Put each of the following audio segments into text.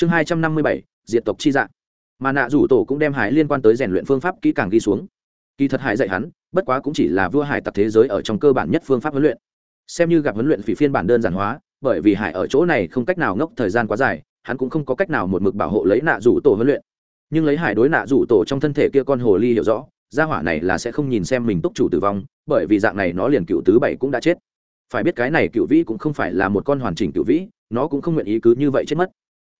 chương hai trăm năm mươi bảy, diệt tộc chi dạng. Mà nạ rủ tổ cũng đem hải liên quan tới rèn luyện phương pháp kỹ càng ghi xuống. Kỳ thật hải dạy hắn, bất quá cũng chỉ là vua hải tặc thế giới ở trong cơ bản nhất phương pháp huấn luyện. Xem như gặp huấn luyện phỉ phiên bản đơn giản hóa, bởi vì hải ở chỗ này không cách nào ngốc thời gian quá dài, hắn cũng không có cách nào một mực bảo hộ lấy nạ rủ tổ huấn luyện. Nhưng lấy hải đối nạ rủ tổ trong thân thể kia con hồ ly hiểu rõ, gia hỏa này là sẽ không nhìn xem mình túc chủ tử vong, bởi vì dạng này nó liền cựu tứ bảy cũng đã chết. Phải biết cái này cựu vĩ cũng không phải là một con hoàn chỉnh cựu vĩ, nó cũng không nguyện ý cứ như vậy chết mất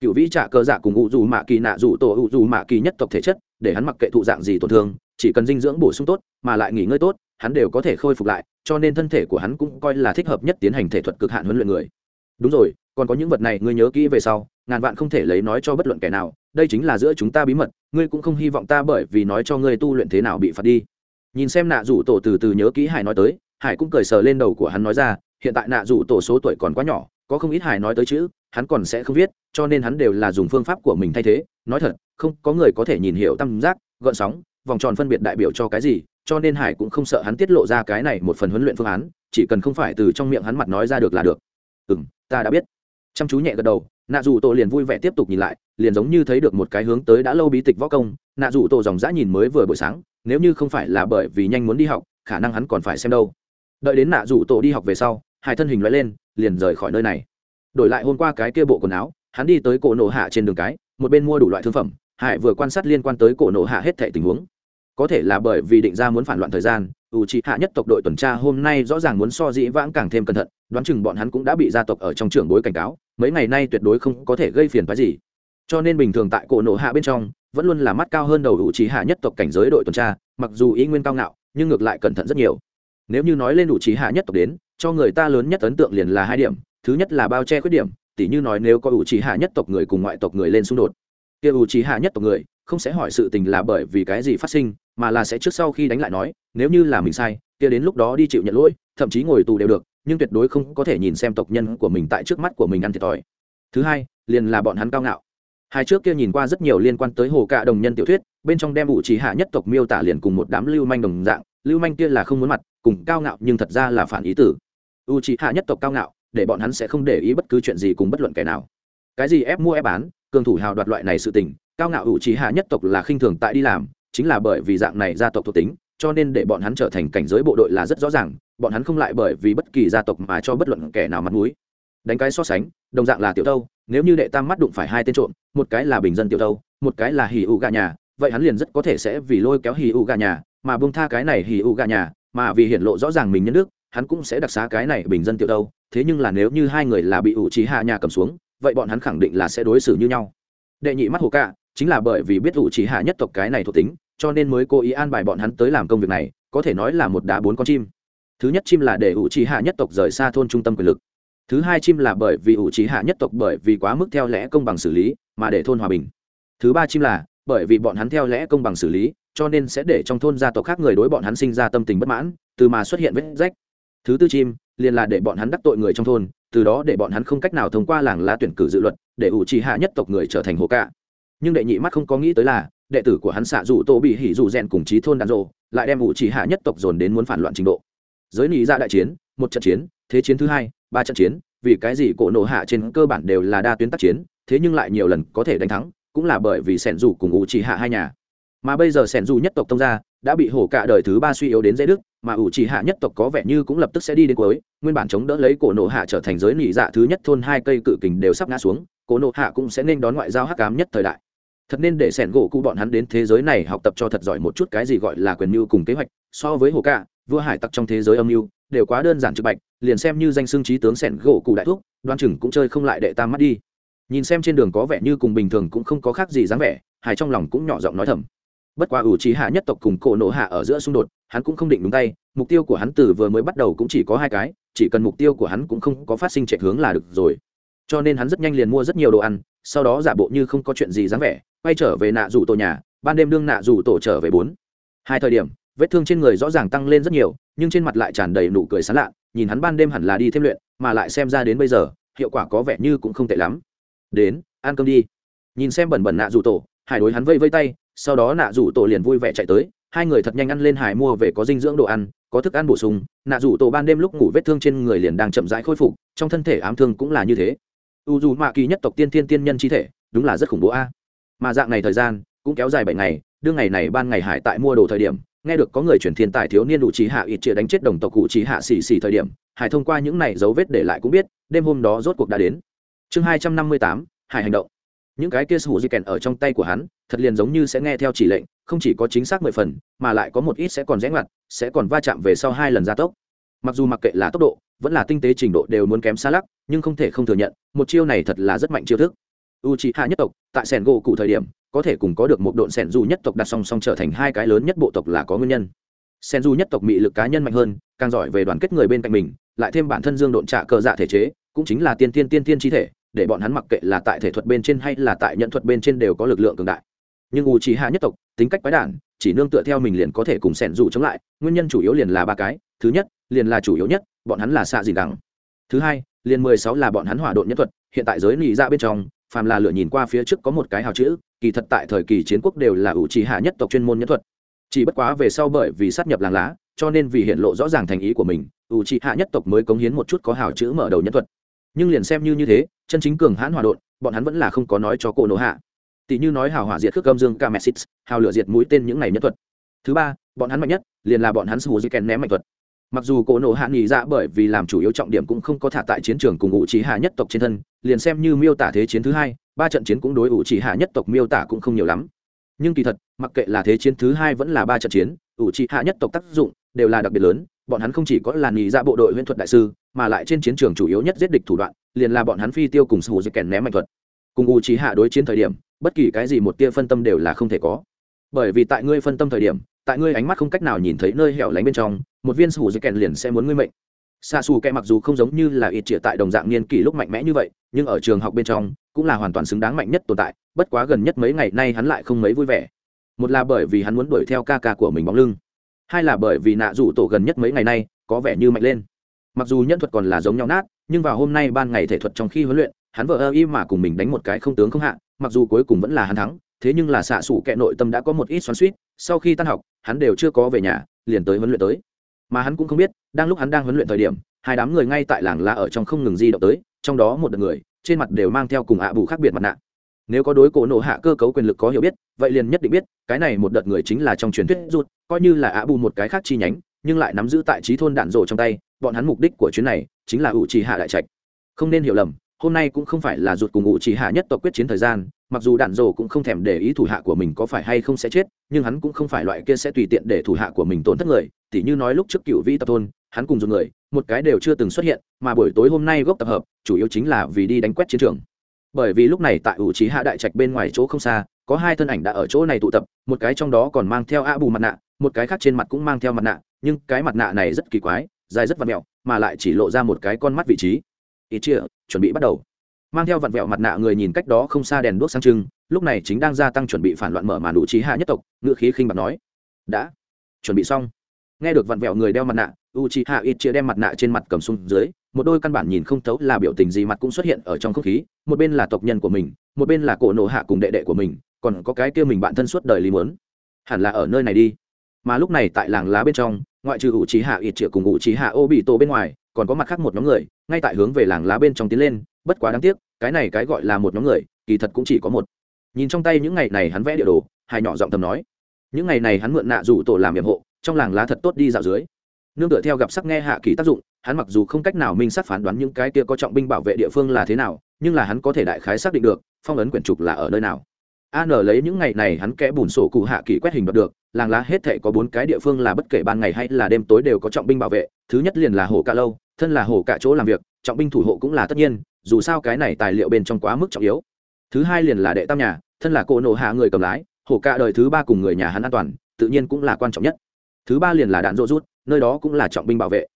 cựu vĩ trạ cơ dạ cùng ủ dù mạ kỳ nạ dù tổ ủ dù mạ kỳ nhất tộc thể chất, để hắn mặc kệ thụ dạng gì tổn thương, chỉ cần dinh dưỡng bổ sung tốt, mà lại nghỉ ngơi tốt, hắn đều có thể khôi phục lại, cho nên thân thể của hắn cũng coi là thích hợp nhất tiến hành thể thuật cực hạn huấn luyện người. Đúng rồi, còn có những vật này ngươi nhớ kỹ về sau, ngàn vạn không thể lấy nói cho bất luận kẻ nào, đây chính là giữa chúng ta bí mật, ngươi cũng không hy vọng ta bởi vì nói cho ngươi tu luyện thế nào bị phạt đi. Nhìn xem nạ rủ tổ từ từ nhớ kỹ hải nói tới, hải cũng cười sờ lên đầu của hắn nói ra, hiện tại nạ rủ tổ số tuổi còn quá nhỏ, có không ít hải nói tới chữ hắn còn sẽ không viết, cho nên hắn đều là dùng phương pháp của mình thay thế. Nói thật, không có người có thể nhìn hiểu tam giác gợn sóng, vòng tròn phân biệt đại biểu cho cái gì, cho nên hải cũng không sợ hắn tiết lộ ra cái này một phần huấn luyện phương án, chỉ cần không phải từ trong miệng hắn mặt nói ra được là được. Ừ m ta đã biết. Chăm chú nhẹ gật đầu, nạ dù tổ liền vui vẻ tiếp tục nhìn lại, liền giống như thấy được một cái hướng tới đã lâu bí tịch võ công, nạ dù tổ dòng dã nhìn mới vừa buổi sáng, nếu như không phải là bởi vì nhanh muốn đi học, khả năng hắn còn phải xem đâu. Đợi đến nạ dù tổ đi học về sau, Hải thân hình loại lên, liền rời khỏi nơi này đổi lại hôm qua cái kia bộ quần áo, hắn đi tới cổ nổ hạ trên đường cái, một bên mua đủ loại thương phẩm, hải vừa quan sát liên quan tới cổ nổ hạ hết thệ tình huống. Có thể là bởi vì định ra muốn phản loạn thời gian, u trị hạ nhất tộc đội tuần tra hôm nay rõ ràng muốn so dĩ vãng càng thêm cẩn thận, đoán chừng bọn hắn cũng đã bị gia tộc ở trong trường bối cảnh cáo, mấy ngày nay tuyệt đối không có thể gây phiền phái gì. Cho nên bình thường tại cổ nổ hạ bên trong, vẫn luôn là mắt cao hơn đầu u trị hạ nhất tộc cảnh giới đội tuần tra, mặc dù ý nguyên cao ngạo, nhưng ngược lại cẩn thận rất nhiều. Nếu như nói lên u trị hạ nhất tộc đến, cho người ta lớn nhất ấn tượng liền là hai điểm thứ nhất là bao che khuyết điểm, tỉ như nói nếu có ủ trí hạ nhất tộc người cùng ngoại tộc người lên xung đột. Kia ủ trí hạ nhất tộc người không sẽ hỏi sự tình là bởi vì cái gì phát sinh, mà là sẽ trước sau khi đánh lại nói, nếu như là mình sai, kia đến lúc đó đi chịu nhận lỗi, thậm chí ngồi tù đều được, nhưng tuyệt đối không có thể nhìn xem tộc nhân của mình tại trước mắt của mình ăn thiệt thòi. Thứ hai, liền là bọn hắn cao ngạo. Hai trước kia nhìn qua rất nhiều liên quan tới hồ cạ đồng nhân tiểu thuyết, bên trong đem ủ trí hạ nhất tộc miêu tả liền cùng một đám lưu manh đồng dạng, lưu manh kia là không muốn mặt, cùng cao ngạo nhưng thật ra là phản ý tử. U trí hạ nhất tộc cao ngạo để bọn hắn sẽ không để ý bất cứ chuyện gì cùng bất luận kẻ nào. Cái gì ép mua ép bán, cường thủ hào đoạt loại này sự tình, cao ngạo ủ trí hạ nhất tộc là khinh thường tại đi làm, chính là bởi vì dạng này gia tộc thuộc tính, cho nên để bọn hắn trở thành cảnh giới bộ đội là rất rõ ràng, bọn hắn không lại bởi vì bất kỳ gia tộc mà cho bất luận kẻ nào mặt mũi. Đánh cái so sánh, đồng dạng là tiểu tâu, nếu như đệ tam mắt đụng phải hai tên trộm, một cái là bình dân tiểu tâu, một cái là hì ụ gà nhà, vậy hắn liền rất có thể sẽ vì lôi kéo hì ụ gà nhà, mà bông tha cái này hì ụ gà nhà, mà vì hiện lộ rõ ràng mình nhân đức, hắn cũng sẽ đặc xá cái này bình dân tiểu tâu thế nhưng là nếu như hai người là bị ủ trí hạ nhà cầm xuống, vậy bọn hắn khẳng định là sẽ đối xử như nhau. Đệ nhị mắt hồ cạ, chính là bởi vì biết ủ trí hạ nhất tộc cái này thuộc tính, cho nên mới cố ý an bài bọn hắn tới làm công việc này, có thể nói là một đá bốn con chim. Thứ nhất chim là để ủ trí hạ nhất tộc rời xa thôn trung tâm quyền lực. Thứ hai chim là bởi vì ủ trí hạ nhất tộc bởi vì quá mức theo lẽ công bằng xử lý mà để thôn hòa bình. Thứ ba chim là bởi vì bọn hắn theo lẽ công bằng xử lý, cho nên sẽ để trong thôn gia tộc khác người đối bọn hắn sinh ra tâm tình bất mãn, từ mà xuất hiện vết rách. Thứ tư chim liền là để bọn hắn đắc tội người trong thôn, từ đó để bọn hắn không cách nào thông qua làng lá tuyển cử dự luật, để ủ trì hạ nhất tộc người trở thành hồ cạ. Nhưng đệ nhị mắt không có nghĩ tới là, đệ tử của hắn xạ dù tô bị hỉ dù rèn cùng trí thôn đàn rộ, lại đem ủ trì hạ nhất tộc dồn đến muốn phản loạn trình độ. Giới nị ra đại chiến, một trận chiến, thế chiến thứ hai, ba trận chiến, vì cái gì cổ nổ hạ trên cơ bản đều là đa tuyến tác chiến, thế nhưng lại nhiều lần có thể đánh thắng, cũng là bởi vì sẻn dù cùng ủ trì hạ hai nhà. Mà bây giờ sẻn dù nhất tộc tông ra đã bị hổ cả đời thứ ba suy yếu đến dễ đức, mà ủ trì hạ nhất tộc có vẻ như cũng lập tức sẽ đi đến cuối, nguyên bản chống đỡ lấy cổ nộ hạ trở thành giới nỉ dạ thứ nhất thôn hai cây cự kình đều sắp ngã xuống, cổ nộ hạ cũng sẽ nên đón ngoại giao hắc cám nhất thời đại. Thật nên để sẻn gỗ cụ bọn hắn đến thế giới này học tập cho thật giỏi một chút cái gì gọi là quyền mưu cùng kế hoạch, so với hồ cả, vua hải tặc trong thế giới âm mưu, đều quá đơn giản trực bạch, liền xem như danh xưng trí tướng sẻn gỗ cụ đại thuốc đoan chừng cũng chơi không lại đệ tam mắt đi. Nhìn xem trên đường có vẻ như cùng bình thường cũng không có khác gì dáng vẻ hải trong lòng cũng nhỏ giọng nói thầm bất quá ủ trí hạ nhất tộc cùng cổ nộ hạ ở giữa xung đột, hắn cũng không định đúng tay, mục tiêu của hắn từ vừa mới bắt đầu cũng chỉ có hai cái, chỉ cần mục tiêu của hắn cũng không có phát sinh chạy hướng là được rồi. Cho nên hắn rất nhanh liền mua rất nhiều đồ ăn, sau đó giả bộ như không có chuyện gì dáng vẻ, quay trở về nạ rủ tổ nhà, ban đêm đương nạ rủ tổ trở về bốn. Hai thời điểm, vết thương trên người rõ ràng tăng lên rất nhiều, nhưng trên mặt lại tràn đầy nụ cười sán lạ, nhìn hắn ban đêm hẳn là đi thêm luyện, mà lại xem ra đến bây giờ, hiệu quả có vẻ như cũng không tệ lắm. Đến, ăn cơm đi. Nhìn xem bẩn bẩn nạ rủ tổ, hải đối hắn vây vây tay sau đó nạ rủ tổ liền vui vẻ chạy tới, hai người thật nhanh ăn lên hải mua về có dinh dưỡng đồ ăn, có thức ăn bổ sung, nạ rủ tổ ban đêm lúc ngủ vết thương trên người liền đang chậm rãi khôi phục, trong thân thể ám thương cũng là như thế. U dù mạ kỳ nhất tộc tiên thiên tiên nhân chi thể, đúng là rất khủng bố a. Mà dạng này thời gian, cũng kéo dài bảy ngày, đương ngày này ban ngày hải tại mua đồ thời điểm, nghe được có người chuyển thiên tài thiếu niên đủ trí hạ ít chia đánh chết đồng tộc cụ trí hạ xì xì thời điểm, hải thông qua những này dấu vết để lại cũng biết, đêm hôm đó rốt cuộc đã đến. Chương hai trăm năm mươi tám, hải hành động những cái kia sủ di kèn ở trong tay của hắn, thật liền giống như sẽ nghe theo chỉ lệnh, không chỉ có chính xác mười phần, mà lại có một ít sẽ còn rẽ ngoặt, sẽ còn va chạm về sau hai lần gia tốc. Mặc dù mặc kệ là tốc độ, vẫn là tinh tế trình độ đều muốn kém xa lắc, nhưng không thể không thừa nhận, một chiêu này thật là rất mạnh chiêu thức. U c hạ nhất tộc, tại sẻn gỗ cụ thời điểm, có thể cùng có được một độn sẻn dù nhất tộc đặt song song trở thành hai cái lớn nhất bộ tộc là có nguyên nhân. Sẻn dù nhất tộc mị lực cá nhân mạnh hơn, càng giỏi về đoàn kết người bên cạnh mình, lại thêm bản thân dương độn trả cờ dạ thể chế, cũng chính là tiên tiên tiên tiên chi thể để bọn hắn mặc kệ là tại thể thuật bên trên hay là tại nhận thuật bên trên đều có lực lượng cường đại. Nhưng u trí hạ nhất tộc, tính cách quái đản, chỉ nương tựa theo mình liền có thể cùng sẻn dù chống lại, nguyên nhân chủ yếu liền là ba cái. Thứ nhất, liền là chủ yếu nhất, bọn hắn là xạ gì đẳng. Thứ hai, liền mười sáu là bọn hắn hỏa độn nhất thuật, hiện tại giới lì ra dạ bên trong, phàm là lựa nhìn qua phía trước có một cái hào chữ, kỳ thật tại thời kỳ chiến quốc đều là u trí hạ nhất tộc chuyên môn nhất thuật. Chỉ bất quá về sau bởi vì sát nhập làng lá, cho nên vì hiện lộ rõ ràng thành ý của mình, u trí hạ nhất tộc mới cống hiến một chút có hào chữ mở đầu nhất thuật nhưng liền xem như như thế, chân chính cường hãn hòa đột bọn hắn vẫn là không có nói cho cô nổ hạ. Tỷ như nói hào hỏa diệt khước gâm dương kamesis hào lửa diệt mũi tên những này nhất thuật. Thứ ba, bọn hắn mạnh nhất, liền là bọn hắn sù di kèn ném mạnh thuật. Mặc dù cổ nổ hạ nghỉ ra bởi vì làm chủ yếu trọng điểm cũng không có thả tại chiến trường cùng ngụ trí hạ nhất tộc trên thân, liền xem như miêu tả thế chiến thứ hai, ba trận chiến cũng đối ủ trí hạ nhất tộc miêu tả cũng không nhiều lắm. Nhưng kỳ thật, mặc kệ là thế chiến thứ hai vẫn là ba trận chiến ủ trí hạ nhất tộc tác dụng đều là đặc biệt lớn bọn hắn không chỉ có làn nghỉ ra dạ bộ đội huyễn thuật đại sư, mà lại trên chiến trường chủ yếu nhất giết địch thủ đoạn, liền là bọn hắn phi tiêu cùng sù di kèn ném mạnh thuật. Cùng U trí hạ đối chiến thời điểm, bất kỳ cái gì một tia phân tâm đều là không thể có. Bởi vì tại ngươi phân tâm thời điểm, tại ngươi ánh mắt không cách nào nhìn thấy nơi hẻo lánh bên trong, một viên sù dây kèn liền sẽ muốn ngươi mệnh. Xa xù kẹ mặc dù không giống như là ít trịa tại đồng dạng niên kỷ lúc mạnh mẽ như vậy, nhưng ở trường học bên trong, cũng là hoàn toàn xứng đáng mạnh nhất tồn tại, bất quá gần nhất mấy ngày nay hắn lại không mấy vui vẻ. Một là bởi vì hắn muốn đuổi theo ca ca của mình bóng lưng hai là bởi vì nạ rủ tổ gần nhất mấy ngày nay có vẻ như mạnh lên. Mặc dù nhân thuật còn là giống nhau nát, nhưng vào hôm nay ban ngày thể thuật trong khi huấn luyện, hắn vợ ơ y mà cùng mình đánh một cái không tướng không hạ, mặc dù cuối cùng vẫn là hắn thắng, thế nhưng là xạ xủ kẹ nội tâm đã có một ít xoắn suýt sau khi tan học, hắn đều chưa có về nhà, liền tới huấn luyện tới. Mà hắn cũng không biết, đang lúc hắn đang huấn luyện thời điểm, hai đám người ngay tại làng lá ở trong không ngừng di động tới, trong đó một đợt người, trên mặt đều mang theo cùng ạ bù khác biệt mặt nạ nếu có đối cổ nộ hạ cơ cấu quyền lực có hiểu biết, vậy liền nhất định biết, cái này một đợt người chính là trong truyền thuyết rút coi như là ạ bù một cái khác chi nhánh, nhưng lại nắm giữ tại trí thôn đạn rổ trong tay, bọn hắn mục đích của chuyến này chính là ủ trì hạ đại trạch. Không nên hiểu lầm, hôm nay cũng không phải là rụt cùng ủ trì hạ nhất tộc quyết chiến thời gian, mặc dù đạn rổ cũng không thèm để ý thủ hạ của mình có phải hay không sẽ chết, nhưng hắn cũng không phải loại kia sẽ tùy tiện để thủ hạ của mình tổn thất người, tỉ như nói lúc trước cựu vi tập thôn, hắn cùng dùng người, một cái đều chưa từng xuất hiện, mà buổi tối hôm nay gốc tập hợp, chủ yếu chính là vì đi đánh quét chiến trường bởi vì lúc này tại ủ trí hạ đại trạch bên ngoài chỗ không xa, có hai thân ảnh đã ở chỗ này tụ tập, một cái trong đó còn mang theo a bù mặt nạ, một cái khác trên mặt cũng mang theo mặt nạ, nhưng cái mặt nạ này rất kỳ quái, dài rất vặt mẹo mà lại chỉ lộ ra một cái con mắt vị trí. Ít chia chuẩn bị bắt đầu. Mang theo vặn vẹo mặt nạ người nhìn cách đó không xa đèn đuốc sang trưng, lúc này chính đang gia tăng chuẩn bị phản loạn mở màn đủ trí hạ nhất tộc ngự khí khinh bạc nói. Đã, chuẩn bị xong. Nghe được vặn vẹo người đeo mặt nạ u c hạ ít chia đem mặt nạ trên mặt cầm xuống dưới một đôi căn bản nhìn không thấu là biểu tình gì mặt cũng xuất hiện ở trong không khí, một bên là tộc nhân của mình, một bên là cổ nộ hạ cùng đệ đệ của mình, còn có cái kia mình bạn thân suốt đời lý muốn hẳn là ở nơi này đi. Mà lúc này tại làng lá bên trong, ngoại trừ u trí hạ ít triệu cùng u trí hạ, ô bị tổ bên ngoài, còn có mặt khác một nhóm người, ngay tại hướng về làng lá bên trong tiến lên, bất quá đáng tiếc, cái này cái gọi là một nhóm người, kỳ thật cũng chỉ có một. Nhìn trong tay những ngày này hắn vẽ địa đồ hai nhỏ giọng thầm nói, những ngày này hắn mượn nạ rủ tổ làm nhiệm hộ, trong làng lá thật tốt đi dạo dưới. Nương tựa theo gặp sắc nghe hạ kỳ tác dụng hắn mặc dù không cách nào minh xác phán đoán những cái kia có trọng binh bảo vệ địa phương là thế nào, nhưng là hắn có thể đại khái xác định được, phong ấn quyển trục là ở nơi nào. An lấy những ngày này hắn kẽ bùn sổ cụ hạ kỳ quét hình đoạt được, làng lá hết thệ có bốn cái địa phương là bất kể ban ngày hay là đêm tối đều có trọng binh bảo vệ, thứ nhất liền là hồ cạ lâu, thân là hồ cạ chỗ làm việc, trọng binh thủ hộ cũng là tất nhiên, dù sao cái này tài liệu bên trong quá mức trọng yếu. Thứ hai liền là đệ tam nhà, thân là cô nộ hạ người cầm lái, hồ cạ đời thứ ba cùng người nhà hắn an toàn, tự nhiên cũng là quan trọng nhất. Thứ ba liền là đạn rô rút, nơi đó cũng là trọng binh bảo vệ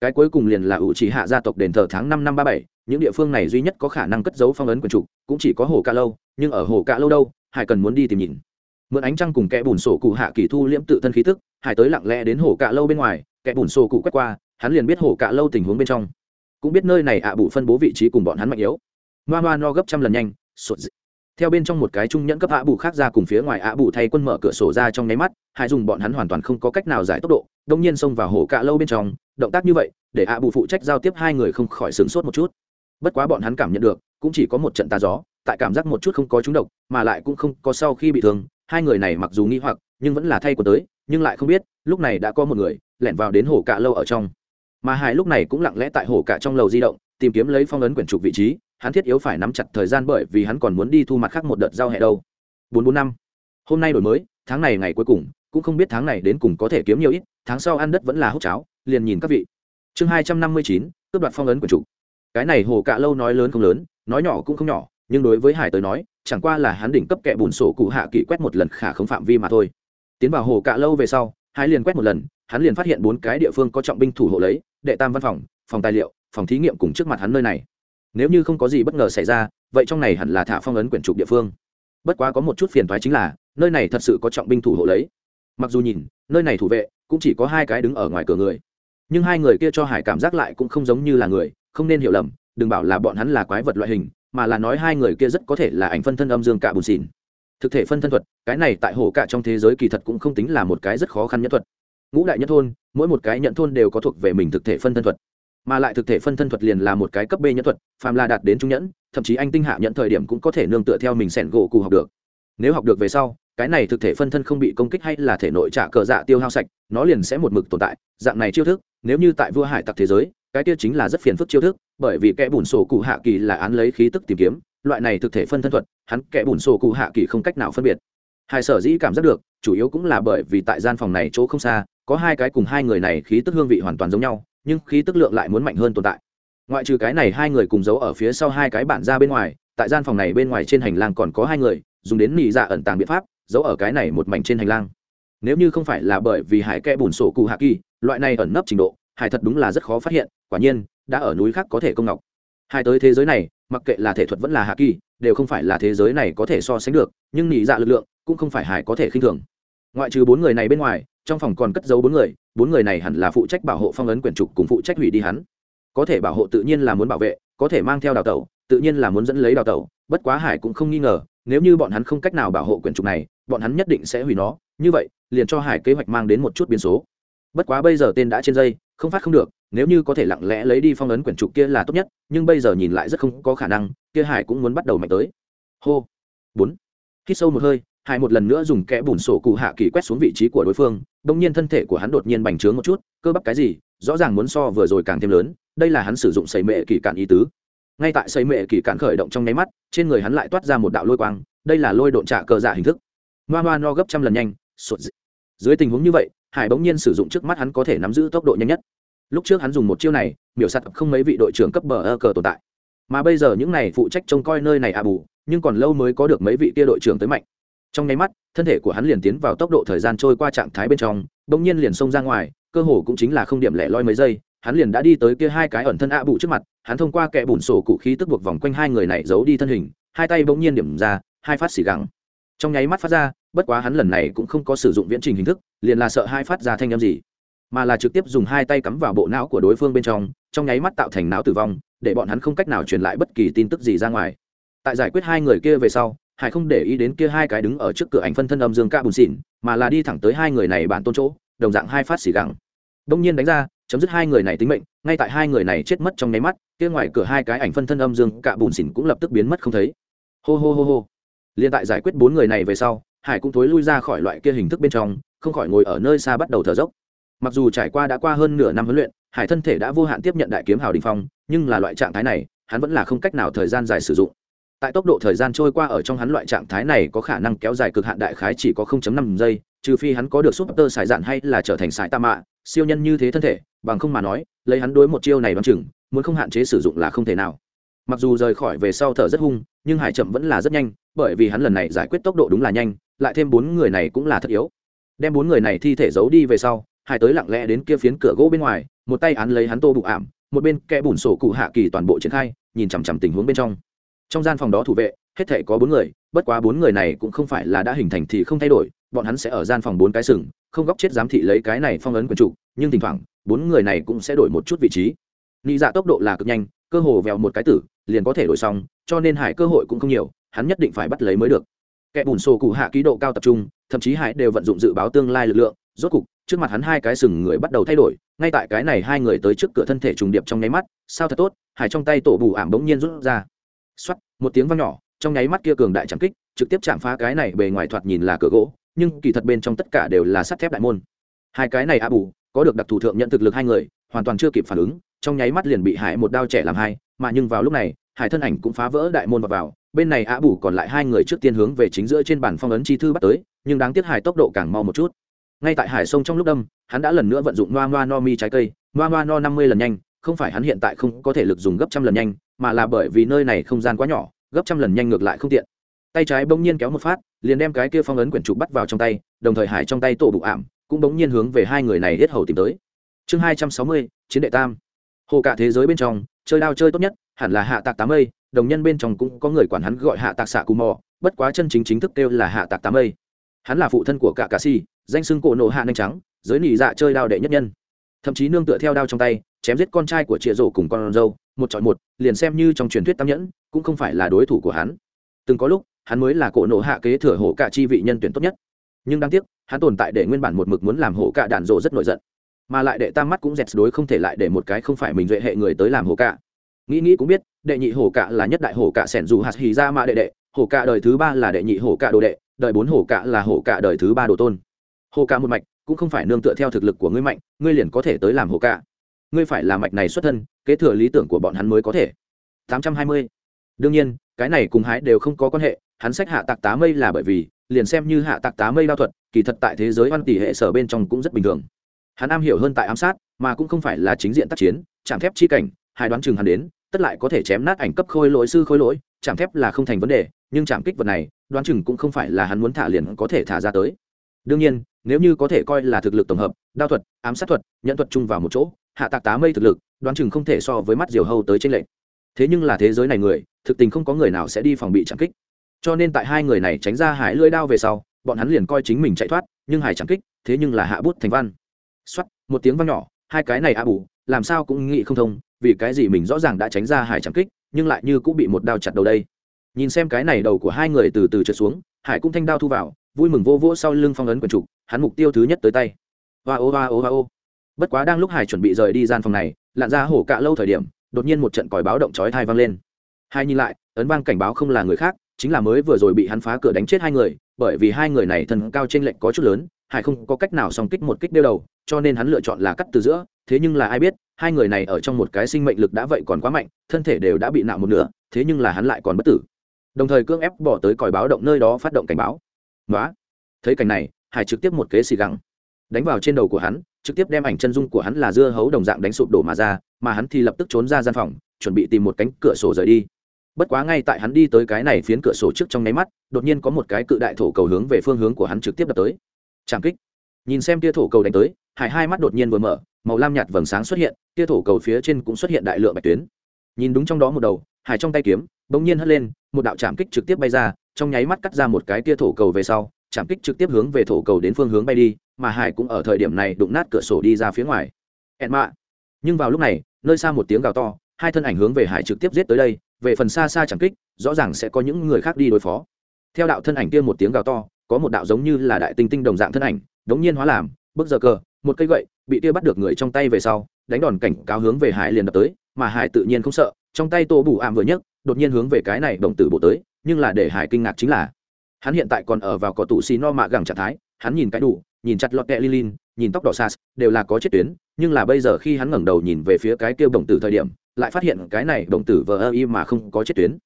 cái cuối cùng liền là ủ trì hạ gia tộc đền thờ tháng năm năm ba bảy, những địa phương này duy nhất có khả năng cất giấu phong ấn quần trục cũng chỉ có hồ cạ lâu, nhưng ở hồ cạ lâu đâu, hải cần muốn đi tìm nhìn. Mượn ánh trăng cùng kẻ bùn sổ cụ hạ kỳ thu liễm tự thân khí tức, hải tới lặng lẽ đến hồ cạ lâu bên ngoài, kẻ bùn sổ cụ quét qua, hắn liền biết hồ cạ lâu tình huống bên trong. Cũng biết nơi này ạ à bụ phân bố vị trí cùng bọn hắn mạnh yếu. Ngoa ngoa no gấp trăm lần nhanh sụt dị theo bên trong một cái trung nhẫn cấp ạ bù khác ra cùng phía ngoài ạ bù thay quân mở cửa sổ ra trong nháy mắt, hai dùng bọn hắn hoàn toàn không có cách nào giải tốc độ, đông nhiên xông vào hồ cạ lâu bên trong, động tác như vậy, để ạ bù phụ trách giao tiếp hai người không khỏi sửng sốt một chút. Bất quá bọn hắn cảm nhận được, cũng chỉ có một trận tà gió, tại cảm giác một chút không có trúng độc, mà lại cũng không có sau khi bị thương, hai người này mặc dù nghi hoặc, nhưng vẫn là thay của tới, nhưng lại không biết, lúc này đã có một người, lẻn vào đến hồ cạ lâu ở trong. Mà hải lúc này cũng lặng lẽ tại hồ cạ trong lầu di động, tìm kiếm lấy phong ấn quyển trục vị trí hắn thiết yếu phải nắm chặt thời gian bởi vì hắn còn muốn đi thu mặt khác một đợt giao hẹ đâu. Bốn bốn năm. Hôm nay đổi mới, tháng này ngày cuối cùng, cũng không biết tháng này đến cùng có thể kiếm nhiều ít, tháng sau ăn đất vẫn là hốc cháo, liền nhìn các vị. Chương hai trăm năm mươi chín, cướp đoạt phong ấn của chủ. cái này hồ cạ lâu nói lớn không lớn, nói nhỏ cũng không nhỏ, nhưng đối với hải tới nói, chẳng qua là hắn đỉnh cấp kẹ bùn sổ cụ hạ kỵ quét một lần khả không phạm vi mà thôi. Tiến vào hồ cạ lâu về sau, hải liền quét một lần, hắn liền phát hiện bốn cái địa phương có trọng binh thủ hộ lấy, đệ tam văn phòng phòng tài liệu, phòng thí nghiệm cùng trước mặt hắn nơi này nếu như không có gì bất ngờ xảy ra, vậy trong này hẳn là thả phong ấn quyển trục địa phương. Bất quá có một chút phiền thoái chính là, nơi này thật sự có trọng binh thủ hộ lấy. Mặc dù nhìn, nơi này thủ vệ cũng chỉ có hai cái đứng ở ngoài cửa người. Nhưng hai người kia cho hải cảm giác lại cũng không giống như là người, không nên hiểu lầm, đừng bảo là bọn hắn là quái vật loại hình, mà là nói hai người kia rất có thể là ảnh phân thân âm dương cả bùn xỉn. Thực thể phân thân thuật, cái này tại hồ cả trong thế giới kỳ thật cũng không tính là một cái rất khó khăn nhất thuật. Ngũ đại nhất thôn, mỗi một cái nhận thôn đều có thuộc về mình thực thể phân thân thuật mà lại thực thể phân thân thuật liền là một cái cấp b nhẫn thuật, phàm là đạt đến trung nhẫn, thậm chí anh tinh hạ nhận thời điểm cũng có thể nương tựa theo mình sẻn gỗ cụ học được. Nếu học được về sau, cái này thực thể phân thân không bị công kích hay là thể nội trả cờ dạ tiêu hao sạch, nó liền sẽ một mực tồn tại, dạng này chiêu thức, nếu như tại vua hải tặc thế giới, cái kia chính là rất phiền phức chiêu thức, bởi vì kẻ bùn sổ cụ hạ kỳ là án lấy khí tức tìm kiếm, loại này thực thể phân thân thuật, hắn kẻ bùn sổ cụ hạ kỳ không cách nào phân biệt. Hai sở dĩ cảm giác được, chủ yếu cũng là bởi vì tại gian phòng này chỗ không xa, có hai cái cùng hai người này khí tức hương vị hoàn toàn giống nhau nhưng khí tức lượng lại muốn mạnh hơn tồn tại. Ngoại trừ cái này hai người cùng giấu ở phía sau hai cái bản ra bên ngoài, tại gian phòng này bên ngoài trên hành lang còn có hai người, dùng đến nỉ dạ ẩn tàng biện pháp, giấu ở cái này một mảnh trên hành lang. Nếu như không phải là bởi vì hải kẽ bùn sổ cụ hạ kỳ, loại này ẩn nấp trình độ, hải thật đúng là rất khó phát hiện, quả nhiên, đã ở núi khác có thể công ngọc. Hải tới thế giới này, mặc kệ là thể thuật vẫn là hạ kỳ, đều không phải là thế giới này có thể so sánh được, nhưng nỉ dạ lực lượng cũng không phải hải có thể khinh thường. Ngoại trừ bốn người này bên ngoài trong phòng còn cất giấu bốn người bốn người này hẳn là phụ trách bảo hộ phong ấn quyển trục cùng phụ trách hủy đi hắn. Có thể bảo hộ tự nhiên là muốn bảo vệ, có thể mang theo đào tẩu, tự nhiên là muốn dẫn lấy đào tẩu, bất quá hải cũng không nghi ngờ, nếu như bọn hắn không cách nào bảo hộ quyển trục này, bọn hắn nhất định sẽ hủy nó, như vậy, liền cho hải kế hoạch mang đến một chút biến số. Bất quá bây giờ tên đã trên dây, không phát không được, nếu như có thể lặng lẽ lấy đi phong ấn quyển trục kia là tốt nhất, nhưng bây giờ nhìn lại rất không có khả năng, kia hải cũng muốn bắt đầu mạnh tới. Hô. Bốn. Hít sâu một hơi hải một lần nữa dùng kẽ bùn sổ cụ hạ kỳ quét xuống vị trí của đối phương, đông nhiên thân thể của hắn đột nhiên bành trướng một chút, cơ bắp cái gì, rõ ràng muốn so vừa rồi càng thêm lớn, đây là hắn sử dụng xây mệ kỳ cạn ý tứ. Ngay tại xây mệ kỳ cạn khởi động trong nháy mắt, trên người hắn lại toát ra một đạo lôi quang, đây là lôi độn trạ cờ dạ hình thức. Ngoa ngoa no gấp trăm lần nhanh sụt dị. dưới tình huống như vậy, hải bỗng nhiên sử dụng trước mắt hắn có thể nắm giữ tốc độ nhanh nhất. Lúc trước hắn dùng một chiêu này, miểu sạt không mấy vị đội trưởng cấp bờ ơ cờ tồn tại. Mà bây giờ những này phụ trách trông coi nơi này à bù, nhưng còn lâu mới có được mấy vị kia đội trưởng tới mạnh trong nháy mắt, thân thể của hắn liền tiến vào tốc độ thời gian trôi qua trạng thái bên trong, bỗng nhiên liền xông ra ngoài, cơ hồ cũng chính là không điểm lẻ loi mấy giây, hắn liền đã đi tới kia hai cái ẩn thân ạ à trước mặt, hắn thông qua kẽ bùn sổ cụ khí tức buộc vòng quanh hai người này giấu đi thân hình, hai tay bỗng nhiên điểm ra, hai phát xỉ gắng trong nháy mắt phát ra, bất quá hắn lần này cũng không có sử dụng viễn trình hình thức, liền là sợ hai phát ra thanh âm gì, mà là trực tiếp dùng hai tay cắm vào bộ não của đối phương bên trong trong nháy mắt tạo thành não tử vong, để bọn hắn không cách nào truyền lại bất kỳ tin tức gì ra ngoài. Tại giải quyết hai người kia về sau hải không để ý đến kia hai cái đứng ở trước cửa ảnh phân thân âm dương ca bùn xỉn, mà là đi thẳng tới hai người này bản tôn chỗ, đồng dạng hai phát xỉ gẳng. Đông nhiên đánh ra, chấm dứt hai người này tính mệnh, ngay tại hai người này chết mất trong nháy mắt, kia ngoài cửa hai cái ảnh phân thân âm dương cạ bùn xỉn cũng lập tức biến mất không thấy. Hô hô hô hô. Liên tại giải quyết bốn người này về sau, hải cũng thối lui ra khỏi loại kia hình thức bên trong, không khỏi ngồi ở nơi xa bắt đầu thở dốc. Mặc dù trải qua đã qua hơn nửa năm huấn luyện, hải thân thể đã vô hạn tiếp nhận đại kiếm hào đình phong, nhưng là loại trạng thái này, hắn vẫn là không cách nào thời gian dài sử dụng tại tốc độ thời gian trôi qua ở trong hắn loại trạng thái này có khả năng kéo dài cực hạn đại khái chỉ có 0.5 giây, trừ phi hắn có được súp tơ xài dạn hay là trở thành sải ta mạ siêu nhân như thế thân thể, bằng không mà nói, lấy hắn đối một chiêu này đoán chừng, muốn không hạn chế sử dụng là không thể nào. Mặc dù rời khỏi về sau thở rất hung, nhưng hải chậm vẫn là rất nhanh, bởi vì hắn lần này giải quyết tốc độ đúng là nhanh, lại thêm bốn người này cũng là thật yếu. Đem bốn người này thi thể giấu đi về sau, hải tới lặng lẽ đến kia phiến cửa gỗ bên ngoài, một tay án lấy hắn tô bụ ảm, một bên kẽ bùn sổ cụ hạ kỳ toàn bộ triển khai, nhìn chằm chằm tình huống bên trong trong gian phòng đó thủ vệ, hết thể có bốn người, bất quá bốn người này cũng không phải là đã hình thành thì không thay đổi, bọn hắn sẽ ở gian phòng bốn cái sừng, không góc chết giám thị lấy cái này phong ấn quần trụ nhưng thỉnh thoảng, bốn người này cũng sẽ đổi một chút vị trí. Nghĩ dạ tốc độ là cực nhanh, cơ hồ vèo một cái tử, liền có thể đổi xong, cho nên hải cơ hội cũng không nhiều, hắn nhất định phải bắt lấy mới được. Kẻ bùn sổ cụ hạ ký độ cao tập trung, thậm chí hải đều vận dụng dự báo tương lai lực lượng, rốt cục, trước mặt hắn hai cái sừng người bắt đầu thay đổi, ngay tại cái này hai người tới trước cửa thân thể trùng điệp trong nháy mắt, sao thật tốt, hải trong tay tổ bù ảm bỗng nhiên rút ra. Soát, một tiếng vang nhỏ trong nháy mắt kia cường đại chạm kích trực tiếp chạm phá cái này bề ngoài thoạt nhìn là cửa gỗ nhưng kỳ thật bên trong tất cả đều là sắt thép đại môn. Hai cái này a bù có được đặc thù thượng nhận thực lực hai người hoàn toàn chưa kịp phản ứng trong nháy mắt liền bị hải một đao trẻ làm hai mà nhưng vào lúc này hải thân ảnh cũng phá vỡ đại môn vào, vào bên này a bù còn lại hai người trước tiên hướng về chính giữa trên bản phong ấn chi thư bắt tới nhưng đáng tiếc hải tốc độ càng mau một chút. Ngay tại hải sông trong lúc đâm hắn đã lần nữa vận dụng noa noa no mi trái cây noa noa no năm mươi lần nhanh không phải hắn hiện tại không có thể lực dùng gấp trăm lần nhanh mà là bởi vì nơi này không gian quá nhỏ, gấp trăm lần nhanh ngược lại không tiện. Tay trái bỗng nhiên kéo một phát, liền đem cái kia phong ấn quyển trục bắt vào trong tay, đồng thời hải trong tay tổ bụ ảm, cũng bỗng nhiên hướng về hai người này hết hầu tìm tới. Chương hai trăm sáu mươi, chiến đệ tam. Hồ cả thế giới bên trong, chơi đao chơi tốt nhất, hẳn là hạ tạc tám mây, đồng nhân bên trong cũng có người quản hắn gọi hạ tạc xạ cù mò, bất quá chân chính chính thức kêu là hạ tạc tám mây. Hắn là phụ thân của cả cà si danh xưng cổ nộ hạ nhanh trắng, giới nỉ dạ chơi đao đệ nhất nhân. Thậm chí nương tựa theo đao trong tay, chém giết con trai của chịa rổ cùng con dâu một chọi một, liền xem như trong truyền thuyết tam nhẫn, cũng không phải là đối thủ của hắn. Từng có lúc, hắn mới là cổ nộ hạ kế thừa hổ cả chi vị nhân tuyển tốt nhất. Nhưng đáng tiếc, hắn tồn tại để nguyên bản một mực muốn làm hổ cả đạn rộ rất nổi giận. Mà lại đệ tam mắt cũng dẹt đối không thể lại để một cái không phải mình duệ hệ người tới làm hổ cả. Nghĩ nghĩ cũng biết, đệ nhị hổ cả là nhất đại hổ cả sẻn dù hạt hì ra mạ đệ đệ, hổ cả đời thứ ba là đệ nhị hổ cả đồ đệ, đời bốn hổ cả là hổ cả đời thứ ba đồ tôn. Hổ cả một mạch, cũng không phải nương tựa theo thực lực của ngươi mạnh, ngươi liền có thể tới làm hổ cả ngươi phải là mạch này xuất thân, kế thừa lý tưởng của bọn hắn mới có thể. 820. đương nhiên, cái này cùng hái đều không có quan hệ, hắn sách hạ tạc tá mây là bởi vì, liền xem như hạ tạc tá mây đao thuật, kỳ thật tại thế giới văn tỷ hệ sở bên trong cũng rất bình thường. Hắn am hiểu hơn tại ám sát, mà cũng không phải là chính diện tác chiến, chạm thép chi cảnh, hai đoán chừng hắn đến, tất lại có thể chém nát ảnh cấp khôi lỗi sư khôi lỗi, chạm thép là không thành vấn đề, nhưng chạm kích vật này, đoán chừng cũng không phải là hắn muốn thả liền có thể thả ra tới đương nhiên, nếu như có thể coi là thực lực tổng hợp, đao thuật, ám sát thuật, nhận thuật chung vào một chỗ, hạ tạc tá mây thực lực, đoán chừng không thể so với mắt diều hâu tới trên lệnh thế nhưng là thế giới này người, thực tình không có người nào sẽ đi phòng bị chạm kích. Cho nên tại hai người này tránh ra hải lưỡi đao về sau, bọn hắn liền coi chính mình chạy thoát, nhưng hải chạm kích, thế nhưng là hạ bút thành văn. Xuất một tiếng văn nhỏ, hai cái này a bù, làm sao cũng nghĩ không thông, vì cái gì mình rõ ràng đã tránh ra hải chạm kích, nhưng lại như cũng bị một đao chặt đầu đây. Nhìn xem cái này đầu của hai người từ từ trượt xuống, hải cũng thanh đao thu vào vui mừng vô vỗ sau lưng phong ấn quần trục, hắn mục tiêu thứ nhất tới tay. Hoa ô hoa ô hoa ô. Bất quá đang lúc hải chuẩn bị rời đi gian phòng này lặn ra hổ cạ lâu thời điểm, đột nhiên một trận còi báo động chói thai vang lên. Hai nhìn lại, ấn vang cảnh báo không là người khác, chính là mới vừa rồi bị hắn phá cửa đánh chết hai người, bởi vì hai người này thân cao trên lệnh có chút lớn, hải không có cách nào song kích một kích đeo đầu, cho nên hắn lựa chọn là cắt từ giữa, thế nhưng là ai biết, hai người này ở trong một cái sinh mệnh lực đã vậy còn quá mạnh, thân thể đều đã bị nạo một nửa, thế nhưng là hắn lại còn bất tử. Đồng thời cưỡng ép bỏ tới còi báo động nơi đó phát động cảnh báo nói thấy cảnh này, hải trực tiếp một kế xì gắng đánh vào trên đầu của hắn, trực tiếp đem ảnh chân dung của hắn là dưa hấu đồng dạng đánh sụp đổ mà ra, mà hắn thì lập tức trốn ra gian phòng, chuẩn bị tìm một cánh cửa sổ rời đi. Bất quá ngay tại hắn đi tới cái này phiến cửa sổ trước trong nháy mắt, đột nhiên có một cái cự đại thổ cầu hướng về phương hướng của hắn trực tiếp đập tới. Trảm kích. Nhìn xem tia thổ cầu đánh tới, hải hai mắt đột nhiên vừa mở, màu lam nhạt vầng sáng xuất hiện, tia thổ cầu phía trên cũng xuất hiện đại lượng bạch tuyến. Nhìn đúng trong đó một đầu, hải trong tay kiếm, bỗng nhiên hất lên, một đạo trảm kích trực tiếp bay ra trong nháy mắt cắt ra một cái tia thổ cầu về sau, chạm kích trực tiếp hướng về thổ cầu đến phương hướng bay đi, mà hải cũng ở thời điểm này đụng nát cửa sổ đi ra phía ngoài. Ẹn mạ. Nhưng vào lúc này, nơi xa một tiếng gào to, hai thân ảnh hướng về hải trực tiếp giết tới đây, về phần xa xa chạm kích, rõ ràng sẽ có những người khác đi đối phó. Theo đạo thân ảnh kia một tiếng gào to, có một đạo giống như là đại tinh tinh đồng dạng thân ảnh, đống nhiên hóa làm, bước giờ cờ, một cây gậy, bị kia bắt được người trong tay về sau, đánh đòn cảnh cáo hướng về hải liền đập tới, mà hải tự nhiên không sợ, trong tay tô bù ảm vừa nhấc, đột nhiên hướng về cái này đồng tử bộ tới nhưng là để hải kinh ngạc chính là, hắn hiện tại còn ở vào cỏ tụ xì no mạ gẳng trạng thái, hắn nhìn cái đủ, nhìn chặt lọt kẹ lilin nhìn tóc đỏ sas, đều là có chết tuyến, nhưng là bây giờ khi hắn ngẩng đầu nhìn về phía cái kêu động tử thời điểm, lại phát hiện cái này động tử vờ ơ y mà không có chết tuyến.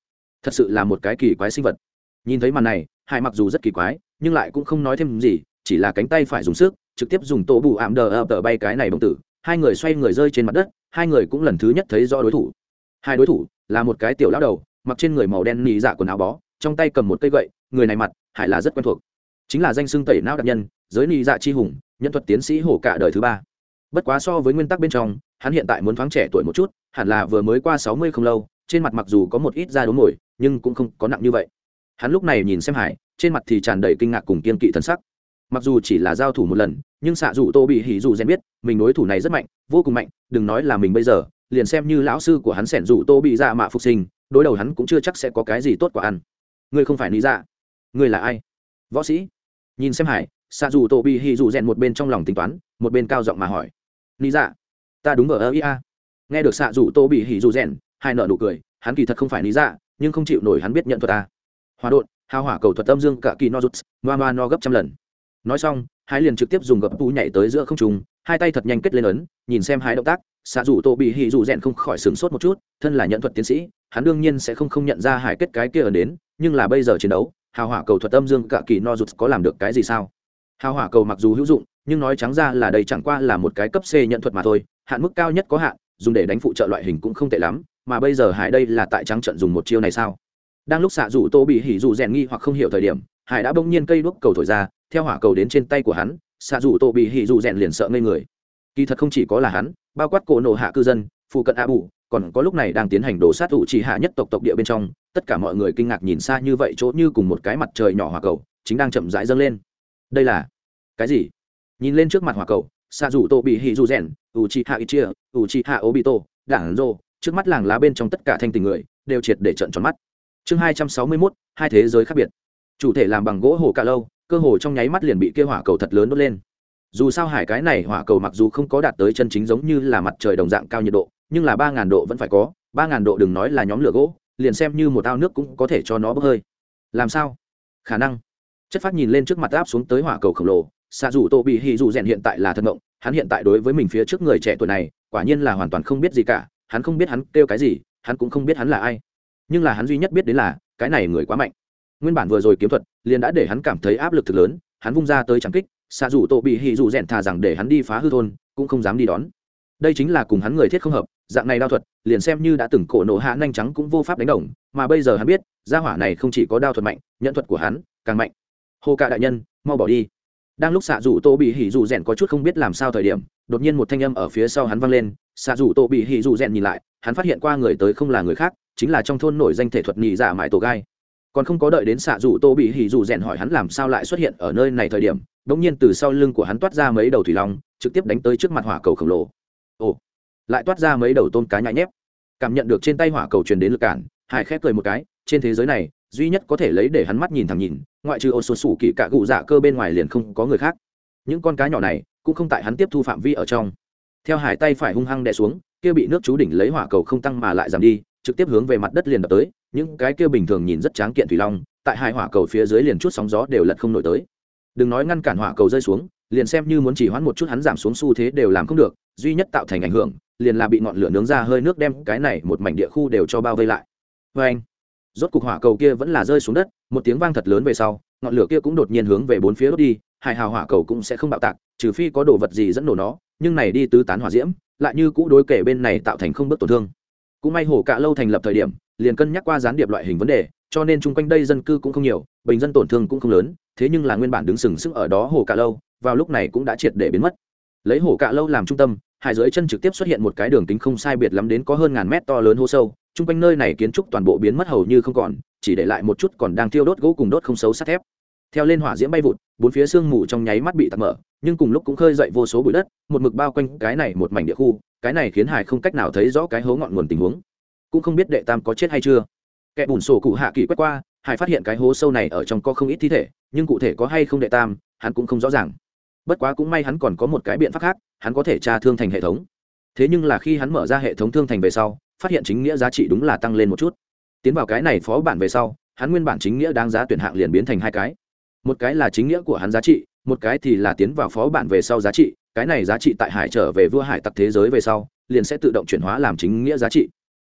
Thật sự là một cái kỳ quái sinh vật. Nhìn thấy màn này, hải mặc dù rất kỳ quái, nhưng lại cũng không nói thêm gì, chỉ là cánh tay phải dùng sức, trực tiếp dùng tổ bụ ảm đờ ập tờ bay cái này động tử, hai người xoay người rơi trên mặt đất, hai người cũng lần thứ nhất thấy do đối thủ. Hai đối thủ là một cái tiểu lão đầu mặc trên người màu đen nỉ dạ quần áo bó trong tay cầm một cây gậy người này mặt hải là rất quen thuộc. Chính là danh xưng tẩy não đặc nhân giới nỉ dạ chi hùng nhân thuật tiến sĩ hổ cả đời thứ ba. Bất quá so với nguyên tắc bên trong hắn hiện tại muốn thoáng trẻ tuổi một chút hẳn là vừa mới qua sáu mươi không lâu trên mặt mặc dù có một ít da đốm nổi, nhưng cũng không có nặng như vậy. Hắn lúc này nhìn xem hải trên mặt thì tràn đầy kinh ngạc cùng kiên kỵ thân sắc. Mặc dù chỉ là giao thủ một lần nhưng xạ dù tô bị hỉ dù rèn biết mình đối thủ này rất mạnh vô cùng mạnh đừng nói là mình bây giờ liền xem như lão sư của hắn sẻn dù tô bị dạ mạ phục sinh đối đầu hắn cũng chưa chắc sẽ có cái gì tốt quả ăn. Ngươi không phải lý dạ. Ngươi là ai? Võ sĩ. Nhìn xem hải xạ dù tô bị hỉ dù rèn một bên trong lòng tính toán, một bên cao giọng mà hỏi. Lý dạ ta đúng ở ơ ia nghe được xạ dù tô bị hỉ dù rèn hai nợ nụ cười, hắn kỳ thật không phải lý dạ nhưng không chịu nổi hắn biết nhận thuật ta hòa đột, hao hỏa cầu thuật âm dương cả kỳ no rút ma ma no gấp trăm lần. Nói xong hai liền trực tiếp dùng gập tú nhảy tới giữa không trùng hai tay thật nhanh kết lên ấn, nhìn xem hai động tác xạ dù tô bị hì dù rèn không khỏi sửng sốt một chút, thân là nhận thuật tiến sĩ, hắn đương nhiên sẽ không không nhận ra hải kết cái kia ở đến, nhưng là bây giờ chiến đấu, hào hỏa cầu thuật âm dương cả kỳ no Rụt có làm được cái gì sao? Hào hỏa cầu mặc dù hữu dụng, nhưng nói trắng ra là đây chẳng qua là một cái cấp c nhận thuật mà thôi, hạn mức cao nhất có hạn, dùng để đánh phụ trợ loại hình cũng không tệ lắm, mà bây giờ hải đây là tại trắng trận dùng một chiêu này sao? Đang lúc xạ dù tô bị hỉ dù rèn nghi hoặc không hiểu thời điểm, hải đã bỗng nhiên cây đuốc cầu thổi ra, theo hỏa cầu đến trên tay của hắn, xạ dù tô bị hỉ dù rèn liền sợ ngây người. Kỳ thật không chỉ có là hắn bao quát cổ nổ hạ cư dân, phụ cận a bù còn có lúc này đang tiến hành đổ sát ủ chỉ hạ nhất tộc tộc địa bên trong, tất cả mọi người kinh ngạc nhìn xa như vậy chỗ như cùng một cái mặt trời nhỏ hỏa cầu, chính đang chậm rãi dâng lên. Đây là cái gì? Nhìn lên trước mặt hỏa cầu xa dù tô bị hỉ dù rèn ủ trì hạ ít chia ủ trì hạ ô bị tô. đảng rô, trước mắt làng lá bên trong tất cả thanh tình người, đều triệt để trận tròn mắt. Chương hai trăm sáu mươi mốt, hai thế giới khác biệt. Chủ thể làm bằng gỗ hồ cả lâu, cơ hồ trong nháy mắt liền bị kia hỏa cầu thật lớn đốt lên dù sao hải cái này hỏa cầu mặc dù không có đạt tới chân chính giống như là mặt trời đồng dạng cao nhiệt độ, nhưng là ba ngàn độ vẫn phải có, ba ngàn độ đừng nói là nhóm lửa gỗ, liền xem như một ao nước cũng có thể cho nó bốc hơi. Làm sao? Khả năng. Chất phát nhìn lên trước mặt áp xuống tới hỏa cầu khổng lồ xạ dù tô bị hì dù rèn hiện tại là thân mộng hắn hiện tại đối với mình phía trước người trẻ tuổi này, quả nhiên là hoàn toàn không biết gì cả, hắn không biết hắn kêu cái gì, hắn cũng không biết hắn là ai. Nhưng là hắn duy nhất biết đến là, cái này người quá mạnh. Nguyên bản vừa rồi kiếm thuật, liền đã để hắn cảm thấy áp lực thực lớn, hắn vung ra tới trắng kích xạ dù tô bị hì dù rèn thà rằng để hắn đi phá hư thôn, cũng không dám đi đón. Đây chính là cùng hắn người thiết không hợp, dạng này đao thuật, liền xem như đã từng cổ nổ hạ nhanh trắng cũng vô pháp đánh đồng, mà bây giờ hắn biết, gia hỏa này không chỉ có đao thuật mạnh, nhận thuật của hắn càng mạnh. Hô Cả đại nhân, mau bỏ đi. Đang lúc xạ dù tô bị hỉ dù rèn có chút không biết làm sao thời điểm, đột nhiên một thanh âm ở phía sau hắn vang lên, xạ dù tô bị hỉ dù rèn nhìn lại, hắn phát hiện qua người tới không là người khác, chính là trong thôn nổi danh thể thuật nhị dạ giả mãi tổ gai còn không có đợi đến xạ dù tô bị hỉ dù rèn hỏi hắn làm sao lại xuất hiện ở nơi này thời điểm đột nhiên từ sau lưng của hắn toát ra mấy đầu thủy long, trực tiếp đánh tới trước mặt hỏa cầu khổng lồ. Ồ, lại toát ra mấy đầu tôm cá nhãi nhép. Cảm nhận được trên tay hỏa cầu truyền đến lực cản, hải khép cười một cái, trên thế giới này, duy nhất có thể lấy để hắn mắt nhìn thẳng nhìn, ngoại trừ ô số sủ kỳ cạ gụ dạ cơ bên ngoài liền không có người khác. Những con cá nhỏ này cũng không tại hắn tiếp thu phạm vi ở trong. Theo hải tay phải hung hăng đè xuống, kia bị nước chú đỉnh lấy hỏa cầu không tăng mà lại giảm đi trực tiếp hướng về mặt đất liền đập tới, những cái kia bình thường nhìn rất tráng kiện thủy long, tại hai hỏa cầu phía dưới liền chút sóng gió đều lật không nổi tới. Đừng nói ngăn cản hỏa cầu rơi xuống, liền xem như muốn chỉ hoãn một chút hắn giảm xuống xu thế đều làm không được, duy nhất tạo thành ảnh hưởng, liền là bị ngọn lửa nướng ra hơi nước đem cái này một mảnh địa khu đều cho bao vây lại. Vê anh, rốt cục hỏa cầu kia vẫn là rơi xuống đất, một tiếng vang thật lớn về sau, ngọn lửa kia cũng đột nhiên hướng về bốn phía đốt đi hải hào hỏa cầu cũng sẽ không bạo tạc, trừ phi có đồ vật gì dẫn nổ nó, nhưng này đi tứ tán hỏa diễm, lại như cũ đối kể bên này tạo thành không bước tổn thương cũng may hồ cạ lâu thành lập thời điểm, liền cân nhắc qua gián điệp loại hình vấn đề, cho nên chung quanh đây dân cư cũng không nhiều, bình dân tổn thương cũng không lớn, thế nhưng là nguyên bản đứng sừng sững ở đó hồ cạ lâu, vào lúc này cũng đã triệt để biến mất. Lấy hồ cạ lâu làm trung tâm, hải dưới chân trực tiếp xuất hiện một cái đường kính không sai biệt lắm đến có hơn ngàn mét to lớn hô sâu, chung quanh nơi này kiến trúc toàn bộ biến mất hầu như không còn, chỉ để lại một chút còn đang thiêu đốt gỗ cùng đốt không xấu sắt thép. Theo lên hỏa diễm bay vụt, bốn phía sương mù trong nháy mắt bị tạt mở, nhưng cùng lúc cũng khơi dậy vô số bụi đất, một mực bao quanh cái này một mảnh địa khu cái này khiến hải không cách nào thấy rõ cái hố ngọn nguồn tình huống cũng không biết đệ tam có chết hay chưa kẻ bùn sổ cụ hạ kỳ quét qua hải phát hiện cái hố sâu này ở trong có không ít thi thể nhưng cụ thể có hay không đệ tam hắn cũng không rõ ràng bất quá cũng may hắn còn có một cái biện pháp khác hắn có thể tra thương thành hệ thống thế nhưng là khi hắn mở ra hệ thống thương thành về sau phát hiện chính nghĩa giá trị đúng là tăng lên một chút tiến vào cái này phó bản về sau hắn nguyên bản chính nghĩa đáng giá tuyển hạng liền biến thành hai cái một cái là chính nghĩa của hắn giá trị một cái thì là tiến vào phó bản về sau giá trị, cái này giá trị tại hải trở về vua hải tặc thế giới về sau, liền sẽ tự động chuyển hóa làm chính nghĩa giá trị.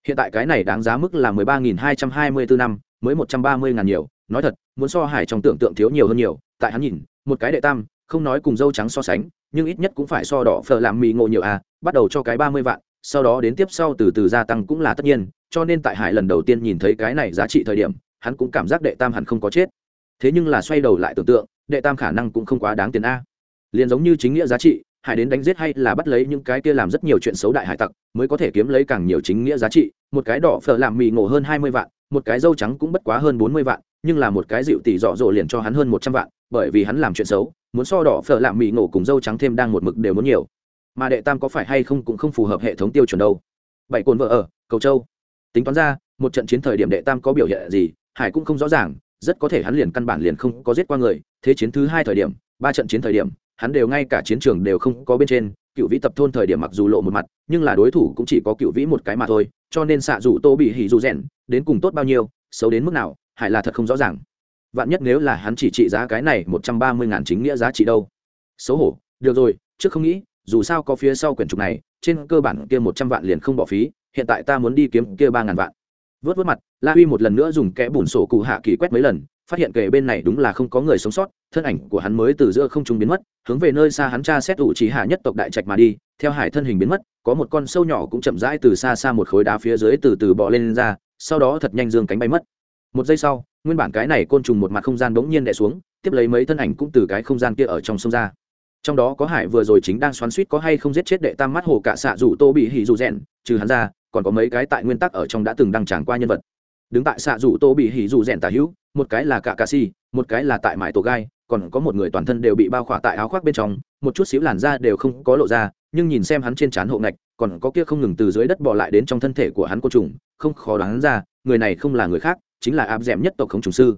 Hiện tại cái này đáng giá mức là mười ba nghìn hai trăm hai mươi bốn năm, mới một trăm ba mươi ngàn nhiều. Nói thật, muốn so hải trong tưởng tượng thiếu nhiều hơn nhiều. Tại hắn nhìn, một cái đệ tam, không nói cùng dâu trắng so sánh, nhưng ít nhất cũng phải so đỏ phở làm mì ngộ nhiều à bắt đầu cho cái ba mươi vạn, sau đó đến tiếp sau từ từ gia tăng cũng là tất nhiên, cho nên tại hải lần đầu tiên nhìn thấy cái này giá trị thời điểm, hắn cũng cảm giác đệ tam hẳn không có chết. Thế nhưng là xoay đầu lại tưởng tượng đệ tam khả năng cũng không quá đáng tiền a. Liền giống như chính nghĩa giá trị hải đến đánh giết hay là bắt lấy những cái kia làm rất nhiều chuyện xấu đại hải tặc, mới có thể kiếm lấy càng nhiều chính nghĩa giá trị. Một cái đỏ phở làm mì ngộ hơn hai mươi vạn, một cái dâu trắng cũng bất quá hơn bốn mươi vạn, nhưng là một cái dịu tỷ dọ dỗ liền cho hắn hơn một trăm vạn, bởi vì hắn làm chuyện xấu, muốn so đỏ phở làm mì ngộ cùng dâu trắng thêm đang một mực đều muốn nhiều. Mà đệ tam có phải hay không cũng không phù hợp hệ thống tiêu chuẩn đâu. Bảy cồn vợ ở, cầu châu. Tính toán ra, một trận chiến thời điểm đệ tam có biểu hiện gì, hải cũng không rõ ràng rất có thể hắn liền căn bản liền không có giết qua người, thế chiến thứ hai thời điểm, ba trận chiến thời điểm, hắn đều ngay cả chiến trường đều không có bên trên, cựu vĩ tập thôn thời điểm mặc dù lộ một mặt, nhưng là đối thủ cũng chỉ có cựu vĩ một cái mà thôi, cho nên xạ dù tô bị hỉ dù rèn, đến cùng tốt bao nhiêu, xấu đến mức nào hải là thật không rõ ràng. Vạn nhất nếu là hắn chỉ trị giá cái này một trăm ba mươi ngàn chính nghĩa giá trị đâu. Xấu hổ, được rồi, trước không nghĩ, dù sao có phía sau quyển trục này, trên cơ bản kia một trăm vạn liền không bỏ phí, hiện tại ta muốn đi kiếm kia ba ngàn vạn vớt vớt mặt la huy một lần nữa dùng kẽ bùn sổ cụ hạ kỳ quét mấy lần phát hiện kề bên này đúng là không có người sống sót thân ảnh của hắn mới từ giữa không trung biến mất hướng về nơi xa hắn cha xét ủ chỉ hạ nhất tộc đại trạch mà đi theo hải thân hình biến mất có một con sâu nhỏ cũng chậm rãi từ xa xa một khối đá phía dưới từ từ bò lên, lên ra sau đó thật nhanh dương cánh bay mất. Một giây sau nguyên bản cái này côn trùng một mặt không gian bỗng nhiên đẻ xuống tiếp lấy mấy thân ảnh cũng từ cái không gian kia ở trong sông ra. Trong đó có hải vừa rồi chính đang xoắn suýt có hay không giết chết đệ tam mắt hồ cả xạ rủ tô bị hỉ dù rèn trừ hắn ra còn có mấy cái tại nguyên tắc ở trong đã từng đăng tràng qua nhân vật. Đứng tại xạ rủ tô bị hỉ dù rèn tả hữu, một cái là cả cà si, một cái là tại mãi tổ gai, còn có một người toàn thân đều bị bao khỏa tại áo khoác bên trong, một chút xíu làn da đều không có lộ ra, nhưng nhìn xem hắn trên trán hộ ngạch, còn có kia không ngừng từ dưới đất bỏ lại đến trong thân thể của hắn côn trùng, không khó đoán ra, người này không là người khác, chính là áp d nhất tộc không trùng sư.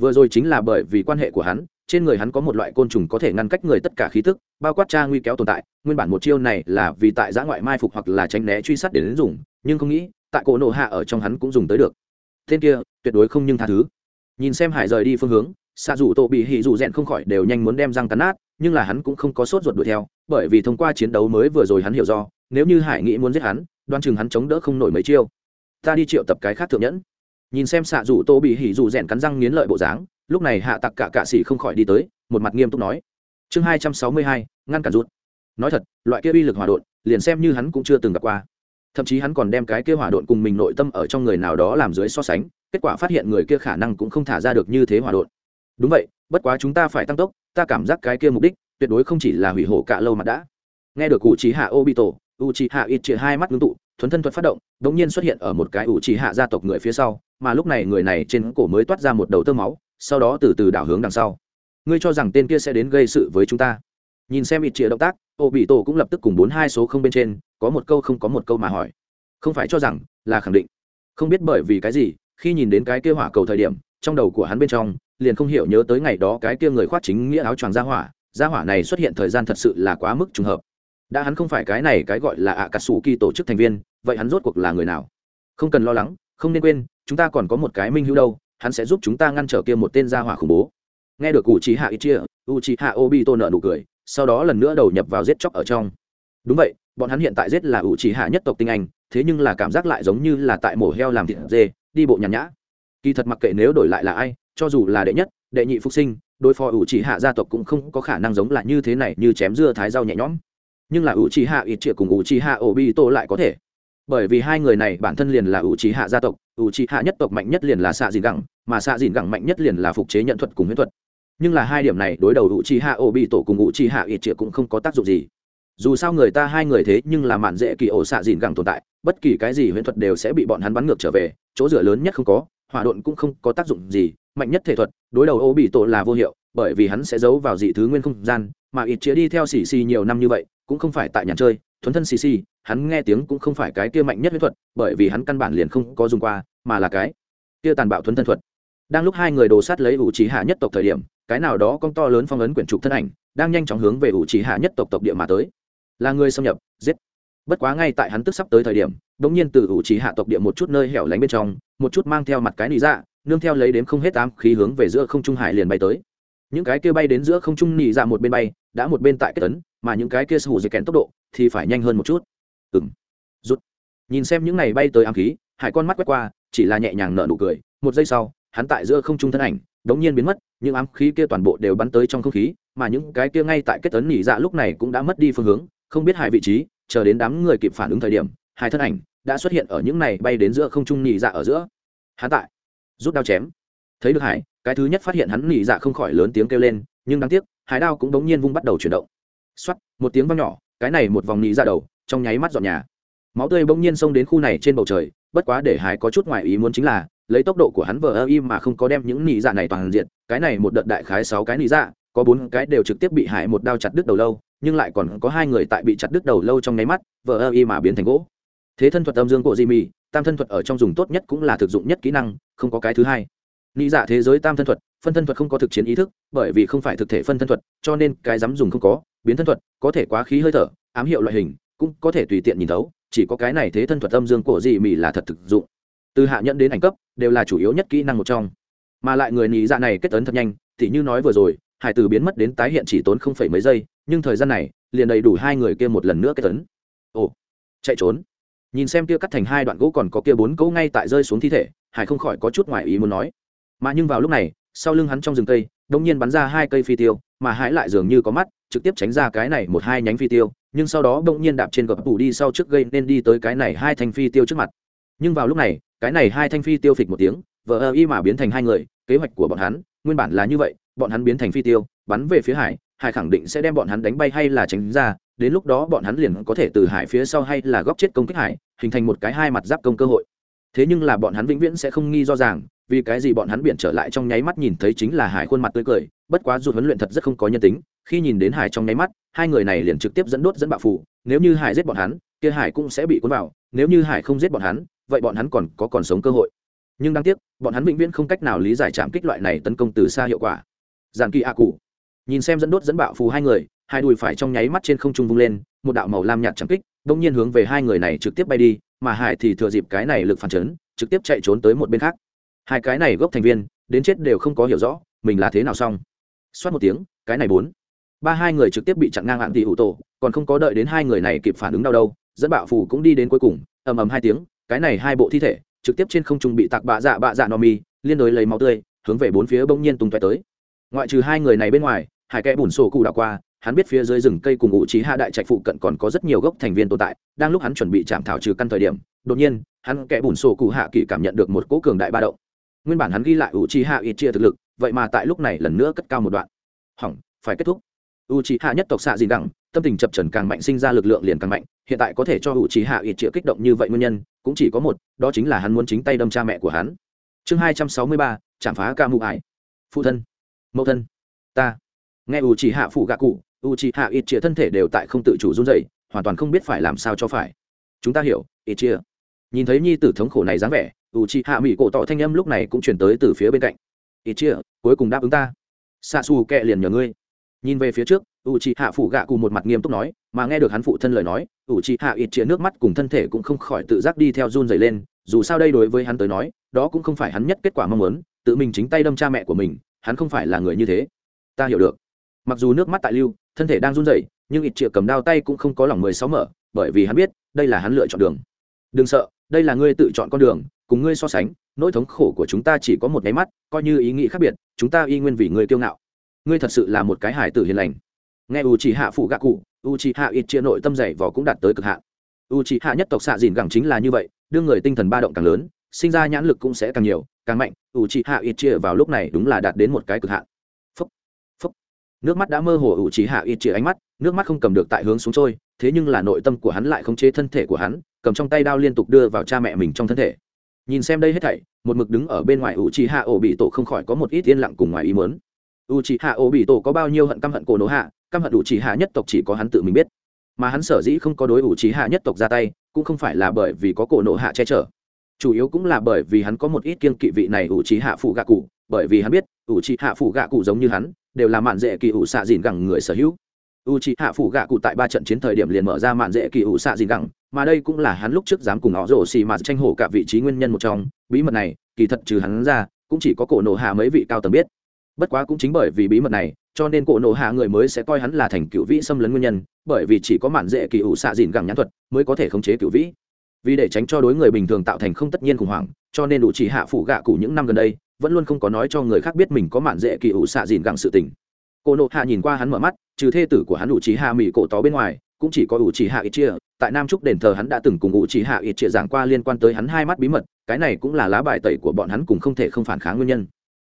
Vừa rồi chính là bởi vì quan hệ của hắn, trên người hắn có một loại côn trùng có thể ngăn cách người tất cả khí tức, bao quát cha nguy kéo tồn tại, nguyên bản một chiêu này là vì tại giã ngoại mai phục hoặc là tránh né truy sát để đến dùng nhưng không nghĩ tại cổ nổ hạ ở trong hắn cũng dùng tới được. Tên kia tuyệt đối không nhưng tha thứ. Nhìn xem hải rời đi phương hướng xạ dù tổ bị hỉ dù rèn không khỏi đều nhanh muốn đem răng cắn nát nhưng là hắn cũng không có sốt ruột đuổi theo bởi vì thông qua chiến đấu mới vừa rồi hắn hiểu do nếu như hải nghĩ muốn giết hắn đoan chừng hắn chống đỡ không nổi mấy chiêu. Ta đi triệu tập cái khác thượng nhẫn. Nhìn xem xạ dù tô bị hỉ dù rèn cắn răng nghiến lợi bộ dáng lúc này hạ tặc cả cạ sĩ không khỏi đi tới một mặt nghiêm túc nói. Chương hai trăm sáu mươi hai ngăn cản rút. Nói thật loại kia uy lực hỏa đột, liền xem như hắn cũng chưa từng gặp qua thậm chí hắn còn đem cái kia hỏa độn cùng mình nội tâm ở trong người nào đó làm dưới so sánh, kết quả phát hiện người kia khả năng cũng không thả ra được như thế hỏa độn. Đúng vậy, bất quá chúng ta phải tăng tốc, ta cảm giác cái kia mục đích, tuyệt đối không chỉ là hủy hổ cả lâu mà đã. Nghe được cụ trí hạ obito u trí hạ ít hai mắt ngưng tụ, thuấn thân thuật phát động đ ỗ n g nhiên xuất hiện ở một cái u trí hạ gia tộc người phía sau, mà lúc này người này trên cổ mới toát ra một đầu tơ máu, sau đó từ từ đảo hướng đằng sau. Ngươi cho rằng tên kia sẽ đến gây sự với chúng ta? Nhìn xem ít động tác ô bị tổ cũng lập tức cùng bốn hai số không bên trên, có một câu không có một câu mà hỏi. Không phải cho rằng là khẳng định. Không biết bởi vì cái gì, khi nhìn đến cái kia hỏa cầu thời điểm, trong đầu của hắn bên trong, liền không hiểu nhớ tới ngày đó cái kia người khoác chính nghĩa áo choàng gia hỏa. Gia hỏa này xuất hiện thời gian thật sự là quá mức trùng hợp. Đã hắn không phải cái này cái gọi là ạ cà sủ kỳ tổ chức thành viên, vậy hắn rốt cuộc là người nào? Không cần lo lắng, không nên quên, chúng ta còn có một cái minh hữu đâu, hắn sẽ giúp chúng ta ngăn trở kia một tên gia hỏa khủng bố. Nghe được u trí hạ ít chia u trí hạ obi tô nợ nụ cười sau đó lần nữa đầu nhập vào giết chóc ở trong. Đúng vậy, bọn hắn hiện tại giết là ủ trì hạ nhất tộc tinh anh, thế nhưng là cảm giác lại giống như là tại mổ heo làm thịt dê, đi bộ nhàn nhã. Kỳ thật mặc kệ nếu đổi lại là ai, cho dù là đệ nhất, đệ nhị phục sinh, đối phó ủ trì hạ gia tộc cũng không có khả năng giống là như thế này như chém dưa thái rau nhẹ nhõm. Nhưng là ủ trì hạ ít triệu cùng ủ trì hạ ổ bi tô lại có thể. Bởi vì hai người này bản thân liền là ủ trì hạ gia tộc, ủ trì hạ nhất tộc mạnh nhất liền là xạ dìn gẳng, mà xạ dìn gẳng mạnh nhất liền là phục chế nhận thuật cùng huyễn thuật nhưng là hai điểm này đối đầu u chi hạ ổ bị tổ cùng u chi hạ ít triệu cũng không có tác dụng gì. Dù sao người ta hai người thế nhưng là mạn dễ kỳ ổ xạ dìn gẳng tồn tại, bất kỳ cái gì huyễn thuật đều sẽ bị bọn hắn bắn ngược trở về, chỗ dựa lớn nhất không có, hỏa độn cũng không có tác dụng gì, mạnh nhất thể thuật, đối đầu ô bị tổ là vô hiệu, bởi vì hắn sẽ giấu vào dị thứ nguyên không gian, mà ít chĩa đi theo xì xì nhiều năm như vậy, cũng không phải tại nhà chơi, thuấn thân xì xì hắn nghe tiếng cũng không phải cái kia mạnh nhất huyễn thuật, bởi vì hắn căn bản liền không có dùng qua, mà là cái kia tàn bạo thuấn thân thuật đang lúc hai người đồ sát lấy ủ trí hạ nhất tộc thời điểm, cái nào đó con to lớn phong ấn quyển trục thân ảnh, đang nhanh chóng hướng về ủ trí hạ nhất tộc tộc địa mà tới. Là người xâm nhập, giết. Bất quá ngay tại hắn tức sắp tới thời điểm đ ỗ n g nhiên từ ủ trí hạ tộc địa một chút nơi hẻo lánh bên trong, một chút mang theo mặt cái nị dạ nương theo lấy đếm không hết tám khí hướng về giữa không trung hải liền bay tới. Những cái kia bay đến giữa không trung nị dạ một bên bay, đã một bên tại kết tấn, mà những cái kia sù dây kèn tốc độ thì phải nhanh hơn một chút. Ừng rút nhìn xem những này bay tới ám khí, hải con mắt quét qua, chỉ là nhẹ nhàng nở nụ cười, một giây sau hắn tại giữa không trung thân ảnh đống nhiên biến mất những ám khí kia toàn bộ đều bắn tới trong không khí mà những cái kia ngay tại kết tấn nhị dạ lúc này cũng đã mất đi phương hướng không biết hải vị trí chờ đến đám người kịp phản ứng thời điểm hai thân ảnh đã xuất hiện ở những này bay đến giữa không trung nhị dạ ở giữa. Hắn tại rút đao chém. Thấy được hải cái thứ nhất phát hiện hắn nhị dạ không khỏi lớn tiếng kêu lên nhưng đáng tiếc hải đao cũng đống nhiên vung bắt đầu chuyển động. Xoát, một tiếng vang nhỏ cái này một vòng nhị dạ đầu trong nháy mắt dọn nhà. Máu tươi bỗng nhiên xông đến khu này trên bầu trời bất quá để hải có chút ngoài ý muốn chính là lấy tốc độ của hắn vờ ơ im mà không có đem những nỉ dạ này toàn diện cái này một đợt đại khái sáu cái nỉ dạ có bốn cái đều trực tiếp bị hải một đao chặt đứt đầu lâu nhưng lại còn có hai người tại bị chặt đứt đầu lâu trong nháy mắt vờ ơ im mà biến thành gỗ. Thế thân thuật âm dương của Jimmy, tam thân thuật ở trong dùng tốt nhất cũng là thực dụng nhất kỹ năng không có cái thứ hai. Nị dạ thế giới tam thân thuật phân thân thuật không có thực chiến ý thức bởi vì không phải thực thể phân thân thuật cho nên cái dám dùng không có biến thân thuật có thể quá khí hơi thở ám hiệu loại hình cũng có thể tùy tiện nhìn thấu chỉ có cái này thế thân thuật âm dương cổ dị mì là thật thực dụng. Từ hạ nhận đến ảnh cấp, đều là chủ yếu nhất kỹ năng một trong. Mà lại người nhị dạ này kết ấn thật nhanh thì như nói vừa rồi, hải tử biến mất đến tái hiện chỉ tốn không phải mấy giây, nhưng thời gian này, liền đầy đủ hai người kia một lần nữa kết ấn. Ồ, chạy trốn. Nhìn xem kia cắt thành hai đoạn gỗ còn có kia bốn cỗ ngay tại rơi xuống thi thể, hải không khỏi có chút ngoài ý muốn nói. Mà nhưng vào lúc này, sau lưng hắn trong rừng cây đông nhiên bắn ra hai cây phi tiêu, mà hải lại dường như có mắt, trực tiếp tránh ra cái này một hai nhánh phi tiêu nhưng sau đó đông nhiên đạp trên gập tủ đi sau trước gây nên đi tới cái này hai thanh phi tiêu trước mặt. Nhưng vào lúc này, cái này hai thanh phi tiêu phịch một tiếng, vờ ơ y mà biến thành hai người, kế hoạch của bọn hắn nguyên bản là như vậy, bọn hắn biến thành phi tiêu, bắn về phía hải hải khẳng định sẽ đem bọn hắn đánh bay hay là tránh ra, đến lúc đó bọn hắn liền có thể từ hải phía sau hay là góp chết công kích hải, hình thành một cái hai mặt giáp công cơ hội. Thế nhưng là bọn hắn vĩnh viễn sẽ không nghi do rằng vì cái gì bọn hắn biển trở lại trong nháy mắt nhìn thấy chính là hải khuôn mặt tươi cười, bất quá dù huấn luyện thật rất không có nhân tính, khi nhìn đến hải trong nháy mắt, hai người này liền trực tiếp dẫn đốt dẫn bạo phủ, nếu như hải giết bọn hắn, kia hải cũng sẽ bị cuốn vào, nếu như hải không giết bọn hắn, vậy bọn hắn còn có còn sống cơ hội. Nhưng đáng tiếc, bọn hắn vĩnh viễn không cách nào lý giải chạm kích loại này tấn công từ xa hiệu quả. Giàn kỳ a cụ nhìn xem dẫn đốt dẫn bạo phù hai người, hai đùi phải trong nháy mắt trên không trung vung lên, một đạo màu lam nhạt chạm kích, đông nhiên hướng về hai người này trực tiếp bay đi, mà hải thì thừa dịp cái này lực phản chấn, trực tiếp chạy trốn tới một bên khác hai cái này gốc thành viên, đến chết đều không có hiểu rõ, mình là thế nào xong. Xoát một tiếng, cái này bốn. Ba hai người trực tiếp bị chặn ngang hạng tỷ hụ tổ, còn không có đợi đến hai người này kịp phản ứng đâu đâu, dẫn bạo phù cũng đi đến cuối cùng, ầm ầm hai tiếng, cái này hai bộ thi thể, trực tiếp trên không trung bị tạc bạ dạ bạ dạ no mi, liên đối lấy máu tươi, hướng về bốn phía bỗng nhiên tung tóe tới. Ngoại trừ hai người này bên ngoài hải kẽ bùn sổ cụ đảo qua, hắn biết phía dưới rừng cây cùng ngụ trí hạ đại trạch phụ cận còn có rất nhiều gốc thành viên tồn tại, đang lúc hắn chuẩn bị chạm thảo trừ căn thời điểm, đột nhiên, hắn kẽ bùn sổ cụ hạ kỳ cảm nhận được một cỗ cường đại ba động nguyên bản hắn ghi lại u trí hạ ít chia thực lực, vậy mà tại lúc này lần nữa cất cao một đoạn. Hỏng, phải kết thúc. U trí hạ nhất tộc xạ gì đẳng, tâm tình chập trần càng mạnh, sinh ra lực lượng liền càng mạnh. Hiện tại có thể cho u trí hạ ít chia kích động như vậy nguyên nhân, cũng chỉ có một, đó chính là hắn muốn chính tay đâm cha mẹ của hắn. Chương hai trăm sáu mươi ba, chạm phá ca mụ ải phụ thân. Mẫu thân. Ta. Nghe u trí hạ phụ gạ cụ u trí hạ ít chia thân thể đều tại không tự chủ run dậy hoàn toàn không biết phải làm sao cho phải. Chúng ta hiểu ít chia nhìn thấy nhi tử thống khổ này dáng vẻ u chị hạ mỹ cổ tỏ thanh âm lúc này cũng chuyển tới từ phía bên cạnh. Ít chia, cuối cùng đáp ứng ta. Xa xù kệ liền nhờ ngươi. Nhìn về phía trước u chị hạ phụ gạ cụ một mặt nghiêm túc nói, mà nghe được hắn phụ thân lời nói u chị hạ ít chia nước mắt cùng thân thể cũng không khỏi tự giác đi theo run dày lên, dù sao đây đối với hắn tới nói, đó cũng không phải hắn nhất kết quả mong muốn, tự mình chính tay đâm cha mẹ của mình, hắn không phải là người như thế. Ta hiểu được. Mặc dù nước mắt tại lưu, thân thể đang run rẩy, nhưng ít chia cầm đao tay cũng không có lòng mười sáu mở, bởi vì hắn biết, đây là hắn lựa chọn đường. Đừng sợ, đây là ngươi tự chọn con đường cùng ngươi so sánh, nỗi thống khổ của chúng ta chỉ có một nháy mắt, coi như ý nghĩ khác biệt, chúng ta y nguyên vì ngươi kiêu ngạo. Ngươi thật sự là một cái hải tử hiền lành. Nghe u chỉ hạ phụ gạ cụ u chỉ hạ ít chia nội tâm dày vỏ cũng đạt tới cực hạn. U chỉ hạ nhất tộc xạ dìn gẳng chính là như vậy, đương người tinh thần ba động càng lớn, sinh ra nhãn lực cũng sẽ càng nhiều, càng mạnh u chỉ hạ ít chia vào lúc này đúng là đạt đến một cái cực hạn. Phúc phúc. Nước mắt đã mơ hồ u chỉ hạ ít chia ánh mắt, nước mắt không cầm được tại hướng xuống trôi, thế nhưng là nội tâm của hắn lại không chế thân thể của hắn, cầm trong tay đao liên tục đưa vào cha mẹ mình trong thân thể nhìn xem đây hết thảy, một mực đứng ở bên ngoài u chi hạ ổ bị tổ không khỏi có một ít yên lặng cùng ngoài ý mớn u chi hạ ổ bị tổ có bao nhiêu hận căm hận cổ nổ hạ, căm hận u chi hạ nhất tộc chỉ có hắn tự mình biết. Mà hắn sở dĩ không có đối u chi hạ nhất tộc ra tay, cũng không phải là bởi vì có cổ nổ hạ che chở. Chủ yếu cũng là bởi vì hắn có một ít kiên kỵ vị này u chi hạ phụ gạ cụ bởi vì hắn biết u chi hạ phụ gạ cụ giống như hắn, đều là mạn dễ kỳ ủ xạ dìn gẳng người sở hữu u chỉ hạ phủ gạ cụ tại ba trận chiến thời điểm liền mở ra mạn dễ kỳ ủ xạ dìn gẳng, mà đây cũng là hắn lúc trước dám cùng họ rổ xì mà tranh hổ cả vị trí nguyên nhân một trong. Bí mật này, kỳ thật trừ hắn ra, cũng chỉ có cổ nổ hạ mấy vị cao tầng biết. Bất quá cũng chính bởi vì bí mật này, cho nên cổ nộ hạ người mới sẽ coi hắn là thành cựu vĩ xâm lấn nguyên nhân, bởi vì chỉ có mạn dễ kỳ ủ xạ dìn gẳng nhãn thuật mới có thể khống chế cựu vĩ. Vì để tránh cho đối người bình thường tạo thành không tất nhiên khủng hoảng, cho nên đủ chỉ hạ phủ gạ cụ những năm gần đây, vẫn luôn không có nói cho người khác biết mình có mạn dễ kỳ ủ xạ dìn gẳng sự tình. Cô nộ hạ nhìn qua hắn mở mắt, trừ thê tử của hắn đủ chỉ hạ mỹ cổ tó bên ngoài, cũng chỉ có ủ chỉ hạ ít chia tại nam trúc đền thờ hắn đã từng cùng ủ chỉ hạ ít chia giảng qua liên quan tới hắn hai mắt bí mật, cái này cũng là lá bài tẩy của bọn hắn cùng không thể không phản kháng nguyên nhân.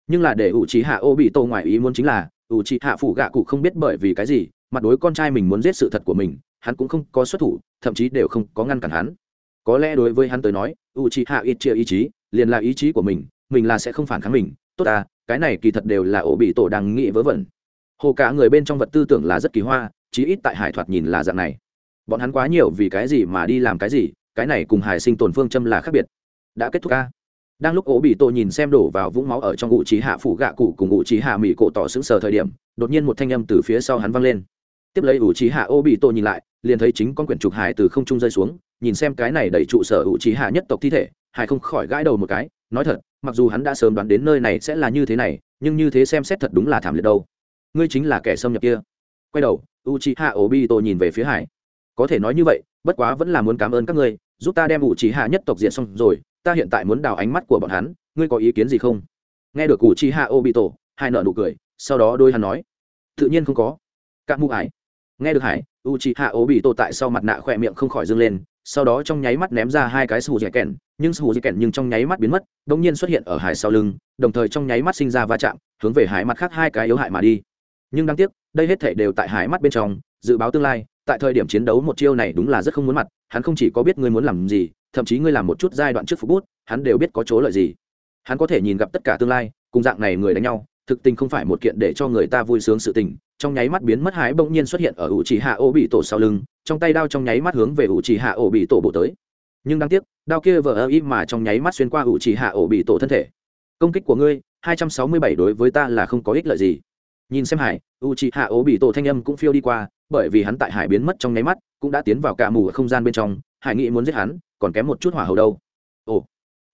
Nhưng là để ủ trí hạ ô bị tô ngoài ý muốn chính là ủ trí hạ phụ gạ cụ không biết bởi vì cái gì, mặt đối con trai mình muốn giết sự thật của mình, hắn cũng không có xuất thủ, thậm chí đều không có ngăn cản hắn. Có lẽ đối với hắn tới nói ủ trí hạ ít chia ý chí, liền là ý chí của mình mình là sẽ không phản kháng mình. Tốt à cái này kỳ thật đều là ổ bị tổ đang nghĩ vớ vẩn hồ cả người bên trong vật tư tưởng là rất kỳ hoa, chí ít tại hải thoạt nhìn là dạng này. Bọn hắn quá nhiều vì cái gì mà đi làm cái gì, cái này cùng hải sinh tồn phương châm là khác biệt. Đã kết thúc ca. Đang lúc ố bị tổ nhìn xem đổ vào vũng máu ở trong ngụ trí hạ phủ gạ cụ cùng ngụ trí hạ mỹ cổ tỏ xứng sờ thời điểm, đột nhiên một thanh âm từ phía sau hắn văng lên. Tiếp lấy ủ trí hạ ô bị tổ nhìn lại, liền thấy chính con quyển trục hải từ không trung rơi xuống, nhìn xem cái này đẩy trụ sở ủ trí hạ nhất tộc thi thể, hải không khỏi gãi đầu một cái, nói thật, mặc dù hắn đã sớm đoán đến nơi này sẽ là như thế này, nhưng như thế xem xét thật đúng là thảm liệt đâu ngươi chính là kẻ xâm nhập kia. Quay đầu u c hạ ổ bị tổ nhìn về phía hải. Có thể nói như vậy, bất quá vẫn là muốn cảm ơn các ngươi, giúp ta đem u c hạ nhất tộc diện xong rồi, ta hiện tại muốn đào ánh mắt của bọn hắn, ngươi có ý kiến gì không? Nghe được u c hạ ổ bị tổ hai nợ nụ cười, sau đó đôi hắn nói, tự nhiên không có. Các mụ ải. Nghe được hải u c hạ ổ bị tổ tại sau mặt nạ khỏe miệng không khỏi dâng lên, sau đó trong nháy mắt ném ra hai cái sù dẻ kèn nhưng sù dẻ kèn nhưng trong nháy mắt biến mất đ ỗ n g nhiên xuất hiện ở hải sau lưng, đồng thời trong nháy mắt sinh ra va chạm, hướng về hải mặt khác hai cái yếu hại mà đi nhưng đáng tiếc, đây hết thể đều tại hải mắt bên trong, dự báo tương lai, tại thời điểm chiến đấu một chiêu này đúng là rất không muốn mặt, hắn không chỉ có biết ngươi muốn làm gì, thậm chí ngươi làm một chút giai đoạn trước phục bút, hắn đều biết có chỗ lợi gì. Hắn có thể nhìn gặp tất cả tương lai, cùng dạng này người đánh nhau, thực tình không phải một kiện để cho người ta vui sướng sự tình. Trong nháy mắt biến mất hái bỗng nhiên xuất hiện ở ủ trì hạ ô bị tổ sau lưng, trong tay đao trong nháy mắt hướng về ủ trì hạ ô bị tổ bộ tới. Nhưng đáng tiếc, đao kia vờ ơ ý mà trong nháy mắt xuyên qua ủ trì hạ ô bị tổ thân thể. Công kích của ngươi, hai trăm sáu mươi bảy đối với ta là không có ích lợi gì nhìn xem hải u trì hạ ô bị tổ thanh âm cũng phiêu đi qua, bởi vì hắn tại hải biến mất trong nháy mắt, cũng đã tiến vào cả mù ở không gian bên trong, hải nghĩ muốn giết hắn, còn kém một chút hỏa hầu đâu. Ồ,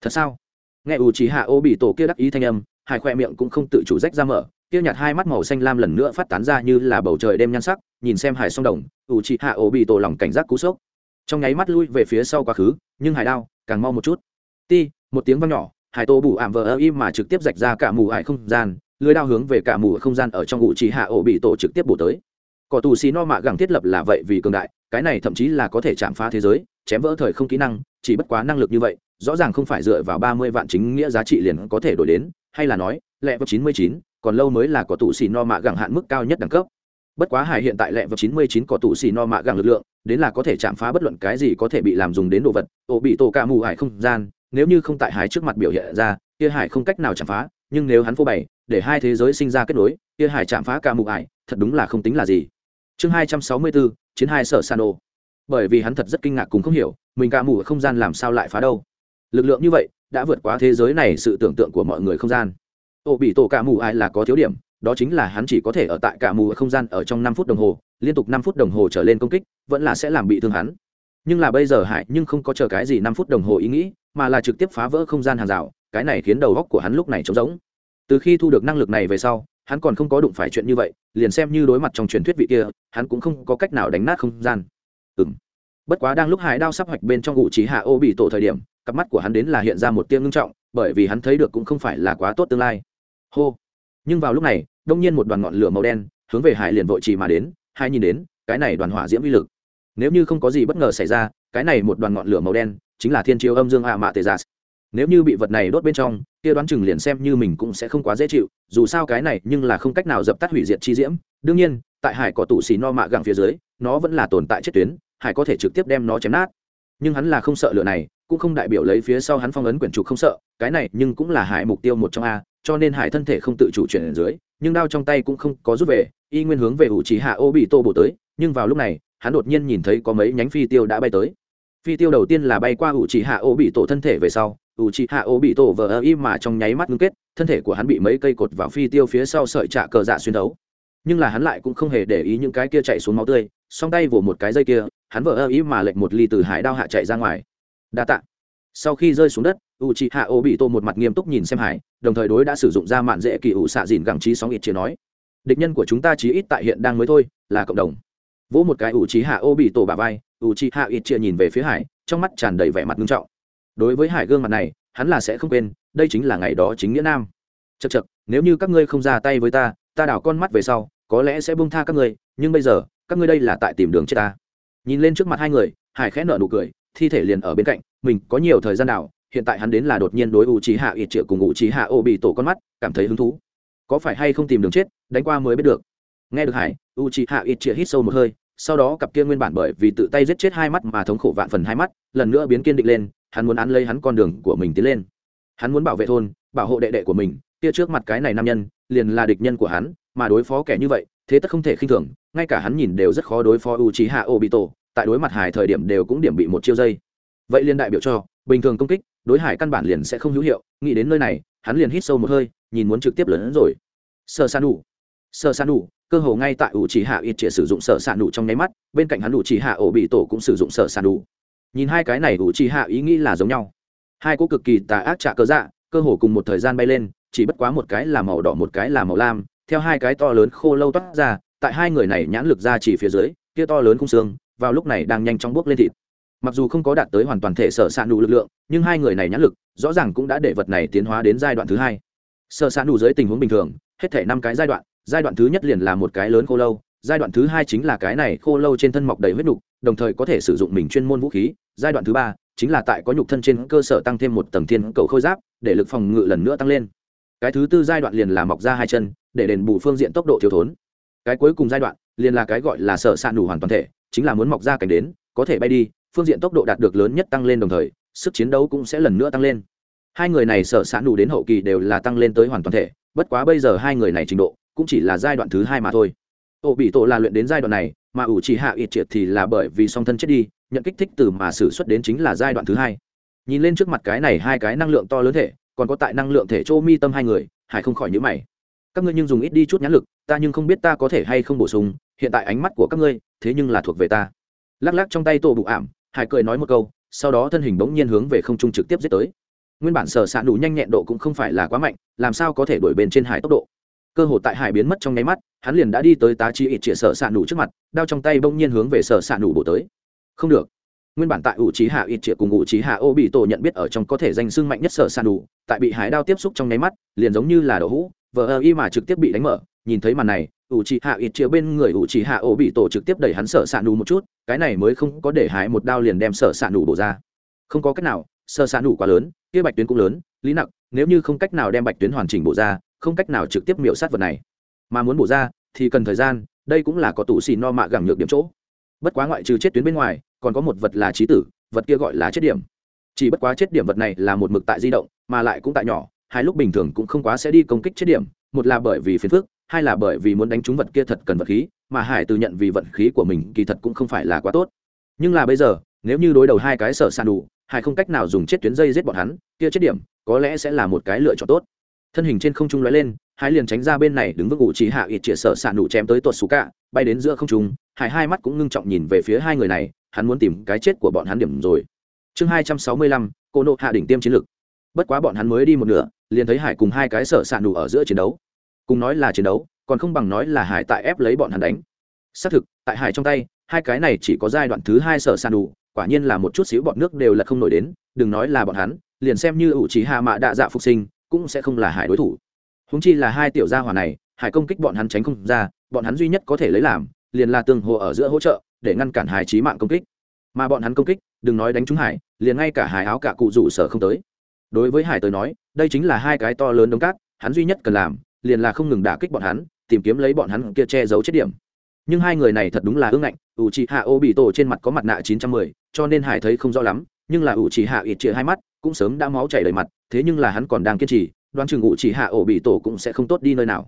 thật sao? Nghe u trì hạ ô bị tổ kia đắc ý thanh âm, hải khoe miệng cũng không tự chủ rách ra mở, kia nhạt hai mắt màu xanh lam lần nữa phát tán ra như là bầu trời đêm nhan sắc, nhìn xem hải song đồng u trị hạ ổ bị tổ lòng cảnh giác cú sốc. Trong nháy mắt lui về phía sau quá khứ, nhưng hải đao càng mau một chút. Ti, một tiếng vang nhỏ, hải tô bù ảm vờ ơ im mà trực tiếp rạch ra cả mù hải không gian lưới đao hướng về cả mù không gian ở trong ngụ trị hạ ổ bị tổ trực tiếp bổ tới. Cỏ tù xì no mạ gẳng thiết lập là vậy vì cường đại, cái này thậm chí là có thể chạm phá thế giới, chém vỡ thời không kỹ năng, chỉ bất quá năng lực như vậy, rõ ràng không phải dựa vào ba mươi vạn chính nghĩa giá trị liền có thể đổi đến, hay là nói lẹ vật chín mươi chín, còn lâu mới là cỏ tụ xì no mạ gẳng hạn mức cao nhất đẳng cấp. Bất quá hải hiện tại lẹ vật chín mươi chín cỏ tụ xì no mạ gẳng lực lượng, đến là có thể chạm phá bất luận cái gì có thể bị làm dùng đến đồ vật, ổ bị tổ cả mù hải không gian, nếu như không tại hải trước mặt biểu hiện ra, kia hải không cách nào chạm phá, nhưng nếu hắn phô bày để hai thế giới sinh ra kết nối, kia hải chạm phá cả mù hải thật đúng là không tính là gì. Chương hai trăm sáu mươi bốn chiến hai sở san ô bởi vì hắn thật rất kinh ngạc cùng không hiểu, mình cả mù không gian làm sao lại phá đâu. Lực lượng như vậy, đã vượt quá thế giới này sự tưởng tượng của mọi người không gian. Ô bị tổ cả mù ai là có thiếu điểm, đó chính là hắn chỉ có thể ở tại cả mù không gian ở trong năm phút đồng hồ, liên tục năm phút đồng hồ trở lên công kích, vẫn là sẽ làm bị thương hắn. Nhưng là bây giờ hải nhưng không có chờ cái gì năm phút đồng hồ ý nghĩ, mà là trực tiếp phá vỡ không gian hàng rào, cái này khiến đầu góc của hắn lúc này trống rỗng từ khi thu được năng lực này về sau, hắn còn không có đụng phải chuyện như vậy, liền xem như đối mặt trong truyền thuyết vị kia, hắn cũng không có cách nào đánh nát không gian. Ừ m bất quá đang lúc hải đao sắp hoạch bên trong ngụ trí hạ ô bị tổ thời điểm, cặp mắt của hắn đến là hiện ra một tiếng ngưng trọng, bởi vì hắn thấy được cũng không phải là quá tốt tương lai. Hô. Nhưng vào lúc này, đông nhiên một đoàn ngọn lửa màu đen hướng về hải liền vội trì mà đến, hai nhìn đến, cái này đoàn hỏa diễm uy lực. Nếu như không có gì bất ngờ xảy ra, cái này một đoàn ngọn lửa màu đen chính là thiên chiếu âm dương hạ mạ tê gia. Nếu như bị vật này đốt bên trong kia đoán chừng liền xem như mình cũng sẽ không quá dễ chịu, dù sao cái này nhưng là không cách nào dập tắt hủy diệt chi diễm. Đương nhiên, tại hải có tủ xì no mạ gặng phía dưới, nó vẫn là tồn tại chết tuyến, hải có thể trực tiếp đem nó chém nát. Nhưng hắn là không sợ lửa này, cũng không đại biểu lấy phía sau hắn phong ấn quyển trục không sợ, cái này nhưng cũng là hải mục tiêu một trong a, cho nên hải thân thể không tự chủ chuyển ở dưới, nhưng đao trong tay cũng không có rút về, y nguyên hướng về ủ trí hạ ô bị tô bổ tới, nhưng vào lúc này, hắn đột nhiên nhìn thấy có mấy nhánh phi tiêu đã bay tới. Phi tiêu đầu tiên là bay qua ủ trí hạ ô bị tổ thân thể về sau ủ trí hạ ô bị tổ vờ ơ y mà trong nháy mắt ngưng kết, thân thể của hắn bị mấy cây cột vào phi tiêu phía sau sợi trạ cờ dạ xuyên đấu nhưng là hắn lại cũng không hề để ý những cái kia chạy xuống máu tươi, song tay vỗ một cái dây kia, hắn vờ ơ y mà lệnh một ly từ hải đao hạ chạy ra ngoài. Đa tạ. Sau khi rơi xuống đất u chị hạ ô bị tô một mặt nghiêm túc nhìn xem hải, đồng thời đối đã sử dụng ra mạn dễ kỳ ủ xạ dìn gẳng trí sóng ít chia nói. Địch nhân của chúng ta chí ít tại hiện đang mới thôi, là cộng đồng. Vỗ một cái u trí hạ ô bị tổ bà vai u trí hạ ít chia nhìn về phía hải, trong mắt tràn đầy vẻ mặt nghiêm trọng đối với hải gương mặt này, hắn là sẽ không quên, đây chính là ngày đó chính nghĩa nam. Chật chật nếu như các ngươi không ra tay với ta ta đảo con mắt về sau, có lẽ sẽ bông tha các ngươi, nhưng bây giờ, các ngươi đây là tại tìm đường chết ta. Nhìn lên trước mặt hai người, hải khẽ nở nụ cười, thi thể liền ở bên cạnh, mình có nhiều thời gian nào hiện tại hắn đến là đột nhiên đối u trí hạ ít triệu cùng u trí hạ ô bị tổ con mắt, cảm thấy hứng thú. Có phải hay không tìm đường chết, đánh qua mới biết được. Nghe được hải, u trí hạ ít triệu hít sâu một hơi, sau đó cặp kia nguyên bản bởi vì tự tay giết chết hai mắt mà thống khổ vạn phần hai mắt, lần nữa biến kiên định lên hắn muốn án lấy hắn con đường của mình tiến lên. Hắn muốn bảo vệ thôn, bảo hộ đệ đệ của mình, kia trước mặt cái này nam nhân, liền là địch nhân của hắn, mà đối phó kẻ như vậy, thế tất không thể khinh thường, ngay cả hắn nhìn đều rất khó đối phó u trí hạ ô bị tổ tại đối mặt hải thời điểm đều cũng điểm bị một chiêu dây. Vậy liên đại biểu cho, bình thường công kích, đối hải căn bản liền sẽ không hữu hiệu, nghĩ đến nơi này, hắn liền hít sâu một hơi, nhìn muốn trực tiếp lớn hơn rồi. Sơ san đủ sơ san đủ cơ hồ ngay tại ủ chỉ hạ ít chỉ sử dụng sở san đủ trong nháy mắt, bên cạnh hắn ủ chỉ hạ ổ bị tổ cũng sử dụng sở san đủ nhìn hai cái này ủ chỉ hạ ý nghĩ là giống nhau. Hai cô cực kỳ tà ác trạ cơ dạ cơ hồ cùng một thời gian bay lên, chỉ bất quá một cái là màu đỏ, một cái là màu lam, theo hai cái to lớn khô lâu toát ra, tại hai người này nhãn lực ra chỉ phía dưới, kia to lớn khung xương, vào lúc này đang nhanh chóng bước lên thịt. Mặc dù không có đạt tới hoàn toàn thể sở s ạ nụ lực lượng, nhưng hai người này nhãn lực, rõ ràng cũng đã để vật này tiến hóa đến giai đoạn thứ hai. Sở s ạ nụ dưới tình huống bình thường, hết thể năm cái giai đoạn giai đoạn thứ nhất liền là một cái lớn khô lâu giai đoạn thứ hai chính là cái này khô lâu trên thân mọc đầy huyết nhục đồng thời có thể sử dụng mình chuyên môn vũ khí. Giai đoạn thứ ba chính là tại có nhục thân trên cơ sở tăng thêm một tầng thiên cầu khôi giáp, để lực phòng ngự lần nữa tăng lên. Cái thứ tư giai đoạn liền là mọc ra hai chân, để đền bù phương diện tốc độ thiếu thốn. Cái cuối cùng giai đoạn liền là cái gọi là sở s ạ nủ hoàn toàn thể, chính là muốn mọc ra cảnh đến, có thể bay đi, phương diện tốc độ đạt được lớn nhất tăng lên đồng thời, sức chiến đấu cũng sẽ lần nữa tăng lên. Hai người này sở s ạ nủ đến hậu kỳ đều là tăng lên tới hoàn toàn thể, bất quá bây giờ hai người này trình độ cũng chỉ là giai đoạn thứ hai mà thôi ổ bị tổ là luyện đến giai đoạn này, mà ủ chỉ hạ ít triệt thì là bởi vì song thân chết đi, nhận kích thích từ mà xử xuất đến chính là giai đoạn thứ hai. Nhìn lên trước mặt cái này hai cái năng lượng to lớn thể, còn có tại năng lượng thể chỗ mi tâm hai người, hải không khỏi nhữ mày. Các ngươi nhưng dùng ít đi chút nhãn lực, ta nhưng không biết ta có thể hay không bổ sung, hiện tại ánh mắt của các ngươi, thế nhưng là thuộc về ta. Lắc lắc trong tay tổ bụ ảm, hải cười nói một câu, sau đó thân hình bỗng nhiên hướng về không trung trực tiếp giết tới. Nguyên bản sở s ạ nụ nhanh nhẹn độ cũng không phải là quá mạnh, làm sao có thể đổi bên trên hải tốc độ? Cơ hội tại hải biến mất trong nháy mắt, hắn liền đã đi tới tá chi ít chĩa sở s ạ nủ trước mặt, đao trong tay bỗng nhiên hướng về sở s ạ nủ bổ tới. Không được. Nguyên bản tại ủ trí hạ ít chĩa cùng ủ trí hạ ô bị tổ nhận biết ở trong có thể danh sưng mạnh nhất sở s ạ nủ, tại bị hải đao tiếp xúc trong nháy mắt, liền giống như là đậu hũ, vờ ơ y mà trực tiếp bị đánh mở. Nhìn thấy màn này, ủ trí hạ ít chĩa bên người ủ trí hạ ô bị tổ trực tiếp đẩy hắn sở s ạ nủ một chút, cái này mới không có để hải một đao liền đem sở s ạ bổ ra. Không có cách nào, sở s ạ quá lớn, kia bạch tuyến cũng lớn, lý nặng nếu như không cách nào đem bạch tuyến hoàn chỉnh bổ ra không cách nào trực tiếp miểu sát vật này. Mà muốn bổ ra, thì cần thời gian, đây cũng là có tủ xì no mạ gẳng nhược điểm chỗ. Bất quá ngoại trừ chết tuyến bên ngoài, còn có một vật là trí tử, vật kia gọi là chết điểm. Chỉ bất quá chết điểm vật này là một mực tại di động, mà lại cũng tại nhỏ, hai lúc bình thường cũng không quá sẽ đi công kích chết điểm, một là bởi vì phiền phức, hai là bởi vì muốn đánh trúng vật kia thật cần vật khí, mà hải từ nhận vì vận khí của mình kỳ thật cũng không phải là quá tốt. Nhưng là bây giờ, nếu như đối đầu hai cái sở sàn đủ, hải không cách nào dùng chết tuyến dây giết bọn hắn, kia chết điểm, có lẽ sẽ là một cái lựa chọn tốt thân hình trên không trung lóe lên hải liền tránh ra bên này đứng vững ủ trí hạ ít chĩa sở sàn đủ chém tới tuột xù cả bay đến giữa không trung hải hai mắt cũng ngưng trọng nhìn về phía hai người này, hắn muốn tìm cái chết của bọn hắn điểm rồi. Chương hai trăm sáu mươi lăm, cô nộ hạ đỉnh tiêm chiến lược bất quá bọn hắn mới đi một nửa, liền thấy hải cùng hai cái sở sạn đủ ở giữa chiến đấu. Cùng nói là chiến đấu, còn không bằng nói là hải tại ép lấy bọn hắn đánh. Xác thực, tại hải trong tay, hai cái này chỉ có giai đoạn thứ hai sở sạn đủ quả nhiên là một chút xíu bọn nước đều là không nổi đến, đừng nói là bọn hắn, liền xem như ủ trí hạ mạ đạ dạ phục sinh cũng sẽ không là hải đối thủ. Húng chi là hai tiểu gia hỏa này, hải công kích bọn hắn tránh không ra, bọn hắn duy nhất có thể lấy làm, liền là tương hồ ở giữa hỗ trợ, để ngăn cản hải trí mạng công kích. Mà bọn hắn công kích, đừng nói đánh trúng hải, liền ngay cả hải áo cả cụ rủ sở không tới. Đối với hải tới nói, đây chính là hai cái to lớn đống cát, hắn duy nhất cần làm, liền là không ngừng đả kích bọn hắn, tìm kiếm lấy bọn hắn kia che giấu chết điểm. Nhưng hai người này thật đúng là ương ngạnh ủ chị hạ ô bị tổ trên mặt có mặt nạ chín trăm mười, cho nên hải thấy không rõ lắm, nhưng là ủ chị hạ ít chĩa hai mắt cũng sớm đã máu chảy đầy mặt thế nhưng là hắn còn đang kiên trì, đoán chừng ngụ chỉ hạ ổ bị tổ cũng sẽ không tốt đi nơi nào.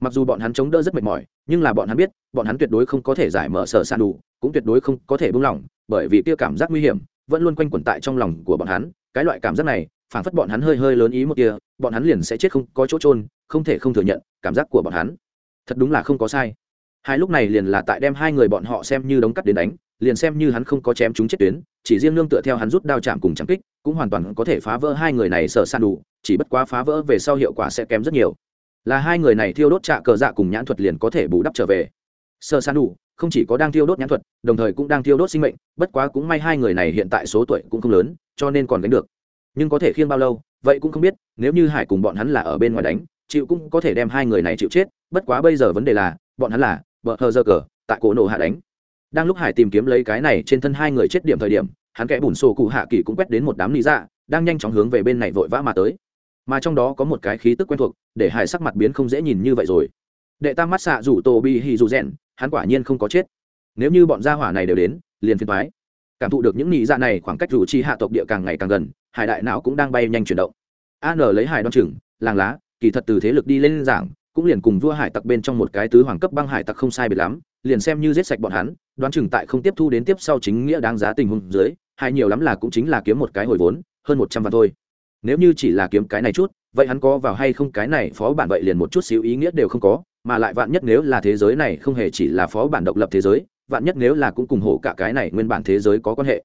Mặc dù bọn hắn chống đỡ rất mệt mỏi, nhưng là bọn hắn biết, bọn hắn tuyệt đối không có thể giải mở sở san đủ, cũng tuyệt đối không có thể buông lỏng, bởi vì kia cảm giác nguy hiểm vẫn luôn quanh quẩn tại trong lòng của bọn hắn. Cái loại cảm giác này phản phất bọn hắn hơi hơi lớn ý một kia, bọn hắn liền sẽ chết không có chỗ trôn không thể không thừa nhận cảm giác của bọn hắn. Thật đúng là không có sai. Hai lúc này liền là tại đem hai người bọn họ xem như đống cắt đến đánh, liền xem như hắn không có chém chúng chết tuyến chỉ riêng nương tựa theo hắn rút đao chạm cùng chạm kích, cũng hoàn toàn có thể phá vỡ hai người này sở san đủ, chỉ bất quá phá vỡ về sau hiệu quả sẽ kém rất nhiều. Là hai người này thiêu đốt trạ cờ dạ cùng nhãn thuật liền có thể bù đắp trở về. Sở san đủ không chỉ có đang thiêu đốt nhãn thuật, đồng thời cũng đang thiêu đốt sinh mệnh, bất quá cũng may hai người này hiện tại số tuổi cũng không lớn, cho nên còn đánh được. Nhưng có thể khiêng bao lâu, vậy cũng không biết, nếu như hải cùng bọn hắn là ở bên ngoài đánh, chịu cũng có thể đem hai người này chịu chết, bất quá bây giờ vấn đề là, bọn hắn là vợ hờ giờ cờ tại cổ nổ hạ đánh đang lúc hải tìm kiếm lấy cái này trên thân hai người chết điểm thời điểm, hắn kẽ bùn sổ cụ hạ kỳ cũng quét đến một đám lý dạ đang nhanh chóng hướng về bên này vội vã mà tới. Mà trong đó có một cái khí tức quen thuộc, để hải sắc mặt biến không dễ nhìn như vậy rồi. Đệ tam mắt xạ rủ tô bi hi dù rèn hắn quả nhiên không có chết. Nếu như bọn gia hỏa này đều đến, liền phiền thoái cảm thụ được những nị dạ này, khoảng cách rủ chi hạ tộc địa càng ngày càng gần, hải đại não cũng đang bay nhanh chuyển động. An lấy hải đoan chừng, làng lá, kỳ thật từ thế lực đi lên giảng cũng liền cùng vua hải tặc bên trong một cái tứ hoàng cấp băng hải tặc không sai biệt lắm, liền xem như giết sạch bọn hắn đoán chừng tại không tiếp thu đến tiếp sau chính nghĩa đáng giá tình huống dưới hay nhiều lắm là cũng chính là kiếm một cái hồi vốn hơn một trăm vạn thôi. Nếu như chỉ là kiếm cái này chút vậy hắn có vào hay không cái này phó bản vậy liền một chút xíu ý nghĩa đều không có mà lại vạn nhất nếu là thế giới này không hề chỉ là phó bản độc lập thế giới vạn nhất nếu là cũng cùng hộ cả cái này nguyên bản thế giới có quan hệ.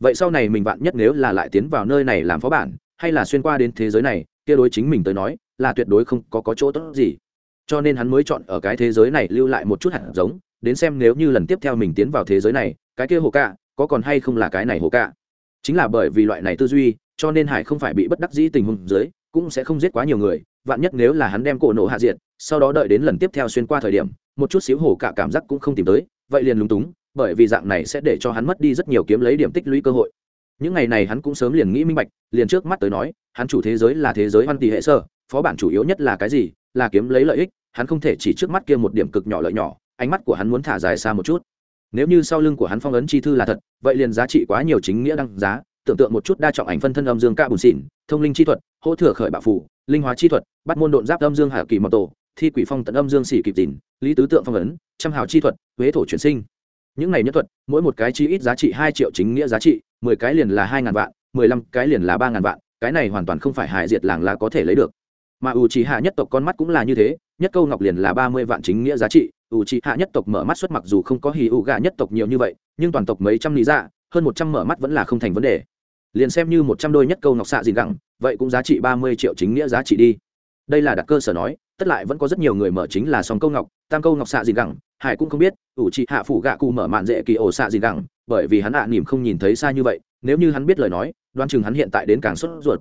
Vậy sau này mình vạn nhất nếu là lại tiến vào nơi này làm phó bản hay là xuyên qua đến thế giới này kia đối chính mình tới nói là tuyệt đối không có, có chỗ tốt gì. Cho nên hắn mới chọn ở cái thế giới này lưu lại một chút hạt giống đến xem nếu như lần tiếp theo mình tiến vào thế giới này, cái kia hồ cạ, có còn hay không là cái này hồ cạ? Chính là bởi vì loại này tư duy, cho nên hải không phải bị bất đắc dĩ tình huống dưới, cũng sẽ không giết quá nhiều người, vạn nhất nếu là hắn đem cổ nổ hạ diệt, sau đó đợi đến lần tiếp theo xuyên qua thời điểm, một chút xíu hồ cả cảm giác cũng không tìm tới, vậy liền lúng túng, bởi vì dạng này sẽ để cho hắn mất đi rất nhiều kiếm lấy điểm tích lũy cơ hội. Những ngày này hắn cũng sớm liền nghĩ minh bạch, liền trước mắt tới nói, hắn chủ thế giới là thế giới văn tỷ hệ sơ phó bản chủ yếu nhất là cái gì? Là kiếm lấy lợi ích, hắn không thể chỉ trước mắt kia một điểm cực nhỏ lợi nhỏ ánh mắt của hắn muốn thả dài xa một chút. Nếu như sau lưng của hắn phong ấn chi thư là thật, vậy liền giá trị quá nhiều chính nghĩa đăng giá, tưởng tượng một chút đa trọng ảnh phân thân âm dương ca bùn xỉn, thông linh chi thuật, hỗ thừa khởi bạo phủ, linh hóa chi thuật, bắt môn độn giáp âm dương hạ kỳ mật tổ, thi quỷ phong tận âm dương xỉ kịp dìn lý tứ tượng phong ấn, trăm hào chi thuật, huế thổ chuyển sinh. Những này nhất thuật, mỗi một cái chi ít giá trị hai triệu chính nghĩa giá trị, mười cái liền là hai ngàn vạn, mười lăm cái liền là ba ngàn vạn, cái này hoàn toàn không phải hại diệt làng là có thể lấy được. Mà ủ trì hạ nhất tộc con mắt cũng là như thế, nhất câu ngọc liền là ba mươi vạn chính nghĩa giá trị ủ trị hạ nhất tộc mở mắt xuất mặc dù không có hì ủ gà nhất tộc nhiều như vậy, nhưng toàn tộc mấy trăm lý dạ hơn một trăm mở mắt vẫn là không thành vấn đề. Liền xem như một trăm đôi nhất câu ngọc xạ dìn gẳng vậy cũng giá trị ba mươi triệu chính nghĩa giá trị đi. Đây là đặt cơ sở nói, tất lại vẫn có rất nhiều người mở chính là sòng câu ngọc, tam câu ngọc xạ dìn gẳng hải cũng không biết ủ trị hạ phủ gạ cụ mở mạn dễ kỳ ổ xạ dìn gẳng bởi vì hắn ạ à nỉm không nhìn thấy xa như vậy, nếu như hắn biết lời nói đoan chừng hắn hiện tại đến càng sốt ruột.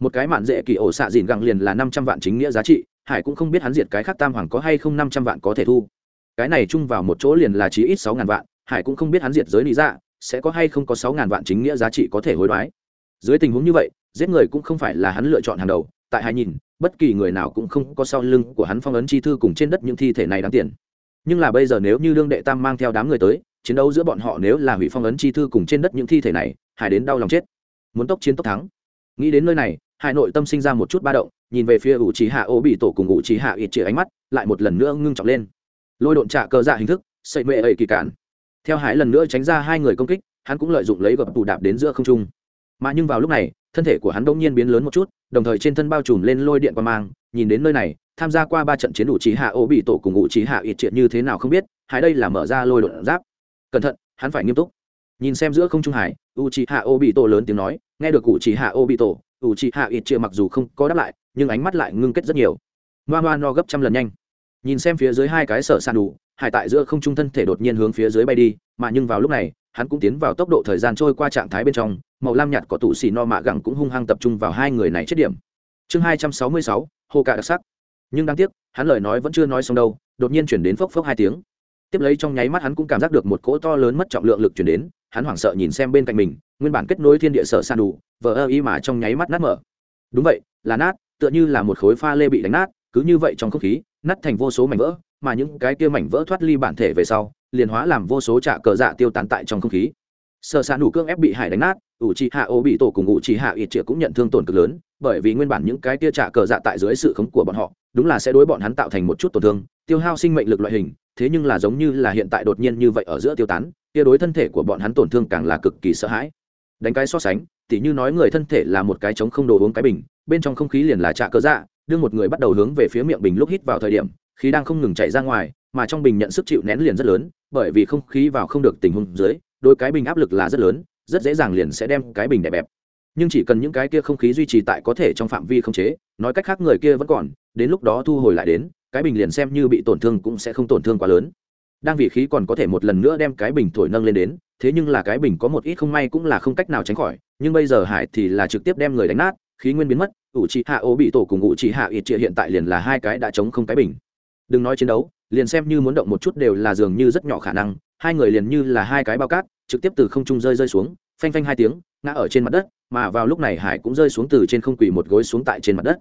Một cái mạn dễ kỳ ổ xạ dìn gẳng liền là năm trăm vạn chính nghĩa giá trị, hải cũng không biết hắn diệt cái khác tam hoàng có hay không năm trăm vạn có thể thu cái này chung vào một chỗ liền là chí ít sáu ngàn vạn, hải cũng không biết hắn diệt giới lý dạ sẽ có hay không có sáu ngàn vạn chính nghĩa giá trị có thể hối đoái. Dưới tình huống như vậy, giết người cũng không phải là hắn lựa chọn hàng đầu, tại hải nhìn, bất kỳ người nào cũng không có sau lưng của hắn phong ấn chi thư cùng trên đất những thi thể này đáng tiền. Nhưng là bây giờ nếu như lương đệ tam mang theo đám người tới, chiến đấu giữa bọn họ nếu là hủy phong ấn chi thư cùng trên đất những thi thể này, hải đến đau lòng chết. Muốn tốc chiến tốc thắng. Nghĩ đến nơi này, hải nội tâm sinh ra một chút ba động, nhìn về phía ủ trí hạ, ô bị tổ cùng ủ trí hạ ít chĩa ánh mắt, lại một lần nữa ngưng trọng lên lôi độn trả cờ dạ hình thức xây mệ ấy kỳ cản. Theo hải lần nữa tránh ra hai người công kích, hắn cũng lợi dụng lấy gập tù đạp đến giữa không trung. Mà nhưng vào lúc này, thân thể của hắn đông nhiên biến lớn một chút, đồng thời trên thân bao trùm lên lôi điện qua mang, nhìn đến nơi này, tham gia qua ba trận chiến ủ trí hạ ô bị tổ cùng ủ trí hạ ít triệt như thế nào không biết hải đây là mở ra lôi đột giáp. Cẩn thận, hắn phải nghiêm túc. Nhìn xem giữa không trung hải u trí hạ ô bị tổ lớn tiếng nói, nghe được ủ trí hạ ô bị tổ ủ trí hạ ít triệt mặc dù không có đáp lại, nhưng ánh mắt lại ngưng kết rất nhiều. Noa ngoan no gấp trăm lần nhanh nhìn xem phía dưới hai cái sở sàn đủ, hải tại giữa không trung thân thể đột nhiên hướng phía dưới bay đi, mà nhưng vào lúc này, hắn cũng tiến vào tốc độ thời gian trôi qua trạng thái bên trong, màu lam nhạt có tủ xì no mạ gẳng cũng hung hăng tập trung vào hai người này chết điểm. Chương hai trăm sáu mươi sáu, hô cả đặc sắc. Nhưng đáng tiếc, hắn lời nói vẫn chưa nói xong đâu, đột nhiên chuyển đến phốc phốc hai tiếng. Tiếp lấy trong nháy mắt hắn cũng cảm giác được một cỗ to lớn mất trọng lượng lực chuyển đến, hắn hoảng sợ nhìn xem bên cạnh mình, nguyên bản kết nối thiên địa sở sàn đủ, vờ ơ y mà trong nháy mắt nát mở. Đúng vậy, là nát, tựa như là một khối pha lê bị đánh nát, cứ như vậy trong không khí nát thành vô số mảnh vỡ, mà những cái kia mảnh vỡ thoát ly bản thể về sau, liền hóa làm vô số trạ cờ dạ tiêu tán tại trong không khí. Sợ xạ đủ cương ép bị hải đánh nát, ủ trì hạ ô bị tổ cùng ủ trì hạ ít chĩa cũng nhận thương tổn cực lớn, bởi vì nguyên bản những cái tia trả cờ dạ tại dưới sự khống của bọn họ, đúng là sẽ đối bọn hắn tạo thành một chút tổn thương, tiêu hao sinh mệnh lực loại hình, thế nhưng là giống như là hiện tại đột nhiên như vậy ở giữa tiêu tán tia đối thân thể của bọn hắn tổn thương càng là cực kỳ sợ hãi. Đánh cái so sánh, tỉ như nói người thân thể là một cái trống không đồ uống cái bình, bên trong không khí liền là trả cờ dạ đương một người bắt đầu hướng về phía miệng bình lúc hít vào thời điểm, khí đang không ngừng chạy ra ngoài, mà trong bình nhận sức chịu nén liền rất lớn, bởi vì không khí vào không được tình huống dưới, đôi cái bình áp lực là rất lớn, rất dễ dàng liền sẽ đem cái bình đè bẹp. Nhưng chỉ cần những cái kia không khí duy trì tại có thể trong phạm vi không chế, nói cách khác người kia vẫn còn, đến lúc đó thu hồi lại đến, cái bình liền xem như bị tổn thương cũng sẽ không tổn thương quá lớn. Đang vì khí còn có thể một lần nữa đem cái bình thổi nâng lên đến, thế nhưng là cái bình có một ít không may cũng là không cách nào tránh khỏi, nhưng bây giờ hải thì là trực tiếp đem người đánh nát khí nguyên biến mất, ủ trị hạ ô bị tổ cùng ủ trị hạ ít trịa hiện tại liền là hai cái đã chống không cái bình. Đừng nói chiến đấu, liền xem như muốn động một chút đều là dường như rất nhỏ khả năng, hai người liền như là hai cái bao cát, trực tiếp từ không trung rơi rơi xuống, phanh phanh hai tiếng, ngã ở trên mặt đất, mà vào lúc này hải cũng rơi xuống từ trên không quỳ một gối xuống tại trên mặt đất.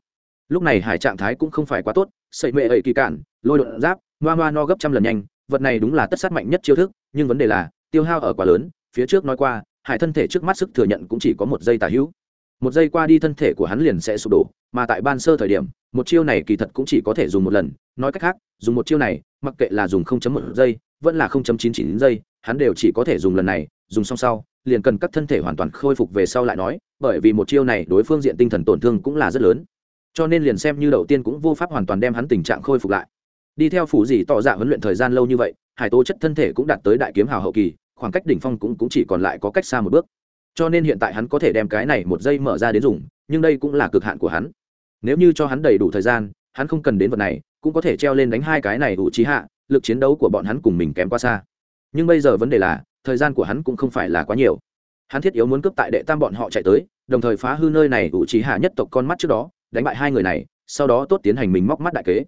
Lúc này hải trạng thái cũng không phải quá tốt sậy mệ ẩy kỳ cản, lôi đột giáp, ngoa ngoa no gấp trăm lần nhanh, vật này đúng là tất sát mạnh nhất chiêu thức, nhưng vấn đề là, tiêu hao ở quá lớn, phía trước nói qua, hải thân thể trước mắt sức thừa nhận cũng chỉ có một giây tà hữu một giây qua đi thân thể của hắn liền sẽ sụp đổ mà tại ban sơ thời điểm một chiêu này kỳ thật cũng chỉ có thể dùng một lần. Nói cách khác dùng một chiêu này mặc kệ là dùng 0.1 giây vẫn là 0.99 giây hắn đều chỉ có thể dùng lần này dùng xong sau liền cần các thân thể hoàn toàn khôi phục về sau lại nói bởi vì một chiêu này đối phương diện tinh thần tổn thương cũng là rất lớn. Cho nên liền xem như đầu tiên cũng vô pháp hoàn toàn đem hắn tình trạng khôi phục lại. Đi theo phủ gì tỏ dạ huấn luyện thời gian lâu như vậy hải tố chất thân thể cũng đạt tới đại kiếm hào hậu kỳ khoảng cách đỉnh phong cũng, cũng chỉ còn lại có cách xa một bước cho nên hiện tại hắn có thể đem cái này một giây mở ra đến dùng, nhưng đây cũng là cực hạn của hắn. Nếu như cho hắn đầy đủ thời gian, hắn không cần đến vật này, cũng có thể treo lên đánh hai cái này ủ trí hạ, lực chiến đấu của bọn hắn cùng mình kém quá xa. Nhưng bây giờ vấn đề là, thời gian của hắn cũng không phải là quá nhiều. Hắn thiết yếu muốn cướp tại đệ tam bọn họ chạy tới, đồng thời phá hư nơi này ủ trí hạ nhất tộc con mắt trước đó, đánh bại hai người này, sau đó tốt tiến hành mình móc mắt đại kế.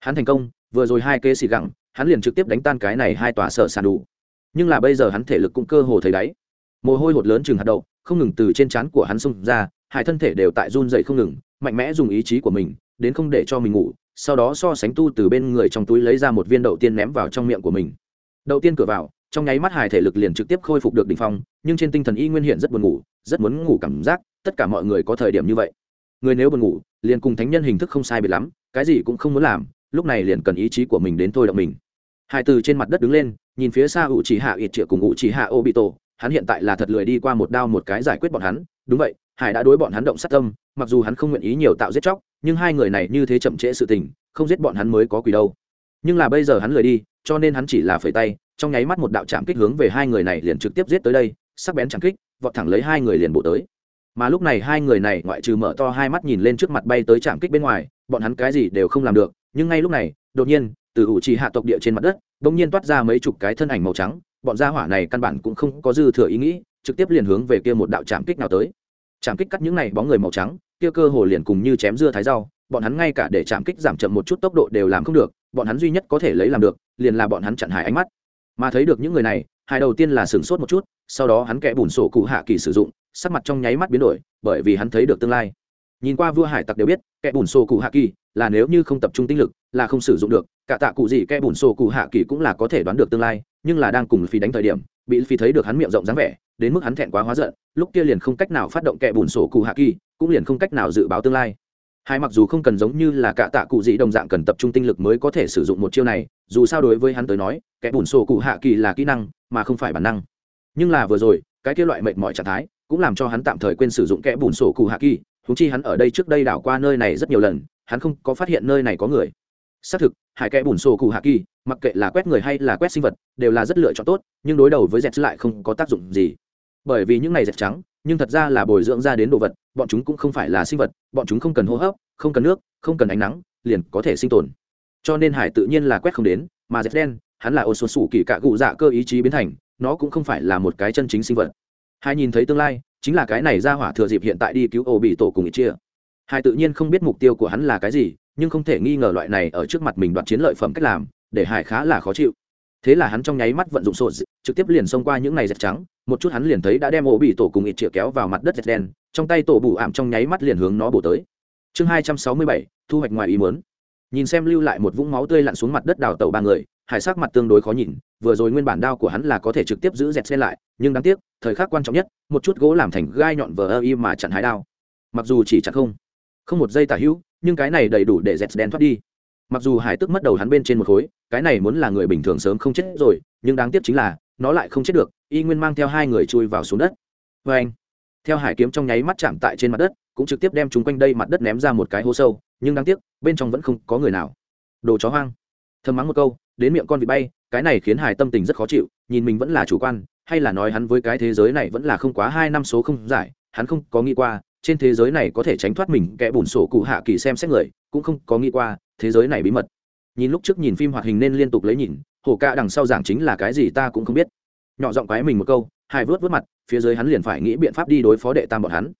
Hắn thành công, vừa rồi hai kế xì gẳng hắn liền trực tiếp đánh tan cái này hai tòa sở sàn đủ. Nhưng là bây giờ hắn thể lực cũng cơ hồ thấy đáy mồ hôi hột lớn chừng hạt đậu, không ngừng từ trên trán của hắn xông ra, hai thân thể đều tại run dậy không ngừng, mạnh mẽ dùng ý chí của mình, đến không để cho mình ngủ, sau đó so sánh tu từ bên người trong túi lấy ra một viên đậu tiên ném vào trong miệng của mình. Đầu tiên cửa vào, trong nháy mắt hài thể lực liền trực tiếp khôi phục được đ ỉ n h phong, nhưng trên tinh thần y nguyên hiện rất buồn ngủ, rất muốn ngủ cảm giác, tất cả mọi người có thời điểm như vậy. Người nếu buồn ngủ, liền cùng thánh nhân hình thức không sai biệt lắm, cái gì cũng không muốn làm, lúc này liền cần ý chí của mình đến thôi động mình. Hai từ trên mặt đất đứng lên, nhìn phía xa ủ chỉ hạ ít triệu cùng ủ chỉ hạ ô bị tổ hắn hiện tại là thật lười đi qua một đao một cái giải quyết bọn hắn, đúng vậy, hải đã đối bọn hắn động sát tâm, mặc dù hắn không nguyện ý nhiều tạo giết chóc, nhưng hai người này như thế chậm trễ sự tình, không giết bọn hắn mới có quỷ đâu. Nhưng là bây giờ hắn lười đi, cho nên hắn chỉ là phẩy tay, trong nháy mắt một đạo chạm kích hướng về hai người này liền trực tiếp giết tới đây, sắc bén chạm kích, vọt thẳng lấy hai người liền bộ tới. Mà lúc này hai người này ngoại trừ mở to hai mắt nhìn lên trước mặt bay tới chạm kích bên ngoài, bọn hắn cái gì đều không làm được, nhưng ngay lúc này, đột nhiên, từ ủ trì hạ tộc địa trên mặt đất, bỗng nhiên toát ra mấy chục cái thân ảnh màu trắng bọn gia hỏa này căn bản cũng không có dư thừa ý nghĩ, trực tiếp liền hướng về kia một đạo chạm kích nào tới. Chạm kích cắt những này bóng người màu trắng, kia cơ hồ liền cùng như chém dưa thái rau, bọn hắn ngay cả để chạm kích giảm chậm một chút tốc độ đều làm không được, bọn hắn duy nhất có thể lấy làm được, liền là bọn hắn chặn hải ánh mắt. Mà thấy được những người này hải đầu tiên là sửng sốt một chút, sau đó hắn kẽ bùn sổ cụ hạ kỳ sử dụng, sắc mặt trong nháy mắt biến đổi, bởi vì hắn thấy được tương lai nhìn qua vua hải tặc đều biết kẽ bùn sổ cụ hạ kỳ là nếu như không tập trung tinh lực là không sử dụng được. Cả tạ cụ gì kẽ bùn sổ cụ hạ kỳ cũng là có thể đoán được tương lai, nhưng là đang cùng phi đánh thời điểm, bị phi thấy được hắn miệng rộng dáng vẻ, đến mức hắn thẹn quá hóa giận, lúc kia liền không cách nào phát động kẽ bùn sổ cụ hạ kỳ, cũng liền không cách nào dự báo tương lai. Hai mặc dù không cần giống như là cả tạ cụ gì đồng dạng cần tập trung tinh lực mới có thể sử dụng một chiêu này, dù sao đối với hắn tới nói, kẻ bùn sổ cụ hạ kỳ là kỹ năng, mà không phải bản năng. Nhưng là vừa rồi, cái kia loại mệt mỏi trạng thái, cũng làm cho hắn tạm thời quên sử dụng kẻ bùn sổ cụ hạ kỳ húng chi hắn ở đây trước đây đảo qua nơi này rất nhiều lần, hắn không có phát hiện nơi này có người. Xác thực, hải kẽ bùn sổ cụ hạ kỳ, mặc kệ là quét người hay là quét sinh vật, đều là rất lựa chọn tốt, nhưng đối đầu với dẹt lại không có tác dụng gì. Bởi vì những này dẹt trắng, nhưng thật ra là bồi dưỡng ra đến đồ vật, bọn chúng cũng không phải là sinh vật, bọn chúng không cần hô hấp, không cần nước, không cần ánh nắng, liền có thể sinh tồn. Cho nên hải tự nhiên là quét không đến, mà dẹt đen, hắn là ô xuân sủ kỳ cạ cụ dạ cơ ý chí biến thành, nó cũng không phải là một cái chân chính sinh vật. Hải nhìn thấy tương lai chính là cái này ra hỏa thừa dịp hiện tại đi cứu ô bị tổ cùng ít chia hai tự nhiên không biết mục tiêu của hắn là cái gì, nhưng không thể nghi ngờ loại này ở trước mặt mình đoạt chiến lợi phẩm cách làm, để hải khá là khó chịu. Thế là hắn trong nháy mắt vận dụng sổ trực tiếp liền xông qua những này dẹp trắng, một chút hắn liền thấy đã đem ổ bị tổ cùng ít chĩa kéo vào mặt đất dẹp đen, trong tay tổ bù ảm trong nháy mắt liền hướng nó bổ tới. Chương hai trăm sáu mươi bảy, thu hoạch ngoài ý muốn. Nhìn xem lưu lại một vũng máu tươi lặn xuống mặt đất đào tẩu ba người hải sắc mặt tương đối khó nhìn, vừa rồi nguyên bản đao của hắn là có thể trực tiếp giữ dẹt lên lại, nhưng đáng tiếc, thời khắc quan trọng nhất, một chút gỗ làm thành gai nhọn vờ ơ y mà chặn hái đao. Mặc dù chỉ chặn không không một giây tả hữu, nhưng cái này đầy đủ để dẹt đen thoát đi. Mặc dù hải tức mất đầu hắn bên trên một khối, cái này muốn là người bình thường sớm không chết rồi, nhưng đáng tiếc chính là, nó lại không chết được, y nguyên mang theo hai người chui vào xuống đất. Vê anh, theo hải kiếm trong nháy mắt chạm tại trên mặt đất, cũng trực tiếp đem chúng quanh đây mặt đất ném ra một cái hố sâu, nhưng đáng tiếc, bên trong vẫn không có người nào. Đồ chó hoang. Thơm mắng một câu đến miệng con vịt bay, cái này khiến hải tâm tình rất khó chịu, nhìn mình vẫn là chủ quan, hay là nói hắn với cái thế giới này vẫn là không quá hai năm số không giải, hắn không có nghĩ qua, trên thế giới này có thể tránh thoát mình, kẻ bùn sổ cụ hạ kỳ xem xét người, cũng không có nghĩ qua, thế giới này bí mật. Nhìn lúc trước nhìn phim hoạt hình nên liên tục lấy nhìn hổ ca đằng sau giảng chính là cái gì ta cũng không biết. Nhỏ giọng quái mình một câu hai vớt vớt mặt, phía dưới hắn liền phải nghĩ biện pháp đi đối phó đệ tam bọn hắn.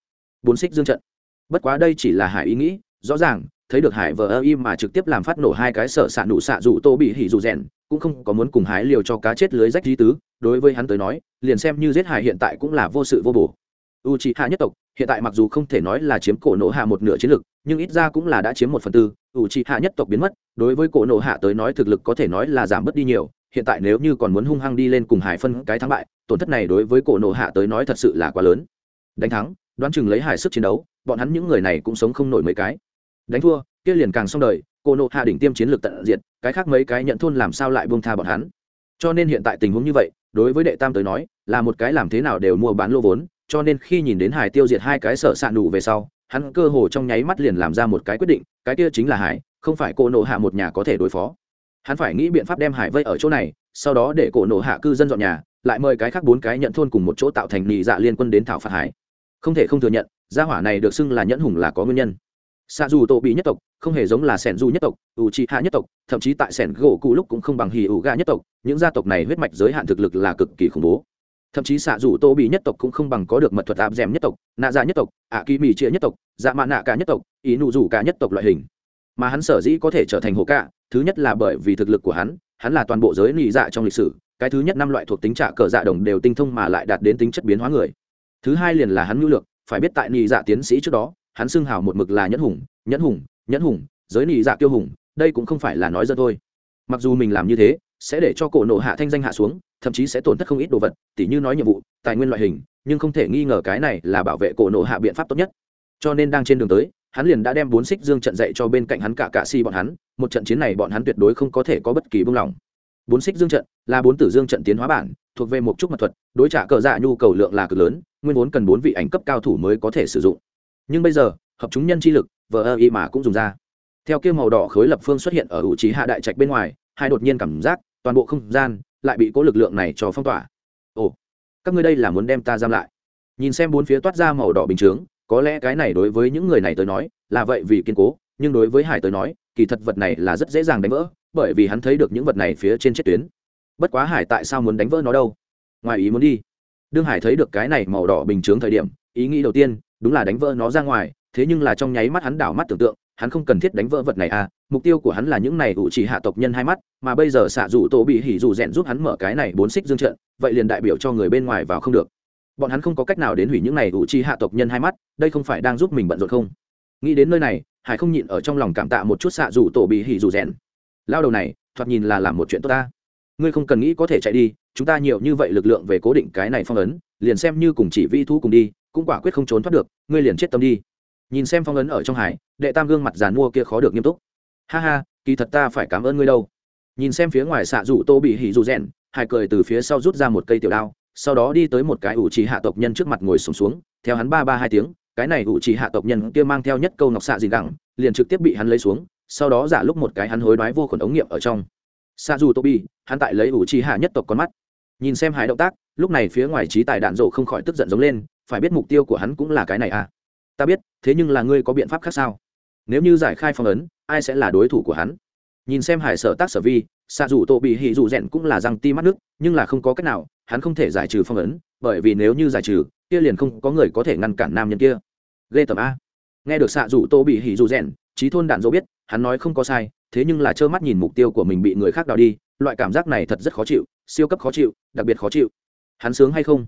Bốn xích dương trận. Bất quá đây chỉ là hải ý nghĩ, rõ ràng thấy được hải vờ ơ im mà trực tiếp làm phát nổ hai cái sợ xạ nụ xạ dù tô bị hỉ dù rèn, cũng không có muốn cùng hái liều cho cá chết lưới rách di tứ, đối với hắn tới nói, liền xem như giết hải hiện tại cũng là vô sự vô bổ. U c hạ nhất tộc, hiện tại mặc dù không thể nói là chiếm cổ nổ hạ một nửa chiến lực, nhưng ít ra cũng là đã chiếm một phần tư u c hạ nhất tộc biến mất, đối với cổ nổ hạ tới nói thực lực có thể nói là giảm bớt đi nhiều, hiện tại nếu như còn muốn hung hăng đi lên cùng hải phân cái thắng bại, tổn thất này đối với cổ nổ hạ tới nói thật sự là quá lớn. Đánh thắng, đoán chừng lấy hải sức chiến đấu, bọn hắn những người này cũng sống không nổi mấy cái đánh thua, kia liền càng xong đời, cô nộ hạ đỉnh tiêm chiến lược tận diệt, cái khác mấy cái nhận thôn làm sao lại buông tha bọn hắn? Cho nên hiện tại tình huống như vậy, đối với đệ tam tới nói, là một cái làm thế nào đều mua bán lô vốn, cho nên khi nhìn đến hải tiêu diệt hai cái sở sạn đủ về sau, hắn cơ hồ trong nháy mắt liền làm ra một cái quyết định, cái kia chính là hải, không phải cô nộ hạ một nhà có thể đối phó. Hắn phải nghĩ biện pháp đem hải vây ở chỗ này, sau đó để cổ nộ hạ cư dân dọn nhà, lại mời cái khác bốn cái nhận thôn cùng một chỗ tạo thành nị dạ liên quân đến thảo phạt hải. Không thể không thừa nhận, gia hỏa này được xưng là nhẫn hùng là có nguyên nhân xạ dù tổ bị nhất tộc, không hề giống là sẻn du nhất tộc, ủ trị hạ nhất tộc, thậm chí tại sẻn gỗ cụ lúc cũng không bằng hì ủ ga nhất tộc, những gia tộc này huyết mạch giới hạn thực lực là cực kỳ khủng bố. Thậm chí xạ dù tô bị nhất tộc cũng không bằng có được mật thuật áp d nhất tộc nạ dạ nhất tộc ạ kỳ mì chia nhất tộc dạ mạ nạ cả nhất tộc, ý nụ rủ cả nhất tộc loại hình. Mà hắn sở dĩ có thể trở thành hồ cả thứ nhất là bởi vì thực lực của hắn hắn là toàn bộ giới nị dạ trong lịch sử, cái thứ nhất năm loại thuộc tính trạ cờ dạ đồng đều tinh thông mà lại đạt đến tính chất biến hóa người. Thứ hai liền là hắn nhu lược, phải biết tại nị dạ tiến sĩ trước đó hắn xưng hào một mực là nhẫn hùng nhẫn hùng nhẫn hùng, giới nị dạ kiêu hùng, đây cũng không phải là nói dân thôi. Mặc dù mình làm như thế, sẽ để cho cổ nộ hạ thanh danh hạ xuống, thậm chí sẽ tổn thất không ít đồ vật, tỉ như nói nhiệm vụ, tài nguyên loại hình, nhưng không thể nghi ngờ cái này là bảo vệ cổ nộ hạ biện pháp tốt nhất. Cho nên đang trên đường tới, hắn liền đã đem bốn xích dương trận dạy cho bên cạnh hắn cả cạ si bọn hắn, một trận chiến này bọn hắn tuyệt đối không có thể có bất kỳ buông lỏng. Bốn xích dương trận là bốn tử dương trận tiến hóa bản, thuộc về một chút mật thuật, đối trả cờ dạ nhu cầu lượng là cực lớn, nguyên vốn cần bốn vị ảnh cấp cao thủ mới có thể sử dụng nhưng bây giờ, hợp chúng nhân chi lực, vờ ơ y mà cũng dùng ra. Theo kia màu đỏ khối lập phương xuất hiện ở ủ trí hạ đại trạch bên ngoài, hai đột nhiên cảm giác, toàn bộ không gian lại bị cố lực lượng này cho phong tỏa. Ồ, các ngươi đây là muốn đem ta giam lại? Nhìn xem bốn phía toát ra màu đỏ bình chướng, có lẽ cái này đối với những người này tới nói, là vậy vì kiên cố, nhưng đối với hải tới nói, kỳ thật vật này là rất dễ dàng đánh vỡ, bởi vì hắn thấy được những vật này phía trên chết tuyến. Bất quá hải tại sao muốn đánh vỡ nó đâu? Ngoài ý muốn đi. Đương hải thấy được cái này màu đỏ bình chướng thời điểm, ý nghĩ đầu tiên đúng là đánh vỡ nó ra ngoài, thế nhưng là trong nháy mắt hắn đảo mắt tưởng tượng, hắn không cần thiết đánh vỡ vật này à mục tiêu của hắn là những này ủ chỉ hạ tộc nhân hai mắt, mà bây giờ xạ dù tổ bị hỉ dù rèn giúp hắn mở cái này bốn xích dương trận, vậy liền đại biểu cho người bên ngoài vào không được. Bọn hắn không có cách nào đến hủy những này ủ chi hạ tộc nhân hai mắt, đây không phải đang giúp mình bận rộn không? Nghĩ đến nơi này, hải không nhịn ở trong lòng cảm tạ một chút xạ dù tổ bị hỉ dù rèn lao đầu này, thoạt nhìn là làm một chuyện tốt ta. Ngươi không cần nghĩ có thể chạy đi, chúng ta nhiều như vậy lực lượng về cố định cái này phong ấn, liền xem như cùng chỉ vi thu cùng đi cũng quả quyết không trốn thoát được ngươi liền chết tâm đi. Nhìn xem phong ấn ở trong hải đệ tam gương mặt giàn mua kia khó được nghiêm túc. Ha ha kỳ thật ta phải cảm ơn ngươi đâu. Nhìn xem phía ngoài xạ rủ tô bị hỉ dù rèn hải cười từ phía sau rút ra một cây tiểu đao sau đó đi tới một cái ủ trì hạ tộc nhân trước mặt ngồi sùng xuống, xuống theo hắn ba ba hai tiếng cái này ủ trì hạ tộc nhân kia mang theo nhất câu ngọc xạ dìn gẳng liền trực tiếp bị hắn lấy xuống sau đó giả lúc một cái hắn hối đoái vô khuẩn ống nghiệm ở trong. Xạ dù tô bị, hắn tại lấy ủ trì hạ nhất tộc con mắt. Nhìn xem hải động tác lúc này phía ngoài trí tài đạn rộ không khỏi tức giận giống lên phải biết mục tiêu của hắn cũng là cái này à. Ta biết, thế nhưng là ngươi có biện pháp khác sao? Nếu như giải khai phong ấn, ai sẽ là đối thủ của hắn? Nhìn xem hải sở tác sở vi xạ dù tô bị hỉ dù rèn cũng là răng ti mắt nước, nhưng là không có cách nào, hắn không thể giải trừ phong ấn, bởi vì nếu như giải trừ, kia liền không có người có thể ngăn cản nam nhân kia. Ghê tởm a. Nghe được xạ dù tô bị hỉ dù rèn trí thôn đạn dỗ biết, hắn nói không có sai, thế nhưng là trơ mắt nhìn mục tiêu của mình bị người khác đào đi, loại cảm giác này thật rất khó chịu, siêu cấp khó chịu, đặc biệt khó chịu. Hắn sướng hay không?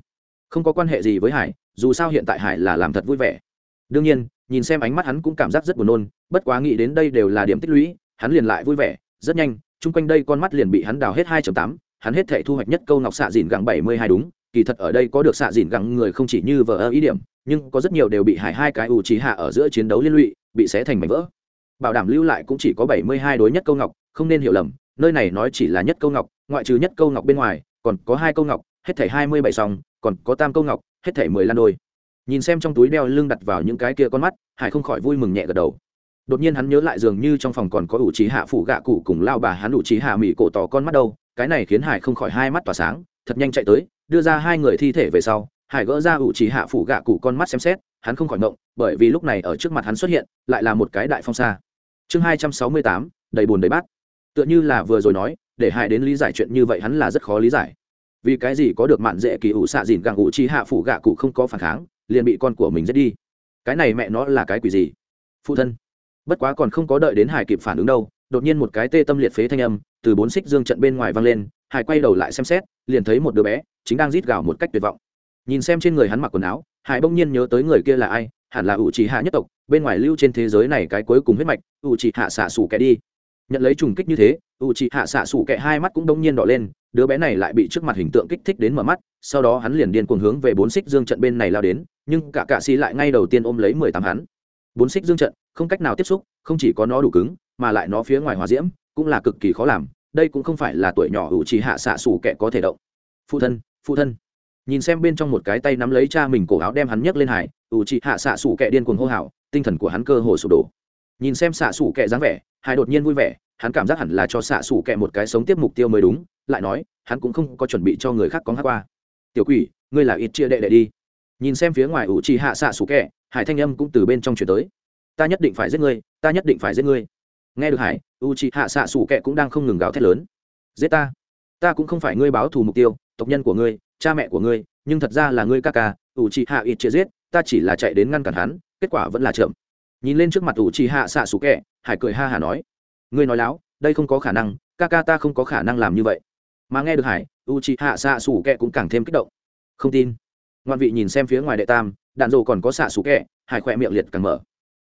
Không có quan hệ gì với hải, dù sao hiện tại hải là làm thật vui vẻ. Đương nhiên, nhìn xem ánh mắt hắn cũng cảm giác rất buồn nôn, bất quá nghĩ đến đây đều là điểm tích lũy, hắn liền lại vui vẻ, rất nhanh, chung quanh đây con mắt liền bị hắn đào hết hai tám, hắn hết thể thu hoạch nhất câu ngọc xạ dìn gẳng bảy mươi hai đúng, kỳ thật ở đây có được xạ dìn gẳng người không chỉ như vờ ơ ý điểm, nhưng có rất nhiều đều bị hải hai cái ủ trí hạ ở giữa chiến đấu liên lụy, bị xé thành mảnh vỡ. Bảo đảm lưu lại cũng chỉ có bảy mươi hai đối nhất câu ngọc, không nên hiểu lầm, nơi này nói chỉ là nhất câu ngọc, ngoại trừ nhất câu ngọc bên ngoài, còn có hai câu ngọc, hết thảy hai mươi bảy song còn có tam câu ngọc, hết thảy mười lan đôi. Nhìn xem trong túi đeo lưng đặt vào những cái kia con mắt, hải không khỏi vui mừng nhẹ gật đầu. Đột nhiên hắn nhớ lại dường như trong phòng còn có ủ trí hạ phủ gạ cụ cùng lao bà hắn ủ trí hạ mỹ cổ tỏ con mắt đâu, cái này khiến hải không khỏi hai mắt tỏa sáng, thật nhanh chạy tới, đưa ra hai người thi thể về sau, hải gỡ ra ủ trí hạ phủ gạ cụ con mắt xem xét, hắn không khỏi ngộng, bởi vì lúc này ở trước mặt hắn xuất hiện, lại là một cái đại phong xa chương hai trăm sáu mươi tám, đầy bùn đầy bát. Tựa như là vừa rồi nói, để hải đến lý giải chuyện như vậy hắn là rất khó lý giải vì cái gì có được mạn dễ kỳ ủ xạ dìn gặng ủ chi hạ phủ gạ cụ không có phản kháng, liền bị con của mình giết đi. Cái này mẹ nó là cái quỷ gì? Phụ thân. Bất quá còn không có đợi đến hải kịp phản ứng đâu, đột nhiên một cái tê tâm liệt phế thanh âm từ bốn xích dương trận bên ngoài vang lên, hải quay đầu lại xem xét, liền thấy một đứa bé chính đang rít gào một cách tuyệt vọng. Nhìn xem trên người hắn mặc quần áo, hải bỗng nhiên nhớ tới người kia là ai, hẳn là ủ trì hạ nhất tộc, bên ngoài lưu trên thế giới này cái cuối cùng huyết mạch, ủ trì hạ xạ xủ kẻ đi. Nhận lấy trùng kích như thế, ủ trì hạ xạ xủ kẻ hai mắt cũng đông nhiên đỏ lên đứa bé này lại bị trước mặt hình tượng kích thích đến mở mắt, sau đó hắn liền điên cuồng hướng về bốn xích dương trận bên này lao đến, nhưng cả cạ xì lại ngay đầu tiên ôm lấy mười tám hắn. Bốn xích dương trận, không cách nào tiếp xúc, không chỉ có nó đủ cứng, mà lại nó phía ngoài hòa diễm, cũng là cực kỳ khó làm, đây cũng không phải là tuổi nhỏ ủ trí hạ xạ xù kẻ có thể động. Phụ thân phụ thân. Nhìn xem bên trong một cái tay nắm lấy cha mình cổ áo đem hắn nhấc lên hải, ủ trị hạ xạ xủ kẻ điên cuồng hô hào, tinh thần của hắn cơ hồ sụp đổ. Nhìn xem xạ xủ kẻ dáng vẻ, hải đột nhiên vui vẻ, hắn cảm giác hẳn là cho xạ xủ kẻ một cái sống tiếp mục tiêu mới đúng lại nói, hắn cũng không có chuẩn bị cho người khác có hát qua. Tiểu quỷ, ngươi là ít chia đệ đệ đi. Nhìn xem phía ngoài ủ trì hạ xạ sủ kẹ, hải thanh âm cũng từ bên trong chuyển tới. Ta nhất định phải giết ngươi, ta nhất định phải giết ngươi. Nghe được hải u trì hạ xạ sủ kẹ cũng đang không ngừng gào thét lớn. Giết ta? Ta cũng không phải ngươi báo thù mục tiêu, tộc nhân của ngươi, cha mẹ của ngươi, nhưng thật ra là ngươi ca ca, ủ trì hạ ít chia giết, ta chỉ là chạy đến ngăn cản hắn, kết quả vẫn là chậm. Nhìn lên trước mặt ủ trì hạ xạ sủ kẹ, hải cười ha hà nói, ngươi nói láo, đây không có khả năng, ca ca ta không có khả năng làm như vậy mà nghe được hải, u c hạ xạ xù kẹ cũng càng thêm kích động. Không tin. Ngoan vị nhìn xem phía ngoài đệ tam, đạn dồ còn có xạ xù kẹ, hải khỏe miệng liệt càng mở.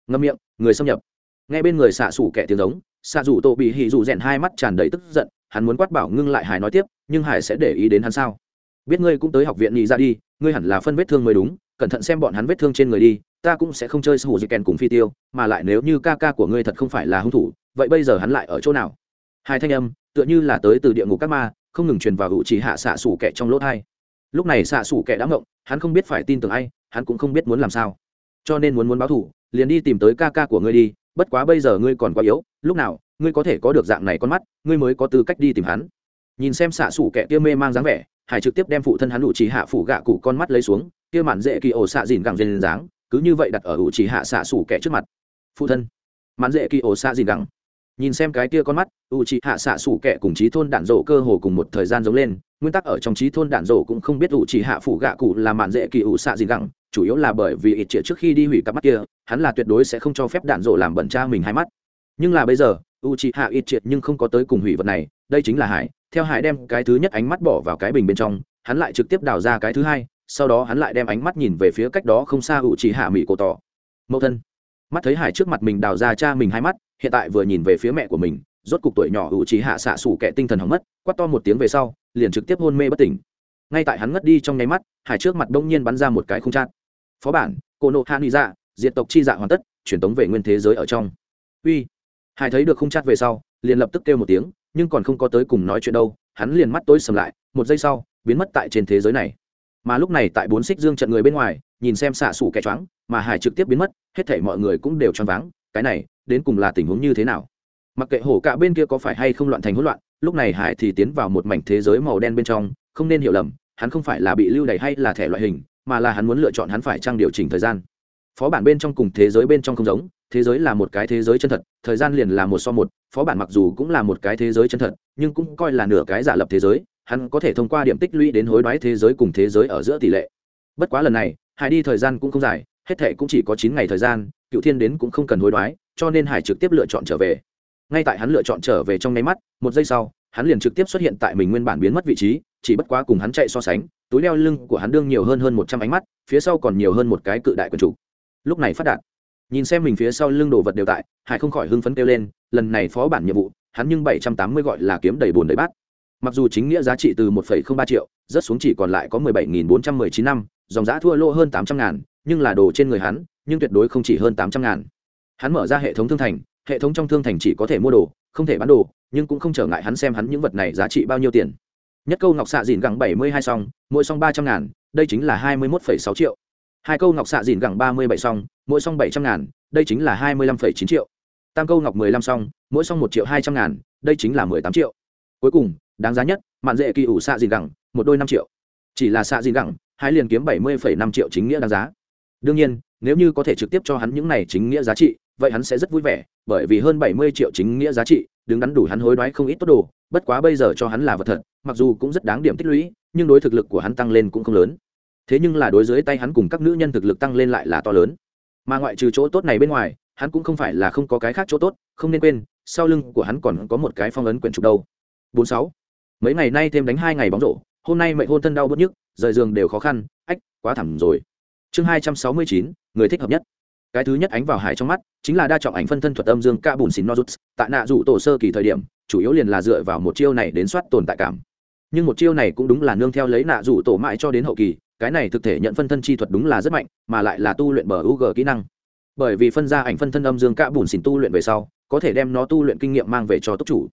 Ngâm miệng, người xâm nhập. Ngay bên người xạ xù kẹ tiếng giống, xạ dù tô bị hì dù rèn hai mắt tràn đầy tức giận, hắn muốn quát bảo ngưng lại hải nói tiếp, nhưng hải sẽ để ý đến hắn sao? Biết ngươi cũng tới học viện nhị ra đi, ngươi hẳn là phân vết thương mới đúng, cẩn thận xem bọn hắn vết thương trên người đi, ta cũng sẽ không chơi sủ dị kèn cùng phi tiêu, mà lại nếu như ca ca của ngươi thật không phải là hung thủ, vậy bây giờ hắn lại ở chỗ nào? Hai thanh âm, tựa như là tới từ địa ngục các ma không ngừng truyền vào hữu chỉ hạ xạ xủ kẻ trong lỗ thai. Lúc này xạ xủ kẻ đã ngộng, hắn không biết phải tin tưởng ai, hắn cũng không biết muốn làm sao. Cho nên muốn muốn báo thủ liền đi tìm tới ca ca của ngươi đi, bất quá bây giờ ngươi còn quá yếu, lúc nào, ngươi có thể có được dạng này con mắt, ngươi mới có tư cách đi tìm hắn. Nhìn xem xạ xủ kẻ kia mê mang dáng vẻ, hải trực tiếp đem phụ thân hắn ủ chỉ hạ phủ gạ cụ con mắt lấy xuống, kia mạn dễ kỳ ổ xạ dìn gẳng dền dáng, cứ như vậy đặt ở ủ chỉ hạ xạ xủ kẻ trước mặt. Phụ thân. Mạn dễ kỳ ổ xạ dìn gẳng nhìn xem cái kia con mắt u c h ị hạ xạ xủ kẻ cùng trí thôn đạn rổ cơ hồ cùng một thời gian giống lên, nguyên tắc ở trong trí thôn đạn rổ cũng không biết u c h ị hạ phủ gạ cụ là mạn dễ kỳ ủ xạ gì gẳng chủ yếu là bởi vì ít trịa trước khi đi hủy cặp mắt kia, hắn là tuyệt đối sẽ không cho phép đạn rổ làm bẩn cha mình hai mắt. Nhưng là bây giờ u c h ị hạ ít triệt nhưng không có tới cùng hủy vật này, đây chính là hải theo hải đem cái thứ nhất ánh mắt bỏ vào cái bình bên trong, hắn lại trực tiếp đào ra cái thứ hai, sau đó hắn lại đem ánh mắt nhìn về phía cách đó không xa u c h ị hạ mỹ cổ tỏ mẫu thân, mắt thấy hải trước mặt mình đào ra cha mình hai mắt hiện tại vừa nhìn về phía mẹ của mình, rốt cục tuổi nhỏ ủ trí hạ xạ xủ kẻ tinh thần hỏng mất, quát to một tiếng về sau, liền trực tiếp hôn mê bất tỉnh. Ngay tại hắn ngất đi trong nháy mắt, hải trước mặt đông nhiên bắn ra một cái không chát. Phó bản, cô nộ hạ nghĩ dạ diện tộc chi dạ hoàn tất, truyền tống về nguyên thế giới ở trong. Uy. Hải thấy được không chát về sau, liền lập tức kêu một tiếng, nhưng còn không có tới cùng nói chuyện đâu, hắn liền mắt tối sầm lại, một giây sau, biến mất tại trên thế giới này. Mà lúc này tại bốn xích dương trận người bên ngoài, nhìn xem xạ xủ kẻ choáng, mà hải trực tiếp biến mất, hết thảy mọi người cũng đều choáng váng cái này, đến cùng là tình huống như thế nào? Mặc kệ hổ cả bên kia có phải hay không loạn thành hỗn loạn, lúc này hải thì tiến vào một mảnh thế giới màu đen bên trong, không nên hiểu lầm, hắn không phải là bị lưu đày hay là thẻ loại hình, mà là hắn muốn lựa chọn hắn phải trang điều chỉnh thời gian. Phó bản bên trong cùng thế giới bên trong không giống, thế giới là một cái thế giới chân thật, thời gian liền là một so một, phó bản mặc dù cũng là một cái thế giới chân thật, nhưng cũng coi là nửa cái giả lập thế giới, hắn có thể thông qua điểm tích lũy đến hối đoái thế giới cùng thế giới ở giữa tỷ lệ. Bất quá lần này, hải đi thời gian cũng không dài, hết thệ cũng chỉ có chín ngày thời gian cựu thiên đến cũng không cần hối đoái, cho nên hải trực tiếp lựa chọn trở về. Ngay tại hắn lựa chọn trở về trong nháy mắt, một giây sau, hắn liền trực tiếp xuất hiện tại mình nguyên bản biến mất vị trí, chỉ bất quá cùng hắn chạy so sánh, túi đeo lưng của hắn đương nhiều hơn hơn một trăm ánh mắt, phía sau còn nhiều hơn một cái cự đại quần chủ. Lúc này phát đạt, nhìn xem mình phía sau lưng đồ vật đều tại, hải không khỏi hưng phấn kêu lên, lần này phó bản nhiệm vụ, hắn nhưng bảy trăm tám mươi gọi là kiếm đầy bồn đầy bát. Mặc dù chính nghĩa giá trị từ một phẩy không ba triệu rất xuống chỉ còn lại có mười bảy nghìn bốn trăm mười chín năm, dòng giá thua lỗ hơn tám trăm ngàn, nhưng là đồ trên người hắn nhưng tuyệt đối không chỉ hơn tám trăm ngàn. Hắn mở ra hệ thống thương thành, hệ thống trong thương thành chỉ có thể mua đồ, không thể bán đồ, nhưng cũng không trở ngại hắn xem hắn những vật này giá trị bao nhiêu tiền. Nhất câu ngọc xạ dìn gẳng bảy mươi hai song, mỗi song ba trăm ngàn, đây chính là hai mươi một sáu triệu. Hai câu ngọc xạ dìn gẳng ba mươi bảy song, mỗi song bảy trăm ngàn, đây chính là hai mươi lăm chín triệu. Tam câu ngọc mười lăm song, mỗi song một triệu hai trăm ngàn, đây chính là mười tám triệu. Cuối cùng, đáng giá nhất, mạn dễ kỳ ủ xạ dìn gẳng một đôi năm triệu. Chỉ là xạ dìn gẳng hai liền kiếm bảy mươi năm triệu chính nghĩa đáng giá. Đương nhiên nếu như có thể trực tiếp cho hắn những này chính nghĩa giá trị, vậy hắn sẽ rất vui vẻ, bởi vì hơn bảy mươi triệu chính nghĩa giá trị, đứng đắn đủ hắn hối đoái không ít tốt đồ, bất quá bây giờ cho hắn là vật thật, mặc dù cũng rất đáng điểm tích lũy, nhưng đối thực lực của hắn tăng lên cũng không lớn. Thế nhưng là đối dưới tay hắn cùng các nữ nhân thực lực tăng lên lại là to lớn. Mà ngoại trừ chỗ tốt này bên ngoài, hắn cũng không phải là không có cái khác chỗ tốt, không nên quên, sau lưng của hắn còn có một cái phong ấn quyển trục đâu. Bốn sáu. Mấy ngày nay thêm đánh hai ngày bóng rổ, hôm nay mệnh hôn thân đau bớt nhức, rời giường đều khó khăn, ách, quá thảm rồi chương hai trăm sáu mươi chín, người thích hợp nhất. Cái thứ nhất ánh vào hải trong mắt, chính là đa trọng ảnh phân thân thuật âm dương ca bùn xín nozuts, tại nạ dụ tổ sơ kỳ thời điểm, chủ yếu liền là dựa vào một chiêu này đến soát tồn tại cảm. Nhưng một chiêu này cũng đúng là nương theo lấy nạ dụ tổ mãi cho đến hậu kỳ, cái này thực thể nhận phân thân chi thuật đúng là rất mạnh, mà lại là tu luyện bờ u g kỹ năng. Bởi vì phân ra ảnh phân thân âm dương ca bùn xỉn tu luyện về sau, có thể đem nó tu luyện kinh nghiệm mang về cho tốc chủ.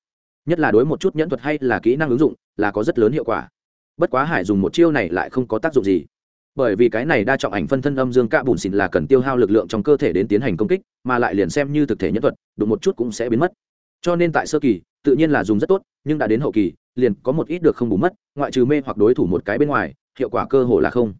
Nhất là đối một chút nhẫn thuật hay là kỹ năng ứng dụng, là có rất lớn hiệu quả. Bất quá hải dùng một chiêu này lại không có tác dụng gì bởi vì cái này đa trọng ảnh phân thân âm dương cạ bùn xỉn là cần tiêu hao lực lượng trong cơ thể đến tiến hành công kích, mà lại liền xem như thực thể nhân thuật, đụng một chút cũng sẽ biến mất. Cho nên tại sơ kỳ, tự nhiên là dùng rất tốt, nhưng đã đến hậu kỳ, liền có một ít được không bù mất, ngoại trừ mê hoặc đối thủ một cái bên ngoài, hiệu quả cơ hồ là không.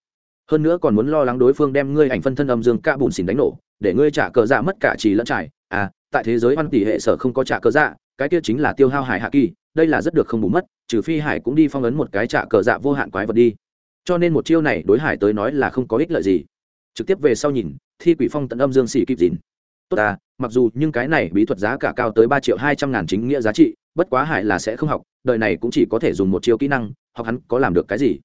Hơn nữa còn muốn lo lắng đối phương đem ngươi ảnh phân thân âm dương cạ bùn xỉn đánh nổ, để ngươi trả cờ dạ mất cả trì lẫn trải. À tại thế giới văn tỷ hệ sở không có trả cờ dạ cái kia chính là tiêu hao hải hạ kỳ, đây là rất được không bù mất, trừ phi hải cũng đi phong ấn một cái trả cờ dạ vô hạn quái vật đi cho nên một chiêu này đối hải tới nói là không có ích lợi gì. Trực tiếp về sau nhìn, thi quỷ phong tận âm dương xỉ kịp dìn tốt à mặc dù nhưng cái này bí thuật giá cả cao tới ba triệu hai trăm ngàn chính nghĩa giá trị, bất quá hải là sẽ không học, đời này cũng chỉ có thể dùng một chiêu kỹ năng học hắn có làm được cái gì.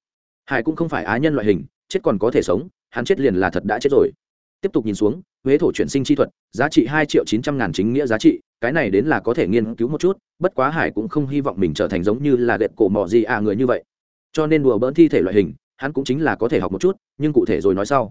Hải cũng không phải á nhân loại hình, chết còn có thể sống, hắn chết liền là thật đã chết rồi. Tiếp tục nhìn xuống, huế thổ chuyển sinh chi thuật, giá trị hai triệu chín trăm ngàn chính nghĩa giá trị, cái này đến là có thể nghiên cứu một chút, bất quá hải cũng không hy vọng mình trở thành giống như là gậy cổ mỏ gì à người như vậy. Cho nên đùa bỡn thi thể loại hình hắn cũng chính là có thể học một chút, nhưng cụ thể rồi nói sau.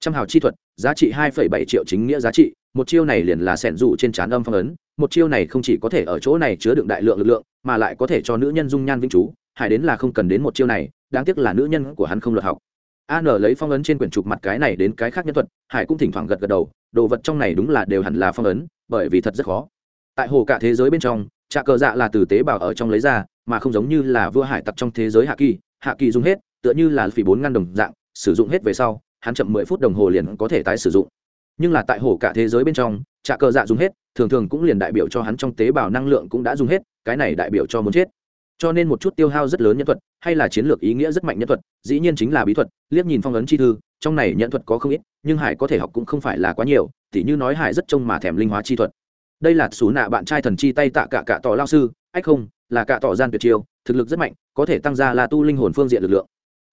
Trăm hào chi thuật, giá trị hai phẩy bảy triệu chính nghĩa giá trị, một chiêu này liền là sẻn rủ trên trán âm phong ấn, một chiêu này không chỉ có thể ở chỗ này chứa đựng đại lượng lực lượng, mà lại có thể cho nữ nhân dung nhan vĩnh chú hải đến là không cần đến một chiêu này, đáng tiếc là nữ nhân của hắn không luật học. An lấy phong ấn trên quyển trục mặt cái này đến cái khác nhân thuật, hải cũng thỉnh thoảng gật gật đầu, đồ vật trong này đúng là đều hẳn là phong ấn, bởi vì thật rất khó. Tại hồ cả thế giới bên trong, trạ cờ dạ là từ tế bào ở trong lấy ra, mà không giống như là vua hải tặc trong thế giới hạ kỳ hạ kỳ dùng hết tựa như là phỉ bốn ngăn đồng dạng, sử dụng hết về sau, hắn chậm mười phút đồng hồ liền có thể tái sử dụng. Nhưng là tại hồ cả thế giới bên trong, trạ cờ dạ dùng hết, thường thường cũng liền đại biểu cho hắn trong tế bào năng lượng cũng đã dùng hết, cái này đại biểu cho muốn chết. Cho nên một chút tiêu hao rất lớn nhân thuật, hay là chiến lược ý nghĩa rất mạnh nhân thuật, dĩ nhiên chính là bí thuật, liếc nhìn phong ấn chi thư, trong này nhận thuật có không ít, nhưng hải có thể học cũng không phải là quá nhiều, tỉ như nói hải rất trông mà thèm linh hóa chi thuật. Đây là xú nạ bạn trai thần chi tay tạ cả cả tỏ lao sư, ách không, là cả tỏ gian tuyệt chiêu, thực lực rất mạnh, có thể tăng ra là tu linh hồn phương diện lực lượng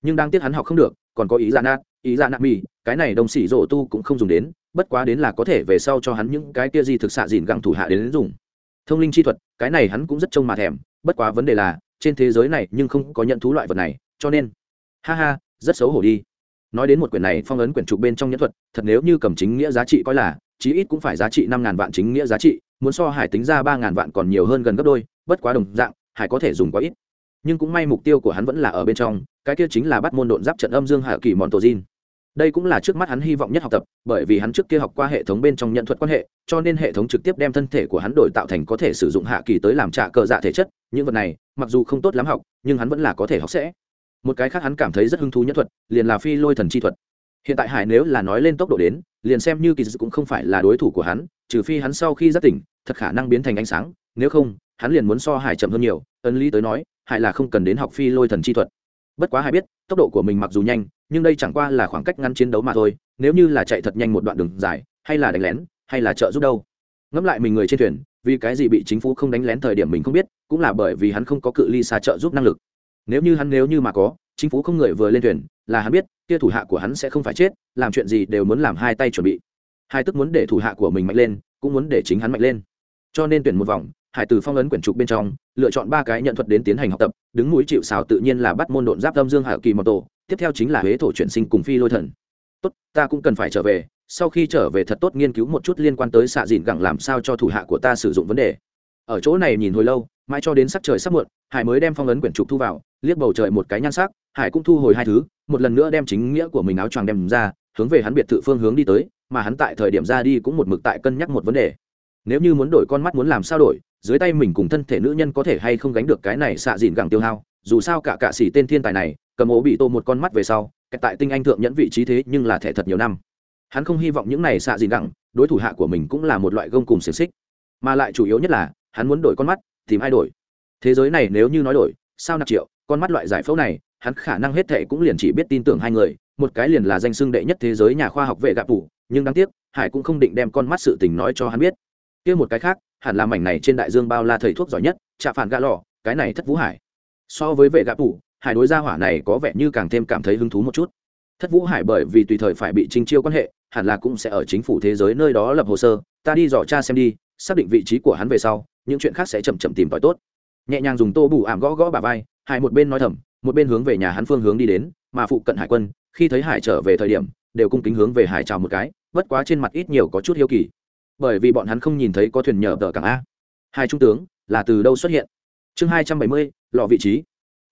nhưng đang tiếc hắn học không được còn có ý dạ nát ý dạ nạ mì cái này đồng xỉ rổ tu cũng không dùng đến bất quá đến là có thể về sau cho hắn những cái kia gì thực xạ dìn gặng thủ hạ đến, đến dùng. Thông linh chi thuật cái này hắn cũng rất trông mà thèm bất quá vấn đề là trên thế giới này nhưng không có nhận thú loại vật này cho nên ha ha rất xấu hổ đi. Nói đến một quyển này phong ấn quyển trục bên trong nhân thuật thật nếu như cầm chính nghĩa giá trị coi là chí ít cũng phải giá trị năm ngàn vạn chính nghĩa giá trị muốn so hải tính ra ba ngàn vạn còn nhiều hơn gần gấp đôi bất quá đồng dạng hải có thể dùng quá ít. Nhưng cũng may mục tiêu của hắn vẫn là ở bên trong cái kia chính là bắt môn độn giáp trận âm dương hạ kỳ mòn tổ diên đây cũng là trước mắt hắn hy vọng nhất học tập, bởi vì hắn trước kia học qua hệ thống bên trong nhận thuật quan hệ, cho nên hệ thống trực tiếp đem thân thể của hắn đổi tạo thành có thể sử dụng hạ kỳ tới làm trả cờ dạ thể chất. Những vật này, mặc dù không tốt lắm học, nhưng hắn vẫn là có thể học sẽ. Một cái khác hắn cảm thấy rất hứng thú nhất thuật, liền là phi lôi thần chi thuật. Hiện tại hải nếu là nói lên tốc độ đến, liền xem như kỳ dự cũng không phải là đối thủ của hắn, trừ phi hắn sau khi giác tỉnh, thật khả năng biến thành ánh sáng. Nếu không, hắn liền muốn so hải chậm hơn nhiều. Ấn lý tới nói, hải là không cần đến học phi lôi thần chi thuật bất quá hai biết, tốc độ của mình mặc dù nhanh, nhưng đây chẳng qua là khoảng cách ngắn chiến đấu mà thôi, nếu như là chạy thật nhanh một đoạn đường dài, hay là đánh lén, hay là trợ giúp đâu. Ngẫm lại mình người trên thuyền, vì cái gì bị chính phủ không đánh lén thời điểm mình không biết, cũng là bởi vì hắn không có cự ly xa trợ giúp năng lực. Nếu như hắn, nếu như mà có, chính phủ không người vừa lên thuyền, là hắn biết, kia thủ hạ của hắn sẽ không phải chết, làm chuyện gì đều muốn làm hai tay chuẩn bị. Hai tức muốn để thủ hạ của mình mạnh lên, cũng muốn để chính hắn mạnh lên. Cho nên tuyển một vòng hải từ phong ấn quyển trục bên trong, lựa chọn ba cái nhận thuật đến tiến hành học tập, đứng mũi chịu xào tự nhiên là bắt môn độn giáp âm dương hạ kỳ mật tổ, tiếp theo chính là huế thổ chuyển sinh cùng phi lôi thần. Tốt, ta cũng cần phải trở về, sau khi trở về thật tốt nghiên cứu một chút liên quan tới xạ dìn gẳng làm sao cho thủ hạ của ta sử dụng vấn đề. Ở chỗ này nhìn hồi lâu, mãi cho đến sắc trời sắp muộn, hải mới đem phong ấn quyển trục thu vào, liếc bầu trời một cái nhan sắc, hải cũng thu hồi hai thứ, một lần nữa đem chính nghĩa của mình áo choàng đem ra, hướng về hắn biệt thự phương hướng đi tới, mà hắn tại thời điểm ra đi cũng một mực tại cân nhắc một vấn đề nếu như muốn đổi con mắt muốn làm sao đổi, dưới tay mình cùng thân thể nữ nhân có thể hay không gánh được cái này xạ dìn gẳng tiêu hao, dù sao cả cạ xỉ tên thiên tài này, cầm ố bị tô một con mắt về sau kẹt tại tinh anh thượng nhẫn vị trí thế nhưng là thẻ thật nhiều năm. Hắn không hy vọng những này xạ dìn gẳng, đối thủ hạ của mình cũng là một loại gông cùng xiềng xích. Mà lại chủ yếu nhất là, hắn muốn đổi con mắt, tìm ai đổi? Thế giới này nếu như nói đổi, sao nạp triệu, con mắt loại giải phẫu này, hắn khả năng hết thệ cũng liền chỉ biết tin tưởng hai người, một cái liền là danh xưng đệ nhất thế giới nhà khoa học vệ gạp phủ nhưng đáng tiếc, hải cũng không định đem con mắt sự tình nói cho hắn biết kia một cái khác, hẳn là mảnh này trên đại dương bao la thầy thuốc giỏi nhất chạ phản gạ lò cái này thất vũ hải. So với vệ gạp phủ hải đối gia hỏa này có vẻ như càng thêm cảm thấy hứng thú một chút. Thất vũ hải bởi vì tùy thời phải bị trinh chiêu quan hệ, hẳn là cũng sẽ ở chính phủ thế giới nơi đó lập hồ sơ, ta đi dò cha xem đi, xác định vị trí của hắn về sau, những chuyện khác sẽ chậm chậm tìm tòi tốt. Nhẹ nhàng dùng tô bù ảm gõ gõ bà vai, hải một bên nói thầm, một bên hướng về nhà hắn phương hướng đi đến, mà phụ cận hải quân, khi thấy hải trở về thời điểm, đều cung kính hướng về hải chào một cái, bất quá trên mặt ít nhiều có chút hiếu kỳ bởi vì bọn hắn không nhìn thấy có thuyền nhờ tờ cảng a. Hai trung tướng, là từ đâu xuất hiện? Chương hai trăm bảy mươi, lọ vị trí.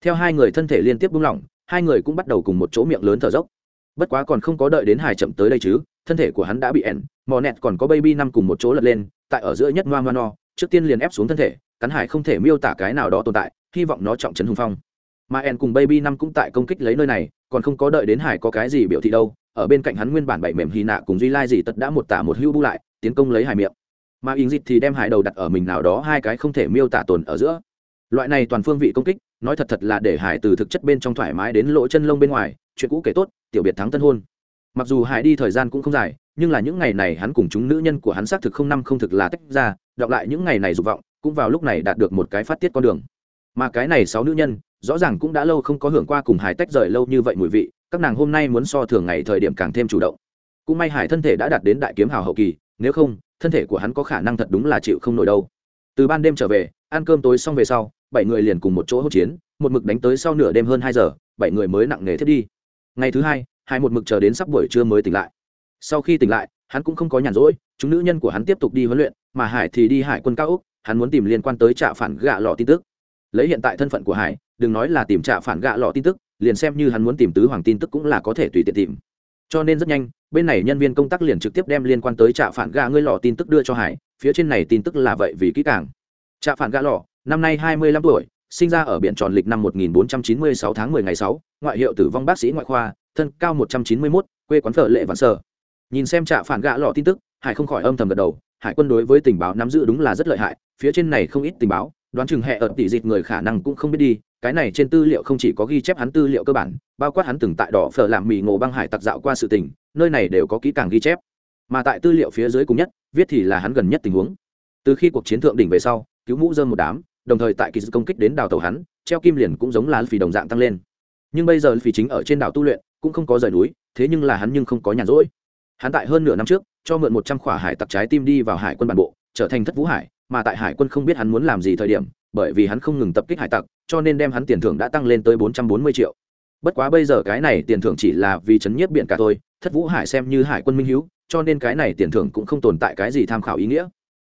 Theo hai người thân thể liên tiếp buông lỏng, hai người cũng bắt đầu cùng một chỗ miệng lớn thở dốc. Bất quá còn không có đợi đến hải chậm tới đây chứ, thân thể của hắn đã bị ẻn, mò nẹt còn có baby năm cùng một chỗ lật lên, tại ở giữa nhất ngoan ngoan no, trước tiên liền ép xuống thân thể, cắn hải không thể miêu tả cái nào đó tồn tại, hy vọng nó trọng trấn hùng phong. Mà en cùng baby năm cũng tại công kích lấy nơi này, còn không có đợi đến hải có cái gì biểu thị đâu, ở bên cạnh hắn nguyên bản bảy mềm hy nạ cùng duy lai gì tật đã một tả một hưu bu lại tiến công lấy hải miệng. Mà in dịch thì đem hải đầu đặt ở mình nào đó hai cái không thể miêu tả tồn ở giữa. Loại này toàn phương vị công kích, nói thật thật là để hải từ thực chất bên trong thoải mái đến lỗ chân lông bên ngoài, chuyện cũ kể tốt, tiểu biệt thắng tân hôn. Mặc dù hải đi thời gian cũng không dài, nhưng là những ngày này hắn cùng chúng nữ nhân của hắn xác thực không năm không thực là tách ra, đọc lại những ngày này dục vọng, cũng vào lúc này đạt được một cái phát tiết con đường. Mà cái này sáu nữ nhân, rõ ràng cũng đã lâu không có hưởng qua cùng hải tách rời lâu như vậy mùi vị, các nàng hôm nay muốn so thường ngày thời điểm càng thêm chủ động. Cũng may hải thân thể đã đạt đến đại kiếm hào hậu kỳ nếu không, thân thể của hắn có khả năng thật đúng là chịu không nổi đâu. Từ ban đêm trở về, ăn cơm tối xong về sau, bảy người liền cùng một chỗ hỗn chiến, một mực đánh tới sau nửa đêm hơn hai giờ, bảy người mới nặng nề thiết đi. Ngày thứ hai hai một mực chờ đến sắp buổi trưa mới tỉnh lại. Sau khi tỉnh lại, hắn cũng không có nhàn rỗi, chúng nữ nhân của hắn tiếp tục đi huấn luyện, mà hải thì đi hải quân cao úc hắn muốn tìm liên quan tới trạ phản gạ lọ tin tức. Lấy hiện tại thân phận của hải, đừng nói là tìm trạ phản gạ lọ tin tức, liền xem như hắn muốn tìm tứ hoàng tin tức cũng là có thể tùy tiện tìm. Cho nên rất nhanh bên này nhân viên công tác liền trực tiếp đem liên quan tới trạ phản gà ngươi lọ tin tức đưa cho hải, phía trên này tin tức là vậy vì kỹ càng. Trạ phản gà lọ, năm nay hai mươi lăm tuổi, sinh ra ở biển tròn lịch năm một nghìn bốn trăm chín mươi sáu tháng mười ngày sáu, ngoại hiệu tử vong bác sĩ ngoại khoa, thân cao một trăm chín mươi mốt, quê quán phở lệ vạn sở. Nhìn xem trạ phản gạ lọ tin tức, hải không khỏi âm thầm gật đầu, hải quân đối với tình báo nắm giữ đúng là rất lợi hại, phía trên này không ít tình báo, đoán chừng hệ ở tỷ dịt người khả năng cũng không biết đi, cái này trên tư liệu không chỉ có ghi chép hắn tư liệu cơ bản, bao quát hắn từng tại đỏ phở làm mì ngộ băng hải tặc dạo qua sự tình nơi này đều có kỹ càng ghi chép. Mà tại tư liệu phía dưới cùng nhất, viết thì là hắn gần nhất tình huống. Từ khi cuộc chiến thượng đỉnh về sau, cứu mũ dơm một đám, đồng thời tại kỳ sự công kích đến đào tàu hắn, treo kim liền cũng giống là phì đồng dạng tăng lên. Nhưng bây giờ phì chính ở trên đảo tu luyện, cũng không có rời núi, thế nhưng là hắn nhưng không có nhàn rỗi. Hắn tại hơn nửa năm trước, cho mượn một trăm khỏa hải tặc trái tim đi vào hải quân bản bộ, trở thành thất vũ hải, mà tại hải quân không biết hắn muốn làm gì thời điểm, bởi vì hắn không ngừng tập kích hải tặc, cho nên đem hắn tiền thưởng đã tăng lên tới bốn trăm bốn mươi triệu. Bất quá bây giờ cái này tiền thưởng chỉ là vì chấn nhiếp biển cả thôi thất vũ hải xem như hải quân minh hữu cho nên cái này tiền thưởng cũng không tồn tại cái gì tham khảo ý nghĩa.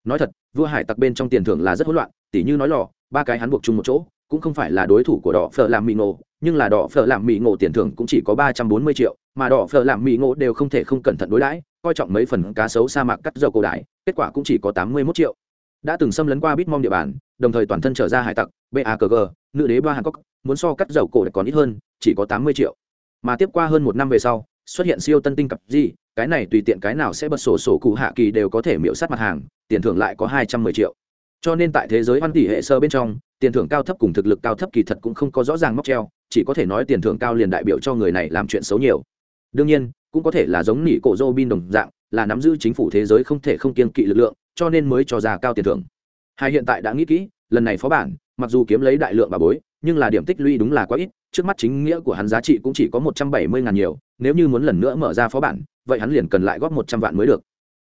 Nói thật, vua hải tặc bên trong tiền thưởng là rất hỗn loạn, tỉ như nói lò, ba cái hắn buộc chung một chỗ, cũng không phải là đối thủ của đỏ phở làm mỹ ngộ, nhưng là đỏ phở làm mỹ ngộ tiền thưởng cũng chỉ có ba trăm bốn mươi triệu, mà đỏ phở làm mỹ ngộ đều không thể không cẩn thận đối đãi, coi trọng mấy phần cá sấu sa mạc cắt dầu cổ đại, kết quả cũng chỉ có tám mươi mốt triệu. Đã từng xâm lấn qua bitmom địa bàn, đồng thời toàn thân trở ra hải tặc bakg nữ đế ba hàn cốc muốn so cắt dầu cổ còn ít hơn, chỉ có tám mươi triệu. Mà tiếp qua hơn một năm về sau xuất hiện siêu tân tinh cặp gì, cái này tùy tiện cái nào sẽ bật sổ sổ cụ hạ kỳ đều có thể miễu sát mặt hàng, tiền thưởng lại có hai trăm mười triệu. Cho nên tại thế giới văn tỷ hệ sơ bên trong, tiền thưởng cao thấp cùng thực lực cao thấp kỳ thật cũng không có rõ ràng móc treo, chỉ có thể nói tiền thưởng cao liền đại biểu cho người này làm chuyện xấu nhiều. Đương nhiên, cũng có thể là giống nỉ cổ dô bin đồng dạng, là nắm giữ chính phủ thế giới không thể không kiên kỵ lực lượng, cho nên mới cho ra cao tiền thưởng. Hai hiện tại đã nghĩ kỹ, lần này phó bản, mặc dù kiếm lấy đại lượng bà bối, nhưng là điểm tích lũy đúng là quá ít, trước mắt chính nghĩa của hắn giá trị cũng chỉ có một trăm bảy mươi ngàn nhiều nếu như muốn lần nữa mở ra phó bản, vậy hắn liền cần lại góp một trăm vạn mới được.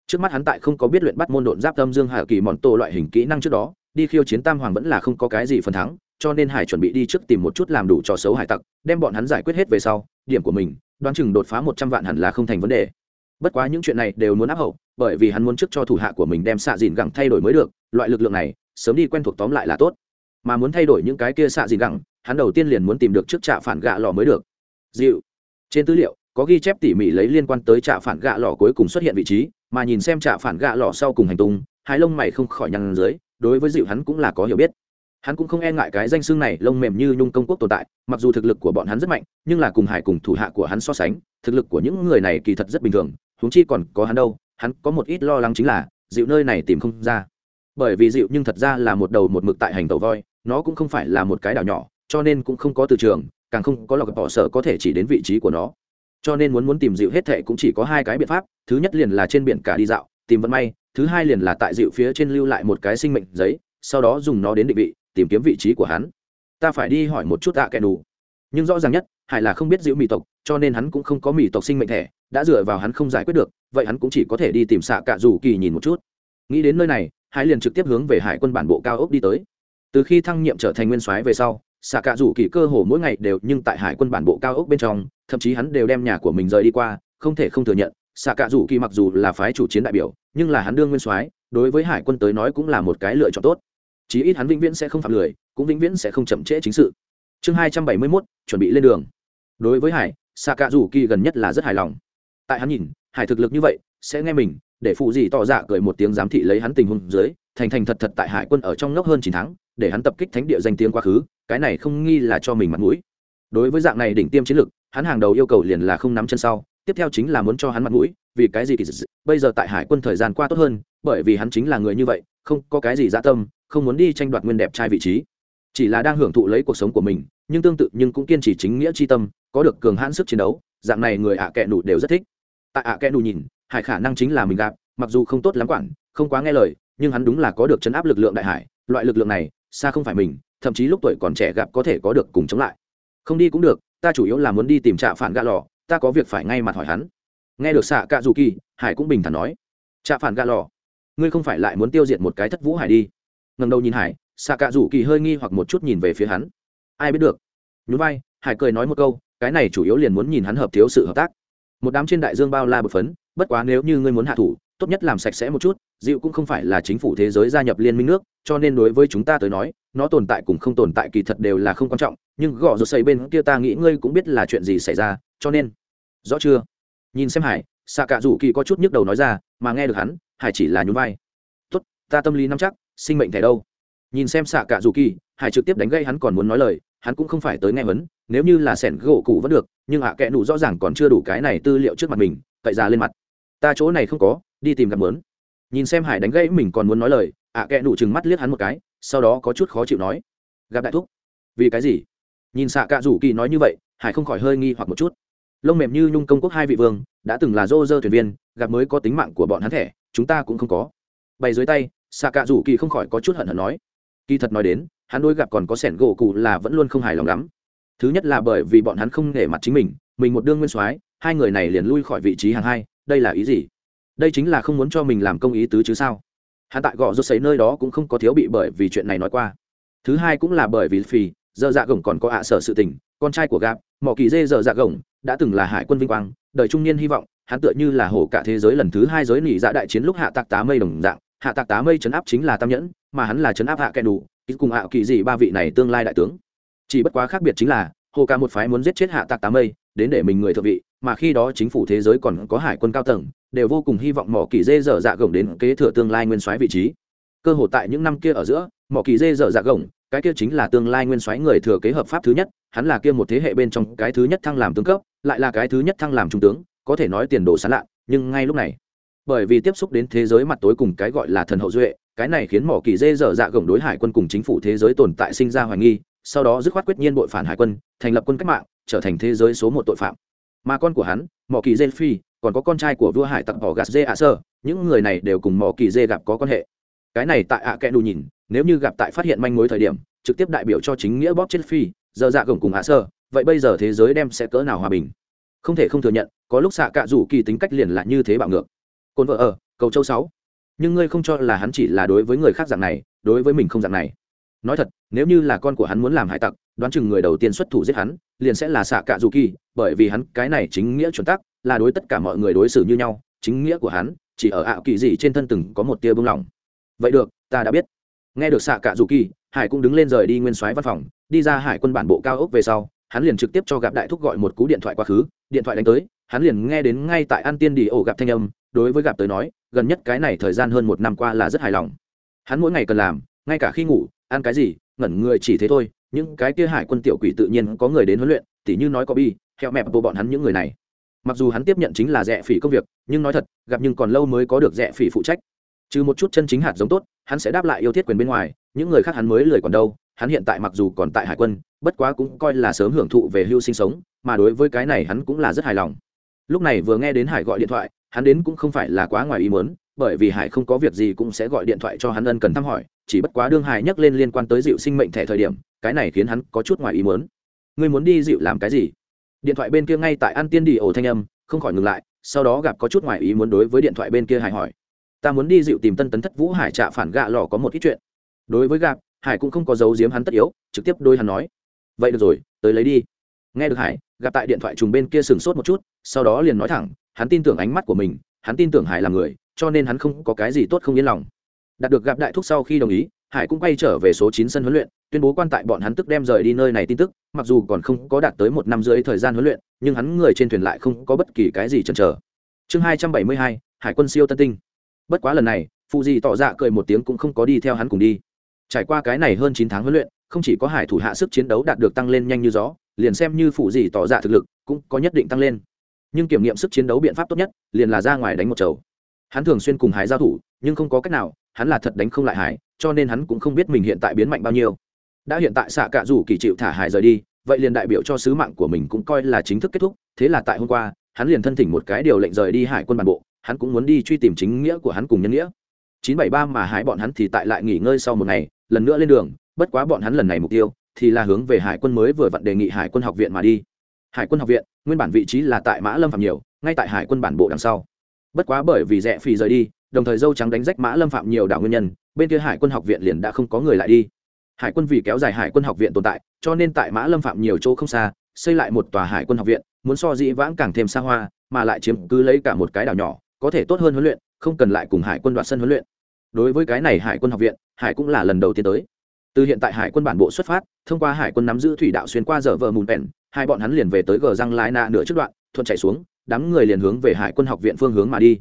Trước mắt hắn tại không có biết luyện bắt môn độn giáp tâm dương hà kỳ mòn tô loại hình kỹ năng trước đó, đi khiêu chiến tam hoàng vẫn là không có cái gì phần thắng, cho nên hải chuẩn bị đi trước tìm một chút làm đủ trò xấu hải tặc, đem bọn hắn giải quyết hết về sau, điểm của mình, đoán chừng đột phá một trăm vạn hẳn là không thành vấn đề. Bất quá những chuyện này đều muốn áp hậu, bởi vì hắn muốn trước cho thủ hạ của mình đem xạ dìn gẳng thay đổi mới được, loại lực lượng này, sớm đi quen thuộc tóm lại là tốt. Mà muốn thay đổi những cái kia xạ dìn gẳng, hắn đầu tiên liền muốn tìm được trước trạ phản gạ lò mới được. Dịu. Trên tư liệu có ghi chép tỉ mỉ lấy liên quan tới trạ phản gạ lò cuối cùng xuất hiện vị trí, mà nhìn xem trạ phản gạ lò sau cùng hành tung, hai lông mày không khỏi nhăn dưới, đối với dịu hắn cũng là có hiểu biết. Hắn cũng không e ngại cái danh xương này lông mềm như nhung công quốc tồn tại, mặc dù thực lực của bọn hắn rất mạnh, nhưng là cùng hải cùng thủ hạ của hắn so sánh, thực lực của những người này kỳ thật rất bình thường, huống chi còn có hắn đâu, hắn có một ít lo lắng chính là dịu nơi này tìm không ra. Bởi vì dịu nhưng thật ra là một đầu một mực tại hành tàu voi, nó cũng không phải là một cái đảo nhỏ, cho nên cũng không có từ trường, càng không có lọc bỏ sợ có thể chỉ đến vị trí của nó cho nên muốn muốn tìm dịu hết thệ cũng chỉ có hai cái biện pháp, thứ nhất liền là trên biển cả đi dạo, tìm vận may, thứ hai liền là tại dịu phía trên lưu lại một cái sinh mệnh giấy, sau đó dùng nó đến định vị, tìm kiếm vị trí của hắn. Ta phải đi hỏi một chút tạ kẻ đủ nhưng rõ ràng nhất, hải là không biết dịu mỹ tộc, cho nên hắn cũng không có mỹ tộc sinh mệnh thẻ, đã dựa vào hắn không giải quyết được, vậy hắn cũng chỉ có thể đi tìm xạ cạ rủ kỳ nhìn một chút. Nghĩ đến nơi này, hải liền trực tiếp hướng về hải quân bản bộ cao ốc đi tới. Từ khi thăng nhiệm trở thành nguyên soái về sau, xạ cạ rủ kỳ cơ hồ mỗi ngày đều nhưng tại hải quân bản bộ cao ốc bên trong thậm chí hắn đều đem nhà của mình rời đi qua, không thể không thừa nhận xạ cạ rủ kỳ mặc dù là phái chủ chiến đại biểu, nhưng là hắn đương nguyên soái, đối với hải quân tới nói cũng là một cái lựa chọn tốt. Chí ít hắn vĩnh viễn sẽ không phạm lười, cũng vĩnh viễn sẽ không chậm trễ chính sự. Chương hai trăm bảy mươi mốt, chuẩn bị lên đường. Đối với hải xạ cạ rủ kỳ gần nhất là rất hài lòng. Tại hắn nhìn, hải thực lực như vậy, sẽ nghe mình, để phụ gì tỏ dạ cười một tiếng giám thị lấy hắn tình huống dưới, thành thành thật thật tại hải quân ở trong ngốc hơn chín tháng, để hắn tập kích thánh địa danh tiếng quá khứ, cái này không nghi là cho mình mặt mũi. Đối với dạng này đỉnh tiêm chiến lược hắn hàng đầu yêu cầu liền là không nắm chân sau, tiếp theo chính là muốn cho hắn mặt mũi, vì cái gì kỳ dị, bây giờ tại hải quân thời gian qua tốt hơn, bởi vì hắn chính là người như vậy, không có cái gì dã tâm, không muốn đi tranh đoạt nguyên đẹp trai vị trí. Chỉ là đang hưởng thụ lấy cuộc sống của mình, nhưng tương tự nhưng cũng kiên trì chính nghĩa c tâm, có được cường hãn sức chiến đấu, dạng này người ạ à kẹ nụ đều rất thích. Tại ạ à kẹ nụ nhìn, hải khả năng chính là mình gặp, mặc dù không tốt lắm quản, không quá nghe lời, nhưng hắn đúng là có được chấn áp lực lượng đại hải, loại lực lượng này, xa không phải mình, thậm chí lúc tuổi còn trẻ gặp có thể có được cùng chống lại. Không đi cũng được ta chủ yếu là muốn đi tìm trạ phản gạ lò, ta có việc phải ngay mặt hỏi hắn. Nghe được xạ cạ dù kỳ, hải cũng bình thản nói. Trạ phản gạ lò, ngươi không phải lại muốn tiêu diệt một cái thất vũ hải đi. Ngần đầu nhìn hải xạ cạ dù kỳ hơi nghi hoặc một chút nhìn về phía hắn. Ai biết được? Nhún vai, hải cười nói một câu, cái này chủ yếu liền muốn nhìn hắn hợp thiếu sự hợp tác. Một đám trên đại dương bao la bực phấn, bất quá nếu như ngươi muốn hạ thủ tốt nhất làm sạch sẽ một chút dịu cũng không phải là chính phủ thế giới gia nhập liên minh nước, cho nên đối với chúng ta tới nói, nó tồn tại cùng không tồn tại kỳ thật đều là không quan trọng, nhưng gõ rột xây bên kia ta nghĩ ngươi cũng biết là chuyện gì xảy ra, cho nên, rõ chưa? Nhìn xem hải xạ cạ rủ kỳ có chút nhức đầu nói ra, mà nghe được hắn, hải chỉ là nhún vai. Tốt, ta tâm lý nắm chắc, sinh mệnh thẻ đâu? Nhìn xem xạ cạ rủ kỳ, hải trực tiếp đánh gây hắn còn muốn nói lời, hắn cũng không phải tới nghe vấn nếu như là sẻn gỗ cụ vẫn được, nhưng hạ à kẽ nụ rõ ràng còn chưa đủ cái này tư liệu trước mặt mình, cậy ra lên mặt ta chỗ này không có, đi tìm gặp mớn nhìn xem hải đánh gãy mình còn muốn nói lời, ạ à kẽ nụ chừng mắt liếc hắn một cái, sau đó có chút khó chịu nói. Gặp đại thúc. Vì cái gì? Nhìn xạ cạ rủ kỳ nói như vậy, hải không khỏi hơi nghi hoặc một chút. Lông mềm như nhung công quốc hai vị vương, đã từng là dô dơ thuyền viên, gặp mới có tính mạng của bọn hắn thẻ, chúng ta cũng không có. Bày dưới tay, xạ cạ rủ kỳ không khỏi có chút hận hận nói. Kỳ thật nói đến, hắn đôi gặp còn có sẻn gỗ cụ là vẫn luôn không hài lòng lắm. Thứ nhất là bởi vì bọn hắn không nể mặt chính mình mình một đương nguyên soái, hai người này liền lui khỏi vị trí hàng hai đây là ý gì? Đây chính là không muốn cho mình làm công ý tứ chứ sao? Hắn tại gõ rốt xấy nơi đó cũng không có thiếu bị bởi vì chuyện này nói qua. Thứ hai cũng là bởi vì phì dơ dạ gồng còn có ạ sở sự tình, con trai của gạp mỏ kỳ dê dơ dạ gồng, đã từng là hải quân vinh quang, đời trung niên hy vọng, hắn tựa như là hổ cả thế giới lần thứ hai giới nỉ dạ đại chiến lúc hạ tạc tá mây đồng dạng, hạ tạc tá mây chấn áp chính là tam nhẫn, mà hắn là chấn áp hạ kẻ đủ ít cùng hạ kỳ gì ba vị này tương lai đại tướng. Chỉ bất quá khác biệt chính là hồ ca một phái muốn giết chết hạ tạc tá mây, đến để mình người thượng vị mà khi đó chính phủ thế giới còn có hải quân cao tầng, đều vô cùng hy vọng mỏ kỳ dê dở dạ gồng đến kế thừa tương lai nguyên soái vị trí. Cơ hội tại những năm kia ở giữa, mỏ kỳ dê dở dạ gồng, cái kia chính là tương lai nguyên soái người thừa kế hợp pháp thứ nhất, hắn là kia một thế hệ bên trong cái thứ nhất thăng làm tướng cấp, lại là cái thứ nhất thăng làm trung tướng, có thể nói tiền đồ sán lạ nhưng ngay lúc này, bởi vì tiếp xúc đến thế giới mặt tối cùng cái gọi là thần hậu duệ, cái này khiến mỏ kỳ dê dở dạ gồng đối hải quân cùng chính phủ thế giới tồn tại sinh ra hoài nghi, sau đó dứt khoát quyết nhiên bội phản hải quân, thành lập quân cách mạng, trở thành thế giới số một tội phạm mà con của hắn, mỏ kỳ dê phi, còn có con trai của vua hải tặc bỏ gạt dê ạ sơ, những người này đều cùng mỏ kỳ dê gặp có quan hệ. Cái này tại ạ à kẽ đủ nhìn, nếu như gặp tại phát hiện manh mối thời điểm, trực tiếp đại biểu cho chính nghĩa bóp chết phi, giờ dạ gồng cùng ạ sơ, vậy bây giờ thế giới đem sẽ cỡ nào hòa bình? Không thể không thừa nhận, có lúc xạ cạ rủ kỳ tính cách liền là như thế bạo ngược. Cồn vợ ở, cầu châu sáu. Nhưng ngươi không cho là hắn chỉ là đối với người khác dạng này, đối với mình không dạng này nói thật, nếu như là con của hắn muốn làm hải tặc, đoán chừng người đầu tiên xuất thủ giết hắn, liền sẽ là xạ cạ dù kỳ, bởi vì hắn cái này chính nghĩa chuẩn tắc, là đối tất cả mọi người đối xử như nhau, chính nghĩa của hắn, chỉ ở ảo kỳ gì trên thân từng có một tia bưng lỏng vậy được, ta đã biết. Nghe được xạ cạ dù kỳ, hải cũng đứng lên rời đi nguyên soái văn phòng, đi ra hải quân bản bộ cao ốc về sau, hắn liền trực tiếp cho gặp đại thúc gọi một cú điện thoại quá khứ, điện thoại đánh tới, hắn liền nghe đến ngay tại an tiên đi ổ gặp thanh âm, đối với gặp tới nói, gần nhất cái này thời gian hơn một năm qua là rất hài lòng. Hắn mỗi ngày cần làm, ngay cả khi ngủ ăn cái gì, ngẩn người chỉ thế thôi, những cái kia hải quân tiểu quỷ tự nhiên có người đến huấn luyện, tỉ như nói có bi heo mẹp bộ bọn hắn những người này. Mặc dù hắn tiếp nhận chính là rẻ phỉ công việc, nhưng nói thật, gặp nhưng còn lâu mới có được rẻ phỉ phụ trách. Trừ một chút chân chính hạt giống tốt, hắn sẽ đáp lại yêu thiết quyền bên ngoài, những người khác hắn mới lười còn đâu, hắn hiện tại mặc dù còn tại hải quân, bất quá cũng coi là sớm hưởng thụ về hưu sinh sống, mà đối với cái này hắn cũng là rất hài lòng. Lúc này vừa nghe đến hải gọi điện thoại, hắn đến cũng không phải là quá ngoài ý muốn, bởi vì hải không có việc gì cũng sẽ gọi điện thoại cho hắn ân cần thăm hỏi chỉ bất quá đương hải nhắc lên liên quan tới dịu sinh mệnh thẻ thời điểm, cái này khiến hắn có chút ngoài ý muốn. Ngươi muốn đi dịu làm cái gì? Điện thoại bên kia ngay tại an tiên đi ổ thanh âm, không khỏi ngừng lại, sau đó gặp có chút ngoài ý muốn đối với điện thoại bên kia hải hỏi. Ta muốn đi dịu tìm tân tấn thất vũ hải trạ phản gạ lò có một ít chuyện. Đối với gặp hải cũng không có giấu giếm hắn tất yếu, trực tiếp đôi hắn nói. Vậy được rồi, tới lấy đi. Nghe được hải gặp tại điện thoại trùng bên kia sừng sốt một chút, sau đó liền nói thẳng, hắn tin tưởng ánh mắt của mình, hắn tin tưởng hải là người, cho nên hắn không có cái gì tốt không yên lòng đạt được gặp đại thúc sau khi đồng ý, hải cũng quay trở về số chín sân huấn luyện, tuyên bố quan tại bọn hắn tức đem rời đi nơi này tin tức, mặc dù còn không có đạt tới một năm rưỡi thời gian huấn luyện, nhưng hắn người trên thuyền lại không có bất kỳ cái gì chần chờ. Chương hai trăm bảy mươi hai, hải quân siêu tân tinh. Bất quá lần này, phụ di tỏ dạ cười một tiếng cũng không có đi theo hắn cùng đi. Trải qua cái này hơn chín tháng huấn luyện, không chỉ có hải thủ hạ sức chiến đấu đạt được tăng lên nhanh như gió, liền xem như phụ dì tỏ dạ thực lực cũng có nhất định tăng lên. Nhưng kiểm nghiệm sức chiến đấu biện pháp tốt nhất, liền là ra ngoài đánh một chầu. Hắn thường xuyên cùng hải giao thủ, nhưng không có cách nào hắn là thật đánh không lại hải, cho nên hắn cũng không biết mình hiện tại biến mạnh bao nhiêu. Đã hiện tại xạ cạ rủ kỳ chịu thả hải rời đi, vậy liền đại biểu cho sứ mạng của mình cũng coi là chính thức kết thúc, thế là tại hôm qua, hắn liền thân thỉnh một cái điều lệnh rời đi hải quân bản bộ, hắn cũng muốn đi truy tìm chính nghĩa của hắn cùng nhân nghĩa. 973 mà hải bọn hắn thì tại lại nghỉ ngơi sau một ngày, lần nữa lên đường, bất quá bọn hắn lần này mục tiêu thì là hướng về hải quân mới vừa vặn đề nghị hải quân học viện mà đi. Hải quân học viện, nguyên bản vị trí là tại mã lâm phạm nhiều, ngay tại hải quân bản bộ đằng sau. Bất quá bởi vì rẽ phì rời đi đồng thời dâu trắng đánh rách mã lâm phạm nhiều đảo nguyên nhân, bên kia hải quân học viện liền đã không có người lại đi. Hải quân vì kéo dài hải quân học viện tồn tại, cho nên tại mã lâm phạm nhiều chỗ không xa, xây lại một tòa hải quân học viện, muốn so dĩ vãng càng thêm xa hoa, mà lại chiếm cứ lấy cả một cái đảo nhỏ, có thể tốt hơn huấn luyện, không cần lại cùng hải quân đoạt sân huấn luyện. Đối với cái này hải quân học viện, hải cũng là lần đầu tiên tới. Từ hiện tại hải quân bản bộ xuất phát, thông qua hải quân nắm giữ thủy đạo xuyên qua giờ vợ mùn pèn hai bọn hắn liền về tới gờ răng lái nạ nửa trước đoạn, thuận chạy xuống, đám người liền hướng về hải quân học viện phương hướng mà đi.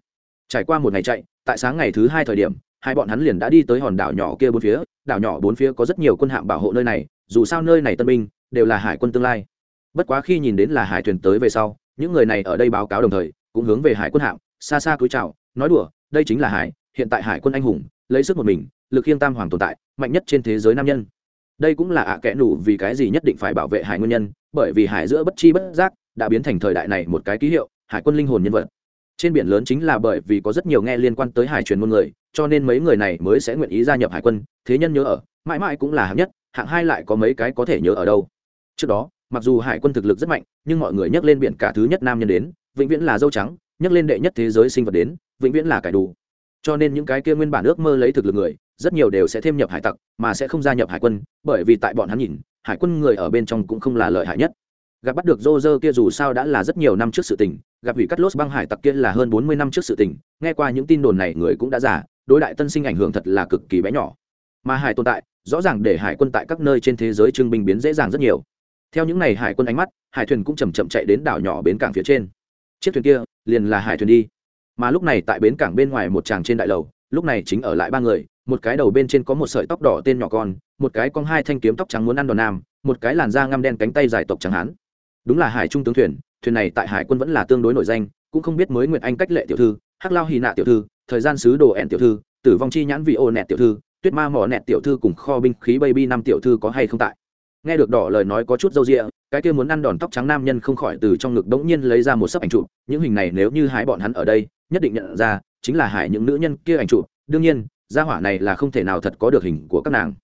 Trải qua một ngày chạy tại sáng ngày thứ hai thời điểm, hai bọn hắn liền đã đi tới hòn đảo nhỏ kia bốn phía, đảo nhỏ bốn phía có rất nhiều quân hạm bảo hộ nơi này, dù sao nơi này tân binh đều là hải quân tương lai. Bất quá khi nhìn đến là hải thuyền tới về sau, những người này ở đây báo cáo đồng thời, cũng hướng về hải quân hạm, xa xa cúi chào, nói đùa, đây chính là hải, hiện tại hải quân anh hùng, lấy sức một mình, lực khiêng tam hoàng tồn tại, mạnh nhất trên thế giới nam nhân. Đây cũng là ạ à kẽ nủ vì cái gì nhất định phải bảo vệ hải nguyên nhân, bởi vì hải giữa bất chi bất giác đã biến thành thời đại này một cái ký hiệu, hải quân linh hồn nhân vật trên biển lớn chính là bởi vì có rất nhiều nghe liên quan tới hải truyền môn người, cho nên mấy người này mới sẽ nguyện ý gia nhập hải quân, thế nhân nhớ ở, mãi mãi cũng là hạng nhất, hạng hai lại có mấy cái có thể nhớ ở đâu. Trước đó, mặc dù hải quân thực lực rất mạnh, nhưng mọi người nhắc lên biển cả thứ nhất nam nhân đến, vĩnh viễn là dâu trắng, nhắc lên đệ nhất thế giới sinh vật đến, vĩnh viễn là cải đủ cho nên những cái kia nguyên bản ước mơ lấy thực lực người, rất nhiều đều sẽ thêm nhập hải tặc, mà sẽ không gia nhập hải quân, bởi vì tại bọn hắn nhìn, hải quân người ở bên trong cũng không là lợi hại nhất. Gặp bắt được rô rơ kia dù sao đã là rất nhiều năm trước sự tình gặp hủy cắt lốt băng hải tặc kia là hơn bốn mươi năm trước sự tình, nghe qua những tin đồn này người cũng đã giả đối đại tân sinh ảnh hưởng thật là cực kỳ bé nhỏ. Mà hải tồn tại, rõ ràng để hải quân tại các nơi trên thế giới trưng binh biến dễ dàng rất nhiều. Theo những n à y hải quân ánh mắt, hải thuyền cũng chầm chậm chạy đến đảo nhỏ bến cảng phía trên. Chiếc thuyền kia liền là hải thuyền đi. Mà lúc này tại bến cảng bên ngoài một tràng trên đại lầu, lúc này chính ở lại ba người, một cái đầu bên trên có một sợi tóc đỏ tên nhỏ con, một cái con hai thanh kiếm tóc trắng muốn ăn đòn nam, một cái làn da ngăm đen cánh tay dài tộc trắng hán. Đúng là hải trung tướng thuyền thuyền này tại hải quân vẫn là tương đối nổi danh, cũng không biết mới nguyệt anh cách lệ tiểu thư, hắc lao hy nạ tiểu thư, thời gian sứ đồ ẹn tiểu thư, tử vong chi nhãn vị ô nẹt tiểu thư, tuyết ma mỏ nẹt tiểu thư cùng kho binh khí baby năm tiểu thư có hay không tại? Nghe được đỏ lời nói có chút râu rịa cái kia muốn ăn đòn tóc trắng nam nhân không khỏi từ trong ngực đống nhiên lấy ra một sấp ảnh chụp, những hình này nếu như hái bọn hắn ở đây, nhất định nhận ra, chính là hải những nữ nhân kia ảnh chụp. Đương nhiên, gia hỏa này là không thể nào thật có được hình của các nàng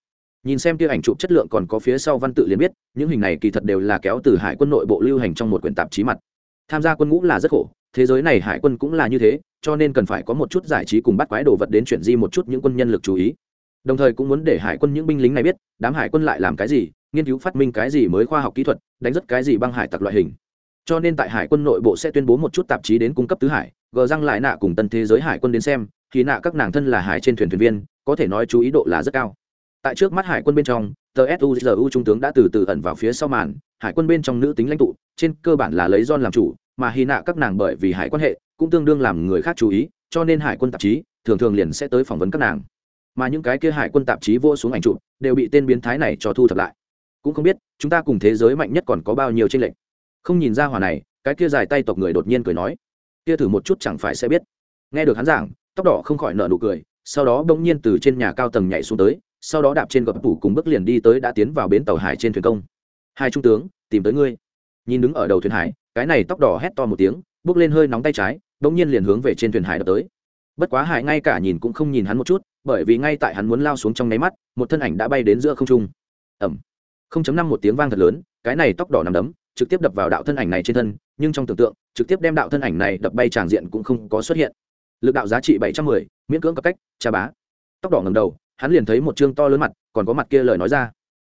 nhìn xem kia ảnh chụp chất lượng còn có phía sau văn tự liền biết, những hình này kỳ thật đều là kéo từ hải quân nội bộ lưu hành trong một quyển tạp chí mặt. Tham gia quân ngũ là rất khổ, thế giới này hải quân cũng là như thế, cho nên cần phải có một chút giải trí cùng bắt quái đồ vật đến chuyện di một chút những quân nhân lực chú ý. Đồng thời cũng muốn để hải quân những binh lính này biết, đám hải quân lại làm cái gì, nghiên cứu phát minh cái gì mới khoa học kỹ thuật, đánh rất cái gì băng hải tặc loại hình. Cho nên tại hải quân nội bộ sẽ tuyên bố một chút tạp chí đến cung cấp tứ hải, gờ răng lại nạ cùng tân thế giới hải quân đến xem, thì nạ các nàng thân là hải trên thuyền thuyền viên, có thể nói chú ý độ là rất cao tại trước mắt hải quân bên trong, tờ suzu trung tướng đã từ từ ẩn vào phía sau màn. Hải quân bên trong nữ tính lãnh tụ, trên cơ bản là lấy john làm chủ, mà hy nạ các nàng bởi vì hải quan hệ, cũng tương đương làm người khác chú ý, cho nên hải quân tạp chí thường thường liền sẽ tới phỏng vấn các nàng. Mà những cái kia hải quân tạp chí vô xuống ảnh chụp, đều bị tên biến thái này cho thu thập lại. Cũng không biết, chúng ta cùng thế giới mạnh nhất còn có bao nhiêu tranh lệch. Không nhìn ra hòa này, cái kia dài tay tộc người đột nhiên cười nói, kia thử một chút chẳng phải sẽ biết. Nghe được hắn giảng, tóc đỏ không khỏi nợ nụ cười, sau đó bỗng nhiên từ trên nhà cao tầng nhảy xuống tới sau đó đạp trên gập tủ cùng bước liền đi tới đã tiến vào bến tàu hải trên thuyền công. Hai trung tướng, tìm tới ngươi. Nhìn đứng ở đầu thuyền hải, cái này tóc đỏ hét to một tiếng, bước lên hơi nóng tay trái, bỗng nhiên liền hướng về trên thuyền hải đập tới. Bất quá hải ngay cả nhìn cũng không nhìn hắn một chút, bởi vì ngay tại hắn muốn lao xuống trong nháy mắt, một thân ảnh đã bay đến giữa không trung. Ẩm không chấm năm một tiếng vang thật lớn, cái này tóc đỏ nằm đấm, trực tiếp đập vào đạo thân ảnh này trên thân, nhưng trong tưởng tượng, trực tiếp đem đạo thân ảnh này đập bay tràng diện cũng không có xuất hiện. Lực đạo giá trị bảy trăm mười, miễn cưỡng cấp cách cha bá. Tóc đỏ ngầm đầu hắn liền thấy một chương to lớn mặt, còn có mặt kia lời nói ra.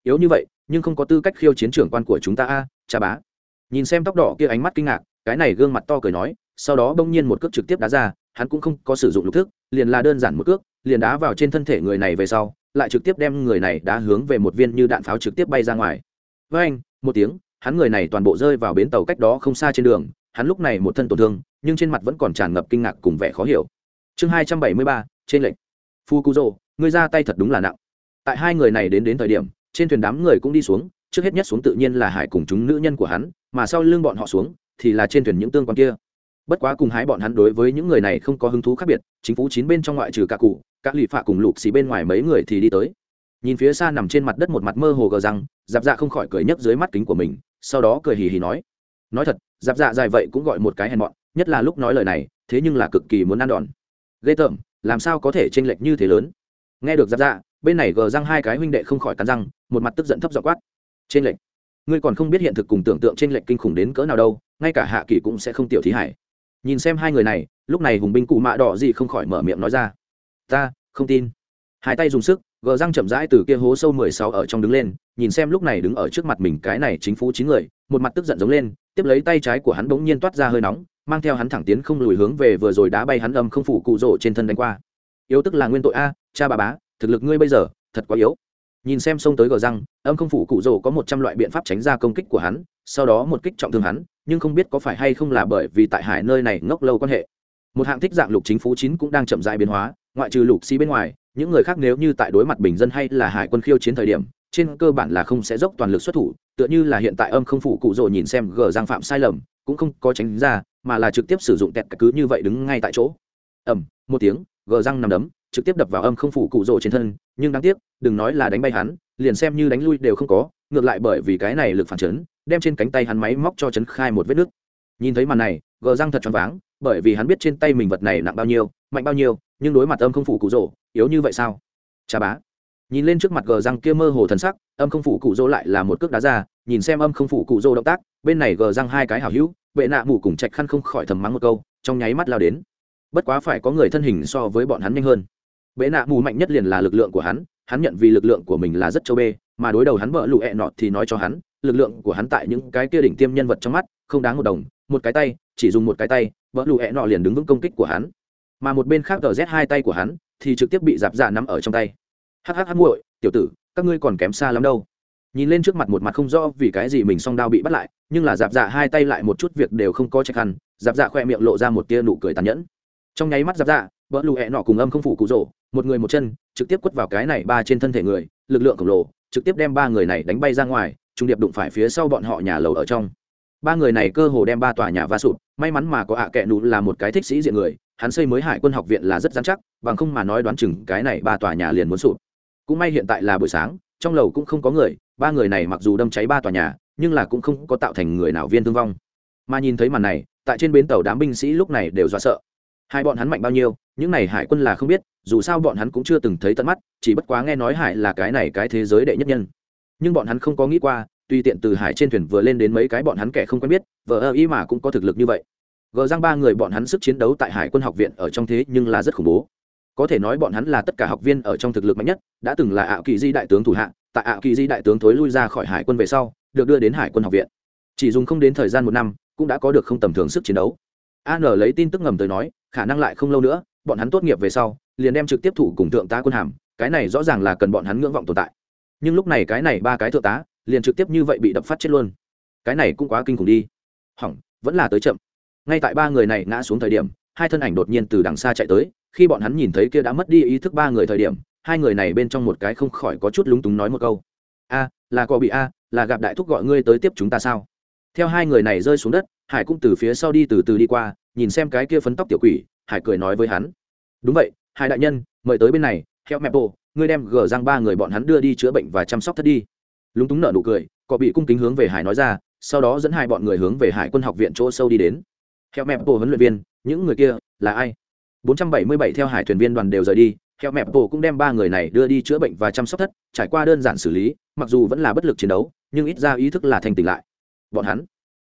Yếu như vậy, nhưng không có tư cách khiêu chiến trưởng quan của chúng ta a cha bá. Nhìn xem tóc đỏ kia ánh mắt kinh ngạc, cái này gương mặt to cười nói, sau đó bỗng nhiên một cước trực tiếp đá ra, hắn cũng không có sử dụng lục thức, liền là đơn giản một cước, liền đá vào trên thân thể người này về sau, lại trực tiếp đem người này đá hướng về một viên như đạn pháo trực tiếp bay ra ngoài. Với anh, một tiếng, hắn người này toàn bộ rơi vào bến tàu cách đó không xa trên đường, hắn lúc này một thân tổn thương, nhưng trên mặt vẫn còn tràn ngập kinh ngạc cùng vẻ khó hiểu. Chương hai trăm bảy mươi ba, trên lệnh. Phu cu rô ngươi ra tay thật đúng là nặng. Tại hai người này đến đến thời điểm, trên thuyền đám người cũng đi xuống, trước hết nhất xuống tự nhiên là hải cùng chúng nữ nhân của hắn, mà sau lưng bọn họ xuống, thì là trên thuyền những tương quan kia. Bất quá cùng hái bọn hắn đối với những người này không có hứng thú khác biệt, chính phủ chín bên trong ngoại trừ cả cụ các lụy phạ cùng lục xì bên ngoài mấy người thì đi tới. Nhìn phía xa nằm trên mặt đất một mặt mơ hồ gờ răng, giáp dạ không khỏi cười nhấc dưới mắt kính của mình, sau đó cười hì hì nói nói thật, giáp dạ dài vậy cũng gọi một cái hèn mọn, nhất là lúc nói lời này, thế nhưng là cực kỳ muốn ăn đòn. Ghê tởm, làm sao có thể tranh lệch như thế lớn? Nghe được giáp dạ bên này gờ răng hai cái huynh đệ không khỏi cắn răng một mặt tức giận thấp dọ quát. Trên lệnh, ngươi còn không biết hiện thực cùng tưởng tượng trên lệnh kinh khủng đến cỡ nào đâu ngay cả hạ kỳ cũng sẽ không tiểu thí hải nhìn xem hai người này lúc này hùng binh cụ mạ đỏ gì không khỏi mở miệng nói ra. Ta không tin. Hai tay dùng sức gờ răng chậm rãi từ kia hố sâu mười sáu ở trong đứng lên nhìn xem lúc này đứng ở trước mặt mình cái này chính phủ chín người một mặt tức giận giống lên tiếp lấy tay trái của hắn bỗng nhiên toát ra hơi nóng mang theo hắn thẳng tiến không lùi hướng về vừa rồi đá bay hắn âm không phủ cụ rỗ trên thân đánh qua. Yếu tức là nguyên tội a cha bà bá, thực lực ngươi bây giờ, thật quá yếu. Nhìn xem xông tới gờ răng, âm không phủ cụ rồ có một trăm loại biện pháp tránh ra công kích của hắn, sau đó một kích trọng thương hắn, nhưng không biết có phải hay không là bởi vì tại hải nơi này ngốc lâu quan hệ. Một hạng thích dạng lục chính phủ chín cũng đang chậm dại biến hóa, ngoại trừ lục xi bên ngoài, những người khác nếu như tại đối mặt bình dân hay là hải quân khiêu chiến thời điểm, trên cơ bản là không sẽ dốc toàn lực xuất thủ, tựa như là hiện tại âm không phủ cụ rồ nhìn xem gờ giang phạm sai lầm, cũng không có tránh ra, mà là trực tiếp sử dụng tẹt cứ như vậy đứng ngay tại chỗ. Ẩm một tiếng, gờ răng nằm đấm trực tiếp đập vào âm không phủ cụ rồ trên thân, nhưng đáng tiếc, đừng nói là đánh bay hắn, liền xem như đánh lui đều không có, ngược lại bởi vì cái này lực phản chấn, đem trên cánh tay hắn máy móc cho chấn khai một vết nứt. Nhìn thấy màn này gờ răng thật choáng váng, bởi vì hắn biết trên tay mình vật này nặng bao nhiêu, mạnh bao nhiêu, nhưng đối mặt âm không phủ cụ rồ yếu như vậy sao? Cha bá. Nhìn lên trước mặt gờ răng kia mơ hồ thần sắc, âm không phủ cụ rỗ lại là một cước đá ra, nhìn xem âm không phủ cụ rỗ động tác, bên này gờ răng hai cái hảo hữu, vệ nạ mù cùng trạch khăn không khỏi thầm mắng một câu, trong nháy mắt lao đến. Bất quá phải có người thân hình so với bọn hắn nhanh hơn bệ nạ mù mạnh nhất liền là lực lượng của hắn hắn nhận vì lực lượng của mình là rất châu bê, mà đối đầu hắn vợ lụ hẹ nọt thì nói cho hắn, lực lượng của hắn tại những cái kia đỉnh tiêm nhân vật trong mắt, không đáng một đồng, một cái tay, chỉ dùng một cái tay, vợ lụ hẹ nọ liền đứng vững công kích của hắn. Mà một bên khác gz hai tay của hắn thì trực tiếp bị giạp dạ nắm ở trong tay. Hhh muội, tiểu tử, các ngươi còn kém xa lắm đâu. Nhìn lên trước mặt một mặt không rõ vì cái gì mình song đao bị bắt lại, nhưng là giạp dạ hai tay lại một chút việc đều không có trách khăn giạp dạ khoe miệng lộ ra một tia nụ cười tàn nhẫn. Trong nháy mắt giạp dạ vỡ lụ hẹ nọ cùng âm không phủ cụ rỗ một người một chân, trực tiếp quất vào cái này ba trên thân thể người, lực lượng khổng lồ, trực tiếp đem ba người này đánh bay ra ngoài, trung điệp đụng phải phía sau bọn họ nhà lầu ở trong. Ba người này cơ hồ đem ba tòa nhà va sụp, may mắn mà có ạ à kẹ nụ là một cái thích sĩ diện người, hắn xây mới hải quân học viện là rất dán chắc, bằng không mà nói đoán chừng cái này ba tòa nhà liền muốn sụp. Cũng may hiện tại là buổi sáng, trong lầu cũng không có người, ba người này mặc dù đâm cháy ba tòa nhà, nhưng là cũng không có tạo thành người nào viên thương vong. Mà nhìn thấy màn này, tại trên bến tàu đám binh sĩ lúc này đều do sợ hai bọn hắn mạnh bao nhiêu, những này hải quân là không biết, dù sao bọn hắn cũng chưa từng thấy tận mắt, chỉ bất quá nghe nói hải là cái này cái thế giới đệ nhất nhân. Nhưng bọn hắn không có nghĩ qua tuy tiện từ hải trên thuyền vừa lên đến mấy cái bọn hắn kẻ không quen biết vợ ơ ý mà cũng có thực lực như vậy. Gờ giang ba người bọn hắn sức chiến đấu tại hải quân học viện ở trong thế nhưng là rất khủng bố. Có thể nói bọn hắn là tất cả học viên ở trong thực lực mạnh nhất, đã từng là ảo kỳ di đại tướng thủ hạ, tại ảo kỳ di đại tướng thối lui ra khỏi hải quân về sau, được đưa đến hải quân học viện. Chỉ dùng không đến thời gian một năm, cũng đã có được không tầm thường sức chiến đấu an lấy tin tức ngầm tới nói, khả năng lại không lâu nữa, bọn hắn tốt nghiệp về sau, liền đem trực tiếp thủ cùng thượng tá quân hàm, cái này rõ ràng là cần bọn hắn ngưỡng vọng tồn tại. Nhưng lúc này cái này ba cái thượng tá, liền trực tiếp như vậy bị đập phát chết luôn. Cái này cũng quá kinh khủng đi. Hỏng, vẫn là tới chậm. Ngay tại ba người này ngã xuống thời điểm, hai thân ảnh đột nhiên từ đằng xa chạy tới, khi bọn hắn nhìn thấy kia đã mất đi ý thức ba người thời điểm, hai người này bên trong một cái không khỏi có chút lúng túng nói một câu. A, là cò bị a, là gặp đại thúc gọi ngươi tới tiếp chúng ta sao? Theo hai người này rơi xuống đất hải cũng từ phía sau đi từ từ đi qua, nhìn xem cái kia phấn tóc tiểu quỷ, hải cười nói với hắn. Đúng vậy hai đại nhân, mời tới bên này theo mẹ bộ ngươi đem gờ giang ba người bọn hắn đưa đi chữa bệnh và chăm sóc thất đi. Lúng túng nợ nụ cười cọ bị cung kính hướng về hải nói ra, sau đó dẫn hai bọn người hướng về hải quân học viện chỗ sâu đi đến. Theo mẹ bộ huấn luyện viên, những người kia là ai? 477 theo hải thuyền viên đoàn đều rời đi theo mẹ bộ cũng đem ba người này đưa đi chữa bệnh và chăm sóc thất, trải qua đơn giản xử lý, mặc dù vẫn là bất lực chiến đấu, nhưng ít ra ý thức là thành tỉnh lại. Bọn hắn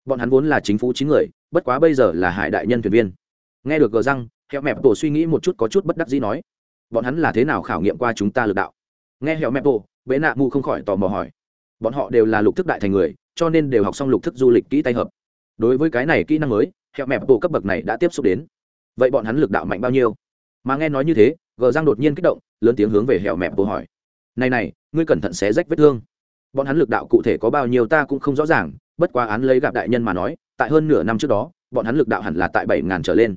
bọn hắn vốn là chính phủ chín người bất quá bây giờ là hải đại nhân thuyền viên. Nghe được gờ răng hẹo mẹp tổ suy nghĩ một chút có chút bất đắc dĩ nói bọn hắn là thế nào khảo nghiệm qua chúng ta lực đạo? Nghe hẹo mẹp tổ, bệ nạ mù không khỏi tò mò hỏi bọn họ đều là lục thức đại thành người cho nên đều học xong lục thức du lịch kỹ tay hợp. Đối với cái này kỹ năng mới hẹo mẹp tổ cấp bậc này đã tiếp xúc đến. Vậy bọn hắn lực đạo mạnh bao nhiêu? Mà nghe nói như thế gờ răng đột nhiên kích động lớn tiếng hướng về hẻo mẹp tổ hỏi này này ngươi cẩn thận xé rách vết thương. Bọn hắn lực đạo cụ thể có bao nhiêu ta cũng không rõ ràng bất quá án lấy gặp đại nhân mà nói, tại hơn nửa năm trước đó, bọn hắn lực đạo hẳn là tại bảy ngàn trở lên.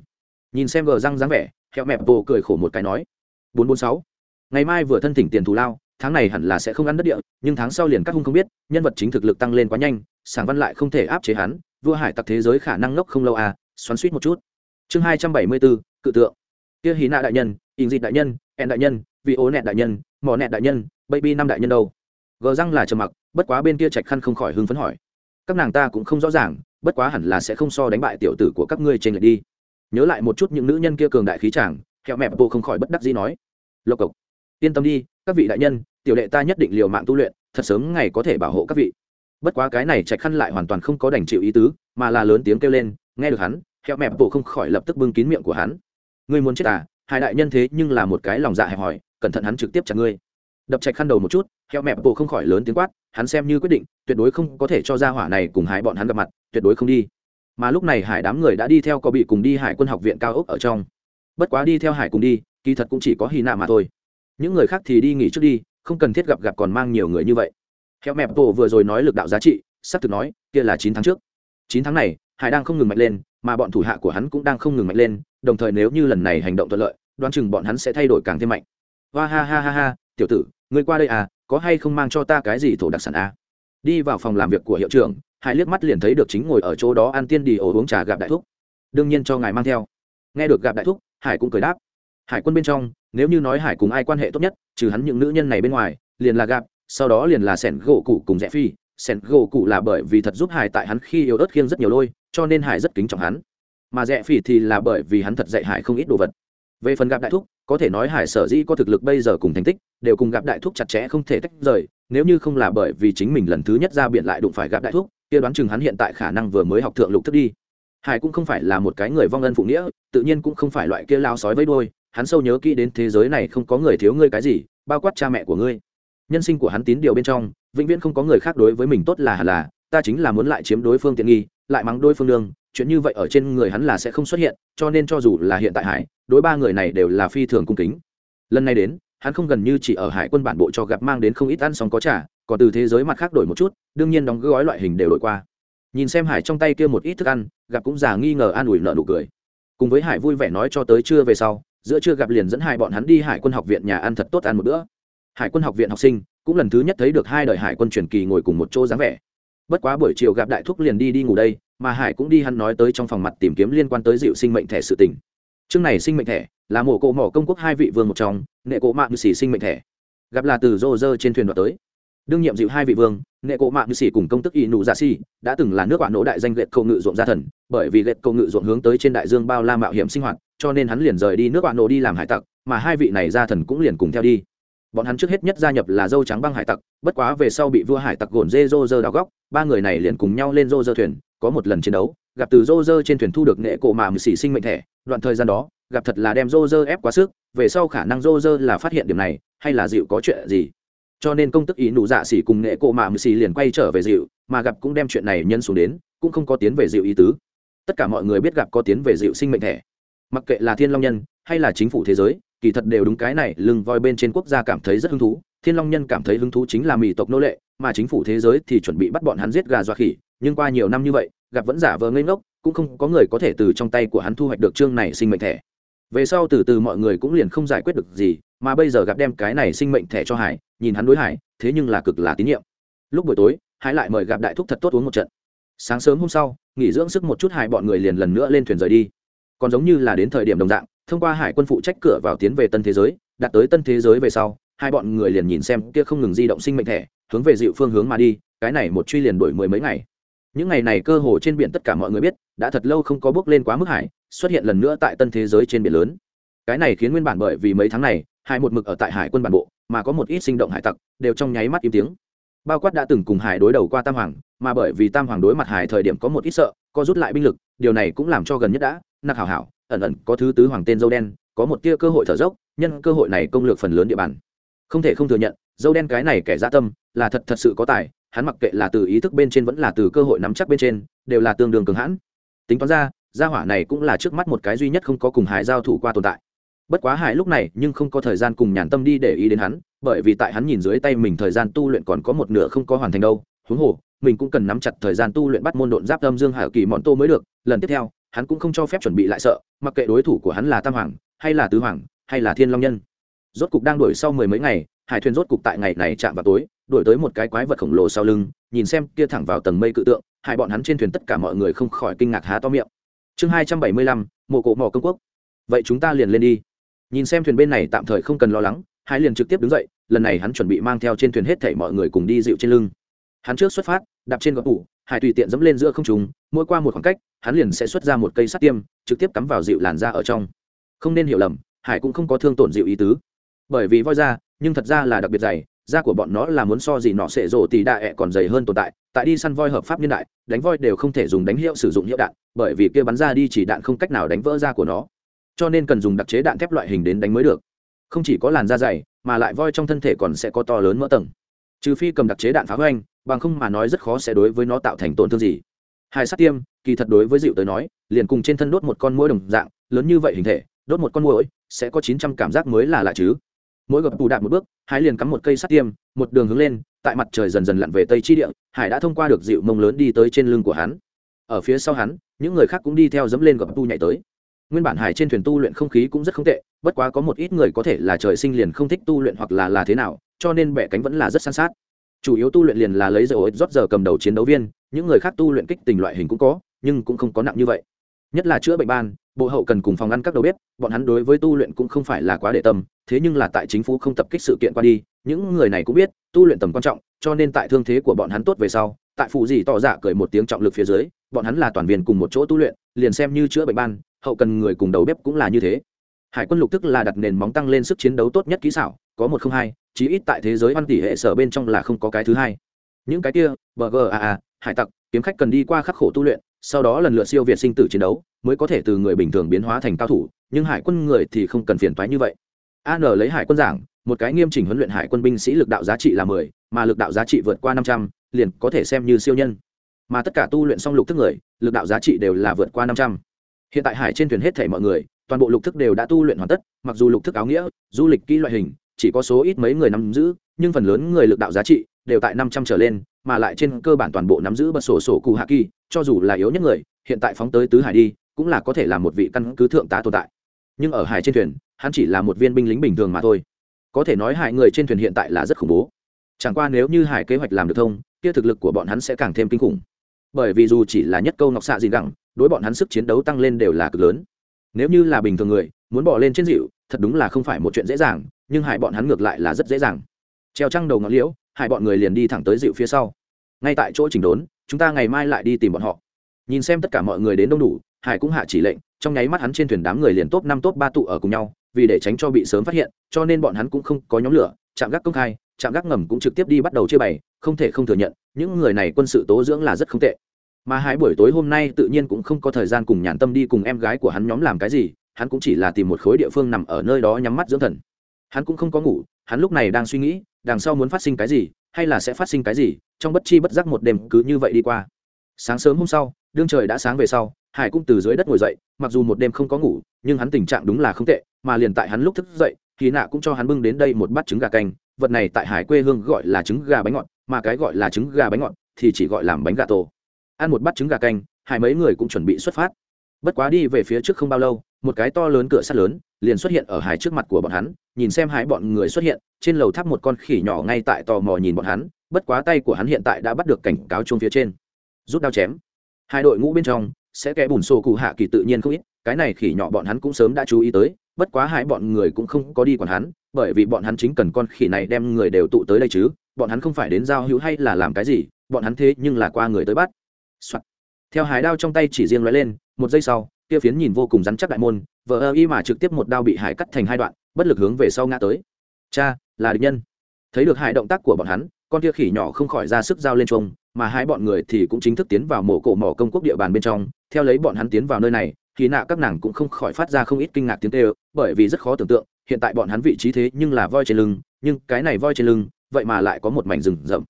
Nhìn xem gờ răng dáng vẻ, hẹo mẹp bộ cười khổ một cái nói, bốn bốn sáu, ngày mai vừa thân thỉnh tiền thù lao, tháng này hẳn là sẽ không ăn đất địa, nhưng tháng sau liền các hung không biết, nhân vật chính thực lực tăng lên quá nhanh, sảng văn lại không thể áp chế hắn, vua hải tặc thế giới khả năng ngốc không lâu à xoắn suýt một chút. Chương hai trăm bảy mươi bốn, cự tượng. Kia hí nạ đại nhân ình dịt đại nhân ẹn đại nhân, vị ố nẹt đại nhân mỏ nẹt đại nhân, baby năm đại nhân đâu? Gờ răng là trầm mặc, bất quá bên kia trạch khăn không khỏi hưng phấn hỏi các nàng ta cũng không rõ ràng, bất quá hẳn là sẽ không so đánh bại tiểu tử của các ngươi trên lệch đi. Nhớ lại một chút những nữ nhân kia cường đại khí chàng, kẹo mẹ bộ không khỏi bất đắc dĩ nói. Lộc cộc, yên tâm đi, các vị đại nhân, tiểu đệ ta nhất định liều mạng tu luyện, thật sớm ngày có thể bảo hộ các vị. Bất quá cái này chạy khăn lại hoàn toàn không có đành chịu ý tứ, mà là lớn tiếng kêu lên, nghe được hắn, kẹo mẹ bộ không khỏi lập tức bưng kín miệng của hắn. Ngươi muốn chết à? Hai đại nhân thế nhưng là một cái lòng dạ hẹp hòi, cẩn thận hắn trực tiếp chặt ngươi đập trạch khăn đầu một chút heo mẹ bộ không khỏi lớn tiếng quát, hắn xem như quyết định, tuyệt đối không có thể cho ra hỏa này cùng hải bọn hắn gặp mặt, tuyệt đối không đi. Mà lúc này hải đám người đã đi theo có bị cùng đi hải quân học viện cao ốc ở trong. Bất quá đi theo hải cùng đi, kỳ thật cũng chỉ có hy nạ mà thôi. Những người khác thì đi nghỉ trước đi, không cần thiết gặp gặp còn mang nhiều người như vậy. Heo mẹ bộ vừa rồi nói lực đạo giá trị, sắp thực nói, kia là chín tháng trước. Chín tháng này, hải đang không ngừng mạnh lên, mà bọn thủ hạ của hắn cũng đang không ngừng mạnh lên, đồng thời nếu như lần này hành động thuận lợi, đoán chừng bọn hắn sẽ thay đổi càng thêm mạnh. Hoa ha ha ha ha tiểu tử, ngươi qua đây à có hay không mang cho ta cái gì thổ đặc sản à? đi vào phòng làm việc của hiệu trưởng hải liếc mắt liền thấy được chính ngồi ở chỗ đó ăn tiên đi ổ uống trà gặp đại thúc. Đương nhiên cho ngài mang theo. Nghe được gặp đại thúc, hải cũng cười đáp. Hải quân bên trong, nếu như nói hải cùng ai quan hệ tốt nhất, trừ hắn những nữ nhân này bên ngoài, liền là gặp, sau đó liền là sẻn gỗ cụ cùng rẽ phi. Sẻn gỗ cụ là bởi vì thật giúp hải tại hắn khi yêu ớt khiêng rất nhiều lôi, cho nên hải rất kính trọng hắn. Mà rẽ phi thì là bởi vì hắn thật dạy hải không ít đồ vật. Về phần gặp đại thúc có thể nói hải sở dĩ có thực lực bây giờ cùng thành tích, đều cùng gặp đại thúc chặt chẽ không thể tách rời, nếu như không là bởi vì chính mình lần thứ nhất ra biển lại đụng phải gặp đại thúc, kia đoán chừng hắn hiện tại khả năng vừa mới học thượng lục thức đi. Hải cũng không phải là một cái người vong ân phụ nghĩa, tự nhiên cũng không phải loại kia lao sói với đôi hắn sâu nhớ kỹ đến thế giới này không có người thiếu ngươi cái gì, bao quát cha mẹ của ngươi. Nhân sinh của hắn tín điều bên trong, vĩnh viễn không có người khác đối với mình tốt là là, ta chính là muốn lại chiếm đối phương tiện nghi, lại mắng đối phương đương chuyện như vậy ở trên người hắn là sẽ không xuất hiện, cho nên cho dù là hiện tại hải, đối ba người này đều là phi thường cung kính. Lần này đến, hắn không gần như chỉ ở hải quân bản bộ cho gặp mang đến không ít ăn xong có trả còn từ thế giới mặt khác đổi một chút, đương nhiên đóng gói loại hình đều đổi qua. Nhìn xem hải trong tay kia một ít thức ăn, gặp cũng già nghi ngờ an ủi nợ nụ cười. Cùng với hải vui vẻ nói cho tới trưa về sau, giữa trưa gặp liền dẫn hai bọn hắn đi hải quân học viện nhà ăn thật tốt ăn một bữa. Hải quân học viện học sinh cũng lần thứ nhất thấy được hai đời hải quân truyền kỳ ngồi cùng một chỗ dáng vẻ. Bất quá buổi chiều gặp đại thúc liền đi đi ngủ đây mà hải cũng đi hắn nói tới trong phòng mặt tìm kiếm liên quan tới dịu sinh mệnh thẻ sự tình. Chương này sinh mệnh thẻ là mộ cộ mỏ công quốc hai vị vương một trong, nệ cộ mạng xỉ sinh mệnh thẻ. Gặp là từ rô rơ trên thuyền đoạt tới. Đương nhiệm dịu hai vị vương, nệ cộ mạng xỉ cùng công tức y nụ dạ xỉ đã từng là nước bạn nỗ đại danh lệch cầu ngự ruộng gia thần, bởi vì lệch cầu ngự ruộng hướng tới trên đại dương bao la mạo hiểm sinh hoạt, cho nên hắn liền rời đi nước bạn nỗ đi làm hải tặc, mà hai vị này gia thần cũng liền cùng theo đi bọn hắn trước hết nhất gia nhập là dâu trắng băng hải tặc, bất quá về sau bị vua hải tặc gồn dê dô dơ đào góc, ba người này liền cùng nhau lên dô dơ thuyền, có một lần chiến đấu, gặp từ dô dơ trên thuyền thu được nghệ cổ mà mười xỉ sinh mệnh thẻ, đoạn thời gian đó, gặp thật là đem dô dơ ép quá sức, về sau khả năng dô dơ là phát hiện điểm này, hay là dịu có chuyện gì. Cho nên công tức ý nụ dạ xỉ cùng nghệ cổ mà mười xỉ liền quay trở về dịu, mà gặp cũng đem chuyện này nhân xuống đến, cũng không có tiến về dịu ý tứ. Tất cả mọi người biết gặp có tiến về dịu sinh mệnh thẻ. Mặc kệ là thiên long nhân, hay là chính phủ thế giới kỳ thật đều đúng cái này, lưng voi bên trên quốc gia cảm thấy rất hứng thú, thiên long nhân cảm thấy hứng thú chính là mỹ tộc nô lệ, mà chính phủ thế giới thì chuẩn bị bắt bọn hắn giết gà dọa khỉ, nhưng qua nhiều năm như vậy, gặp vẫn giả vờ ngây ngốc, cũng không có người có thể từ trong tay của hắn thu hoạch được chương này sinh mệnh thẻ. Về sau từ từ mọi người cũng liền không giải quyết được gì, mà bây giờ gặp đem cái này sinh mệnh thẻ cho hải, nhìn hắn đối hải, thế nhưng là cực là tín nhiệm. Lúc buổi tối, hải lại mời gặp đại thúc thật tốt uống một trận. Sáng sớm hôm sau, nghỉ dưỡng sức một chút hải bọn người liền lần nữa lên thuyền rời đi. Còn giống như là đến thời điểm đồng dạng thông qua hải quân phụ trách cửa vào tiến về tân thế giới đạt tới tân thế giới về sau, hai bọn người liền nhìn xem kia không ngừng di động sinh mệnh thẻ, hướng về dịu phương hướng mà đi, cái này một truy liền đổi mười mấy ngày. Những ngày này cơ hồ trên biển tất cả mọi người biết, đã thật lâu không có bước lên quá mức hải, xuất hiện lần nữa tại tân thế giới trên biển lớn. Cái này khiến nguyên bản bởi vì mấy tháng này, hải một mực ở tại hải quân bản bộ, mà có một ít sinh động hải tặc, đều trong nháy mắt im tiếng. Bao quát đã từng cùng hải đối đầu qua tam hoàng, mà bởi vì tam hoàng đối mặt hải thời điểm có một ít sợ, có rút lại binh lực, điều này cũng làm cho gần nhất đã, nặc hảo hảo ẩn ẩn có thứ tứ hoàng tên dâu đen, có một tia cơ hội thở dốc, nhân cơ hội này công lược phần lớn địa bàn. Không thể không thừa nhận, dâu đen cái này kẻ gia tâm, là thật thật sự có tài, hắn mặc kệ là từ ý thức bên trên vẫn là từ cơ hội nắm chắc bên trên, đều là tương đương cường hãn. Tính toán ra, gia hỏa này cũng là trước mắt một cái duy nhất không có cùng hải giao thủ qua tồn tại. Bất quá hải lúc này nhưng không có thời gian cùng nhàn tâm đi để ý đến hắn, bởi vì tại hắn nhìn dưới tay mình thời gian tu luyện còn có một nửa không có hoàn thành đâu. Huống hồ, mình cũng cần nắm chặt thời gian tu luyện bắt môn độn giáp âm dương hải kỳ mọn tô mới được, lần tiếp theo hắn cũng không cho phép chuẩn bị lại sợ, mặc kệ đối thủ của hắn là tam hoàng, hay là tứ hoàng, hay là thiên long nhân. Rốt cục đang đuổi sau mười mấy ngày, hải thuyền rốt cục tại ngày này chạm vào tối, đuổi tới một cái quái vật khổng lồ sau lưng, nhìn xem kia thẳng vào tầng mây cự tượng, hai bọn hắn trên thuyền tất cả mọi người không khỏi kinh ngạc há to miệng. Chương hai trăm bảy mươi lăm, mộ cổ mỏ công quốc. Vậy chúng ta liền lên đi. Nhìn xem thuyền bên này tạm thời không cần lo lắng hai liền trực tiếp đứng dậy, lần này hắn chuẩn bị mang theo trên thuyền hết thảy mọi người cùng đi dịu trên lưng hắn trước xuất phát, đạp trên gọt tủ, hải tùy tiện dẫm lên giữa không trùng mỗi qua một khoảng cách, hắn liền sẽ xuất ra một cây sắt tiêm, trực tiếp cắm vào dịu làn da ở trong. Không nên hiểu lầm, hải cũng không có thương tổn dịu ý tứ. Bởi vì voi da, nhưng thật ra là đặc biệt dày, da của bọn nó là muốn so gì nọ sẽ rổ tì đạ ẹ còn dày hơn tồn tại. Tại đi săn voi hợp pháp niên đại, đánh voi đều không thể dùng đánh hiệu sử dụng hiệu đạn, bởi vì kia bắn ra đi chỉ đạn không cách nào đánh vỡ da của nó. Cho nên cần dùng đặc chế đạn thép loại hình đến đánh mới được. Không chỉ có làn da dày, mà lại voi trong thân thể còn sẽ có to lớn mỡ tầng. Trừ phi cầm đặc chế đạn phá hoanh bằng không mà nói rất khó sẽ đối với nó tạo thành tổn thương gì. Hai sát tiêm, kỳ thật đối với dịu tới nói, liền cùng trên thân đốt một con mũi đồng dạng, lớn như vậy hình thể, đốt một con mũi sẽ có chín trăm cảm giác mới là lạ chứ. Mỗi gập tù đạp một bước hải liền cắm một cây sắt tiêm, một đường hướng lên, tại mặt trời dần dần lặn về tây chi địa, hải đã thông qua được dịu mông lớn đi tới trên lưng của hắn. Ở phía sau hắn, những người khác cũng đi theo dẫm lên gập tu nhảy tới. Nguyên bản hải trên thuyền tu luyện không khí cũng rất không tệ, bất quá có một ít người có thể là trời sinh liền không thích tu luyện hoặc là là thế nào, cho nên bẻ cánh vẫn là rất san sát chủ yếu tu luyện liền là lấy dầu rót giờ cầm đầu chiến đấu viên, những người khác tu luyện kích tình loại hình cũng có, nhưng cũng không có nặng như vậy. Nhất là chữa bệnh ban, bộ hậu cần cùng phòng ăn các đầu bếp, bọn hắn đối với tu luyện cũng không phải là quá để tâm, thế nhưng là tại chính phủ không tập kích sự kiện qua đi, những người này cũng biết, tu luyện tầm quan trọng, cho nên tại thương thế của bọn hắn tốt về sau, tại phụ gì tỏ dạ cười một tiếng trọng lực phía dưới, bọn hắn là toàn viên cùng một chỗ tu luyện, liền xem như chữa bệnh ban, hậu cần người cùng đầu bếp cũng là như thế. Hải quân lục tức là đặt nền móng tăng lên sức chiến đấu tốt nhất kỹ xảo, có một không hai chí ít tại thế giới văn tỷ hệ sở bên trong là không có cái thứ hai. Những cái kia bgaa à, à, hải tặc, kiếm khách cần đi qua khắc khổ tu luyện, sau đó lần lượt siêu việt sinh tử chiến đấu, mới có thể từ người bình thường biến hóa thành cao thủ, nhưng hải quân người thì không cần phiền toái như vậy. An lấy hải quân giảng, một cái nghiêm chỉnh huấn luyện hải quân binh sĩ lực đạo giá trị là mười, mà lực đạo giá trị vượt qua năm trăm, liền có thể xem như siêu nhân. Mà tất cả tu luyện xong lục thức người, lực đạo giá trị đều là vượt qua năm trăm. Hiện tại hải trên thuyền hết thể mọi người, toàn bộ lục thức đều đã tu luyện hoàn tất, mặc dù lục thức áo nghĩa, du lịch kỹ loại hình chỉ có số ít mấy người nắm giữ, nhưng phần lớn người lực đạo giá trị đều tại năm trăm trở lên, mà lại trên cơ bản toàn bộ nắm giữ bật sổ sổ cụ hạ kỳ, cho dù là yếu nhất người, hiện tại phóng tới tứ hải đi, cũng là có thể là một vị căn cứ thượng tá tồn tại. Nhưng ở hải trên thuyền, hắn chỉ là một viên binh lính bình thường mà thôi. Có thể nói hải người trên thuyền hiện tại là rất khủng bố. Chẳng qua nếu như hải kế hoạch làm được thông, kia thực lực của bọn hắn sẽ càng thêm kinh khủng. Bởi vì dù chỉ là nhất câu ngọc xạ gì gẳng, đối bọn hắn sức chiến đấu tăng lên đều là cực lớn. Nếu như là bình thường người, muốn bỏ lên trên dịu, thật đúng là không phải một chuyện dễ dàng nhưng hại bọn hắn ngược lại là rất dễ dàng. Treo trăng đầu ngọn liễu hại bọn người liền đi thẳng tới dịu phía sau. Ngay tại chỗ chỉnh đốn, chúng ta ngày mai lại đi tìm bọn họ. Nhìn xem tất cả mọi người đến đông đủ, hải cũng hạ chỉ lệnh, trong nháy mắt hắn trên thuyền đám người liền top năm, top ba tụ ở cùng nhau, vì để tránh cho bị sớm phát hiện, cho nên bọn hắn cũng không có nhóm lửa, chạm gác công khai, chạm gác ngầm cũng trực tiếp đi bắt đầu chia bày, không thể không thừa nhận, những người này quân sự tố dưỡng là rất không tệ. Mà hai buổi tối hôm nay tự nhiên cũng không có thời gian cùng nhàn tâm đi cùng em gái của hắn nhóm làm cái gì, hắn cũng chỉ là tìm một khối địa phương nằm ở nơi đó nhắm mắt dưỡng thần hắn cũng không có ngủ, hắn lúc này đang suy nghĩ, đằng sau muốn phát sinh cái gì, hay là sẽ phát sinh cái gì, trong bất chi bất giác một đêm cứ như vậy đi qua. Sáng sớm hôm sau, đương trời đã sáng về sau, hải cũng từ dưới đất ngồi dậy, mặc dù một đêm không có ngủ, nhưng hắn tình trạng đúng là không tệ, mà liền tại hắn lúc thức dậy thì nạ cũng cho hắn bưng đến đây một bát trứng gà canh. Vật này tại hải quê hương gọi là trứng gà bánh ngọt, mà cái gọi là trứng gà bánh ngọt thì chỉ gọi làm bánh gà tổ. Ăn một bát trứng gà canh, hải mấy người cũng chuẩn bị xuất phát. Bất quá đi về phía trước không bao lâu, một cái to lớn cửa sắt lớn liền xuất hiện ở hải trước mặt của bọn hắn, nhìn xem hai bọn người xuất hiện, trên lầu tháp một con khỉ nhỏ ngay tại tò mò nhìn bọn hắn, bất quá tay của hắn hiện tại đã bắt được cảnh cáo chung phía trên. Rút đao chém. Hai đội ngũ bên trong, sẽ kẻ bùn xô cụ hạ kỳ tự nhiên không ít, cái này khỉ nhỏ bọn hắn cũng sớm đã chú ý tới, bất quá hai bọn người cũng không có đi còn hắn, bởi vì bọn hắn chính cần con khỉ này đem người đều tụ tới đây chứ, bọn hắn không phải đến giao hữu hay là làm cái gì, bọn hắn thế nhưng là qua người tới bắt、Soạn. theo hải đao trong tay chỉ riêng loại lên một giây sau, kia phiến nhìn vô cùng rắn chắc đại môn, vờ ơ y mà trực tiếp một đao bị hải cắt thành hai đoạn, bất lực hướng về sau ngã tới. Cha, là địch nhân. Thấy được hải động tác của bọn hắn, con kia khỉ nhỏ không khỏi ra sức giao lên trông mà hai bọn người thì cũng chính thức tiến vào mổ cổ mỏ công quốc địa bàn bên trong. Theo lấy bọn hắn tiến vào nơi này, thì nạ các nàng cũng không khỏi phát ra không ít kinh ngạc tiếng tê bởi vì rất khó tưởng tượng, hiện tại bọn hắn vị trí thế nhưng là voi trên lưng, nhưng cái này voi trên lưng, vậy mà lại có một mảnh rừng rậm.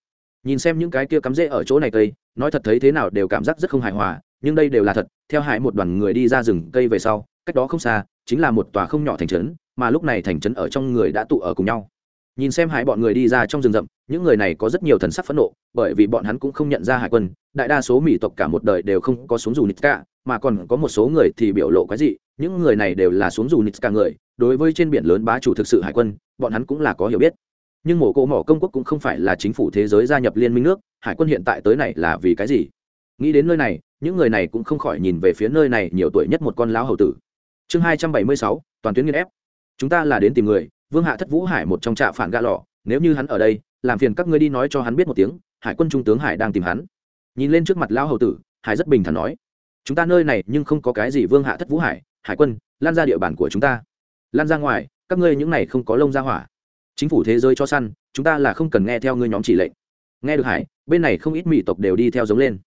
Nhìn xem những cái kia cắm rễ ở chỗ này cây nói thật thấy thế nào đều cảm giác rất không hài hòa nhưng đây đều là thật, theo hải một đoàn người đi ra rừng cây về sau, cách đó không xa, chính là một tòa không nhỏ thành trấn, mà lúc này thành trấn ở trong người đã tụ ở cùng nhau. Nhìn xem hải bọn người đi ra trong rừng rậm, những người này có rất nhiều thần sắc phẫn nộ, bởi vì bọn hắn cũng không nhận ra hải quân, đại đa số mỹ tộc cả một đời đều không có xuống dù nít cả, mà còn có một số người thì biểu lộ cái gì những người này đều là xuống dù nít cả người, đối với trên biển lớn bá chủ thực sự hải quân, bọn hắn cũng là có hiểu biết. Nhưng mổ cỗ mỏ công quốc cũng không phải là chính phủ thế giới gia nhập liên minh nước, hải quân hiện tại tới này là vì cái gì? Nghĩ đến nơi này những người này cũng không khỏi nhìn về phía nơi này nhiều tuổi nhất một con lão hầu tử. Chương hai trăm bảy mươi sáu, toàn tuyến nghiên ép. Chúng ta là đến tìm người, vương hạ thất vũ hải một trong trạ phản gạ lọ, nếu như hắn ở đây, làm phiền các ngươi đi nói cho hắn biết một tiếng, hải quân trung tướng hải đang tìm hắn. Nhìn lên trước mặt lão hầu tử, hải rất bình thản nói, chúng ta nơi này nhưng không có cái gì vương hạ thất vũ hải hải quân, lan ra địa bàn của chúng ta. Lan ra ngoài, các ngươi những này không có lông ra hỏa. Chính phủ thế giới cho săn, chúng ta là không cần nghe theo ngươi nhóm chỉ lệnh. Nghe được hải, bên này không ít mỹ tộc đều đi theo giống lên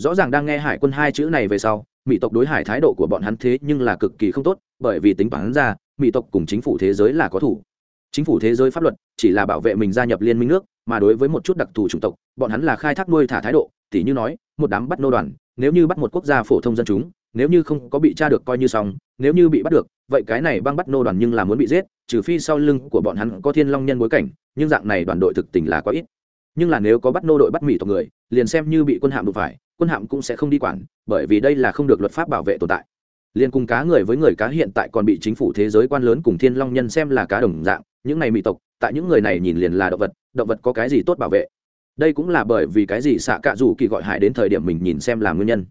rõ ràng đang nghe hải quân hai chữ này về sau, mỹ tộc đối hải thái độ của bọn hắn thế nhưng là cực kỳ không tốt, bởi vì tính toán ra, mỹ tộc cùng chính phủ thế giới là có thủ. Chính phủ thế giới pháp luật chỉ là bảo vệ mình gia nhập liên minh nước, mà đối với một chút đặc thù chủng tộc, bọn hắn là khai thác nuôi thả thái độ, tỉ như nói, một đám bắt nô đoàn, nếu như bắt một quốc gia phổ thông dân chúng, nếu như không có bị tra được coi như xong, nếu như bị bắt được, vậy cái này băng bắt nô đoàn nhưng là muốn bị giết, trừ phi sau lưng của bọn hắn có thiên long nhân bối cảnh, nhưng dạng này đoàn đội thực tình là quá ít. Nhưng là nếu có bắt nô đội bắt mỹ tộc người, liền xem như bị quân hạm đụng phải quân hạm cũng sẽ không đi quản, bởi vì đây là không được luật pháp bảo vệ tồn tại. Liên cùng cá người với người cá hiện tại còn bị chính phủ thế giới quan lớn cùng thiên long nhân xem là cá đồng dạng, những này mỹ tộc, tại những người này nhìn liền là động vật động vật có cái gì tốt bảo vệ? Đây cũng là bởi vì cái gì xạ cạ dù kỳ gọi hại đến thời điểm mình nhìn xem là nguyên nhân.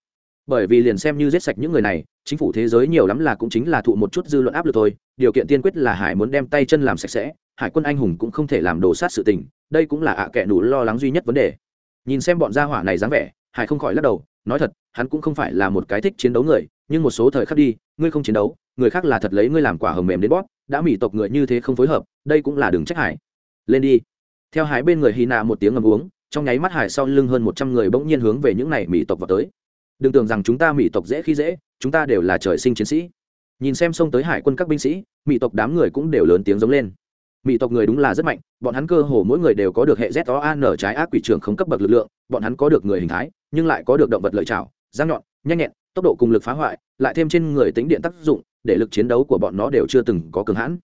Bởi vì liền xem như giết sạch những người này, chính phủ thế giới nhiều lắm là cũng chính là thụ một chút dư luận áp lực thôi, điều kiện tiên quyết là hải muốn đem tay chân làm sạch sẽ, hải quân anh hùng cũng không thể làm đổ sát sự tình, đây cũng là ạ à kẻ đủ lo lắng duy nhất vấn đề. Nhìn xem bọn gia hỏa này dáng vẻ hải không khỏi lắc đầu, nói thật, hắn cũng không phải là một cái thích chiến đấu người, nhưng một số thời khắc đi, ngươi không chiến đấu, người khác là thật lấy ngươi làm quả hầm mềm đến bóp, đã mỹ tộc người như thế không phối hợp, đây cũng là đường trách hải. Lên đi. Theo hải bên người hy nạ một tiếng ngầm uống, trong nháy mắt hải sau lưng hơn một trăm người bỗng nhiên hướng về những này mỹ tộc vào tới. Đừng tưởng rằng chúng ta mỹ tộc dễ khi dễ, chúng ta đều là trời sinh chiến sĩ. Nhìn xem xông tới hải quân các binh sĩ mỹ tộc đám người cũng đều lớn tiếng giống lên. Mỹ tộc người đúng là rất mạnh, bọn hắn cơ hồ mỗi người đều có được hệ z o N trái ác quỷ trưởng không cấp bậc lực lượng, bọn hắn có được người hình thái nhưng lại có được động vật lợi chảo răng nhọn, nhanh nhẹn, tốc độ cùng lực phá hoại, lại thêm trên người tính điện tác dụng, để lực chiến đấu của bọn nó đều chưa từng có cường hãn.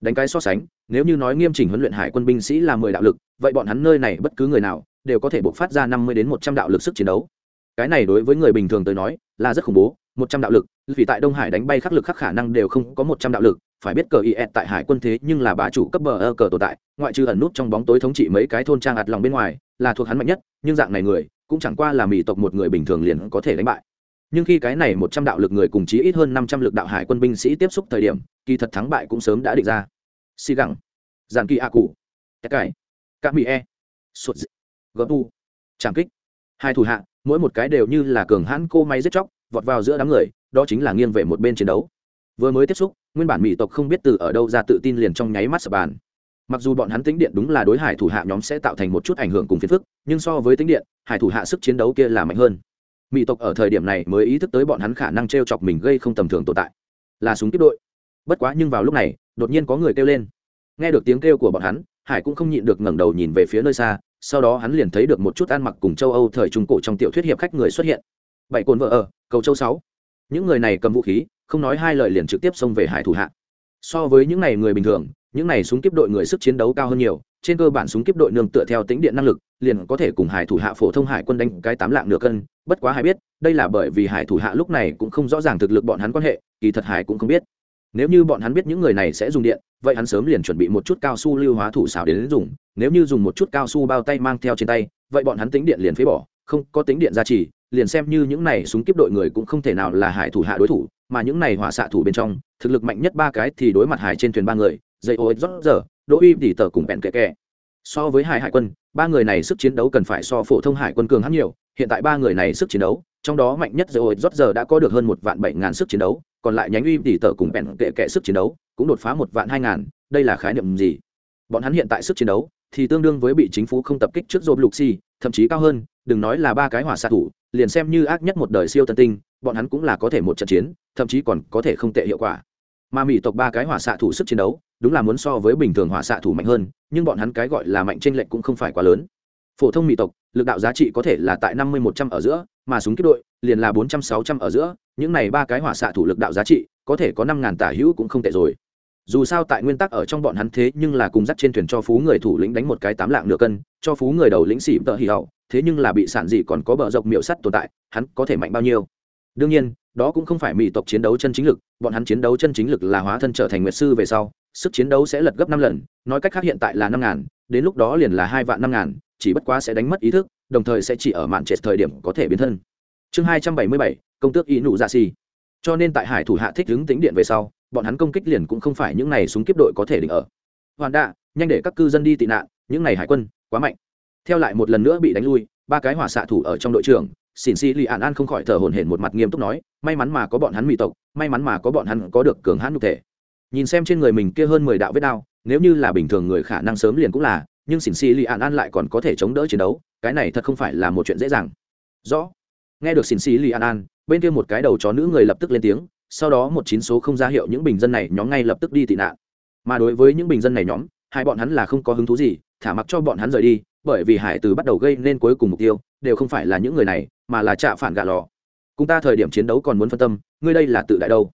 Đánh cái so sánh, nếu như nói nghiêm chỉnh huấn luyện hải quân binh sĩ là mười đạo lực, vậy bọn hắn nơi này bất cứ người nào đều có thể buộc phát ra năm mươi đến một trăm đạo lực sức chiến đấu. Cái này đối với người bình thường tới nói là rất khủng bố, một trăm đạo lực, vì tại đông hải đánh bay khắc lực khắc khả năng đều không có một trăm đạo lực, phải biết cờ is tại hải quân thế nhưng là bá chủ cấp bờ ơ cờ tồn tại, ngoại trừ ẩn nút trong bóng tối thống trị mấy cái thôn trang ạt lòng bên ngoài là thuộc hắn mạnh nhất, nhưng dạng này người cũng chẳng qua là mỹ tộc một người bình thường liền có thể đánh bại. Nhưng khi cái này một trăm đạo lực người cùng chí ít hơn năm trăm lực đạo hải quân binh sĩ tiếp xúc thời điểm, kỳ thật thắng bại cũng sớm đã định ra. Xi gẳng giàn kỳ a cụ tất cải các mỹ e sụt gấp tu, trảm kích. Hai thủ hạ, mỗi một cái đều như là cường hãn cô máy giết chóc, vọt vào giữa đám người, đó chính là nghiêng về một bên chiến đấu. Vừa mới tiếp xúc, nguyên bản mỹ tộc không biết từ ở đâu ra tự tin liền trong nháy mắt sập bàn mặc dù bọn hắn tính điện đúng là đối hải thủ hạ nhóm sẽ tạo thành một chút ảnh hưởng cùng phiền phức, nhưng so với tính điện, hải thủ hạ sức chiến đấu kia là mạnh hơn. Mỹ tộc ở thời điểm này mới ý thức tới bọn hắn khả năng t r e o chọc mình gây không tầm thường tồn tại. Là súng tiếp đội. Bất quá nhưng vào lúc này, đột nhiên có người kêu lên. Nghe được tiếng kêu của bọn hắn, hải cũng không nhịn được ngẩng đầu nhìn về phía nơi xa, sau đó hắn liền thấy được một chút ăn mặc cùng châu âu thời trung cổ trong tiểu thuyết hiệp khách người xuất hiện. Bảy cồn vợ ở, cầu châu sáu. Những người này cầm vũ khí, không nói hai lời liền trực tiếp xông về hải thủ hạ. So với những này người bình thường những này súng kiếp đội người sức chiến đấu cao hơn nhiều, trên cơ bản súng kiếp đội nương tựa theo tính điện năng lực, liền có thể cùng hải thủ hạ phổ thông hải quân đánh cái tám lạng nửa cân, bất quá hải biết, đây là bởi vì hải thủ hạ lúc này cũng không rõ ràng thực lực bọn hắn quan hệ, kỳ thật hải cũng không biết. Nếu như bọn hắn biết những người này sẽ dùng điện, vậy hắn sớm liền chuẩn bị một chút cao su lưu hóa thủ xảo đến dùng, nếu như dùng một chút cao su bao tay mang theo trên tay, vậy bọn hắn tính điện liền phế bỏ, không có tính điện gia trì, liền xem như những này súng kiếp đội người cũng không thể nào là hải thủ hạ đối thủ, mà những này hỏa xạ thủ bên trong, thực lực mạnh nhất ba cái thì đối mặt hải trên thuyền ba người dây ô rót giờ, đỗ uy tỉ tờ cùng bẹn kệ kệ so với hải hải quân, ba người này sức chiến đấu cần phải so phổ thông hải quân cường hắn nhiều. Hiện tại ba người này sức chiến đấu, trong đó mạnh nhất dây ô rót giờ đã có được hơn một vạn bảy ngàn sức chiến đấu, còn lại nhánh uy tỉ tờ cùng bẹn kệ kệ sức chiến đấu cũng đột phá một vạn hai ngàn. Đây là khái niệm gì? Bọn hắn hiện tại sức chiến đấu thì tương đương với bị chính phủ không tập kích trước dồn lục xi thậm chí cao hơn, đừng nói là ba cái hỏa xạ thủ, liền xem như ác nhất một đời siêu tân tinh, bọn hắn cũng là có thể một trận chiến, thậm chí còn có thể không tệ hiệu quả mà mỹ tộc ba cái hỏa xạ thủ sức chiến đấu, đúng là muốn so với bình thường hỏa xạ thủ mạnh hơn, nhưng bọn hắn cái gọi là mạnh trên lệnh cũng không phải quá lớn. Phổ thông mỹ tộc, lực đạo giá trị có thể là tại năm mươi một trăm ở giữa, mà súng kết đội, liền là bốn trăm sáu trăm ở giữa, những này ba cái hỏa xạ thủ lực đạo giá trị, có thể có năm ngàn tả hữu cũng không tệ rồi. Dù sao tại nguyên tắc ở trong bọn hắn thế, nhưng là cùng dắt trên thuyền cho phú người thủ lĩnh đánh một cái tám lạng nửa cân, cho phú người đầu lĩnh xỉ tợ hì hậu, thế nhưng là bị sản dị còn có bờ dọc miệu sắt tồn tại, hắn có thể mạnh bao nhiêu? Đương nhiên đó cũng không phải mỹ tộc chiến đấu chân chính lực, bọn hắn chiến đấu chân chính lực là hóa thân trở thành nguyệt sư về sau, sức chiến đấu sẽ lật gấp năm lần, nói cách khác hiện tại là năm ngàn, đến lúc đó liền là hai vạn năm ngàn, chỉ bất quá sẽ đánh mất ý thức, đồng thời sẽ chỉ ở mạn trệt thời điểm có thể biến thân. Chương hai trăm bảy mươi bảy, công tước ý nụ dạ xì. Cho nên tại hải thủ hạ thích đứng tính điện về sau, bọn hắn công kích liền cũng không phải những này súng kiếp đội có thể định ở. Hoàn đạ, nhanh để các cư dân đi tị nạn, những này hải quân, quá mạnh. Theo lại một lần nữa bị đánh lui, ba cái hỏa xạ thủ ở trong đội trưởng xỉn xì lì ạn an không khỏi thở hổn hển một mặt nghiêm túc nói may mắn mà có bọn hắn mỹ tộc, may mắn mà có bọn hắn có được cường hãn nhục thể. Nhìn xem trên người mình kia hơn mười đạo vết đao, nếu như là bình thường người khả năng sớm liền cũng là, nhưng xỉn xì lì ạn an lại còn có thể chống đỡ chiến đấu, cái này thật không phải là một chuyện dễ dàng. Rõ. Nghe được xỉn xì lì ạn an, bên kia một cái đầu chó nữ người lập tức lên tiếng, sau đó một chín số không ra hiệu những bình dân này nhóm ngay lập tức đi tị nạn. Mà đối với những bình dân này nhóm, hai bọn hắn là không có hứng thú gì, thả mặc cho bọn hắn rời đi, bởi vì hải từ bắt đầu gây nên cuối cùng mục tiêu, đều không phải là những người này, mà là trạ phản gạ lò cùng ta thời điểm chiến đấu còn muốn phân tâm, ngươi đây là tự đại đâu?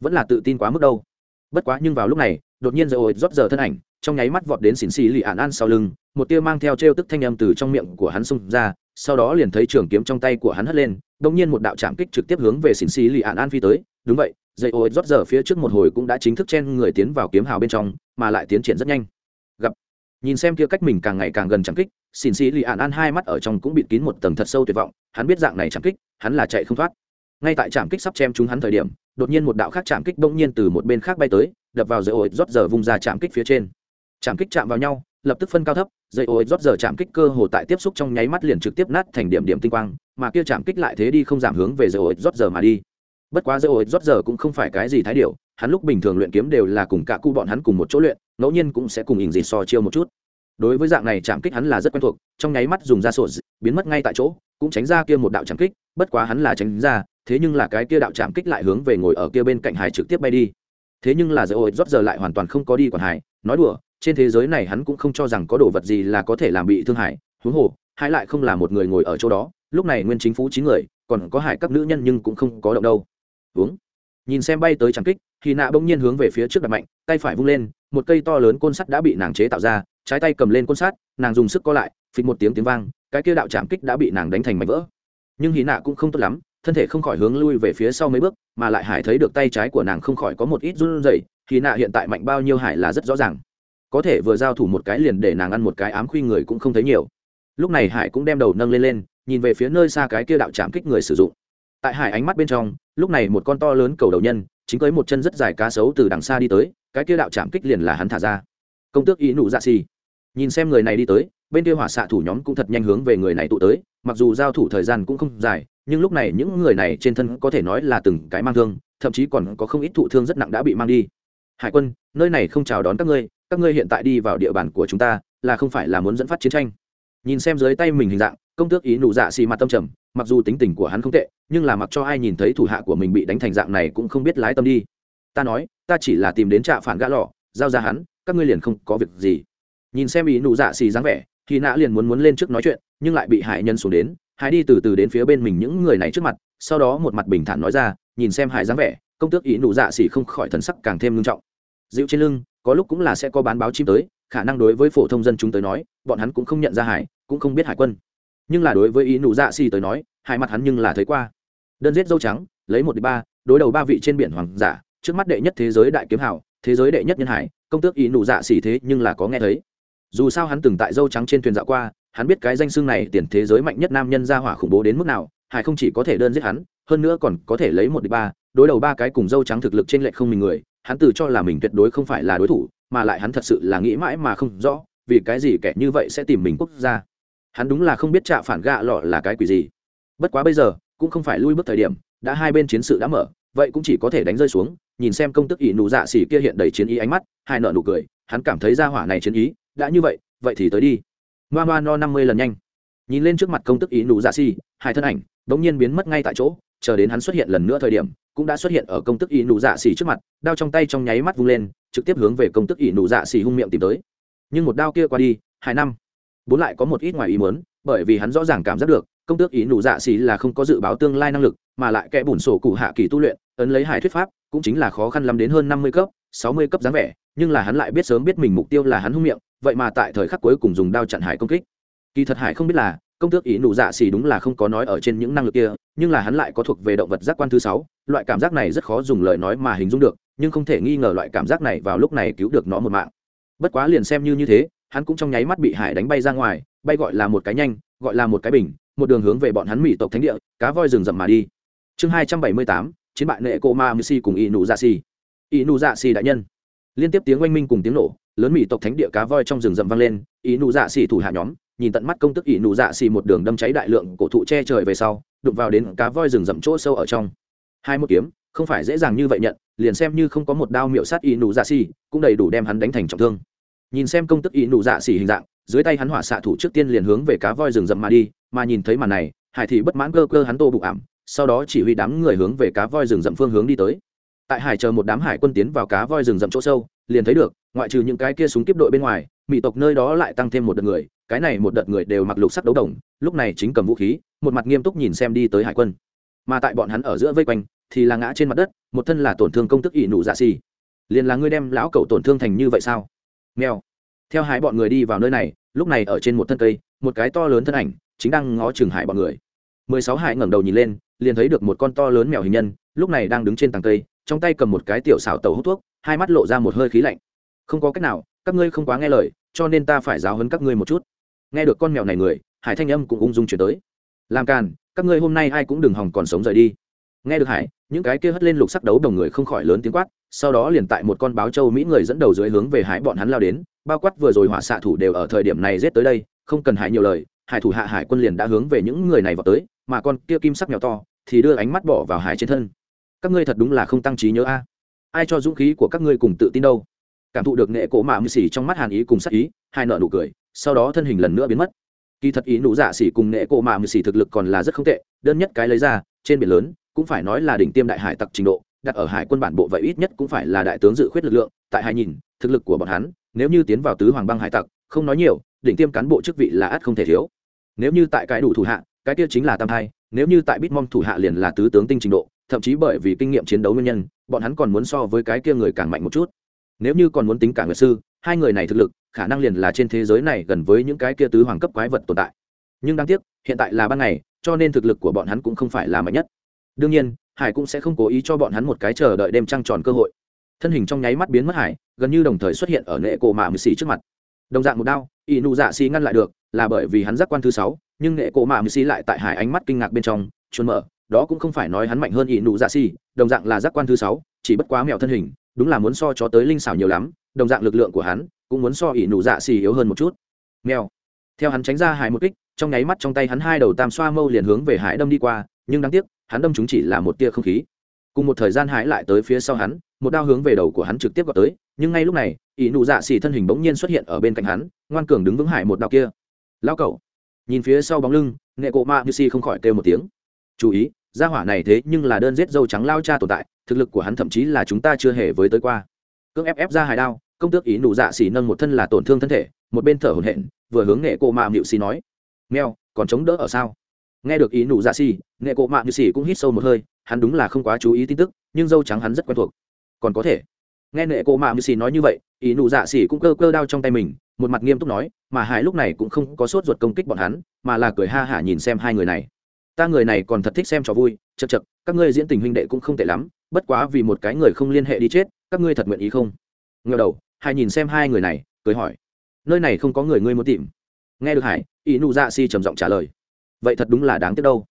Vẫn là tự tin quá mức đâu? Bất quá nhưng vào lúc này, đột nhiên rồi rót giờ thân ảnh, trong nháy mắt vọt đến xỉn xì lì ạn an sau lưng, một tia mang theo t r e o tức thanh âm từ trong miệng của hắn xung ra, sau đó liền thấy trường kiếm trong tay của hắn hất lên đông nhiên một đạo chạm kích trực tiếp hướng về xỉn xì lì ạn an phi tới. Đúng vậy dây ô rót giờ phía trước một hồi cũng đã chính thức chen người tiến vào kiếm hào bên trong, mà lại tiến triển rất nhanh nhìn xem kia cách mình càng ngày càng gần chạm kích, xin xì lì ạn an hai mắt ở trong cũng bịt kín một tầng thật sâu tuyệt vọng, hắn biết dạng này chạm kích, hắn là chạy không thoát. Ngay tại trạm kích sắp chém chúng hắn thời điểm, đột nhiên một đạo khác chạm kích bỗng nhiên từ một bên khác bay tới, đập vào dây ổi rót giờ vung ra chạm kích phía trên. Chạm kích chạm vào nhau, lập tức phân cao thấp, dây ổi rót giờ chạm kích cơ hồ tại tiếp xúc trong nháy mắt liền trực tiếp nát thành điểm điểm tinh quang, mà kia chạm kích lại thế đi không giảm hướng về dây ổi rót giờ mà đi. Bất quá dây ổi rót giờ cũng không phải cái gì thái điều hắn lúc bình thường luyện kiếm đều là cùng cả cụ bọn hắn cùng một chỗ luyện ngẫu nhiên cũng sẽ cùng ỉn dịt so chiêu một chút. Đối với dạng này chạm kích hắn là rất quen thuộc, trong nháy mắt dùng ra sổ biến mất ngay tại chỗ, cũng tránh ra kia một đạo chạm kích, bất quá hắn là tránh ra, thế nhưng là cái kia đạo chạm kích lại hướng về ngồi ở kia bên cạnh hải trực tiếp bay đi. Thế nhưng là giới ô rót giờ lại hoàn toàn không có đi còn hải, nói đùa, trên thế giới này hắn cũng không cho rằng có đồ vật gì là có thể làm bị thương hải, huống hồ, hải lại không là một người ngồi ở chỗ đó, lúc này nguyên chính phú chín người, còn có hải các nữ nhân nhưng cũng không có động đâu. Uống. Nhìn xem bay tới chạm kích thì nạ bỗng nhiên hướng về phía trước đặt mạnh, tay phải vung lên một cây to lớn côn sắt đã bị nàng chế tạo ra, trái tay cầm lên côn sắt, nàng dùng sức co lại, phịch một tiếng tiếng vang, cái kia đạo chạm kích đã bị nàng đánh thành mảnh vỡ. Nhưng hí nạ cũng không tốt lắm, thân thể không khỏi hướng lui về phía sau mấy bước, mà lại hải thấy được tay trái của nàng không khỏi có một ít run rẩy hí nạ hiện tại mạnh bao nhiêu hải là rất rõ ràng. Có thể vừa giao thủ một cái liền để nàng ăn một cái ám khuy người cũng không thấy nhiều. Lúc này hải cũng đem đầu nâng lên lên, nhìn về phía nơi xa cái kia đạo chạm kích người sử dụng. Tại hải ánh mắt bên trong, lúc này một con to lớn cầu đầu nhân chính cưới một chân rất dài cá sấu từ đằng xa đi tới, cái kia đạo chạm kích liền là hắn thả ra. Công tước ý nụ dạ xì. Nhìn xem người này đi tới, bên kia hỏa xạ thủ nhóm cũng thật nhanh hướng về người này tụ tới, mặc dù giao thủ thời gian cũng không dài, nhưng lúc này những người này trên thân có thể nói là từng cái mang thương, thậm chí còn có không ít thụ thương rất nặng đã bị mang đi. Hải quân, nơi này không chào đón các ngươi các ngươi hiện tại đi vào địa bàn của chúng ta, là không phải là muốn dẫn phát chiến tranh. Nhìn xem dưới tay mình hình dạng, công tước ý nụ dạ xì mặt tâm trầm mặc dù tính tình của hắn không tệ nhưng là mặc cho ai nhìn thấy thủ hạ của mình bị đánh thành dạng này cũng không biết lái tâm đi. Ta nói ta chỉ là tìm đến trạ phản gã lò, giao ra hắn các ngươi liền không có việc gì. Nhìn xem ý nụ dạ xì dáng vẻ thì nã liền muốn muốn lên trước nói chuyện nhưng lại bị hải nhân xuống đến hải đi từ từ đến phía bên mình những người này trước mặt sau đó một mặt bình thản nói ra nhìn xem hải dáng vẻ công tước ý nụ dạ xì không khỏi thần sắc càng thêm nghiêm trọng. Dịu trên lưng có lúc cũng là sẽ có bán báo chim tới khả năng đối với phổ thông dân chúng tới nói bọn hắn cũng không nhận ra hải cũng không biết hải quân nhưng là đối với ý nụ dạ xì tới nói, hai mặt hắn nhưng là thấy qua. Đơn giết dâu trắng, lấy một đi ba, đối đầu ba vị trên biển hoàng giả, trước mắt đệ nhất thế giới đại kiếm hảo thế giới đệ nhất nhân hải, công tước ý nụ dạ xì thế nhưng là có nghe thấy. Dù sao hắn từng tại dâu trắng trên thuyền dạo qua, hắn biết cái danh xưng này tiền thế giới mạnh nhất nam nhân ra hỏa khủng bố đến mức nào, hải không chỉ có thể đơn giết hắn, hơn nữa còn có thể lấy một đi ba, đối đầu ba cái cùng dâu trắng thực lực trên lệch không mình người, hắn tự cho là mình tuyệt đối không phải là đối thủ, mà lại hắn thật sự là nghĩ mãi mà không rõ, vì cái gì kẻ như vậy sẽ tìm mình quốc gia hắn đúng là không biết trạ phản gạ lọ là cái quỷ gì. Bất quá bây giờ, cũng không phải lui bước thời điểm, đã hai bên chiến sự đã mở, vậy cũng chỉ có thể đánh rơi xuống, nhìn xem công tức ỷ nụ dạ xỉ kia hiện đầy chiến ý ánh mắt, hai nợ nụ cười, hắn cảm thấy ra hỏa này chiến ý, đã như vậy vậy thì tới đi. Ngoa ngoa no năm mươi lần nhanh. Nhìn lên trước mặt công tức ý nụ dạ xỉ, hai thân ảnh đ ỗ n g nhiên biến mất ngay tại chỗ, chờ đến hắn xuất hiện lần nữa thời điểm, cũng đã xuất hiện ở công tức ý nụ dạ xỉ trước mặt, đao trong tay trong nháy mắt vung lên, trực tiếp hướng về công tức ý nụ dạ xỉ hung miệng tìm tới. Nhưng một đao kia qua đi, hai năm bốn lại có một ít ngoài ý muốn, bởi vì hắn rõ ràng cảm giác được, công tước ý nụ dạ xì là không có dự báo tương lai năng lực, mà lại kẻ bùn sổ cụ hạ kỳ tu luyện, ấn lấy hải thuyết pháp, cũng chính là khó khăn lắm đến hơn năm mươi cấp, sáu mươi cấp dáng vẻ, nhưng là hắn lại biết sớm biết mình mục tiêu là hắn hung miệng, vậy mà tại thời khắc cuối cùng dùng đao chặn hải công kích. Kỳ thật hải không biết là, công tước ý nụ dạ xì đúng là không có nói ở trên những năng lực kia, nhưng là hắn lại có thuộc về động vật giác quan thứ sáu, loại cảm giác này rất khó dùng lời nói mà hình dung được, nhưng không thể nghi ngờ loại cảm giác này vào lúc này cứu được nó một mạng. Bất quá liền xem như như thế hắn cũng trong nháy mắt bị hải đánh bay ra ngoài, bay gọi là một cái nhanh, gọi là một cái bình, một đường hướng về bọn hắn mỹ tộc thánh địa, cá voi rừng rậm mà đi. Chương hai trăm bảy mươi tám, chiến bại nệ cô ma mc cùng y nụ dạ xì y nụ dạ xì đại nhân. Liên tiếp tiếng oanh minh cùng tiếng nổ, lớn mỹ tộc thánh địa cá voi trong rừng rậm vang lên y nụ dạ xì thủ hạ nhóm, nhìn tận mắt công tức y nụ dạ xì một đường đâm cháy đại lượng cổ thụ che trời về sau, đụng vào đến cá voi rừng rậm chỗ sâu ở trong. Hai một kiếm, không phải dễ dàng như vậy nhận, liền xem như không có một đao miệu sát y nụ dạ xì cũng đầy đủ đem hắn đánh thành trọng thương nhìn xem công tức y nụ dạ xì hình dạng, dưới tay hắn hỏa xạ thủ trước tiên liền hướng về cá voi rừng rậm mà đi, mà nhìn thấy màn này, hải thì bất mãn cơ cơ hắn tô bụng ảm, sau đó chỉ huy đám người hướng về cá voi rừng rậm phương hướng đi tới. Tại hải chờ một đám hải quân tiến vào cá voi rừng rậm chỗ sâu, liền thấy được, ngoại trừ những cái kia súng kiếp đội bên ngoài, mỹ tộc nơi đó lại tăng thêm một đợt người, cái này một đợt người đều mặc lục sắc đấu đồng, lúc này chính cầm vũ khí, một mặt nghiêm túc nhìn xem đi tới hải quân. Mà tại bọn hắn ở giữa vây quanh, thì là ngã trên mặt đất, một thân là tổn thương công tức ỷ nụ dạ xì liền là ngươi đem lão cậu tổn thương thành như vậy sao? Mèo. Theo hai bọn người đi vào nơi này, lúc này ở trên một thân cây, một cái to lớn thân ảnh, chính đang ngó chừng hải bọn người. Mười sáu hải ngẩng đầu nhìn lên, liền thấy được một con to lớn mèo hình nhân, lúc này đang đứng trên tàng cây, trong tay cầm một cái tiểu xảo tàu hút thuốc, hai mắt lộ ra một hơi khí lạnh. Không có cách nào, các ngươi không quá nghe lời, cho nên ta phải giáo hấn các ngươi một chút. Nghe được con mèo này người, hải thanh âm cũng ung dung chuyển tới. Làm càn, các ngươi hôm nay ai cũng đừng hòng còn sống rời đi. Nghe được hải những cái kia hất lên lục sắc đấu đồng người không khỏi lớn tiếng quát, sau đó liền tại một con báo châu mỹ người dẫn đầu dưới hướng về hải bọn hắn lao đến, bao quát vừa rồi hỏa xạ thủ đều ở thời điểm này giết tới đây, không cần hải nhiều lời, hải thủ hạ hải quân liền đã hướng về những người này vào tới, mà con kia kim sắc mèo to thì đưa ánh mắt bỏ vào hải trên thân. Các ngươi thật đúng là không tăng trí nhớ a. Ai cho dũng khí của các ngươi cùng tự tin đâu? Cảm thụ được nệ cổ mạ mư xỉ trong mắt hàn ý cùng sắc ý, hai nợ nụ cười, sau đó thân hình lần nữa biến mất. Kỳ thật ý nụ dạ xỉ cùng nệ cổ mạ mư xỉ thực lực còn là rất không tệ, đơn nhất cái lấy ra, trên biển lớn cũng phải nói là đỉnh tiêm đại hải tặc trình độ, đặt ở hải quân bản bộ vậy ít nhất cũng phải là đại tướng dự khuyết lực lượng, tại hải nhìn, thực lực của bọn hắn, nếu như tiến vào tứ hoàng băng hải tặc, không nói nhiều, đỉnh tiêm cán bộ chức vị là ắt không thể thiếu. Nếu như tại cái đủ thủ hạ, cái kia chính là tam hai nếu như tại bitmom thủ hạ liền là tứ tướng tinh trình độ, thậm chí bởi vì kinh nghiệm chiến đấu nguyên nhân, bọn hắn còn muốn so với cái kia người càng mạnh một chút. Nếu như còn muốn tính cả người sư, hai người này thực lực, khả năng liền là trên thế giới này gần với những cái kia tứ hoàng cấp quái vật tồn tại. Nhưng đáng tiếc, hiện tại là ban ngày, cho nên thực lực của bọn hắn cũng không phải là mạnh nhất đương nhiên, hải cũng sẽ không cố ý cho bọn hắn một cái chờ đợi đêm trăng tròn cơ hội. Thân hình trong nháy mắt biến mất hải, gần như đồng thời xuất hiện ở nệ cổ mạ mười xì trước mặt. Đồng dạng một đao, ỷ nụ dạ xì ngăn lại được, là bởi vì hắn giác quan thứ sáu, nhưng nệ cổ mạ mười xì lại tại hải ánh mắt kinh ngạc bên trong chuồn mở, đó cũng không phải nói hắn mạnh hơn ỷ nụ dạ xì, đồng dạng là giác quan thứ sáu, chỉ bất quá mèo thân hình, đúng là muốn so cho tới linh xảo nhiều lắm, đồng dạng lực lượng của hắn cũng muốn so ỷ nụ dạ xì yếu hơn một chút. Mèo. Theo hắn tránh ra hải một kích, trong nháy mắt trong tay hắn hai đầu tam xoa mâu liền hướng về hải đâm đi qua, nhưng đáng tiếc hắn đâm chúng chỉ là một tia không khí. Cùng một thời gian hải lại tới phía sau hắn, một đao hướng về đầu của hắn trực tiếp gọi tới, nhưng ngay lúc này, ỷ nụ dạ xỉ thân hình bỗng nhiên xuất hiện ở bên cạnh hắn, ngoan cường đứng vững hải một đao kia. Lao cậu nhìn phía sau bóng lưng, nghệ cộ ma như si không khỏi kêu một tiếng. Chú ý, gia hỏa này thế nhưng là đơn giết dâu trắng lao cha tồn tại, thực lực của hắn thậm chí là chúng ta chưa hề với tới qua. Cưỡng ép ép ra hải đao, công tước ý nụ dạ xỉ nâng một thân là tổn thương thân thể, một bên thở hổn hển, vừa hướng nghệ cộ ma mịu xì nói meo còn chống đỡ ở sao? Nghe được ý nụ dạ xỉ nghệ cộ mạ như xỉ cũng hít sâu một hơi, hắn đúng là không quá chú ý tin tức, nhưng dâu trắng hắn rất quen thuộc. Còn có thể. Nghe nệ cộ mạ như xỉ nói như vậy, ý nụ dạ xỉ cũng cơ cơ đao trong tay mình, một mặt nghiêm túc nói, mà hải lúc này cũng không có sốt ruột công kích bọn hắn, mà là cười ha hả nhìn xem hai người này. Ta người này còn thật thích xem trò vui chật chật các ngươi diễn tình huynh đệ cũng không tệ lắm, bất quá vì một cái người không liên hệ đi chết, các ngươi thật nguyện ý không? Ngờ đầu hải nhìn xem hai người này, cười hỏi. Nơi này không có người ngươi muốn tìm. Nghe được hải, ý nụ dạ xỉ trầm giọng trả lời vậy thật đúng là đáng tiếc đâu.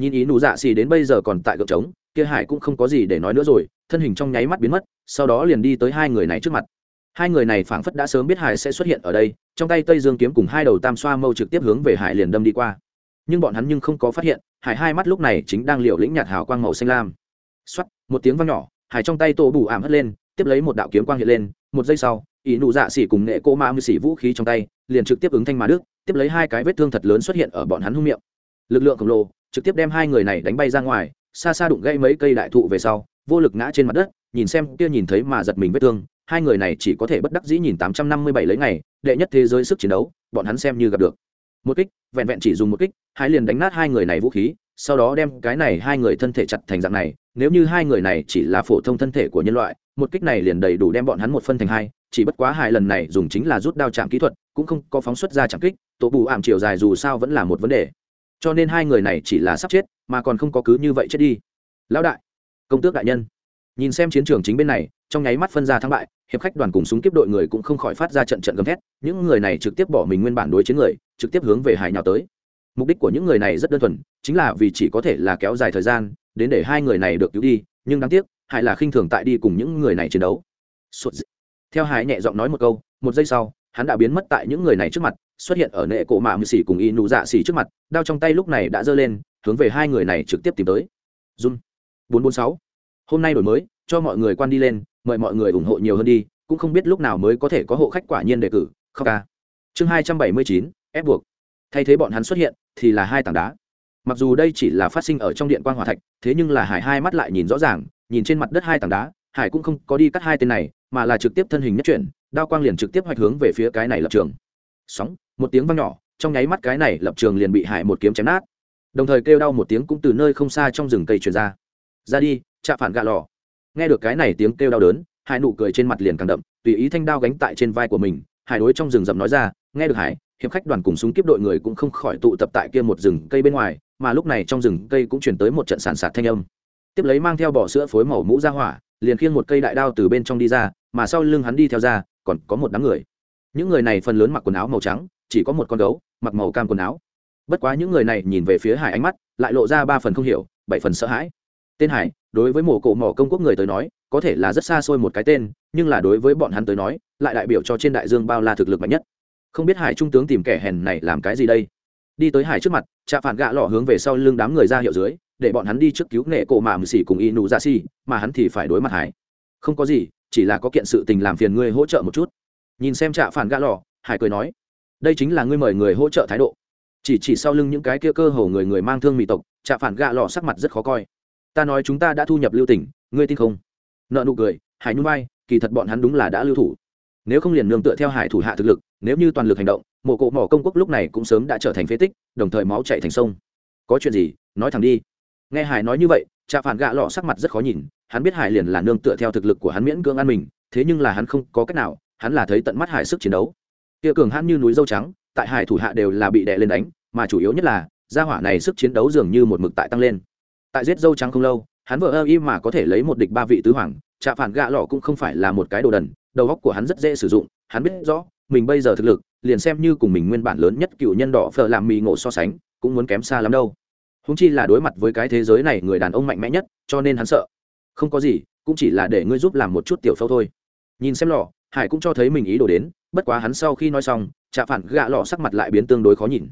Nhìn ý nụ dạ xì đến bây giờ còn tại gợp trống, kia hải cũng không có gì để nói nữa rồi, thân hình trong nháy mắt biến mất, sau đó liền đi tới hai người này trước mặt. Hai người này phảng phất đã sớm biết hải sẽ xuất hiện ở đây, trong tay tây dương kiếm cùng hai đầu tam xoa mâu trực tiếp hướng về hải liền đâm đi qua. Nhưng bọn hắn nhưng không có phát hiện, hải hai mắt lúc này chính đang liều lĩnh nhạt hào quang màu xanh lam. Xoắt một tiếng vang nhỏ, hải trong tay tổ bù ảm hất lên, tiếp lấy một đạo kiếm quang hiện lên, một giây sau, ý nụ dạ xỉ cùng nghệ cô ma mư xỉ vũ khí trong tay, liền trực tiếp ứng thanh mà đức, tiếp lấy hai cái vết thương thật lớn xuất hiện ở bọn hắn hung miệng lực lượng khổng lồ, trực tiếp đem hai người này đánh bay ra ngoài, xa xa đụng gây mấy cây đại thụ về sau, vô lực ngã trên mặt đất, nhìn xem kia nhìn thấy mà giật mình vết thương, hai người này chỉ có thể bất đắc dĩ nhìn tám trăm năm mươi bảy lấy ngày, đệ nhất thế giới sức chiến đấu, bọn hắn xem như gặp được. Một kích, vẹn vẹn chỉ dùng một kích, hai liền đánh nát hai người này vũ khí, sau đó đem cái này hai người thân thể chặt thành dạng này, nếu như hai người này chỉ là phổ thông thân thể của nhân loại, một kích này liền đầy đủ đem bọn hắn một phân thành hai, chỉ bất quá hai lần này dùng chính là rút đao chạm kỹ thuật, cũng không có phóng xuất ra chẳng kích tổ bù ảm chiều dài dù sao vẫn là một vấn đề cho nên hai người này chỉ là sắp chết, mà còn không có cứ như vậy chết đi. Lão đại, công tước đại nhân. Nhìn xem chiến trường chính bên này, trong nháy mắt phân ra thắng bại, hiệp khách đoàn cùng súng kiếp đội người cũng không khỏi phát ra trận trận gầm thét. Những người này trực tiếp bỏ mình nguyên bản đối chiến người, trực tiếp hướng về hải nhào tới. Mục đích của những người này rất đơn thuần, chính là vì chỉ có thể là kéo dài thời gian, đến để hai người này được cứu đi, nhưng đáng tiếc, hải là khinh thường tại đi cùng những người này chiến đấu. Theo hải nhẹ giọng nói một câu, một giây sau, hắn đã biến mất tại những người này trước mặt xuất hiện ở nệ cổ mạ mười xỉ cùng y nụ dạ xỉ trước mặt đao trong tay lúc này đã giơ lên hướng về hai người này trực tiếp tìm tới Jun. 446. Hôm nay đổi mới, cho mọi người quan đi lên, mời mọi người ủng hộ nhiều hơn đi, cũng không biết lúc nào mới có thể có hộ khách quả nhiên đề cử, không ca. Chương 279, ép buộc. Thay thế bọn hắn xuất hiện thì là hai tảng đá. Mặc dù đây chỉ là phát sinh ở trong điện quang hỏa thạch, thế nhưng là Hải hai mắt lại nhìn rõ ràng, nhìn trên mặt đất hai tảng đá, Hải cũng không có đi cắt hai tên này, mà là trực tiếp thân hình nhất chuyển, đao quang liền trực tiếp hoạch hướng về phía cái này lập trường. Sóng, một tiếng vang nhỏ, trong nháy mắt cái này lập trường liền bị Hải một kiếm chém nát. Đồng thời kêu đau một tiếng cũng từ nơi không xa trong rừng cây truyền ra. Ra đi chạ phản gạ lò. Nghe được cái này tiếng kêu đau đớn hải nụ cười trên mặt liền càng đậm tùy ý thanh đao gánh tại trên vai của mình hải đối trong rừng rậm nói ra nghe được hải hiệp khách đoàn cùng súng kiếp đội người cũng không khỏi tụ tập tại kia một rừng cây bên ngoài mà lúc này trong rừng cây cũng chuyển tới một trận sản sạt thanh âm. Tiếp lấy mang theo bỏ sữa phối màu mũ ra hỏa liền khiêng một cây đại đao từ bên trong đi ra mà sau lưng hắn đi theo ra còn có một đám người. Những người này phần lớn mặc quần áo màu trắng chỉ có một con gấu, mặc màu cam quần áo. Bất quá những người này nhìn về phía hải ánh mắt, lại lộ ra ba phần không hiểu, bảy phần sợ hãi. Tên hải, đối với mổ cổ mỏ công quốc người tới nói, có thể là rất xa xôi một cái tên, nhưng là đối với bọn hắn tới nói, lại đại biểu cho trên đại dương bao la thực lực mạnh nhất. Không biết hải trung tướng tìm kẻ hèn này làm cái gì đây? Đi tới hải trước mặt, trạ phản gạ lọ hướng về sau lưng đám người ra hiệu dưới, để bọn hắn đi trước cứu nghệ cổ mà mười xỉ cùng y nụ ra si mà hắn thì phải đối mặt hải. Không có gì, chỉ là có kiện sự tình làm phiền ngươi hỗ trợ một chút. Nhìn xem trạ phản gạ lọ, hải cười nói đây chính là ngươi mời người hỗ trợ thái độ. Chỉ chỉ sau lưng những cái kia cơ hồ người người mang thương mỹ tộc chạ phản gạ lọ sắc mặt rất khó coi. Ta nói chúng ta đã thu nhập lưu tỉnh, ngươi tin không? Nợ nụ cười, hải nhung vai kỳ thật bọn hắn đúng là đã lưu thủ. Nếu không liền nương tựa theo hải thủ hạ thực lực, nếu như toàn lực hành động mộ cộ mỏ công quốc lúc này cũng sớm đã trở thành phế tích, đồng thời máu chạy thành sông. Có chuyện gì, nói thẳng đi. Nghe hải nói như vậy trà phản gạ lọ sắc mặt rất khó nhìn, hắn biết hải liền là nương tựa theo thực lực của hắn miễn cưỡng ăn mình, thế nhưng là hắn không có cách nào, hắn là thấy tận mắt hải sức chiến đấu kia cường hãn như núi dâu trắng, tại hải thủ hạ đều là bị đè lên đánh, mà chủ yếu nhất là, gia hỏa này sức chiến đấu dường như một mực tại tăng lên. Tại giết dâu trắng không lâu, hắn vợ ơ y mà có thể lấy một địch ba vị tứ hoàng trạ phản gạ lọ cũng không phải là một cái đồ đần, đầu óc của hắn rất dễ sử dụng, hắn biết rõ, mình bây giờ thực lực, liền xem như cùng mình nguyên bản lớn nhất cựu nhân đỏ phở làm mì ngộ so sánh, cũng muốn kém xa lắm đâu. Húng chi là đối mặt với cái thế giới này người đàn ông mạnh mẽ nhất, cho nên hắn sợ. Không có gì, cũng chỉ là để ngươi giúp làm một chút tiểu phẫu thôi. Nhìn xem lọ, hải cũng cho thấy mình ý đồ đến bất quá hắn sau khi nói xong, trạ phản gạ lọ sắc mặt lại biến tương đối khó nhìn.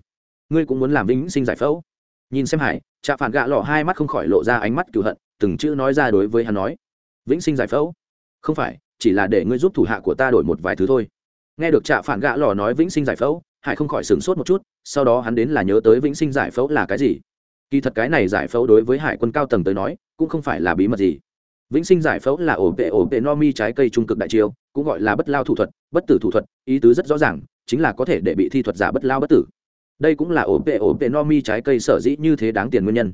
Ngươi cũng muốn làm vĩnh sinh giải phẫu? Nhìn xem hải, trạ phản gạ lọ hai mắt không khỏi lộ ra ánh mắt cựu hận, từng chữ nói ra đối với hắn nói. Vĩnh sinh giải phẫu? Không phải, chỉ là để ngươi giúp thủ hạ của ta đổi một vài thứ thôi. Nghe được trạ phản gạ lò nói vĩnh sinh giải phẫu, hải không khỏi sửng sốt một chút, sau đó hắn đến là nhớ tới vĩnh sinh giải phẫu là cái gì. Kỳ thật cái này giải phẫu đối với hải quân cao tầng tới nói, cũng không phải là bí mật gì. Vĩnh sinh giải phẫu là ổ vệ ổ vệ no mi trái cây trung cực đại chiêu, cũng gọi là bất lao thủ thuật bất tử thủ thuật, ý tứ rất rõ ràng, chính là có thể để bị thi thuật giả bất lao bất tử. Đây cũng là ổ vệ ổ vệ no mi trái cây sở dĩ như thế đáng tiền nguyên nhân.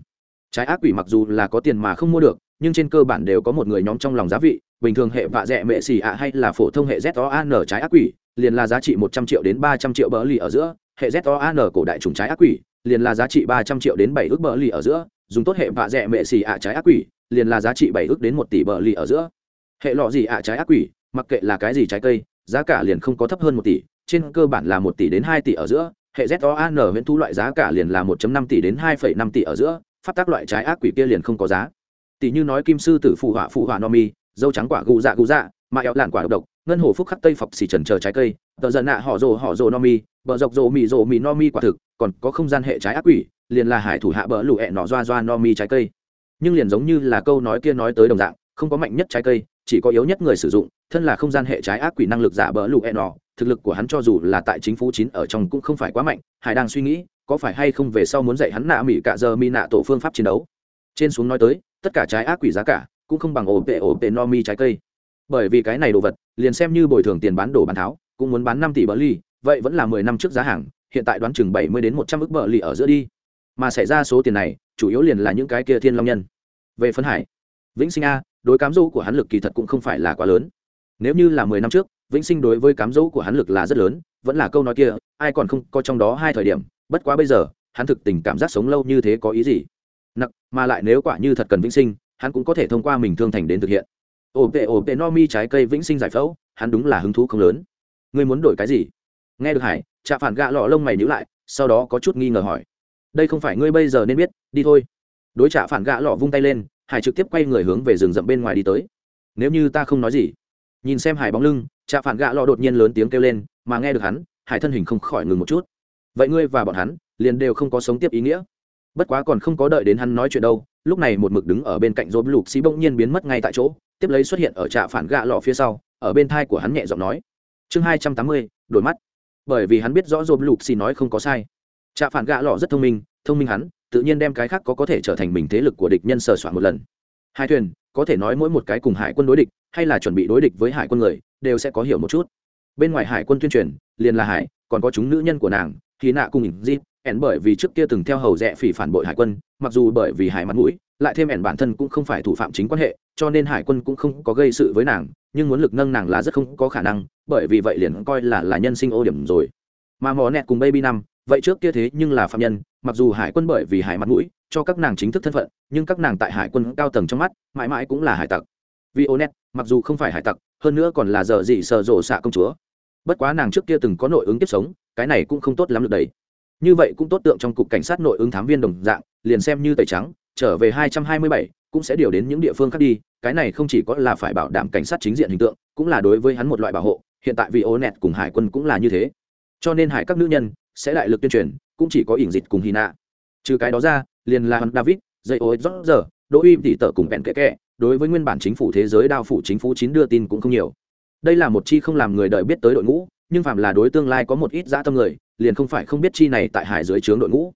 Trái ác quỷ mặc dù là có tiền mà không mua được, nhưng trên cơ bản đều có một người nhóm trong lòng giá vị, bình thường hệ vạ dẹ mệ xì ạ hay là phổ thông hệ z o an trái ác quỷ, liền là giá trị một trăm triệu đến ba trăm triệu bờ lì ở giữa, hệ z o an cổ đại trùng trái ác quỷ, liền là giá trị ba trăm triệu đến bảy ước bờ lì ở giữa, dùng tốt hệ vạ dẹ mệ xì ạ trái ác quỷ, liền là giá trị bảy ước đến một tỷ bờ lì ở giữa. Hệ lọ gì ạ trái ác quỷ, mặc kệ là cái gì trái cây giá cả liền không có thấp hơn một tỷ trên cơ bản là một tỷ đến hai tỷ ở giữa hệ ZOAN viễn thu loại giá cả liền là 1.5 tỷ đến 2.5 tỷ ở giữa, phát tác loại trái ác quỷ kia liền không có giá. Tỷ như nói kim sư tử phụ hỏa phụ hỏa nomi, dâu trắng quả gù dạ gù dạ, mà eo lạn quả độc độc, ngân hồ phúc khắc tây phọc xì trần chờ trái cây, tờ giận nạ họ rồ họ rồ nomi, bờ dọc rồ mì rồ mì nomi quả thực, còn có không gian hệ trái ác quỷ, liền là hải thủ hạ bờ lũ ẹ nọ doa doa nomi trái cây. Nhưng liền giống như là câu nói kia nói tới đồng dạng, không có mạnh nhất trái cây, chỉ có yếu nhất người sử dụng, thân là không gian hệ trái ác quỷ năng lực giả bỡ lụ e nọ, thực lực của hắn cho dù là tại chính phủ chín ở trong cũng không phải quá mạnh hải đang suy nghĩ có phải hay không về sau muốn dạy hắn nạ mỹ cả giờ mi nạ tổ phương pháp chiến đấu. Trên xuống nói tới tất cả trái ác quỷ giá cả cũng không bằng ổ tệ ổ tệ no mi trái cây. Bởi vì cái này đồ vật liền xem như bồi thường tiền bán đồ bán tháo cũng muốn bán năm tỷ bờ ly vậy vẫn là mười năm trước giá hàng hiện tại đoán chừng bảy mươi đến một trăm ức bờ ly ở giữa đi. Mà xảy ra số tiền này chủ yếu liền là những cái kia thiên long nhân. Về phân hải vĩnh sinh a đối cám dỗ của hắn lực kỳ thật cũng không phải là quá lớn nếu như là mười năm trước, vĩnh sinh đối với cám dỗ của hắn lực là rất lớn, vẫn là câu nói kia, ai còn không có trong đó hai thời điểm, bất quá bây giờ, hắn thực tình cảm giác sống lâu như thế có ý gì? Nặng mà lại nếu quả như thật cần vĩnh sinh, hắn cũng có thể thông qua mình thương thành đến thực hiện. Ổ tệ ổ tệ no mi trái cây vĩnh sinh giải phẫu, hắn đúng là hứng thú không lớn. Ngươi muốn đổi cái gì? Nghe được hải, trạ phản gạ lọ lông mày nhữ lại, sau đó có chút nghi ngờ hỏi. Đây không phải ngươi bây giờ nên biết, đi thôi. Đối trạ phản gạ lọ vung tay lên, hải trực tiếp quay người hướng về rừng rậm bên ngoài đi tới. Nếu như ta không nói gì nhìn xem hải bóng lưng, trạ phản gạ lọ đột nhiên lớn tiếng kêu lên, mà nghe được hắn, hải thân hình không khỏi ngừng một chút. Vậy ngươi và bọn hắn, liền đều không có sống tiếp ý nghĩa. Bất quá còn không có đợi đến hắn nói chuyện đâu, lúc này một mực đứng ở bên cạnh rộp lục xí bỗng nhiên biến mất ngay tại chỗ, tiếp lấy xuất hiện ở trạ phản gạ lọ phía sau, ở bên thai của hắn nhẹ giọng nói. Chương hai trăm tám mươi, đổi mắt. Bởi vì hắn biết rõ rộp lục xì nói không có sai. Trạ phản gạ lọ rất thông minh thông minh hắn, tự nhiên đem cái khác có có thể trở thành mình thế lực của địch nhân sờ soạn một lần. Hai thuyền, có thể nói mỗi một cái cùng hải quân đối địch hay là chuẩn bị đối địch với hải quân người, đều sẽ có hiểu một chút. Bên ngoài hải quân tuyên truyền, liền là hải, còn có chúng nữ nhân của nàng thì nạ cùng ỉn dịp ẻn bởi vì trước kia từng theo hầu rẽ phỉ phản bội hải quân, mặc dù bởi vì hải mặt mũi, lại thêm ẻn bản thân cũng không phải thủ phạm chính quan hệ, cho nên hải quân cũng không có gây sự với nàng, nhưng muốn lực nâng nàng là rất không có khả năng, bởi vì vậy liền coi là là nhân sinh ô điểm rồi. Mà mò nẹt cùng baby năm, vậy trước kia thế nhưng là phạm nhân, mặc dù hải quân bởi vì hải mặt mũi, cho các nàng chính thức thân phận, nhưng các nàng tại hải quân cao tầng trong mắt, mãi mãi cũng là hải tặc vì mặc dù không phải hải tặc, hơn nữa còn là giờ gì sợ rộ xạ công chúa. Bất quá nàng trước kia từng có nội ứng tiếp sống, cái này cũng không tốt lắm được đấy. Như vậy cũng tốt tượng trong cục cảnh sát nội ứng thám viên đồng dạng, liền xem như tẩy trắng, trở về hai trăm hai mươi bảy cũng sẽ điều đến những địa phương khác đi, cái này không chỉ có là phải bảo đảm cảnh sát chính diện hình tượng, cũng là đối với hắn một loại bảo hộ, hiện tại vì ô nẹt cùng hải quân cũng là như thế. Cho nên hải các nữ nhân sẽ đại lực tuyên truyền, cũng chỉ có ỉn dịch cùng hy nạ trừ cái đó ra, liền là david dây ô giờ đỗ uy, tỷ tở cùng bèn kẽ kẽ đối với nguyên bản chính phủ thế giới đao phủ chính phủ chín đưa tin cũng không nhiều. Đây là một chi không làm người đợi biết tới đội ngũ, nhưng phạm là đối tương lai có một ít dã tâm người, liền không phải không biết chi này tại hải dưới trướng đội ngũ.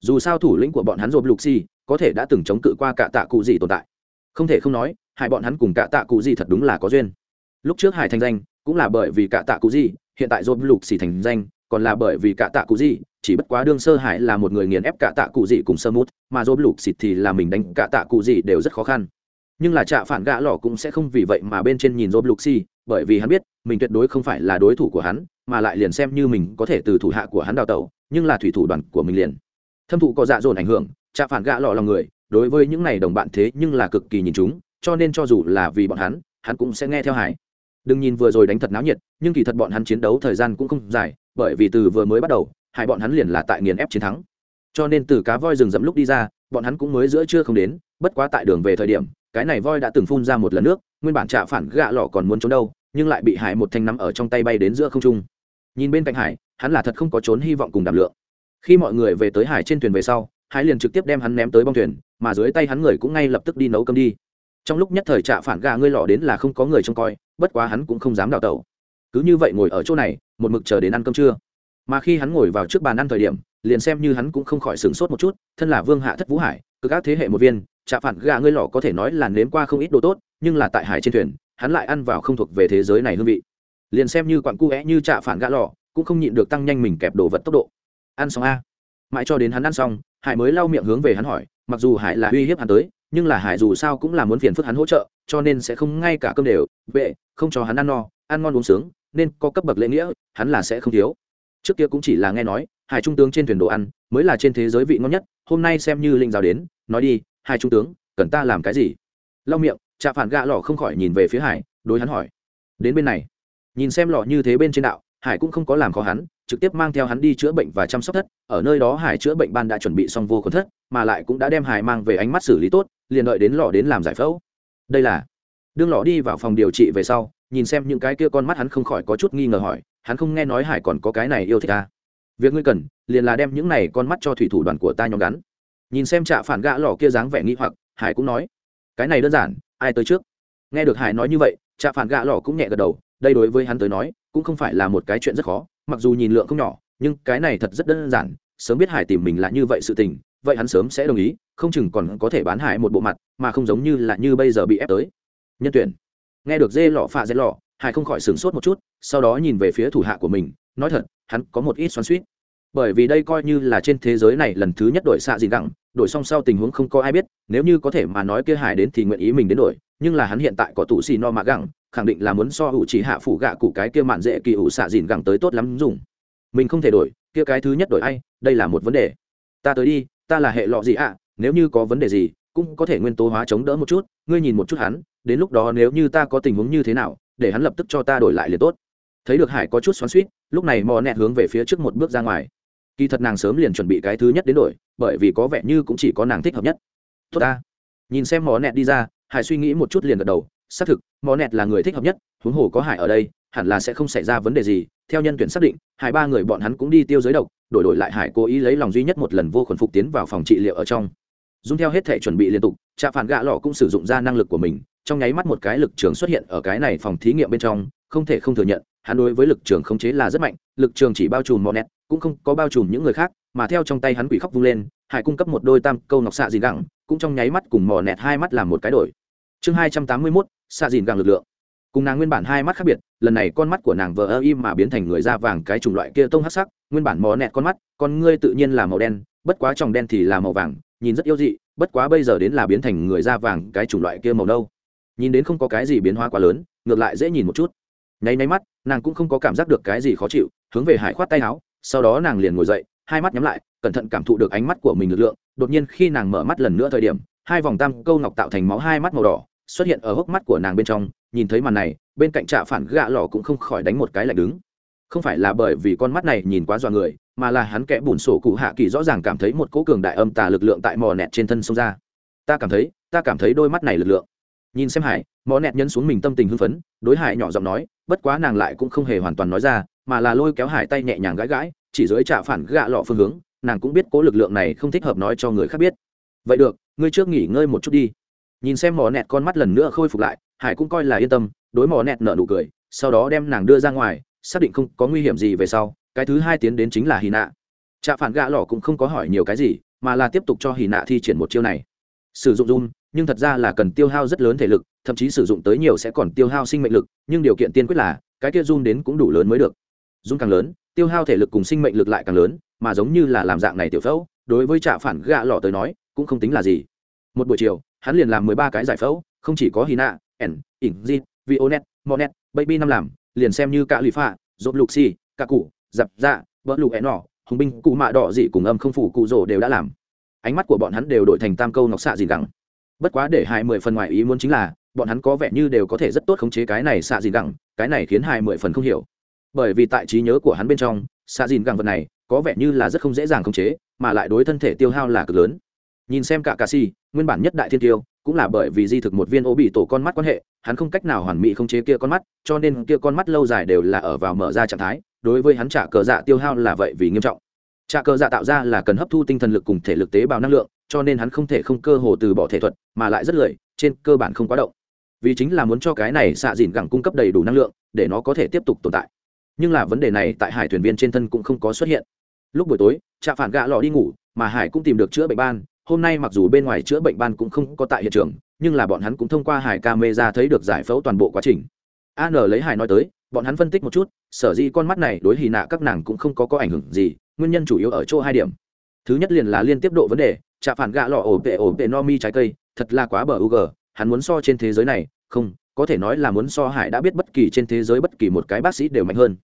Dù sao thủ lĩnh của bọn hắn rộp lục si có thể đã từng chống cự qua cả tạ cụ gì tồn tại. Không thể không nói, hai bọn hắn cùng cả tạ cụ gì thật đúng là có duyên. Lúc trước hải thành danh, cũng là bởi vì cả tạ cụ gì, hiện tại rộp lục xì thành danh, còn là bởi vì cả tạ cụ gì, chỉ bất quá đương sơ hải là một người nghiền ép cả tạ cụ gì cùng sơ mút, mà rộp lục xịt thì là mình đánh cả tạ cụ gì đều rất khó khăn nhưng là trạ phản gã lò cũng sẽ không vì vậy mà bên trên nhìn rob lục bởi vì hắn biết, mình tuyệt đối không phải là đối thủ của hắn, mà lại liền xem như mình có thể từ thủ hạ của hắn đào tẩu, nhưng là thủy thủ đoàn của mình liền. Thâm thụ có dạ dồn ảnh hưởng, trạ phản gã lò lòng người, đối với những này đồng bạn thế nhưng là cực kỳ nhìn chúng, cho nên cho dù là vì bọn hắn hắn cũng sẽ nghe theo hải đừng nhìn vừa rồi đánh thật náo nhiệt, nhưng kỳ thật bọn hắn chiến đấu thời gian cũng không dài, bởi vì từ vừa mới bắt đầu, hai bọn hắn liền là tại nghiền ép chiến thắng. Cho nên từ cá voi rừng rậm lúc đi ra, bọn hắn cũng mới giữa trưa không đến, bất quá tại đường về thời điểm cái này voi đã từng phun ra một lần nước, nguyên bản trạ phản gạ lọ còn muốn trốn đâu, nhưng lại bị hải một thanh nắm ở trong tay bay đến giữa không trung. Nhìn bên cạnh hải, hắn là thật không có trốn hy vọng cùng đảm lượng. Khi mọi người về tới hải trên thuyền về sau, hải liền trực tiếp đem hắn ném tới bong thuyền, mà dưới tay hắn người cũng ngay lập tức đi nấu cơm đi. Trong lúc nhất thời trạ phản gà ngươi lò đến là không có người trông coi, bất quá hắn cũng không dám đào tẩu. Cứ như vậy ngồi ở chỗ này, một mực chờ đến ăn cơm trưa. Mà khi hắn ngồi vào trước bàn ăn thời điểm, liền xem như hắn cũng không khỏi sửng sốt một chút, thân là vương hạ thất vũ hải cứ các thế hệ một viên trạ phản gà ngươi lò có thể nói là nếm qua không ít đồ tốt, nhưng là tại hải trên thuyền, hắn lại ăn vào không thuộc về thế giới này hương vị. Liền xem như quặn cu é như trạ phản gà lò, cũng không nhịn được tăng nhanh mình kẹp đồ vật tốc độ. Ăn xong a. Mãi cho đến hắn ăn xong, hải mới lau miệng hướng về hắn hỏi, mặc dù hải là uy hiếp hắn tới, nhưng là hải dù sao cũng là muốn phiền phức hắn hỗ trợ, cho nên sẽ không ngay cả cơm đều vệ không cho hắn ăn no, ăn ngon uống sướng, nên có cấp bậc lễ nghĩa, hắn là sẽ không thiếu. Trước kia cũng chỉ là nghe nói, hải trung tướng trên thuyền đồ ăn, mới là trên thế giới vị ngon nhất, hôm nay xem như linh giáo đến, nói đi hai trung tướng, cần ta làm cái gì? Lau miệng trà phản gạ lò không khỏi nhìn về phía hải, đối hắn hỏi. Đến bên này. Nhìn xem lò như thế bên trên đạo, hải cũng không có làm khó hắn, trực tiếp mang theo hắn đi chữa bệnh và chăm sóc thất. Ở nơi đó hải chữa bệnh ban đã chuẩn bị xong vô khuẩn thất, mà lại cũng đã đem hải mang về ánh mắt xử lý tốt, liền đợi đến lò đến làm giải phẫu. Đây là đương lò đi vào phòng điều trị về sau, nhìn xem những cái kia con mắt hắn không khỏi có chút nghi ngờ hỏi, hắn không nghe nói hải còn có cái này yêu thích ta việc ngươi cần, liền là đem những này con mắt cho thủy thủ đoàn của ta nhóm gắn nhìn xem trạ phản gã lò kia dáng vẻ nghi hoặc, hải cũng nói, cái này đơn giản, ai tới trước? Nghe được hải nói như vậy, trạ phản gã lò cũng nhẹ gật đầu, đây đối với hắn tới nói, cũng không phải là một cái chuyện rất khó, mặc dù nhìn lượng không nhỏ, nhưng cái này thật rất đơn giản, sớm biết hải tìm mình là như vậy sự tình, vậy hắn sớm sẽ đồng ý, không chừng còn có thể bán hải một bộ mặt, mà không giống như là như bây giờ bị ép tới. Nhân tuyển. Nghe được dê lọ, phạ dê lọ, hải không khỏi sửng sốt một chút, sau đó nhìn về phía thủ hạ của mình, nói thật, hắn có một ít xoắn suýt bởi vì đây coi như là trên thế giới này lần thứ nhất đổi xạ dìn gẳng, đổi xong sau tình huống không có ai biết, nếu như có thể mà nói kia hải đến thì nguyện ý mình đến đổi, nhưng là hắn hiện tại có tủ xì no mạ gẳng, khẳng định là muốn so hữu chỉ hạ phủ gạ cụ cái kia mạn dễ kỳ ủ xạ dìn gẳng tới tốt lắm dùng. Mình không thể đổi, kia cái thứ nhất đổi ai, đây là một vấn đề. Ta tới đi, ta là hệ lọ gì ạ? À, nếu như có vấn đề gì, cũng có thể nguyên tố hóa chống đỡ một chút, ngươi nhìn một chút hắn, đến lúc đó nếu như ta có tình huống như thế nào, để hắn lập tức cho ta đổi lại liền tốt. Thấy được hải có chút xoắn suýt lúc này mò nẹt hướng về phía trước một bước ra ngoài kỳ thật nàng sớm liền chuẩn bị cái thứ nhất đến đổi, bởi vì có vẻ như cũng chỉ có nàng thích hợp nhất. Tốt ta. Nhìn xem mò nẹt đi ra, hải suy nghĩ một chút liền gật đầu, xác thực mò nẹt là người thích hợp nhất, huống hồ có hải ở đây, hẳn là sẽ không xảy ra vấn đề gì. Theo nhân tuyển xác định, hải ba người bọn hắn cũng đi tiêu giới độc, đổi đổi lại hải cố ý lấy lòng duy nhất một lần vô khuẩn phục tiến vào phòng trị liệu ở trong. Dung theo hết thể chuẩn bị liên tục, trạ phản gạ lọ cũng sử dụng ra năng lực của mình, trong nháy mắt một cái lực trường xuất hiện ở cái này phòng thí nghiệm bên trong, không thể không thừa nhận, hắn đối với lực trường khống chế là rất mạnh, lực trường chỉ bao trùm mò nẹt cũng không có bao trùm những người khác, mà theo trong tay hắn quỷ khóc vung lên, hải cung cấp một đôi tam câu nọc xạ dìn gẳng, cũng trong nháy mắt cùng mò nẹt hai mắt làm một cái đổi. Chương hai trăm tám mươi mốt, xạ dìn gẳng lực lượng. Cùng nàng nguyên bản hai mắt khác biệt, lần này con mắt của nàng vờ ơ im mà biến thành người da vàng cái chủng loại kia tông hắc sắc, nguyên bản mò nẹt con mắt, con ngươi tự nhiên là màu đen, bất quá tròng đen thì là màu vàng, nhìn rất yêu dị, bất quá bây giờ đến là biến thành người da vàng cái chủng loại kia màu nâu. Nhìn đến không có cái gì biến hóa quá lớn, ngược lại dễ nhìn một chút. Nháy nháy mắt, nàng cũng không có cảm giác được cái gì khó chịu, hướng về hải khoát tay áo sau đó nàng liền ngồi dậy, hai mắt nhắm lại, cẩn thận cảm thụ được ánh mắt của mình lực lượng, đột nhiên khi nàng mở mắt lần nữa thời điểm, hai vòng tam câu ngọc tạo thành máu hai mắt màu đỏ, xuất hiện ở hốc mắt của nàng bên trong, nhìn thấy màn này, bên cạnh trạ phản gạ lò cũng không khỏi đánh một cái lạnh đứng. Không phải là bởi vì con mắt này nhìn quá dọa người, mà là hắn kẽ bùn sổ cụ hạ kỳ rõ ràng cảm thấy một cỗ cường đại âm tà lực lượng tại mò nẹt trên thân sông ra. Ta cảm thấy, ta cảm thấy đôi mắt này lực lượng. Nhìn xem hải, mò nẹt nhấn xuống mình tâm tình hưng phấn, đối hải nhỏ giọng nói, bất quá nàng lại cũng không hề hoàn toàn nói ra mà là lôi kéo hải tay nhẹ nhàng gãi gãi, chỉ dưới trả phản gạ lọ phương hướng, nàng cũng biết cố lực lượng này không thích hợp nói cho người khác biết. Vậy được, ngươi trước nghỉ ngơi một chút đi. Nhìn xem mò nẹt con mắt lần nữa khôi phục lại, hải cũng coi là yên tâm, đối mò nẹt nở nụ cười, sau đó đem nàng đưa ra ngoài, xác định không có nguy hiểm gì về sau, cái thứ hai tiến đến chính là hì nạ. Trạ phản gạ lọ cũng không có hỏi nhiều cái gì, mà là tiếp tục cho hì nạ thi triển một chiêu này. Sử dụng zoom nhưng thật ra là cần tiêu hao rất lớn thể lực, thậm chí sử dụng tới nhiều sẽ còn tiêu hao sinh mệnh lực, nhưng điều kiện tiên quyết là, cái kia zoom đến cũng đủ lớn mới được dung càng lớn, tiêu hao thể lực cùng sinh mệnh lực lại càng lớn, mà giống như là làm dạng này tiểu phẫu, đối với trạ phản gạ lọ tới nói, cũng không tính là gì. Một buổi chiều, hắn liền làm mười ba cái giải phẫu, không chỉ có hina ẩn ỉn zin vionet, monet, baby năm làm, liền xem như cả lụy pha dốt lục xi cả cụ dập dạ vỡ lục ẻ nọ, hùng binh, cụ mạ đỏ dị cùng âm không phủ cụ rồ đều đã làm. Ánh mắt của bọn hắn đều đổi thành tam câu ngọc xạ dìn gẳng. Bất quá để hai mười phần ngoài ý muốn chính là, bọn hắn có vẻ như đều có thể rất tốt khống chế cái này xạ dìn gẳng, cái này khiến hai mười phần không hiểu bởi vì tại trí nhớ của hắn bên trong, xạ dìn gẳng vật này có vẻ như là rất không dễ dàng khống chế, mà lại đối thân thể tiêu hao là cực lớn. Nhìn xem cả cà si, nguyên bản nhất đại thiên tiêu cũng là bởi vì di thực một viên ô bị tổ con mắt quan hệ, hắn không cách nào hoàn mỹ không chế kia con mắt, cho nên kia con mắt lâu dài đều là ở vào mở ra trạng thái, đối với hắn trả cờ dạ tiêu hao là vậy vì nghiêm trọng. Trả cờ dạ tạo ra là cần hấp thu tinh thần lực cùng thể lực tế bào năng lượng, cho nên hắn không thể không cơ hồ từ bỏ thể thuật, mà lại rất lười, trên cơ bản không quá động. Vì chính là muốn cho cái này xạ dìn gẳng cung cấp đầy đủ năng lượng, để nó có thể tiếp tục tồn tại nhưng là vấn đề này tại hải thuyền viên trên thân cũng không có xuất hiện. Lúc buổi tối, trạ phản gạ lò đi ngủ, mà hải cũng tìm được chữa bệnh ban. Hôm nay mặc dù bên ngoài chữa bệnh ban cũng không có tại hiện trường, nhưng là bọn hắn cũng thông qua hải camera thấy được giải phẫu toàn bộ quá trình. An lấy hải nói tới, bọn hắn phân tích một chút, sở dĩ con mắt này đối hì nạ các nàng cũng không có có ảnh hưởng gì, nguyên nhân chủ yếu ở chỗ hai điểm. Thứ nhất liền là liên tiếp độ vấn đề, trạ phản gạ lọ ổ vệ ổ vệ no mi trái cây, thật là quá bờ u g hắn muốn so trên thế giới này, không, có thể nói là muốn so hải đã biết bất kỳ trên thế giới bất kỳ một cái bác sĩ đều mạnh hơn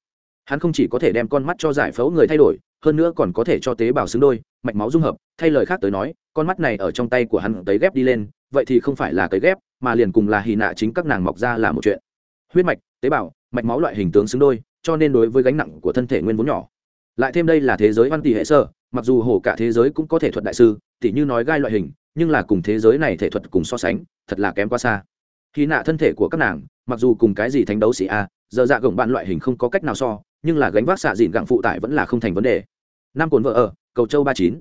hắn không chỉ có thể đem con mắt cho giải phẫu người thay đổi, hơn nữa còn có thể cho tế bào xứng đôi, mạch máu dung hợp. Thay lời khác tới nói, con mắt này ở trong tay của hắn tấy ghép đi lên, vậy thì không phải là tấy ghép, mà liền cùng là hì nạ chính các nàng mọc ra là một chuyện. Huyết mạch, tế bào, mạch máu loại hình tướng xứng đôi, cho nên đối với gánh nặng của thân thể nguyên vốn nhỏ. Lại thêm đây là thế giới văn tỷ hệ sơ, mặc dù hồ cả thế giới cũng có thể thuật đại sư, tỉ như nói gai loại hình, nhưng là cùng thế giới này thể thuật cùng so sánh, thật là kém quá xa. Khi nạ thân thể của các nàng, mặc dù cùng cái gì thánh đấu sĩ a, giờ dạ gồng bạn loại hình không có cách nào so nhưng là gánh vác xạ dịn gặng phụ tải vẫn là không thành vấn đề. Năm cồn vợ ở, cầu châu ba chín.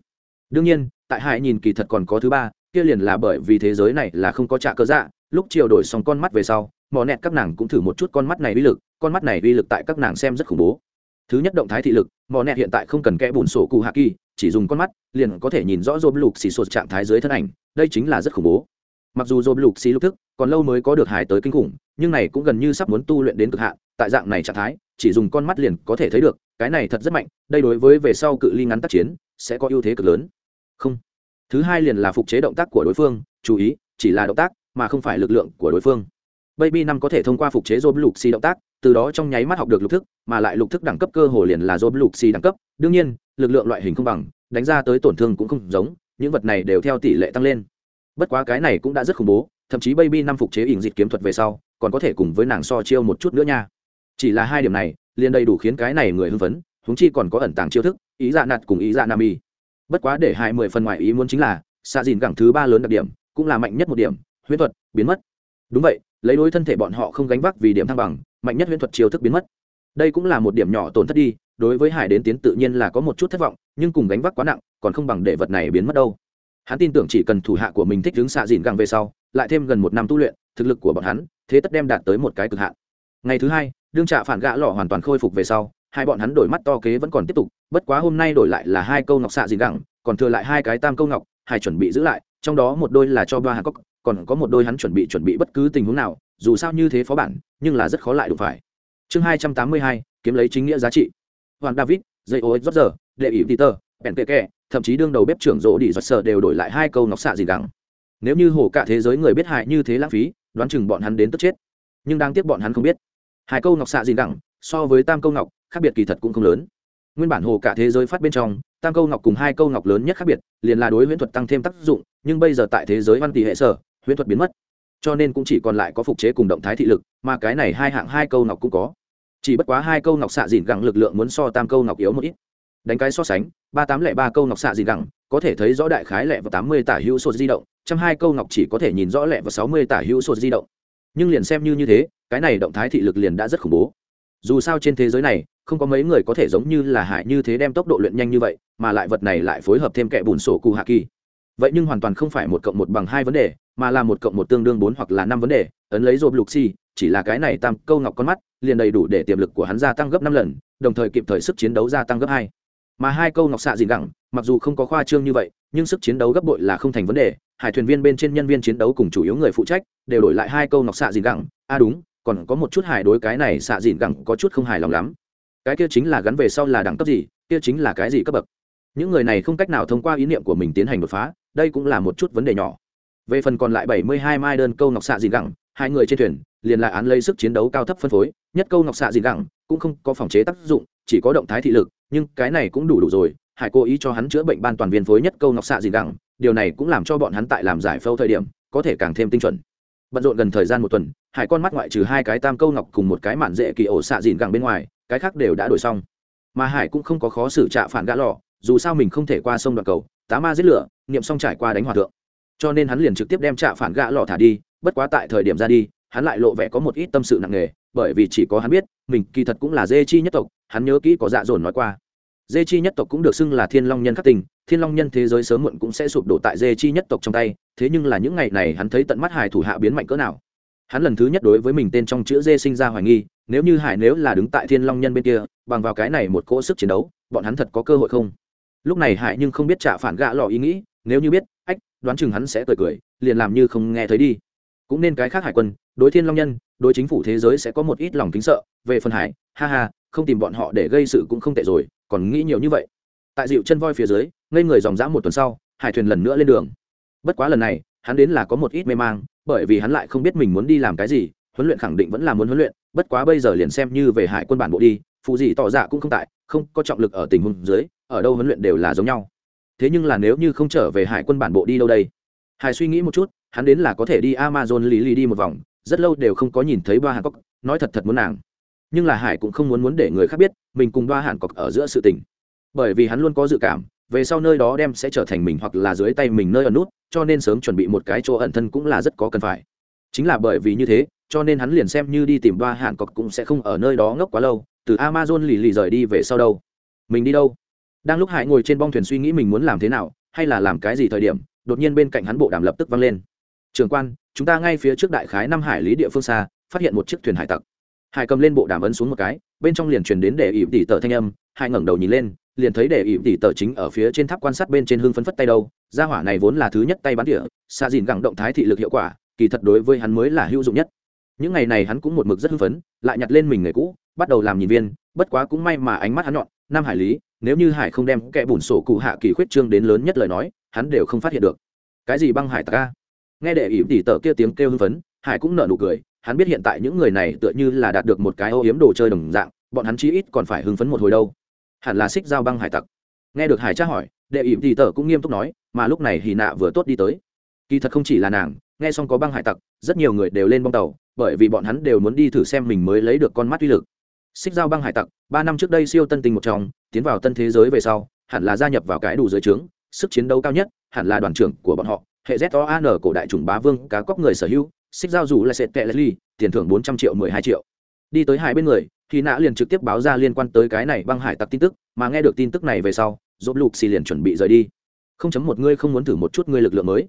Đương nhiên, tại hải nhìn kỳ thật còn có thứ ba, kia liền là bởi vì thế giới này là không có trạ cơ dạ lúc chiều đổi xong con mắt về sau, mò nẹt các nàng cũng thử một chút con mắt này uy lực, con mắt này uy lực tại các nàng xem rất khủng bố. Thứ nhất động thái thị lực, mò nẹt hiện tại không cần kẽ bùn sổ cụ hạ kỳ, chỉ dùng con mắt, liền có thể nhìn rõ dôm lục xì sột trạng thái dưới thân ảnh, đây chính là rất khủng bố. Mặc dù dôm lục xì lúc thức còn lâu mới có được hải tới kinh khủng, nhưng này cũng gần như sắp muốn tu luyện đến cực hạn, tại dạng này trạng thái chỉ dùng con mắt liền có thể thấy được, cái này thật rất mạnh, đây đối với về sau cự ly ngắn tác chiến, sẽ có ưu thế cực lớn. Không. Thứ hai liền là phục chế động tác của đối phương, chú ý, chỉ là động tác, mà không phải lực lượng của đối phương. Baby năm có thể thông qua phục chế dô lục xì động tác, từ đó trong nháy mắt học được lục thức, mà lại lục thức đẳng cấp cơ hồ liền là dô lục xì đẳng cấp. Đương nhiên, lực lượng loại hình không bằng, đánh ra tới tổn thương cũng không giống, những vật này đều theo tỷ lệ tăng lên. Bất quá cái này cũng đã rất khủng bố, thậm chí baby năm phục chế ỉng dịch kiếm thuật về sau, còn có thể cùng với nàng so chiêu một chút nữa nha chỉ là hai điểm này, liền đầy đủ khiến cái này người hưng phấn húng chi còn có ẩn tàng chiêu thức, ý dạ nạt cùng ý dạ nam y bất quá để hai mười phần ngoài ý muốn chính là xạ dìn gẳng thứ ba lớn đặc điểm, cũng là mạnh nhất một điểm, huyễn thuật, biến mất. Đúng vậy, lấy đối thân thể bọn họ không gánh vác vì điểm thăng bằng, mạnh nhất huyễn thuật chiêu thức biến mất. Đây cũng là một điểm nhỏ tổn thất đi, đối với hải đến tiến tự nhiên là có một chút thất vọng, nhưng cùng gánh vác quá nặng, còn không bằng để vật này biến mất đâu. Hắn tin tưởng chỉ cần thủ hạ của mình thích đứng xạ dìn gẳng về sau, lại thêm gần một năm tu luyện, thực lực của bọn hắn, thế tất đem đạt tới một cái cực hạn. Ngày thứ hai đương trạ phản gã lọ hoàn toàn khôi phục về sau, hai bọn hắn đổi mắt to kế vẫn còn tiếp tục, bất quá hôm nay đổi lại là hai câu ngọc xạ dìn gẳng, còn thừa lại hai cái tam câu ngọc, hai chuẩn bị giữ lại, trong đó một đôi là cho ba hàn cốc còn có một đôi hắn chuẩn bị chuẩn bị bất cứ tình huống nào, dù sao như thế phó bản, nhưng là rất khó lại đủ phải. Chương hai trăm tám mươi hai, kiếm lấy chính nghĩa giá trị. Hoàng david dây ô rót giờ đệ ỷ peter bèn kệ kệ thậm chí đương đầu bếp trưởng rộ đi rót sợ đều đổi lại hai câu ngọc xạ gì gẳng. nếu như hồ cả thế giới người biết hại như thế lãng phí, đoán chừng bọn hắn đến tức chết. Nhưng đang tiếc bọn hắn không biết hai câu ngọc xạ dìn đẳng, so với tam câu ngọc, khác biệt kỳ thật cũng không lớn. Nguyên bản hồ cả thế giới phát bên trong, tam câu ngọc cùng hai câu ngọc lớn nhất khác biệt, liền là đối huyễn thuật tăng thêm tác dụng, nhưng bây giờ tại thế giới văn tỷ hệ sở, huyễn thuật biến mất. Cho nên cũng chỉ còn lại có phục chế cùng động thái thị lực, mà cái này hai hạng hai câu ngọc cũng có. Chỉ bất quá hai câu ngọc xạ dìn gẳng lực lượng muốn so tam câu ngọc yếu một ít. Đánh cái so sánh, ba tám lẻ ba câu ngọc xạ dìn gẳng có thể thấy rõ đại khái lẻ và tám mươi tả hữu sột di động, trăm hai câu ngọc chỉ có thể nhìn rõ lẻ và sáu mươi tả hữu sột di động. Nhưng liền xem như như thế cái này động thái thị lực liền đã rất khủng bố. Dù sao trên thế giới này, không có mấy người có thể giống như là hải như thế đem tốc độ luyện nhanh như vậy, mà lại vật này lại phối hợp thêm kẻ bùn sổ cụ hạ kỳ. Vậy nhưng hoàn toàn không phải một cộng một bằng hai vấn đề, mà là một cộng một tương đương bốn hoặc là năm vấn đề, ấn lấy rộp lục xi chỉ là cái này tam câu ngọc con mắt, liền đầy đủ để tiềm lực của hắn gia tăng gấp năm lần, đồng thời kịp thời sức chiến đấu gia tăng gấp hai. Mà hai câu ngọc xạ dìn gẳng, mặc dù không có khoa trương như vậy, nhưng sức chiến đấu gấp bội là không thành vấn đề, hải thuyền viên bên trên nhân viên chiến đấu cùng chủ yếu người phụ trách, đều đổi lại hai câu ngọc xạ dìn gẳng. A à đúng còn có một chút hài đối cái này xạ dìn gẳng có chút không hài lòng lắm. Cái kia chính là gắn về sau là đẳng cấp gì, kia chính là cái gì cấp bậc. Những người này không cách nào thông qua ý niệm của mình tiến hành đột phá, đây cũng là một chút vấn đề nhỏ. Về phần còn lại bảy mươi hai mai đơn câu ngọc xạ dìn gẳng, hai người trên thuyền, liền là án lấy sức chiến đấu cao thấp phân phối, nhất câu ngọc xạ dìn gẳng cũng không có phòng chế tác dụng, chỉ có động thái thị lực, nhưng cái này cũng đủ đủ rồi, hải cố ý cho hắn chữa bệnh ban toàn viên phối nhất câu ngọc xạ dìn gẳng, điều này cũng làm cho bọn hắn tại làm giải phẫu thời điểm có thể càng thêm tinh chuẩn. Bận rộn gần thời gian một tuần hải con mắt ngoại trừ hai cái tam câu ngọc cùng một cái mạn dễ kỳ ổ xạ dìn gẳng bên ngoài, cái khác đều đã đổi xong. Mà hải cũng không có khó xử trạ phản gã lò, dù sao mình không thể qua sông đoạn cầu, tá ma giết lửa, niệm xong trải qua đánh hòa thượng. Cho nên hắn liền trực tiếp đem trạ phản gã lò thả đi, bất quá tại thời điểm ra đi, hắn lại lộ vẻ có một ít tâm sự nặng nề, bởi vì chỉ có hắn biết, mình kỳ thật cũng là dê chi nhất tộc, hắn nhớ kỹ có dạ dồn nói qua. Dê chi nhất tộc cũng được xưng là thiên long nhân khắc tình, thiên long nhân thế giới sớm muộn cũng sẽ sụp đổ tại dê chi nhất tộc trong tay, thế nhưng là những ngày này hắn thấy tận mắt hải thủ hạ biến mạnh cỡ nào hắn lần thứ nhất đối với mình tên trong chữ dê sinh ra hoài nghi, nếu như hải nếu là đứng tại thiên long nhân bên kia, bằng vào cái này một cỗ sức chiến đấu, bọn hắn thật có cơ hội không? Lúc này hải nhưng không biết trả phản gạ lò ý nghĩ, nếu như biết, ách, đoán chừng hắn sẽ cười cười, liền làm như không nghe thấy đi. Cũng nên cái khác hải quân, đối thiên long nhân, đối chính phủ thế giới sẽ có một ít lòng kính sợ, về phần hải, ha ha, không tìm bọn họ để gây sự cũng không tệ rồi, còn nghĩ nhiều như vậy. Tại dịu chân voi phía dưới, ngây người dòng dã một tuần sau, hải thuyền lần nữa lên đường. Bất quá lần này hắn đến là có một ít mê mang, bởi vì hắn lại không biết mình muốn đi làm cái gì, huấn luyện khẳng định vẫn là muốn huấn luyện, bất quá bây giờ liền xem như về hải quân bản bộ đi, phụ gì tỏ dạ cũng không tại, không có trọng lực ở tình huống dưới, ở đâu huấn luyện đều là giống nhau. Thế nhưng là nếu như không trở về hải quân bản bộ đi đâu đây? Hải suy nghĩ một chút, hắn đến là có thể đi amazon lý lý đi một vòng, rất lâu đều không có nhìn thấy ba hàn cốc, nói thật thật muốn nàng. Nhưng là hải cũng không muốn muốn để người khác biết, mình cùng ba hàn cốc ở giữa sự tình. Bởi vì hắn luôn có dự cảm về sau nơi đó đem sẽ trở thành mình hoặc là dưới tay mình nơi ẩn nút, cho nên sớm chuẩn bị một cái chỗ ẩn thân cũng là rất có cần phải. Chính là bởi vì như thế, cho nên hắn liền xem như đi tìm đoa hạn cọc cũng sẽ không ở nơi đó ngốc quá lâu, từ amazon lì lì rời đi về sau đâu. Mình đi đâu? Đang lúc hải ngồi trên bong thuyền suy nghĩ mình muốn làm thế nào, hay là làm cái gì thời điểm, đột nhiên bên cạnh hắn bộ đàm lập tức vang lên. Trường quan, chúng ta ngay phía trước đại khái năm hải lý địa phương xa, phát hiện một chiếc thuyền hải tặc. Hải cầm lên bộ đàm ấn xuống một cái, bên trong liền truyền đến để ỉm tỉ tờ thanh âm, Hải ngẩng đầu nhìn lên liền thấy để ỵ tỷ tờ chính ở phía trên tháp quan sát bên trên hương phấn phất tay đâu, gia hỏa này vốn là thứ nhất tay bắn tỉa xa dìn gẳng động thái thị lực hiệu quả, kỳ thật đối với hắn mới là hữu dụng nhất. Những ngày này hắn cũng một mực rất hưng phấn, lại nhặt lên mình người cũ, bắt đầu làm nhìn viên, bất quá cũng may mà ánh mắt hắn nhọn, nam hải lý, nếu như hải không đem kẻ bùn sổ cụ hạ kỳ khuyết trương đến lớn nhất lời nói, hắn đều không phát hiện được. Cái gì băng hải ta ca nghe đệ ỷ tỉ tờ kia tiếng kêu hưng phấn, hải cũng nở nụ cười, hắn biết hiện tại những người này tựa như là đạt được một cái ô hiếm đồ chơi đồng dạng, bọn hắn chí ít còn phải hưng phấn một hồi đâu hẳn là xích giao băng hải tặc. Nghe được hải tra hỏi, đệ ỵ thì tờ cũng nghiêm túc nói, mà lúc này hì nạ vừa tốt đi tới. Kỳ thật không chỉ là nàng, nghe xong có băng hải tặc, rất nhiều người đều lên bong tàu, bởi vì bọn hắn đều muốn đi thử xem mình mới lấy được con mắt uy lực. Xích giao băng hải tặc, ba năm trước đây siêu tân tình một trong, tiến vào tân thế giới về sau, hẳn là gia nhập vào cái đủ dưới trướng, sức chiến đấu cao nhất, hẳn là đoàn trưởng của bọn họ, hệ z o an cổ đại chủng bá vương cá cóc người sở hữu, xích giao dù là sệt tệ ly, tiền thưởng bốn trăm triệu, mười hai triệu. Đi tới hai bên người khi nã liền trực tiếp báo ra liên quan tới cái này băng hải tặc tin tức, mà nghe được tin tức này về sau dốt lục xì liền chuẩn bị rời đi. Không chấm một, ngươi không muốn thử một chút ngươi lực lượng mới.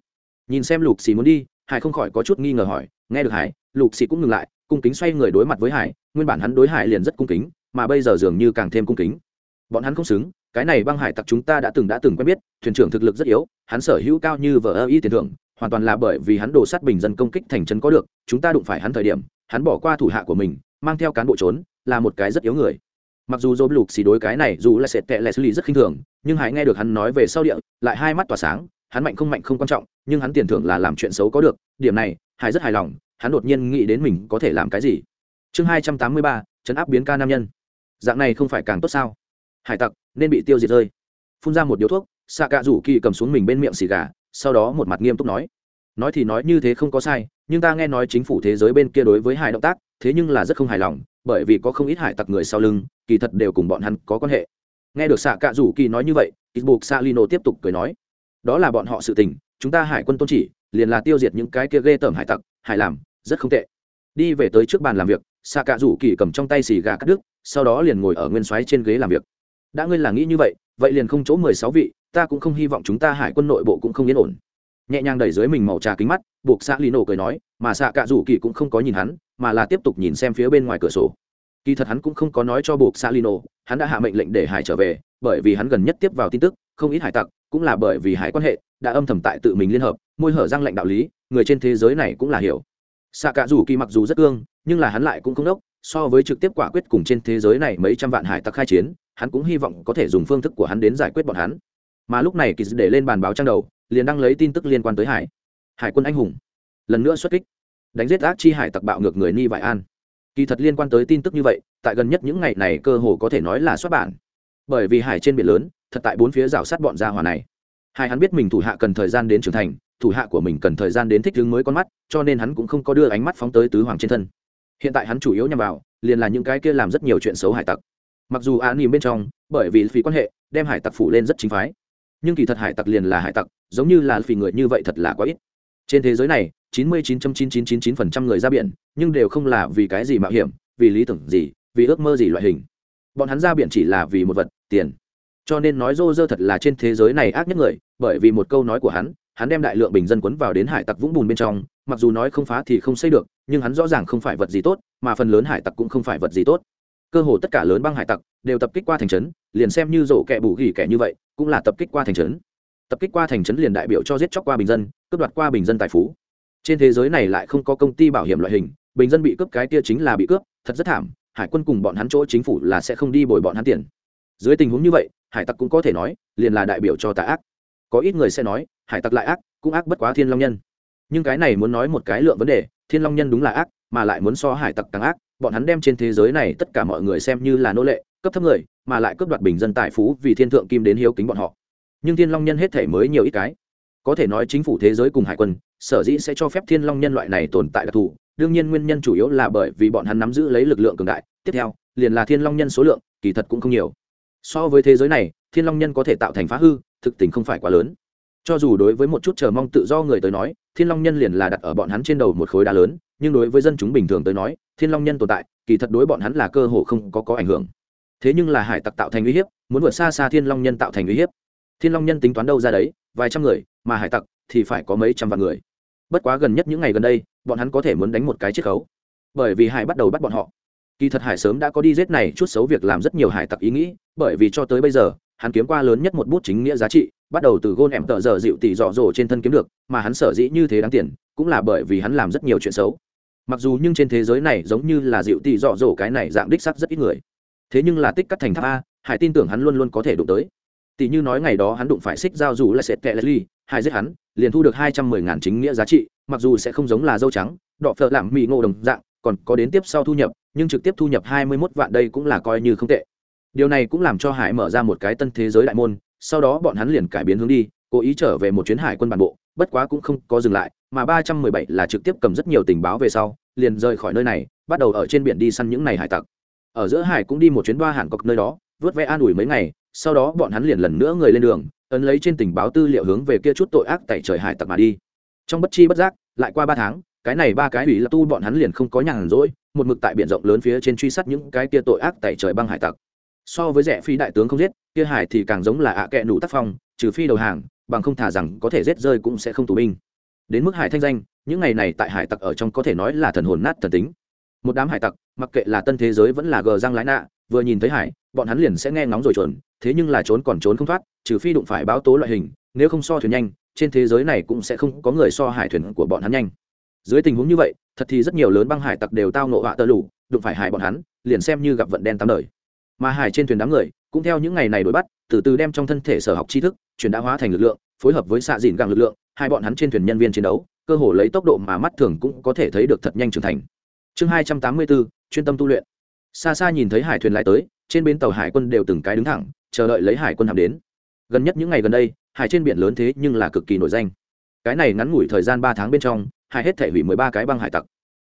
Nhìn xem lục xì muốn đi, hải không khỏi có chút nghi ngờ hỏi, nghe được hải, lục xì cũng ngừng lại, cung kính xoay người đối mặt với hải, nguyên bản hắn đối hải liền rất cung kính, mà bây giờ dường như càng thêm cung kính. Bọn hắn không xứng, cái này băng hải tặc chúng ta đã từng đã từng quen biết, thuyền trưởng thực lực rất yếu, hắn sở hữu cao như vợ ơ y tiền thưởng, hoàn toàn là bởi vì hắn đổ sát bình dân công kích thành trấn có được, chúng ta đụng phải hắn thời điểm, hắn bỏ qua thủ hạ của mình, mang theo cán bộ trốn là một cái rất yếu người. Mặc dù dô lục xì đối cái này dù là sệt tệ lệ xử lý rất khinh thường, nhưng hãy nghe được hắn nói về sau địa, lại hai mắt tỏa sáng, hắn mạnh không mạnh không quan trọng, nhưng hắn tiền thưởng là làm chuyện xấu có được, điểm này hải rất hài lòng, hắn đột nhiên nghĩ đến mình có thể làm cái gì. Chương hai trăm tám mươi ba, chấn áp biến ca nam nhân. Dạng này không phải càng tốt sao? Hải tặc, nên bị tiêu diệt rơi. Phun ra một điếu thuốc xạ cạ rủ kỳ cầm xuống mình bên miệng xì gà, sau đó một mặt nghiêm túc nói. Nói thì nói như thế không có sai, nhưng ta nghe nói chính phủ thế giới bên kia đối với hải động tác, thế nhưng là rất không hài lòng bởi vì có không ít hải tặc người sau lưng, kỳ thật đều cùng bọn hắn có quan hệ. Nghe được xạ cạ rủ kỳ nói như vậy ít buộc xạ lino tiếp tục cười nói, đó là bọn họ sự tình, chúng ta hải quân tôn chỉ, liền là tiêu diệt những cái kia ghê tởm hải tặc, hải làm, rất không tệ. Đi về tới trước bàn làm việc xạ cạ rủ kỳ cầm trong tay xì gà cắt đứt, sau đó liền ngồi ở nguyên xoáy trên ghế làm việc. Đã ngươi là nghĩ như vậy vậy liền không chỗ mười sáu vị, ta cũng không hy vọng chúng ta hải quân nội bộ cũng không yên ổn nhẹ nhàng đẩy dưới mình màu trà kính mắt, buộc xạ lì nổ cười nói, mà xạ cạ rủ kỳ cũng không có nhìn hắn, mà là tiếp tục nhìn xem phía bên ngoài cửa sổ. Kỳ thật hắn cũng không có nói cho buộc xạ lì nổ, hắn đã hạ mệnh lệnh để hải trở về, bởi vì hắn gần nhất tiếp vào tin tức, không ít hải tặc, cũng là bởi vì hải quan hệ, đã âm thầm tại tự mình liên hợp, môi hở răng lệnh đạo lý, người trên thế giới này cũng là hiểu. Xạ cạ rủ kỳ mặc dù rất cương, nhưng là hắn lại cũng không đốc, so với trực tiếp quả quyết cùng trên thế giới này mấy trăm vạn hải tặc khai chiến, hắn cũng hy vọng có thể dùng phương thức của hắn đến giải quyết bọn hắn. Mà lúc này kỳ để lên bàn báo trang đầu liền đăng lấy tin tức liên quan tới hải. Hải quân anh hùng. Lần nữa xuất kích. Đánh giết ác chi hải tặc bạo ngược người ni vải an. Kỳ thật liên quan tới tin tức như vậy, tại gần nhất những ngày này cơ hồ có thể nói là xuất bản. Bởi vì hải trên biển lớn, thật tại bốn phía rào sát bọn gia hòa này. Hai hắn biết mình thủ hạ cần thời gian đến trưởng thành, thủ hạ của mình cần thời gian đến thích ứng mới con mắt, cho nên hắn cũng không có đưa ánh mắt phóng tới tứ hoàng trên thân. Hiện tại hắn chủ yếu nhằm vào, liền là những cái kia làm rất nhiều chuyện xấu hải tặc. Mặc dù án nỉm bên trong, bởi vì phí quan hệ, đem hải tặc phủ lên rất chính phái nhưng kỳ thật hải tặc liền là hải tặc, giống như là phỉ người như vậy thật là quá ít. Trên thế giới này, chín mươi chín chín chín chín chín phần trăm người ra biển, nhưng đều không là vì cái gì mạo hiểm, vì lý tưởng gì, vì ước mơ gì loại hình. Bọn hắn ra biển chỉ là vì một vật, tiền. Cho nên nói rô rơ thật là trên thế giới này ác nhất người, bởi vì một câu nói của hắn hắn đem đại lượng bình dân quấn vào đến hải tặc vũng bùn bên trong, mặc dù nói không phá thì không xây được, nhưng hắn rõ ràng không phải vật gì tốt, mà phần lớn hải tặc cũng không phải vật gì tốt cơ hồ tất cả lớn băng hải tặc đều tập kích qua thành trấn, liền xem như rổ kẻ bù gỉ kẻ như vậy, cũng là tập kích qua thành trấn. Tập kích qua thành trấn liền đại biểu cho giết chóc qua bình dân, cướp đoạt qua bình dân tài phú. Trên thế giới này lại không có công ty bảo hiểm loại hình, bình dân bị cướp cái tia chính là bị cướp, thật rất thảm, hải quân cùng bọn hắn chỗ chính phủ là sẽ không đi bồi bọn hắn tiền. Dưới tình huống như vậy, hải tặc cũng có thể nói, liền là đại biểu cho tà ác. Có ít người sẽ nói, hải tặc lại ác, cũng ác bất quá thiên long nhân. Nhưng cái này muốn nói một cái lượng vấn đề, thiên long nhân đúng là ác, mà lại muốn so hải tặc càng ác bọn hắn đem trên thế giới này tất cả mọi người xem như là nô lệ, cấp thấp người, mà lại cướp đoạt bình dân tài phú vì thiên thượng kim đến hiếu kính bọn họ. Nhưng thiên long nhân hết thể mới nhiều ít cái. Có thể nói chính phủ thế giới cùng hải quân, sở dĩ sẽ cho phép thiên long nhân loại này tồn tại đặc thù, đương nhiên nguyên nhân chủ yếu là bởi vì bọn hắn nắm giữ lấy lực lượng cường đại. Tiếp theo, liền là thiên long nhân số lượng, kỳ thật cũng không nhiều. So với thế giới này, thiên long nhân có thể tạo thành phá hư, thực tình không phải quá lớn. Cho dù đối với một chút chờ mong tự do người tới nói, thiên long nhân liền là đặt ở bọn hắn trên đầu một khối đá lớn nhưng đối với dân chúng bình thường tới nói, thiên long nhân tồn tại, kỳ thật đối bọn hắn là cơ hồ không có có ảnh hưởng. Thế nhưng là hải tặc tạo thành uy hiếp, muốn vượt xa xa thiên long nhân tạo thành uy hiếp. Thiên long nhân tính toán đâu ra đấy, vài trăm người, mà hải tặc thì phải có mấy trăm vạn người. Bất quá gần nhất những ngày gần đây, bọn hắn có thể muốn đánh một cái chiết khấu. Bởi vì hải bắt đầu bắt bọn họ. Kỳ thật hải sớm đã có đi rết này, chút xấu việc làm rất nhiều hải tặc ý nghĩ, bởi vì cho tới bây giờ, hắn kiếm qua lớn nhất một bút chính nghĩa giá trị, bắt đầu từ gôn em tợ giờ dịu tỷ dọ dỗ trên thân kiếm được, mà hắn sở dĩ như thế đáng tiền, cũng là bởi vì hắn làm rất nhiều chuyện xấu mặc dù nhưng trên thế giới này giống như là dịu tỷ dọ dỗ cái này dạng đích sắc rất ít người. Thế nhưng là tích cắt thành tháp a, hải tin tưởng hắn luôn luôn có thể đụng tới. Tỷ như nói ngày đó hắn đụng phải xích giao dù là sệt kẹt ly hải giết hắn, liền thu được hai trăm mười ngàn chính nghĩa giá trị, mặc dù sẽ không giống là dâu trắng đọ phợ làm mì ngộ đồng dạng, còn có đến tiếp sau thu nhập, nhưng trực tiếp thu nhập hai mươi mốt vạn đây cũng là coi như không tệ. Điều này cũng làm cho hải mở ra một cái tân thế giới đại môn, sau đó bọn hắn liền cải biến hướng đi, cố ý trở về một chuyến hải quân bản bộ bất quá cũng không có dừng lại, mà ba trăm mười bảy là trực tiếp cầm rất nhiều tình báo về sau, liền rời khỏi nơi này, bắt đầu ở trên biển đi săn những này hải tặc. Ở giữa hải cũng đi một chuyến đoa hàn cọc nơi đó, vớt vẽ an ủi mấy ngày, sau đó bọn hắn liền lần nữa người lên đường, ấn lấy trên tình báo tư liệu hướng về kia chút tội ác tại trời hải tặc mà đi. Trong bất chi bất giác, lại qua ba tháng, cái này ba cái ủy là tu bọn hắn liền không có nhàn rỗi, một mực tại biển rộng lớn phía trên truy sát những cái kia tội ác tại trời băng hải tặc. So với rẻ phi đại tướng không giết, kia hải thì càng giống là ạ kệ nụ tác phong, trừ phi đầu hàng bằng không thả rằng có thể rết rơi cũng sẽ không tù binh. Đến mức hải thanh danh, những ngày này tại hải tặc ở trong có thể nói là thần hồn nát thần tính. Một đám hải tặc, mặc kệ là tân thế giới vẫn là gờ răng lái nạ, vừa nhìn thấy hải, bọn hắn liền sẽ nghe ngóng rồi trốn, thế nhưng là trốn còn trốn không thoát, trừ phi đụng phải báo tố loại hình, nếu không so thuyền nhanh, trên thế giới này cũng sẽ không có người so hải thuyền của bọn hắn nhanh. Dưới tình huống như vậy, thật thì rất nhiều lớn băng hải tặc đều tao nộ họa tơ lủ đụng phải hải bọn hắn, liền xem như gặp vận đen tám đời. Mà hải trên thuyền đám người, cũng theo những ngày này đuổi bắt từ từ đem trong thân thể sở học tri thức chuyển đã hóa thành lực lượng, phối hợp với xạ dìn gàng lực lượng, hai bọn hắn trên thuyền nhân viên chiến đấu, cơ hồ lấy tốc độ mà mắt thường cũng có thể thấy được thật nhanh trưởng thành. Chương hai trăm tám mươi bốn, chuyên tâm tu luyện. Xa xa nhìn thấy hải thuyền lại tới, trên bến tàu hải quân đều từng cái đứng thẳng, chờ đợi lấy hải quân hàm đến. Gần nhất những ngày gần đây, hải trên biển lớn thế nhưng là cực kỳ nổi danh. Cái này ngắn ngủi thời gian ba tháng bên trong, hải hết thể hủy mười ba cái băng hải tặc.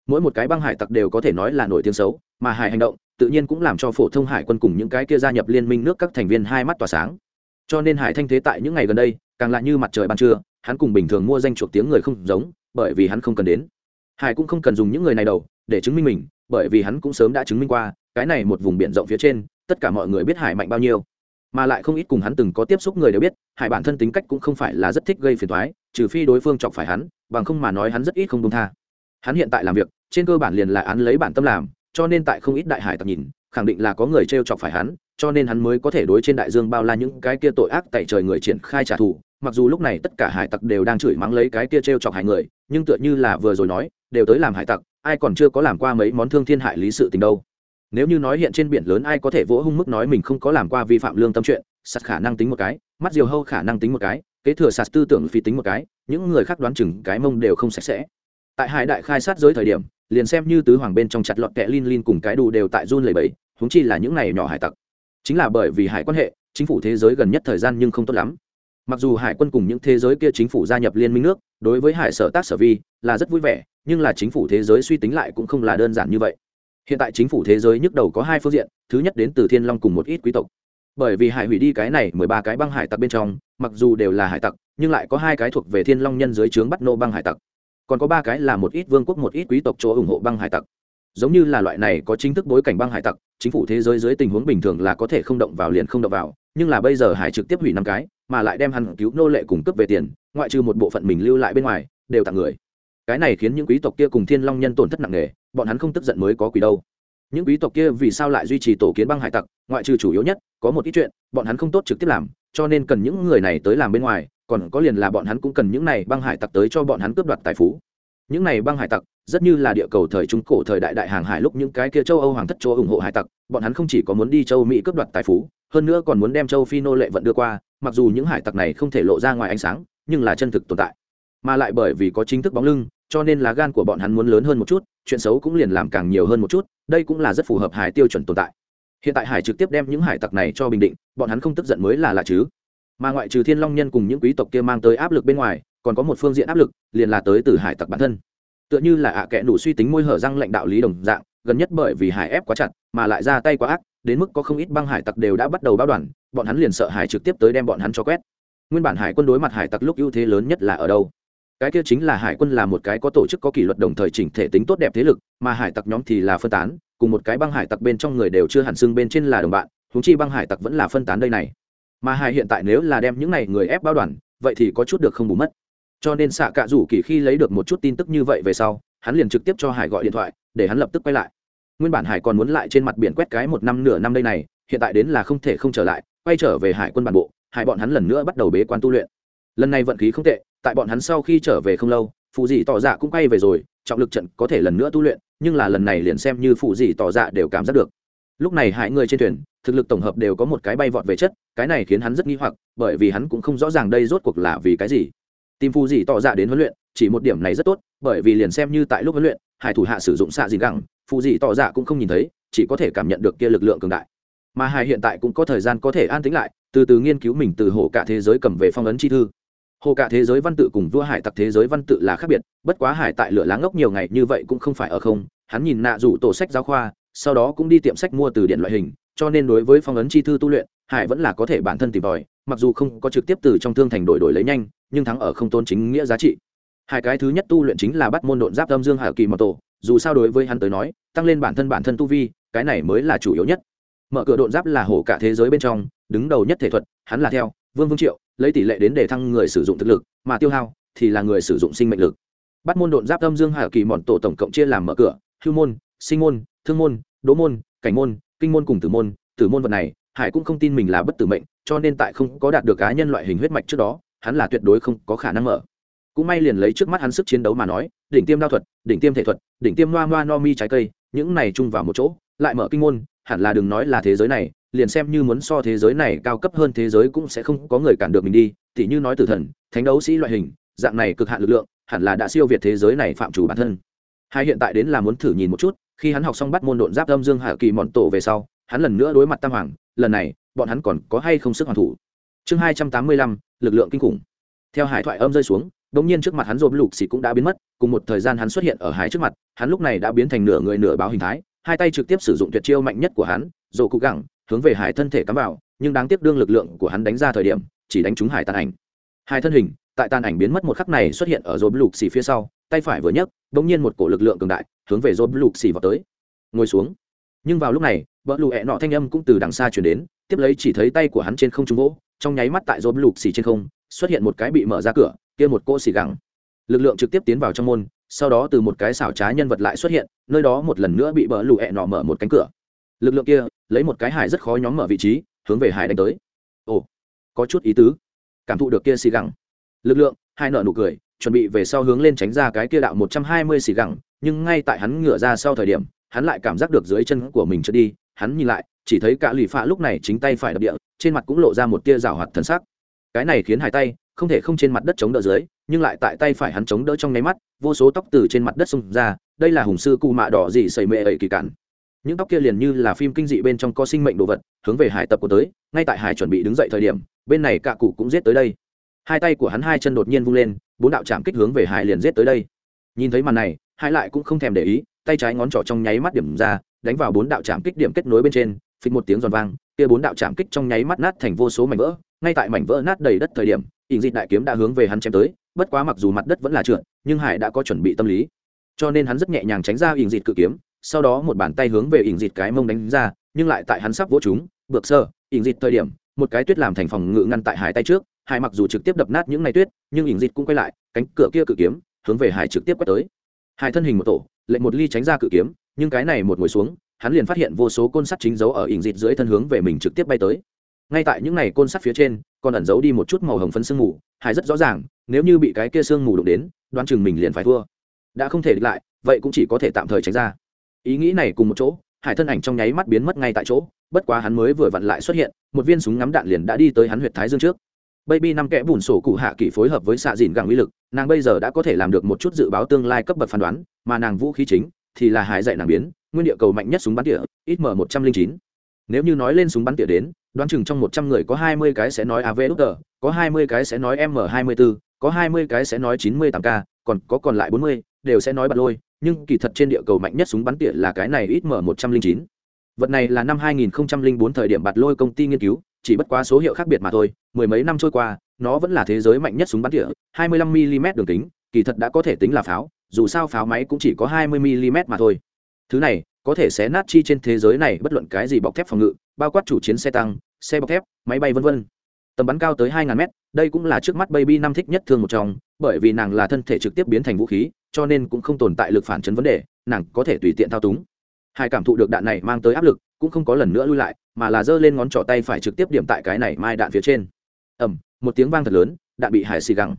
Mỗi một cái băng hải tặc đều có thể nói là nổi tiếng xấu mà hải hành động tự nhiên cũng làm cho phổ thông hải quân cùng những cái kia gia nhập liên minh nước các thành viên hai mắt tỏa sáng. Cho nên hải thanh thế tại những ngày gần đây, càng lại như mặt trời ban trưa, hắn cùng bình thường mua danh chuộc tiếng người không giống, bởi vì hắn không cần đến. Hải cũng không cần dùng những người này đầu, để chứng minh mình, bởi vì hắn cũng sớm đã chứng minh qua, cái này một vùng biển rộng phía trên, tất cả mọi người biết hải mạnh bao nhiêu. Mà lại không ít cùng hắn từng có tiếp xúc người đều biết, hải bản thân tính cách cũng không phải là rất thích gây phiền thoái trừ phi đối phương chọc phải hắn, bằng không mà nói hắn rất ít không đông tha. Hắn hiện tại làm việc, trên cơ bản liền là án lấy bản tâm làm cho nên tại không ít đại hải tặc nhìn, khẳng định là có người t r e o chọc phải hắn, cho nên hắn mới có thể đối trên đại dương bao la những cái kia tội ác tại trời người triển khai trả thù. Mặc dù lúc này tất cả hải tặc đều đang chửi mắng lấy cái kia t r e o chọc hải người, nhưng tựa như là vừa rồi nói, đều tới làm hải tặc, ai còn chưa có làm qua mấy món thương thiên hại lý sự tình đâu. Nếu như nói hiện trên biển lớn ai có thể vỗ hung mức nói mình không có làm qua vi phạm lương tâm chuyện sạt khả năng tính một cái, mắt diều hâu khả năng tính một cái, kế thừa sạt tư tưởng phi tính một cái, những người khác đoán chừng cái mông đều không sạch sẽ. Tại hải đại khai sát giới thời điểm liền xem như tứ hoàng bên trong chặt lọt kẹ lin lin cùng cái đủ đều tại run lẩy bẩy, húng chi là những này nhỏ hải tặc. Chính là bởi vì hải quan hệ chính phủ thế giới gần nhất thời gian nhưng không tốt lắm. Mặc dù hải quân cùng những thế giới kia chính phủ gia nhập liên minh nước đối với hải sở tác sở vi là rất vui vẻ nhưng là chính phủ thế giới suy tính lại cũng không là đơn giản như vậy. Hiện tại chính phủ thế giới nhức đầu có hai phương diện thứ nhất đến từ thiên long cùng một ít quý tộc. Bởi vì hải hủy đi cái này mười ba cái băng hải tặc bên trong mặc dù đều là hải tặc nhưng lại có hai cái thuộc về thiên long nhân dưới trướng bắt nô băng hải tặc còn có ba cái là một ít vương quốc một ít quý tộc chỗ ủng hộ băng hải tặc. Giống như là loại này có chính thức bối cảnh băng hải tặc, chính phủ thế giới dưới tình huống bình thường là có thể không động vào liền không động vào, nhưng là bây giờ hải trực tiếp hủy năm cái, mà lại đem hắn cứu nô lệ cung cấp về tiền, ngoại trừ một bộ phận mình lưu lại bên ngoài, đều tặng người. Cái này khiến những quý tộc kia cùng thiên long nhân tổn thất nặng nề, bọn hắn không tức giận mới có quỷ đâu. Những quý tộc kia vì sao lại duy trì tổ kiến băng hải tặc, ngoại trừ chủ yếu nhất, có một ít chuyện, bọn hắn không tốt trực tiếp làm, cho nên cần những người này tới làm bên ngoài còn có liền là bọn hắn cũng cần những này băng hải tặc tới cho bọn hắn cướp đoạt tài phú. Những này băng hải tặc, rất như là địa cầu thời trung cổ thời đại đại hàng hải lúc những cái kia châu âu hoàng thất chỗ ủng hộ hải tặc, bọn hắn không chỉ có muốn đi châu mỹ cướp đoạt tài phú, hơn nữa còn muốn đem châu phi nô lệ vận đưa qua, mặc dù những hải tặc này không thể lộ ra ngoài ánh sáng, nhưng là chân thực tồn tại. Mà lại bởi vì có chính thức bóng lưng, cho nên là gan của bọn hắn muốn lớn hơn một chút, chuyện xấu cũng liền làm càng nhiều hơn một chút, đây cũng là rất phù hợp hải tiêu chuẩn tồn tại. Hiện tại hải trực tiếp đem những hải tặc này cho bình định, bọn hắn không tức giận mới là lạ chứ mà ngoại trừ thiên long nhân cùng những quý tộc kia mang tới áp lực bên ngoài, còn có một phương diện áp lực, liền là tới từ hải tặc bản thân. Tựa như là ạ à kẽ đủ suy tính môi hở răng lãnh đạo lý đồng dạng, gần nhất bởi vì hải ép quá chặt, mà lại ra tay quá ác, đến mức có không ít băng hải tặc đều đã bắt đầu báo đoàn, bọn hắn liền sợ hải trực tiếp tới đem bọn hắn cho quét. Nguyên bản hải quân đối mặt hải tặc lúc ưu thế lớn nhất là ở đâu? Cái kia chính là hải quân là một cái có tổ chức, có kỷ luật đồng thời chỉnh thể tính tốt đẹp thế lực, mà hải tặc nhóm thì là phân tán, cùng một cái băng hải tặc bên trong người đều chưa hẳn xưng bên trên là đồng bạn húng chi băng hải tặc vẫn là phân tán đây này mà hải hiện tại nếu là đem những này người ép bao đoàn, vậy thì có chút được không bù mất. Cho nên xạ cạ rủ kỳ khi lấy được một chút tin tức như vậy về sau, hắn liền trực tiếp cho hải gọi điện thoại, để hắn lập tức quay lại. Nguyên bản hải còn muốn lại trên mặt biển quét cái một năm nửa năm đây này, hiện tại đến là không thể không trở lại, quay trở về hải quân bản bộ, hải bọn hắn lần nữa bắt đầu bế quan tu luyện. Lần này vận khí không tệ, tại bọn hắn sau khi trở về không lâu phụ dị tỏ dạ cũng quay về rồi, trọng lực trận có thể lần nữa tu luyện, nhưng là lần này liền xem như phụ dị tỏ dạ đều cảm giác được. Lúc này hải người trên thuyền thực lực tổng hợp đều có một cái bay vọt về chất, cái này khiến hắn rất nghi hoặc, bởi vì hắn cũng không rõ ràng đây rốt cuộc là vì cái gì. Tìm phu gì tỏ dạ đến huấn luyện, chỉ một điểm này rất tốt, bởi vì liền xem như tại lúc huấn luyện, hải thủ hạ sử dụng xạ dìn gẳng phụ gì tỏ dạ cũng không nhìn thấy, chỉ có thể cảm nhận được kia lực lượng cường đại. Mà hải hiện tại cũng có thời gian có thể an tĩnh lại, từ từ nghiên cứu mình từ hồ cả thế giới cầm về phong ấn chi thư. Hồ cả thế giới văn tự cùng vua hải tặc thế giới văn tự là khác biệt, bất quá hải tại lửa lá ngốc nhiều ngày như vậy cũng không phải ở không. Hắn nhìn nạ rủ tổ sách giáo khoa, sau đó cũng đi tiệm sách mua từ điện loại hình cho nên đối với phong ấn chi thư tu luyện, hải vẫn là có thể bản thân tìm tòi, mặc dù không có trực tiếp từ trong thương thành đổi đổi lấy nhanh, nhưng thắng ở không tôn chính nghĩa giá trị. Hai cái thứ nhất tu luyện chính là bắt môn độn giáp âm dương hà kỳ mật tổ, dù sao đối với hắn tới nói, tăng lên bản thân bản thân tu vi, cái này mới là chủ yếu nhất. Mở cửa độn giáp là hổ cả thế giới bên trong, đứng đầu nhất thể thuật, hắn là theo, vương vương triệu, lấy tỷ lệ đến để thăng người sử dụng thực lực, mà tiêu hao thì là người sử dụng sinh mệnh lực. Bắt môn độn giáp âm dương hà kỳ mòn tổ tổng cộng chia làm mở cửa, hưu môn, sinh môn, thương môn đỗ môn, cảnh môn kinh môn cùng tử môn tử môn vật này, hải cũng không tin mình là bất tử mệnh, cho nên tại không có đạt được cá nhân loại hình huyết mạch trước đó, hắn là tuyệt đối không có khả năng mở. Cũng may liền lấy trước mắt hắn sức chiến đấu mà nói, đỉnh tiêm đao thuật, đỉnh tiêm thể thuật, đỉnh tiêm noa noa no mi trái cây, những này chung vào một chỗ, lại mở kinh môn, hẳn là đừng nói là thế giới này, liền xem như muốn so thế giới này cao cấp hơn thế giới cũng sẽ không có người cản được mình đi, tỉ như nói tử thần, thánh đấu sĩ loại hình, dạng này cực hạn lực lượng, hẳn là đã siêu việt thế giới này phạm chủ bản thân. Hai hiện tại đến là muốn thử nhìn một chút khi hắn học xong bắt môn độn giáp âm dương hạ kỳ mọn tổ về sau, hắn lần nữa đối mặt tam hoàng, lần này, bọn hắn còn có hay không sức hoàn thủ? Chương hai trăm tám mươi lăm, lực lượng kinh khủng. Theo hải thoại âm rơi xuống đ ỗ n g nhiên trước mặt hắn rộp lục xì cũng đã biến mất, cùng một thời gian hắn xuất hiện ở hải trước mặt, hắn lúc này đã biến thành nửa người nửa báo hình thái, hai tay trực tiếp sử dụng tuyệt chiêu mạnh nhất của hắn dồ cụ gẳng, hướng về hải thân thể cắm vào, nhưng đáng tiếc đương lực lượng của hắn đánh ra thời điểm, chỉ đánh trúng hải tàn ảnh. Hai thân hình, tại tàn ảnh biến mất một khắc này xuất hiện ở rộp lục xì phía sau, tay phải vừa nhấc đ ỗ n g nhiên một cổ lực lượng cường đại hướng về rộp lục xì vào tới. Ngồi xuống. Nhưng vào lúc này, vợ lụ hẹ nọ thanh âm cũng từ đằng xa chuyển đến, tiếp lấy chỉ thấy tay của hắn trên không trung vỗ, trong nháy mắt tại rộp lục xì trên không, xuất hiện một cái bị mở ra cửa, kia một cỗ xì gẳng. Lực lượng trực tiếp tiến vào trong môn, sau đó từ một cái xảo trá nhân vật lại xuất hiện, nơi đó một lần nữa bị bờ lụ hẹ nọ mở một cánh cửa. Lực lượng kia, lấy một cái hải rất khó nhóm mở vị trí, hướng về hải đánh tới. Ồ, có chút ý tứ. Cảm thụ được kia xì gẳng. Lực lượng, hai nợ nụ cười chuẩn bị về sau hướng lên tránh ra cái kia đạo một trăm hai mươi xì gẳng, nhưng ngay tại hắn ngửa ra sau thời điểm, hắn lại cảm giác được dưới chân của mình trượt đi, hắn nhìn lại, chỉ thấy cả lì phạ lúc này chính tay phải đập địa, trên mặt cũng lộ ra một tia rào hoạt thần sắc. Cái này khiến hải tay, không thể không trên mặt đất chống đỡ dưới, nhưng lại tại tay phải hắn chống đỡ trong nháy mắt, vô số tóc từ trên mặt đất xông ra, đây là hùng sư cụ mạ đỏ dị sầy mệ ẩy kỳ cản những tóc kia liền như là phim kinh dị bên trong có sinh mệnh đồ vật, hướng về hải tập của tới, ngay tại hải chuẩn bị đứng dậy thời điểm, bên này cả cụ cũng giết tới đây. Hai tay của hắn hai chân đột nhiên vung lên bốn đạo chạm kích hướng về hải liền giết tới đây. Nhìn thấy màn này, hải lại cũng không thèm để ý, tay trái ngón trỏ trong nháy mắt điểm ra, đánh vào bốn đạo chạm kích điểm kết nối bên trên, phịch một tiếng giòn vang, kia bốn đạo chạm kích trong nháy mắt nát thành vô số mảnh vỡ, ngay tại mảnh vỡ nát đầy đất thời điểm ỉn dịt đại kiếm đã hướng về hắn chém tới, bất quá mặc dù mặt đất vẫn là trượt, nhưng hải đã có chuẩn bị tâm lý. Cho nên hắn rất nhẹ nhàng tránh ra ỉn dịt cự kiếm, sau đó một bàn tay hướng về ỉn dịt cái mông đánh ra, nhưng lại tại hắn sắp vỗ chúng, bược sơ ỉn dịt thời điểm, một cái tuyết làm thành phòng ngự ngăn tại hải tay trước hải mặc dù trực tiếp đập nát những ngày tuyết, nhưng ỉng dịt cũng quay lại, cánh cửa kia cự kiếm, hướng về hải trực tiếp quét tới. Hải thân hình một tổ, lệnh một ly tránh ra cự kiếm, nhưng cái này một ngồi xuống, hắn liền phát hiện vô số côn sắt chính dấu ở ỉng dịt dưới thân hướng về mình trực tiếp bay tới. Ngay tại những ngày côn sắt phía trên, còn ẩn giấu đi một chút màu hồng phấn sương mù, hải rất rõ ràng, nếu như bị cái kia sương mù đụng đến, đoán chừng mình liền phải thua. Đã không thể địch lại, vậy cũng chỉ có thể tạm thời tránh ra. Ý nghĩ này cùng một chỗ, hải thân ảnh trong nháy mắt biến mất ngay tại chỗ, bất quá hắn mới vừa vặn lại xuất hiện, một viên súng ngắm đạn liền đã đi tới hắn huyệt thái dương trước baby năm kẽ bùn sổ cụ hạ kỳ phối hợp với xạ dìn gẳng uy lực, nàng bây giờ đã có thể làm được một chút dự báo tương lai cấp bậc phán đoán, mà nàng vũ khí chính thì là hải dạy nàng biến, nguyên địa cầu mạnh nhất súng bắn tỉa ít m một trăm linh chín. Nếu như nói lên súng bắn tỉa đến, đoán chừng trong một trăm người có hai mươi cái sẽ nói av đúc tờ có hai mươi cái sẽ nói m hai mươi bốn có hai mươi cái sẽ nói chín mươi tám k, còn có còn lại bốn mươi đều sẽ nói bật lôi, nhưng kỳ thật trên địa cầu mạnh nhất súng bắn tỉa là cái này ít m một trăm linh chín. Vật này là năm hai nghìn bốn thời điểm bạt lôi công ty nghiên cứu chỉ bất quá số hiệu khác biệt mà thôi, mười mấy năm trôi qua, nó vẫn là thế giới mạnh nhất súng bắn tỉa, hai mươi lăm mm đường kính, kỳ thật đã có thể tính là pháo, dù sao pháo máy cũng chỉ có hai mươi mm mà thôi. Thứ này, có thể xé nát chi trên thế giới này bất luận cái gì bọc thép phòng ngự, bao quát chủ chiến xe tăng, xe bọc thép, máy bay v v tầm bắn cao tới hai ngàn mét, đây cũng là trước mắt baby năm thích nhất thương một trong, bởi vì nàng là thân thể trực tiếp biến thành vũ khí, cho nên cũng không tồn tại lực phản chấn vấn đề, nàng có thể tùy tiện thao túng. Hai cảm thụ được đạn này mang tới áp lực, cũng không có lần nữa lui lại mà là giơ lên ngón trỏ tay phải trực tiếp điểm tại cái này mai đạn phía trên. Ầm, một tiếng vang thật lớn, đạn bị hải xì gẳng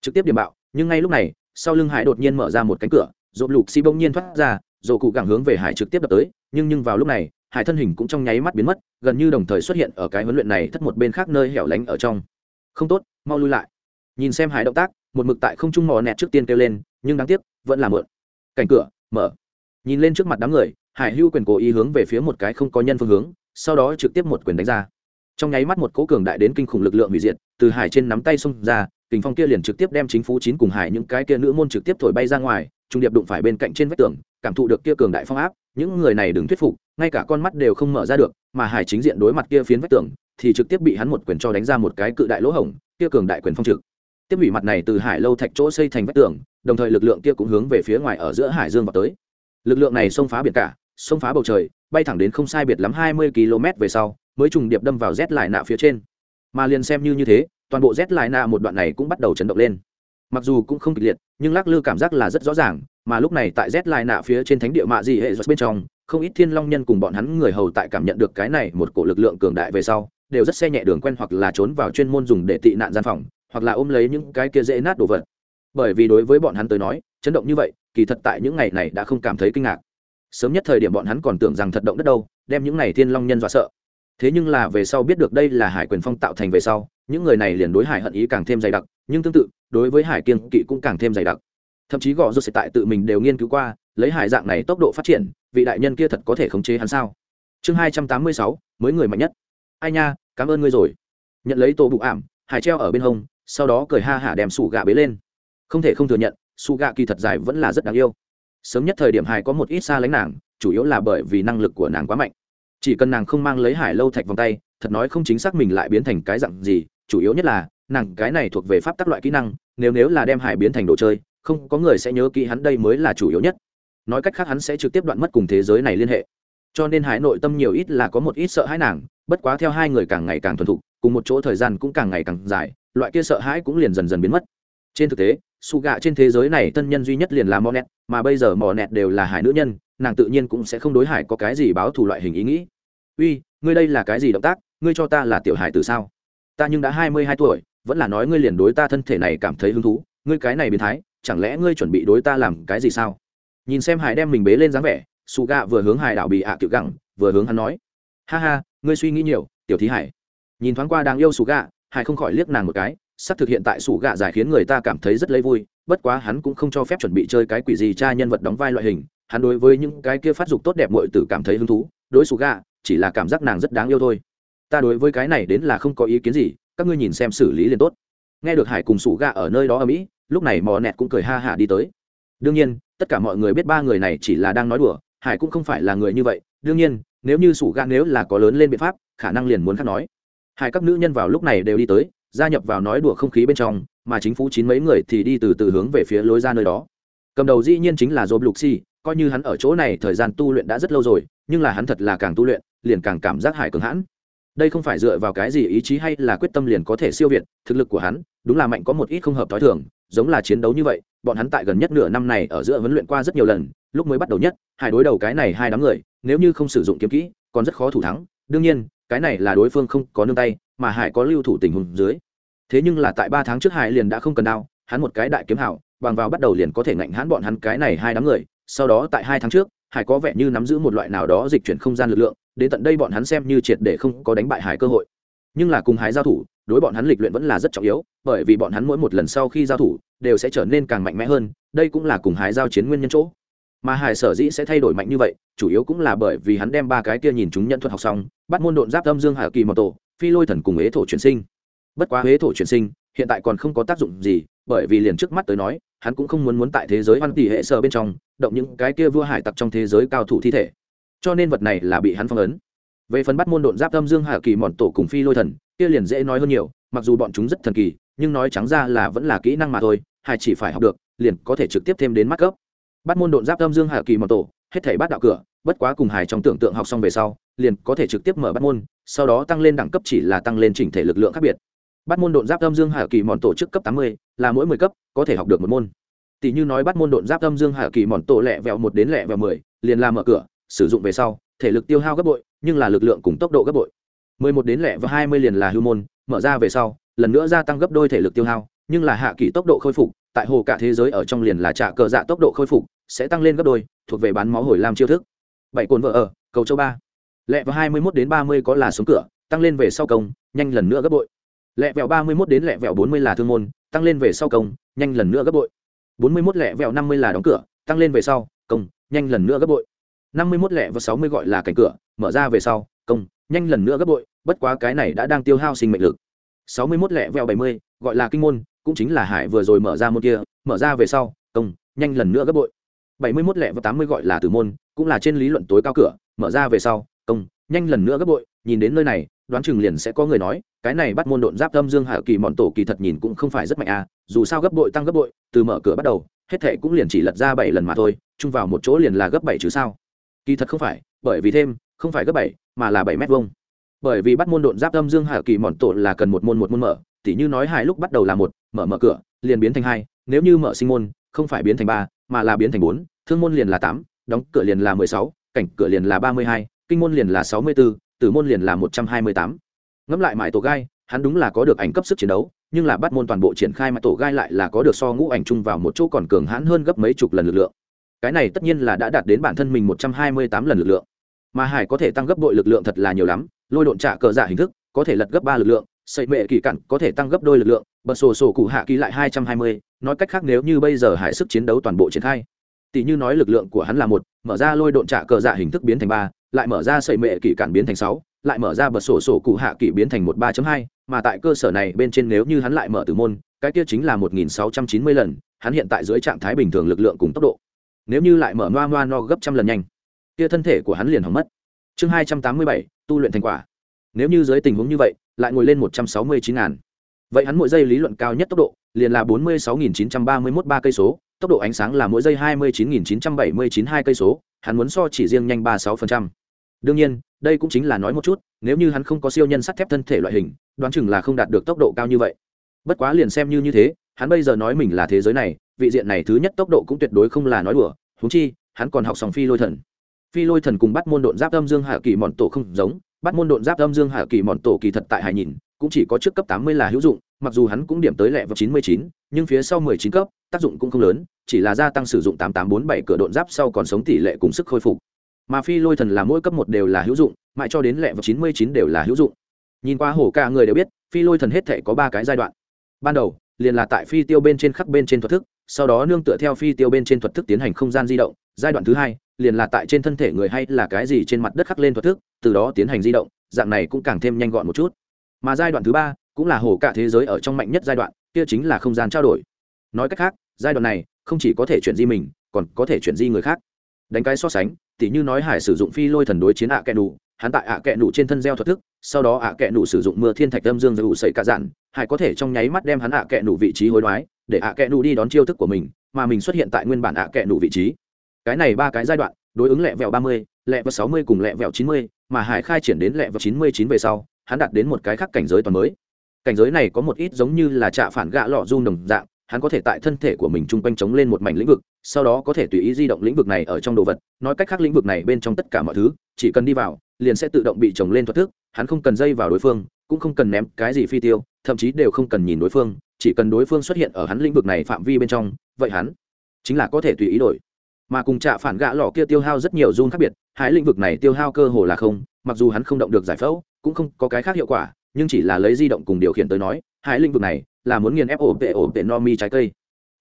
trực tiếp điểm bạo, nhưng ngay lúc này, sau lưng hải đột nhiên mở ra một cánh cửa rộp lục xi bỗng nhiên thoát ra rổ cụ gẳng hướng về hải trực tiếp đập tới, nhưng nhưng vào lúc này, hải thân hình cũng trong nháy mắt biến mất, gần như đồng thời xuất hiện ở cái huấn luyện này thất một bên khác nơi hẻo lánh ở trong. Không tốt, mau lui lại. Nhìn xem hải động tác, một mực tại không trung mò nẹt trước tiên kêu lên, nhưng đáng tiếc, vẫn là mượn. Cảnh cửa, mở. Nhìn lên trước mặt đám người, hải hưu quyền cố ý hướng về phía một cái không có nhân phương hướng sau đó trực tiếp một quyền đánh ra. Trong nháy mắt một cố cường đại đến kinh khủng lực lượng hủy diệt, từ hải trên nắm tay xông ra, kình phong kia liền trực tiếp đem chính phú chín cùng hải những cái kia nữ môn trực tiếp thổi bay ra ngoài, trung điệp đụng phải bên cạnh trên vách tường, cảm thụ được kia cường đại phong áp, những người này đừng thuyết phục, ngay cả con mắt đều không mở ra được, mà hải chính diện đối mặt kia phiến vách tường, thì trực tiếp bị hắn một quyền cho đánh ra một cái cự đại lỗ hổng, kia cường đại quyền phong trực. Tiếp hủy mặt này từ hải lâu thạch chỗ xây thành vách tường, đồng thời lực lượng kia cũng hướng về phía ngoài ở giữa hải dương vào tới. Lực lượng này xông phá biển cả, xông phá bầu trời bay thẳng đến không sai biệt lắm hai mươi km về sau, mới trùng điệp đâm vào z lại nạ phía trên. Mà liền xem như như thế, toàn bộ z lại nạ một đoạn này cũng bắt đầu chấn động lên. Mặc dù cũng không kịch liệt, nhưng lắc lư cảm giác là rất rõ ràng, mà lúc này tại z lại nạ phía trên thánh địa mạ gì hệ bên trong, không ít thiên long nhân cùng bọn hắn người hầu tại cảm nhận được cái này một cổ lực lượng cường đại về sau, đều rất xe nhẹ đường quen hoặc là trốn vào chuyên môn dùng để tị nạn gian phòng, hoặc là ôm lấy những cái kia dễ nát đồ vật. Bởi vì đối với bọn hắn tới nói, chấn động như vậy, kỳ thật tại những ngày này đã không cảm thấy kinh ngạc sớm nhất thời điểm bọn hắn còn tưởng rằng thật động đất đâu, đem những này thiên long nhân dọa sợ. Thế nhưng là về sau biết được đây là hải quyền phong tạo thành về sau, những người này liền đối hải hận ý càng thêm dày đặc, nhưng tương tự, đối với hải kiên kỵ cũng càng thêm dày đặc. Thậm chí gõ rốt sẽ tại tự mình đều nghiên cứu qua, lấy hải dạng này tốc độ phát triển, vị đại nhân kia thật có thể khống chế hắn sao? Chương hai trăm tám mươi sáu, mới người mạnh nhất. Ai nha, cảm ơn ngươi rồi. Nhận lấy tổ bụ ảm, hải treo ở bên hông, sau đó cười ha hả đem sủ gạ bế lên. Không thể không thừa nhận, sủ gạ kỳ thật dài vẫn là rất đáng yêu sớm nhất thời điểm hải có một ít xa lánh nàng, chủ yếu là bởi vì năng lực của nàng quá mạnh. Chỉ cần nàng không mang lấy hải lâu thạch vòng tay, thật nói không chính xác mình lại biến thành cái dặn gì, chủ yếu nhất là, nàng cái này thuộc về pháp tắc loại kỹ năng, nếu nếu là đem hải biến thành đồ chơi, không có người sẽ nhớ kỹ hắn đây mới là chủ yếu nhất. Nói cách khác hắn sẽ trực tiếp đoạn mất cùng thế giới này liên hệ. Cho nên hải nội tâm nhiều ít là có một ít sợ hãi nàng, bất quá theo hai người càng ngày càng thuần thục, cùng một chỗ thời gian cũng càng ngày càng dài, loại kia sợ hãi cũng liền dần dần biến mất. Trên thực tế su gạ trên thế giới này thân nhân duy nhất liền là mò nẹt, mà bây giờ mò nẹt đều là hải nữ nhân, nàng tự nhiên cũng sẽ không đối hải có cái gì báo thù loại hình ý nghĩ. Uy, ngươi đây là cái gì động tác? Ngươi cho ta là tiểu hải từ sao? Ta nhưng đã hai mươi hai tuổi, vẫn là nói ngươi liền đối ta thân thể này cảm thấy hứng thú. Ngươi cái này biến thái, chẳng lẽ ngươi chuẩn bị đối ta làm cái gì sao? Nhìn xem hải đem mình bế lên dáng vẻ, su gạ vừa hướng hải đảo bị ạ à cựu gẳng, vừa hướng hắn nói, ha ha, ngươi suy nghĩ nhiều, tiểu thí hải. Nhìn thoáng qua đang yêu su gạ hải không khỏi liếc nàng một cái xác thực hiện tại sủ gạ giải khiến người ta cảm thấy rất lấy vui, bất quá hắn cũng không cho phép chuẩn bị chơi cái quỷ gì cha nhân vật đóng vai loại hình. Hắn đối với những cái kia phát dục tốt đẹp muội tử cảm thấy hứng thú, đối sủ gạ, chỉ là cảm giác nàng rất đáng yêu thôi. Ta đối với cái này đến là không có ý kiến gì, các ngươi nhìn xem xử lý liền tốt. Nghe được hải cùng sủ gạ ở nơi đó ở mỹ, lúc này mò nẹt cũng cười ha hả đi tới. Đương nhiên, tất cả mọi người biết ba người này chỉ là đang nói đùa, hải cũng không phải là người như vậy. Đương nhiên, nếu như sủ gạ nếu là có lớn lên biện pháp, khả năng liền muốn khác nói. Hai các nữ nhân vào lúc này đều đi tới gia nhập vào nói đùa không khí bên trong, mà chính phủ chín mấy người thì đi từ từ hướng về phía lối ra nơi đó. Cầm đầu dĩ nhiên chính là job luxi, coi như hắn ở chỗ này thời gian tu luyện đã rất lâu rồi, nhưng là hắn thật là càng tu luyện, liền càng cảm giác hải cường hãn. Đây không phải dựa vào cái gì ý chí hay là quyết tâm liền có thể siêu việt, thực lực của hắn, đúng là mạnh có một ít không hợp t h o i thường, giống là chiến đấu như vậy, bọn hắn tại gần nhất nửa năm này ở giữa huấn luyện qua rất nhiều lần, lúc mới bắt đầu nhất hải đối đầu cái này hai đám người, nếu như không sử dụng kiếm kỹ, còn rất khó thủ thắng. Đương nhiên, cái này là đối phương không có nương tay mà hải có lưu thủ tình huống dưới. Thế nhưng là tại ba tháng trước hải liền đã không cần đao, hắn một cái đại kiếm hảo, bằng vào bắt đầu liền có thể ngạnh hãn bọn hắn cái này hai đám người. Sau đó tại hai tháng trước, hải có vẻ như nắm giữ một loại nào đó dịch chuyển không gian lực lượng, đến tận đây bọn hắn xem như triệt để không có đánh bại hải cơ hội. Nhưng là cùng hải giao thủ, đối bọn hắn lịch luyện vẫn là rất trọng yếu, bởi vì bọn hắn mỗi một lần sau khi giao thủ, đều sẽ trở nên càng mạnh mẽ hơn, đây cũng là cùng hải giao chiến nguyên nhân chỗ. Mà hải sở dĩ sẽ thay đổi mạnh như vậy, chủ yếu cũng là bởi vì hắn đem ba cái kia nhìn chúng nhận thuật học xong, bắt môn độn giáp âm dương hà kỳ mật tổ phi lôi thần cùng ế thổ chuyển sinh. Bất quá ế thổ chuyển sinh, hiện tại còn không có tác dụng gì, bởi vì liền trước mắt tới nói, hắn cũng không muốn muốn tại thế giới hoan tỷ hệ sơ bên trong, động những cái kia vua hải tặc trong thế giới cao thủ thi thể. Cho nên vật này là bị hắn phong ấn. Về phần bắt môn độn giáp âm dương hà kỳ mòn tổ cùng phi lôi thần, kia liền dễ nói hơn nhiều, mặc dù bọn chúng rất thần kỳ, nhưng nói trắng ra là vẫn là kỹ năng mà thôi hải chỉ phải học được, liền có thể trực tiếp thêm đến mắt cấp. Bắt môn độn giáp âm dương hà kỳ mòn tổ, hết thảy bắt đạo cửa, bất quá cùng hải trong tưởng tượng học xong về sau liền có thể trực tiếp mở bắt môn, sau đó tăng lên đẳng cấp chỉ là tăng lên chỉnh thể lực lượng khác biệt. Bắt môn độn giáp âm dương hạ kỳ mòn tổ chức cấp tám mươi, là mỗi mười cấp, có thể học được một môn. Tỷ như nói bắt môn độn giáp âm dương hạ kỳ mòn tổ lẹ vẹo một đến lẹ vẹo mười, liền làm mở cửa, sử dụng về sau, thể lực tiêu hao gấp bội, nhưng là lực lượng cùng tốc độ gấp bội. Mười một đến lẹ và hai mươi liền là hưu môn, mở ra về sau, lần nữa gia tăng gấp đôi thể lực tiêu hao, nhưng là hạ kỳ tốc độ khôi phục, tại hồ cả thế giới ở trong liền là trả cờ dạ tốc độ khôi phục, sẽ tăng lên gấp đôi, thuộc về bán máu hồi làm chiêu thức. Bảy cồn vợ ở, cầu châu ba lẹ vào hai mươi mốt đến ba mươi có là xuống cửa, tăng lên về sau công, nhanh lần nữa gấp bội. Lẹ vẹo ba mươi mốt đến lẹ vẹo bốn mươi là thương môn, tăng lên về sau công, nhanh lần nữa gấp bội. bốn mươi mốt lẹ vẹo năm mươi là đóng cửa, tăng lên về sau công, nhanh lần nữa gấp bội. năm mươi mốt lẹ và sáu mươi gọi là cánh cửa, mở ra về sau công, nhanh lần nữa gấp bội, bất quá cái này đã đang tiêu hao sinh mệnh lực. sáu mươi mốt lẹ vẹo bảy mươi, gọi là kinh môn, cũng chính là hải vừa rồi mở ra môn kia, mở ra về sau công, nhanh lần nữa gấp bội. bảy mươi mốt lẹ và tám mươi gọi là tử môn, cũng là trên lý luận tối cao cửa, mở ra về sau công, nhanh lần nữa gấp bội, nhìn đến nơi này, đoán chừng liền sẽ có người nói, cái này bắt môn độn giáp âm dương hạ kỳ mọn tổ kỳ thật nhìn cũng không phải rất mạnh à dù sao gấp bội tăng gấp bội, từ mở cửa bắt đầu, hết thệ cũng liền chỉ lật ra bảy lần mà thôi, chung vào một chỗ liền là gấp bảy chứ sao? Kỳ thật không phải, bởi vì thêm, không phải gấp bảy, mà là bảy mét vuông. Bởi vì bắt môn độn giáp âm dương hạ kỳ mọn tổ là cần một môn một môn mở, tỉ như nói hai lúc bắt đầu là một, mở mở cửa, liền biến thành hai, nếu như mở sinh môn, không phải biến thành ba, mà là biến thành bốn, thương môn liền là tám, đóng cửa liền là mười sáu, cảnh cửa liền là ba mươi hai kinh môn liền là sáu mươi bốn tử môn liền là một trăm hai mươi tám. Ngẫm lại mãi tổ gai, hắn đúng là có được ảnh cấp sức chiến đấu, nhưng là bắt môn toàn bộ triển khai mãi tổ gai lại là có được so ngũ ảnh chung vào một chỗ còn cường hãn hơn gấp mấy chục lần lực lượng. Cái này tất nhiên là đã đạt đến bản thân mình một trăm hai mươi tám lần lực lượng. Mà hải có thể tăng gấp bội lực lượng thật là nhiều lắm, lôi độn trả cờ giả hình thức, có thể lật gấp ba lực lượng, xây mệ kỳ cặn có thể tăng gấp đôi lực lượng, bật sổ sổ cụ hạ ký lại hai trăm hai mươi, nói cách khác nếu như bây giờ hải sức chiến đấu toàn bộ triển khai. Tỷ như nói lực lượng của hắn là một, mở ra lôi độn trả cờ dạ hình thức biến thành ba lại mở ra sợi mệ kỷ cản biến thành sáu, lại mở ra bật sổ sổ cụ hạ kỷ biến thành một ba hai, mà tại cơ sở này bên trên nếu như hắn lại mở từ môn, cái kia chính là một nghìn sáu trăm chín mươi lần, hắn hiện tại dưới trạng thái bình thường lực lượng cùng tốc độ. Nếu như lại mở noa noa no gấp trăm lần nhanh, kia thân thể của hắn liền hỏng mất. Chương hai trăm tám mươi bảy, tu luyện thành quả. Nếu như dưới tình huống như vậy, lại ngồi lên một trăm sáu mươi chín ngàn. Vậy hắn mỗi giây lý luận cao nhất tốc độ, liền là bốn mươi sáu nghìn chín trăm ba mươi mốt ba cây số, tốc độ ánh sáng là mỗi giây hai mươi chín nghìn chín trăm bảy mươi chín hai cây số, hắn muốn so chỉ riêng nhanh ba sáu phần trăm đương nhiên, đây cũng chính là nói một chút, nếu như hắn không có siêu nhân sắt thép thân thể loại hình, đoán chừng là không đạt được tốc độ cao như vậy. Bất quá liền xem như như thế, hắn bây giờ nói mình là thế giới này, vị diện này thứ nhất tốc độ cũng tuyệt đối không là nói đùa húng chi, hắn còn học sòng phi lôi thần. Phi lôi thần cùng bắt môn độn giáp âm dương hạ kỳ mòn tổ không giống, bắt môn độn giáp âm dương hạ kỳ mòn tổ kỳ thật tại hải nhìn, cũng chỉ có trước cấp tám mươi là hữu dụng, mặc dù hắn cũng điểm tới lẹ vào chín mươi chín, nhưng phía sau mười chín cấp, tác dụng cũng không lớn, chỉ là gia tăng sử dụng tám tám bốn bảy cửa độn giáp sau còn sống tỷ lệ cùng sức khôi phục mà phi lôi thần là mỗi cấp một đều là hữu dụng, mãi cho đến lẹ vào chín mươi chín đều là hữu dụng. Nhìn qua hổ ca người đều biết, phi lôi thần hết thể có ba cái giai đoạn. Ban đầu, liền là tại phi tiêu bên trên khắc bên trên thuật thức, sau đó nương tựa theo phi tiêu bên trên thuật thức tiến hành không gian di động, giai đoạn thứ hai, liền là tại trên thân thể người hay là cái gì trên mặt đất khắc lên thuật thức, từ đó tiến hành di động, dạng này cũng càng thêm nhanh gọn một chút. Mà giai đoạn thứ ba, cũng là hổ cả thế giới ở trong mạnh nhất giai đoạn, kia chính là không gian trao đổi. Nói cách khác, giai đoạn này, không chỉ có thể chuyển di mình, còn có thể chuyển di người khác. Đánh cái so sánh tỉ như nói hải sử dụng phi lôi thần đối chiến ạ à kẹ nụ, hắn tại ạ à kẹ nụ trên thân gieo thuật thức, sau đó ạ à kẹ nụ sử dụng mưa thiên thạch âm dương dầu sậy cả dạn, hải có thể trong nháy mắt đem hắn ạ kẹ nụ vị trí hối đoái, để ạ kẹ nụ đi đón chiêu thức của mình, mà mình xuất hiện tại nguyên bản ạ kẹ nụ vị trí. Cái này ba cái giai đoạn, đối ứng lẹ vẹo ba mươi, lẹ vẹo sáu mươi cùng lẹ vẹo chín mươi, mà hải khai triển đến lẹ vẹo chín mươi chín về sau, hắn đạt đến một cái khác cảnh giới toàn mới. Cảnh giới này có một ít giống như là trạ phản gạ lọ rung đồng dạng, hắn có thể tại thân thể của mình chung quanh chống lên một mảnh lĩnh vực sau đó có thể tùy ý di động lĩnh vực này ở trong đồ vật, nói cách khác lĩnh vực này bên trong tất cả mọi thứ, chỉ cần đi vào, liền sẽ tự động bị trồng lên thuật thức, hắn không cần dây vào đối phương, cũng không cần ném cái gì phi tiêu, thậm chí đều không cần nhìn đối phương, chỉ cần đối phương xuất hiện ở hắn lĩnh vực này phạm vi bên trong, vậy hắn chính là có thể tùy ý đổi. Mà cùng trạ phản gã lò kia tiêu hao rất nhiều run khác biệt, hai lĩnh vực này tiêu hao cơ hồ là không, mặc dù hắn không động được giải phẫu, cũng không có cái khác hiệu quả, nhưng chỉ là lấy di động cùng điều khiển tới nói, hai lĩnh vực này là muốn nghiền ép ổ tệ ổ tệ no mi trái cây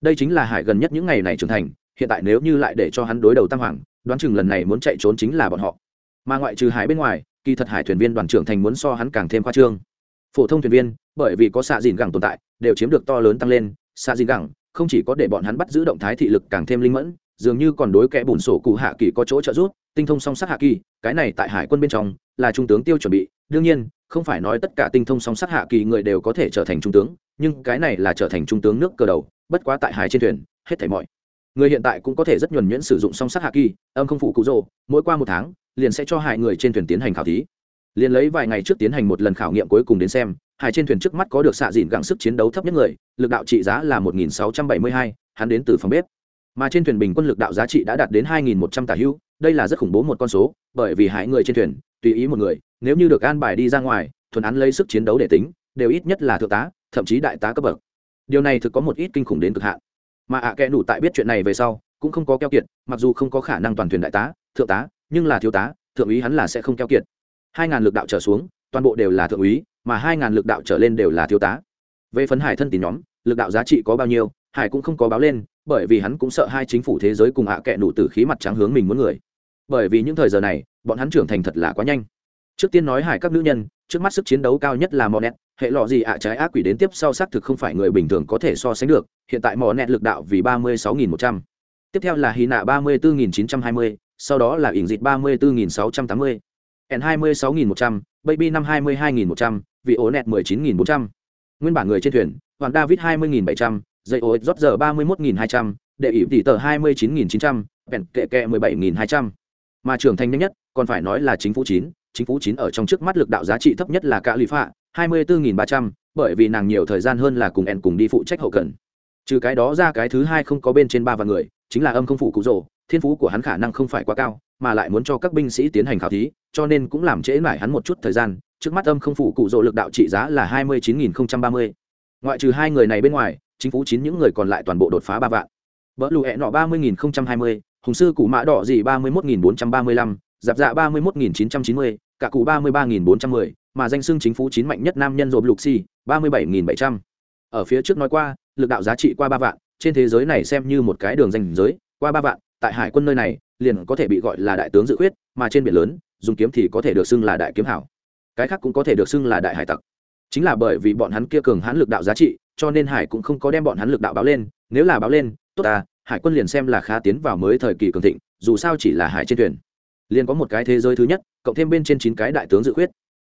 đây chính là hải gần nhất những ngày này trưởng thành, hiện tại nếu như lại để cho hắn đối đầu tam hoàng, đoán chừng lần này muốn chạy trốn chính là bọn họ. Mà ngoại trừ hải bên ngoài, kỳ thật hải thuyền viên đoàn trưởng thành muốn so hắn càng thêm khoa trương. Phổ thông thuyền viên, bởi vì có xạ dìn gẳng tồn tại, đều chiếm được to lớn tăng lên. Xạ dìn gẳng không chỉ có để bọn hắn bắt giữ động thái thị lực càng thêm linh mẫn, dường như còn đối kẽ bùn sổ cụ hạ kỳ có chỗ trợ giúp, tinh thông song sắc hạ kỳ, cái này tại hải quân bên trong là trung tướng tiêu chuẩn bị. Đương nhiên, không phải nói tất cả tinh thông song sắc hạ kỳ người đều có thể trở thành trung tướng, nhưng cái này là trở thành trung tướng nước cờ đầu bất quá tại hải trên thuyền, hết thảy mọi người hiện tại cũng có thể rất nhuần nhuyễn sử dụng song sắt hạ kỳ, âm không phụ cụ rồ, mỗi qua một tháng, liền sẽ cho hai người trên thuyền tiến hành khảo thí. Liền lấy vài ngày trước tiến hành một lần khảo nghiệm cuối cùng đến xem hải trên thuyền trước mắt có được xạ dịn gặng sức chiến đấu thấp nhất người, lực đạo trị giá là một nghìn sáu trăm bảy mươi hai, hắn đến từ phòng bếp. Mà trên thuyền bình quân lực đạo giá trị đã đạt đến hai nghìn một trăm tả hữu đây là rất khủng bố một con số, bởi vì hải người trên thuyền, tùy ý một người, nếu như được an bài đi ra ngoài, thuần án lấy sức chiến đấu để tính, đều ít nhất là thượng tá, thậm chí đại tá cấp bậc điều này thực có một ít kinh khủng đến cực hạn. Mà ạ à kẽ nủ tại biết chuyện này về sau, cũng không có keo kiệt, mặc dù không có khả năng toàn thuyền đại tá, thượng tá, nhưng là thiếu tá, thượng úy hắn là sẽ không keo kiệt. Hai ngàn lực đạo trở xuống, toàn bộ đều là thượng úy, mà hai ngàn lực đạo trở lên đều là thiếu tá. Về phấn hải thân tín nhóm, lực đạo giá trị có bao nhiêu, hải cũng không có báo lên, bởi vì hắn cũng sợ hai chính phủ thế giới cùng hạ à kệ từ khí mặt trắng hướng mình muốn người. Bởi vì những thời giờ này, bọn hắn trưởng thành thật là quá nhanh. Trước tiên nói hải các nữ nhân, trước mắt sức chiến đấu cao nhất là monet nẹt hệ lọ gì ạ? Trái ác quỷ đến tiếp sau xác thực không phải người bình thường có thể so sánh được. Hiện tại mò nẹt lực đạo vì ba mươi sáu nghìn một trăm. Tiếp theo là hy nạ ba mươi bốn nghìn chín trăm hai mươi, sau đó là ỉn dịch ba mươi bốn nghìn sáu trăm tám mươi. N hai mươi sáu nghìn một trăm, baby năm hai mươi hai nghìn một trăm, vị ố nẹt mười chín nghìn bốn trăm. Nguyên bản người trên thuyền, hoàng david hai mươi nghìn bảy trăm, dây ô rót giờ ba mươi một nghìn hai trăm, đệ ỷ tỷ tờ hai mươi chín nghìn chín trăm bèn kệ kệ mười bảy nghìn hai trăm. Mà trưởng thành nhanh nhất, còn phải nói là chính phủ chín, chính phủ chín ở trong trước mắt lực đạo giá trị thấp nhất là cả lì phạ hai mươi bốn nghìn ba trăm, bởi vì nàng nhiều thời gian hơn là cùng en cùng đi phụ trách hậu cần. Trừ cái đó ra cái thứ hai không có bên trên ba vạn người, chính là âm không phụ cụ rồ, thiên phú của hắn khả năng không phải quá cao, mà lại muốn cho các binh sĩ tiến hành khảo thí, cho nên cũng làm trễ mải hắn một chút thời gian. Trước mắt âm không phụ cụ rồ lực đạo trị giá là hai mươi chín nghìn ba mươi. Ngoại trừ hai người này bên ngoài, chính phủ chín những người còn lại toàn bộ đột phá ba vạn. Vỡ lụ hẹ nọ ba mươi nghìn hai mươi, hùng sư cụ mã đỏ dị ba mươi một nghìn bốn trăm ba mươi lăm giáp dạ ba mươi một nghìn chín trăm chín mươi, cả cụ ba mươi ba nghìn bốn trăm mười mà danh xưng chính phủ chín mạnh nhất nam nhân rộp lục xì, ba mươi bảy nghìn bảy trăm. Ở phía trước nói qua, lực đạo giá trị qua ba vạn, trên thế giới này xem như một cái đường danh giới, qua ba vạn, tại hải quân nơi này, liền có thể bị gọi là đại tướng dự khuyết, mà trên biển lớn, dùng kiếm thì có thể được xưng là đại kiếm hảo. Cái khác cũng có thể được xưng là đại hải tặc. Chính là bởi vì bọn hắn kia cường hãn lực đạo giá trị, cho nên hải cũng không có đem bọn hắn lực đạo báo lên, nếu là báo lên, tốt ta, hải quân liền xem là khá tiến vào mới thời kỳ cường thịnh, dù sao chỉ là hải trên thuyền. Liền có một cái thế giới thứ nhất, cộng thêm bên trên chín cái đại tướng dự khuyết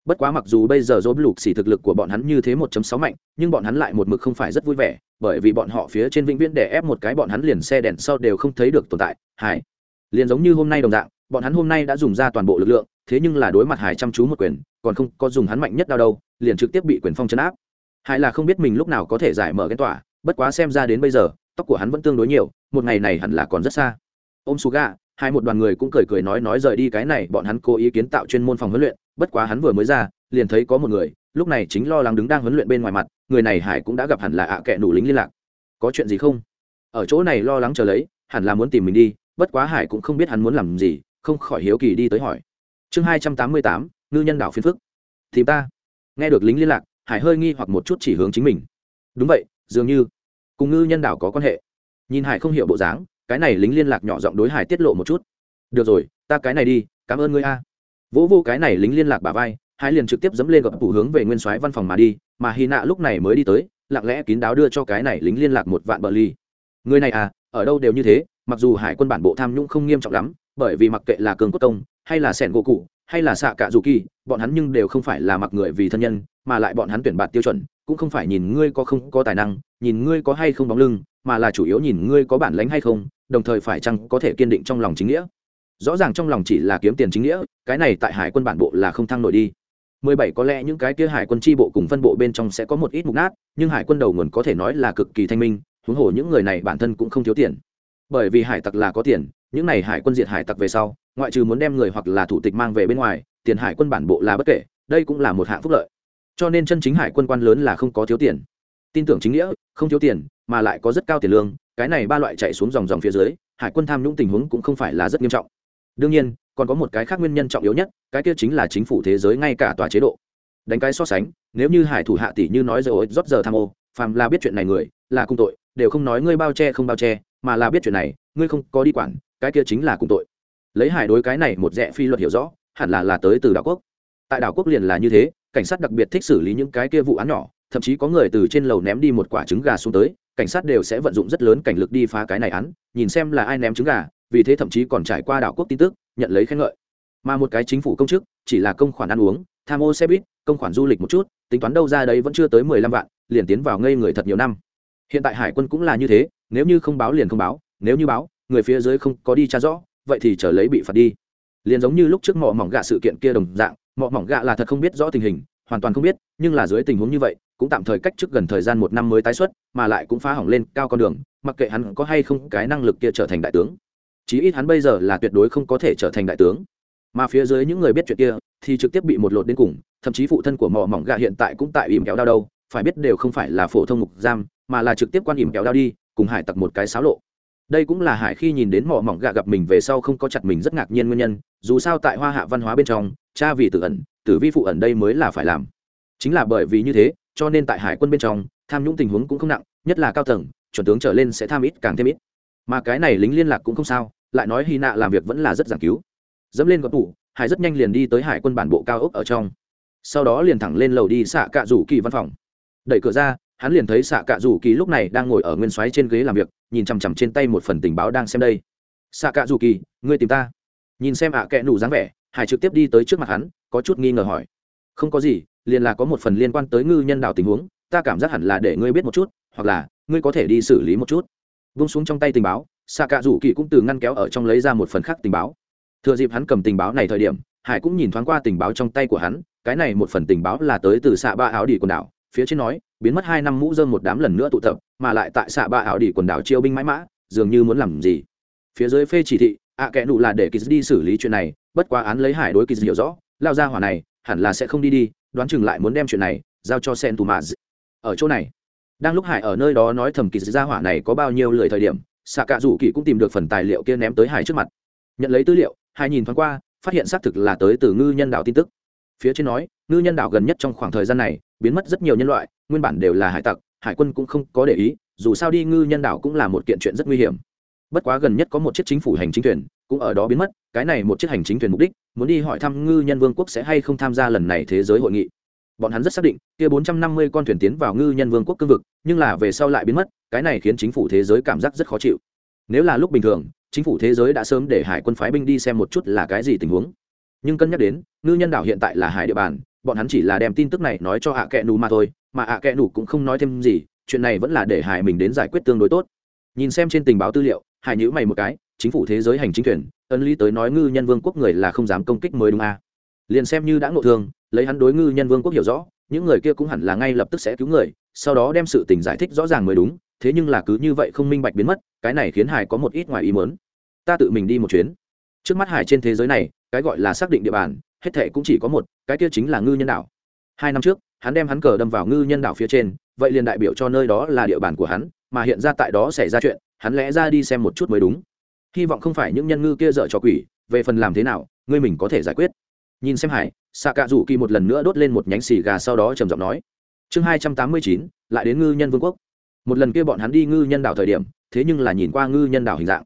bất quá mặc dù bây giờ dỗ lục xỉ thực lực của bọn hắn như thế 1.6 mạnh, nhưng bọn hắn lại một mực không phải rất vui vẻ, bởi vì bọn họ phía trên vĩnh viễn để ép một cái bọn hắn liền xe đèn sau đều không thấy được tồn tại hải liền giống như hôm nay đồng dạng, bọn hắn hôm nay đã dùng ra toàn bộ lực lượng, thế nhưng là đối mặt hải chăm chú một quyền, còn không có dùng hắn mạnh nhất đau đâu, liền trực tiếp bị quyền phong chấn áp. Hải là không biết mình lúc nào có thể giải mở cái tỏa bất quá xem ra đến bây giờ, tóc của hắn vẫn tương đối nhiều, một ngày này hẳn là còn rất xa. Ôm suga, hai một đoàn người cũng cười cười nói nói rời đi cái này, bọn hắn cố ý kiến tạo chuyên môn phòng huấn luyện bất quá hắn vừa mới ra, liền thấy có một người, lúc này chính lo lắng đứng đang huấn luyện bên ngoài mặt, người này hải cũng đã gặp hẳn là ạ à kệ nủ lính liên lạc. Có chuyện gì không? Ở chỗ này lo lắng chờ lấy, hẳn là muốn tìm mình đi, bất quá hải cũng không biết hắn muốn làm gì, không khỏi hiếu kỳ đi tới hỏi. Chương hai trăm tám mươi tám, ngư nhân đảo phiên phức. Thì ta. Nghe được lính liên lạc, hải hơi nghi hoặc một chút chỉ hướng chính mình. Đúng vậy, dường như cùng ngư nhân đảo có quan hệ. Nhìn hải không hiểu bộ dáng, cái này lính liên lạc nhỏ giọng đối hải tiết lộ một chút. Được rồi, ta cái này đi, cảm ơn ngươi a vỗ vô cái này lính liên lạc bà vai hải liền trực tiếp dẫm lên gặp phủ hướng về nguyên soái văn phòng mà đi, mà hy nạ lúc này mới đi tới, lặng lẽ kín đáo đưa cho cái này lính liên lạc một vạn bờ ly. Người này à ở đâu đều như thế, mặc dù hải quân bản bộ tham nhũng không nghiêm trọng lắm, bởi vì mặc kệ là cường quốc công, hay là sẻn gỗ cụ, hay là xạ cả dù kỳ, bọn hắn nhưng đều không phải là mặc người vì thân nhân, mà lại bọn hắn tuyển bạt tiêu chuẩn, cũng không phải nhìn ngươi có không có tài năng, nhìn ngươi có hay không bóng lưng, mà là chủ yếu nhìn ngươi có bản lánh hay không, đồng thời phải chăng có thể kiên định trong lòng chính nghĩa rõ ràng trong lòng chỉ là kiếm tiền chính nghĩa, cái này tại hải quân bản bộ là không thăng nổi đi. Mười bảy có lẽ những cái kia hải quân tri bộ cùng phân bộ bên trong sẽ có một ít mục nát, nhưng hải quân đầu nguồn có thể nói là cực kỳ thanh minh, huống hồ những người này bản thân cũng không thiếu tiền. Bởi vì hải tặc là có tiền, những này hải quân diệt hải tặc về sau, ngoại trừ muốn đem người hoặc là thủ tịch mang về bên ngoài, tiền hải quân bản bộ là bất kể, đây cũng là một hạng phúc lợi. Cho nên chân chính hải quân quan lớn là không có thiếu tiền. Tin tưởng chính nghĩa, không thiếu tiền, mà lại có rất cao tiền lương, cái này ba loại chạy xuống dòng dòng phía dưới, hải quân tham nhũng tình huống cũng không phải là rất nghiêm trọng đương nhiên, còn có một cái khác nguyên nhân trọng yếu nhất, cái kia chính là chính phủ thế giới ngay cả tòa chế độ. Đánh cái so sánh, nếu như hải thủ hạ tỷ như nói rồi rót giờ tham ô, phàm là biết chuyện này người, là cùng tội, đều không nói ngươi bao che không bao che, mà là biết chuyện này, ngươi không có đi quản, cái kia chính là cùng tội. Lấy hải đối cái này một rẽ phi luật hiểu rõ, hẳn là là tới từ đảo quốc. Tại đảo quốc liền là như thế, cảnh sát đặc biệt thích xử lý những cái kia vụ án nhỏ, thậm chí có người từ trên lầu ném đi một quả trứng gà xuống tới, cảnh sát đều sẽ vận dụng rất lớn cảnh lực đi phá cái này án, nhìn xem là ai ném trứng gà vì thế thậm chí còn trải qua đảo quốc tin tức, nhận lấy khen ngợi. Mà một cái chính phủ công chức, chỉ là công khoản ăn uống, tham ô xe buýt, công khoản du lịch một chút, tính toán đâu ra đấy vẫn chưa tới mười lăm vạn, liền tiến vào ngây người thật nhiều năm. Hiện tại hải quân cũng là như thế, nếu như không báo liền không báo, nếu như báo, người phía dưới không có đi tra rõ, vậy thì trở lấy bị phạt đi. Liền giống như lúc trước mỏ mỏng gạ sự kiện kia đồng dạng mỏ mỏng gạ là thật không biết rõ tình hình, hoàn toàn không biết, nhưng là dưới tình huống như vậy, cũng tạm thời cách trước gần thời gian một năm mới tái xuất, mà lại cũng phá hỏng lên cao con đường, mặc kệ hắn có hay không cái năng lực kia trở thành đại tướng chí ít hắn bây giờ là tuyệt đối không có thể trở thành đại tướng. Mà phía dưới những người biết chuyện kia, thì trực tiếp bị một lột đến cùng, thậm chí phụ thân của mỏ mỏng Gà hiện tại cũng tại ìm kéo đau đâu, phải biết đều không phải là phổ thông mục giam, mà là trực tiếp quan ìm kéo đau đi, cùng hải tặc một cái xáo lộ. Đây cũng là hải khi nhìn đến mỏ mỏng Gà gặp mình về sau không có chặt mình rất ngạc nhiên nguyên nhân, dù sao tại hoa hạ văn hóa bên trong, cha vì tự ẩn, tử vi phụ ẩn đây mới là phải làm. Chính là bởi vì như thế, cho nên tại hải quân bên trong, tham nhũng tình huống cũng không nặng, nhất là cao tầng, chuẩn tướng trở lên sẽ tham ít càng thêm ít mà cái này lính liên lạc cũng không sao, lại nói hy nạ làm việc vẫn là rất giảng cứu. Dẫm lên gọt tủ, hải rất nhanh liền đi tới hải quân bản bộ cao ốc ở trong. Sau đó liền thẳng lên lầu đi xạ cạ rủ kỳ văn phòng. Đẩy cửa ra, hắn liền thấy xạ cạ rủ kỳ lúc này đang ngồi ở nguyên xoáy trên ghế làm việc, nhìn chằm chằm trên tay một phần tình báo đang xem đây. Xạ cạ rủ kỳ, ngươi tìm ta. Nhìn xem ạ à kẽ nủ dáng vẻ, hải trực tiếp đi tới trước mặt hắn, có chút nghi ngờ hỏi. Không có gì, liền là có một phần liên quan tới ngư nhân đạo tình huống, ta cảm giác hẳn là để ngươi biết một chút, hoặc là ngươi có thể đi xử lý một chút vung xuống trong tay tình báo xạ cạ rủ kỳ cũng từ ngăn kéo ở trong lấy ra một phần khác tình báo. Thừa dịp hắn cầm tình báo này thời điểm, hải cũng nhìn thoáng qua tình báo trong tay của hắn, cái này một phần tình báo là tới từ xạ ba áo đỉ quần đảo, phía trên nói, biến mất hai năm mũ dơm một đám lần nữa tụ tập, mà lại tại xạ ba áo đỉ quần đảo chiêu binh mãi mã, dường như muốn làm gì. Phía dưới phê chỉ thị, ạ à kẽ nụ là để kỳ đi xử lý chuyện này, bất quá án lấy hải đối kỳ hiểu rõ, lao ra hỏa này, hẳn là sẽ không đi đi, đoán chừng lại muốn đem chuyện này giao cho sen tù mạ ở chỗ này đang lúc hải ở nơi đó nói thầm kỳ gia hỏa này có bao nhiêu lời thời điểm, xạ cạ rủ kỳ cũng tìm được phần tài liệu kia ném tới hải trước mặt. Nhận lấy tư liệu, hải nhìn thoáng qua, phát hiện xác thực là tới từ ngư nhân đạo tin tức. Phía trên nói, ngư nhân đảo gần nhất trong khoảng thời gian này, biến mất rất nhiều nhân loại, nguyên bản đều là hải tặc, hải quân cũng không có để ý, dù sao đi ngư nhân đảo cũng là một kiện chuyện rất nguy hiểm. Bất quá gần nhất có một chiếc chính phủ hành chính thuyền, cũng ở đó biến mất, cái này một chiếc hành chính thuyền mục đích, muốn đi hỏi thăm ngư nhân vương quốc sẽ hay không tham gia lần này thế giới hội nghị bọn hắn rất xác định, kia bốn trăm năm mươi con thuyền tiến vào ngư nhân vương quốc cương vực, nhưng là về sau lại biến mất, cái này khiến chính phủ thế giới cảm giác rất khó chịu. Nếu là lúc bình thường, chính phủ thế giới đã sớm để hải quân phái binh đi xem một chút là cái gì tình huống. Nhưng cân nhắc đến, ngư nhân đảo hiện tại là hải địa bàn, bọn hắn chỉ là đem tin tức này nói cho ạ kệ nù mà thôi, mà ạ kệ nù cũng không nói thêm gì, chuyện này vẫn là để hải mình đến giải quyết tương đối tốt. Nhìn xem trên tình báo tư liệu, hải nhữ mày một cái, chính phủ thế giới hành chính thuyền, ân lý tới nói ngư nhân vương quốc người là không dám công kích mới đúng à. liền xem như đã ngộ thương lấy hắn đối ngư nhân vương quốc hiểu rõ, những người kia cũng hẳn là ngay lập tức sẽ cứu người, sau đó đem sự tình giải thích rõ ràng mới đúng, thế nhưng là cứ như vậy không minh bạch biến mất, cái này khiến hải có một ít ngoài ý mớn ta tự mình đi một chuyến. Trước mắt hải trên thế giới này, cái gọi là xác định địa bàn, hết thệ cũng chỉ có một, cái kia chính là ngư nhân đảo. Hai năm trước, hắn đem hắn cờ đâm vào ngư nhân đảo phía trên, vậy liền đại biểu cho nơi đó là địa bàn của hắn, mà hiện ra tại đó xảy ra chuyện, hắn lẽ ra đi xem một chút mới đúng. Hy vọng không phải những nhân ngư kia dở cho quỷ, về phần làm thế nào, ngươi mình có thể giải quyết nhìn xem hải xạ cạ rủ kỳ một lần nữa đốt lên một nhánh xì gà sau đó trầm giọng nói, chương hai trăm tám mươi chín, lại đến ngư nhân vương quốc. Một lần kia bọn hắn đi ngư nhân đảo thời điểm, thế nhưng là nhìn qua ngư nhân đảo hình dạng.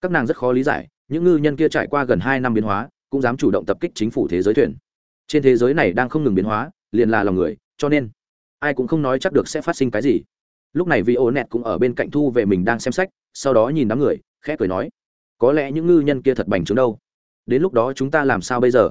Các nàng rất khó lý giải, những ngư nhân kia trải qua gần hai năm biến hóa, cũng dám chủ động tập kích chính phủ thế giới thuyền. Trên thế giới này đang không ngừng biến hóa, liền là lòng người, cho nên, ai cũng không nói chắc được sẽ phát sinh cái gì. Lúc này vì ô nẹt cũng ở bên cạnh thu về mình đang xem sách, sau đó nhìn đám người, khẽ cười nói, có lẽ những ngư nhân kia thật bành trướng đâu. Đến lúc đó chúng ta làm sao bây giờ?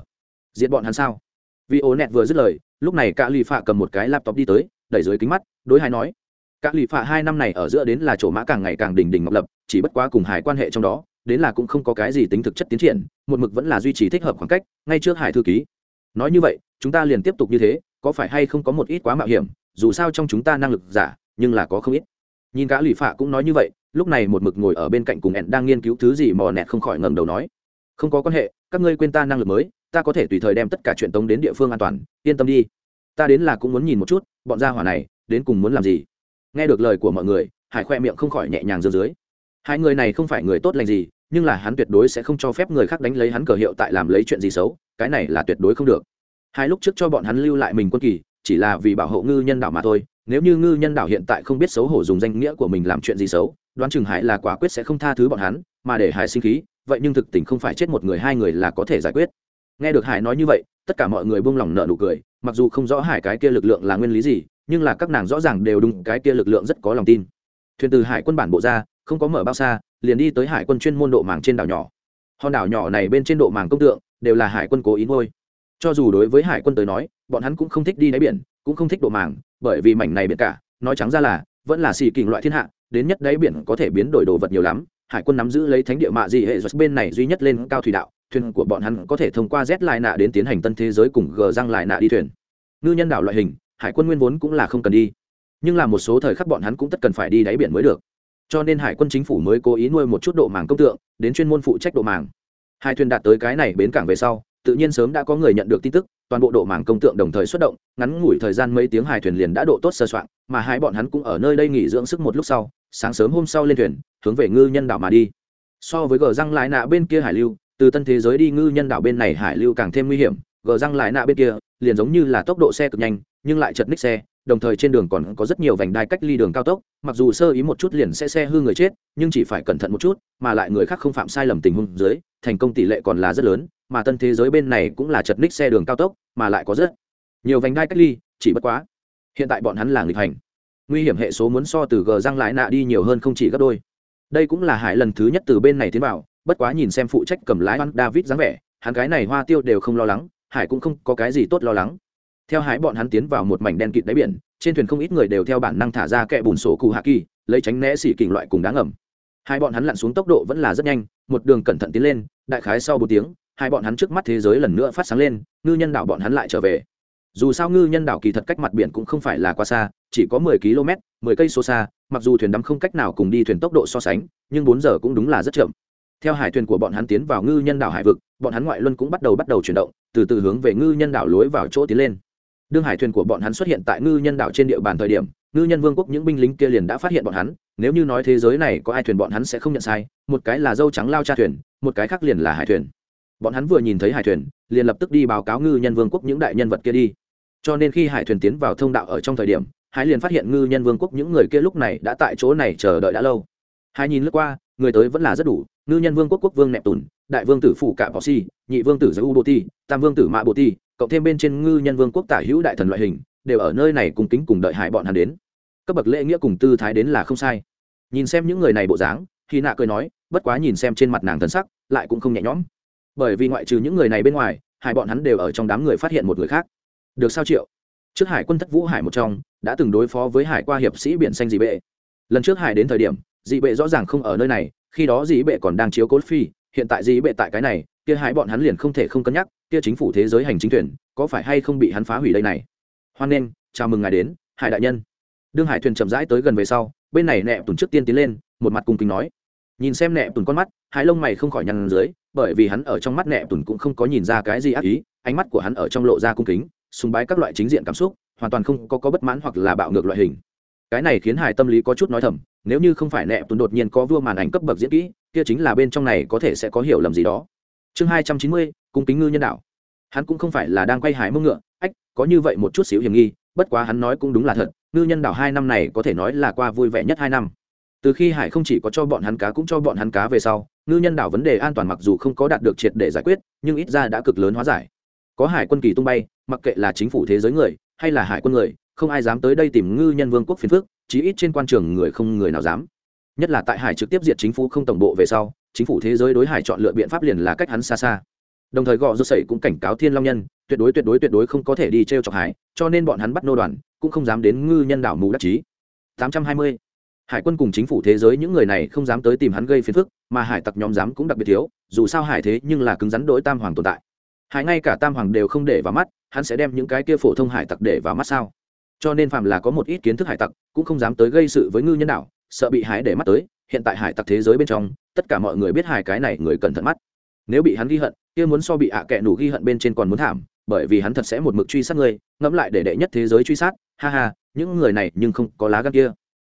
Diệt bọn hắn sao? Vì ô nẹt vừa dứt lời, lúc này cả lì phạ cầm một cái laptop đi tới, đẩy dưới kính mắt, đối hai nói. Cả lì phạ hai năm này ở giữa đến là chỗ mã càng ngày càng đỉnh đỉnh ngọc lập, chỉ bất quá cùng hải quan hệ trong đó, đến là cũng không có cái gì tính thực chất tiến triển, một mực vẫn là duy trì thích hợp khoảng cách, ngay trước hải thư ký. Nói như vậy, chúng ta liền tiếp tục như thế, có phải hay không có một ít quá mạo hiểm, dù sao trong chúng ta năng lực giả, nhưng là có không ít. Nhìn cả lì phạ cũng nói như vậy, lúc này một mực ngồi ở bên cạnh cùng ẹn đang nghiên cứu thứ gì mò nẹt không khỏi ngẩng đầu nói. Không có quan hệ, các ngươi quên ta năng lực mới ta có thể tùy thời đem tất cả chuyện tống đến địa phương an toàn, yên tâm đi. Ta đến là cũng muốn nhìn một chút, bọn gia hỏa này, đến cùng muốn làm gì? Nghe được lời của mọi người, hải khoe miệng không khỏi nhẹ nhàng dưới dưới. Hai người này không phải người tốt lành gì, nhưng là hắn tuyệt đối sẽ không cho phép người khác đánh lấy hắn cờ hiệu tại làm lấy chuyện gì xấu, cái này là tuyệt đối không được. Hai lúc trước cho bọn hắn lưu lại mình quân kỳ, chỉ là vì bảo hộ ngư nhân đảo mà thôi, nếu như ngư nhân đảo hiện tại không biết xấu hổ dùng danh nghĩa của mình làm chuyện gì xấu, đoán chừng hải là quả quyết sẽ không tha thứ bọn hắn, mà để hải sinh khí, vậy nhưng thực tình không phải chết một người hai người là có thể giải quyết nghe được hải nói như vậy, tất cả mọi người buông lỏng nợ nụ cười, mặc dù không rõ hải cái kia lực lượng là nguyên lý gì, nhưng là các nàng rõ ràng đều đúng cái kia lực lượng rất có lòng tin. Thuyền từ hải quân bản bộ ra, không có mở bao xa, liền đi tới hải quân chuyên môn độ màng trên đảo nhỏ. Hòn đảo nhỏ này bên trên độ màng công tượng, đều là hải quân cố ý ngôi cho dù đối với hải quân tới nói, bọn hắn cũng không thích đi đáy biển, cũng không thích độ màng, bởi vì mảnh này biển cả, nói trắng ra là, vẫn là xì kình loại thiên hạ, đến nhất đáy biển có thể biến đổi đồ vật nhiều lắm. Hải quân nắm giữ lấy thánh địa mạ gì hệ giật bên này duy nhất lên cao thủy đạo thuyền của bọn hắn có thể thông qua z lại nạ đến tiến hành tân thế giới cùng g răng lại nạ đi thuyền. Ngư nhân đảo loại hình, hải quân nguyên vốn cũng là không cần đi. Nhưng là một số thời khắc bọn hắn cũng tất cần phải đi đáy biển mới được. Cho nên hải quân chính phủ mới cố ý nuôi một chút độ màng công tượng, đến chuyên môn phụ trách độ màng. Hai thuyền đạt tới cái này bến cảng về sau, tự nhiên sớm đã có người nhận được tin tức, toàn bộ độ màng công tượng đồng thời xuất động, ngắn ngủi thời gian mấy tiếng hải thuyền liền đã độ tốt sơ soạn, mà hai bọn hắn cũng ở nơi đây nghỉ dưỡng sức một lúc sau, sáng sớm hôm sau lên thuyền, hướng về ngư nhân đảo mà đi. So với gờ răng lại nạ bên kia hải lưu từ tân thế giới đi ngư nhân đảo bên này hải lưu càng thêm nguy hiểm, gờ răng lại nạ bên kia, liền giống như là tốc độ xe cực nhanh, nhưng lại chật ních xe, đồng thời trên đường còn có rất nhiều vành đai cách ly đường cao tốc, mặc dù sơ ý một chút liền sẽ xe hư người chết, nhưng chỉ phải cẩn thận một chút, mà lại người khác không phạm sai lầm tình huống dưới, thành công tỷ lệ còn là rất lớn, mà tân thế giới bên này cũng là chật ních xe đường cao tốc, mà lại có rất nhiều vành đai cách ly, chỉ bất quá, hiện tại bọn hắn là nghịch hành. Nguy hiểm hệ số muốn so từ gờ răng lại nạ đi nhiều hơn không chỉ gấp đôi. Đây cũng là hải lần thứ nhất từ bên này tiến vào bất quá nhìn xem phụ trách cầm lái oan david dáng vẻ, hắn cái này hoa tiêu đều không lo lắng, hải cũng không có cái gì tốt lo lắng. Theo hải bọn hắn tiến vào một mảnh đen kịt đáy biển, trên thuyền không ít người đều theo bản năng thả ra kẹ bùn sổ cụ hạ kỳ, lấy tránh né xỉ kình loại cùng đáng ngầm. hai bọn hắn lặn xuống tốc độ vẫn là rất nhanh, một đường cẩn thận tiến lên, đại khái sau bốn tiếng, hai bọn hắn trước mắt thế giới lần nữa phát sáng lên, ngư nhân đảo bọn hắn lại trở về. Dù sao ngư nhân đảo kỳ thật cách mặt biển cũng không phải là quá xa, chỉ có mười km, mười cây số xa, mặc dù thuyền đắm không cách nào cùng đi thuyền tốc độ so sánh, nhưng bốn giờ cũng đúng là rất chậm theo hải thuyền của bọn hắn tiến vào ngư nhân đảo hải vực, bọn hắn ngoại luân cũng bắt đầu bắt đầu chuyển động, từ từ hướng về ngư nhân đảo lối vào chỗ tiến lên. Đương hải thuyền của bọn hắn xuất hiện tại ngư nhân đảo trên địa bàn thời điểm, ngư nhân vương quốc những binh lính kia liền đã phát hiện bọn hắn, nếu như nói thế giới này có ai thuyền bọn hắn sẽ không nhận sai, một cái là dâu trắng lao cha thuyền, một cái khác liền là hải thuyền. Bọn hắn vừa nhìn thấy hải thuyền, liền lập tức đi báo cáo ngư nhân vương quốc những đại nhân vật kia đi. Cho nên khi hải thuyền tiến vào thông đạo ở trong thời điểm, hải liền phát hiện ngư nhân vương quốc những người kia lúc này đã tại chỗ này chờ đợi đã lâu. Hải nhìn lướt qua người tới vẫn là rất đủ, ngư nhân vương quốc quốc vương nẹp tùn đại vương tử phủ cả bò si, nhị vương tử giới u bô ti tam vương tử mạ bô ti cộng thêm bên trên ngư nhân vương quốc tả hữu đại thần loại hình, đều ở nơi này cùng kính cùng đợi hải bọn hắn đến. Cấp bậc lễ nghĩa cùng tư thái đến là không sai. Nhìn xem những người này bộ dáng khi nạ cười nói, bất quá nhìn xem trên mặt nàng thân sắc, lại cũng không nhẹ nhõm. Bởi vì ngoại trừ những người này bên ngoài hải bọn hắn đều ở trong đám người phát hiện một người khác. Được sao triệu? Trước hải quân thất vũ hải một trong, đã từng đối phó với hải qua hiệp sĩ biển xanh dị bệ. Lần trước hải đến thời điểm dị bệ rõ ràng không ở nơi này, khi đó dị bệ còn đang chiếu cố phi hiện tại dị bệ tại cái này, kia hải bọn hắn liền không thể không cân nhắc, kia chính phủ thế giới hành chính thuyền, có phải hay không bị hắn phá hủy đây này? Hoan nghênh, chào mừng ngài đến, hải đại nhân. Đương hải thuyền chậm rãi tới gần về sau, bên này nẹ tùn trước tiên tiến lên, một mặt cùng kính nói. Nhìn xem nẹ tùn con mắt hải lông mày không khỏi nhăn dưới, bởi vì hắn ở trong mắt nẹ tùn cũng không có nhìn ra cái gì ác ý, ánh mắt của hắn ở trong lộ ra cung kính, sùng bái các loại chính diện cảm xúc, hoàn toàn không có có bất mãn hoặc là bạo ngược loại hình cái này khiến hải tâm lý có chút nói thầm, nếu như không phải nẹ tuấn đột nhiên có vua màn ảnh cấp bậc diễn kỹ, kia chính là bên trong này có thể sẽ có hiểu lầm gì đó. Chương hai trăm chín mươi, cung kính ngư nhân đạo. Hắn cũng không phải là đang quay hải mông ngựa, ách, có như vậy một chút xíu hiểm nghi, bất quá hắn nói cũng đúng là thật, ngư nhân đảo hai năm này có thể nói là qua vui vẻ nhất hai năm. Từ khi hải không chỉ có cho bọn hắn cá cũng cho bọn hắn cá về sau, ngư nhân đảo vấn đề an toàn mặc dù không có đạt được triệt để giải quyết, nhưng ít ra đã cực lớn hóa giải. Có hải quân kỳ tung bay, mặc kệ là chính phủ thế giới người, hay là hải quân người không ai dám tới đây tìm ngư nhân vương quốc phiền phước chí ít trên quan trường người không người nào dám. Nhất là tại hải trực tiếp diệt chính phủ không tổng bộ về sau, chính phủ thế giới đối hải chọn lựa biện pháp liền là cách hắn xa xa. Đồng thời gò rô sậy cũng cảnh cáo thiên long nhân, tuyệt đối tuyệt đối tuyệt đối không có thể đi t r e o chọc hải, cho nên bọn hắn bắt nô đoàn, cũng không dám đến ngư nhân đảo mù đắc chí. 820. hải quân cùng chính phủ thế giới những người này không dám tới tìm hắn gây phiền phức, mà hải tặc nhóm dám cũng đặc biệt thiếu, dù sao hải thế nhưng là cứng rắn đỗi tam hoàng tồn tại. Hải ngay cả tam hoàng đều không để vào mắt, hắn sẽ đem những cái kia phổ thông hải tặc để vào mắt sao? Cho nên phạm là có một ít kiến thức hải tặc, cũng không dám tới gây sự với ngư nhân đảo, sợ bị hải để mắt tới, hiện tại hải tặc thế giới bên trong, tất cả mọi người biết hải cái này người cẩn thận mắt. Nếu bị hắn ghi hận, kia muốn so bị ạ à kệ nủ ghi hận bên trên còn muốn thảm, bởi vì hắn thật sẽ một mực truy sát ngươi, ngẫm lại để đệ nhất thế giới truy sát, ha ha, những người này nhưng không có lá gan kia.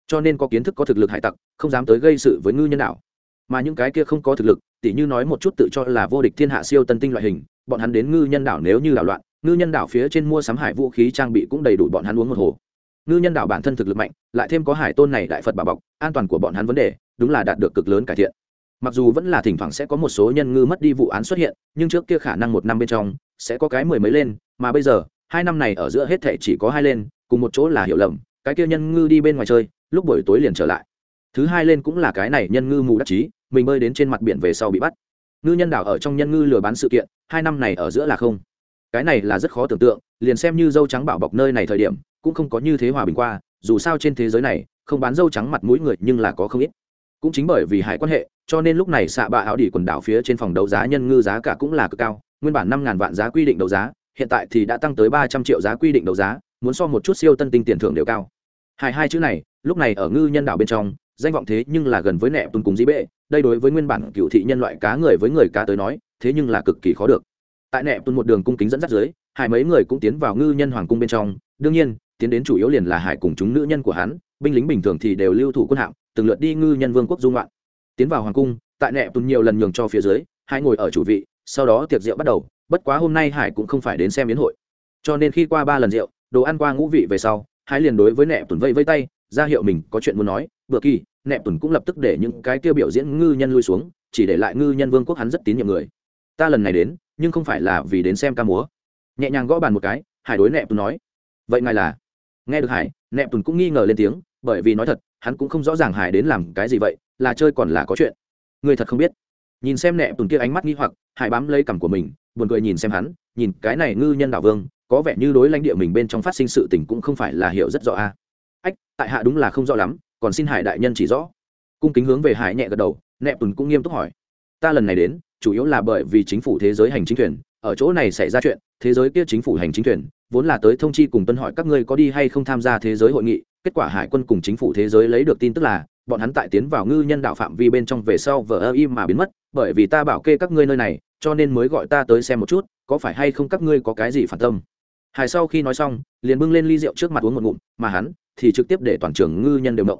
Cho nên có kiến thức, có thực lực hải tặc, không dám tới gây sự với ngư nhân đạo mà những cái kia không có thực lực, tỉ như nói một chút tự cho là vô địch thiên hạ siêu tân tinh loại hình, bọn hắn đến ngư nhân đảo nếu như đảo loạn ngư nhân đảo phía trên mua sắm hải vũ khí trang bị cũng đầy đủ bọn hắn uống một hồ. Ngư nhân đảo bản thân thực lực mạnh, lại thêm có hải tôn này đại phật bà bọc, an toàn của bọn hắn vấn đề, đúng là đạt được cực lớn cải thiện. Mặc dù vẫn là thỉnh thoảng sẽ có một số nhân ngư mất đi vụ án xuất hiện, nhưng trước kia khả năng một năm bên trong, sẽ có cái mười mấy lên, mà bây giờ, hai năm này ở giữa hết thệ chỉ có hai lên, cùng một chỗ là hiểu lầm, cái kia nhân ngư đi bên ngoài chơi, lúc buổi tối liền trở lại. Thứ hai lên cũng là cái này nhân ngư mù đắc chí, mình bơi đến trên mặt biển về sau bị bắt. Ngư nhân đảo ở trong nhân ngư lừa bán sự kiện, hai năm này ở giữa là không cái này là rất khó tưởng tượng, liền xem như dâu trắng bảo bọc nơi này thời điểm, cũng không có như thế hòa bình qua, dù sao trên thế giới này, không bán dâu trắng mặt mũi người nhưng là có không ít. Cũng chính bởi vì hải quan hệ, cho nên lúc này xạ bạ áo đỉ quần đảo phía trên phòng đấu giá nhân ngư giá cả cũng là cực cao, nguyên bản năm ngàn vạn giá quy định đấu giá, hiện tại thì đã tăng tới ba trăm triệu giá quy định đấu giá, muốn so một chút siêu tân tinh tiền thưởng đều cao. Hai hai chữ này, lúc này ở ngư nhân đảo bên trong, danh vọng thế nhưng là gần với nẹ tuần cùng dĩ bệ, đây đối với nguyên bản cựu thị nhân loại cá người với người cá tới nói, thế nhưng là cực kỳ khó được tại nẹp tuần một đường cung kính dẫn dắt dưới hải mấy người cũng tiến vào ngư nhân hoàng cung bên trong. Đương nhiên, tiến đến chủ yếu liền là hải cùng chúng nữ nhân của hắn, binh lính bình thường thì đều lưu thủ quân hạm, từng lượt đi ngư nhân vương quốc dung loạn. Tiến vào hoàng cung, tại nẹp tùn nhiều lần nhường cho phía dưới hải ngồi ở chủ vị, sau đó tiệc rượu bắt đầu, bất quá hôm nay hải cũng không phải đến xem biến hội. Cho nên khi qua ba lần rượu, đồ ăn qua ngũ vị về sau hải liền đối với nẹp tuần vây vây tay, ra hiệu mình có chuyện muốn nói, vừa kỳ, nẹp tuần cũng lập tức để những cái tiêu biểu diễn ngư nhân lui xuống, chỉ để lại ngư nhân vương quốc hắn rất tín nhiệm người. Ta lần này đến nhưng không phải là vì đến xem ca múa. Nhẹ nhàng gõ bàn một cái, hải đối nẹp tùn nói, vậy ngài là? Nghe được hải nẹp tùn cũng nghi ngờ lên tiếng, bởi vì nói thật, hắn cũng không rõ ràng hải đến làm cái gì vậy, là chơi còn là có chuyện. Người thật không biết. Nhìn xem nẹp tùn kia ánh mắt nghi hoặc, hải bám lấy cằm của mình, buồn cười nhìn xem hắn, nhìn cái này ngư nhân đạo vương, có vẻ như đối lãnh địa mình bên trong phát sinh sự tình cũng không phải là hiểu rất rõ a. Ách, tại hạ đúng là không rõ lắm, còn xin hải đại nhân chỉ rõ. Cung kính hướng về hải nhẹ gật đầu nẹp tùn cũng nghiêm túc hỏi ta lần này đến, chủ yếu là bởi vì chính phủ thế giới hành chính thuyền, ở chỗ này xảy ra chuyện, thế giới kia chính phủ hành chính thuyền, vốn là tới thông chi cùng tuân hỏi các ngươi có đi hay không tham gia thế giới hội nghị, kết quả hải quân cùng chính phủ thế giới lấy được tin tức là, bọn hắn tại tiến vào ngư nhân đạo phạm vi bên trong về sau vờ ơ im mà biến mất, bởi vì ta bảo kê các ngươi nơi này, cho nên mới gọi ta tới xem một chút, có phải hay không các ngươi có cái gì phản tâm. Hải sau khi nói xong, liền bưng lên ly rượu trước mặt uống một ngụm, mà hắn thì trực tiếp để toàn trường ngư nhân đều động.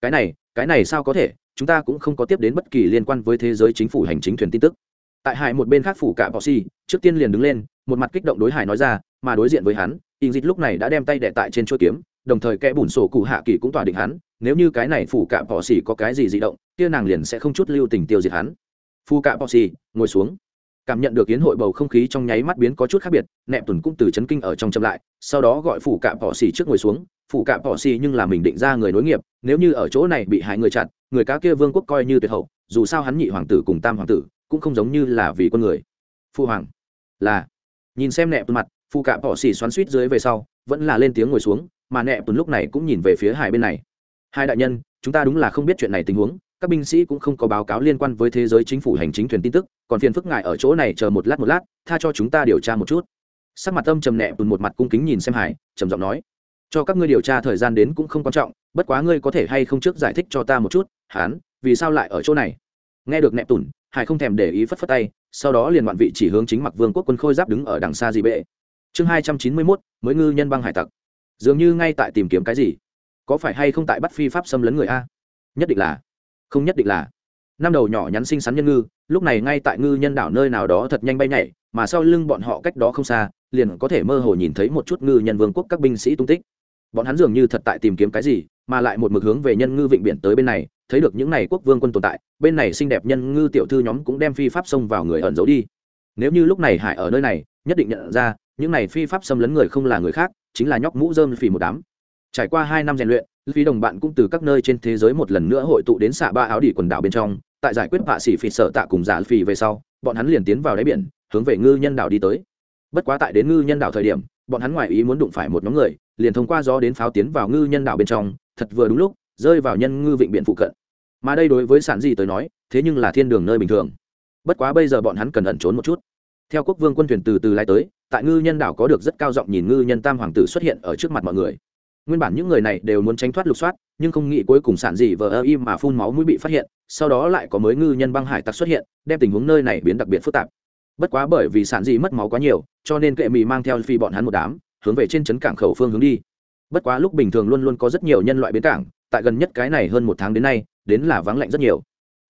Cái này cái này sao có thể? Chúng ta cũng không có tiếp đến bất kỳ liên quan với thế giới chính phủ hành chính thuyền tin tức. Tại hải một bên khác phủ cả bọ xì trước tiên liền đứng lên, một mặt kích động đối hải nói ra, mà đối diện với hắn in dịch lúc này đã đem tay đệ tại trên chuôi kiếm, đồng thời kẽ bùn sổ cụ hạ kỳ cũng tỏa định hắn, nếu như cái này phủ cả bọ xì có cái gì di động, kia nàng liền sẽ không chút lưu tình tiêu diệt hắn. Phu cả bọ xì ngồi xuống. Cảm nhận được kiến hội bầu không khí trong nháy mắt biến có chút khác biệt nẹp tuần cũng từ chấn kinh ở trong chậm lại, sau đó gọi phủ cả bọ xì trước ngồi xuống Phụ cạm bỏ xì nhưng là mình định ra người nối nghiệp, nếu như ở chỗ này bị hại người chặn người cá kia vương quốc coi như tuyệt hậu, dù sao hắn nhị hoàng tử cùng tam hoàng tử cũng không giống như là vì con người. Phu hoàng, là, nhìn xem nẹp mặt phụ cạm bỏ xì xoắn suýt dưới về sau, vẫn là lên tiếng ngồi xuống, mà nẹp lúc này cũng nhìn về phía hải bên này. Hai đại nhân, chúng ta đúng là không biết chuyện này tình huống, các binh sĩ cũng không có báo cáo liên quan với thế giới chính phủ hành chính thuyền tin tức, còn phiền phức ngài ở chỗ này chờ một lát một lát, tha cho chúng ta điều tra một chút. Sắc mặt âm trầm nẹ bùn một mặt cung kính nhìn xem hải, trầm giọng nói cho các ngươi điều tra thời gian đến cũng không quan trọng, bất quá ngươi có thể hay không trước giải thích cho ta một chút, hán, vì sao lại ở chỗ này? Nghe được nẹp tùn hải không thèm để ý phất phất tay, sau đó liền ngoạn vị chỉ hướng chính mặc vương quốc quân khôi giáp đứng ở đằng xa gì bệ. Chương hai trăm chín mươi mốt, mới ngư nhân băng hải tặc. Dường như ngay tại tìm kiếm cái gì. Có phải hay không tại bắt phi pháp xâm lấn người a? Nhất định là. Không nhất định là. Năm đầu nhỏ nhắn xinh xắn nhân ngư, lúc này ngay tại ngư nhân đảo nơi nào đó thật nhanh bay nhảy, mà sau lưng bọn họ cách đó không xa, liền có thể mơ hồ nhìn thấy một chút ngư nhân vương quốc các binh sĩ tung tích bọn hắn dường như thật tại tìm kiếm cái gì, mà lại một mực hướng về nhân ngư vịnh biển tới bên này, thấy được những n à y quốc vương quân tồn tại, bên này xinh đẹp nhân ngư tiểu thư nhóm cũng đem phi pháp xông vào người ẩn giấu đi. Nếu như lúc này hải ở nơi này, nhất định nhận ra, những n à y phi pháp xâm lấn người không là người khác, chính là nhóc mũ dơm phì một đám. Trải qua hai năm rèn luyện phí đồng bạn cũng từ các nơi trên thế giới một lần nữa hội tụ đến xạ ba áo đỉ quần đảo bên trong, tại giải quyết vạ xỉ phì sợ tạ cùng giả phì về sau, bọn hắn liền tiến vào đáy biển, hướng về ngư nhân đảo đi tới bất quá tại đến ngư nhân đảo thời điểm, bọn hắn ngoài ý muốn đụng phải một nhóm người, liền thông qua gió đến pháo tiến vào ngư nhân đảo bên trong, thật vừa đúng lúc, rơi vào nhân ngư vịnh biển phụ cận. Mà đây đối với sản gì tới nói, thế nhưng là thiên đường nơi bình thường. Bất quá bây giờ bọn hắn cần ẩn trốn một chút. Theo quốc vương quân thuyền từ từ lai tới, tại ngư nhân đảo có được rất cao giọng nhìn ngư nhân tam hoàng tử xuất hiện ở trước mặt mọi người. Nguyên bản những người này đều muốn tránh thoát lục soát, nhưng không nghĩ cuối cùng sản dị vờ ơ im mà phun máu mũi bị phát hiện, sau đó lại có mới ngư nhân băng hải tặc xuất hiện, đem tình huống nơi này biến đặc biệt phức tạp bất quá bởi vì sản dị mất máu quá nhiều, cho nên kệ mì mang theo phi bọn hắn một đám, hướng về trên trấn cảng khẩu phương hướng đi. Bất quá lúc bình thường luôn luôn có rất nhiều nhân loại bến cảng, tại gần nhất cái này hơn một tháng đến nay, đến là vắng lạnh rất nhiều.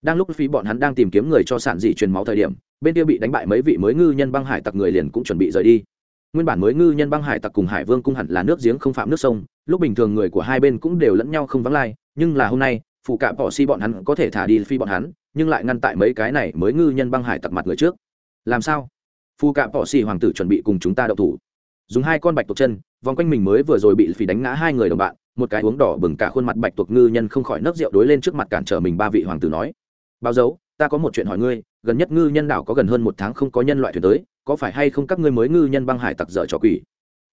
Đang lúc phi bọn hắn đang tìm kiếm người cho sản dị truyền máu thời điểm, bên kia bị đánh bại mấy vị mới ngư nhân băng hải tặc người liền cũng chuẩn bị rời đi. Nguyên bản mới ngư nhân băng hải tặc cùng hải vương cung hẳn là nước giếng không phạm nước sông, lúc bình thường người của hai bên cũng đều lẫn nhau không vắng lai, nhưng là hôm nay, phụ cả bỏ si bọn hắn có thể thả đi phi bọn hắn, nhưng lại ngăn tại mấy cái này mới ngư nhân băng hải tặc mặt người trước làm sao? Phu cạm bỏ xì hoàng tử chuẩn bị cùng chúng ta đậu thủ. Dùng hai con bạch tuộc chân, vòng quanh mình mới vừa rồi bị phỉ đánh ngã hai người đồng bạn, một cái uống đỏ bừng cả khuôn mặt bạch tuộc ngư nhân không khỏi nấc rượu đối lên trước mặt cản trở mình ba vị hoàng tử nói. Báo dấu, ta có một chuyện hỏi ngươi, gần nhất ngư nhân đảo có gần hơn một tháng không có nhân loại thuyền tới, có phải hay không các ngươi mới ngư nhân băng hải tặc dở trò quỷ?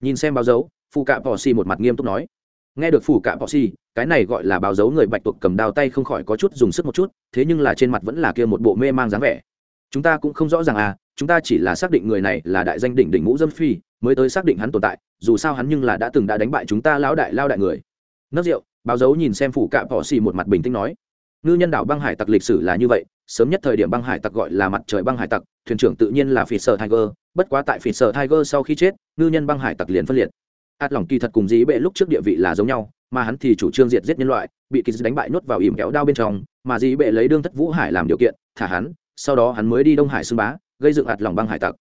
Nhìn xem báo dấu phụ cạ bỏ xì một mặt nghiêm túc nói. Nghe được Phu cạ bỏ xì, cái này gọi là báo dấu người bạch tuộc cầm đao tay không khỏi có chút dùng sức một chút, thế nhưng là trên mặt vẫn là kia một bộ mê mang dáng vẻ. Chúng ta cũng không rõ ràng à chúng ta chỉ là xác định người này là đại danh đỉnh đỉnh ngũ dâm phi, mới tới xác định hắn tồn tại, dù sao hắn nhưng là đã từng đã đánh bại chúng ta lão đại lao đại người. Nấc rượu, báo dấu nhìn xem phụ cạ bỏ xì một mặt bình tĩnh nói. Ngư nhân đảo băng hải tặc lịch sử là như vậy, sớm nhất thời điểm băng hải tặc gọi là mặt trời băng hải tặc, thuyền trưởng tự nhiên là phỉ sở tiger, bất quá tại phỉ sở tiger sau khi chết, ngư nhân băng hải tặc liền phân liệt. Át lỏng kỳ thật cùng dĩ bệ lúc trước địa vị là giống nhau, mà hắn thì chủ trương diệt giết nhân loại, bị kỳ đánh bại nhốt vào ỉm kéo đao bên trong, mà dĩ bệ lấy đương thất vũ hải làm điều kiện, thả hắn, sau đó hắn mới đi đông hải xưng bá gây dựng ạt lòng băng hải tặc.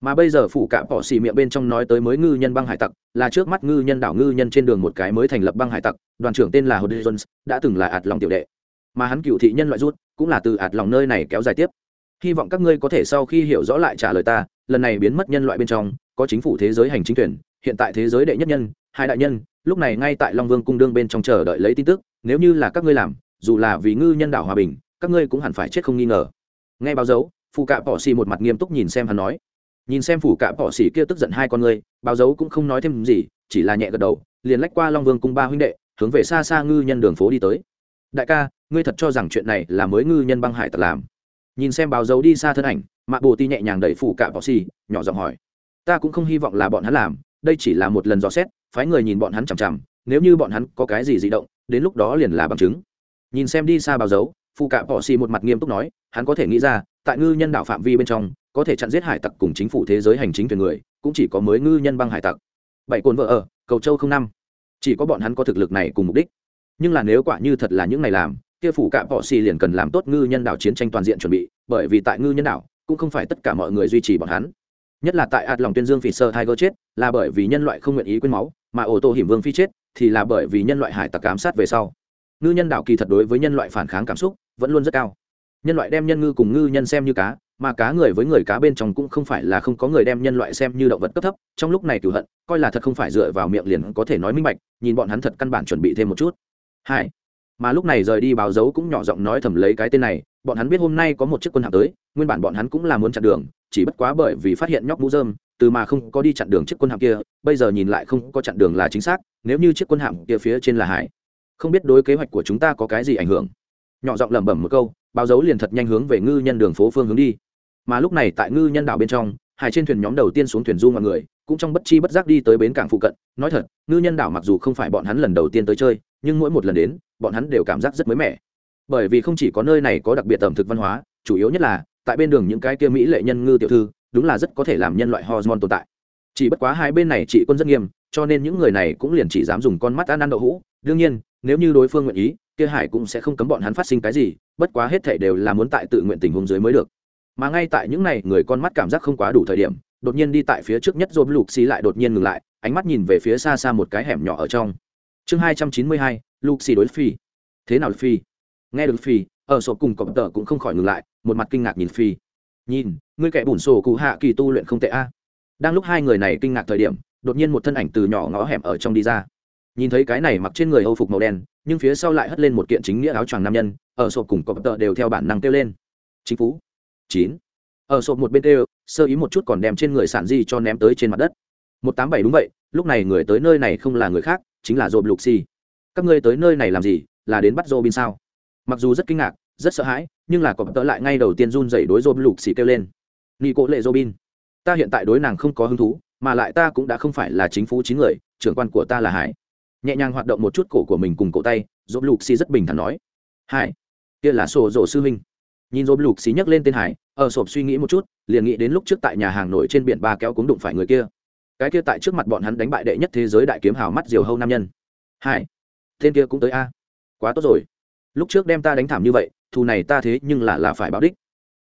Mà bây giờ phủ cả bỏ xì miệng bên trong nói tới mới ngư nhân băng hải tặc, là trước mắt ngư nhân đảo ngư nhân trên đường một cái mới thành lập băng hải tặc, đoàn trưởng tên là hodge jones, đã từng là ạt lòng tiểu đệ. Mà hắn cựu thị nhân loại rút cũng là từ ạt lòng nơi này kéo dài tiếp. Hy vọng các ngươi có thể sau khi hiểu rõ lại trả lời ta, lần này biến mất nhân loại bên trong, có chính phủ thế giới hành chính tuyển, hiện tại thế giới đệ nhất nhân, hai đại nhân, lúc này ngay tại long vương cung đương bên trong chờ đợi lấy tin tức, nếu như là các ngươi làm, dù là vì ngư nhân đảo hòa bình, các ngươi cũng hẳn phải chết không nghi ngờ. Nghe báo dấu phụ cạ bỏ xì một mặt nghiêm túc nhìn xem hắn nói. Nhìn xem phủ cạ bỏ xì kia tức giận hai con người, báo dấu cũng không nói thêm gì chỉ là nhẹ gật đầu liền lách qua long vương cung ba huynh đệ hướng về xa xa ngư nhân đường phố đi tới. Đại ca ngươi thật cho rằng chuyện này là mới ngư nhân băng hải tặc làm? Nhìn xem báo dấu đi xa thân ảnh mạ bồ ti nhẹ nhàng đẩy phủ cạ bỏ xì nhỏ giọng hỏi. Ta cũng không hy vọng là bọn hắn làm đây chỉ là một lần dò xét phái người nhìn bọn hắn chằm chằm nếu như bọn hắn có cái gì di động đến lúc đó liền là bằng chứng. Nhìn xem đi xa báo dấu phụ cạ bỏ xì một mặt nghiêm túc nói, hắn có thể nghĩ ra, tại ngư nhân đảo phạm vi bên trong, có thể chặn giết hải tặc cùng chính phủ thế giới hành chính thuyền người, cũng chỉ có mới ngư nhân băng hải tặc. Bảy cồn vợ ở, cầu châu không năm. Chỉ có bọn hắn có thực lực này cùng mục đích. Nhưng là nếu quả như thật là những này làm, kia phủ cạ bỏ xì liền cần làm tốt ngư nhân đảo chiến tranh toàn diện chuẩn bị, bởi vì tại ngư nhân đảo, cũng không phải tất cả mọi người duy trì bọn hắn. Nhất là tại ạt lòng tuyên dương phỉ sơ tiger chết, là bởi vì nhân loại không nguyện ý quên máu, mà ô tô hiểm vương phi chết, thì là bởi vì nhân loại hải tặc ám sát về sau. Ngư nhân đảo kỳ thật đối với nhân loại phản kháng cảm xúc vẫn luôn rất cao. Nhân loại đem nhân ngư cùng ngư nhân xem như cá, mà cá người với người cá bên trong cũng không phải là không có người đem nhân loại xem như động vật cấp thấp, trong lúc này cửu hận, coi là thật không phải dựa vào miệng liền có thể nói minh bạch, nhìn bọn hắn thật căn bản chuẩn bị thêm một chút. Hai, mà lúc này rời đi báo dấu cũng nhỏ giọng nói thầm lấy cái tên này, bọn hắn biết hôm nay có một chiếc quân hạm tới, nguyên bản bọn hắn cũng là muốn chặn đường, chỉ bất quá bởi vì phát hiện nhóc mũ dơm từ mà không có đi chặn đường chiếc quân hạm kia, bây giờ nhìn lại không có chặn đường là chính xác, nếu như chiếc quân hạm kia phía trên là hải, không biết đối kế hoạch của chúng ta có cái gì ảnh hưởng nhỏ giọng lẩm bẩm một câu, báo dấu liền thật nhanh hướng về ngư nhân đường phố phương hướng đi. Mà lúc này tại ngư nhân đảo bên trong hải trên thuyền nhóm đầu tiên xuống thuyền du mọi người, cũng trong bất chi bất giác đi tới bến cảng phụ cận. Nói thật, ngư nhân đảo mặc dù không phải bọn hắn lần đầu tiên tới chơi, nhưng mỗi một lần đến, bọn hắn đều cảm giác rất mới mẻ. Bởi vì không chỉ có nơi này có đặc biệt ẩm thực văn hóa, chủ yếu nhất là, tại bên đường những cái kia mỹ lệ nhân ngư tiểu thư, đúng là rất có thể làm nhân loại hormone tồn tại. Chỉ bất quá hai bên này chỉ quân rất nghiêm, cho nên những người này cũng liền chỉ dám dùng con mắt ăn ăn đậu hũ. Đương nhiên, nếu như đối phương nguyện ý kia hải cũng sẽ không cấm bọn hắn phát sinh cái gì, bất quá hết thể đều là muốn tại tự nguyện tình huống dưới mới được. Mà ngay tại những này, người con mắt cảm giác không quá đủ thời điểm, đột nhiên đi tại phía trước nhất dồn lục xì lại đột nhiên ngừng lại, ánh mắt nhìn về phía xa xa một cái hẻm nhỏ ở trong. Chương hai trăm chín mươi hai, lục xì đối phi thế nào phi nghe được phi ở sổ cùng cọp tờ cũng không khỏi ngừng lại, một mặt kinh ngạc nhìn phi nhìn, ngươi kẻ bùn sổ cụ hạ kỳ tu luyện không tệ a. Đang lúc hai người này kinh ngạc thời điểm, đột nhiên một thân ảnh từ nhỏ ngõ hẻm ở trong đi ra nhìn thấy cái này mặc trên người âu phục màu đen, nhưng phía sau lại hất lên một kiện chính nghĩa áo choàng nam nhân, ở sộp cùng cọp tợ đều theo bản năng kêu lên. Chính phủ. Chín. Ở sộp một bên kêu, sơ ý một chút còn đem trên người sản di cho ném tới trên mặt đất. Một tám bảy đúng vậy, lúc này người tới nơi này không là người khác, chính là dộp lục xì. Các ngươi tới nơi này làm gì, là đến bắt dô bin sao? Mặc dù rất kinh ngạc, rất sợ hãi, nhưng là cọp tợ lại ngay đầu tiên run dậy đối dộp lục xì kêu lên. Nghi cố lệ dô bin, ta hiện tại đối nàng không có hứng thú, mà lại ta cũng đã không phải là chính phủ chín người, trưởng quan của ta là hải nhẹ nhàng hoạt động một chút cổ của mình cùng cổ tay dỗ lục xì rất bình thản nói. Hải, kia là sổ rổ sư huynh. Nhìn dỗ lục xì nhấc lên tên hải, ở sộp suy nghĩ một chút, liền nghĩ đến lúc trước tại nhà hàng nổi trên biển ba kéo cũng đụng phải người kia. Cái kia tại trước mặt bọn hắn đánh bại đệ nhất thế giới đại kiếm hào mắt diều hâu nam nhân. Hải, tên kia cũng tới a. Quá tốt rồi. Lúc trước đem ta đánh thảm như vậy, thù này ta thế nhưng là là phải báo đích.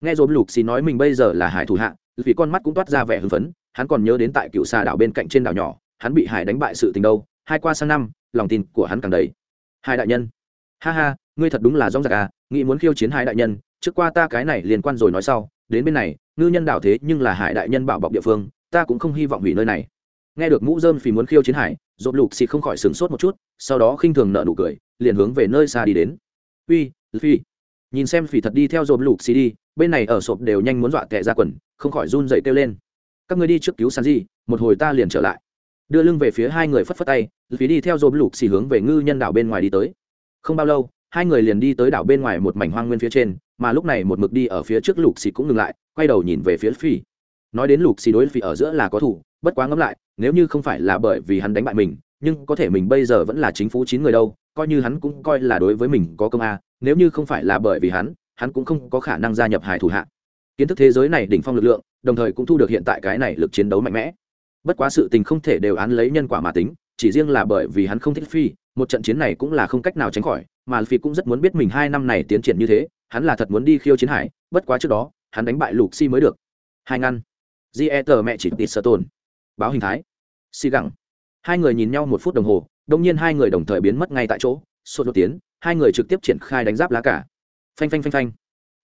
Nghe dồn lục xì nói mình bây giờ là hải thủ hạ, vì con mắt cũng toát ra vẻ hưng phấn, hắn còn nhớ đến tại cựu xà đảo bên cạnh trên đảo nhỏ, hắn bị hải đánh bại sự tình đâu hai qua sang năm, lòng tin của hắn càng đầy. Hai đại nhân. Ha ha, ngươi thật đúng là rong giặc à nghĩ muốn khiêu chiến hai đại nhân, trước qua ta cái này liên quan rồi nói sau, đến bên này, ngư nhân đảo thế nhưng là hải đại nhân bảo bọc địa phương, ta cũng không hy vọng hủy nơi này. Nghe được mũ dơm phì muốn khiêu chiến hải, rộp lục xì không khỏi sửng sốt một chút, sau đó khinh thường nợ nụ cười, liền hướng về nơi xa đi đến. Uy phi nhìn xem phì thật đi theo rộp lục xì đi, bên này ở sộp đều nhanh muốn dọa tệ ra quần, không khỏi run dậy kêu lên. Các ngươi đi trước cứu sàn gì một hồi ta liền trở lại đưa lưng về phía hai người phất phất tay phí đi theo dồn lục xì hướng về ngư nhân đảo bên ngoài đi tới. Không bao lâu, hai người liền đi tới đảo bên ngoài một mảnh hoang nguyên phía trên, mà lúc này một mực đi ở phía trước lục xì cũng ngừng lại, quay đầu nhìn về phía phi nói đến lục xì đối phi ở giữa là có thủ, bất quá ngẫm lại, nếu như không phải là bởi vì hắn đánh bại mình, nhưng có thể mình bây giờ vẫn là chính phủ chín người đâu, coi như hắn cũng coi là đối với mình có công a, nếu như không phải là bởi vì hắn hắn cũng không có khả năng gia nhập hải thủ hạ. Kiến thức thế giới này đỉnh phong lực lượng, đồng thời cũng thu được hiện tại cái này lực chiến đấu mạnh mẽ bất quá sự tình không thể đều án lấy nhân quả mà tính, chỉ riêng là bởi vì hắn không thích phi, một trận chiến này cũng là không cách nào tránh khỏi, mà phi cũng rất muốn biết mình hai năm này tiến triển như thế, hắn là thật muốn đi khiêu chiến hải, bất quá trước đó, hắn đánh bại lục si mới được. Hai ngăn. E tờ mẹ chỉ tịt sợ tồn. Báo hình thái. Si gẳng. Hai người nhìn nhau một phút đồng hồ đông nhiên hai người đồng thời biến mất ngay tại chỗ sốt đột tiến, hai người trực tiếp triển khai đánh giáp lá cả. Phanh phanh phanh phanh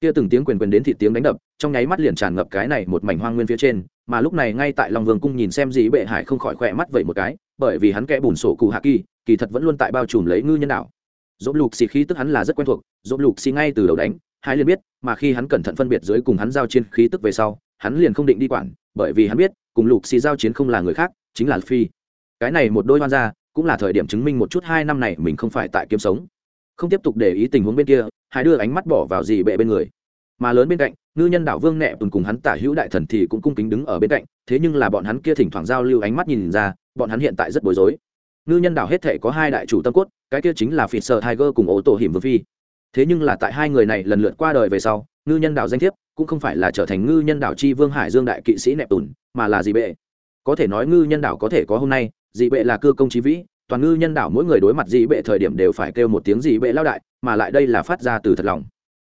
kia từng tiếng quyền quyền đến thị tiếng đánh đập, trong nháy mắt liền tràn ngập cái này một mảnh hoang nguyên phía trên, mà lúc này ngay tại long vương cung nhìn xem gì bệ hải không khỏi khỏe mắt vậy một cái, bởi vì hắn kẽ bùn sổ cụ hạ kỳ kỳ thật vẫn luôn tại bao trùm lấy ngư nhân đạo dỗ lục xì khí tức hắn là rất quen thuộc, dỗ lục xì ngay từ đầu đánh, hai liền biết, mà khi hắn cẩn thận phân biệt dưới cùng hắn giao chiến khí tức về sau, hắn liền không định đi quản, bởi vì hắn biết, cùng lục xì giao chiến không là người khác, chính là phi. Cái này một đôi hoan ra cũng là thời điểm chứng minh một chút hai năm này mình không phải tại kiếm sống. Không tiếp tục để ý tình huống bên kia hai đưa ánh mắt bỏ vào gì bệ bên người. Mà lớn bên cạnh, ngư nhân đảo vương nẹ tùn cùng hắn tả hữu đại thần thì cũng cung kính đứng ở bên cạnh, thế nhưng là bọn hắn kia thỉnh thoảng giao lưu ánh mắt nhìn ra, bọn hắn hiện tại rất bối rối. Ngư nhân đảo hết thể có hai đại chủ tâm cốt, cái kia chính là phỉ sợ tiger cùng ô tổ hiểm vương phi. Thế nhưng là tại hai người này lần lượt qua đời về sau, ngư nhân đảo danh thiếp cũng không phải là trở thành ngư nhân đảo chi vương hải dương đại kỵ sĩ nẹp tùn, mà là gì bệ. Có thể nói ngư nhân đảo có thể có hôm nay dị bệ là cơ công trí vĩ toàn ngư nhân đảo mỗi người đối mặt dị bệ thời điểm đều phải kêu một tiếng dị bệ lao đại, mà lại đây là phát ra từ thật lòng.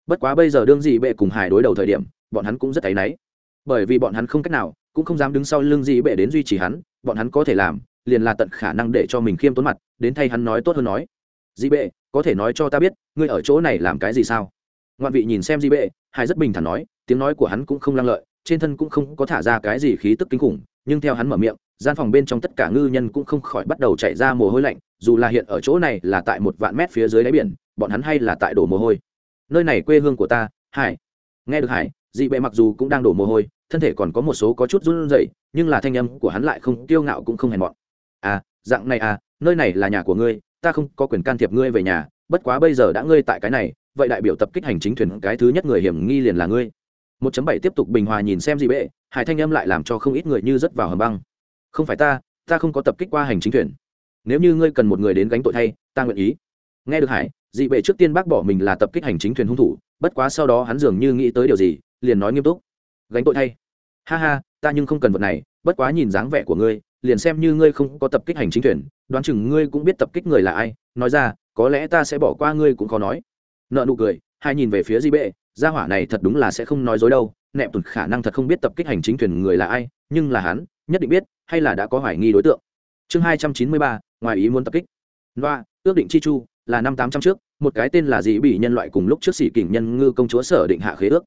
Bất quá bây giờ đương dị bệ cùng hải đối đầu thời điểm, bọn hắn cũng rất áy náy. Bởi vì bọn hắn không cách nào, cũng không dám đứng sau lưng dị bệ đến duy trì hắn, bọn hắn có thể làm, liền là tận khả năng để cho mình khiêm tốn mặt, đến thay hắn nói tốt hơn nói. Dị bệ, có thể nói cho ta biết, ngươi ở chỗ này làm cái gì sao? Ngoạn vị nhìn xem dị bệ, hải rất bình thản nói, tiếng nói của hắn cũng không lăng lợi, trên thân cũng không có thả ra cái gì khí tức kinh khủng, nhưng theo hắn mở miệng gian phòng bên trong tất cả ngư nhân cũng không khỏi bắt đầu chạy ra mồ hôi lạnh, dù là hiện ở chỗ này là tại một vạn mét phía dưới đáy biển, bọn hắn hay là tại đổ mồ hôi. Nơi này quê hương của ta, hải. Nghe được hải, dị bệ mặc dù cũng đang đổ mồ hôi, thân thể còn có một số có chút run rẩy, nhưng là thanh âm của hắn lại không, kiêu ngạo cũng không hèn mọn. À dạng này à nơi này là nhà của ngươi, ta không có quyền can thiệp ngươi về nhà, bất quá bây giờ đã ngươi tại cái này, vậy đại biểu tập kích hành chính thuyền cái thứ nhất người hiểm nghi liền là ngươi. Một chấm bảy tiếp tục bình hòa nhìn xem dị bệ, hải thanh âm lại làm cho không ít người như rớt vào hầm băng không phải ta ta không có tập kích qua hành chính thuyền. Nếu như ngươi cần một người đến gánh tội thay, ta nguyện ý. Nghe được hải, dị bệ trước tiên bác bỏ mình là tập kích hành chính thuyền hung thủ, bất quá sau đó hắn dường như nghĩ tới điều gì, liền nói nghiêm túc. Gánh tội thay. Ha ha, ta nhưng không cần vật này, bất quá nhìn dáng vẻ của ngươi, liền xem như ngươi không có tập kích hành chính thuyền, đoán chừng ngươi cũng biết tập kích người là ai. Nói ra, có lẽ ta sẽ bỏ qua ngươi cũng khó nói. Nợ nụ cười hai nhìn về phía di bệ, gia hỏa này thật đúng là sẽ không nói dối đâu nẹp tùn khả năng thật không biết tập kích hành chính thuyền người là ai, nhưng là hắn, nhất định biết, hay là đã có hoài nghi đối tượng. Chương hai trăm chín mươi ba, ngoài ý muốn tập kích. Loa, ước định chi chu, là năm tám trăm trước, một cái tên là dị bị nhân loại cùng lúc trước sĩ kình nhân ngư công chúa sở định hạ khế ước.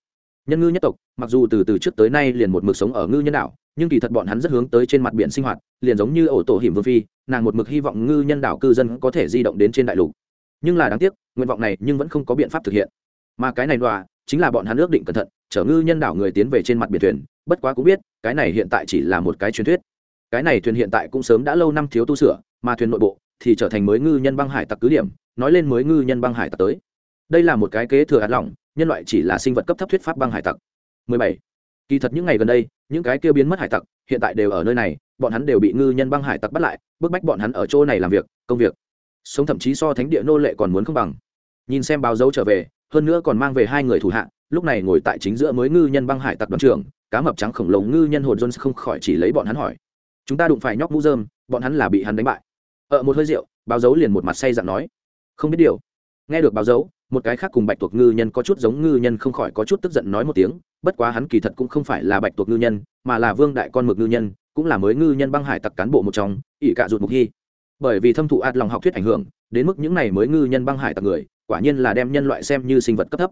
Nhân ngư nhất tộc, mặc dù từ từ trước tới nay liền một mực sống ở ngư nhân đảo, nhưng kỳ thật bọn hắn rất hướng tới trên mặt biển sinh hoạt, liền giống như ổ tổ hiểm vương phi, nàng một mực hy vọng ngư nhân đảo cư dân có thể di động đến trên đại lục. Nhưng là đáng tiếc, nguyện vọng này nhưng vẫn không có biện pháp thực hiện. Mà cái này đoà chính là bọn hắn ước định cẩn thận chở ngư nhân đảo người tiến về trên mặt biển thuyền, bất quá cũng biết, cái này hiện tại chỉ là một cái truyền thuyết. Cái này thuyền hiện tại cũng sớm đã lâu năm thiếu tu sửa, mà thuyền nội bộ thì trở thành mới ngư nhân băng hải tặc cứ điểm, nói lên mới ngư nhân băng hải tặc tới. Đây là một cái kế thừa hạt lỏng, nhân loại chỉ là sinh vật cấp thấp thuyết pháp băng hải tặc. 17. kỳ thật những ngày gần đây, những cái kia biến mất hải tặc, hiện tại đều ở nơi này, bọn hắn đều bị ngư nhân băng hải tặc bắt lại, bức bách bọn hắn ở chỗ này làm việc, công việc. Sống thậm chí so thánh địa nô lệ còn muốn không bằng. Nhìn xem báo dấu trở về, hơn nữa còn mang về hai người thủ hạ lúc này ngồi tại chính giữa mới ngư nhân băng hải tặc đoàn trưởng, cá mập trắng khổng lồ ngư nhân hồn jones không khỏi chỉ lấy bọn hắn hỏi. Chúng ta đụng phải nhóc mũ dơm bọn hắn là bị hắn đánh bại. Ở một hơi rượu, báo dấu liền một mặt say dặn nói. Không biết điều. Nghe được báo dấu, một cái khác cùng bạch tuộc ngư nhân có chút giống ngư nhân không khỏi có chút tức giận nói một tiếng, bất quá hắn kỳ thật cũng không phải là bạch tuộc ngư nhân, mà là vương đại con mực ngư nhân, cũng là mới ngư nhân băng hải tặc cán bộ một trong, ỷ cạ rụt mục hy. Bởi vì thâm thụ ạt lòng học thuyết ảnh hưởng, đến mức những này mới ngư nhân băng hải tặc người, quả nhiên là đem nhân loại xem như sinh vật cấp thấp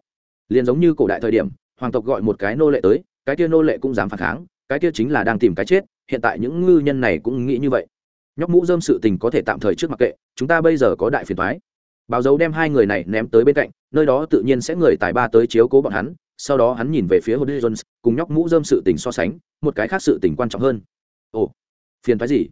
liền giống như cổ đại thời điểm, hoàng tộc gọi một cái nô lệ tới, cái kia nô lệ cũng dám phản kháng, cái kia chính là đang tìm cái chết, hiện tại những ngư nhân này cũng nghĩ như vậy. Nhóc mũ dơm sự tình có thể tạm thời trước mặc kệ, chúng ta bây giờ có đại phiền thoái báo dấu đem hai người này ném tới bên cạnh, nơi đó tự nhiên sẽ người tài ba tới chiếu cố bọn hắn, sau đó hắn nhìn về phía hồ jones cùng nhóc mũ dơm sự tình so sánh, một cái khác sự tình quan trọng hơn. Ồ, phiền thoái gì?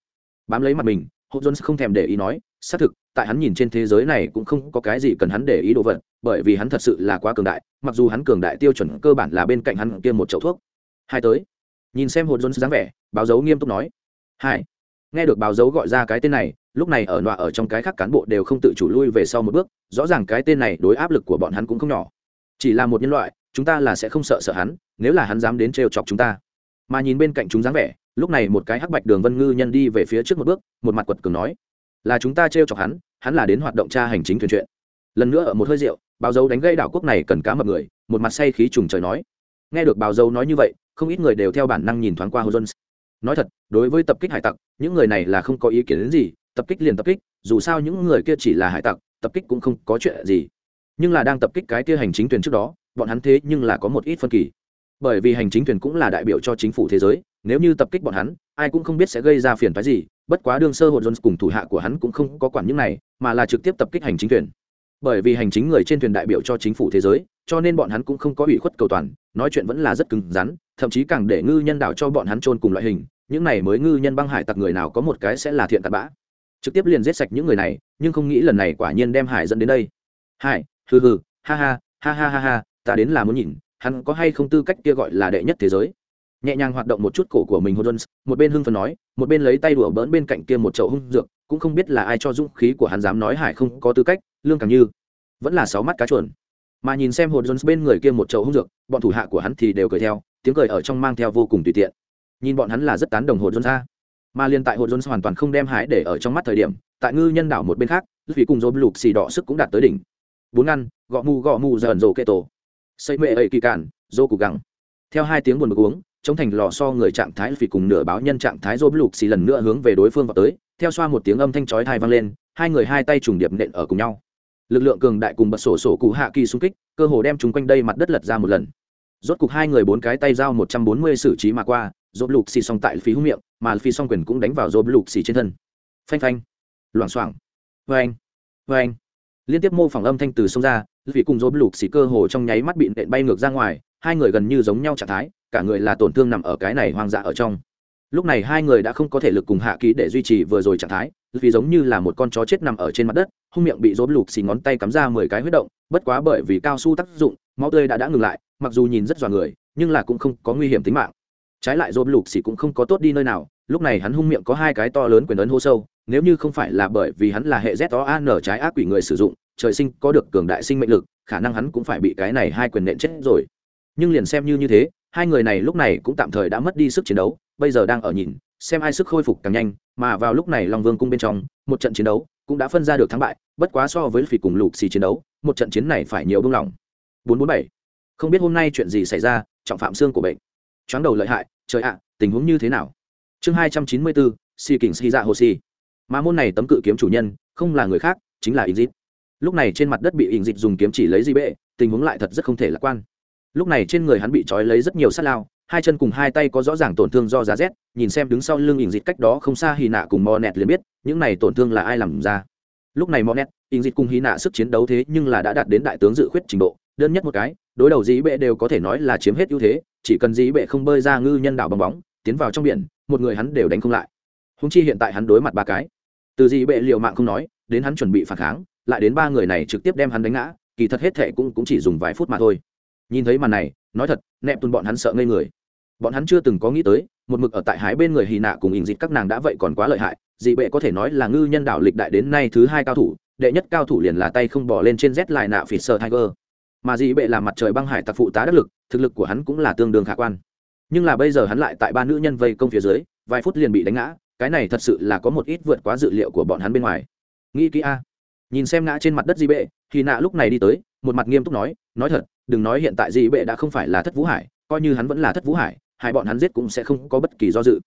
Bám lấy mặt mình hồ jones không thèm để ý nói, xác thực, tại hắn nhìn trên thế giới này cũng không có cái gì cần hắn để ý đồ vật, bởi vì hắn thật sự là quá cường đại, mặc dù hắn cường đại tiêu chuẩn cơ bản là bên cạnh hắn kia một chậu thuốc. Hai tới, nhìn xem hồn jones dáng vẻ, báo dấu nghiêm túc nói, hai. Nghe được báo dấu gọi ra cái tên này, lúc này ở nọa ở trong cái khác cán bộ đều không tự chủ lui về sau một bước, rõ ràng cái tên này đối áp lực của bọn hắn cũng không nhỏ. Chỉ là một nhân loại, chúng ta là sẽ không sợ sợ hắn, nếu là hắn dám đến trêu chọc chúng ta. Mà nhìn bên cạnh chúng dáng vẻ lúc này một cái hắc bạch đường vân ngư nhân đi về phía trước một bước, một mặt quật cường nói, là chúng ta trêu chọc hắn hắn là đến hoạt động tra hành chính thuyền chuyện. Lần nữa ở một hơi rượu báo dấu đánh gây đảo quốc này cần cá mập người, một mặt say khí trùng trời nói. Nghe được báo dấu nói như vậy, không ít người đều theo bản năng nhìn thoáng qua hồ jones nói thật, đối với tập kích hải tặc, những người này là không có ý kiến đến gì, tập kích liền tập kích, dù sao những người kia chỉ là hải tặc, tập kích cũng không có chuyện gì. Nhưng là đang tập kích cái kia hành chính thuyền trước đó, bọn hắn thế nhưng là có một ít phân kỳ. Bởi vì hành chính thuyền cũng là đại biểu cho chính phủ thế giới nếu như tập kích bọn hắn, ai cũng không biết sẽ gây ra phiền phái gì, bất quá đương sơ hồn jones cùng thủ hạ của hắn cũng không có quản những này, mà là trực tiếp tập kích hành chính thuyền. Bởi vì hành chính người trên thuyền đại biểu cho chính phủ thế giới, cho nên bọn hắn cũng không có ủy khuất cầu toàn, nói chuyện vẫn là rất cứng rắn, thậm chí càng để ngư nhân đạo cho bọn hắn trôn cùng loại hình, những này mới ngư nhân băng hải tặc người nào có một cái sẽ là thiện tạt bã. Trực tiếp liền giết sạch những người này, nhưng không nghĩ lần này quả nhiên đem hải dẫn đến đây. Hải, hừ hừ, ha ha ha ha ha ha, ta đến là muốn nhìn, hắn có hay không tư cách kia gọi là đệ nhất thế giới? Nhẹ nhàng hoạt động một chút cổ của mình, hô jones, một bên hưng phần nói, một bên lấy tay đùa bỡn bên cạnh kia một chậu hung dược, cũng không biết là ai cho dũng khí của hắn dám nói hải không có tư cách, lương càng như vẫn là sáu mắt cá chuồn. Mà nhìn xem hồ jones bên người kia một chậu hung dược, bọn thủ hạ của hắn thì đều cười theo, tiếng cười ở trong mang theo vô cùng tùy tiện. Nhìn bọn hắn là rất tán đồng hồ jones ra mà liên tại hồ jones hoàn toàn không đem hải để ở trong mắt thời điểm, tại ngư nhân đảo một bên khác vì cùng dồn lục xì đỏ sức cũng đạt tới đỉnh. Bốn ngăn gõ mù gõ mù dần dồ kệ tổ. Xây mệ ấy kỳ cản dô cụ gắng theo hai tiếng buồn bực uống chống thành lò so người trạng thái vì cùng nửa báo nhân trạng thái dô lục xì lần nữa hướng về đối phương vào tới, theo xoa một tiếng âm thanh chói thai vang lên, hai người hai tay trùng điệp nện ở cùng nhau. Lực lượng cường đại cùng bật sổ sổ cụ hạ kỳ xung kích, cơ hồ đem chúng quanh đây mặt đất lật ra một lần. Rốt cục hai người bốn cái tay dao một trăm bốn mươi xử trí mà qua dốt lục xì xong tại phí hữu miệng, mà phí xong quyền cũng đánh vào dốt lục xì trên thân. Phanh phanh. Loảng xoảng. Vê anh vê anh liên tiếp mô phỏng âm thanh từ sông ra vì cùng dốt lục xì cơ hồ trong nháy mắt bị nện bay ngược ra ngoài, hai người gần như giống nhau trạng thái cả người là tổn thương nằm ở cái này hoang dã ở trong. Lúc này hai người đã không có thể lực cùng hạ ký để duy trì vừa rồi trạng thái, vì giống như là một con chó chết nằm ở trên mặt đất, hung miệng bị rốn lục xì ngón tay cắm ra mười cái huyết động, bất quá bởi vì cao su tác dụng, máu tươi đã đã ngừng lại, mặc dù nhìn rất dọa người, nhưng là cũng không có nguy hiểm tính mạng. Trái lại rốn lục xì cũng không có tốt đi nơi nào, lúc này hắn hung miệng có hai cái to lớn quyền ấn hô sâu, nếu như không phải là bởi vì hắn là hệ z o an trái ác quỷ người sử dụng, trời sinh có được cường đại sinh mệnh lực, khả năng hắn cũng phải bị cái này hai quyền nện chết rồi. Nhưng liền xem như như thế hai người này lúc này cũng tạm thời đã mất đi sức chiến đấu bây giờ đang ở nhìn xem ai sức khôi phục càng nhanh mà vào lúc này long vương cung bên trong một trận chiến đấu cũng đã phân ra được thắng bại bất quá so với phỉ cùng lục xì chiến đấu một trận chiến này phải nhiều buông lỏng. Bốn bốn bảy. Không biết hôm nay chuyện gì xảy ra trọng phạm xương của bệnh. Chóng đầu lợi hại trời ạ tình huống như thế nào? Chương hai trăm chín mươi bốn si kình si dạ hồ si. Mà môn này tấm cự kiếm chủ nhân không là người khác chính là Inzit. Lúc này trên mặt đất bị Inzit dùng kiếm chỉ lấy di bệ, tình huống lại thật rất không thể lạc quan. Lúc này trên người hắn bị trói lấy rất nhiều sát lao, hai chân cùng hai tay có rõ ràng tổn thương do giá rét nhìn xem đứng sau lưng ỉn dịt cách đó không xa hy nạ cùng mò nẹt liền biết những này tổn thương là ai làm ra. Lúc này mò nẹt ỉn dịt cùng hy nạ sức chiến đấu thế nhưng là đã đạt đến đại tướng dự khuyết trình độ đơn nhất một cái đối đầu dĩ bệ đều có thể nói là chiếm hết ưu thế chỉ cần dĩ bệ không bơi ra ngư nhân đảo bong bóng tiến vào trong biển một người hắn đều đánh không lại. Húng chi hiện tại hắn đối mặt ba cái. Từ dĩ bệ liều mạng không nói đến hắn chuẩn bị phản kháng lại đến ba người này trực tiếp đem hắn đánh ngã kỳ thật hết thệ cũng, cũng chỉ dùng vài phút mà thôi nhìn thấy màn này, nói thật nẹp tuần bọn hắn sợ ngây người. Bọn hắn chưa từng có nghĩ tới, một mực ở tại hái bên người hì nạ cùng ỉn dịt các nàng đã vậy còn quá lợi hại, dị bệ có thể nói là ngư nhân đạo lịch đại đến nay thứ hai cao thủ, đệ nhất cao thủ liền là tay không bỏ lên trên z lại nạ phỉ sơ tiger. Mà dị bệ là mặt trời băng hải tặc phụ tá đắc lực, thực lực của hắn cũng là tương đương khả quan. Nhưng là bây giờ hắn lại tại ba nữ nhân vây công phía dưới, vài phút liền bị đánh ngã, cái này thật sự là có một ít vượt quá dự liệu của bọn hắn bên ngoài. Nghĩ kỹ a nhìn xem ngã trên mặt đất di bệ, thì nạ lúc này đi tới, một mặt nghiêm túc nói nói thật, đừng nói hiện tại di bệ đã không phải là thất vũ hải, coi như hắn vẫn là thất vũ hải, hai bọn hắn giết cũng sẽ không có bất kỳ do dự.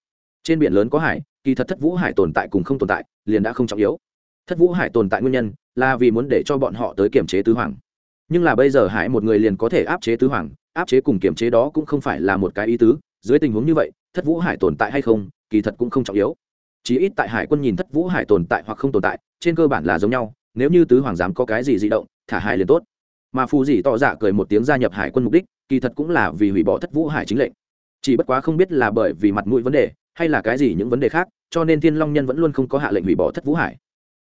Trên biển lớn có hải, kỳ thật thất vũ hải tồn tại cùng không tồn tại, liền đã không trọng yếu. Thất vũ hải tồn tại nguyên nhân, là vì muốn để cho bọn họ tới kiểm chế tứ hoàng. Nhưng là bây giờ hải một người liền có thể áp chế tứ hoàng, áp chế cùng kiểm chế đó cũng không phải là một cái ý tứ. Dưới tình huống như vậy, thất vũ hải tồn tại hay không, kỳ thật cũng không trọng yếu. Chí ít tại hải quân nhìn thất vũ hải tồn tại hoặc không tồn tại, trên cơ bản là giống nhau nếu như tứ hoàng dám có cái gì di động, thả hải liền tốt. Mà phù dì tỏ dạ cười một tiếng gia nhập hải quân mục đích, kỳ thật cũng là vì hủy bỏ thất vũ hải chính lệnh. Chỉ bất quá không biết là bởi vì mặt mũi vấn đề, hay là cái gì những vấn đề khác, cho nên thiên long nhân vẫn luôn không có hạ lệnh hủy bỏ thất vũ hải.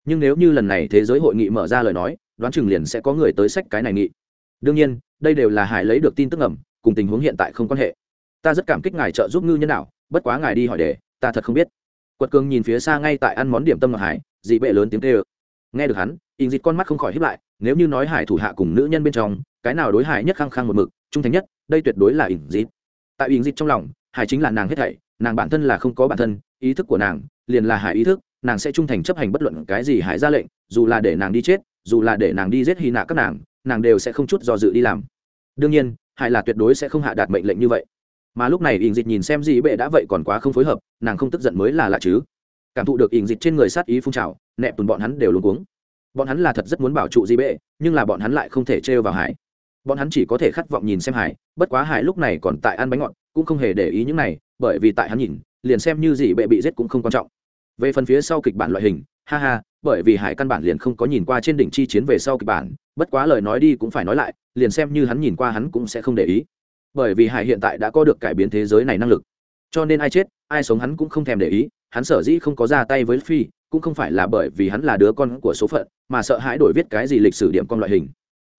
Nhưng nếu như lần này thế giới hội nghị mở ra lời nói, đoán chừng liền sẽ có người tới sách cái này nghị. Đương nhiên, đây đều là hải lấy được tin tức ẩm cùng tình huống hiện tại không quan hệ. Ta rất cảm kích ngài trợ giúp ngư nhân nào bất quá ngài đi hỏi để, ta thật không biết. Quật cường nhìn phía xa ngay tại ăn món điểm tâm ngọc hải, dị bệ lớn tiếng tê ơ nghe được hắn in dịt con mắt không khỏi hiếp lại, nếu như nói hải thủ hạ cùng nữ nhân bên trong, cái nào đối hải nhất khăng khăng một mực, trung thành nhất, đây tuyệt đối là in dịt tại in dịt trong lòng, hải chính là nàng hết thảy, nàng bản thân là không có bản thân, ý thức của nàng liền là hải ý thức, nàng sẽ trung thành chấp hành bất luận cái gì hải ra lệnh, dù là để nàng đi chết, dù là để nàng đi giết hy nạ các nàng nàng đều sẽ không chút do dự đi làm. Đương nhiên, hải là tuyệt đối sẽ không hạ đạt mệnh lệnh như vậy. Mà lúc này in dịt nhìn xem dị bệ đã vậy còn quá không phối hợp, nàng không tức giận mới là lạ chứ cảm thụ được ỉn dịch trên người sát ý phun trào, nẹp tùn bọn hắn đều luôn cuống. Bọn hắn là thật rất muốn bảo trụ di bệ, nhưng là bọn hắn lại không thể trêu vào hải. Bọn hắn chỉ có thể khát vọng nhìn xem hải, bất quá hải lúc này còn tại ăn bánh ngọt, cũng không hề để ý những này, bởi vì tại hắn nhìn, liền xem như gì bệ bị giết cũng không quan trọng. Về phần phía sau kịch bản loại hình, ha ha, bởi vì hải căn bản liền không có nhìn qua trên đỉnh chi chiến về sau kịch bản, bất quá lời nói đi cũng phải nói lại, liền xem như hắn nhìn qua hắn cũng sẽ không để ý. Bởi vì hải hiện tại đã có được cải biến thế giới này năng lực. Cho nên ai chết, ai sống hắn cũng không thèm để ý hắn sở dĩ không có ra tay với phi, cũng không phải là bởi vì hắn là đứa con của số phận, mà sợ hãi đổi viết cái gì lịch sử điểm con loại hình,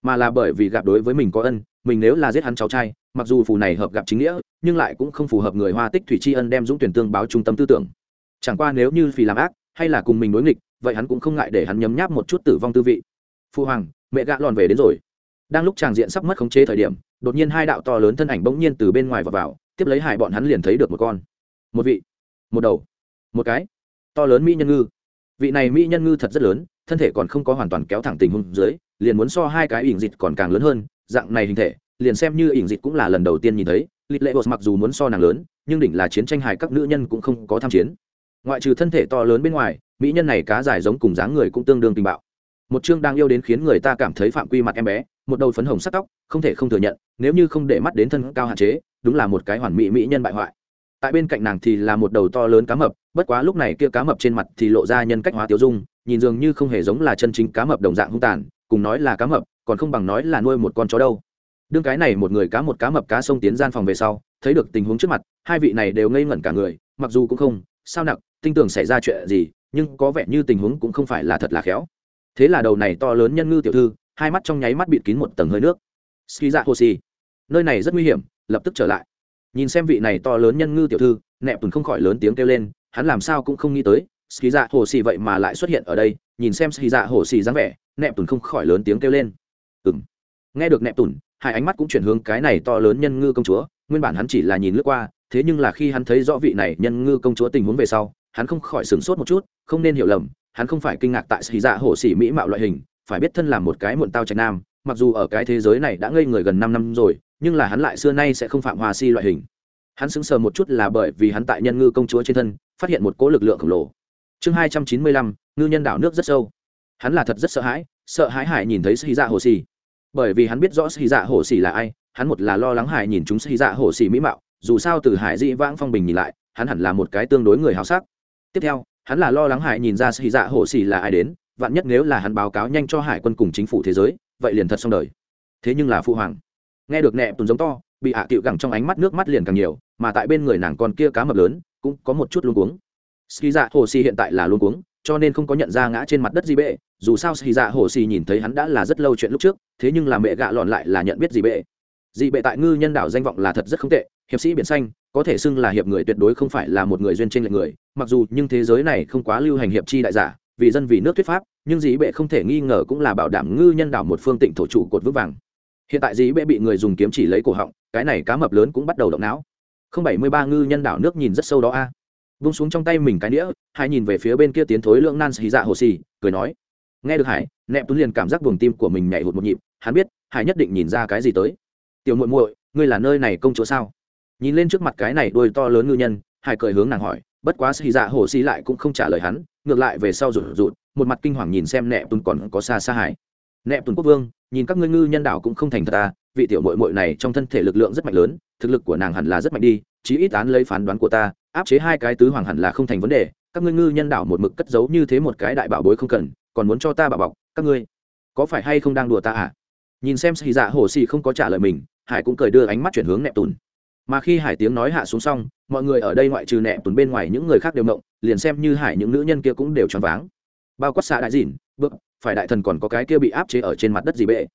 mà là bởi vì gặp đối với mình có ân, mình nếu là giết hắn cháu trai, mặc dù phù này hợp gặp chính nghĩa, nhưng lại cũng không phù hợp người hoa tích thủy tri ân đem dũng tuyển tương báo trung tâm tư tưởng. Chẳng qua nếu như phi làm ác, hay là cùng mình đối nghịch, vậy hắn cũng không ngại để hắn nhấm nháp một chút tử vong tư vị. Phu hoàng, mẹ gạ lòn về đến rồi. Đang lúc tràng diện sắp mất khống chế thời điểm, đột nhiên hai đạo to lớn thân ảnh bỗng nhiên từ bên ngoài và vào, tiếp lấy hải bọn hắn liền thấy được một con. Một vị. Một đầu một cái. To lớn mỹ nhân ngư. Vị này mỹ nhân ngư thật rất lớn, thân thể còn không có hoàn toàn kéo thẳng tình hung dưới, liền muốn so hai cái ỉn dịt còn càng lớn hơn, dạng này hình thể, liền xem như ỉn dịt cũng là lần đầu tiên nhìn thấy. Lịch lệ bột mặc dù muốn so nàng lớn, nhưng đỉnh là chiến tranh hài các nữ nhân cũng không có tham chiến. Ngoại trừ thân thể to lớn bên ngoài, mỹ nhân này cá dài giống cùng dáng người cũng tương đương tình bạo. Một chương đang yêu đến khiến người ta cảm thấy phạm quy mặt em bé, một đầu phấn hồng sắc tóc, không thể không thừa nhận, nếu như không để mắt đến thân cao hạn chế, đúng là một cái hoàn mỹ mỹ nhân bại hoại. Tại bên cạnh nàng thì là một đầu to lớn cá mập bất quá lúc này kia cá mập trên mặt thì lộ ra nhân cách hóa tiêu dung, nhìn dường như không hề giống là chân chính cá mập đồng dạng hung tàn, cùng nói là cá mập, còn không bằng nói là nuôi một con chó đâu. Đương cái này một người cá một cá mập cá sông tiến gian phòng về sau, thấy được tình huống trước mặt, hai vị này đều ngây ngẩn cả người, mặc dù cũng không, sao nặng, tinh tưởng xảy ra chuyện gì, nhưng có vẻ như tình huống cũng không phải là thật là khéo. Thế là đầu này to lớn nhân ngư tiểu thư, hai mắt trong nháy mắt bịt kín một tầng hơi nước. Ski dạ hồ xì. Nơi này rất nguy hiểm, lập tức trở lại. Nhìn xem vị này to lớn nhân ngư tiểu thư, nẹp tùn không khỏi lớn tiếng kêu lên hắn làm sao cũng không nghĩ tới ski dạ hồ xì vậy mà lại xuất hiện ở đây, nhìn xem ski dạ hồ xì dáng vẻ nẹp tùn không khỏi lớn tiếng kêu lên. Ừng nghe được nẹp tùn hai ánh mắt cũng chuyển hướng cái này to lớn nhân ngư công chúa, nguyên bản hắn chỉ là nhìn lướt qua, thế nhưng là khi hắn thấy rõ vị này nhân ngư công chúa tình huống về sau, hắn không khỏi sửng sốt một chút, không nên hiểu lầm, hắn không phải kinh ngạc tại xì dạ hổ xỉ mỹ mạo loại hình, phải biết thân là một cái muộn tao trạch nam, mặc dù ở cái thế giới này đã ngây người gần năm năm rồi, nhưng là hắn lại xưa nay sẽ không phạm hòa si loại hình. Hắn sững sờ một chút là bởi vì hắn tại nhân ngư công chúa trên thân phát hiện một cỗ lực lượng khổng lồ. Chương hai trăm chín mươi lăm, ngư nhân đảo nước rất sâu. Hắn là thật rất sợ hãi sợ hãi hải nhìn thấy sĩ dạ hồ xì bởi vì hắn biết rõ sĩ dạ hồ xì là ai, hắn một là lo lắng hải nhìn chúng sĩ dạ hồ xì mỹ mạo, dù sao từ hải dĩ vãng phong bình nhìn lại, hắn hẳn là một cái tương đối người hào sắc. Tiếp theo, hắn là lo lắng hải nhìn ra sĩ dạ hồ xì là ai đến, vạn nhất nếu là hắn báo cáo nhanh cho hải quân cùng chính phủ thế giới, vậy liền thật xong đời. Thế nhưng là phụ hoàng. Nghe được nẹ tùn giống to, bị hạ à gẳng trong ánh mắt nước mắt liền càng nhiều mà tại bên người nàng con kia cá mập lớn, cũng có một chút luống cuống. Ski dạ hồ xì hiện tại là luống cuống, cho nên không có nhận ra ngã trên mặt đất gì bệ, dù sao ski dạ hồ xì nhìn thấy hắn đã là rất lâu chuyện lúc trước, thế nhưng là mẹ gạ lọn lại là nhận biết gì bệ. Dị bệ tại ngư nhân đảo danh vọng là thật rất không tệ, hiệp sĩ biển xanh, có thể xưng là hiệp người tuyệt đối không phải là một người duyên trên lệnh người, mặc dù nhưng thế giới này không quá lưu hành hiệp chi đại giả, vì dân vì nước thuyết pháp, nhưng dĩ bệ không thể nghi ngờ cũng là bảo đảm ngư nhân đảo một phương tịnh thổ trụ cột vững vàng. Hiện tại dĩ bệ bị người dùng kiếm chỉ lấy cổ họng, cái này cá mập lớn cũng bắt đầu động não không bảy mươi ba ngư nhân đảo nước nhìn rất sâu đó a. À. vung xuống trong tay mình cái đĩa hải nhìn về phía bên kia tiến thối lượng nan xì dạ hồ xì, cười nói. Nghe được hải, nẹp tuấn liền cảm giác buồng tim của mình nhảy hụt một nhịp, hắn biết, hải nhất định nhìn ra cái gì tới. Tiểu muội muội, ngươi là nơi này công chỗ sao? Nhìn lên trước mặt cái này đôi to lớn ngư nhân, hải cười hướng nàng hỏi, bất quá xì dạ hồ xì lại cũng không trả lời hắn, ngược lại về sau rụt rụt, một mặt kinh hoàng nhìn xem nẹp tuấn còn có xa xa hải. Nẹp tuấn quốc vương, nhìn các ngươi ngư nhân đảo cũng không thành thật à vị tiểu muội muội này trong thân thể lực lượng rất mạnh lớn, thực lực của nàng hẳn là rất mạnh đi, chí ít án lấy phán đoán của ta, áp chế hai cái tứ hoàng hẳn là không thành vấn đề, các ngươi ngư nhân đảo một mực cất giấu như thế một cái đại bảo bối không cần, còn muốn cho ta bảo bọc, các ngươi có phải hay không đang đùa ta à? Nhìn xem xì dạ hồ xì không có trả lời mình, hải cũng cười đưa ánh mắt chuyển hướng nẹp tùn mà khi hải tiếng nói hạ xuống xong, mọi người ở đây ngoại trừ nẹp tùn bên ngoài những người khác đều mộng liền xem như hải những nữ nhân kia cũng đều choáng váng. Bao quát xạ đại dìn, bước, phải đại thần còn có cái kia bị áp chế ở trên mặt đất gì bệ.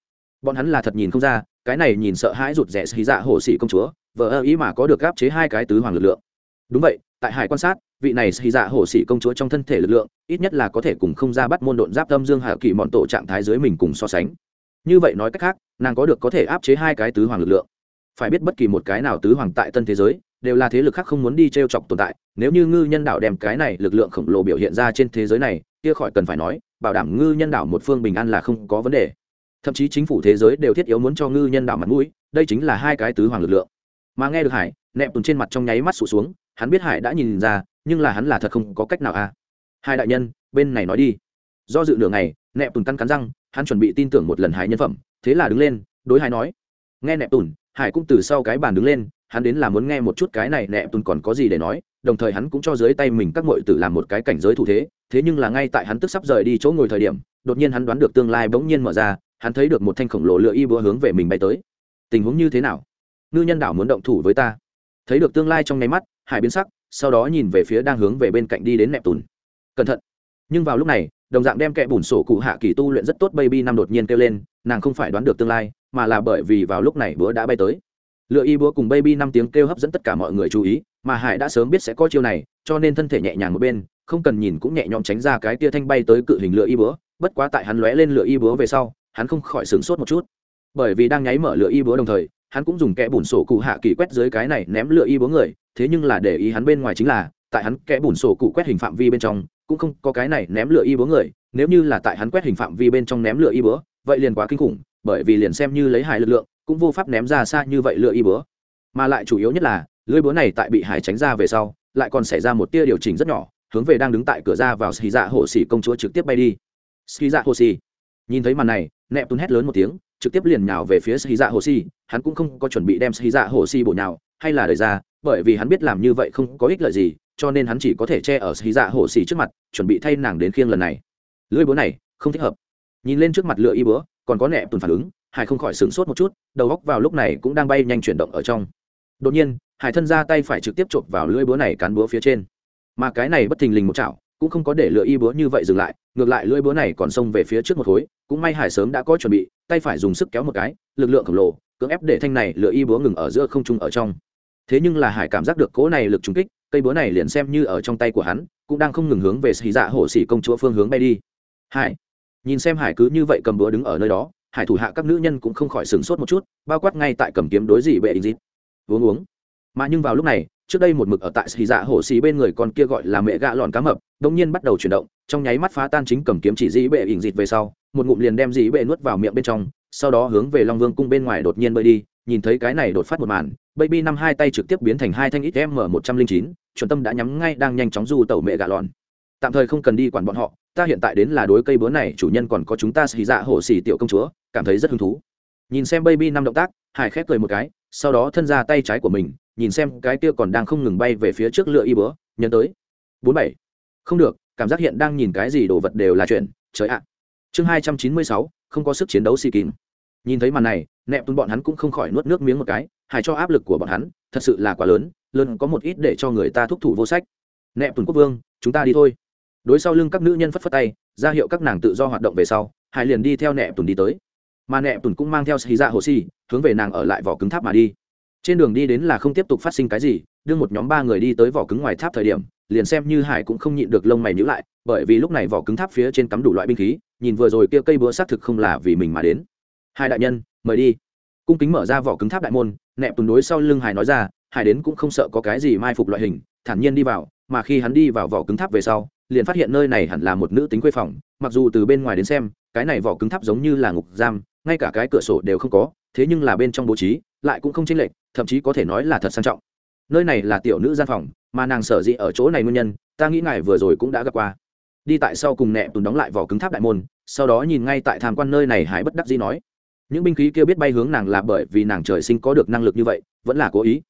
Bọn hắn là thật nhìn không ra cái này nhìn sợ hãi rụt rẽ xì dạ hồ sĩ công chúa vợ ơ ý mà có được áp chế hai cái tứ hoàng lực lượng. Đúng vậy, tại hải quan sát, vị này xì dạ hồ sĩ công chúa trong thân thể lực lượng, ít nhất là có thể cùng không ra bắt môn độn giáp tâm dương hạ kỳ mọn tổ trạng thái dưới mình cùng so sánh. Như vậy nói cách khác, nàng có được có thể áp chế hai cái tứ hoàng lực lượng. Phải biết bất kỳ một cái nào tứ hoàng tại tân thế giới, đều là thế lực khác không muốn đi t r e o chọc tồn tại, nếu như ngư nhân đạo đem cái này lực lượng khổng lồ biểu hiện ra trên thế giới này, kia khỏi cần phải nói, bảo đảm ngư nhân đạo một phương bình an là không có vấn đề thậm chí chính phủ thế giới đều thiết yếu muốn cho ngư nhân đạo mặt mũi, đây chính là hai cái tứ hoàng lực lượng. Mà nghe được hải, nẹp tùn trên mặt trong nháy mắt sụt xuống, hắn biết hải đã nhìn ra, nhưng là hắn là thật không có cách nào à. Hai đại nhân, bên này nói đi. Do dự nửa ngày, nẹp tùn căn cắn răng, hắn chuẩn bị tin tưởng một lần hải nhân phẩm, thế là đứng lên, đối hải nói. Nghe nẹp tùn, hải cũng từ sau cái bàn đứng lên, hắn đến là muốn nghe một chút cái này nẹp tùn còn có gì để nói, đồng thời hắn cũng cho dưới tay mình các mội tử làm một cái cảnh giới thủ thế thế nhưng là ngay tại hắn tức sắp rời đi chỗ ngồi thời điểm, đột nhiên hắn đoán được tương lai bỗng nhiên mở ra hắn thấy được một thanh khổng lồ lựa y búa hướng về mình bay tới. Tình huống như thế nào? Ngư nhân đảo muốn động thủ với ta. Thấy được tương lai trong nháy mắt, hải biến sắc, sau đó nhìn về phía đang hướng về bên cạnh đi đến nẹp tùn cẩn thận! Nhưng vào lúc này, đồng dạng đem kẻ bùn sổ cụ hạ kỳ tu luyện rất tốt baby năm đột nhiên kêu lên, nàng không phải đoán được tương lai, mà là bởi vì vào lúc này búa đã bay tới. Lựa y búa cùng baby năm tiếng kêu hấp dẫn tất cả mọi người chú ý, mà hải đã sớm biết sẽ có chiêu này, cho nên thân thể nhẹ nhàng một bên, không cần nhìn cũng nhẹ nhõm tránh ra cái tia thanh bay tới cự hình lựa y búa, bất quá tại hắn lóe lên lựa y búa về sau hắn không khỏi sửng sốt một chút. Bởi vì đang nháy mở lửa y búa đồng thời, hắn cũng dùng kẽ bùn sổ cụ hạ kỳ quét dưới cái này ném lửa y búa người, thế nhưng là để ý hắn bên ngoài chính là, tại hắn kẽ bùn sổ cụ quét hình phạm vi bên trong, cũng không có cái này ném lửa y búa người, nếu như là tại hắn quét hình phạm vi bên trong ném lửa y búa, vậy liền quá kinh khủng, bởi vì liền xem như lấy hải lực lượng, cũng vô pháp ném ra xa như vậy lửa y búa. Mà lại chủ yếu nhất là lưỡi búa này tại bị hải tránh ra về sau, lại còn xảy ra một tia điều chỉnh rất nhỏ, hướng về đang đứng tại cửa ra vào xì dạ hồ xì công chúa trực tiếp bay đi. Xì dạ hồ xì nhìn thấy màn này, nẹp tùn hét lớn một tiếng, trực tiếp liền nhào về phía sĩ dạ hồ si hắn cũng không có chuẩn bị đem sĩ dạ hồ si bổ nhào, hay là đời ra, bởi vì hắn biết làm như vậy không có ích lợi gì, cho nên hắn chỉ có thể che ở sĩ dạ hồ si trước mặt, chuẩn bị thay nàng đến khiêng lần này. Lưỡi búa này, không thích hợp. Nhìn lên trước mặt lựa y búa, còn có nẹp tùn phản ứng, hải không khỏi sửng sốt một chút, đầu góc vào lúc này cũng đang bay nhanh chuyển động ở trong. Đột nhiên, hải thân ra tay phải trực tiếp chộp vào lưỡi búa này cán búa phía trên. Mà cái này bất thình lình một chảo cũng không có để lựa y búa như vậy dừng lại, ngược lại lưỡi búa này còn xông về phía trước một khối, cũng may hải sớm đã có chuẩn bị, tay phải dùng sức kéo một cái, lực lượng khổng lồ, cưỡng ép để thanh này lựa y búa ngừng ở giữa không trung ở trong. Thế nhưng là hải cảm giác được cỗ này lực trúng kích, cây búa này liền xem như ở trong tay của hắn, cũng đang không ngừng hướng về xì dạ hổ xỉ công chúa phương hướng bay đi. Hải, nhìn xem hải cứ như vậy cầm búa đứng ở nơi đó, hải thủ hạ các nữ nhân cũng không khỏi sửng sốt một chút, bao quát ngay tại cầm kiếm đối dị bệ đình dịp uống uống. Mà nhưng vào lúc này trước đây một mực ở tại xì dạ hổ xì bên người con kia gọi là mẹ gạ lòn cá mập đông nhiên bắt đầu chuyển động, trong nháy mắt phá tan chính cầm kiếm chỉ dĩ bệ ỉnh dịt về sau, một ngụm liền đem dĩ bệ nuốt vào miệng bên trong, sau đó hướng về long vương cung bên ngoài đột nhiên bơi đi, nhìn thấy cái này đột phát một màn, baby năm hai tay trực tiếp biến thành hai thanh ít m một trăm linh chín, chuẩn tâm đã nhắm ngay đang nhanh chóng du tẩu mẹ gạ lòn. Tạm thời không cần đi quản bọn họ, ta hiện tại đến là đối cây búa này, chủ nhân còn có chúng ta xì dạ hổ xì tiểu công chúa, cảm thấy rất hứng thú. Nhìn xem baby năm động tác, hải khép cười một cái, sau đó thân ra tay trái của mình nhìn xem cái kia còn đang không ngừng bay về phía trước lựa y búa, nhấn tới. Bốn bảy. Không được, cảm giác hiện đang nhìn cái gì đồ vật đều là chuyện, trời ạ. Chương hai trăm chín mươi sáu, không có sức chiến đấu xì kín nhìn thấy màn này, nẹp tuôn bọn hắn cũng không khỏi nuốt nước miếng một cái, hài cho áp lực của bọn hắn, thật sự là quá lớn lớn có một ít để cho người ta thúc thủ vô sách. Nẹp tuần quốc vương, chúng ta đi thôi. Đối sau lưng các nữ nhân phất phất tay, ra hiệu các nàng tự do hoạt động về sau hải liền đi theo nẹp tuần đi tới. Mà nẹp tuần cũng mang theo xì ra dạ hồ xì, hướng về nàng ở lại vỏ cứng tháp mà đi trên đường đi đến là không tiếp tục phát sinh cái gì, đưa một nhóm ba người đi tới vỏ cứng ngoài tháp thời điểm, liền xem như hải cũng không nhịn được lông mày nhữ lại, bởi vì lúc này vỏ cứng tháp phía trên cắm đủ loại binh khí, nhìn vừa rồi kia cây búa xác thực không là vì mình mà đến. Hai đại nhân, mời đi. Cung kính mở ra vỏ cứng tháp đại môn, nẹp tùn đối sau lưng hải nói ra, hải đến cũng không sợ có cái gì mai phục loại hình, thản nhiên đi vào, mà khi hắn đi vào vỏ cứng tháp về sau, liền phát hiện nơi này hẳn là một nữ tính quê phòng, mặc dù từ bên ngoài đến xem, cái này vỏ cứng tháp giống như là ngục giam, ngay cả cái cửa sổ đều không có, thế nhưng là bên trong bố trí lại cũng không chênh lệch, thậm chí có thể nói là thật sang trọng. Nơi này là tiểu nữ gian phòng, mà nàng sở dĩ ở chỗ này nguyên nhân, ta nghĩ ngài vừa rồi cũng đã gặp qua. Đi tại sau cùng nẹ tùn đóng lại vỏ cứng tháp đại môn, sau đó nhìn ngay tại tham quan nơi này hải bất đắc dĩ nói. Những binh khí kia biết bay hướng nàng là bởi vì nàng trời sinh có được năng lực như vậy, vẫn là cố ý.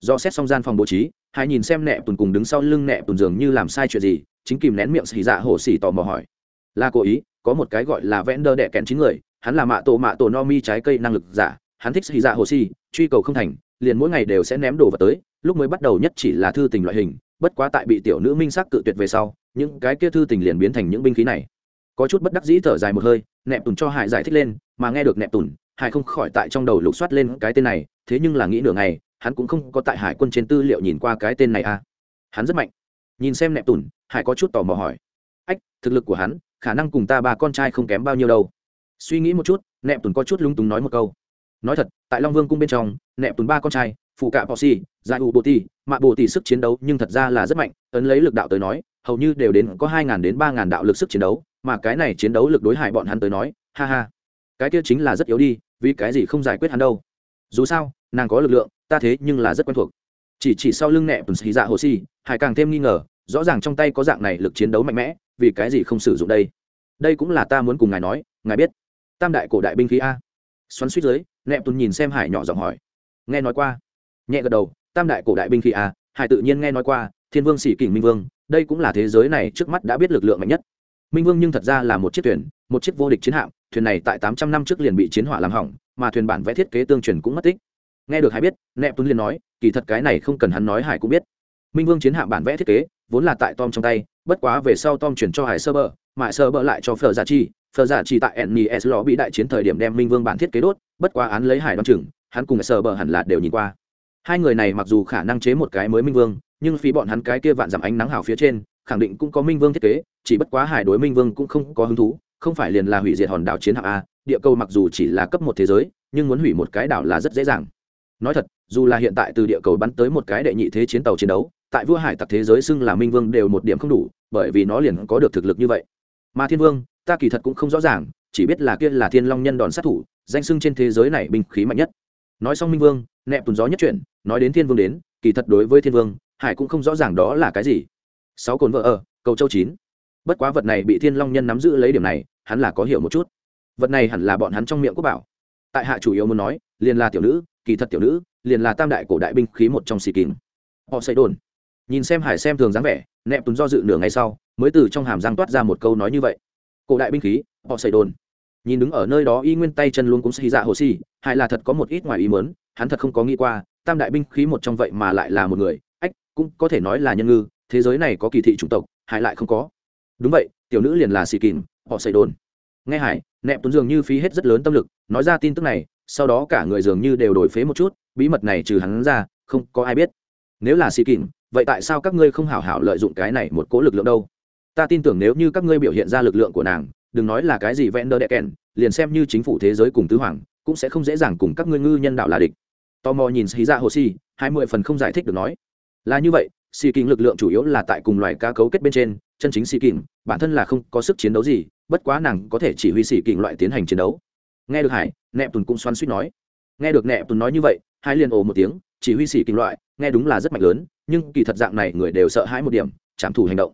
Do xét xong gian phòng bố trí hải nhìn xem nẹ tùn cùng đứng sau lưng nẹ tùn dường như làm sai chuyện gì, chính kìm nén miệng xì dạ hổ xì tò mò hỏi. Là cố ý, có một cái gọi là vẽn đơ đẻ kẹn chín người, hắn là mạ tổ mạ tổ no mi trái cây năng lực giả hắn thích xì dạ hồ xì truy cầu không thành, liền mỗi ngày đều sẽ ném đồ vật tới, lúc mới bắt đầu nhất chỉ là thư tình loại hình, bất quá tại bị tiểu nữ minh sắc cự tuyệt về sau, những cái kia thư tình liền biến thành những binh khí này. Có chút bất đắc dĩ thở dài một hơi nẹp tùn cho hải giải thích lên, mà nghe được nẹp tùn hải không khỏi tại trong đầu lục soát lên cái tên này, thế nhưng là nghĩ nửa ngày, hắn cũng không có tại hải quân trên tư liệu nhìn qua cái tên này à. Hắn rất mạnh. Nhìn xem nẹp tùn hải có chút tò mò hỏi. Ách, thực lực của hắn, khả năng cùng ta ba con trai không kém bao nhiêu đâu. Suy nghĩ một chút nẹp tùn có chút lúng túng nói một câu nói thật, tại long vương cung bên trong, nẹp tùn ba con trai, phụ cạ bò xì giải u bồ tì, mạ bồ tỷ sức chiến đấu nhưng thật ra là rất mạnh, ấn lấy lực đạo tới nói, hầu như đều đến có hai n g h n đến ba n g h n đạo lực sức chiến đấu, mà cái này chiến đấu lực đối hại bọn hắn tới nói, ha ha. Cái kia chính là rất yếu đi, vì cái gì không giải quyết hắn đâu. Dù sao, nàng có lực lượng, ta thế nhưng là rất quen thuộc. Chỉ chỉ sau lưng nẹ Tuấn xì dạ hồ xì hải càng thêm nghi ngờ, rõ ràng trong tay có dạng này lực chiến đấu mạnh mẽ, vì cái gì không sử dụng đây? Đây cũng là ta muốn cùng ngài nói, ngài biết, tam đại cổ đại binh khí a. Xoắn suýt dưới Nẹp tuấn nhìn xem hải nhỏ giọng hỏi. Nghe nói qua. Nhẹ gật đầu tam đại cổ đại binh khí à, hải tự nhiên nghe nói qua thiên vương sĩ kình minh vương đây cũng là thế giới này trước mắt đã biết lực lượng mạnh nhất. Minh vương nhưng thật ra là một chiếc thuyền một chiếc vô địch chiến hạm thuyền này tại tám trăm năm trước liền bị chiến hỏa làm hỏng mà thuyền bản vẽ thiết kế tương truyền cũng mất tích. Nghe được hải biết nẹp tuấn liền nói kỳ thật cái này không cần hắn nói hải cũng biết. Minh vương chiến hạm bản vẽ thiết kế vốn là tại tom trong tay bất quá về sau tom chuyển cho hải sơ bờ mại sơ bờ lại cho phờ giả chi phờ giả chi tại nes lò bị đại chiến thời điểm đem minh vương bản thiết kế đốt bất quá án lấy hải đoan chừng hắn cùng sờ bờ hẳn là đều nhìn qua. Hai người này mặc dù khả năng chế một cái mới minh vương, nhưng phí bọn hắn cái kia vạn dặm ánh nắng hào phía trên, khẳng định cũng có minh vương thiết kế, chỉ bất quá hải đối minh vương cũng không có hứng thú, không phải liền là hủy diệt hòn đảo chiến hạm a, địa cầu mặc dù chỉ là cấp một thế giới, nhưng muốn hủy một cái đảo là rất dễ dàng. Nói thật, dù là hiện tại từ địa cầu bắn tới một cái đệ nhị thế chiến tàu chiến đấu, tại vua hải tặc thế giới xưng là minh vương đều một điểm không đủ, bởi vì nó liền có được thực lực như vậy. Mà thiên vương, ta kỳ thật cũng không rõ ràng chỉ biết là kia là thiên long nhân đòn sát thủ, danh sưng trên thế giới này binh khí mạnh nhất. Nói xong minh vương, nẹp tùn gió nhất chuyển, nói đến thiên vương đến, kỳ thật đối với thiên vương, hải cũng không rõ ràng đó là cái gì. Sáu cồn vợ ở, cầu châu chín. Bất quá vật này bị thiên long nhân nắm giữ lấy điểm này, hắn là có hiểu một chút. Vật này hẳn là bọn hắn trong miệng quốc bảo. Tại hạ chủ yếu muốn nói, liền là tiểu nữ, kỳ thật tiểu nữ, liền là tam đại cổ đại binh khí một trong xì kín họ xây đồn. Nhìn xem hải xem thường dáng vẻ, nẹp tùn do dự nửa ngày sau, mới từ trong hàm răng toát ra một câu nói như vậy cổ đại binh khí, họ xây đồn. Nhìn đứng ở nơi đó y nguyên tay chân luôn cũng xì dạ hồ xì hay là thật có một ít ngoài ý mớn hắn thật không có nghĩ qua, tam đại binh khí một trong vậy mà lại là một người. Ách, cũng có thể nói là nhân ngư, thế giới này có kỳ thị chủng tộc hải lại không có. Đúng vậy, tiểu nữ liền là xì kìm họ xây đồn. Nghe hải nẹp tuấn dường như phí hết rất lớn tâm lực, nói ra tin tức này, sau đó cả người dường như đều đổi phế một chút, bí mật này trừ hắn ra, không có ai biết. Nếu là xì kìm vậy tại sao các ngươi không hảo hảo lợi dụng cái này một cố lực lượng đâu? Ta tin tưởng nếu như các ngươi biểu hiện ra lực lượng của nàng, đừng nói là cái gì vẽ nơ đẹ kèn liền xem như chính phủ thế giới cùng tứ hoàng, cũng sẽ không dễ dàng cùng các ngươi ngư nhân đạo là địch. Tò mò nhìn xì ra dạ hồ xì hai mươi phần không giải thích được nói. Là như vậy xì kính lực lượng chủ yếu là tại cùng loài cá cấu kết bên trên, chân chính xì kính bản thân là không có sức chiến đấu gì, bất quá nàng có thể chỉ huy xì kính loại tiến hành chiến đấu. Nghe được hải, nẹp tùn cũng xoắn suýt nói. Nghe được nẹp tùn nói như vậy hai liền ồ một tiếng, chỉ huy xì kính loại, nghe đúng là rất mạnh lớn, nhưng kỳ thật dạng này người đều sợ hãi một điểm, trảm thủ hành động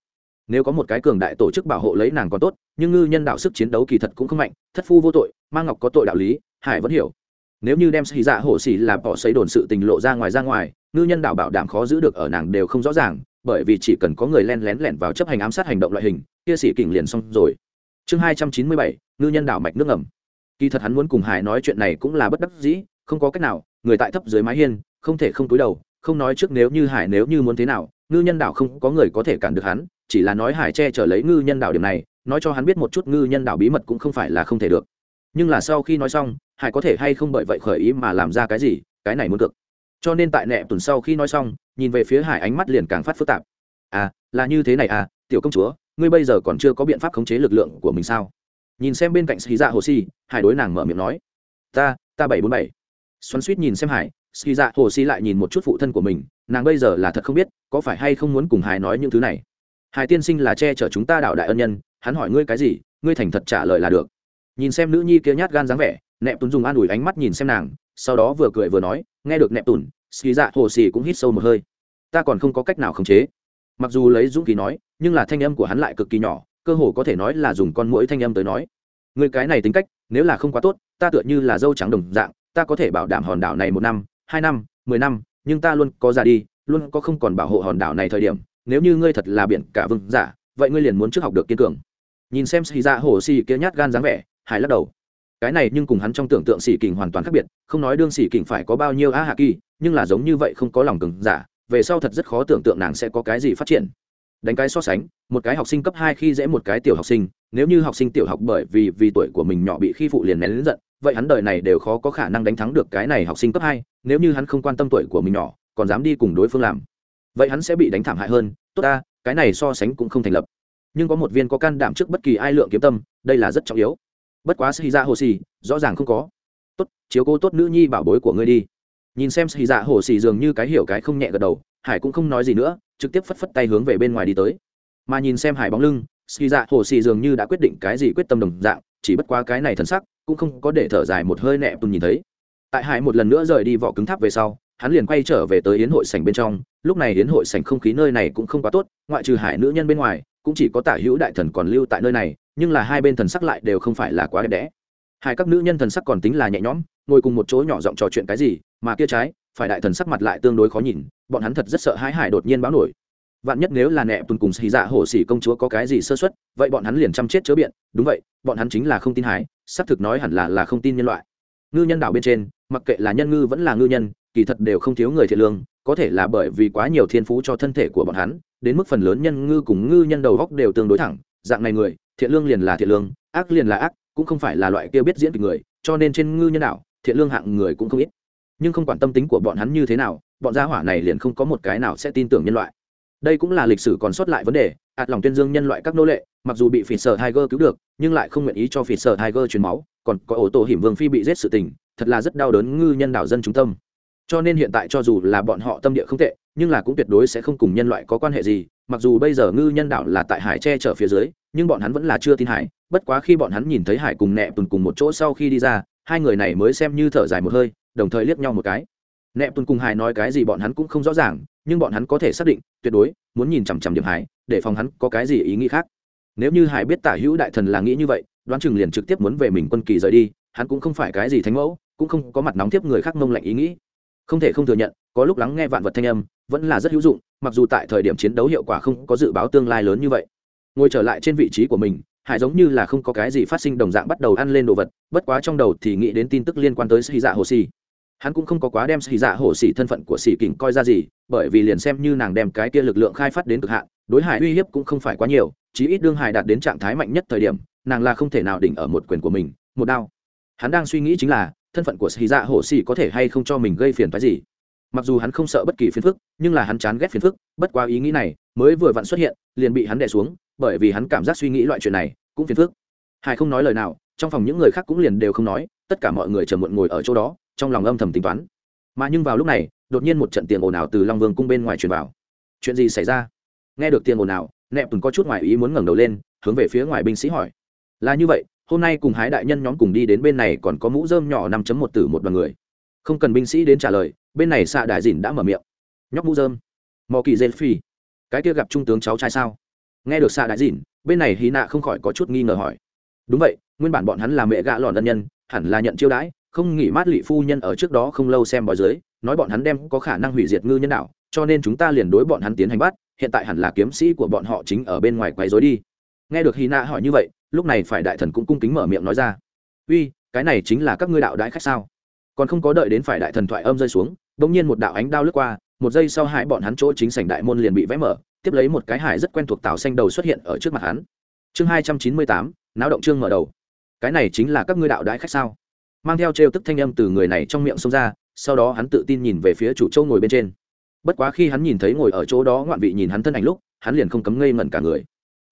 nếu có một cái cường đại tổ chức bảo hộ lấy nàng còn tốt, nhưng ngư nhân đạo sức chiến đấu kỳ thật cũng không mạnh, thất phu vô tội mang ngọc có tội đạo lý, hải vẫn hiểu. Nếu như đem xì dạ hổ xì làm bỏ xấy đồn sự tình lộ ra ngoài ra ngoài, ngư nhân đạo bảo đảm khó giữ được ở nàng đều không rõ ràng, bởi vì chỉ cần có người len lén lẻn vào chấp hành ám sát hành động loại hình, kia xỉ kỉnh liền xong rồi. Chương hai trăm chín mươi bảy, ngư nhân đạo mạch nước ngầm. Kỳ thật hắn muốn cùng hải nói chuyện này cũng là bất đắc dĩ, không có cách nào, người tại thấp dưới mái hiên, không thể không túi đầu, không nói trước nếu như hải nếu như muốn thế nào, ngư nhân đạo không có người có thể cản được hắn chỉ là nói hải che chở lấy ngư nhân đạo điểm này, nói cho hắn biết một chút ngư nhân đạo bí mật cũng không phải là không thể được. Nhưng là sau khi nói xong, hải có thể hay không bởi vậy khởi ý mà làm ra cái gì, cái này muốn cực cho nên tại nẹ tuần sau khi nói xong, nhìn về phía hải ánh mắt liền càng phát phức tạp. À là như thế này à tiểu công chúa, ngươi bây giờ còn chưa có biện pháp khống chế lực lượng của mình sao? Nhìn xem bên cạnh xì dạ hồ si, hải đối nàng mở miệng nói. Ta ta bảy bốn bảy. Xoắn suýt nhìn xem hải xì dạ hồ si lại nhìn một chút phụ thân của mình, nàng bây giờ là thật không biết, có phải hay không muốn cùng hải nói những thứ này? Hải tiên sinh là che chở chúng ta đạo đại ân nhân, hắn hỏi ngươi cái gì, ngươi thành thật trả lời là được. Nhìn xem nữ nhi kia nhát gan dáng vẻ nẹp tuấn dùng an ủi ánh mắt nhìn xem nàng, sau đó vừa cười vừa nói, nghe được nẹp tùn ski dạ hồ xì cũng hít sâu một hơi. Ta còn không có cách nào khống chế. Mặc dù lấy dũng khí nói, nhưng là thanh âm của hắn lại cực kỳ nhỏ, cơ hồ có thể nói là dùng con mũi thanh âm tới nói. Người cái này tính cách, nếu là không quá tốt, ta tựa như là dâu trắng đồng dạng, ta có thể bảo đảm hòn đảo này một năm, hai năm, mười năm, nhưng ta luôn có ra đi, luôn có không còn bảo hộ hòn đảo này thời điểm nếu như ngươi thật là biển cả vương giả, vậy ngươi liền muốn trước học được kiên cường. Nhìn xem xì dạ hồ xì kia nhát gan dáng vẻ, hải lắc đầu. Cái này nhưng cùng hắn trong tưởng tượng xì kình hoàn toàn khác biệt, không nói đương xì kình phải có bao nhiêu a hạ kỳ, nhưng là giống như vậy không có lòng cứng giả, về sau thật rất khó tưởng tượng nàng sẽ có cái gì phát triển. Đánh cái so sánh, một cái học sinh cấp hai khi dễ một cái tiểu học sinh, nếu như học sinh tiểu học bởi vì vì tuổi của mình nhỏ bị khi phụ liền nén lớn giận, vậy hắn đời này đều khó có khả năng đánh thắng được cái này học sinh cấp hai, nếu như hắn không quan tâm tuổi của mình nhỏ, còn dám đi cùng đối phương làm vậy hắn sẽ bị đánh thảm hại hơn, tốt ta, cái này so sánh cũng không thành lập. Nhưng có một viên có can đảm trước bất kỳ ai lượng kiếm tâm, đây là rất trọng yếu. Bất quá xì dạ hồ xì rõ ràng không có. Tốt, chiếu cố tốt nữ nhi bảo bối của ngươi đi. Nhìn xem xì dạ hồ xì dường như cái hiểu cái không nhẹ gật đầu, hải cũng không nói gì nữa, trực tiếp phất phất tay hướng về bên ngoài đi tới. Mà nhìn xem hải bóng lưng xì dạ hồ xì dường như đã quyết định cái gì quyết tâm đồng dạng, chỉ bất quá cái này thần sắc, cũng không có để thở dài một hơi nẹ tùn nhìn thấy. Tại hải một lần nữa rời đi vỏ cứng tháp về sau, hắn liền quay trở về tới yến hội sảnh bên trong lúc này đến hội sảnh không khí nơi này cũng không quá tốt, ngoại trừ hải nữ nhân bên ngoài, cũng chỉ có tả hữu đại thần còn lưu tại nơi này, nhưng là hai bên thần sắc lại đều không phải là quá đẹp đẽ. Hai các nữ nhân thần sắc còn tính là nhẹ nhõm, ngồi cùng một chỗ nhỏ giọng trò chuyện cái gì, mà kia trái, phải đại thần sắc mặt lại tương đối khó nhìn, bọn hắn thật rất sợ hãi hải đột nhiên báo nổi. Vạn nhất nếu là nẹ tuần cùng xì dạ hổ xỉ công chúa có cái gì sơ xuất vậy bọn hắn liền chăm chết chớ biện. Đúng vậy, bọn hắn chính là không tin hải, xác thực nói hẳn là là không tin nhân loại. Ngư nhân đảo bên trên, mặc kệ là nhân ngư vẫn là ngư nhân, kỳ thật đều không thiếu người thiện lương có thể là bởi vì quá nhiều thiên phú cho thân thể của bọn hắn, đến mức phần lớn nhân ngư cùng ngư nhân đầu góc đều tương đối thẳng, dạng này người, thiện lương liền là thiện lương, ác liền là ác, cũng không phải là loại kia biết diễn kịch người, cho nên trên ngư nhân đảo, thiện lương hạng người cũng không ít. Nhưng không quản tâm tính của bọn hắn như thế nào, bọn gia hỏa này liền không có một cái nào sẽ tin tưởng nhân loại. Đây cũng là lịch sử còn sót lại vấn đề, ạt lòng tuyên dương nhân loại các nô lệ, mặc dù bị phỉ sở tiger cứu được, nhưng lại không nguyện ý cho phỉ sở tiger truyền máu, còn có ổ tổ hiểm vương phi bị giết sự tình, thật là rất đau đớn ngư nhân đảo dân trung tâm cho nên hiện tại cho dù là bọn họ tâm địa không tệ, nhưng là cũng tuyệt đối sẽ không cùng nhân loại có quan hệ gì, mặc dù bây giờ ngư nhân đảo là tại hải che chở phía dưới, nhưng bọn hắn vẫn là chưa tin hải, bất quá khi bọn hắn nhìn thấy hải cùng nẹ tùn cùng một chỗ sau khi đi ra, hai người này mới xem như thở dài một hơi, đồng thời liếc nhau một cái. Nẹ tùn cùng hải nói cái gì bọn hắn cũng không rõ ràng, nhưng bọn hắn có thể xác định, tuyệt đối, muốn nhìn chằm chằm điểm hải, để phòng hắn có cái gì ý nghĩ khác. Nếu như hải biết tả hữu đại thần là nghĩ như vậy, đoán chừng liền trực tiếp muốn về mình quân kỳ rời đi, hắn cũng không phải cái gì thánh mẫu, cũng không có mặt nóng tiếp người khác mông lạnh ý nghĩ không thể không thừa nhận, có lúc lắng nghe vạn vật thanh âm vẫn là rất hữu dụng, mặc dù tại thời điểm chiến đấu hiệu quả không có dự báo tương lai lớn như vậy. Ngồi trở lại trên vị trí của mình, hải giống như là không có cái gì phát sinh đồng dạng bắt đầu ăn lên đồ vật, bất quá trong đầu thì nghĩ đến tin tức liên quan tới xì dạ hồ xì hắn cũng không có quá đem xì dạ hồ xì thân phận của xì kình coi ra gì, bởi vì liền xem như nàng đem cái kia lực lượng khai phát đến cực hạn, đối hải uy hiếp cũng không phải quá nhiều, chí ít đương hải đạt đến trạng thái mạnh nhất thời điểm, nàng là không thể nào đỉnh ở một quyền của mình, một đao. Hắn đang suy nghĩ chính là thân phận của xì dạ hồ xì có thể hay không cho mình gây phiền phái gì? Mặc dù hắn không sợ bất kỳ phiền phức, nhưng là hắn chán ghét phiền phức, bất quá ý nghĩ này mới vừa vặn xuất hiện, liền bị hắn đè xuống, bởi vì hắn cảm giác suy nghĩ loại chuyện này cũng phiền phức. Hải không nói lời nào, trong phòng những người khác cũng liền đều không nói, tất cả mọi người chờ muộn ngồi ở chỗ đó, trong lòng âm thầm tính toán. Mà nhưng vào lúc này, đột nhiên một trận tiền ồn ào từ long vương cung bên ngoài truyền vào. Chuyện gì xảy ra? Nghe được tiền ồn ào, nẹp tùn có chút ngoài ý muốn ngẩng đầu lên, hướng về phía ngoài binh sĩ hỏi. Là như vậy hôm nay cùng hái đại nhân nhóm cùng đi đến bên này còn có mũ rơm nhỏ năm chấm một tử một đoàn người. Không cần binh sĩ đến trả lời, bên này xạ đại dìn đã mở miệng. Nhóc mũ rơm. Mò kỳ dê phi. Cái kia gặp trung tướng cháu trai sao? Nghe được xạ đại dìn bên này hy nạ không khỏi có chút nghi ngờ hỏi. Đúng vậy, nguyên bản bọn hắn là mẹ gạ lòn ân nhân, hẳn là nhận chiêu đãi, không nghỉ mát lị phu nhân ở trước đó không lâu xem bói dưới, nói bọn hắn đem có khả năng hủy diệt ngư nhân đạo, cho nên chúng ta liền đối bọn hắn tiến hành bắt, hiện tại hẳn là kiếm sĩ của bọn họ chính ở bên ngoài quấy rối đi. Nghe được hy nạ hỏi như vậy lúc này phải đại thần cũng cung kính mở miệng nói ra. Uy, cái này chính là các ngươi đạo đãi khách sao? Còn không có đợi đến phải đại thần thoại âm rơi xuống đ ỗ n g nhiên một đạo ánh đao lướt qua, một giây sau hai bọn hắn chỗ chính sảnh đại môn liền bị vẽ mở, tiếp lấy một cái hải rất quen thuộc tàu xanh đầu xuất hiện ở trước mặt hắn. Chương hai trăm chín mươi tám, náo động trương mở đầu. Cái này chính là các ngươi đạo đãi khách sao? Mang theo trêu tức thanh âm từ người này trong miệng xông ra, sau đó hắn tự tin nhìn về phía chủ châu ngồi bên trên. Bất quá khi hắn nhìn thấy ngồi ở chỗ đó ngoạn vị nhìn hắn thân ảnh lúc, hắn liền không cấm ngây ngẩn cả người.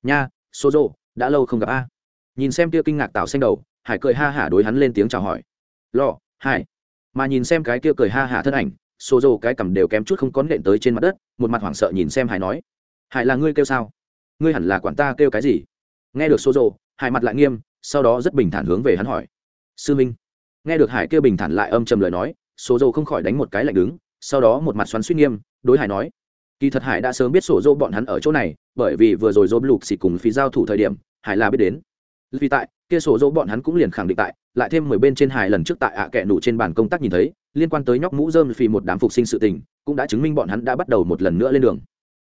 Nha xô rô đã lâu không gặp a. Nhìn xem kia kinh ngạc tạo xanh đầu, hải cười ha hả đối hắn lên tiếng chào hỏi. Lò hải. Mà nhìn xem cái kia cười ha hả thân ảnh xô rô cái cầm đều kém chút không có nện tới trên mặt đất, một mặt hoảng sợ nhìn xem hải nói. Hải là ngươi kêu sao? Ngươi hẳn là quản ta kêu cái gì? Nghe được xô rô hải mặt lại nghiêm, sau đó rất bình thản hướng về hắn hỏi. Sư minh. Nghe được hải kêu bình thản lại âm trầm lời nói xô rô không khỏi đánh một cái lạnh đứng, sau đó một mặt xoắn suy nghiêm, đối hải nói kỳ thật hải đã sớm biết sổ dô bọn hắn ở chỗ này, bởi vì vừa rồi dô lục xì cùng phí giao thủ thời điểm, hải là biết đến. Vì tại, kia sổ dỗ bọn hắn cũng liền khẳng định tại, lại thêm mười bên trên hải lần trước tại ạ à kẹ nụ trên bàn công tác nhìn thấy, liên quan tới nhóc mũ dơm phì một đám phục sinh sự tình, cũng đã chứng minh bọn hắn đã bắt đầu một lần nữa lên đường.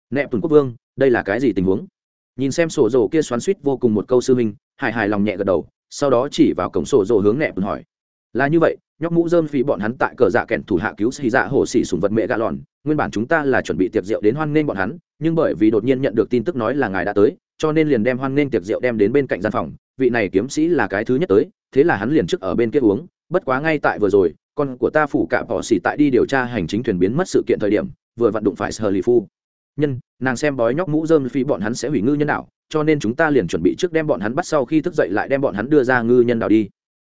Nẹp tuần quốc vương, đây là cái gì tình huống? Nhìn xem sổ dỗ kia xoắn suýt vô cùng một câu sư minh hải hài lòng nhẹ gật đầu, sau đó chỉ vào cổng sổ dỗ hướng nẹp tuần hỏi là như vậy, nhóc mũ dơm phí bọn hắn tại cờ dạ kẹn thủ hạ cứu xì dạ hổ xỉ sùng vật mẹ gà lòn. Nguyên bản chúng ta là chuẩn bị tiệc rượu đến hoan nghênh bọn hắn, nhưng bởi vì đột nhiên nhận được tin tức nói là ngài đã tới, cho nên liền đem hoan nghênh tiệc rượu đem đến bên cạnh gian phòng. Vị này kiếm sĩ là cái thứ nhất tới, thế là hắn liền trước ở bên kia uống. Bất quá ngay tại vừa rồi, con của ta phủ cạ bỏ xỉ tại đi điều tra hành chính thuyền biến mất sự kiện thời điểm, vừa vặn đụng phải sờ lì phu. Nhân, nàng xem bói nhóc mũ dơm phí bọn hắn sẽ hủy ngư nhân đạo, cho nên chúng ta liền chuẩn bị trước đem bọn hắn bắt sau khi thức dậy lại đem bọn hắn đưa ra ngư nhân đạo đi.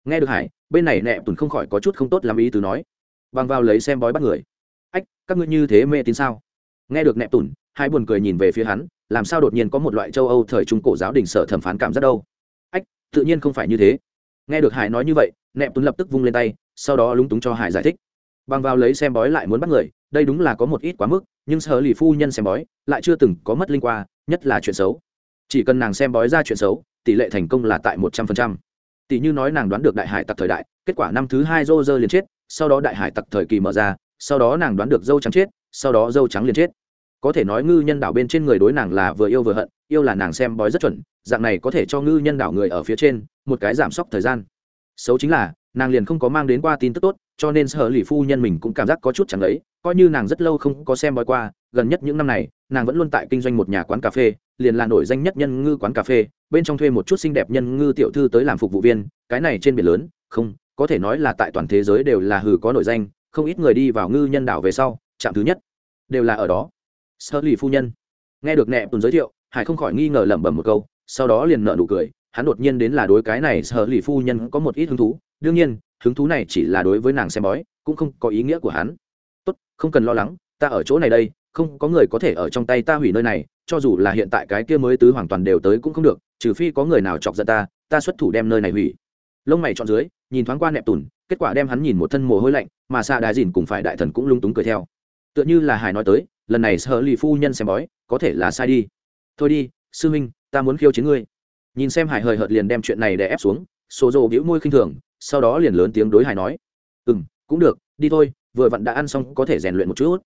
Nghe được hải bên này nẹ tùn không khỏi có chút không tốt làm ý từ nói. Bằng vào lấy xem bói bắt người. Ách, các ngươi như thế mê tín sao? Nghe được nẹ tùn, hai buồn cười nhìn về phía hắn, làm sao đột nhiên có một loại châu âu thời trung cổ giáo đình sở thẩm phán cảm giác đâu? Ách, tự nhiên không phải như thế. Nghe được hải nói như vậy, nẹ tuấn lập tức vung lên tay, sau đó lúng túng cho hải giải thích. Bằng vào lấy xem bói lại muốn bắt người, đây đúng là có một ít quá mức, nhưng sở lì phu nhân xem bói lại chưa từng có mất linh qua, nhất là chuyện xấu. Chỉ cần nàng xem bói ra chuyện xấu, tỷ lệ thành công là tại một trăm phần trăm tỷ như nói nàng đoán được đại hải tặc thời đại, kết quả năm thứ hai dô dơ liền chết, sau đó đại hải tặc thời kỳ mở ra, sau đó nàng đoán được dâu trắng chết, sau đó dâu trắng liền chết. Có thể nói ngư nhân đảo bên trên người đối nàng là vừa yêu vừa hận, yêu là nàng xem bói rất chuẩn, dạng này có thể cho ngư nhân đảo người ở phía trên một cái giảm sốc thời gian. Xấu chính là, nàng liền không có mang đến qua tin tức tốt, cho nên sở lì phu nhân mình cũng cảm giác có chút chẳng lấy coi như nàng rất lâu không có xem bói qua, gần nhất những năm này, nàng vẫn luôn tại kinh doanh một nhà quán cà phê, liền là nổi danh nhất nhân ngư quán cà phê bên trong thuê một chút xinh đẹp nhân ngư tiểu thư tới làm phục vụ viên, cái này trên biển lớn, không, có thể nói là tại toàn thế giới đều là hừ có nổi danh, không ít người đi vào ngư nhân đảo về sau trạm thứ nhất, đều là ở đó. Sơ lì phu nhân. Nghe được nẹ tùn giới thiệu, hải không khỏi nghi ngờ lẩm bẩm một câu, sau đó liền nợ nụ cười, hắn đột nhiên đến là đối cái này sơ lì phu nhân có một ít hứng thú, đương nhiên, hứng thú này chỉ là đối với nàng xem bói, cũng không có ý nghĩa của hắn. Tốt, không cần lo lắng, ta ở chỗ này đây, không có người có thể ở trong tay ta hủy nơi này cho dù là hiện tại cái kia mới tứ hoàn toàn đều tới cũng không được, trừ phi có người nào chọc giận ta ta xuất thủ đem nơi này hủy. Lông mày chọn dưới, nhìn thoáng qua nẹp tùn, kết quả đem hắn nhìn một thân mồ hôi lạnh, mà xa đại dìn cùng phải đại thần cũng lung túng cười theo. Tựa như là hải nói tới, lần này sợ lì phu nhân xem bói, có thể là sai đi. Thôi đi, sư minh ta muốn khiêu chiến ngươi. Nhìn xem hải hời hợt liền đem chuyện này để ép xuống số rộ bĩu môi khinh thường, sau đó liền lớn tiếng đối hải nói. Ừ m cũng được, đi thôi, vừa vặn đã ăn xong có thể rèn luyện một chút.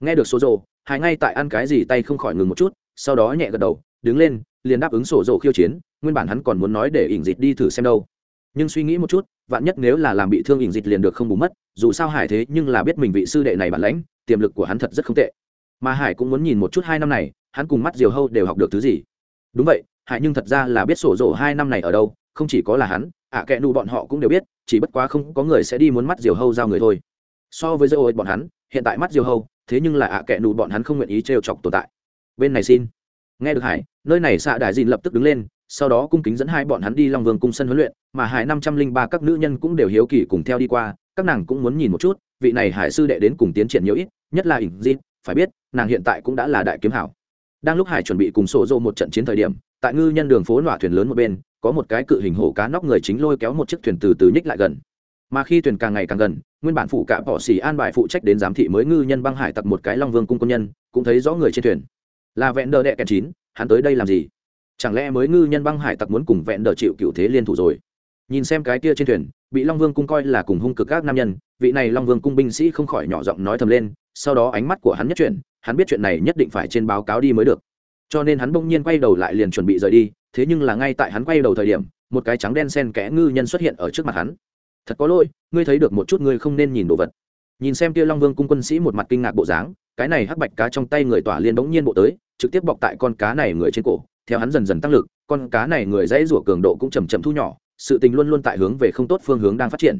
Nghe được số rộ hải ngay tại ăn cái gì tay không khỏi ngừng một chút sau đó nhẹ gật đầu đứng lên liền đáp ứng sổ rồ khiêu chiến nguyên bản hắn còn muốn nói để ỉn dịch đi thử xem đâu. Nhưng suy nghĩ một chút vạn nhất nếu là làm bị thương ỉn dịch liền được không bù mất dù sao hải thế nhưng là biết mình vị sư đệ này bản lãnh tiềm lực của hắn thật rất không tệ. Mà hải cũng muốn nhìn một chút hai năm này hắn cùng mắt diều hâu đều học được thứ gì. Đúng vậy hải nhưng thật ra là biết sổ rổ hai năm này ở đâu không chỉ có là hắn ạ à, kẽ nụ bọn họ cũng đều biết chỉ bất quá không có người sẽ đi muốn mắt diều hâu giao người thôi. So với dây ô bọn hắn hiện tại mắt diều hâu thế nhưng là ạ à, kẽ nụ bọn hắn không nguyện ý trêu chọc tồn tại bên này xin. Nghe được hải, nơi này xạ đại dìn lập tức đứng lên, sau đó cung kính dẫn hai bọn hắn đi long vương cung sân huấn luyện, mà hải năm trăm linh ba các nữ nhân cũng đều hiếu kỳ cùng theo đi qua, các nàng cũng muốn nhìn một chút, vị này hải sư đệ đến cùng tiến triển nhiều ít, nhất là ỉn dìn phải biết, nàng hiện tại cũng đã là đại kiếm hảo. Đang lúc hải chuẩn bị cùng sổ dô một trận chiến thời điểm, tại ngư nhân đường phố nọa thuyền lớn một bên, có một cái cự hình hổ cá nóc người chính lôi kéo một chiếc thuyền từ từ nhích lại gần. Mà khi thuyền càng ngày càng gần, nguyên bản phụ cả bỏ xỉ an bài phụ trách đến giám thị mới ngư nhân băng hải tặc một cái long vương cung quân nhân, cũng thấy rõ người trên thuyền là vẹn đờ đệ kèn chín, hắn tới đây làm gì? Chẳng lẽ mới ngư nhân băng hải tặc muốn cùng vẹn đờ chịu cựu thế liên thủ rồi? Nhìn xem cái kia trên thuyền, bị long vương cung coi là cùng hung cực các nam nhân, vị này long vương cung binh sĩ không khỏi nhỏ giọng nói thầm lên, sau đó ánh mắt của hắn nhất chuyển, hắn biết chuyện này nhất định phải trên báo cáo đi mới được. Cho nên hắn bỗng nhiên quay đầu lại liền chuẩn bị rời đi, thế nhưng là ngay tại hắn quay đầu thời điểm, một cái trắng đen sen kẽ ngư nhân xuất hiện ở trước mặt hắn. Thật có lỗi, ngươi thấy được một chút ngươi không nên nhìn đồ vật nhìn xem kia long vương cung quân sĩ một mặt kinh ngạc bộ dáng, cái này hắc bạch cá trong tay người tỏa liên bỗng nhiên bộ tới, trực tiếp bọc tại con cá này người trên cổ, theo hắn dần dần tăng lực, con cá này người dãy rủa cường độ cũng chầm chậm thu nhỏ, sự tình luôn luôn tại hướng về không tốt phương hướng đang phát triển.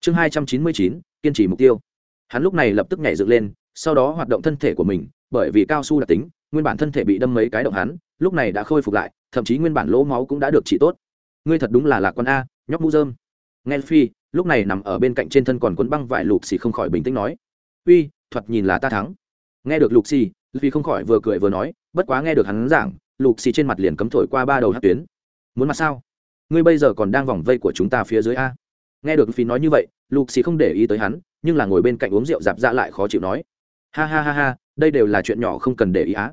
Chương hai trăm chín mươi chín, kiên trì mục tiêu. Hắn lúc này lập tức nhảy dựng lên, sau đó hoạt động thân thể của mình, bởi vì cao su đặc tính, nguyên bản thân thể bị đâm mấy cái động hắn, lúc này đã khôi phục lại, thậm chí nguyên bản lỗ máu cũng đã được trị tốt. Ngươi thật đúng là lạc con a, nhóc mũ dơm nghe phi lúc này nằm ở bên cạnh trên thân còn quấn băng vải lục xì không khỏi bình tĩnh nói, uy, thoạt nhìn là ta thắng. Nghe được lục xì vì không khỏi vừa cười vừa nói, bất quá nghe được hắn giảng, lục xì trên mặt liền cấm thổi qua ba đầu hát tuyến. Muốn mặt sao? Ngươi bây giờ còn đang vòng vây của chúng ta phía dưới a. Nghe được phi nói như vậy, lục xì không để ý tới hắn, nhưng là ngồi bên cạnh uống rượu dạp dạ lại khó chịu nói, ha ha ha ha, đây đều là chuyện nhỏ không cần để ý á.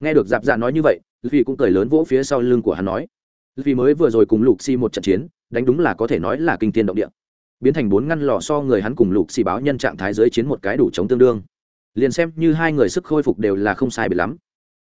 Nghe được dạp dạ nói như vậy vì cũng cười lớn vỗ phía sau lưng của hắn nói vì mới vừa rồi cùng lục xì một trận chiến, đánh đúng là có thể nói là kinh tiên động địa biến thành bốn ngăn lò so người hắn cùng lục xì báo nhân trạng thái dưới chiến một cái đủ chống tương đương. Liền xem như hai người sức khôi phục đều là không sai bị lắm.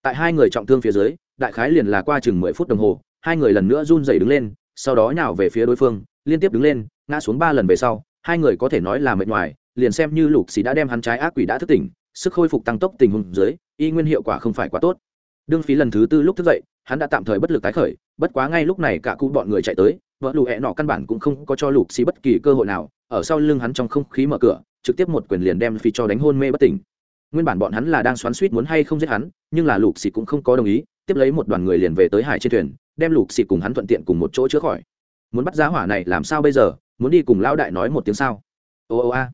Tại hai người trọng thương phía dưới, đại khái liền là qua chừng mười phút đồng hồ, hai người lần nữa run dày đứng lên, sau đó nhào về phía đối phương, liên tiếp đứng lên, ngã xuống ba lần về sau, hai người có thể nói là mệt ngoài liền xem như lục xì đã đem hắn trái ác quỷ đã thức tỉnh, sức khôi phục tăng tốc tình huống dưới, y nguyên hiệu quả không phải quá tốt. Đương phí lần thứ tư lúc thức dậy, hắn đã tạm thời bất lực tái khởi, bất quá ngay lúc này cả cụ bọn người chạy tới vợ lụ hẹ nọ căn bản cũng không có cho lục xì bất kỳ cơ hội nào, ở sau lưng hắn trong không khí mở cửa, trực tiếp một quyền liền đem phi cho đánh hôn mê bất tỉnh. Nguyên bản bọn hắn là đang xoắn suýt muốn hay không giết hắn, nhưng là lục xì cũng không có đồng ý, tiếp lấy một đoàn người liền về tới hải trên thuyền, đem lục xì cùng hắn thuận tiện cùng một chỗ chữa khỏi. Muốn bắt giá hỏa này làm sao bây giờ, muốn đi cùng lão đại nói một tiếng sao? Ô ô a.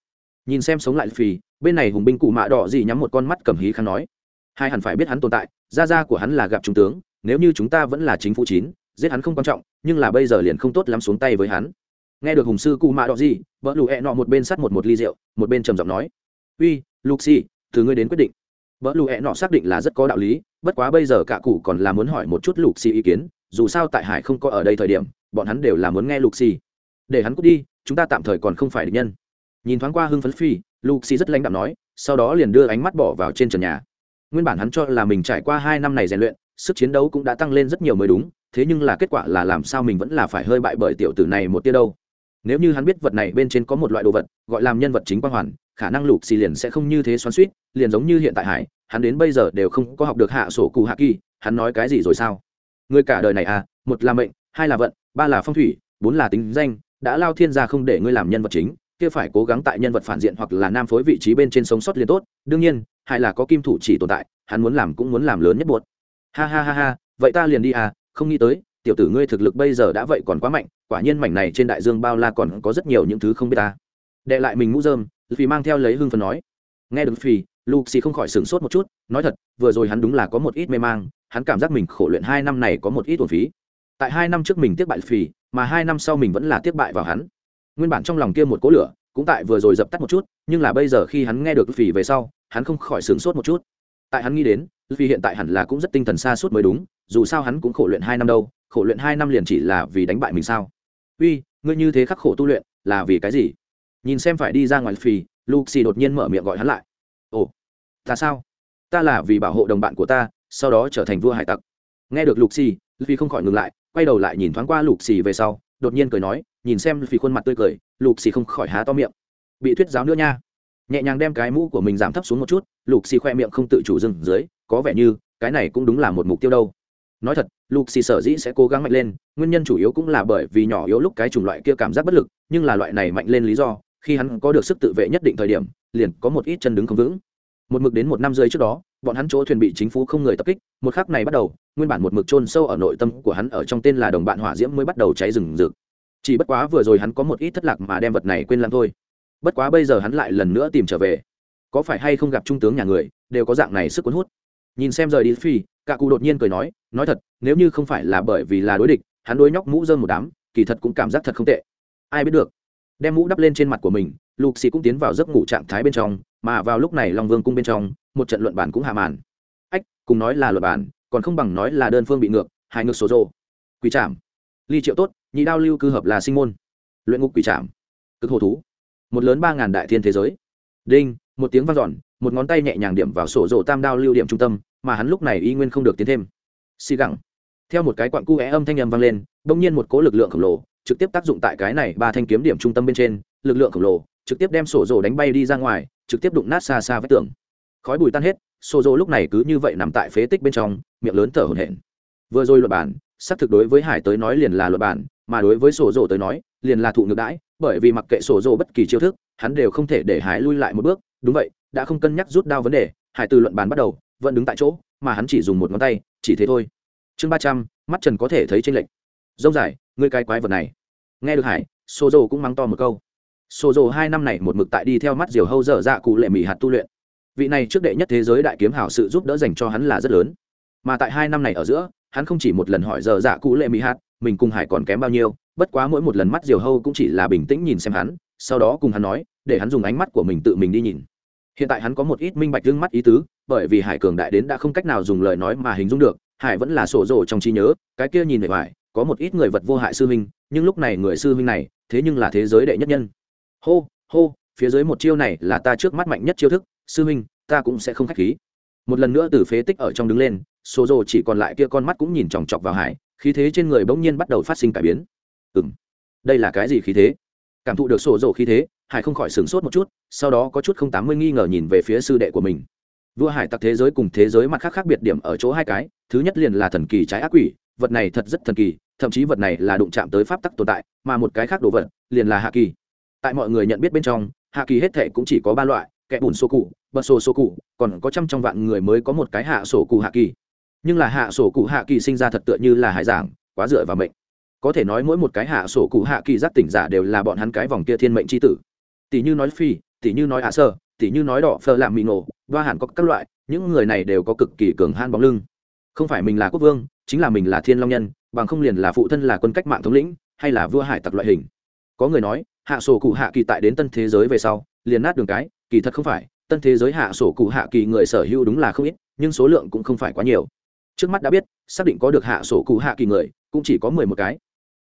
Nhìn xem sống lại phì bên này hùng binh cụ mạ đỏ gì nhắm một con mắt cầm hí khăn nói. Hai hẳn phải biết hắn tồn tại, gia gia của hắn là gặp trung tướng, nếu như chúng ta vẫn là chính phủ chín, giết hắn không quan trọng nhưng là bây giờ liền không tốt lắm xuống tay với hắn. Nghe được hùng sư cụ mạ đỏ gì vợ lù hẹ nọ một bên sắt một một ly rượu, một bên trầm giọng nói, uy luxi từ ngươi đến quyết định. Vợ lù hẹ nọ xác định là rất có đạo lý, bất quá bây giờ cả cụ còn là muốn hỏi một chút luxi ý kiến, dù sao tại hải không có ở đây thời điểm, bọn hắn đều là muốn nghe luxi để hắn cút đi, chúng ta tạm thời còn không phải địch nhân. Nhìn thoáng qua hưng phấn phi luxi rất lãnh đạm nói, sau đó liền đưa ánh mắt bỏ vào trên trần nhà. Nguyên bản hắn cho là mình trải qua hai năm này rèn luyện, sức chiến đấu cũng đã tăng lên rất nhiều mới đúng thế nhưng là kết quả là làm sao mình vẫn là phải hơi bại bởi tiểu tử này một tia đâu. Nếu như hắn biết vật này bên trên có một loại đồ vật, gọi làm nhân vật chính quang hoàn, khả năng lục xì liền sẽ không như thế xoắn suýt liền giống như hiện tại hải, hắn đến bây giờ đều không có học được hạ sổ cụ hạ kỳ, hắn nói cái gì rồi sao? Người cả đời này à một là mệnh, hai là vận, ba là phong thủy, bốn là tính danh, đã lao thiên gia không để ngươi làm nhân vật chính, kia phải cố gắng tại nhân vật phản diện hoặc là nam phối vị trí bên trên sống sót liền tốt, đương nhiên hay là có kim thủ chỉ tồn tại, hắn muốn làm cũng muốn làm lớn nhất buốt ha ha ha ha, vậy ta liền đi à không nghĩ tới, tiểu tử ngươi thực lực bây giờ đã vậy còn quá mạnh, quả nhiên mảnh này trên đại dương bao la còn có rất nhiều những thứ không biết ta. Đệ lại mình mũ dơm vì mang theo lấy hương phần nói. Nghe được phì luxi không khỏi sửng sốt một chút, nói thật, vừa rồi hắn đúng là có một ít mê mang, hắn cảm giác mình khổ luyện hai năm này có một ít tuần phí. Tại hai năm trước mình tiếp bại phì mà hai năm sau mình vẫn là tiếp bại vào hắn. Nguyên bản trong lòng kia một cỗ lửa, cũng tại vừa rồi dập tắt một chút, nhưng là bây giờ khi hắn nghe được phì về sau, hắn không khỏi sửng sốt một chút. Tại hắn nghĩ đến vì hiện tại hẳn là cũng rất tinh thần xa suốt mới đúng, dù sao hắn cũng khổ luyện hai năm đâu, khổ luyện hai năm liền chỉ là vì đánh bại mình sao? Uy, ngươi như thế khắc khổ tu luyện, là vì cái gì? Nhìn xem phải đi ra ngoài phì luxi đột nhiên mở miệng gọi hắn lại. Ồ, ta sao? Ta là vì bảo hộ đồng bạn của ta, sau đó trở thành vua hải tặc. Nghe được luxi vì không khỏi ngừng lại, quay đầu lại nhìn thoáng qua luxi về sau, đột nhiên cười nói, nhìn xem vì khuôn mặt tươi cười luxi không khỏi há to miệng. Bị thuyết giáo nữa nha. Nhẹ nhàng đem cái mũ của mình giảm thấp xuống một chút lục xì khoe miệng không tự chủ dừng dưới có vẻ như cái này cũng đúng là một mục tiêu đâu. Nói thật lục xì sở dĩ sẽ cố gắng mạnh lên, nguyên nhân chủ yếu cũng là bởi vì nhỏ yếu lúc cái chủng loại kia cảm giác bất lực, nhưng là loại này mạnh lên lý do, khi hắn có được sức tự vệ nhất định thời điểm, liền có một ít chân đứng không vững. Một mực đến một năm rơi trước đó, bọn hắn chỗ thuyền bị chính phủ không người tập kích, một khắc này bắt đầu, nguyên bản một mực chôn sâu ở nội tâm của hắn ở trong tên là đồng bạn hỏa diễm mới bắt đầu cháy rừng rực. Chỉ bất quá vừa rồi hắn có một ít thất lạc mà đem vật này quên lãng thôi. Bất quá bây giờ hắn lại lần nữa tìm trở về. Có phải hay không gặp trung tướng nhà người, đều có dạng này sức cuốn hút nhìn xem rời đi phi cả cụ đột nhiên cười nói nói thật, nếu như không phải là bởi vì là đối địch, hắn đối nhóc mũ dơm một đám, kỳ thật cũng cảm giác thật không tệ. Ai biết được. Đem mũ đắp lên trên mặt của mình, lục xì cũng tiến vào giấc ngủ trạng thái bên trong, mà vào lúc này long vương cung bên trong, một trận luận bản cũng hạ màn. Ách, cùng nói là luận bản còn không bằng nói là đơn phương bị ngược hai ngược số rô quỷ trảm. Ly triệu tốt, nhị đao lưu cư hợp là sinh môn. Luyện ngục quỷ trảm. Cực hồ thú. Một lớn ba ngàn đại thiên thế giới. Đinh. Một tiếng vang dọn một ngón tay nhẹ nhàng điểm vào sổ rộ tam đao lưu điểm trung tâm, mà hắn lúc này y nguyên không được tiến thêm. Xì gẳng. Theo một cái quặng cu é âm thanh âm vang lên, bỗng nhiên một cố lực lượng khổng lồ trực tiếp tác dụng tại cái này ba thanh kiếm điểm trung tâm bên trên, lực lượng khổng lồ trực tiếp đem sổ rộ đánh bay đi ra ngoài, trực tiếp đụng nát xa xa vách tường. Khói bùi tan hết, sổ rộ lúc này cứ như vậy nằm tại phế tích bên trong, miệng lớn thở hổn hển. Vừa rồi luật bản, xác thực đối với hải tới nói liền là luật bản, mà đối với sổ rộ tới nói, liền là thụ ngược đãi, bởi vì mặc kệ sổ rộ bất kỳ chiêu thức, hắn đều không thể để hải lui lại một bước, đúng vậy đã không cân nhắc rút đao vấn đề, hải từ luận bàn bắt đầu, vẫn đứng tại chỗ, mà hắn chỉ dùng một ngón tay, chỉ thế thôi. Chương ba trăm, mắt trần có thể thấy trên lệch. dông dài, ngươi cái quái vật này. Nghe được hải Sô Dầu cũng mắng to một câu. Sô Dầu hai năm này một mực tại đi theo mắt diều hâu dở dạ cụ lệ mỹ hạt tu luyện. Vị này trước đệ nhất thế giới đại kiếm hảo sự giúp đỡ dành cho hắn là rất lớn. Mà tại hai năm này ở giữa, hắn không chỉ một lần hỏi dở dạ cụ lệ mỹ hạt, mình cùng hải còn kém bao nhiêu, bất quá mỗi một lần mắt diều hâu cũng chỉ là bình tĩnh nhìn xem hắn, sau đó cùng hắn nói, để hắn dùng ánh mắt của mình tự mình đi nhìn hiện tại hắn có một ít minh bạch gương mắt ý tứ, bởi vì hải cường đại đến đã không cách nào dùng lời nói mà hình dung được, hải vẫn là sổ rồ trong trí nhớ, cái kia nhìn bề ngoài, có một ít người vật vô hại sư huynh, nhưng lúc này người sư huynh này, thế nhưng là thế giới đệ nhất nhân. Hô hô, phía dưới một chiêu này là ta trước mắt mạnh nhất chiêu thức, sư huynh, ta cũng sẽ không khách khí. Một lần nữa từ phế tích ở trong đứng lên, sổ rồ chỉ còn lại kia con mắt cũng nhìn chòng chọc vào hải, khí thế trên người bỗng nhiên bắt đầu phát sinh cải biến. Ừ m đây là cái gì khí thế? Cảm thụ được sổ rồ khí thế, hải không khỏi sửng sốt một chút sau đó có chút không tám mươi nghi ngờ nhìn về phía sư đệ của mình. Vua hải tặc thế giới cùng thế giới mặt khác khác biệt điểm ở chỗ hai cái, thứ nhất liền là thần kỳ trái ác quỷ, vật này thật rất thần kỳ, thậm chí vật này là đụng chạm tới pháp tắc tồn tại, mà một cái khác đồ vật liền là hạ kỳ. Tại mọi người nhận biết bên trong, hạ kỳ hết thệ cũng chỉ có ba loại, kẻ bùn sô cụ bật sô sô cụ, còn có trăm trong vạn người mới có một cái hạ sổ cụ hạ kỳ. Nhưng là hạ sổ cụ hạ kỳ sinh ra thật tựa như là hải giảng, quá dựa vào mệnh. Có thể nói mỗi một cái hạ sổ cụ hạ kỳ giác tỉnh giả đều là bọn hắn cái vòng kia thiên mệnh c h i tử. Tỷ như nói phi tỷ như nói hạ sơ tỷ như nói đỏ phơ làm mì nổ và hẳn có các loại, những người này đều có cực kỳ cường han bóng lưng. Không phải mình là quốc vương, chính là mình là thiên long nhân, bằng không liền là phụ thân là quân cách mạng thống lĩnh, hay là vua hải tặc loại hình. Có người nói, hạ sổ cụ hạ kỳ tại đến tân thế giới về sau, liền nát đường cái, kỳ thật không phải, tân thế giới hạ sổ cụ hạ kỳ người sở hữu đúng là không ít, nhưng số lượng cũng không phải quá nhiều. Trước mắt đã biết, xác định có được hạ sổ cụ hạ kỳ người, cũng chỉ có mười một cái.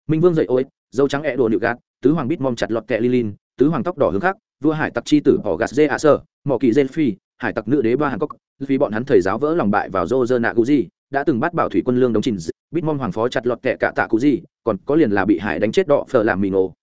Minh vương dậy ôi, dâu trắng ẹ đồ nịu gạt, tứ hoàng bít mong chặt lọt kẹ lilin tứ hoàng tóc đỏ hướng khác, vua hải tặc chi tử bỏ gạt dê ạ sơ mỏ kỳ dê phi, hải tặc nữ đế ba hàn cốc, vì bọn hắn thầy giáo vỡ lòng bại vào dô dơ nạ cụ di, đã từng bắt bảo thủy quân lương đóng trình bít mong hoàng phó chặt lọt kẹ cả tạ cụ di, còn có liền là bị hải đánh chết đỏ phở làm mì ngộ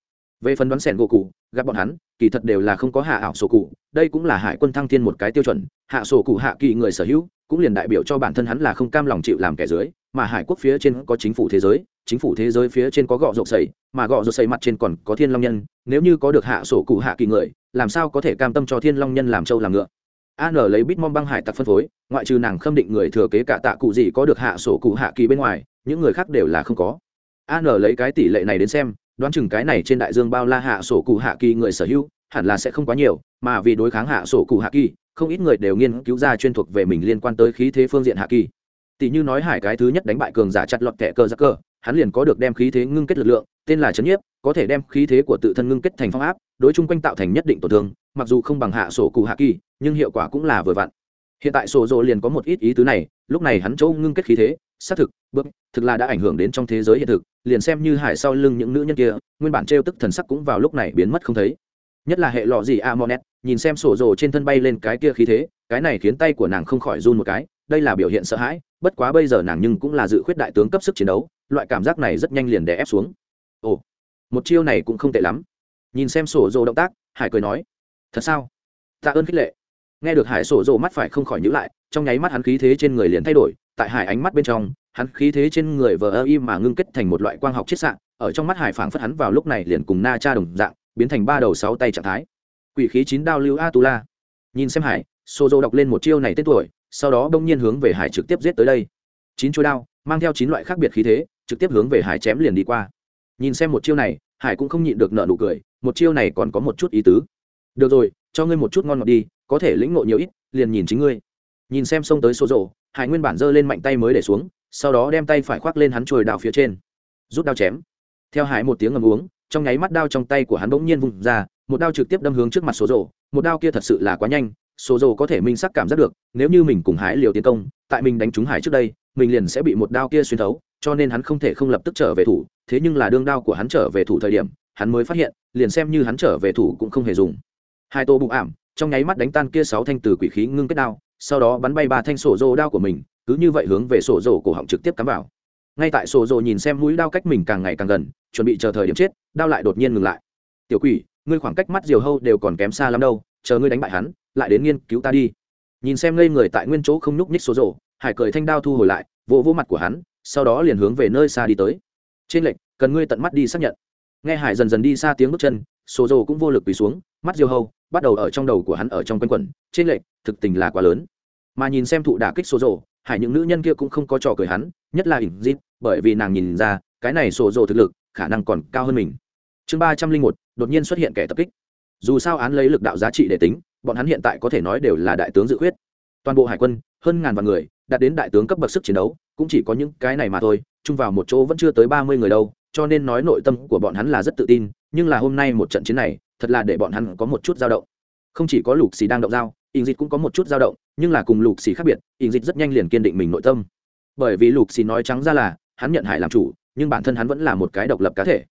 về phần đoán sẻn gỗ cụ, gặp bọn hắn, kỳ thật đều là không có hạ ảo sổ cụ, đây cũng là hải quân thăng thiên một cái tiêu chuẩn, hạ sổ cụ hạ kỳ người sở hữu, cũng liền đại biểu cho bản thân hắn là không cam lòng chịu làm kẻ dưới mà hải quốc phía trên có chính phủ thế giới, chính phủ thế giới phía trên có gọ rộp sầy, mà gọ rộp sầy mặt trên còn có thiên long nhân, nếu như có được hạ sổ cụ hạ kỳ người, làm sao có thể cam tâm cho thiên long nhân làm trâu làm ngựa? An lấy bít mong băng hải tặc phân phối, ngoại trừ nàng khâm định người thừa kế cả tạ cụ gì có được hạ sổ cụ hạ kỳ bên ngoài, những người khác đều là không có. An lấy cái tỷ lệ này đến xem, đoán chừng cái này trên đại dương bao la hạ sổ cụ hạ kỳ người sở hữu, hẳn là sẽ không quá nhiều, mà vì đối kháng hạ sổ cụ hạ kỳ, không ít người đều nghiên cứu ra chuyên thuộc về mình liên quan tới khí thế phương diện hạ kỳ tỷ như nói hải cái thứ nhất đánh bại cường giả chặt lọt kẻ cơ giặc cơ hắn liền có được đem khí thế ngưng kết lực lượng, tên là trấn nhiếp, có thể đem khí thế của tự thân ngưng kết thành phong áp, đối chung quanh tạo thành nhất định tổn thương, mặc dù không bằng hạ sổ cụ hạ kỳ, nhưng hiệu quả cũng là vừa vặn. Hiện tại sổ rộ liền có một ít ý tứ này, lúc này hắn chỗ ngưng kết khí thế, xác thực, bước, thực là đã ảnh hưởng đến trong thế giới hiện thực, liền xem như hải sau lưng những nữ nhân kia, nguyên bản t tức thần sắc cũng vào lúc này biến mất không thấy. Nhất là hệ lọ gì amonet nhìn xem sổ rồ trên thân bay lên cái kia khí thế, cái này khiến tay của nàng không khỏi run một cái đây là biểu hiện sợ hãi, bất quá bây giờ nàng nhưng cũng là dự khuyết đại tướng cấp sức chiến đấu, loại cảm giác này rất nhanh liền đè ép xuống. Ồ, một chiêu này cũng không tệ lắm. Nhìn xem sổ dồ động tác, hải cười nói, thật sao? Tạ ơn khích lệ. Nghe được hải sổ dồ mắt phải không khỏi nhữ lại, trong nháy mắt hắn khí thế trên người liền thay đổi, tại hải ánh mắt bên trong, hắn khí thế trên người vờ ơ y mà ngưng kết thành một loại quang học chiết sạn ở trong mắt hải phảng phất hắn vào lúc này liền cùng na cha đồng dạng, biến thành ba đầu sáu tay trạng thái. Quỷ khí chín đao lưu a tu la. Nhìn xem hải, sổ dồ đọc lên một chiêu này tên tuổi sau đó đông nhiên hướng về hải trực tiếp giết tới đây. Chín chuôi đao, mang theo chín loại khác biệt khí thế, trực tiếp hướng về hải chém liền đi qua. Nhìn xem một chiêu này, hải cũng không nhịn được nợ nụ cười, một chiêu này còn có một chút ý tứ. Được rồi, cho ngươi một chút ngon ngọt đi, có thể lĩnh ngộ nhiều ít, liền nhìn chính ngươi. Nhìn xem xông tới xô rộ hải nguyên bản giơ lên mạnh tay mới để xuống, sau đó đem tay phải khoác lên hắn trồi đao phía trên. Rút đao chém. Theo hải một tiếng ngầm uống, trong nháy mắt đao trong tay của hắn bỗng nhiên vùng ra, một đao trực tiếp đâm hướng trước mặt số rộ một đao kia thật sự là quá nhanh số dầu có thể minh sắc cảm giác được, nếu như mình cùng hải liều tiến công, tại mình đánh trúng hải trước đây, mình liền sẽ bị một đao kia xuyên thấu, cho nên hắn không thể không lập tức trở về thủ. Thế nhưng là đương đao của hắn trở về thủ thời điểm, hắn mới phát hiện, liền xem như hắn trở về thủ cũng không hề dùng. Hai tô bụng ảm, trong nháy mắt đánh tan kia sáu thanh từ quỷ khí ngưng kết đao, sau đó bắn bay ba thanh sổ rồ đao của mình, cứ như vậy hướng về sổ rồ cổ họng trực tiếp cắm vào. Ngay tại sổ rồ nhìn xem mũi đao cách mình càng ngày càng gần, chuẩn bị chờ thời điểm chết, đao lại đột nhiên ngừng lại. Tiểu quỷ, ngươi khoảng cách mắt diều hâu đều còn kém xa lắm đâu, chờ ngươi đánh bại hắn lại đến nghiên cứu ta đi. Nhìn xem ngây người tại nguyên chỗ không nhúc nhích số rộ hải cười thanh đao thu hồi lại, vỗ vỗ mặt của hắn, sau đó liền hướng về nơi xa đi tới. Trên lệnh cần ngươi tận mắt đi xác nhận. Nghe hải dần dần đi xa tiếng bước chân, số rộ cũng vô lực quỳ xuống, mắt diều hâu, bắt đầu ở trong đầu của hắn ở trong quanh quẩn. Trên lệnh thực tình là quá lớn. Mà nhìn xem thụ đả kích số rộ hải những nữ nhân kia cũng không có trò cười hắn, nhất là ỉn dịp bởi vì nàng nhìn ra, cái này sổ rộ thực lực, khả năng còn cao hơn mình. Chương ba trăm linh một, đột nhiên xuất hiện kẻ tập kích. Dù sao án lấy lực đạo giá trị để tính bọn hắn hiện tại có thể nói đều là đại tướng dự khuyết. Toàn bộ hải quân, hơn ngàn vạn người, đạt đến đại tướng cấp bậc sức chiến đấu, cũng chỉ có những cái này mà thôi, chung vào một chỗ vẫn chưa tới ba mươi người đâu, cho nên nói nội tâm của bọn hắn là rất tự tin, nhưng là hôm nay một trận chiến này, thật là để bọn hắn có một chút dao động. Không chỉ có lục xì đang động dao ình dịch cũng có một chút dao động, nhưng là cùng lục xì khác biệt ình dịch rất nhanh liền kiên định mình nội tâm. Bởi vì lục xì nói trắng ra là, hắn nhận hải làm chủ, nhưng bản thân hắn vẫn là một cái độc lập cá thể.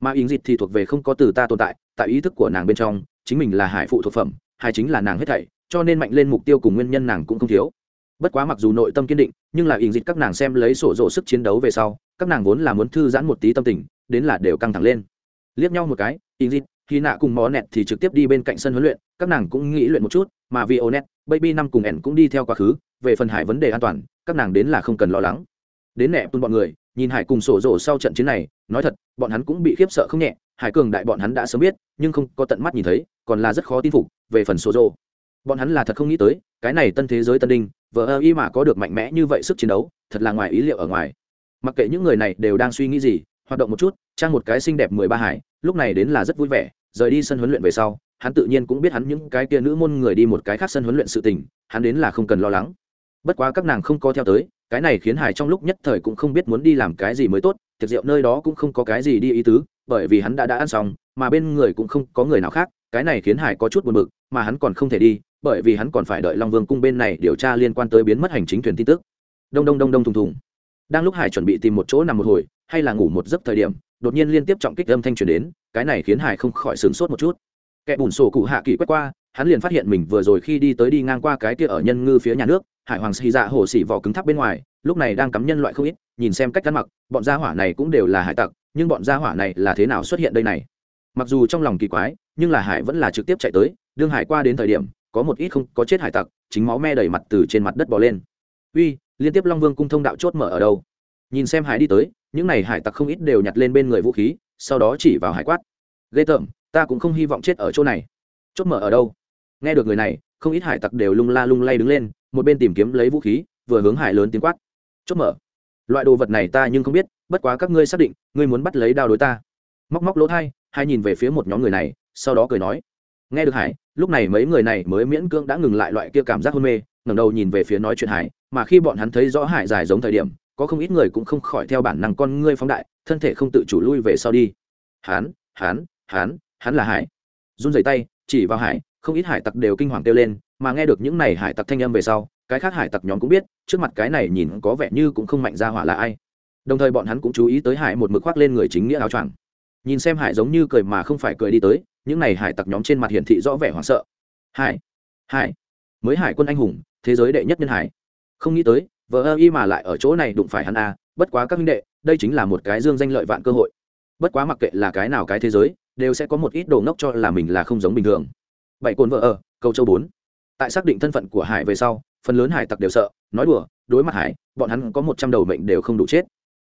Mà ình dịch thì thuộc về không có từ ta tồn tại tại ý thức của nàng bên trong, chính mình là hải phụ thuộc phẩm hai chính là nàng hết thảy, cho nên mạnh lên mục tiêu cùng nguyên nhân nàng cũng không thiếu. Bất quá mặc dù nội tâm kiên định, nhưng là ình dịch các nàng xem lấy sổ rộ sức chiến đấu về sau, các nàng vốn là muốn thư giãn một tí tâm tình, đến là đều căng thẳng lên. Liếc nhau một cái ình dịch, khi nạ cùng mó nẹt thì trực tiếp đi bên cạnh sân huấn luyện, các nàng cũng nghĩ luyện một chút, mà vì ô nẹt, baby năm cùng ẻn cũng đi theo quá khứ, về phần hải vấn đề an toàn, các nàng đến là không cần lo lắng. Đến nẹ tuân bọn người, nhìn hải cùng sổ rộ sau trận chiến này, nói thật, bọn hắn cũng bị khiếp sợ không nhẹ, hải cường đại bọn hắn đã sớm biết, nhưng không có tận mắt nhìn thấy còn là rất khó tin phục về phần sổ rổ bọn hắn là thật không nghĩ tới, cái này tân thế giới tân đinh vợ ơ y mà có được mạnh mẽ như vậy sức chiến đấu, thật là ngoài ý liệu ở ngoài. Mặc kệ những người này đều đang suy nghĩ gì, hoạt động một chút, trang một cái xinh đẹp mười ba hải, lúc này đến là rất vui vẻ, rời đi sân huấn luyện về sau, hắn tự nhiên cũng biết hắn những cái kia nữ môn người đi một cái khác sân huấn luyện sự tình, hắn đến là không cần lo lắng. Bất quá các nàng không có theo tới, cái này khiến hải trong lúc nhất thời cũng không biết muốn đi làm cái gì mới tốt, tiệc rượu nơi đó cũng không có cái gì đi ý tứ, bởi vì hắn đã đã ăn xong, mà bên người cũng không có người nào khác cái này khiến hải có chút buồn bực, mà hắn còn không thể đi, bởi vì hắn còn phải đợi long vương cung bên này điều tra liên quan tới biến mất hành chính thuyền tin tức. Đông đông đông đông thùng thùng. Đang lúc hải chuẩn bị tìm một chỗ nằm một hồi, hay là ngủ một giấc thời điểm, đột nhiên liên tiếp trọng kích âm thanh truyền đến, cái này khiến hải không khỏi sửng sốt một chút. Kẻ bùn sổ cụ hạ kỳ quét qua, hắn liền phát hiện mình vừa rồi khi đi tới đi ngang qua cái kia ở nhân ngư phía nhà nước, hải hoàng xì dạ hồ xỉ vỏ cứng thắp bên ngoài, lúc này đang cắm nhân loại không ít, nhìn xem cách ăn mặc, bọn gia hỏa này cũng đều là hải tặc, nhưng bọn gia hỏa này là thế nào xuất hiện đây này? Mặc dù trong lòng kỳ quái nhưng là hải vẫn là trực tiếp chạy tới, đương hải qua đến thời điểm, có một ít không có chết hải tặc, chính máu me đầy mặt từ trên mặt đất bò lên. Uy, liên tiếp long vương cung thông đạo chốt mở ở đâu? Nhìn xem hải đi tới, những n à y hải tặc không ít đều nhặt lên bên người vũ khí, sau đó chỉ vào hải quát. Ghê tởm, ta cũng không hy vọng chết ở chỗ này. Chốt mở ở đâu? Nghe được người này, không ít hải tặc đều lung la lung lay đứng lên, một bên tìm kiếm lấy vũ khí, vừa hướng hải lớn tiếng quát. Chốt mở. Loại đồ vật này ta nhưng không biết, bất quá các ngươi xác định, ngươi muốn bắt lấy đao đối ta. Móc móc lỗ thai, hai nhìn về phía một nhóm người này sau đó cười nói, nghe được hải, lúc này mấy người này mới miễn cưỡng đã ngừng lại loại kia cảm giác hôn mê, ngẩng đầu nhìn về phía nói chuyện hải, mà khi bọn hắn thấy rõ hải dài giống thời điểm, có không ít người cũng không khỏi theo bản năng con ngươi phóng đại, thân thể không tự chủ lui về sau đi. Hán hán hán hắn là hải. Run rẩy tay, chỉ vào hải, không ít hải tặc đều kinh hoàng kêu lên, mà nghe được những này hải tặc thanh âm về sau, cái khác hải tặc nhóm cũng biết, trước mặt cái này nhìn có vẻ như cũng không mạnh ra hỏa là ai. Đồng thời bọn hắn cũng chú ý tới hải một mực khoác lên người chính nghĩa áo choàng. Nhìn xem hải giống như cười mà không phải cười đi tới những này hải tặc nhóm trên mặt hiển thị rõ vẻ hoảng sợ. Hải hải, mới hải quân anh hùng, thế giới đệ nhất nhân hải. Không nghĩ tới vợ ơ y mà lại ở chỗ này đụng phải hắn a bất quá các huynh đệ, đây chính là một cái dương danh lợi vạn cơ hội. Bất quá mặc kệ là cái nào cái thế giới, đều sẽ có một ít đồ ngốc cho là mình là không giống bình thường. Bảy cồn vợ ở câu châu bốn. Tại xác định thân phận của hải về sau, phần lớn hải tặc đều sợ, nói đùa, đối mặt hải, bọn hắn có một trăm đầu mệnh đều không đủ chết.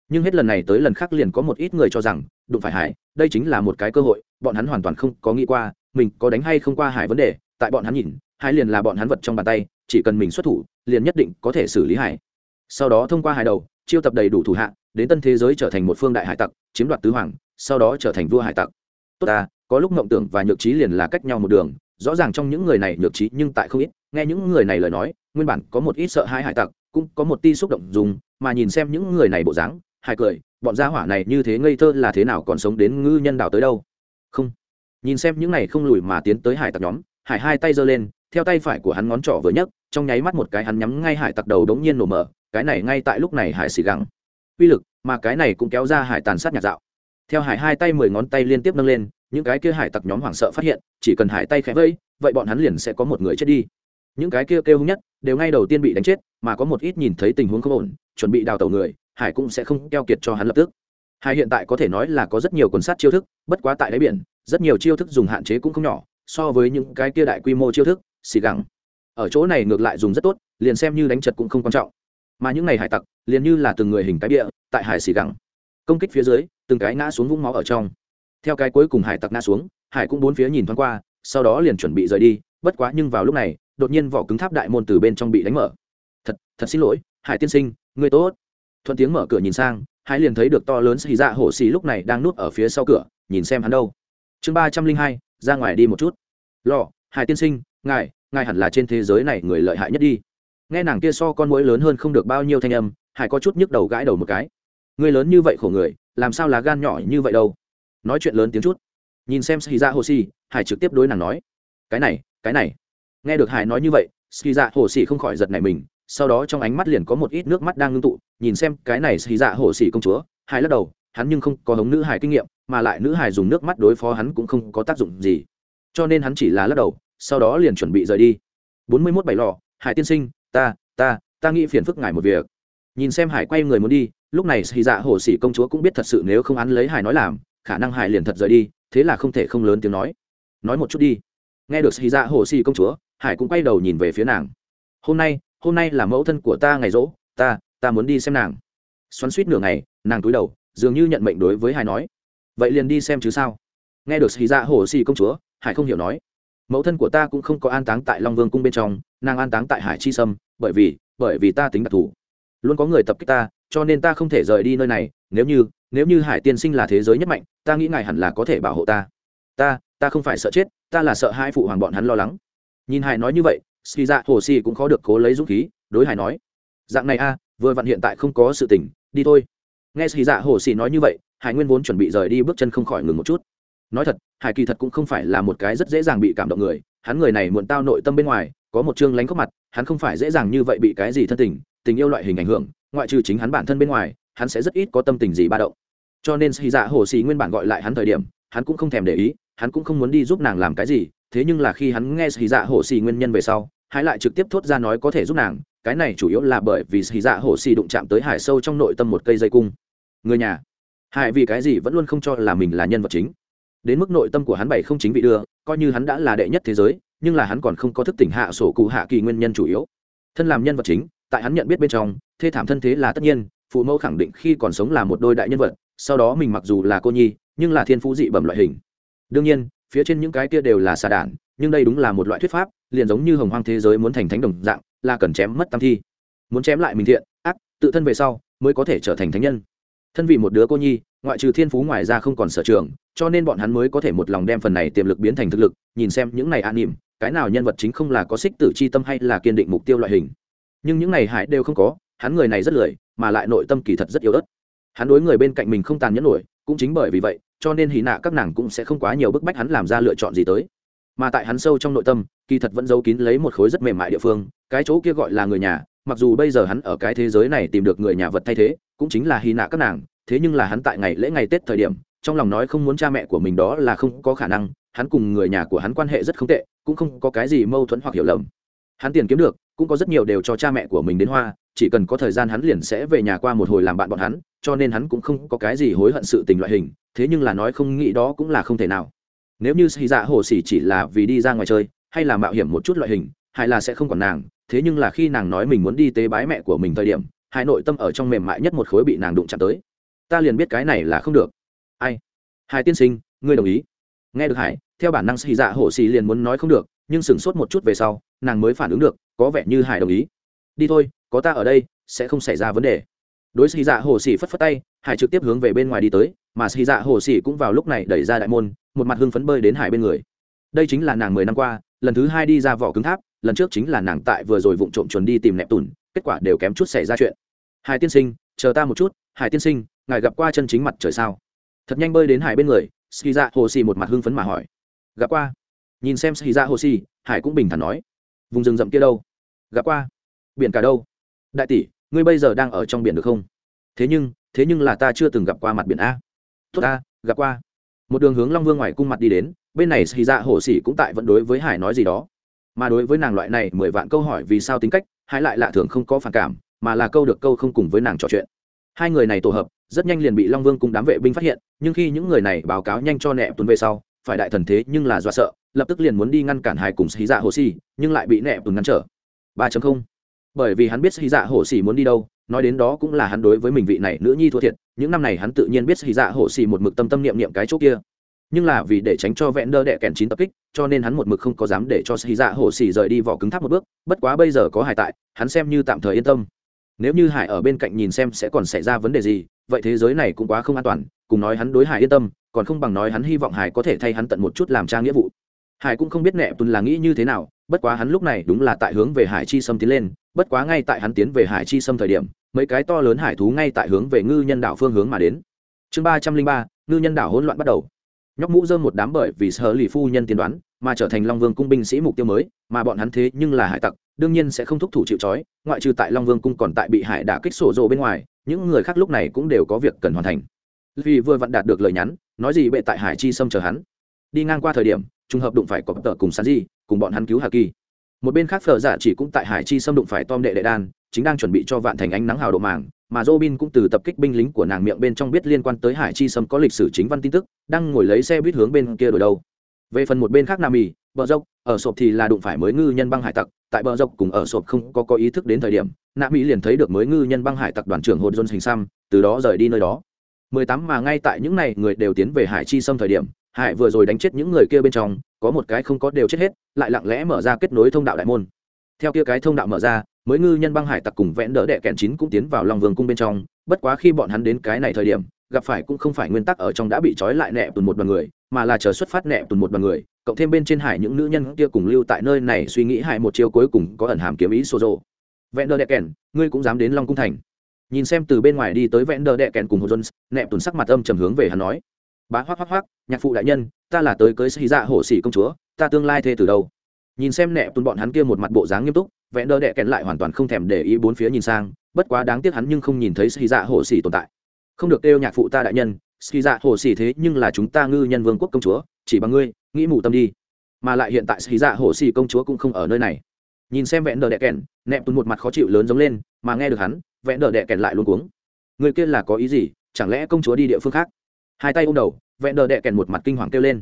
Nhưng hết lần này tới lần khác liền có một ít người cho rằng đụng phải hải, đây chính là một cái cơ hội, bọn hắn hoàn toàn không có nghĩ qua, mình có đánh hay không qua hải vấn đề, tại bọn hắn nhìn, hải liền là bọn hắn vật trong bàn tay, chỉ cần mình xuất thủ, liền nhất định có thể xử lý hải. Sau đó thông qua hải đầu, chiêu tập đầy đủ thủ hạ, đến tân thế giới trở thành một phương đại hải tặc, chiếm đoạt tứ hoàng, sau đó trở thành vua hải tặc. Tốt ta, có lúc mộng tưởng và nhược trí liền là cách nhau một đường, rõ ràng trong những người này nhược trí nhưng tại không ít, nghe những người này lời nói, nguyên bản có một ít sợ hãi hải tặc, cũng có một ti xúc động dùng, mà nhìn xem những người này bộ dáng, hải cười bọn gia hỏa này như thế ngây thơ là thế nào còn sống đến ngư nhân đảo tới đâu? Không. Nhìn xem những này không lùi mà tiến tới hải tặc nhóm, hải hai tay giơ lên, theo tay phải của hắn ngón trỏ vừa nhấc, trong nháy mắt một cái hắn nhắm ngay hải tặc đầu đống nhiên nổ mở, cái này ngay tại lúc này hải xì gắng uy lực, mà cái này cũng kéo ra hải tàn sát nhạt dạo. Theo hải hai tay mười ngón tay liên tiếp nâng lên, những cái kia hải tặc nhóm hoảng sợ phát hiện, chỉ cần hải tay khẽ vây, vậy bọn hắn liền sẽ có một người chết đi. Những cái kia kêu hung nhất, đều ngay đầu tiên bị đánh chết, mà có một ít nhìn thấy tình huống không ổn, chuẩn bị đào tẩu người hải cũng sẽ không keo kiệt cho hắn lập tức. Hải hiện tại có thể nói là có rất nhiều quần sát chiêu thức, bất quá tại đáy biển, rất nhiều chiêu thức dùng hạn chế cũng không nhỏ, so với những cái kia đại quy mô chiêu thức, xì gẳng. Ở chỗ này ngược lại dùng rất tốt, liền xem như đánh chật cũng không quan trọng. Mà những này hải tặc, liền như là từng người hình cái địa tại hải xì gẳng. Công kích phía dưới, từng cái ngã xuống vũng máu ở trong. Theo cái cuối cùng hải tặc ngã xuống, hải cũng bốn phía nhìn thoáng qua, sau đó liền chuẩn bị rời đi, bất quá nhưng vào lúc này, đột nhiên vỏ cứng tháp đại môn từ bên trong bị đánh mở. Thật thật xin lỗi, hải tiên sinh người tốt thuận tiếng mở cửa nhìn sang hải liền thấy được to lớn xì dạ hổ xì lúc này đang núp ở phía sau cửa, nhìn xem hắn đâu. Chương ba trăm linh hai, ra ngoài đi một chút. Lò hải tiên sinh, ngài ngài hẳn là trên thế giới này người lợi hại nhất đi. Nghe nàng kia so con mũi lớn hơn không được bao nhiêu thanh âm, hải có chút nhức đầu gãi đầu một cái. Người lớn như vậy khổ người, làm sao là gan nhỏ như vậy đâu? Nói chuyện lớn tiếng chút. Nhìn xem xì dạ hồ xì, hải trực tiếp đối nàng nói. Cái này cái này. Nghe được hải nói như vậy, xì dạ hồ xì không khỏi giật này mình sau đó trong ánh mắt liền có một ít nước mắt đang ngưng tụ, nhìn xem cái này xì dạ hồ xỉ công chúa, hai lắc đầu, hắn nhưng không có hống nữ hải kinh nghiệm, mà lại nữ hải dùng nước mắt đối phó hắn cũng không có tác dụng gì. Cho nên hắn chỉ là lắc đầu, sau đó liền chuẩn bị rời đi. Bốn mươi mốt bảy lò hải tiên sinh, ta ta ta nghĩ phiền phức ngài một việc. Nhìn xem hải quay người muốn đi, lúc này xì dạ hồ xỉ công chúa cũng biết thật sự nếu không hắn lấy hải nói làm, khả năng hải liền thật rời đi, thế là không thể không lớn tiếng nói. Nói một chút đi. Nghe được xì dạ hồ xỉ công chúa, hải cũng quay đầu nhìn về phía nàng. Hôm nay hôm nay là mẫu thân của ta ngày rỗ, ta ta muốn đi xem nàng. Xoắn suýt nửa ngày, nàng cúi đầu, dường như nhận mệnh đối với hải nói. Vậy liền đi xem chứ sao? Nghe được xì dạ hồ xì công chúa, hải không hiểu nói. Mẫu thân của ta cũng không có an táng tại long vương cung bên trong, nàng an táng tại hải chi sâm, bởi vì bởi vì ta tính đặc thù. Luôn có người tập kích ta, cho nên ta không thể rời đi nơi này, nếu như nếu như hải tiên sinh là thế giới nhất mạnh, ta nghĩ ngài hẳn là có thể bảo hộ ta. Ta ta không phải sợ chết, ta là sợ hai phụ hoàng bọn hắn lo lắng. Nhìn hải nói như vậy ski dạ hồ Sĩ cũng khó được cố lấy dũng khí, đối hải nói, dạng này a, vừa vặn hiện tại không có sự tình, đi thôi. Nghe ski dạ hồ Sĩ nói như vậy, hải nguyên vốn chuẩn bị rời đi bước chân không khỏi ngừng một chút. Nói thật, hải kỳ thật cũng không phải là một cái rất dễ dàng bị cảm động người, hắn người này muộn tao nội tâm bên ngoài, có một chương lánh khóc mặt, hắn không phải dễ dàng như vậy bị cái gì thân tình tình yêu loại hình ảnh hưởng, ngoại trừ chính hắn bản thân bên ngoài, hắn sẽ rất ít có tâm tình gì ba động. Cho nên xì dạ hồ xì nguyên bản gọi lại hắn thời điểm, hắn cũng không thèm để ý, hắn cũng không muốn đi giúp nàng làm cái gì, thế nhưng là khi hắn nghe xì dạ hồ xì nguyên nhân về sau hắn lại trực tiếp thốt ra nói có thể giúp nàng, cái này chủ yếu là bởi vì xì dạ hồ xì đụng chạm tới hải sâu trong nội tâm một cây dây cung. Người nhà. Hải vì cái gì vẫn luôn không cho là mình là nhân vật chính. Đến mức nội tâm của hắn bảy không chính vị đưa, coi như hắn đã là đệ nhất thế giới, nhưng là hắn còn không có thức tỉnh hạ sổ cụ hạ kỳ nguyên nhân chủ yếu. Thân làm nhân vật chính, tại hắn nhận biết bên trong, thê thảm thân thế là tất nhiên, phụ mẫu khẳng định khi còn sống là một đôi đại nhân vật, sau đó mình mặc dù là cô nhi, nhưng là thiên phú dị bẩm loại hình. Đương nhiên, phía trên những cái kia đều là xà đản, nhưng đây đúng là một loại thuyết pháp liền giống như hồng hoang thế giới muốn thành thánh đồng dạng, là cần chém mất tam thi. Muốn chém lại mình thiện, ác, tự thân về sau, mới có thể trở thành thánh nhân. Thân vì một đứa cô nhi, ngoại trừ thiên phú ngoài ra không còn sở trường, cho nên bọn hắn mới có thể một lòng đem phần này tiềm lực biến thành thực lực, nhìn xem những này an nỉm, cái nào nhân vật chính không là có xích tử c h i tâm hay là kiên định mục tiêu loại hình. Nhưng những này hải đều không có, hắn người này rất lười, mà lại nội tâm kỳ thật rất yếu ớt. Hắn đối người bên cạnh mình không tàn nhẫn nổi, cũng chính bởi vì vậy, cho nên hì nạ các nàng cũng sẽ không quá nhiều bức bách hắn làm ra lựa chọn gì tới mà tại hắn sâu trong nội tâm, kỳ thật vẫn giấu kín lấy một khối rất mềm mại địa phương, cái chỗ kia gọi là người nhà, mặc dù bây giờ hắn ở cái thế giới này tìm được người nhà vật thay thế, cũng chính là hy nạ các nàng, thế nhưng là hắn tại ngày lễ ngày tết thời điểm, trong lòng nói không muốn cha mẹ của mình đó là không có khả năng, hắn cùng người nhà của hắn quan hệ rất không tệ, cũng không có cái gì mâu thuẫn hoặc hiểu lầm. Hắn tiền kiếm được, cũng có rất nhiều đều cho cha mẹ của mình đến hoa, chỉ cần có thời gian hắn liền sẽ về nhà qua một hồi làm bạn bọn hắn, cho nên hắn cũng không có cái gì hối hận sự tình loại hình, thế nhưng là nói không nghĩ đó cũng là không thể nào nếu như xì dạ hồ xỉ chỉ là vì đi ra ngoài chơi, hay là mạo hiểm một chút loại hình hay là sẽ không còn nàng. Thế nhưng là khi nàng nói mình muốn đi tế bái mẹ của mình thời điểm, hai nội tâm ở trong mềm mại nhất một khối bị nàng đụng chạm tới. Ta liền biết cái này là không được. Ai? Hai tiên sinh, ngươi đồng ý. Nghe được hải, theo bản năng xì dạ hổ xì liền muốn nói không được, nhưng sửng sốt một chút về sau, nàng mới phản ứng được, có vẻ như hải đồng ý. Đi thôi, có ta ở đây, sẽ không xảy ra vấn đề. Đối xì dạ hồ xì phất phất tay hải trực tiếp hướng về bên ngoài đi tới, mà xì dạ hồ xì cũng vào lúc này đẩy ra đại môn, một mặt hưng phấn bơi đến hải bên người. Đây chính là nàng mười năm qua, lần thứ hai đi ra vỏ cứng tháp, lần trước chính là nàng tại vừa rồi vụng trộm chuẩn đi tìm nẹp tùn, kết quả đều kém chút xảy ra chuyện. Hải tiên sinh, chờ ta một chút, hải tiên sinh, ngài gặp qua chân chính mặt trời sao? Thật nhanh bơi đến hải bên người ski dạ hồ xì một mặt hưng phấn mà hỏi. Gặp qua. Nhìn xem ski dạ hồ xì, hải cũng bình thản nói. Vùng rừng rậm kia đâu? Gặp qua. Biển cả đâu? Đại tỷ, ngươi bây giờ đang ở trong biển được không? Thế nhưng thế nhưng là ta chưa từng gặp qua mặt biển a. Tốt ta, gặp qua. Một đường hướng long vương ngoài cung mặt đi đến, bên này xì dạ hổ xỉ cũng tại vẫn đối với hải nói gì đó. Mà đối với nàng loại này mười vạn câu hỏi vì sao tính cách hải lại lạ thường không có phản cảm, mà là câu được câu không cùng với nàng trò chuyện. Hai người này tổ hợp, rất nhanh liền bị long vương cùng đám vệ binh phát hiện, nhưng khi những người này báo cáo nhanh cho nẹ tuấn về sau, phải đại thần thế nhưng là do sợ, lập tức liền muốn đi ngăn cản hải cùng xì dạ hồ xỉ nhưng lại bị nẹ tuấn ngăn trở. Ba không bởi vì hắn biết hy dạ Hổ xỉ muốn đi đâu, nói đến đó cũng là hắn đối với mình vị này nữ nhi thua thiệt, những năm này hắn tự nhiên biết hy dạ Hổ xỉ một mực tâm tâm niệm niệm cái chỗ kia. Nhưng là vì để tránh cho vẹn đơ đệ kèn chín tập kích, cho nên hắn một mực không có dám để cho hy dạ Hổ xỉ rời đi vỏ cứng tháp một bước, bất quá bây giờ có hải tại, hắn xem như tạm thời yên tâm. Nếu như hải ở bên cạnh nhìn xem sẽ còn xảy ra vấn đề gì, vậy thế giới này cũng quá không an toàn, cùng nói hắn đối hải yên tâm, còn không bằng nói hắn hy vọng hải có thể thay hắn tận một chút làm trang nghĩa vụ. Hải cũng không biết nẹ tuần là nghĩ như thế nào bất quá hắn lúc này đúng là tại hướng về hải chi sâm tiến lên, bất quá ngay tại hắn tiến về hải chi sâm thời điểm, mấy cái to lớn hải thú ngay tại hướng về ngư nhân đảo phương hướng mà đến. Chương ba trăm linh ba, ngư nhân đảo hỗn loạn bắt đầu. Nhóc mũ dơm một đám bởi vì sở lì phu nhân tiên đoán, mà trở thành long vương cung binh sĩ mục tiêu mới, mà bọn hắn thế nhưng là hải tặc, đương nhiên sẽ không thúc thủ chịu trói, ngoại trừ tại long vương cung còn tại bị hải đả kích sổ rộ bên ngoài, những người khác lúc này cũng đều có việc cần hoàn thành. Vì vừa vặn đạt được lời nhắn, nói gì bệ tại hải chi xâm chờ hắn. Đi ngang qua thời điểm trùng hợp đụng phải có tờ cùng sán di cùng bọn hắn cứu hà kỳ một bên khác phở giả chỉ cũng tại hải chi xâm đụng phải tom đệ đệ đan chính đang chuẩn bị cho vạn thành ánh nắng hào độ màng mà Robin cũng từ tập kích binh lính của nàng miệng bên trong biết liên quan tới Hải Chi Sâm có lịch sử chính văn tin tức, đang ngồi lấy xe buýt hướng bên kia đổi đầu. Về phần một bên khác Nam Mì, bờ dốc, ở sộp thì là đụng phải mới ngư nhân băng hải tặc, tại bờ dốc cùng ở sộp không có có ý thức đến thời điểm, Nam Mỹ liền thấy được mới ngư nhân băng hải tặc đoàn trưởng Hồn Jones hình xăm, từ đó rời đi nơi đó. 18 mà ngay tại những này người đều tiến về Hải Chi Sâm thời điểm, Hải vừa rồi đánh chết những người kia bên trong, có một cái không có đều chết hết, lại lặng lẽ mở ra kết nối thông đạo đại môn. Theo kia cái thông đạo mở ra, mới ngư nhân băng hải tặc cùng vẽn đỡ đệ kẹn chín cũng tiến vào lòng vương cung bên trong bất quá khi bọn hắn đến cái này thời điểm gặp phải cũng không phải nguyên tắc ở trong đã bị trói lại nẹ tùn một đoàn người mà là chờ xuất phát nẹ tùn một đoàn người cộng thêm bên trên hải những nữ nhân kia cùng lưu tại nơi này suy nghĩ hải một chiều cuối cùng có ẩn hàm kiếm ý sô rộ vẹn đỡ đệ kẹn ngươi cũng dám đến long cung thành nhìn xem từ bên ngoài đi tới vẽn đờ đệ kẹn cùng hồ jones nẹp tùn sắc mặt âm trầm hướng về hắn nói, bá hoác hoác hoác nhạc phụ đại nhân, ta là tới cưới xì dạ hổ xỉ công chúa, ta tương lai thê từ đâu? Nhìn xem nẹp tuần bọn hắn kia một mặt bộ dáng nghiêm túc vẽn đờ đệ kèn lại hoàn toàn không thèm để ý bốn phía nhìn sang, bất quá đáng tiếc hắn nhưng không nhìn thấy xì dạ hổ xỉ tồn tại. Không được kêu nhạc phụ ta đại nhân xì dạ hổ xỉ thế nhưng là chúng ta ngư nhân vương quốc công chúa, chỉ bằng ngươi, nghĩ mù tâm đi. Mà lại hiện tại xì dạ hổ xỉ công chúa cũng không ở nơi này. Nhìn xem vẹn đờ đẹ kèn nẹp tuần một mặt khó chịu lớn giống lên, mà nghe được hắn vẽ đờ đẹ kèn lại luôn cuống. Người kia là có ý gì? Chẳng lẽ công chúa đi địa phương khác? Hai tay ôm đầu, vẽ đờ đẹ kèn một mặt kinh hoàng kêu lên.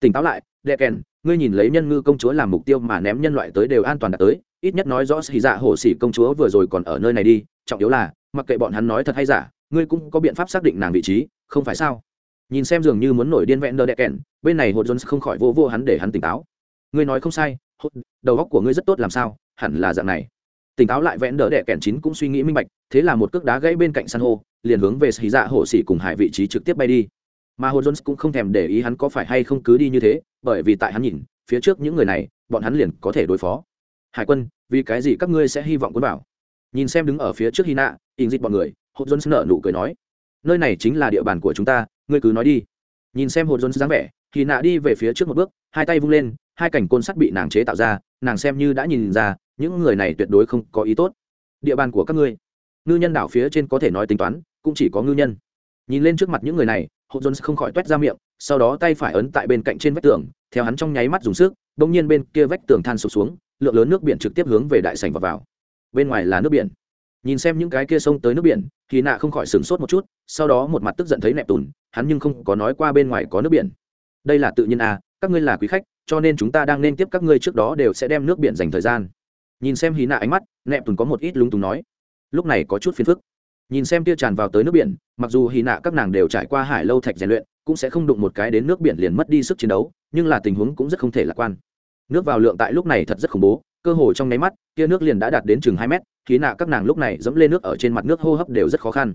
Tỉnh táo lại, đẹ kèn, ngươi nhìn lấy nhân ngư công chúa làm mục tiêu mà ném nhân loại tới đều an toàn đạt tới, ít nhất nói rõ xì dạ hổ xỉ công chúa vừa rồi còn ở nơi này đi, trọng yếu là, mặc kệ bọn hắn nói thật hay giả, ngươi cũng có biện pháp xác định nàng vị trí, không phải sao? Nhìn xem dường như muốn nổi điên vẹn đờ đẹ kèn, bên này hột jones không khỏi vô vô hắn để hắn tỉnh táo. Ngươi nói không sai đầu góc của ngươi rất tốt làm sao? Hẳn là dạng này tỉnh táo lại vẽn đỡ đẻ kèn chín cũng suy nghĩ minh bạch, thế là một cước đá gãy bên cạnh san hô, liền hướng về xì dạ hổ xỉ cùng hải vị trí trực tiếp bay đi. Mà hồ jones cũng không thèm để ý hắn có phải hay không cứ đi như thế, bởi vì tại hắn nhìn, phía trước những người này, bọn hắn liền có thể đối phó. Hải quân, vì cái gì các ngươi sẽ hy vọng quân bảo nhìn xem đứng ở phía trước hy nạ in dịch bọn người, hồ jones nở nụ cười nói, nơi này chính là địa bàn của chúng ta, ngươi cứ nói đi. Nhìn xem hồ jones dáng vẻ hy nạ đi về phía trước một bước, hai tay vung lên, hai cảnh côn sắt bị nàng chế tạo ra nàng xem như đã nhìn ra, những người này tuyệt đối không có ý tốt. Địa bàn của các ngươi, ngư nhân đảo phía trên có thể nói tính toán, cũng chỉ có ngư nhân. Nhìn lên trước mặt những người này hộ jones không khỏi t u é t ra miệng, sau đó tay phải ấn tại bên cạnh trên vách tường, theo hắn trong nháy mắt dùng sức đ ỗ n g nhiên bên kia vách tường than sụp xuống, lượng lớn nước biển trực tiếp hướng về đại sành và vào. Bên ngoài là nước biển. Nhìn xem những cái kia sông tới nước biển thì nạ không khỏi sửng sốt một chút, sau đó một mặt tức giận thấy nẹp tùn, hắn nhưng không có nói qua bên ngoài có nước biển. Đây là tự nhiên à các ngươi là quý khách cho nên chúng ta đang nên tiếp các ngươi trước đó đều sẽ đem nước biển dành thời gian. Nhìn xem hí nạ ánh mắt nẹp tùng có một ít lúng túng nói. Lúc này có chút phiền phức. Nhìn xem tia tràn vào tới nước biển, mặc dù hí nạ các nàng đều trải qua hải lâu thạch rèn luyện, cũng sẽ không đụng một cái đến nước biển liền mất đi sức chiến đấu, nhưng là tình huống cũng rất không thể lạc quan. Nước vào lượng tại lúc này thật rất khủng bố, cơ hồ trong nháy mắt tia nước liền đã đạt đến chừng hai mét khí nạ các nàng lúc này dẫm lên nước ở trên mặt nước hô hấp đều rất khó khăn.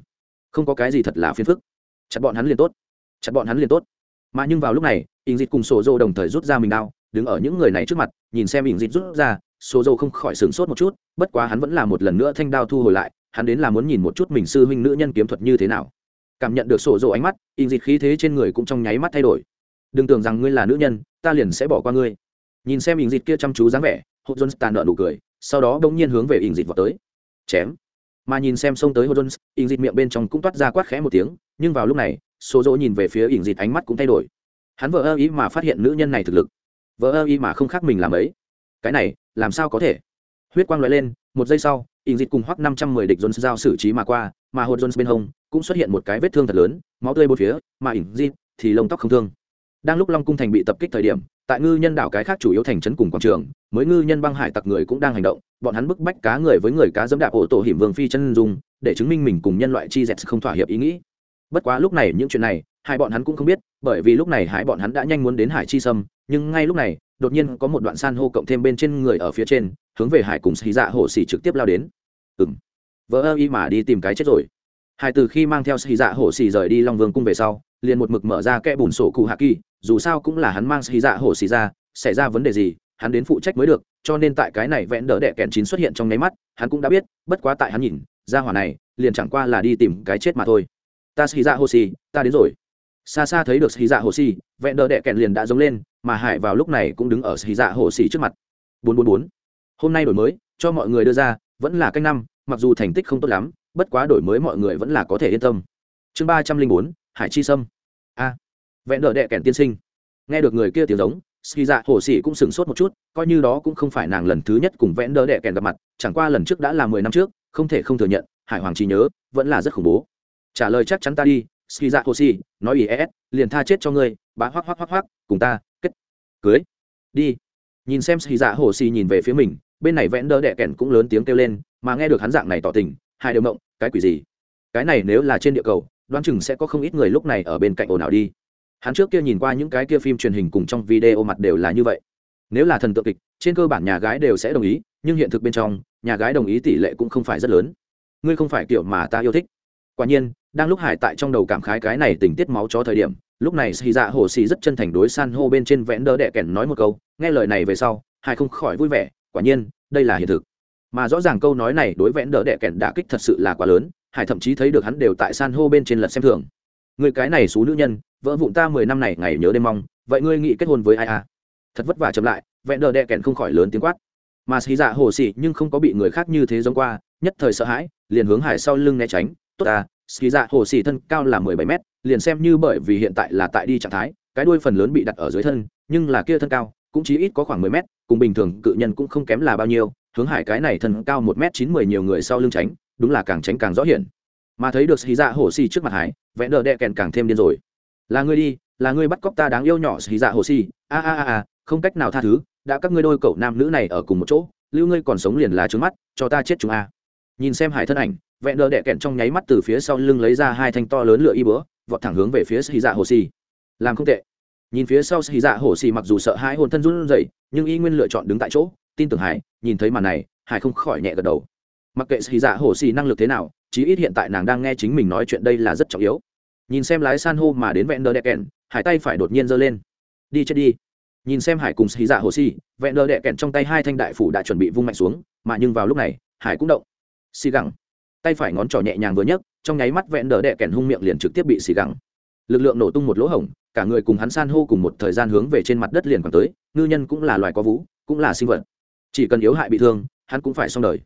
Không có cái gì thật là phiền phức. Chặt bọn hắn liền tốt. Chặt bọn hắn liền tốt. Mà nhưng vào lúc này ình dịch cùng sổ dô đồng thời rút ra mình đao, đứng ở những người này trước mặt, nhìn xem ình dịch rút ra sổ dô không khỏi sửng sốt một chút, bất quá hắn vẫn là một lần nữa thanh đao thu hồi lại, hắn đến là muốn nhìn một chút mình sư huynh nữ nhân kiếm thuật như thế nào. Cảm nhận được sổ dô ánh mắt in dịch khí thế trên người cũng trong nháy mắt thay đổi. Đừng tưởng rằng ngươi là nữ nhân, ta liền sẽ bỏ qua ngươi. Nhìn xem in dịch kia chăm chú dáng vẻ hộ dôn tàn nợ nụ cười, sau đó bỗng nhiên hướng về in dịch vào tới. Chém. Mà nhìn xem xông tới hộ dôn in dịch miệng bên trong cũng toát ra quát khẽ một tiếng, nhưng vào lúc này sổ dỗ nhìn về phía in dịch ánh mắt cũng thay đổi hắn vợ ơ ý mà phát hiện nữ nhân này thực lực. Vợ ơ ý mà không khác mình làm ấy. Cái này, làm sao có thể? Huyết quang loại lên, một giây sau in dịch cùng hoắc năm trăm mười địch jones giao xử trí mà qua, mà hột jones bên hông cũng xuất hiện một cái vết thương thật lớn, máu tươi bột phía, mà in dịch thì lông tóc không thương. Đang lúc long cung thành bị tập kích thời điểm, tại ngư nhân đảo cái khác chủ yếu thành trấn cùng quảng trường, mới ngư nhân băng hải tặc người cũng đang hành động, bọn hắn bức bách cá người với người cá dẫm đạp ổ tổ hiểm vương phi chân dung, để chứng minh mình cùng nhân loại chi dẹt không thỏa hiệp ý nghĩ bất quá lúc này những chuyện này, hai bọn hắn cũng không biết, bởi vì lúc này hai bọn hắn đã nhanh muốn đến hải chi sâm, nhưng ngay lúc này, đột nhiên có một đoạn san hô cộng thêm bên trên người ở phía trên, hướng về hải cùng xì dạ hồ xì trực tiếp lao đến. Ừng vỡ ơ y mà đi tìm cái chết rồi. Hải từ khi mang theo xì dạ hồ xì rời đi long vương cung về sau, liền một mực mở ra kẽ bùn sổ cụ hạ kỳ, dù sao cũng là hắn mang xì dạ hồ xì ra, xảy ra vấn đề gì, hắn đến phụ trách mới được, cho nên tại cái này vẽn đỡ đẻ kẹn chín xuất hiện trong nháy mắt, hắn cũng đã biết, bất quá tại hắn nhìn ra hỏa này, liền chẳng qua là đi tìm cái chết mà thôi ta xì dạ hồ xì, ta đến rồi. Xa xa thấy được xì dạ hồ xì, vẹn đỡ đệ kẹn liền đã giống lên, mà hải vào lúc này cũng đứng ở xì dạ hồ xì trước mặt. Bốn bốn bốn. Hôm nay đổi mới, cho mọi người đưa ra, vẫn là canh năm, mặc dù thành tích không tốt lắm, bất quá đổi mới mọi người vẫn là có thể yên tâm. Chương ba trăm linh bốn, hải chi sâm. A. Vẹn đỡ đệ kèn tiên sinh. Nghe được người kia tiếng giống ski dạ hồ sĩ cũng sửng sốt một chút, coi như đó cũng không phải nàng lần thứ nhất cùng vẽn đỡ đệ kèn gặp mặt, chẳng qua lần trước đã là mười năm trước, không thể không thừa nhận, hải hoàng trí nhớ, vẫn là rất khủng bố trả lời chắc chắn ta đi ski dạ hồ si nói ý es liền tha chết cho ngươi, bá hoác hoác hoác hoác, cùng ta, kết. Cưới. Đi. Nhìn xem ski dạ hồ si nhìn về phía mình, bên này vẽn đỡ đẻ kèn cũng lớn tiếng kêu lên, mà nghe được hắn dạng này tỏ tình, hai đều mộng, cái quỷ gì? Cái này nếu là trên địa cầu, đoán chừng sẽ có không ít người lúc này ở bên cạnh ồn ào đi. Hắn trước kia nhìn qua những cái kia phim truyền hình cùng trong video mặt đều là như vậy. Nếu là thần tượng kịch, trên cơ bản nhà gái đều sẽ đồng ý, nhưng hiện thực bên trong, nhà gái đồng ý tỷ lệ cũng không phải rất lớn. Ngươi không phải kiểu mà ta yêu thích. Quả nhiên đang lúc hải tại trong đầu cảm khái cái này tình tiết máu chó thời điểm, lúc này xì dạ hồ xì rất chân thành đối san hô bên trên vẽn đỡ đẻ kèn nói một câu, nghe lời này về sau, hải không khỏi vui vẻ, quả nhiên, đây là hiện thực. Mà rõ ràng câu nói này đối vẽn đỡ đẻ kèn đã kích thật sự là quá lớn, hải thậm chí thấy được hắn đều tại san hô bên trên lật xem thường. Người cái này xú nữ nhân vợ vụn ta mười năm này ngày nhớ đêm mong, vậy ngươi nghĩ kết hôn với ai à? Thật vất vả chậm lại vẹn đờ đẹ kèn không khỏi lớn tiếng quát. Mà xì dạ hồ xì nhưng không có bị người khác như thế giống qua, nhất thời sợ hãi, liền hướng hải sau lưng né tránh, tốt ta ski dạ hồ xì thân cao là mười bảy mét, liền xem như bởi vì hiện tại là tại đi trạng thái, cái đuôi phần lớn bị đặt ở dưới thân, nhưng là kia thân cao cũng chỉ ít có khoảng mười mét, cùng bình thường cự nhân cũng không kém là bao nhiêu, hướng hải cái này thân cao một m chín mười nhiều người sau lưng tránh, đúng là càng tránh càng rõ hiển. Mà thấy được ski dạ hồ xì trước mặt hải vẽ đờ đẹ kèn càng thêm điên rồi. Là ngươi đi, là ngươi bắt cóc ta đáng yêu nhỏ xì dạ hồ xì, a a a a, không cách nào tha thứ, đã các ngươi đôi cậu nam nữ này ở cùng một chỗ, lưu ngươi còn sống liền là trướng mắt, cho ta chết chúng a. Nhìn xem hải thân ảnh vẹn đờ đẻ kẹn trong nháy mắt từ phía sau lưng lấy ra hai thanh to lớn lửa y bữa vọt thẳng hướng về phía xì dạ hồ xì. Làm không tệ. Nhìn phía sau xì dạ hồ xì mặc dù sợ hãi hồn thân run rẩy, nhưng y nguyên lựa chọn đứng tại chỗ, tin tưởng hải, nhìn thấy màn này, hải không khỏi nhẹ gật đầu. Mặc kệ xì dạ hồ xì năng lực thế nào, chí ít hiện tại nàng đang nghe chính mình nói chuyện đây là rất trọng yếu. Nhìn xem lái san hô mà đến vẹn đờ đẻ kẹn, hải tay phải đột nhiên giơ lên. Đi chết đi. Nhìn xem hải cùng xì dạ hồ xì, vẹn đờ đẹ kẹn trong tay hai thanh đại phủ đã chuẩn bị vung mạnh xuống, mà nhưng vào lúc này, hải cũng động. Xì gẳng tay phải ngón trỏ nhẹ nhàng vừa nhấc, trong nháy mắt vẹn đờ đẹ kèn hung miệng liền trực tiếp bị xì gẳng. Lực lượng nổ tung một lỗ hổng, cả người cùng hắn san hô cùng một thời gian hướng về trên mặt đất liền còn tới, ngư nhân cũng là loài có vú, cũng là sinh vật. Chỉ cần yếu hại bị thương, hắn cũng phải xong đời.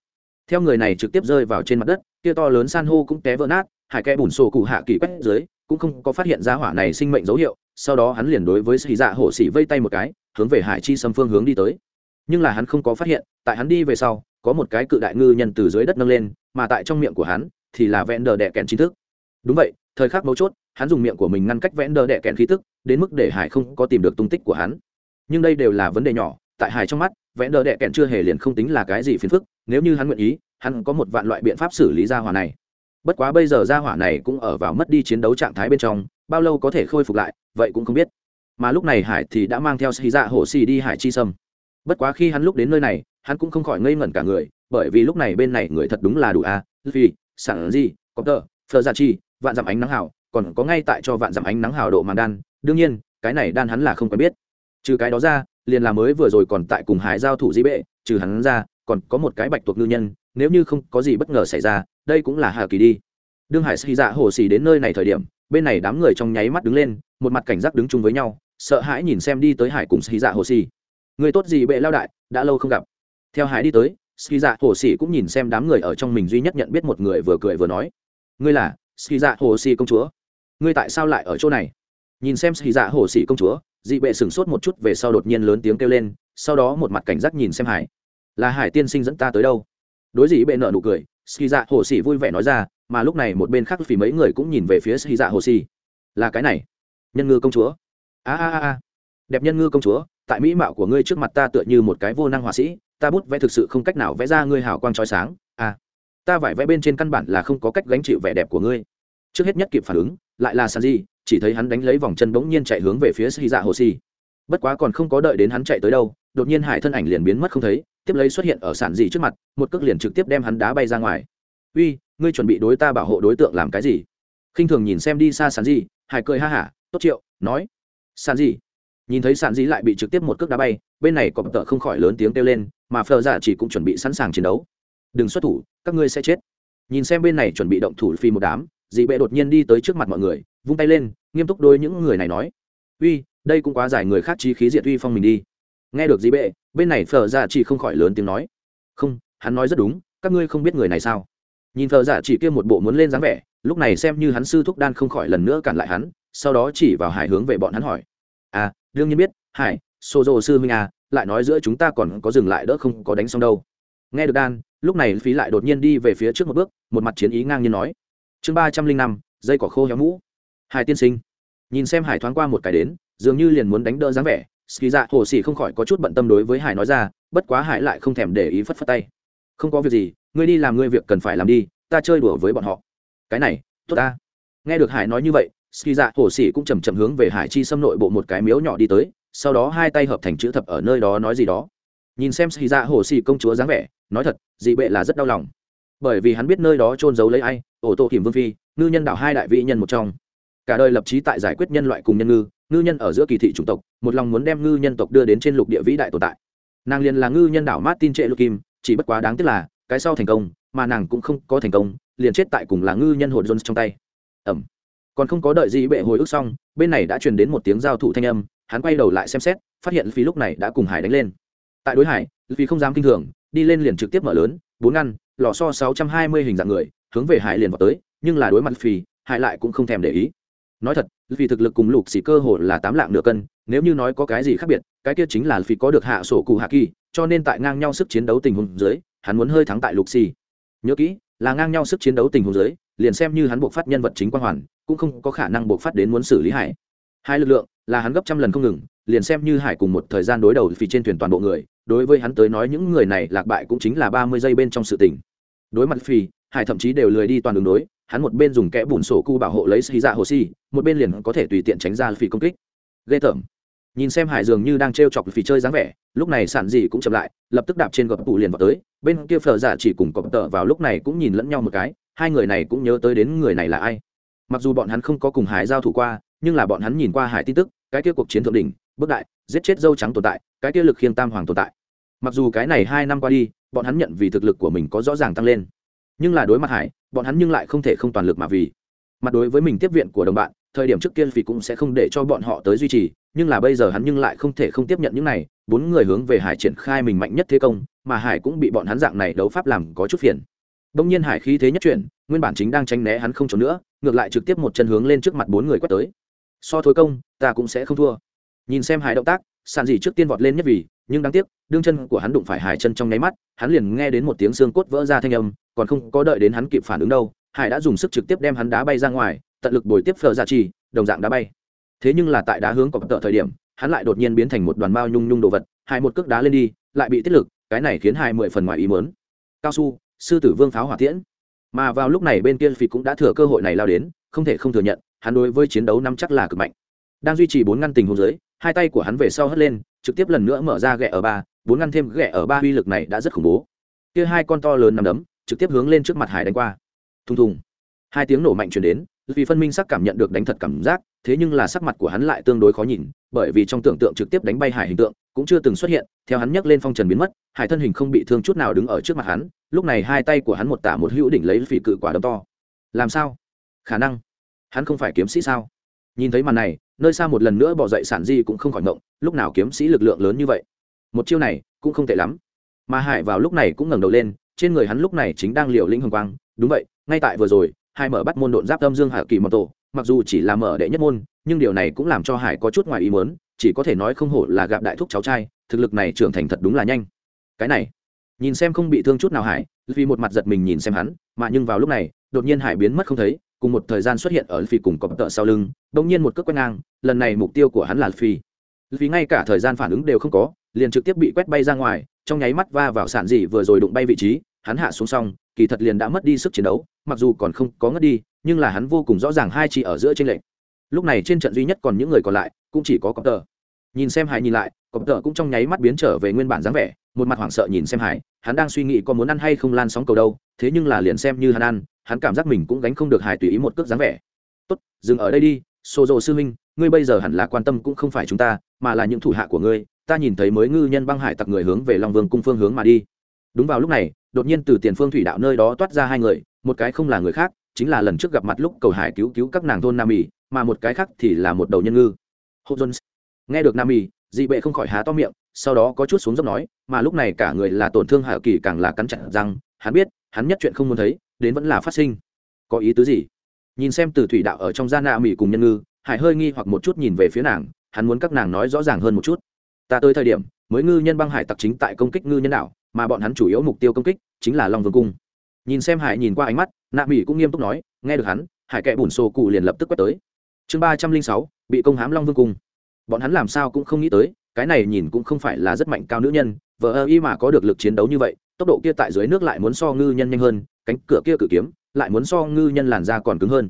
Theo người này trực tiếp rơi vào trên mặt đất, kia to lớn san hô cũng té vỡ nát hải kẽ bùn sổ cụ hạ kỳ quét dưới, cũng không có phát hiện ra hỏa này sinh mệnh dấu hiệu, sau đó hắn liền đối với xì dạ hổ xỉ vây tay một cái, hướng về hải chi xâm phương hướng đi tới. Nhưng là hắn không có phát hiện, tại hắn đi về sau có một cái cự đại ngư nhân từ dưới đất nâng lên, mà tại trong miệng của hắn thì là vẽn đờ đẻ kèn chính thức. Đúng vậy, thời khắc mấu chốt, hắn dùng miệng của mình ngăn cách vẽn đờ đẻ kèn khí tức, đến mức để hải không có tìm được tung tích của hắn. Nhưng đây đều là vấn đề nhỏ, tại hải trong mắt, vẽn đờ đẻ kèn chưa hề liền không tính là cái gì phiền phức, nếu như hắn nguyện ý, hắn có một vạn loại biện pháp xử lý ra hỏa này. Bất quá bây giờ ra hỏa này cũng ở vào mất đi chiến đấu trạng thái bên trong, bao lâu có thể khôi phục lại, vậy cũng không biết. Mà lúc này hải thì đã mang theo xì dạ hổ xì đi hải chi sâm. Bất quá khi hắn lúc đến nơi này hắn cũng không khỏi ngây ngẩn cả người, bởi vì lúc này bên này người thật đúng là đủ a vì sản gì có tờ phờ gia chi vạn dặm ánh nắng hào, còn có ngay tại cho vạn dặm ánh nắng hào độ màng đan, đương nhiên, cái này đan hắn là không quen biết. Trừ cái đó ra, liền là mới vừa rồi còn tại cùng hải giao thủ di bệ, trừ hắn ra, còn có một cái bạch tuộc ngư nhân, nếu như không có gì bất ngờ xảy ra, đây cũng là hà kỳ đi. Đương hải xì dạ hồ xì đến nơi này thời điểm, bên này đám người trong nháy mắt đứng lên, một mặt cảnh giác đứng chung với nhau, sợ hãi nhìn xem đi tới hải cùng xì dạ hồ xì người tốt gì bệ lao đại, đã lâu không gặp theo hải đi tới ski dạ hồ sĩ cũng nhìn xem đám người ở trong mình duy nhất nhận biết một người vừa cười vừa nói, ngươi là ski dạ hồ sĩ công chúa. Ngươi tại sao lại ở chỗ này? Nhìn xem ski dạ hồ sĩ công chúa, dị bệ sửng sốt một chút về sau đột nhiên lớn tiếng kêu lên, sau đó một mặt cảnh giác nhìn xem hải. Là hải tiên sinh dẫn ta tới đâu? Đối dị bệ nợ nụ cười ski dạ hồ sĩ vui vẻ nói ra, mà lúc này một bên khác vì mấy người cũng nhìn về phía ski dạ hồ sĩ. Là cái này, nhân ngư công chúa. A a a. Đẹp nhân ngư công chúa, tại mỹ mạo của ngươi trước mặt ta tựa như một cái vô năng họa sĩ ta bút vẽ thực sự không cách nào vẽ ra ngươi hào quang trói sáng. À, ta vải vẽ bên trên căn bản là không có cách gánh chịu vẻ đẹp của ngươi. Trước hết nhất kịp phản ứng lại là san di chỉ thấy hắn đánh lấy vòng chân bỗng nhiên chạy hướng về phía ski dạ hồ xì bất quá còn không có đợi đến hắn chạy tới đâu đột nhiên hải thân ảnh liền biến mất không thấy tiếp lấy xuất hiện ở sản dị trước mặt một cước liền trực tiếp đem hắn đá bay ra ngoài. Uy ngươi chuẩn bị đối ta bảo hộ đối tượng làm cái gì? Khinh thường nhìn xem đi xa sản dị hải cười ha hả tốt triệu nói. Sản dị nhìn thấy sản dĩ lại bị trực tiếp một cước đá bay, bên này cọp tợ không khỏi lớn tiếng kêu lên, mà phờ giả dạ chỉ cũng chuẩn bị sẵn sàng chiến đấu. Đừng xuất thủ, các ngươi sẽ chết. Nhìn xem bên này chuẩn bị động thủ phi một đám, dị bệ đột nhiên đi tới trước mặt mọi người, vung tay lên, nghiêm túc đôi những người này nói, uy, đây cũng quá giải người khác trí khí diệt uy phong mình đi. Nghe được dị bệ, bên này phờ giả dạ chỉ không khỏi lớn tiếng nói, không, hắn nói rất đúng, các ngươi không biết người này sao? Nhìn phờ giả dạ chỉ kia một bộ muốn lên dáng vẻ, lúc này xem như hắn sư thúc đan không khỏi lần nữa cản lại hắn, sau đó chỉ vào hải hướng về bọn hắn hỏi à đương nhiên biết, hải, Sô dô sư minh à lại nói giữa chúng ta còn có dừng lại đỡ không có đánh xong đâu. Nghe được đan, lúc này phí lại đột nhiên đi về phía trước một bước, một mặt chiến ý ngang nhiên nói. Chương ba trăm linh năm, dây cỏ khô héo mũ. Hải tiên sinh. Nhìn xem hải thoáng qua một cái đến, dường như liền muốn đánh đỡ dáng vẻ ski dạ hồ sĩ không khỏi có chút bận tâm đối với hải nói ra, bất quá hải lại không thèm để ý phất phất tay. Không có việc gì, ngươi đi làm ngươi việc cần phải làm đi, ta chơi đùa với bọn họ. Cái này, tốt ta. Nghe được hải nói như vậy ski dạ hồ sĩ cũng chầm chậm hướng về hải chi xâm nội bộ một cái miếu nhỏ đi tới, sau đó hai tay hợp thành chữ thập ở nơi đó nói gì đó. Nhìn xem ski dạ hồ sĩ công chúa dáng vẻ, nói thật, dị bệ là rất đau lòng. Bởi vì hắn biết nơi đó trôn giấu lấy ai, ổ tổ hiểm vương phi, ngư nhân đảo hai đại vị nhân một trong. Cả đời lập trí tại giải quyết nhân loại cùng nhân ngư ngư nhân ở giữa kỳ thị chủng tộc, một lòng muốn đem ngư nhân tộc đưa đến trên lục địa vĩ đại tồn tại. Nàng liền là ngư nhân đảo martin trệ lục kim, chỉ bất quá đáng tiếc là, cái sau thành công, mà nàng cũng không có thành công, liền chết tại cùng là ngư nhân hồn jones trong tay. Ẩm còn không có đợi gì bệ hồi ức xong, bên này đã truyền đến một tiếng giao thủ thanh âm, hắn quay đầu lại xem xét, phát hiện phi lúc này đã cùng hải đánh lên. Tại đối hải, phi không dám kinh thường, đi lên liền trực tiếp mở lớn, bốn ngăn, lò so sáu trăm hai mươi hình dạng người, hướng về hải liền vào tới, nhưng là đối mặt phi, hải lại cũng không thèm để ý. Nói thật vì thực lực cùng lục xỉ cơ hồ là tám lạng nửa cân, nếu như nói có cái gì khác biệt, cái kia chính là phi có được hạ sổ cụ hạ kỳ, cho nên tại ngang nhau sức chiến đấu tình huống dưới, hắn muốn hơi thắng tại lục xỉ nhớ kỹ, là ngang nhau sức chiến đấu tình huống dưới liền xem như hắn buộc phát nhân vật chính quan hoàn, cũng không có khả năng buộc phát đến muốn xử lý hải. Hai lực lượng, là hắn gấp trăm lần không ngừng, liền xem như hải cùng một thời gian đối đầu vì trên thuyền toàn bộ người, đối với hắn tới nói những người này lạc bại cũng chính là ba mươi giây bên trong sự tình. Đối mặt phi, hải thậm chí đều lười đi toàn đường đối, hắn một bên dùng kẽ bùn sổ cu bảo hộ lấy xì dạ hồ xì một bên liền có thể tùy tiện tránh ra phi công kích. Ghê tởm. Nhìn xem hải dường như đang t r e o chọc phì chơi dáng vẻ, lúc này sản dị cũng chậm lại, lập tức đạp trên gập tủ liền vào tới, bên kia phở giả chỉ cùng cọp tợ vào lúc này cũng nhìn lẫn nhau một cái hai người này cũng nhớ tới đến người này là ai. Mặc dù bọn hắn không có cùng hải giao thủ qua, nhưng là bọn hắn nhìn qua hải tin tức, cái kia cuộc chiến thượng đỉnh, bước đại, giết chết dâu trắng tồn tại, cái kia lực khiêng tam hoàng tồn tại. Mặc dù cái này hai năm qua đi, bọn hắn nhận vì thực lực của mình có rõ ràng tăng lên, nhưng là đối mặt hải, bọn hắn nhưng lại không thể không toàn lực mà vì. Mặt đối với mình tiếp viện của đồng bạn, thời điểm trước kia vì cũng sẽ không để cho bọn họ tới duy trì, nhưng là bây giờ hắn nhưng lại không thể không tiếp nhận những này, bốn người hướng về hải triển khai mình mạnh nhất thế công, mà hải cũng bị bọn hắn dạng này đấu pháp làm có chút phiền đông nhiên hải khí thế nhất chuyển, nguyên bản chính đang tránh né hắn không trốn nữa, ngược lại trực tiếp một chân hướng lên trước mặt bốn người quét tới. So thối công, ta cũng sẽ không thua. Nhìn xem hải động tác, sàn gì trước tiên vọt lên nhất vì, nhưng đáng tiếc, đương chân của hắn đụng phải hải chân trong nháy mắt, hắn liền nghe đến một tiếng xương cốt vỡ ra thanh âm, còn không có đợi đến hắn kịp phản ứng đâu, hải đã dùng sức trực tiếp đem hắn đá bay ra ngoài, tận lực bồi tiếp phở giả trì, đồng dạng đá bay. Thế nhưng là tại đá hướng của tợ thời điểm, hắn lại đột nhiên biến thành một đoàn bao nhung nhung đồ vật Hải một cước đá lên đi, lại bị tiết lực, cái này khiến hai mười phần ngoài ý muốn. cao su sư tử vương pháo hỏa tiễn. Mà vào lúc này bên kia phi cũng đã thừa cơ hội này lao đến, không thể không thừa nhận, hắn đối với chiến đấu năm chắc là cực mạnh. Đang duy trì bốn ngăn tình huống dưới, hai tay của hắn về sau hất lên, trực tiếp lần nữa mở ra ghẹ ở ba, bốn ngăn thêm ghẹ ở ba uy lực này đã rất khủng bố. Kia hai con to lớn nằm đấm, trực tiếp hướng lên trước mặt hải đánh qua. Thùng thùng. Hai tiếng nổ mạnh chuyển đến, vì phân minh sắc cảm nhận được đánh thật cảm giác, thế nhưng là sắc mặt của hắn lại tương đối khó nhìn, bởi vì trong tưởng tượng trực tiếp đánh bay hải hình tượng, cũng chưa từng xuất hiện, theo hắn nhấc lên phong trần biến mất, hải thân hình không bị thương chút nào đứng ở trước mặt hắn lúc này hai tay của hắn một tả một hữu đỉnh lấy phỉ cự quả đấm to. Làm sao? Khả năng. Hắn không phải kiếm sĩ sao? Nhìn thấy màn này, nơi xa một lần nữa bỏ dậy sản di cũng không khỏi ngộng, lúc nào kiếm sĩ lực lượng lớn như vậy? Một chiêu này cũng không tệ lắm. Mà hải vào lúc này cũng ngẩng đầu lên, trên người hắn lúc này chính đang liều lĩnh hồng quang. Đúng vậy, ngay tại vừa rồi hai mở bắt môn độn giáp âm dương hạ kỳ mật tổ, mặc dù chỉ là mở đệ nhất môn, nhưng điều này cũng làm cho hải có chút ngoài ý mớn chỉ có thể nói không hổ là gặp đại thúc cháu trai, thực lực này trưởng thành thật đúng là nhanh. Cái này nhìn xem không bị thương chút nào hải vì một mặt giật mình nhìn xem hắn, mà nhưng vào lúc này, đột nhiên hải biến mất không thấy, cùng một thời gian xuất hiện ở phi cùng cọp tợ sau lưng đột nhiên một cước quét ngang, lần này mục tiêu của hắn là phi vì ngay cả thời gian phản ứng đều không có, liền trực tiếp bị quét bay ra ngoài, trong nháy mắt va vào sản dị vừa rồi đụng bay vị trí, hắn hạ xuống xong, kỳ thật liền đã mất đi sức chiến đấu, mặc dù còn không có ngất đi, nhưng là hắn vô cùng rõ ràng hai chị ở giữa trên lệnh lúc này trên trận duy nhất còn những người còn lại, cũng chỉ có cọp tợ. Nhìn xem hải nhìn lại cọp tờ cũng trong nháy mắt biến trở về nguyên bản dáng vẻ, một mặt hoảng sợ nhìn xem hải, hắn đang suy nghĩ có muốn ăn hay không lan sóng cầu đâu, thế nhưng là liền xem như hắn ăn, hắn cảm giác mình cũng gánh không được hải tùy ý một cước dáng vẻ. Tốt, dừng ở đây đi xô rộ sư huynh, ngươi bây giờ hẳn là quan tâm cũng không phải chúng ta, mà là những thủ hạ của ngươi, ta nhìn thấy mới ngư nhân băng hải tặc người hướng về long vương cung phương hướng mà đi. Đúng vào lúc này, đột nhiên từ tiền phương thủy đạo nơi đó toát ra hai người, một cái không là người khác, chính là lần trước gặp mặt lúc cầu hải cứu cứu các nàng thôn nam mỹ mà một cái khác thì là một đầu nhân ngư. Jones. nghe được nam mỹ dị bệ không khỏi há to miệng, sau đó có chút xuống dốc nói, mà lúc này cả người là tổn thương hạ kỳ càng là cắn chặt răng, hắn biết, hắn nhất chuyện không muốn thấy, đến vẫn là phát sinh. Có ý tứ gì? Nhìn xem từ thủy đạo ở trong gia nạ mỹ cùng nhân ngư, hải hơi nghi hoặc một chút nhìn về phía nàng, hắn muốn các nàng nói rõ ràng hơn một chút. Ta tới thời điểm, mới ngư nhân băng hải tặc chính tại công kích ngư nhân đạo mà bọn hắn chủ yếu mục tiêu công kích chính là long vương cung. Nhìn xem hải nhìn qua ánh mắt, nạ mỹ cũng nghiêm túc nói, nghe được hắn, hải kệ bùn xô cụ liền lập tức quét tới. Chương ba trăm linh sáu, bị công hám long vương cung bọn hắn làm sao cũng không nghĩ tới, cái này nhìn cũng không phải là rất mạnh cao nữ nhân vợ ơ y mà có được lực chiến đấu như vậy, tốc độ kia tại dưới nước lại muốn so ngư nhân nhanh hơn, cánh cửa kia cự kiếm lại muốn so ngư nhân làn da còn cứng hơn.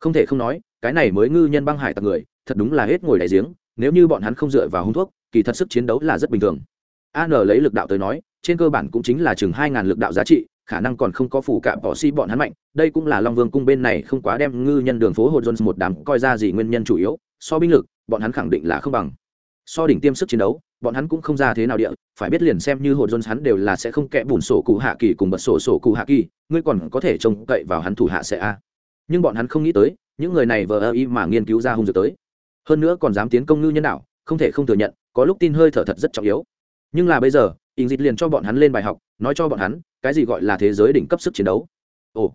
Không thể không nói, cái này mới ngư nhân băng hải tặc người, thật đúng là hết ngồi đại giếng, nếu như bọn hắn không dựa vào hung thuốc, kỳ thật sức chiến đấu là rất bình thường. An lấy lực đạo tới nói, trên cơ bản cũng chính là chừng hai ngàn lực đạo giá trị khả năng còn không có phủ cả bỏ si bọn hắn mạnh, đây cũng là long vương cung bên này không quá đem ngư nhân đường phố hồ jones một đám coi ra gì nguyên nhân chủ yếu, so binh lực, bọn hắn khẳng định là không bằng. So đỉnh tiêm sức chiến đấu, bọn hắn cũng không ra thế nào địa, phải biết liền xem như hồ jones hắn đều là sẽ không kẽ bùn sổ cụ hạ kỳ cùng bật sổ sổ cụ hạ kỳ, ngươi còn có thể trông cậy vào hắn thủ hạ sẽ a. Nhưng bọn hắn không nghĩ tới, những người này vờ ơ y mà nghiên cứu ra hung dược tới. Hơn nữa còn dám tiến công ngư nhân đạo không thể không thừa nhận, có lúc tin hơi thở thật rất trọng yếu. Nhưng là bây giờ in Dịt liền cho bọn hắn lên bài học, nói cho bọn hắn, cái gì gọi là thế giới đỉnh cấp sức chiến đấu? Ồ,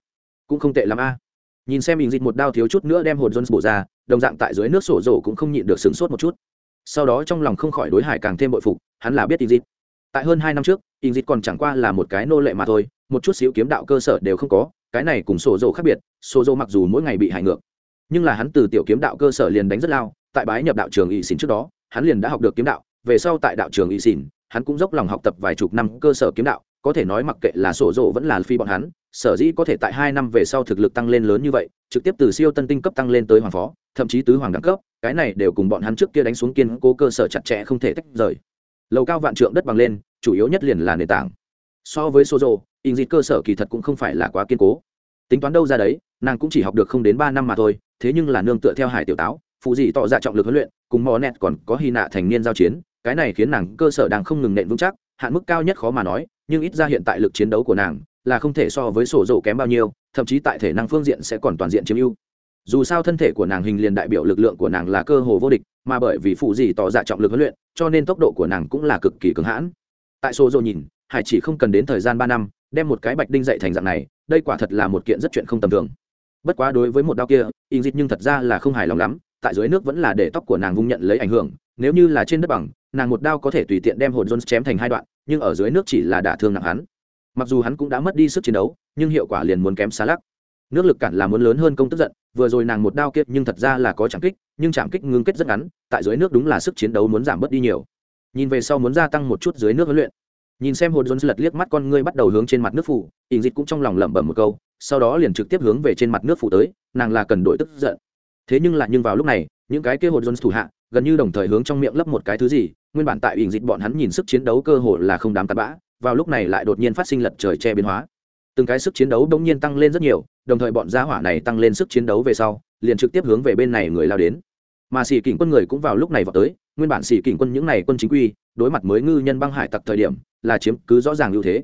cũng không tệ l a. Nhìn xem in Dịt một đao thiếu chút nữa đem hồn jones bổ ra, đồng dạng tại dưới nước sổ rổ cũng không nhịn được sửng sốt một chút. Sau đó trong lòng không khỏi đối hải càng thêm bội phục, hắn là biết in Dịt. tại hơn hai năm trước in Dịt còn chẳng qua là một cái nô lệ mà thôi, một chút xíu kiếm đạo cơ sở đều không có, cái này cùng sổ rổ khác biệt, sổ rổ mặc dù mỗi ngày bị hại ngược, nhưng là hắn từ tiểu kiếm đạo cơ sở liền đánh rất lao, tại bái nhập đạo trường ỵ xỉn trước đó, hắn liền đã học được kiếm đạo, về sau tại đạo trường ỵ xỉn hắn cũng dốc lòng học tập vài chục năm cơ sở kiếm đạo, có thể nói mặc kệ là sổ rộ vẫn là phi bọn hắn, sở dĩ có thể tại hai năm về sau thực lực tăng lên lớn như vậy, trực tiếp từ siêu tân tinh cấp tăng lên tới hoàng phó, thậm chí tứ hoàng đẳng cấp, cái này đều cùng bọn hắn trước kia đánh xuống kiên cố cơ sở chặt chẽ không thể tách rời. Lầu cao vạn trượng đất bằng lên, chủ yếu nhất liền là nền tảng. So với sổ rộ in dịt cơ sở kỳ thật cũng không phải là quá kiên cố. Tính toán đâu ra đấy, nàng cũng chỉ học được không đến ba năm mà thôi, thế nhưng là nương tựa theo hải tiểu táo, phụ dị tỏ ra trọng lực huấn luyện, cùng mò nẹt còn có hy nạ thành niên giao chiến cái này khiến nàng cơ sở đang không ngừng nện vững chắc, hạn mức cao nhất khó mà nói, nhưng ít ra hiện tại lực chiến đấu của nàng là không thể so với sổ dầu kém bao nhiêu, thậm chí tại thể năng phương diện sẽ còn toàn diện chiếm ưu. Dù sao thân thể của nàng hình liền đại biểu lực lượng của nàng là cơ hồ vô địch, mà bởi vì phụ gì tỏ ra trọng lực huấn luyện, cho nên tốc độ của nàng cũng là cực kỳ cứng hãn. Tại sổ dầu nhìn, hải chỉ không cần đến thời gian ba năm, đem một cái bạch đinh dạy thành dạng này, đây quả thật là một kiện rất chuyện không tầm thường. Bất quá đối với một đao kia in dịch nhưng thật ra là không hài lòng lắm, tại dưới nước vẫn là để tóc của nàng vung nhận lấy ảnh hưởng, nếu như là trên đất bằng nàng một đao có thể tùy tiện đem hồn jones chém thành hai đoạn, nhưng ở dưới nước chỉ là đả thương nặng hắn. Mặc dù hắn cũng đã mất đi sức chiến đấu, nhưng hiệu quả liền muốn kém xa lắc. Nước lực cản là muốn lớn hơn công tức giận, vừa rồi nàng một đao kiệt nhưng thật ra là có chạm kích, nhưng chạm kích ngưng kết rất ngắn, tại dưới nước đúng là sức chiến đấu muốn giảm bớt đi nhiều. Nhìn về sau muốn gia tăng một chút dưới nước huấn luyện. Nhìn xem hồn jones lật liếc mắt con ngươi bắt đầu hướng trên mặt nước phủ ỉn dịch cũng trong lòng lẩm bẩm một câu, sau đó liền trực tiếp hướng về trên mặt nước phủ tới, nàng là cần đổi tức giận. Thế nhưng là nhưng vào lúc này, những cái kia hồn jones thủ hạ, gần như đồng thời hướng trong miệng lấp một cái thứ gì nguyên bản tại ỉn dịch bọn hắn nhìn sức chiến đấu cơ hồ là không đám tạt bã, vào lúc này lại đột nhiên phát sinh lật trời che biến hóa. Từng cái sức chiến đấu đ nhiên tăng lên rất nhiều, đồng thời bọn gia hỏa này tăng lên sức chiến đấu về sau, liền trực tiếp hướng về bên này người lao đến. Mà xỉ kỉnh quân người cũng vào lúc này vào tới, nguyên bản xỉ kỉnh quân những này quân chính quy, đối mặt mới ngư nhân băng hải tặc thời điểm, là chiếm cứ rõ ràng ưu thế.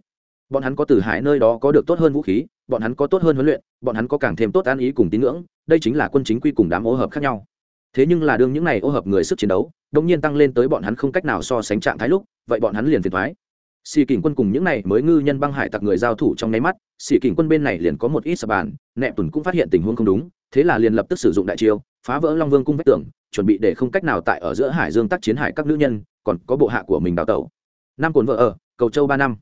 Bọn hắn có từ hải nơi đó có được tốt hơn vũ khí, bọn hắn có tốt hơn huấn luyện, bọn hắn có càng thêm tốt an ý cùng tín ngưỡng, đây chính là quân chính quy cùng đám ô hợp khác nhau thế nhưng là đương những này ô hợp người sức chiến đấu đông nhiên tăng lên tới bọn hắn không cách nào so sánh trạng thái lúc, vậy bọn hắn liền phiền thoái xì kỉnh quân cùng những này mới ngư nhân băng hải tặc người giao thủ trong nháy mắt xì kỉnh quân bên này liền có một ít sập bàn, nẹp tùn cũng phát hiện tình huống không đúng, thế là liền lập tức sử dụng đại chiêu, phá vỡ long vương cung vách tường, chuẩn bị để không cách nào tại ở giữa hải dương tác chiến hải các nữ nhân, còn có bộ hạ của mình đào tẩu. Năm cồn vợ ở, cầu châu ba năm.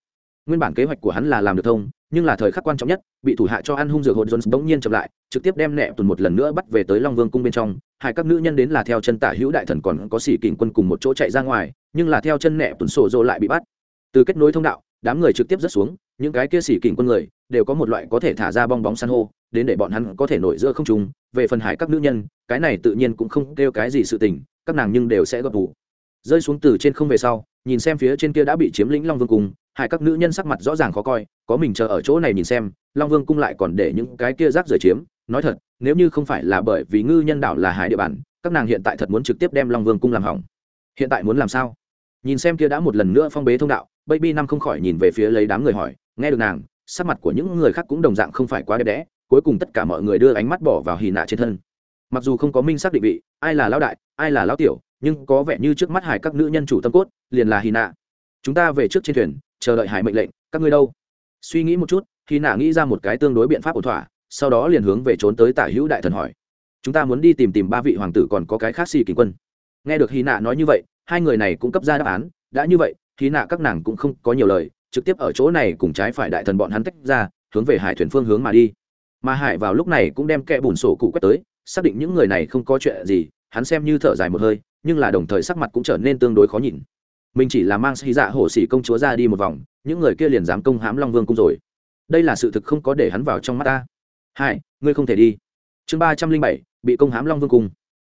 Nguyên bản kế hoạch của hắn là làm được thông nhưng là thời khắc quan trọng nhất, bị thủ hạ cho ăn hung dược hồn jones bỗng nhiên chậm lại, trực tiếp đem nẹ tuần một lần nữa bắt về tới long vương cung bên trong. Hai các nữ nhân đến là theo chân tả hữu đại thần còn có sĩ kình quân cùng một chỗ chạy ra ngoài, nhưng là theo chân nẹ tuần sổ dô lại bị bắt. Từ kết nối thông đạo, đám người trực tiếp rớt xuống, những cái kia sĩ kình quân người, đều có một loại có thể thả ra bong bóng san hô, đến để bọn hắn có thể nổi giữa không trùng về phần hải các nữ nhân, cái này tự nhiên cũng không kêu cái gì sự tình, các nàng nhưng đều sẽ gật vụ rơi xuống từ trên không về sau, nhìn xem phía trên kia đã bị chiếm lĩnh long vương cung hai các nữ nhân sắc mặt rõ ràng khó coi, có mình chờ ở chỗ này nhìn xem, long vương cung lại còn để những cái kia rác rời chiếm. Nói thật, nếu như không phải là bởi vì ngư nhân đảo là hải địa bàn, các nàng hiện tại thật muốn trực tiếp đem long vương cung làm hỏng. Hiện tại muốn làm sao? Nhìn xem kia đã một lần nữa phong bế thông đạo, baby năm không khỏi nhìn về phía lấy đám người hỏi, nghe được nàng, sắc mặt của những người khác cũng đồng dạng không phải quá đẹp đẽ, cuối cùng tất cả mọi người đưa ánh mắt bỏ vào hì nạ trên thân. Mặc dù không có minh xác định vị, ai là lão đại, ai là lão tiểu, nhưng có vẻ như trước mắt hải các nữ nhân chủ tâm cốt, liền là hì nạ. Chúng ta về trước trên thuyền chờ đợi hải mệnh lệnh, các ngươi đâu? Suy nghĩ một chút, khi nạ nghĩ ra một cái tương đối biện pháp ổn thỏa, sau đó liền hướng về trốn tới tả hữu đại thần hỏi. Chúng ta muốn đi tìm tìm ba vị hoàng tử còn có cái khác xì kỳ quân. Nghe được hy nạ nói như vậy, hai người này cũng cấp ra đáp án, đã như vậy hy nạ các nàng cũng không có nhiều lời, trực tiếp ở chỗ này cùng trái phải đại thần bọn hắn tách ra, hướng về hải thuyền phương hướng mà đi. Mà hải vào lúc này cũng đem kẽ bùn sổ cụ quét tới, xác định những người này không có chuyện gì, hắn xem như thở dài một hơi, nhưng là đồng thời sắc mặt cũng trở nên tương đối khó nhìn mình chỉ là mang xì dạ hổ xỉ công chúa ra đi một vòng, những người kia liền dám công hãm long vương cung rồi. Đây là sự thực không có để hắn vào trong mắt ta. Hai, ngươi không thể đi. Chương ba trăm linh bảy, bị công hãm long vương cung.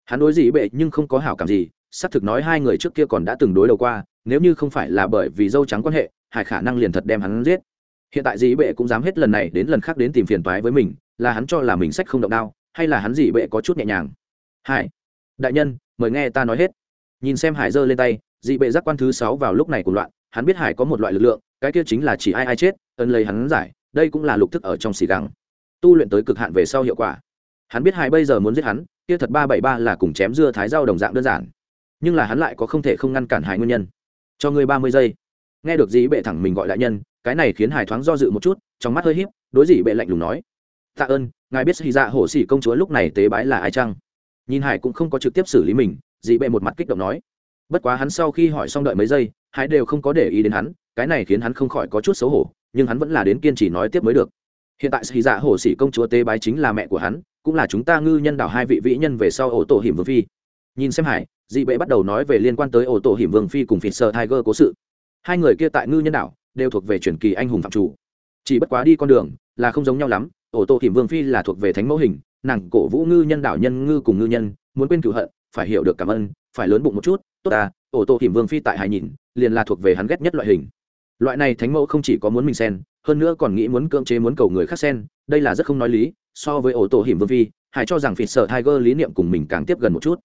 Hắn đối dị bệ nhưng không có hảo cảm gì, xác thực nói hai người trước kia còn đã từng đối đầu qua, nếu như không phải là bởi vì dâu trắng quan hệ hải khả năng liền thật đem hắn giết. Hiện tại dị bệ cũng dám hết lần này đến lần khác đến tìm phiền toái với mình, là hắn cho là mình sách không động đao, hay là hắn dị bệ có chút nhẹ nhàng. Hải đại nhân, mời nghe ta nói hết. Nhìn xem hải giơ lên tay dị bệ giác quan thứ sáu vào lúc này cùng loạn, hắn biết hải có một loại lực lượng, cái kia chính là chỉ ai ai chết, ân lấy hắn giải, đây cũng là lục thức ở trong xì găng. Tu luyện tới cực hạn về sau hiệu quả. Hắn biết Hải bây giờ muốn giết hắn, kia thật ba bảy ba là cùng chém dưa thái rau đồng dạng đơn giản. Nhưng là hắn lại có không thể không ngăn cản hải nguyên nhân. Cho ngươi ba mươi giây. Nghe được dĩ bệ thẳng mình gọi đại nhân, cái này khiến hải thoáng do dự một chút, trong mắt hơi híp, đối dĩ bệ lạnh lùng nói. Tạ ơn, ngài biết hy dạ hổ xỉ công chúa lúc này tế bái là ai chăng? Nhìn hải cũng không có trực tiếp xử lý mình, Dị bệ một mặt kích động nói bất quá hắn sau khi hỏi xong đợi mấy giây hải đều không có để ý đến hắn, cái này khiến hắn không khỏi có chút xấu hổ, nhưng hắn vẫn là đến kiên trì nói tiếp mới được. Hiện tại sĩ dạ hổ sĩ công chúa tế bái chính là mẹ của hắn, cũng là chúng ta ngư nhân đảo hai vị vĩ nhân về sau ổ tổ hiểm vương phi. Nhìn xem hải dị bệ bắt đầu nói về liên quan tới ổ tổ hiểm vương phi cùng phịt sơ tiger cố sự. Hai người kia tại ngư nhân đảo đều thuộc về truyền kỳ anh hùng phạm chủ. Chỉ bất quá đi con đường là không giống nhau lắm, ổ tổ hiểm vương phi là thuộc về thánh mẫu hình, nàng cổ vũ ngư nhân đảo nhân ngư cùng ngư nhân, muốn quên cựu hận, phải hiểu được cảm ơn phải lớn bụng một chút, tốt à ổ tổ hiểm vương phi tại hải nhìn, liền là thuộc về hắn ghét nhất loại hình. Loại này thánh mẫu không chỉ có muốn mình xen, hơn nữa còn nghĩ muốn cưỡng chế muốn cầu người khác xen, đây là rất không nói lý, so với ổ tổ hiểm vương phi hải cho rằng phịt sở tiger lý niệm cùng mình càng tiếp gần một chút.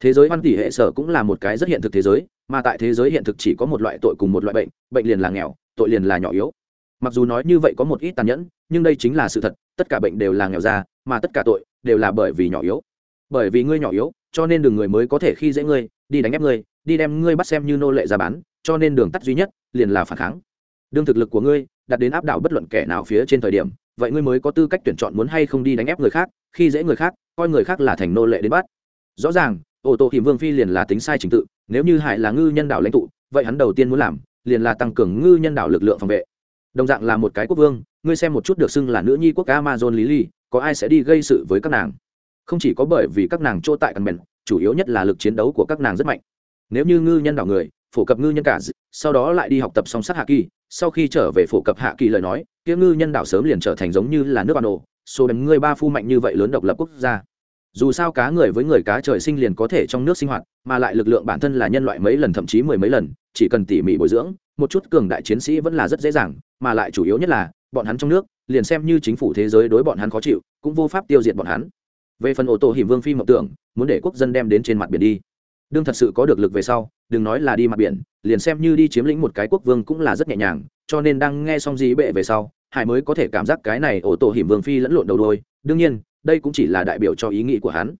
Thế giới văn tỷ hệ sở cũng là một cái rất hiện thực thế giới, mà tại thế giới hiện thực chỉ có một loại tội cùng một loại bệnh bệnh liền là nghèo, tội liền là nhỏ yếu. Mặc dù nói như vậy có một ít tàn nhẫn, nhưng đây chính là sự thật, tất cả bệnh đều là nghèo ra, mà tất cả tội đều là bởi vì nhỏ yếu. Bởi vì ngươi nhỏ yếu cho nên đường người mới có thể khi dễ ngươi, đi đánh ép ngươi, đi đem ngươi bắt xem như nô lệ ra bán, cho nên đường tắt duy nhất liền là phản kháng. Đương thực lực của ngươi đặt đến áp đảo bất luận kẻ nào phía trên thời điểm, vậy ngươi mới có tư cách tuyển chọn muốn hay không đi đánh ép người khác, khi dễ người khác, coi người khác là thành nô lệ đến bắt. Rõ ràng, ô tô hiểm vương phi liền là tính sai trình tự, nếu như hải là ngư nhân đảo lãnh tụ, vậy hắn đầu tiên muốn làm liền là tăng cường ngư nhân đảo lực lượng phòng vệ. Đồng dạng là một cái quốc vương, ngươi xem một chút được xưng là nữ nhi quốc amazon lý ly có ai sẽ đi gây sự với các nàng? Không chỉ có bởi vì các nàng chỗ tại căn bền, chủ yếu nhất là lực chiến đấu của các nàng rất mạnh. Nếu như ngư nhân đảo người, phổ cập ngư nhân cả sau đó lại đi học tập song sát hạ kỳ, sau khi trở về phổ cập hạ kỳ lời nói, kia ngư nhân đảo sớm liền trở thành giống như là nước ban ổ số đấm ngươi ba phu mạnh như vậy lớn độc lập quốc gia. Dù sao cá người với người cá trời sinh liền có thể trong nước sinh hoạt, mà lại lực lượng bản thân là nhân loại mấy lần thậm chí mười mấy lần, chỉ cần tỉ mỉ bồi dưỡng, một chút cường đại chiến sĩ vẫn là rất dễ dàng, mà lại chủ yếu nhất là, bọn hắn trong nước, liền xem như chính phủ thế giới đối bọn hắn khó chịu, cũng vô pháp tiêu diệt bọn hắn về phần ô tô hiểm vương phi mộng tưởng, muốn để quốc dân đem đến trên mặt biển đi. Đương thật sự có được lực về sau, đừng nói là đi mặt biển, liền xem như đi chiếm lĩnh một cái quốc vương cũng là rất nhẹ nhàng, cho nên đang nghe xong gì bệ về sau, hải mới có thể cảm giác cái này ổ tổ hiểm vương phi lẫn lộn đầu đôi. Đương nhiên, đây cũng chỉ là đại biểu cho ý nghĩ của hắn.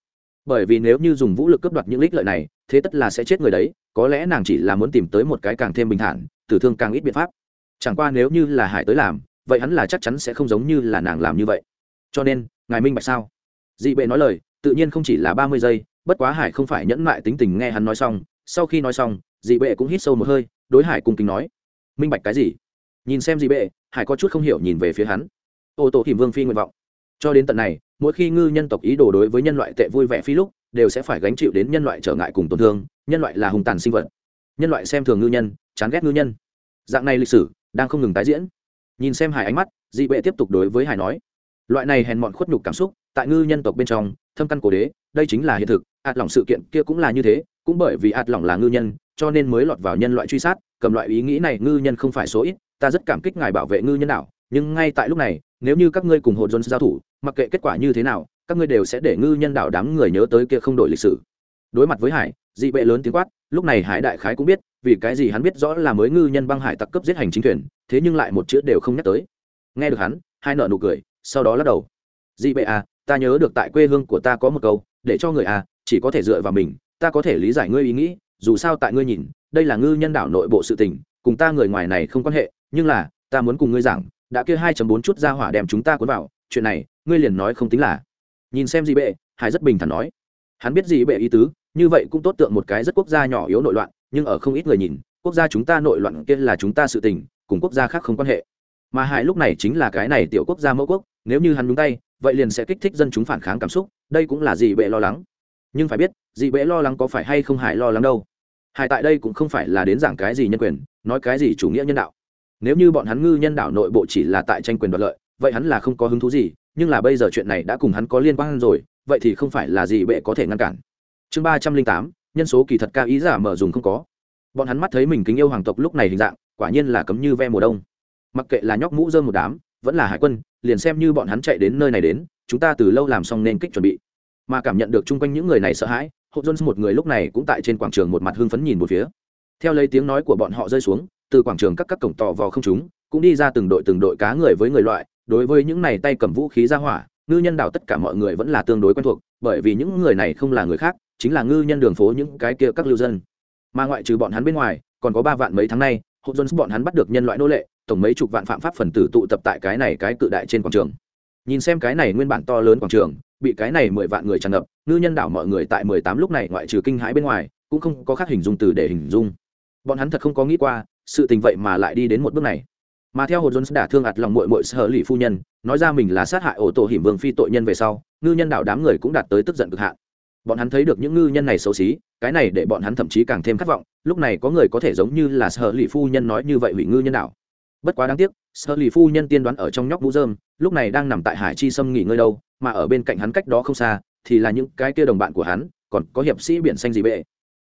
Bởi vì nếu như dùng vũ lực cướp đoạt những lích lợi này, thế tất là sẽ chết người đấy, có lẽ nàng chỉ là muốn tìm tới một cái càng thêm bình thản, tử thương càng ít biện pháp. Chẳng qua nếu như là hải tới làm, vậy hắn là chắc chắn sẽ không giống như là nàng làm như vậy. Cho nên, ngài minh bạch sao? Dị bệ nói lời, tự nhiên không chỉ là ba mươi giây, bất quá hải không phải nhẫn mại tính tình nghe hắn nói xong, sau khi nói xong, dị bệ cũng hít sâu một hơi, đối hải cùng kính nói, minh bạch cái gì? Nhìn xem dị bệ, hải có chút không hiểu nhìn về phía hắn. Ô tô hiểm vương phi nguyện vọng. Cho đến tận này, mỗi khi ngư nhân tộc ý đồ đối với nhân loại tệ vui vẻ phi lúc, đều sẽ phải gánh chịu đến nhân loại trở ngại cùng tổn thương, nhân loại là hùng tàn sinh vật. Nhân loại xem thường ngư nhân, chán ghét ngư nhân. Dạng này lịch sử, đang không ngừng tái diễn. Nhìn xem hải ánh mắt, dị bệ tiếp tục đối với hải nói, loại này hèn mọn khuất nhục cảm xúc tại ngư nhân tộc bên trong, thâm căn cổ đế, đây chính là hiện thực, ạt lỏng sự kiện kia cũng là như thế, cũng bởi vì ạt lỏng là ngư nhân, cho nên mới lọt vào nhân loại truy sát, cầm loại ý nghĩ này, ngư nhân không phải số ít, ta rất cảm kích ngài bảo vệ ngư nhân đạo nhưng ngay tại lúc này, nếu như các ngươi cùng hộ dân giao thủ, mặc kệ kết quả như thế nào, các ngươi đều sẽ để ngư nhân đạo đám người nhớ tới kia không đổi lịch sử. Đối mặt với hải, dị bệ lớn tiếng quát, lúc này hải đại khái cũng biết, vì cái gì hắn biết rõ là mới ngư nhân băng hải tặc cấp giết hành chính thuyền, thế nhưng lại một chữ đều không nhắc tới. Nghe được hắn, hai nợ nụ cười, sau đó lắc đầu. Dị bệ à ta nhớ được tại quê hương của ta có một câu, để cho người à chỉ có thể dựa vào mình, ta có thể lý giải ngươi ý nghĩ, dù sao tại ngươi nhìn, đây là ngư nhân đảo nội bộ sự tình, cùng ta người ngoài này không quan hệ, nhưng là, ta muốn cùng ngươi giảng, đã kia hai bốn chút ra hỏa đem chúng ta cuốn vào, chuyện này, ngươi liền nói không tính là. Nhìn xem gì bệ, hải rất bình thản nói. Hắn biết gì bệ ý tứ, như vậy cũng tốt tượng một cái rất quốc gia nhỏ yếu nội loạn, nhưng ở không ít người nhìn, quốc gia chúng ta nội loạn kia là chúng ta sự tình, cùng quốc gia khác không quan hệ. Mà hải lúc này chính là cái này tiểu quốc gia mẫu quốc nếu như hắn đúng tay, vậy liền sẽ kích thích dân chúng phản kháng cảm xúc, đây cũng là gì bệ lo lắng. Nhưng phải biết dị bệ lo lắng có phải hay không hải lo lắng đâu. Hải tại đây cũng không phải là đến giảng cái gì nhân quyền, nói cái gì chủ nghĩa nhân đạo. Nếu như bọn hắn ngư nhân đạo nội bộ chỉ là tại tranh quyền đoạt lợi, vậy hắn là không có hứng thú gì, nhưng là bây giờ chuyện này đã cùng hắn có liên quan rồi, vậy thì không phải là gì bệ có thể ngăn cản. Chương ba trăm linh tám, nhân số kỳ thật ca ý giả mở dùng không có. Bọn hắn mắt thấy mình kính yêu hoàng tộc lúc này hình dạng, quả nhiên là cấm như ve mùa đông. Mặc kệ là nhóc mũ dơm một đám vẫn là hải quân, liền xem như bọn hắn chạy đến nơi này đến, chúng ta từ lâu làm xong nên kích chuẩn bị. Mà cảm nhận được chung quanh những người này sợ hãi hộ jones một người lúc này cũng tại trên quảng trường một mặt hưng phấn nhìn một phía. Theo lấy tiếng nói của bọn họ rơi xuống, từ quảng trường các các cổng tò vò không chúng, cũng đi ra từng đội từng đội cá người với người loại, đối với những này tay cầm vũ khí ra hỏa, ngư nhân đảo tất cả mọi người vẫn là tương đối quen thuộc, bởi vì những người này không là người khác, chính là ngư nhân đường phố những cái kia các lưu dân. Mà ngoại trừ bọn hắn bên ngoài, còn có ba vạn mấy tháng nay hộ dân bọn hắn bắt được nhân loại nô lệ tổng mấy chục vạn phạm pháp phần tử tụ tập tại cái này cái cự đại trên quảng trường. Nhìn xem cái này nguyên bản to lớn quảng trường, bị cái này mười vạn người tràn ngập, ngư nhân đảo mọi người tại mười tám lúc này ngoại trừ kinh hãi bên ngoài, cũng không có khác hình dung từ để hình dung. Bọn hắn thật không có nghĩ qua, sự tình vậy mà lại đi đến một bước này. Mà theo hồ jones đả thương ạt lòng mội mội sở lì phu nhân, nói ra mình là sát hại ổ tổ hiểm vương phi tội nhân về sau, ngư nhân đảo đám người cũng đạt tới tức giận cực hạn. Bọn hắn thấy được những ngư nhân này xấu xí, cái này để bọn hắn thậm chí càng thêm khát vọng, lúc này có người có thể giống như là sở lì phu nhân nói như vậy hủy ngư nhân đảo bất quá đáng tiếc sơ lì phu nhân tiên đoán ở trong nhóc mũ dơm lúc này đang nằm tại hải chi sâm nghỉ ngơi đâu, mà ở bên cạnh hắn cách đó không xa, thì là những cái kia đồng bạn của hắn, còn có hiệp sĩ biển xanh gì bệ.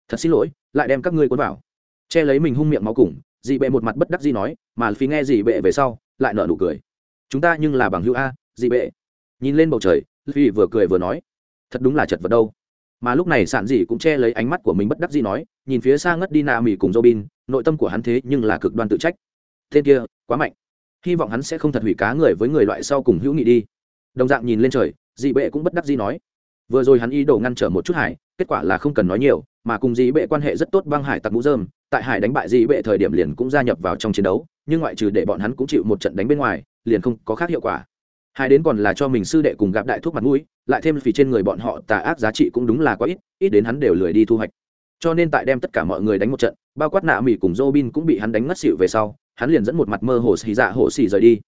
Thật xin lỗi, lại đem các ngươi cuốn vào. Che lấy mình hung miệng máu cùng dị bệ một mặt bất đắc dĩ nói, mà phí nghe dị bệ về sau, lại nở nụ cười. Chúng ta nhưng là bằng hữu a dị bệ. Nhìn lên bầu trời, phi vừa cười vừa nói, thật đúng là chật vật đâu. Mà lúc này sản dị cũng che lấy ánh mắt của mình bất đắc dĩ nói, nhìn phía xa ngất đi nà mỉ cùng robin, nội tâm của hắn thế nhưng là cực đoan tự trách tên kia, quá mạnh. Hy vọng hắn sẽ không thật hủy cá người với người loại sau cùng hữu nghị đi. Đồng dạng nhìn lên trời, dị bệ cũng bất đắc dĩ nói. Vừa rồi hắn ý đồ ngăn trở một chút hải, kết quả là không cần nói nhiều, mà cùng dị bệ quan hệ rất tốt băng hải tặc mũ dơm tại hải đánh bại dị bệ thời điểm liền cũng gia nhập vào trong chiến đấu, nhưng ngoại trừ để bọn hắn cũng chịu một trận đánh bên ngoài, liền không có khác hiệu quả. Hai đến còn là cho mình sư đệ cùng gặp đại thuốc mặt mũi, lại thêm vì trên người bọn họ tà ác giá trị cũng đúng là quá ít ít đến hắn đều lười đi thu hoạch. Cho nên tại đem tất cả mọi người đánh một trận, bao quát nạ mỹ cùng Robin cũng bị hắn đánh ngất xỉu về sau hắn liền dẫn một mặt mơ hồ xì dạ hồ xì rời đi.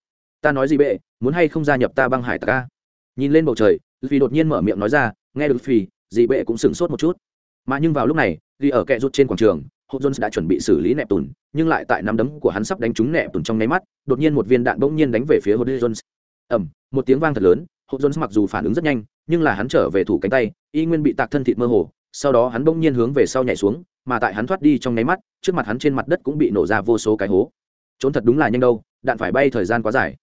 Ta nói gì bệ, muốn hay không gia nhập ta băng hải tặc nhìn lên bầu trời vì đột nhiên mở miệng nói ra, nghe được phì dị bệ cũng sửng sốt một chút. Mà nhưng vào lúc này, vì ở kẹ rút trên quảng trường hộp jones đã chuẩn bị xử lý nẹp tùn, nhưng lại tại nắm đấm của hắn sắp đánh trúng nẹp tùn trong nháy mắt, đột nhiên một viên đạn bỗng nhiên đánh về phía hộp jones. Ẩm một tiếng vang thật lớn hộp jones mặc dù phản ứng rất nhanh, nhưng là hắn trở về thủ cánh tay, y nguyên bị tạc thân thịt mơ hồ, sau đó hắn bỗng nhiên hướng về sau nhảy xuống, mà tại hắn thoát đi trong nháy mắt, trước mặt hắn trên mặt đất cũng bị nổ ra vô số cái hố trốn thật đúng là nhanh đâu, đạn phải bay thời gian quá dài.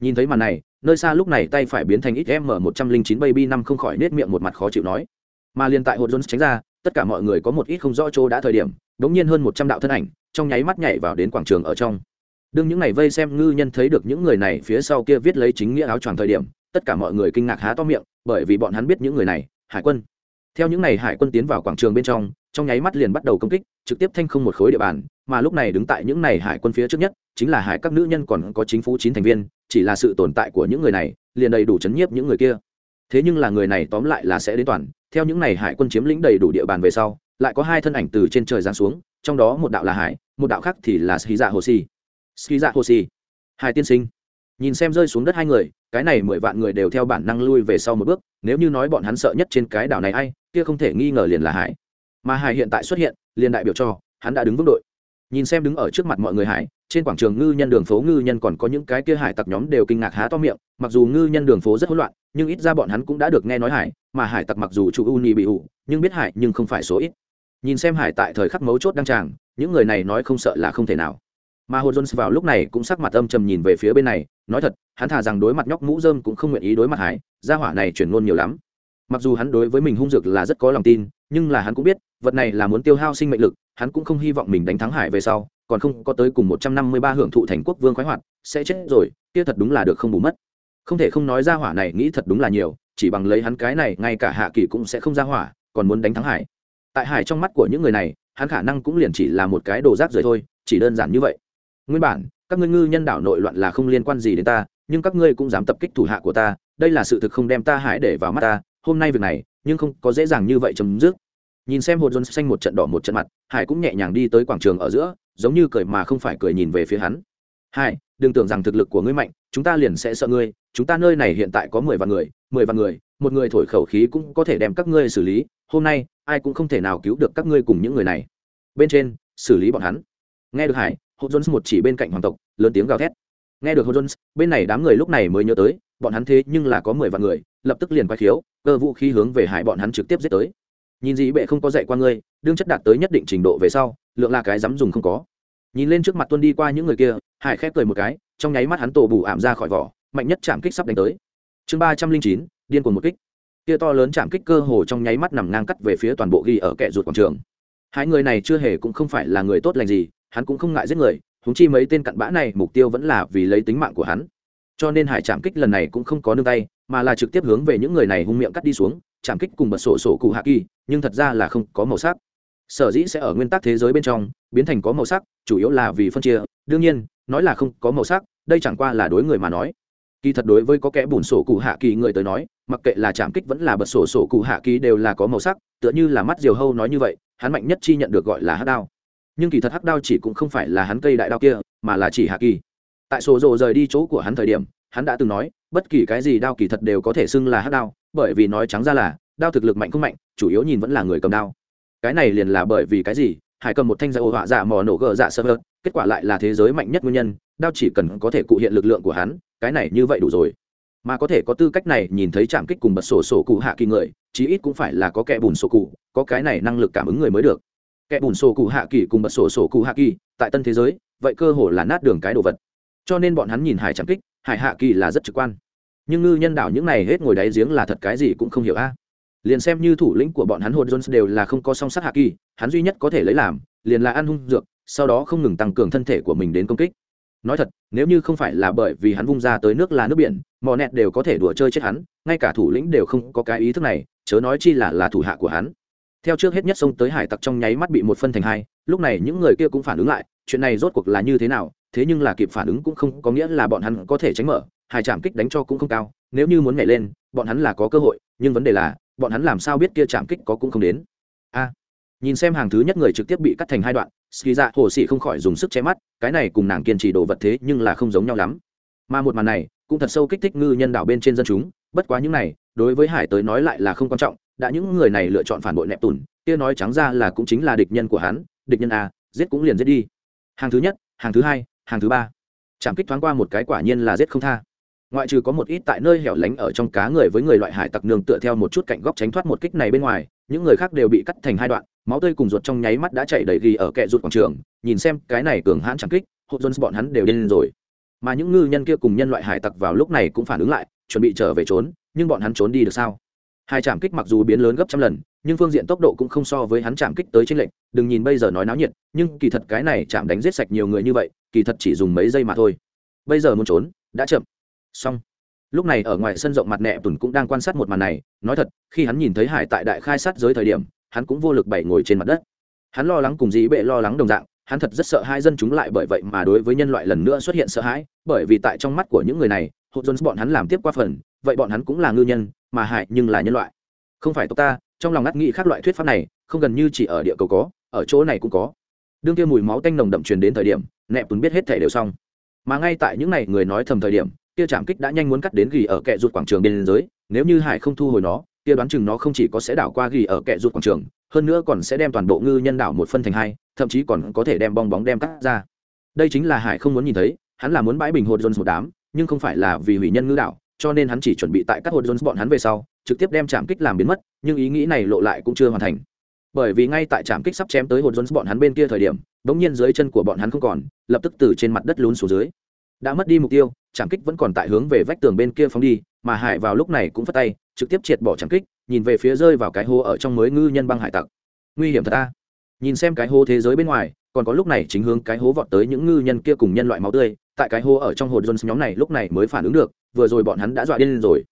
Nhìn thấy màn này, nơi xa lúc này tay phải biến thành ít m một trăm linh chín baby năm không khỏi nết miệng một mặt khó chịu nói. Mà liền tại hột jones tránh ra, tất cả mọi người có một ít không rõ chỗ đã thời điểm đ ố n g nhiên hơn một trăm đạo thân ảnh, trong nháy mắt nhảy vào đến quảng trường ở trong. Đương những n vây xem ngư nhân thấy được những người này phía sau kia viết lấy chính nghĩa áo choàng thời điểm, tất cả mọi người kinh ngạc há to miệng, bởi vì bọn hắn biết những người này, hải quân. Theo những n hải quân tiến vào quảng trường bên trong trong nháy mắt liền bắt đầu công kích, trực tiếp thanh không một khối địa bàn, mà lúc này đứng tại những này hải quân phía trước nhất, chính là hải các nữ nhân còn có chính phủ chín thành viên, chỉ là sự tồn tại của những người này, liền đầy đủ chấn nhiếp những người kia. Thế nhưng là người này tóm lại là sẽ đến toàn, theo những này hải quân chiếm lĩnh đầy đủ địa bàn về sau, lại có hai thân ảnh từ trên trời giáng xuống, trong đó một đạo là hải, một đạo khác thì là ski dạ hồ si. Ski dạ hồ si. Hải tiên sinh. Nhìn xem rơi xuống đất hai người, cái này mười vạn người đều theo bản năng lui về sau một bước, nếu như nói bọn hắn sợ nhất trên cái đảo này ai, kia không thể nghi ngờ liền là hải mà hải hiện tại xuất hiện, liền đại biểu cho, hắn đã đứng vững đội. Nhìn xem đứng ở trước mặt mọi người hải, trên quảng trường ngư nhân đường phố ngư nhân còn có những cái kia hải tặc nhóm đều kinh ngạc há to miệng, mặc dù ngư nhân đường phố rất hỗn loạn, nhưng ít ra bọn hắn cũng đã được nghe nói hải, mà hải tặc mặc dù chủ uni bị ủ, nhưng biết hải nhưng không phải số ít. Nhìn xem hải tại thời khắc mấu chốt đăng tràng, những người này nói không sợ là không thể nào. Mà hồ jones vào lúc này cũng sắc mặt âm trầm nhìn về phía bên này, nói thật, hắn thà rằng đối mặt nhóc mũ dơm cũng không nguyện ý đối mặt hải, gia hỏa này chuyển ngôn nhiều lắm. Mặc dù hắn đối với mình hung dược là rất có lòng tin, nhưng là hắn cũng biết vật này là muốn tiêu hao sinh mệnh lực, hắn cũng không hy vọng mình đánh thắng hải về sau, còn không có tới cùng một trăm năm mươi ba hưởng thụ thành quốc vương khoái hoạt, sẽ chết rồi, kia thật đúng là được không bù mất. Không thể không nói ra hỏa này nghĩ thật đúng là nhiều, chỉ bằng lấy hắn cái này, ngay cả hạ kỳ cũng sẽ không ra hỏa, còn muốn đánh thắng hải. Tại hải trong mắt của những người này, hắn khả năng cũng liền chỉ là một cái đồ rác rời thôi, chỉ đơn giản như vậy. Nguyên bản, các ngươi ngư nhân đảo nội loạn là không liên quan gì đến ta, nhưng các ngươi cũng dám tập kích thủ hạ của ta, đây là sự thực không đem ta hải để vào mắt ta, hôm nay việc này, nhưng không có dễ dàng như vậy chấm dứt nhìn xem hồn dồn xanh một trận đỏ một trận mặt hải cũng nhẹ nhàng đi tới quảng trường ở giữa giống như cười mà không phải cười nhìn về phía hắn. Hải, đừng tưởng rằng thực lực của ngươi mạnh chúng ta liền sẽ sợ ngươi chúng ta nơi này hiện tại có mười vạn người mười vạn người một người thổi khẩu khí cũng có thể đem các ngươi xử lý hôm nay ai cũng không thể nào cứu được các ngươi cùng những người này. Bên trên xử lý bọn hắn. Nghe được hải hô dồn một chỉ bên cạnh hoàng tộc lớn tiếng gào thét. Nghe được hô dồn bên này đám người lúc này mới nhớ tới bọn hắn thế nhưng là có mười vạn người lập tức liền quay khiếu cơ vũ khí hướng về hải bọn hắn trực tiếp giết tới nhìn dĩ bệ không có dạy qua ngươi, đương chất đạt tới nhất định trình độ về sau, lượng là cái dám dùng không có. Nhìn lên trước mặt tuân đi qua những người kia, hải khép cười một cái, trong nháy mắt hắn tổ bù ảm ra khỏi vỏ, mạnh nhất chạm kích sắp đánh tới. Chương ba trăm linh chín, điên cuồng một kích. Kia to lớn chạm kích cơ hồ trong nháy mắt nằm ngang cắt về phía toàn bộ ghi ở kẻ ruột quảng trường. Hai người này chưa hề cũng không phải là người tốt lành gì, hắn cũng không ngại giết người húng chi mấy tên cặn bã này mục tiêu vẫn là vì lấy tính mạng của hắn. Cho nên hải chạm kích lần này cũng không có nương tay, mà là trực tiếp hướng về những người này hung miệng cắt đi xuống chạm kích cùng bật sổ sổ cụ hạ kỳ, nhưng thật ra là không có màu sắc. Sở dĩ sẽ ở nguyên tắc thế giới bên trong, biến thành có màu sắc, chủ yếu là vì phân chia. Đương nhiên, nói là không có màu sắc, đây chẳng qua là đối người mà nói. Kỳ thật đối với có kẻ bùn sổ cụ hạ kỳ người tới nói, mặc kệ là chạm kích vẫn là bật sổ sổ cụ hạ kỳ đều là có màu sắc, tựa như là mắt diều hâu nói như vậy, hắn mạnh nhất chi nhận được gọi là hát đao. Nhưng kỳ thật hắc đao chỉ cũng không phải là hắn cây đại đao kia, mà là chỉ hạ kỳ. Tại sổ rồ rời đi chỗ của hắn thời điểm, hắn đã từng nói bất kỳ cái gì đao kỳ thật đều có thể xưng là hắc đao, bởi vì nói trắng ra là, đao thực lực mạnh không mạnh, chủ yếu nhìn vẫn là người cầm đao. Cái này liền là bởi vì cái gì? Hải cầm một thanh dạ ô họa dạ mò nổ gờ dạ sơ vơ, kết quả lại là thế giới mạnh nhất nguyên nhân, đao chỉ cần có thể cụ hiện lực lượng của hắn, cái này như vậy đủ rồi. Mà có thể có tư cách này nhìn thấy chạm kích cùng bật sổ sổ cụ hạ kỳ người, chí ít cũng phải là có kẻ bùn sổ cụ, có cái này năng lực cảm ứng người mới được. Kẻ bùn sổ cụ hạ kỳ cùng bật sổ sổ cụ hạ kỳ, tại tân thế giới, vậy cơ hồ là nát đường cái đồ vật. Cho nên bọn hắn nhìn hải chạm kích, hải hạ kỳ là rất trực quan nhưng ngư nhân đảo những này hết ngồi đáy giếng là thật cái gì cũng không hiểu a. À? Liền xem như thủ lĩnh của bọn hắn hồn jones đều là không có song sát hạ kỳ, hắn duy nhất có thể lấy làm, liền là ăn hung dược, sau đó không ngừng tăng cường thân thể của mình đến công kích. Nói thật, nếu như không phải là bởi vì hắn vung ra tới nước là nước biển, mò nẹt đều có thể đùa chơi chết hắn, ngay cả thủ lĩnh đều không có cái ý thức này, chớ nói chi là là thủ hạ của hắn. Theo trước hết nhất xông tới hải tặc trong nháy mắt bị một phân thành hai, lúc này những người kia cũng phản ứng lại, chuyện này rốt cuộc là như thế nào, thế nhưng là kịp phản ứng cũng không có nghĩa là bọn hắn có thể tránh mở hải trạm kích đánh cho cũng không cao, nếu như muốn nhảy lên, bọn hắn là có cơ hội, nhưng vấn đề là, bọn hắn làm sao biết kia chạm kích có cũng không đến. A, nhìn xem hàng thứ nhất người trực tiếp bị cắt thành hai đoạn ski dạ hồ sĩ không khỏi dùng sức che mắt, cái này cùng nàng kiên trì đồ vật thế nhưng là không giống nhau lắm. Mà một màn này, cũng thật sâu kích thích ngư nhân đảo bên trên dân chúng, bất quá những này, đối với hải tới nói lại là không quan trọng, đã những người này lựa chọn phản bội nẹp tùn kia nói trắng ra là cũng chính là địch nhân của hắn, địch nhân a, giết cũng liền giết đi. Hàng thứ nhất, hàng thứ hai, hàng thứ ba. Chạm kích thoáng qua một cái quả nhiên là giết không tha ngoại trừ có một ít tại nơi hẻo lánh ở trong cá người với người loại hải tặc nương tựa theo một chút cạnh góc tránh thoát một kích này bên ngoài, những người khác đều bị cắt thành hai đoạn, máu tươi cùng ruột trong nháy mắt đã chạy đầy ghi ở kẹ ruột quảng trường, nhìn xem cái này cường hãn chẳng kích hộp dân bọn hắn đều điên rồi. Mà những ngư nhân kia cùng nhân loại hải tặc vào lúc này cũng phản ứng lại, chuẩn bị trở về trốn, nhưng bọn hắn trốn đi được sao? Hai trạm kích mặc dù biến lớn gấp trăm lần, nhưng phương diện tốc độ cũng không so với hắn chạm kích tới trên lệnh đừng nhìn bây giờ nói náo nhiệt, nhưng kỳ thật cái này chạm đánh giết sạch nhiều người như vậy, kỳ thật chỉ dùng mấy giây mà thôi. Bây giờ muốn trốn, đã chậm xong. Lúc này ở ngoài sân rộng mặt nẹ tùn cũng đang quan sát một màn này, nói thật, khi hắn nhìn thấy hải tại đại khai sát giới thời điểm, hắn cũng vô lực bày ngồi trên mặt đất. Hắn lo lắng cùng dĩ bệ lo lắng đồng dạng, hắn thật rất sợ hai dân chúng lại bởi vậy mà đối với nhân loại lần nữa xuất hiện sợ hãi, bởi vì tại trong mắt của những người này hộ dân bọn hắn làm tiếp qua phần, vậy bọn hắn cũng là ngư nhân, mà hại nhưng là nhân loại. Không phải tộc ta, trong lòng ngắt nghĩ các loại thuyết pháp này, không gần như chỉ ở địa cầu có, ở chỗ này cũng có. Đương kia mùi máu tanh nồng đậm truyền đến thời điểm nẹp tùn biết hết thể đều xong. Mà ngay tại những này người nói thầm thời điểm kia chạm kích đã nhanh muốn cắt đến gỉ ở kẹ rụt quảng trường bên giới, nếu như hải không thu hồi nó kia đoán chừng nó không chỉ có sẽ đảo qua gỉ ở kẹ rụt quảng trường, hơn nữa còn sẽ đem toàn bộ ngư nhân đảo một phân thành hai, thậm chí còn có thể đem bong bóng đem cắt ra. Đây chính là hải không muốn nhìn thấy, hắn là muốn bãi bình hột jones một đám, nhưng không phải là vì hủy nhân ngư đảo, cho nên hắn chỉ chuẩn bị tại các hột jones bọn hắn về sau, trực tiếp đem chạm kích làm biến mất, nhưng ý nghĩ này lộ lại cũng chưa hoàn thành. Bởi vì ngay tại trạm kích sắp chém tới hột jones bọn hắn bên kia thời điểm, bỗng nhiên dưới chân của bọn hắn không còn, lập tức từ trên mặt đất lún xuống dưới. Đã mất đi mục tiêu trảm kích vẫn còn tại hướng về vách tường bên kia phóng đi, mà hải vào lúc này cũng phất tay, trực tiếp triệt bỏ trảm kích, nhìn về phía rơi vào cái hố ở trong mới ngư nhân băng hải tặc. Nguy hiểm thật ta nhìn xem cái hố thế giới bên ngoài, còn có lúc này chính hướng cái hố vọt tới những ngư nhân kia cùng nhân loại máu tươi, tại cái hố ở trong hồ jones nhóm này lúc này mới phản ứng được, vừa rồi bọn hắn đã dọa điên lên rồi.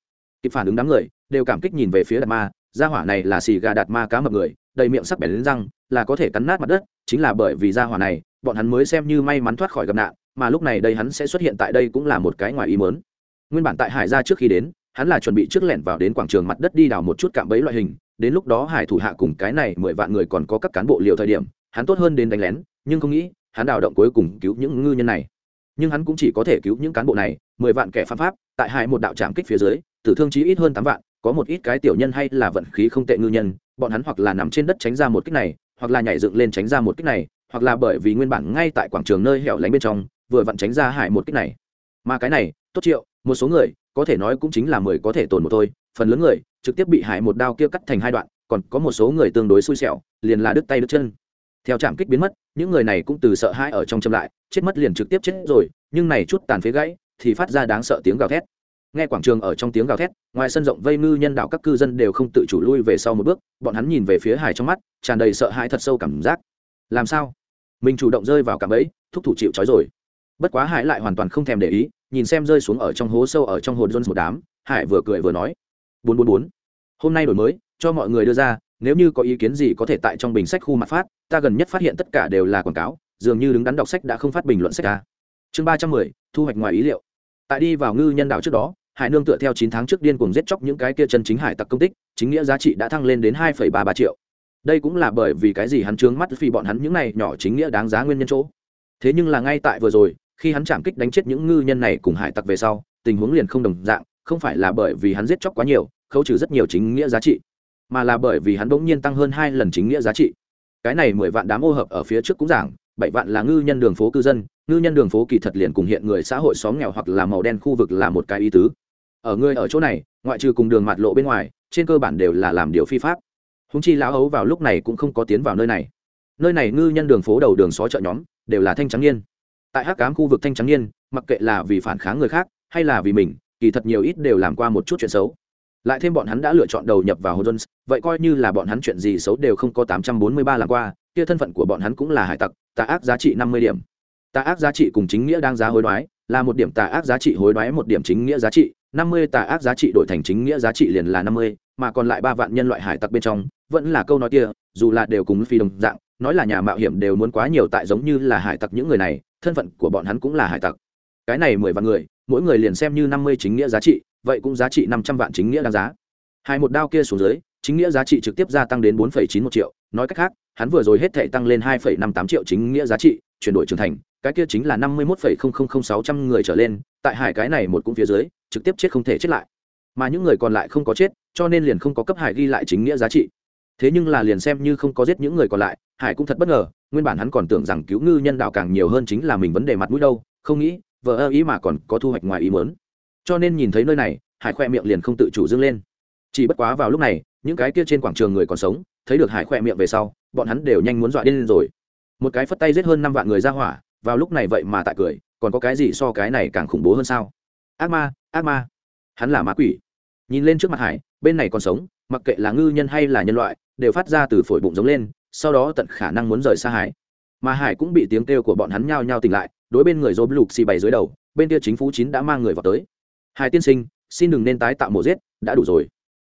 Kịp phản ứng đám người, đều cảm kích nhìn về phía đạt ma, gia hỏa này là xì gà đạt ma cá mập người, đầy miệng sắc bẻ lên răng, là có thể cắn nát mặt đất, chính là bởi vì gia hỏa này, bọn hắn mới xem như may mắn thoát khỏi gặp nạn mà lúc này đây hắn sẽ xuất hiện tại đây cũng là một cái ngoài ý mớn nguyên bản tại hải ra trước khi đến, hắn là chuẩn bị trước lẻn vào đến quảng trường mặt đất đi đào một chút cạm bẫy loại hình, đến lúc đó hải thủ hạ cùng cái này mười vạn người còn có các cán bộ liều thời điểm, hắn tốt hơn đến đánh lén, nhưng không nghĩ, hắn đào động cuối cùng cứu những ngư nhân này. Nhưng hắn cũng chỉ có thể cứu những cán bộ này, mười vạn kẻ phạm pháp, tại hải một đạo trạm kích phía dưới, tử thương chí ít hơn tám vạn, có một ít cái tiểu nhân hay là vận khí không tệ ngư nhân, bọn hắn hoặc là nằm trên đất tránh ra một kích này, hoặc là nhảy dựng lên tránh ra một kích này, hoặc là bởi vì nguyên bản ngay tại quảng trường nơi hẻo lánh bên trong vừa vặn tránh ra hải một kích này. Mà cái này, tốt triệu, một số người, có thể nói cũng chính là mười có thể tồn một thôi. Phần lớn người, trực tiếp bị hải một đao kia cắt thành hai đoạn, còn có một số người tương đối xui xẻo, liền là đứt tay đứt chân. Theo trạm kích biến mất, những người này cũng từ sợ hãi ở trong châm lại, chết mất liền trực tiếp chết rồi, nhưng này chút tàn phế gãy, thì phát ra đáng sợ tiếng gào thét. Nghe quảng trường ở trong tiếng gào thét, ngoài sân rộng vây ngư nhân đạo các cư dân đều không tự chủ lui về sau một bước, bọn hắn nhìn về phía hải trong mắt, tràn đầy sợ hãi thật sâu cảm giác. Làm sao? Mình chủ động rơi vào cạm bẫy, thúc thủ chịu trói rồi bất quá hải lại hoàn toàn không thèm để ý, nhìn xem rơi xuống ở trong hố sâu ở trong hồn jones một đám, hải vừa cười vừa nói. Bốn bốn bốn. Hôm nay đổi mới, cho mọi người đưa ra, nếu như có ý kiến gì có thể tại trong bình sách khu mặt phát, ta gần nhất phát hiện tất cả đều là quảng cáo, dường như đứng đắn đọc sách đã không phát bình luận sách ra chương ba trăm mười, thu hoạch ngoài ý liệu. Tại đi vào ngư nhân đạo trước đó, hải nương tựa theo chín tháng trước điên cùng giết chóc những cái kia chân chính hải tặc công tích, chính nghĩa giá trị đã thăng lên đến hai phẩy ba ba triệu. Đây cũng là bởi vì cái gì hắn trướng mắt vì bọn hắn những này nhỏ chính nghĩa đáng giá nguyên nhân chỗ. Thế nhưng là ngay tại vừa rồi khi hắn chạm kích đánh chết những ngư nhân này cùng hải tặc về sau, tình huống liền không đồng dạng, không phải là bởi vì hắn giết chóc quá nhiều, khấu trừ rất nhiều chính nghĩa giá trị, mà là bởi vì hắn bỗng nhiên tăng hơn hai lần chính nghĩa giá trị. Cái này mười vạn đám ô hợp ở phía trước cũng giảng, bảy vạn là ngư nhân đường phố cư dân, ngư nhân đường phố kỳ thật liền cùng hiện người xã hội xóm nghèo hoặc là màu đen khu vực là một cái ý tứ. Ở ngươi ở chỗ này, ngoại trừ cùng đường mặt lộ bên ngoài, trên cơ bản đều là làm điều phi pháp. Húng chi lão ấu vào lúc này cũng không có tiến vào nơi này. Nơi này ngư nhân đường phố đầu đường xó chợ nhóm, đều là thanh trắng niên tại hắc cám khu vực thanh trắng niên, mặc kệ là vì phản kháng người khác, hay là vì mình, kỳ thật nhiều ít đều làm qua một chút chuyện xấu. Lại thêm bọn hắn đã lựa chọn đầu nhập vào hồ jones, vậy coi như là bọn hắn chuyện gì xấu đều không có tám trăm bốn mươi ba làm qua, kia thân phận của bọn hắn cũng là hải tặc, tà ác giá trị năm mươi điểm. Tà ác giá trị cùng chính nghĩa đang giá hối đoái, là một điểm tà ác giá trị hối đoái, một điểm chính nghĩa giá trị, năm mươi tà ác giá trị đổi thành chính nghĩa giá trị liền là năm mươi, mà còn lại ba vạn nhân loại hải tặc bên trong, vẫn là câu nói kia, dù là đều cùng phi đồng dạng nói là nhà mạo hiểm đều muốn quá nhiều tại giống như là hải tặc những người này, thân phận của bọn hắn cũng là hải tặc. Cái này mười vạn người, mỗi người liền xem như năm mươi chính nghĩa giá trị, vậy cũng giá trị năm trăm vạn chính nghĩa đáng giá. Hai một đao kia xuống dưới, chính nghĩa giá trị trực tiếp gia tăng đến bốn chín một triệu, nói cách khác, hắn vừa rồi hết thể tăng lên hai năm tám triệu chính nghĩa giá trị, chuyển đổi trưởng thành, cái kia chính là năm mươi một sáu trăm người trở lên, tại hải cái này một cũng phía dưới, trực tiếp chết không thể chết lại. Mà những người còn lại không có chết, cho nên liền không có cấp hải ghi lại chính nghĩa giá trị. Thế nhưng là liền xem như không có giết những người còn lại hải cũng thật bất ngờ, nguyên bản hắn còn tưởng rằng cứu ngư nhân đạo càng nhiều hơn chính là mình vấn đề mặt mũi đâu, không nghĩ vợ ơ ý mà còn có thu hoạch ngoài ý mớn cho nên nhìn thấy nơi này, hải khoe miệng liền không tự chủ dâng lên. Chỉ bất quá vào lúc này, những cái kia trên quảng trường người còn sống, thấy được hải khoe miệng về sau, bọn hắn đều nhanh muốn dọa điên lên rồi. Một cái phất tay giết hơn năm vạn người ra hỏa, vào lúc này vậy mà tại cười, còn có cái gì so cái này càng khủng bố hơn sao? Ác ma ác ma. Hắn là ma quỷ. Nhìn lên trước mặt hải, bên này còn sống, mặc kệ là ngư nhân hay là nhân loại, đều phát ra từ phổi bụng giống lên sau đó tận khả năng muốn rời xa hải. Mà hải cũng bị tiếng kêu của bọn hắn nhao nhao tỉnh lại, đối bên người dô lục xì bày dưới đầu, bên kia chính phủ chín đã mang người vào tới. Hải tiên sinh, xin đừng nên tái tạo mổ giết, đã đủ rồi.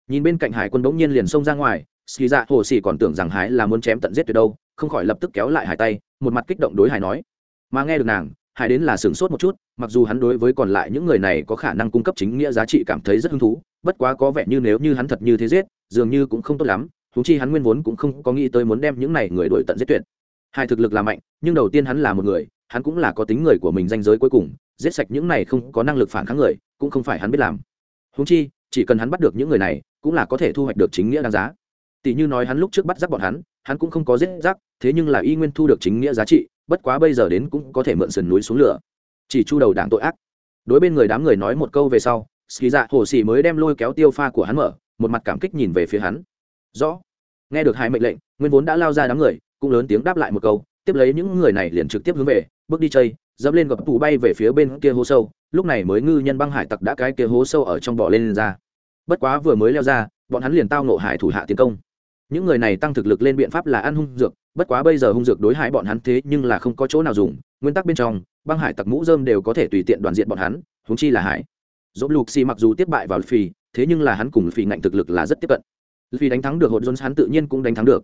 Nhìn bên cạnh hải quân bỗng nhiên liền xông ra ngoài xì dạ hồ xì còn tưởng rằng hải là muốn chém tận giết tuyệt đâu, không khỏi lập tức kéo lại hải tay, một mặt kích động đối hải nói. Mà nghe được nàng, hải đến là sửng sốt một chút, mặc dù hắn đối với còn lại những người này có khả năng cung cấp chính nghĩa giá trị cảm thấy rất hứng thú, bất quá có vẻ như nếu như hắn thật như thế giết, dường như cũng không tốt lắm thú chi hắn nguyên vốn cũng không có nghĩ tới muốn đem những này người đổi tận giết tuyệt. Hai thực lực là mạnh, nhưng đầu tiên hắn là một người, hắn cũng là có tính người của mình danh giới cuối cùng, giết sạch những này không có năng lực phản kháng người, cũng không phải hắn biết làm. Húng chi, chỉ cần hắn bắt được những người này, cũng là có thể thu hoạch được chính nghĩa đáng giá. Tỷ như nói hắn lúc trước bắt giác bọn hắn hắn cũng không có giết rác thế nhưng là y nguyên thu được chính nghĩa giá trị, bất quá bây giờ đến cũng có thể mượn sườn núi xuống lửa. Chỉ chu đầu đảng tội ác. Đối bên người đám người nói một câu về sau ski dạ hồ xì mới đem lôi kéo tiêu pha của hắn mở, một mặt cảm kích nhìn về phía hắn rõ. Nghe được hai mệnh lệnh nguyên vốn đã lao ra đám người cũng lớn tiếng đáp lại một câu tiếp lấy những người này liền trực tiếp hướng về bước đi chơi dẫm lên gập tủ bay về phía bên kia hố sâu lúc này mới ngư nhân băng hải tặc đã cái kia hố sâu ở trong bò lên, lên ra. Bất quá vừa mới leo ra bọn hắn liền tao nộ hải thủ hạ tiến công. Những người này tăng thực lực lên biện pháp là ăn hung dược bất quá bây giờ hung dược đối hại bọn hắn thế nhưng là không có chỗ nào dùng nguyên tắc bên trong băng hải tặc mũ dơm đều có thể tùy tiện đoàn diện bọn hắn húng chi là hải. Dỗ lục xì mặc dù tiếp bại vào phì thế nhưng là hắn cùng phì ngạnh thực lực là rất tiếp cận vì đánh thắng được hột jones, hắn tự nhiên cũng đánh thắng được.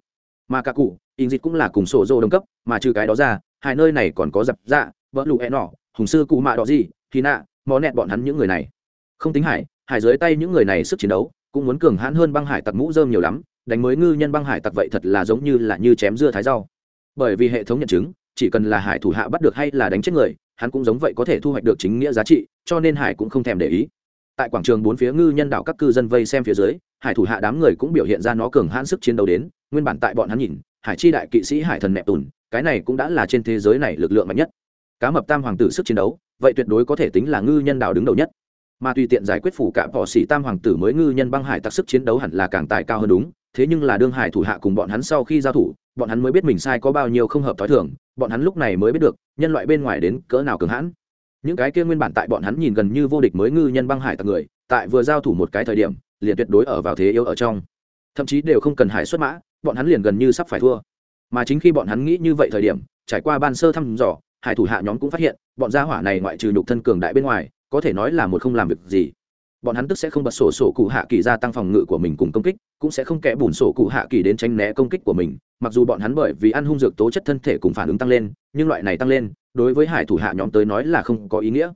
Mà cả cụ in dịch cũng là cùng sổ dô đồng cấp, mà trừ cái đó ra, hai nơi này còn có dập dạ vỡ lụ e nọ, hùng sư cụ mạ đỏ gì, thì nạ mò nẹt bọn hắn những người này. Không tính hải hải dưới tay những người này sức chiến đấu, cũng muốn cường hãn hơn băng hải tặc mũ dơm nhiều lắm, đánh mới ngư nhân băng hải tặc vậy thật là giống như là như chém dưa thái rau. Bởi vì hệ thống nhận chứng, chỉ cần là hải thủ hạ bắt được hay là đánh chết người, hắn cũng giống vậy có thể thu hoạch được chính nghĩa giá trị, cho nên hải cũng không thèm để ý tại quảng trường bốn phía ngư nhân đảo các cư dân vây xem phía dưới, hải thủ hạ đám người cũng biểu hiện ra nó cường hãn sức chiến đấu đến, nguyên bản tại bọn hắn nhìn, hải chi đại kỵ sĩ hải thần nẹp tùn, cái này cũng đã là trên thế giới này lực lượng mạnh nhất. Cá mập tam hoàng tử sức chiến đấu, vậy tuyệt đối có thể tính là ngư nhân đảo đứng đầu nhất. Mà tùy tiện giải quyết phủ cả võ sĩ tam hoàng tử mới ngư nhân băng hải tặc sức chiến đấu hẳn là càng tài cao hơn đúng, thế nhưng là đương hải thủ hạ cùng bọn hắn sau khi giao thủ, bọn hắn mới biết mình sai có bao nhiêu không hợp t h ó i thường, bọn hắn lúc này mới biết được, nhân loại bên ngoài đến cỡ nào cường hãn những cái kia nguyên bản tại bọn hắn nhìn gần như vô địch mới ngư nhân băng hải tặc người, tại vừa giao thủ một cái thời điểm, liền tuyệt đối ở vào thế yếu ở trong. Thậm chí đều không cần hải xuất mã, bọn hắn liền gần như sắp phải thua. Mà chính khi bọn hắn nghĩ như vậy thời điểm, trải qua ban sơ thăm dò, hải thủ hạ nhóm cũng phát hiện, bọn gia hỏa này ngoại trừ nhục thân cường đại bên ngoài, có thể nói là một không làm việc gì. Bọn hắn tức sẽ không bật sổ sổ cụ hạ kỳ gia tăng phòng ngự của mình cùng công kích, cũng sẽ không kẽ bùn sổ cụ hạ kỳ đến tránh né công kích của mình, mặc dù bọn hắn bởi vì ăn hung dược tố chất thân thể cùng phản ứng tăng lên, nhưng loại này tăng lên đối với hải thủ hạ nhóm tới nói là không có ý nghĩa.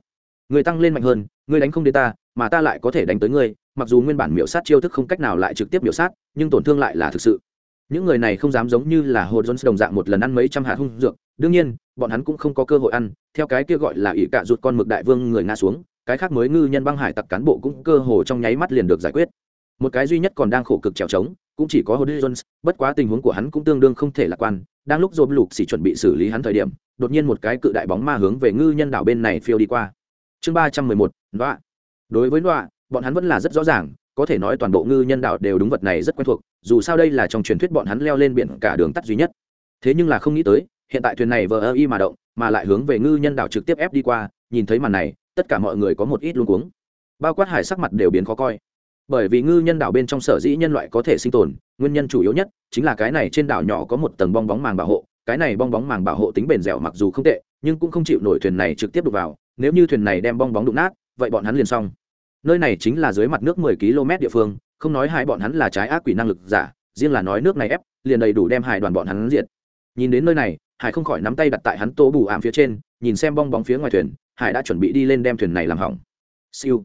Người tăng lên mạnh hơn người đánh không đến ta mà ta lại có thể đánh tới ngươi mặc dù nguyên bản miểu sát chiêu thức không cách nào lại trực tiếp miểu sát nhưng tổn thương lại là thực sự. Những người này không dám giống như là hồ jones đồng dạng một lần ăn mấy trăm hạt hung dược đương nhiên bọn hắn cũng không có cơ hội ăn theo cái kia gọi là ỷ cạ rụt con mực đại vương người nga xuống cái khác mới ngư nhân băng hải tặc cán bộ cũng cơ hồ trong nháy mắt liền được giải quyết. Một cái duy nhất còn đang khổ cực trèo trống cũng chỉ có hồ Jones, bất quá tình huống của hắn cũng tương đương không thể lạc quan, đang lúc Rob Lục xỉ chuẩn bị xử lý hắn thời điểm, đột nhiên một cái cự đại bóng ma hướng về ngư nhân đảo bên này phiêu đi qua. Chương ba trăm mười một, Đoạ. Đối với Đoạ, bọn hắn vẫn là rất rõ ràng, có thể nói toàn bộ ngư nhân đảo đều đúng vật này rất quen thuộc, dù sao đây là trong truyền thuyết bọn hắn leo lên biển cả đường tắt duy nhất. Thế nhưng là không nghĩ tới, hiện tại thuyền này vừa y mà động, mà lại hướng về ngư nhân đảo trực tiếp ép đi qua, nhìn thấy màn này, tất cả mọi người có một ít luống cuống. Bao quát hải sắc mặt đều biến khó coi bởi vì ngư nhân đảo bên trong sở dĩ nhân loại có thể sinh tồn nguyên nhân chủ yếu nhất chính là cái này trên đảo nhỏ có một tầng bong bóng màng bảo hộ cái này bong bóng màng bảo hộ tính bền dẻo mặc dù không tệ, nhưng cũng không chịu nổi thuyền này trực tiếp đục vào, nếu như thuyền này đem bong bóng đụng nát, vậy bọn hắn liền xong. Nơi này chính là dưới mặt nước 10 km địa phương, không nói hai bọn hắn là trái ác quỷ năng lực giả, riêng là nói nước này ép, liền đầy đủ đem hải đoàn bọn hắn diệt. Nhìn đến nơi này, hải không khỏi nắm tay đặt tại hắn tô bù ảm phía trên, nhìn xem bong bóng phía ngoài thuyền, hải đã chuẩn bị đi lên đem thuyền này làm hỏng. Siêu.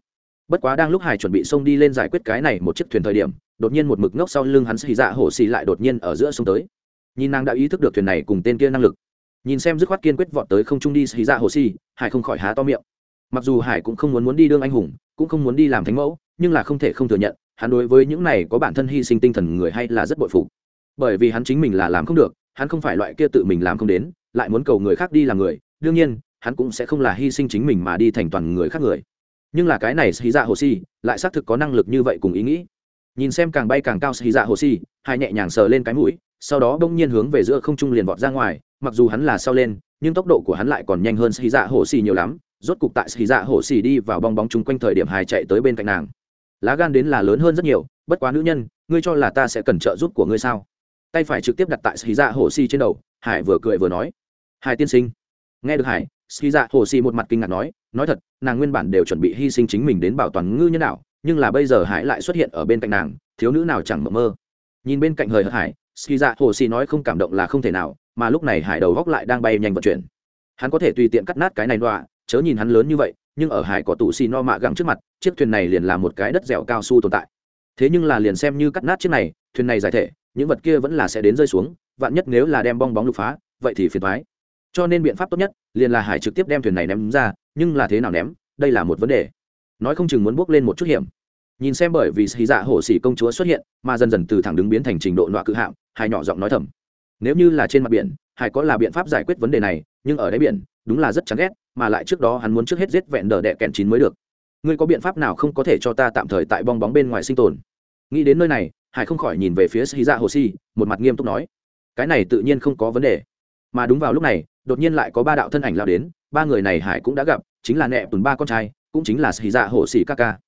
Bất quá đang lúc hải chuẩn bị xông đi lên giải quyết cái này một chiếc thuyền thời điểm, đột nhiên một mực ngốc sau lưng hắn xì dạ hổ xì lại đột nhiên ở giữa sông tới nhìn nàng đã ý thức được thuyền này cùng tên kia năng lực, nhìn xem dứt khoát kiên quyết vọt tới không trung đi xì dạ hồ si hải không khỏi há to miệng. Mặc dù hải cũng không muốn muốn đi đương anh hùng, cũng không muốn đi làm thánh mẫu, nhưng là không thể không thừa nhận, hắn đối với những này có bản thân hy sinh tinh thần người hay là rất bội phục. Bởi vì hắn chính mình là làm không được, hắn không phải loại kia tự mình làm không đến, lại muốn cầu người khác đi làm người, đương nhiên, hắn cũng sẽ không là hy sinh chính mình mà đi thành toàn người khác người. Nhưng là cái này xì dạ hồ si lại xác thực có năng lực như vậy cùng ý nghĩ nhìn xem càng bay càng cao xì dạ hồ xì hai nhẹ nhàng sờ lên cái mũi, sau đó bỗng nhiên hướng về giữa không trung liền vọt ra ngoài, mặc dù hắn là sau lên, nhưng tốc độ của hắn lại còn nhanh hơn xì dạ hồ xì nhiều lắm. Rốt cục tại xì dạ hồ xì đi vào bong bóng chung quanh thời điểm hai chạy tới bên cạnh nàng. Lá gan đến là lớn hơn rất nhiều, bất quá nữ nhân, ngươi cho là ta sẽ cần trợ giúp của ngươi sao? Tay phải trực tiếp đặt tại xì dạ hồ xì trên đầu, hải vừa cười vừa nói. Hải tiên sinh. Nghe được hải xì dạ hồ xì một mặt kinh ngạc nói nói thật, nàng nguyên bản đều chuẩn bị hy sinh chính mình đến bảo toàn ngư nhân đạo nhưng là bây giờ hải lại xuất hiện ở bên cạnh nàng, thiếu nữ nào chẳng mộng mơ. Nhìn bên cạnh hời hợt hải ski dạ hồ xì nói không cảm động là không thể nào, mà lúc này hải đầu góc lại đang bay nhanh vận chuyển. Hắn có thể tùy tiện cắt nát cái này đọa, chớ nhìn hắn lớn như vậy, nhưng ở hải có tủ xì no mạ gẳng trước mặt, chiếc thuyền này liền là một cái đất dẻo cao su tồn tại. Thế nhưng là liền xem như cắt nát chiếc này, thuyền này giải thể, những vật kia vẫn là sẽ đến rơi xuống, vạn nhất nếu là đem bong bóng lục phá, vậy thì phiền thoái cho nên biện pháp tốt nhất, liền là hải trực tiếp đem thuyền này ném ra, nhưng là thế nào ném, đây là một vấn đề nói không chừng muốn bước lên một chút hiểm. Nhìn xem bởi vì xì dạ hổ xỉ công chúa xuất hiện, mà dần dần từ thẳng đứng biến thành trình độ nọa cự hạm hải nhỏ giọng nói thầm. Nếu như là trên mặt biển hải có là biện pháp giải quyết vấn đề này, nhưng ở đáy biển, đúng là rất chán ghét, mà lại trước đó hắn muốn trước hết giết vẹn đờ đẹ kẹn chín mới được. Ngươi có biện pháp nào không có thể cho ta tạm thời tại bong bóng bên ngoài sinh tồn? Nghĩ đến nơi này hải không khỏi nhìn về phía xì dạ hồ xỉ một mặt nghiêm túc nói. Cái này tự nhiên không có vấn đề. Mà đúng vào lúc này, đột nhiên lại có ba đạo thân ảnh lao đến, ba người này hải cũng đã gặp, chính là nẹ tuần ba con trai cũng chính là xì dạ hổ xì ca ca.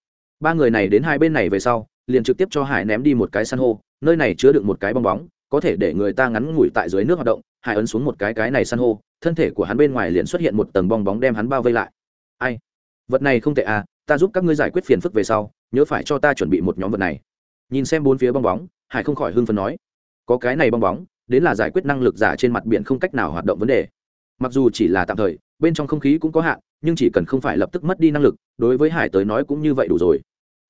Ba người này đến hai bên này về sau, liền trực tiếp cho hải ném đi một cái san hô, nơi này chứa được một cái bong bóng, có thể để người ta ngắn ngủi tại dưới nước hoạt động, hải ấn xuống một cái cái này san hô, thân thể của hắn bên ngoài liền xuất hiện một tầng bong bóng đem hắn bao vây lại. Ai? Vật này không tệ à ta giúp các ngươi giải quyết phiền phức về sau, nhớ phải cho ta chuẩn bị một nhóm vật này. Nhìn xem bốn phía bong bóng, hải không khỏi hưng phấn nói. Có cái này bong bóng, đến là giải quyết năng lực giả trên mặt biển không cách nào hoạt động vấn đề. Mặc dù chỉ là tạm thời, bên trong không khí cũng có hạn nhưng chỉ cần không phải lập tức mất đi năng lực, đối với hải tới nói cũng như vậy đủ rồi.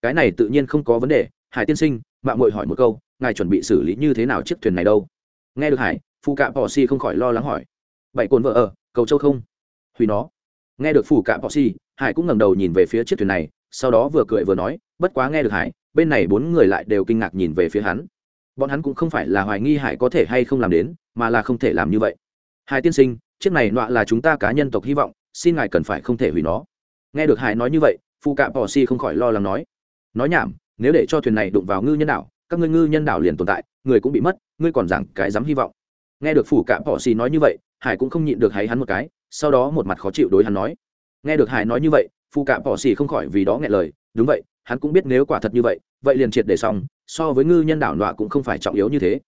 Cái này tự nhiên không có vấn đề. Hải tiên sinh mạng mội hỏi một câu, ngài chuẩn bị xử lý như thế nào chiếc thuyền này đâu? Nghe được hải phụ cạ bò si không khỏi lo lắng hỏi. Bảy cồn vợ ở, cầu châu không? Hủy nó. Nghe được phụ cạ bò si, hải cũng ngẩng đầu nhìn về phía chiếc thuyền này, sau đó vừa cười vừa nói, bất quá nghe được hải, bên này bốn người lại đều kinh ngạc nhìn về phía hắn. Bọn hắn cũng không phải là hoài nghi hải có thể hay không làm đến, mà là không thể làm như vậy. Hải tiên sinh, chiếc này nọa là chúng ta cá nhân tộc hy vọng xin ngài cần phải không thể hủy nó. Nghe được hải nói như vậy phụ cạ bò si không khỏi lo lắng nói nói nhảm, nếu để cho thuyền này đụng vào ngư nhân đảo, các ngươi ngư nhân đảo liền tồn tại, người cũng bị mất, ngươi còn rằng cái dám hy vọng. Nghe được phủ cạ bò si nói như vậy, hải cũng không nhịn được hay hắn một cái, sau đó một mặt khó chịu đối hắn nói, nghe được hải nói như vậy phụ cạ bò si không khỏi vì đó nghe lời, đúng vậy, hắn cũng biết nếu quả thật như vậy vậy liền triệt để xong, so với ngư nhân đảo nọa cũng không phải trọng yếu như thế.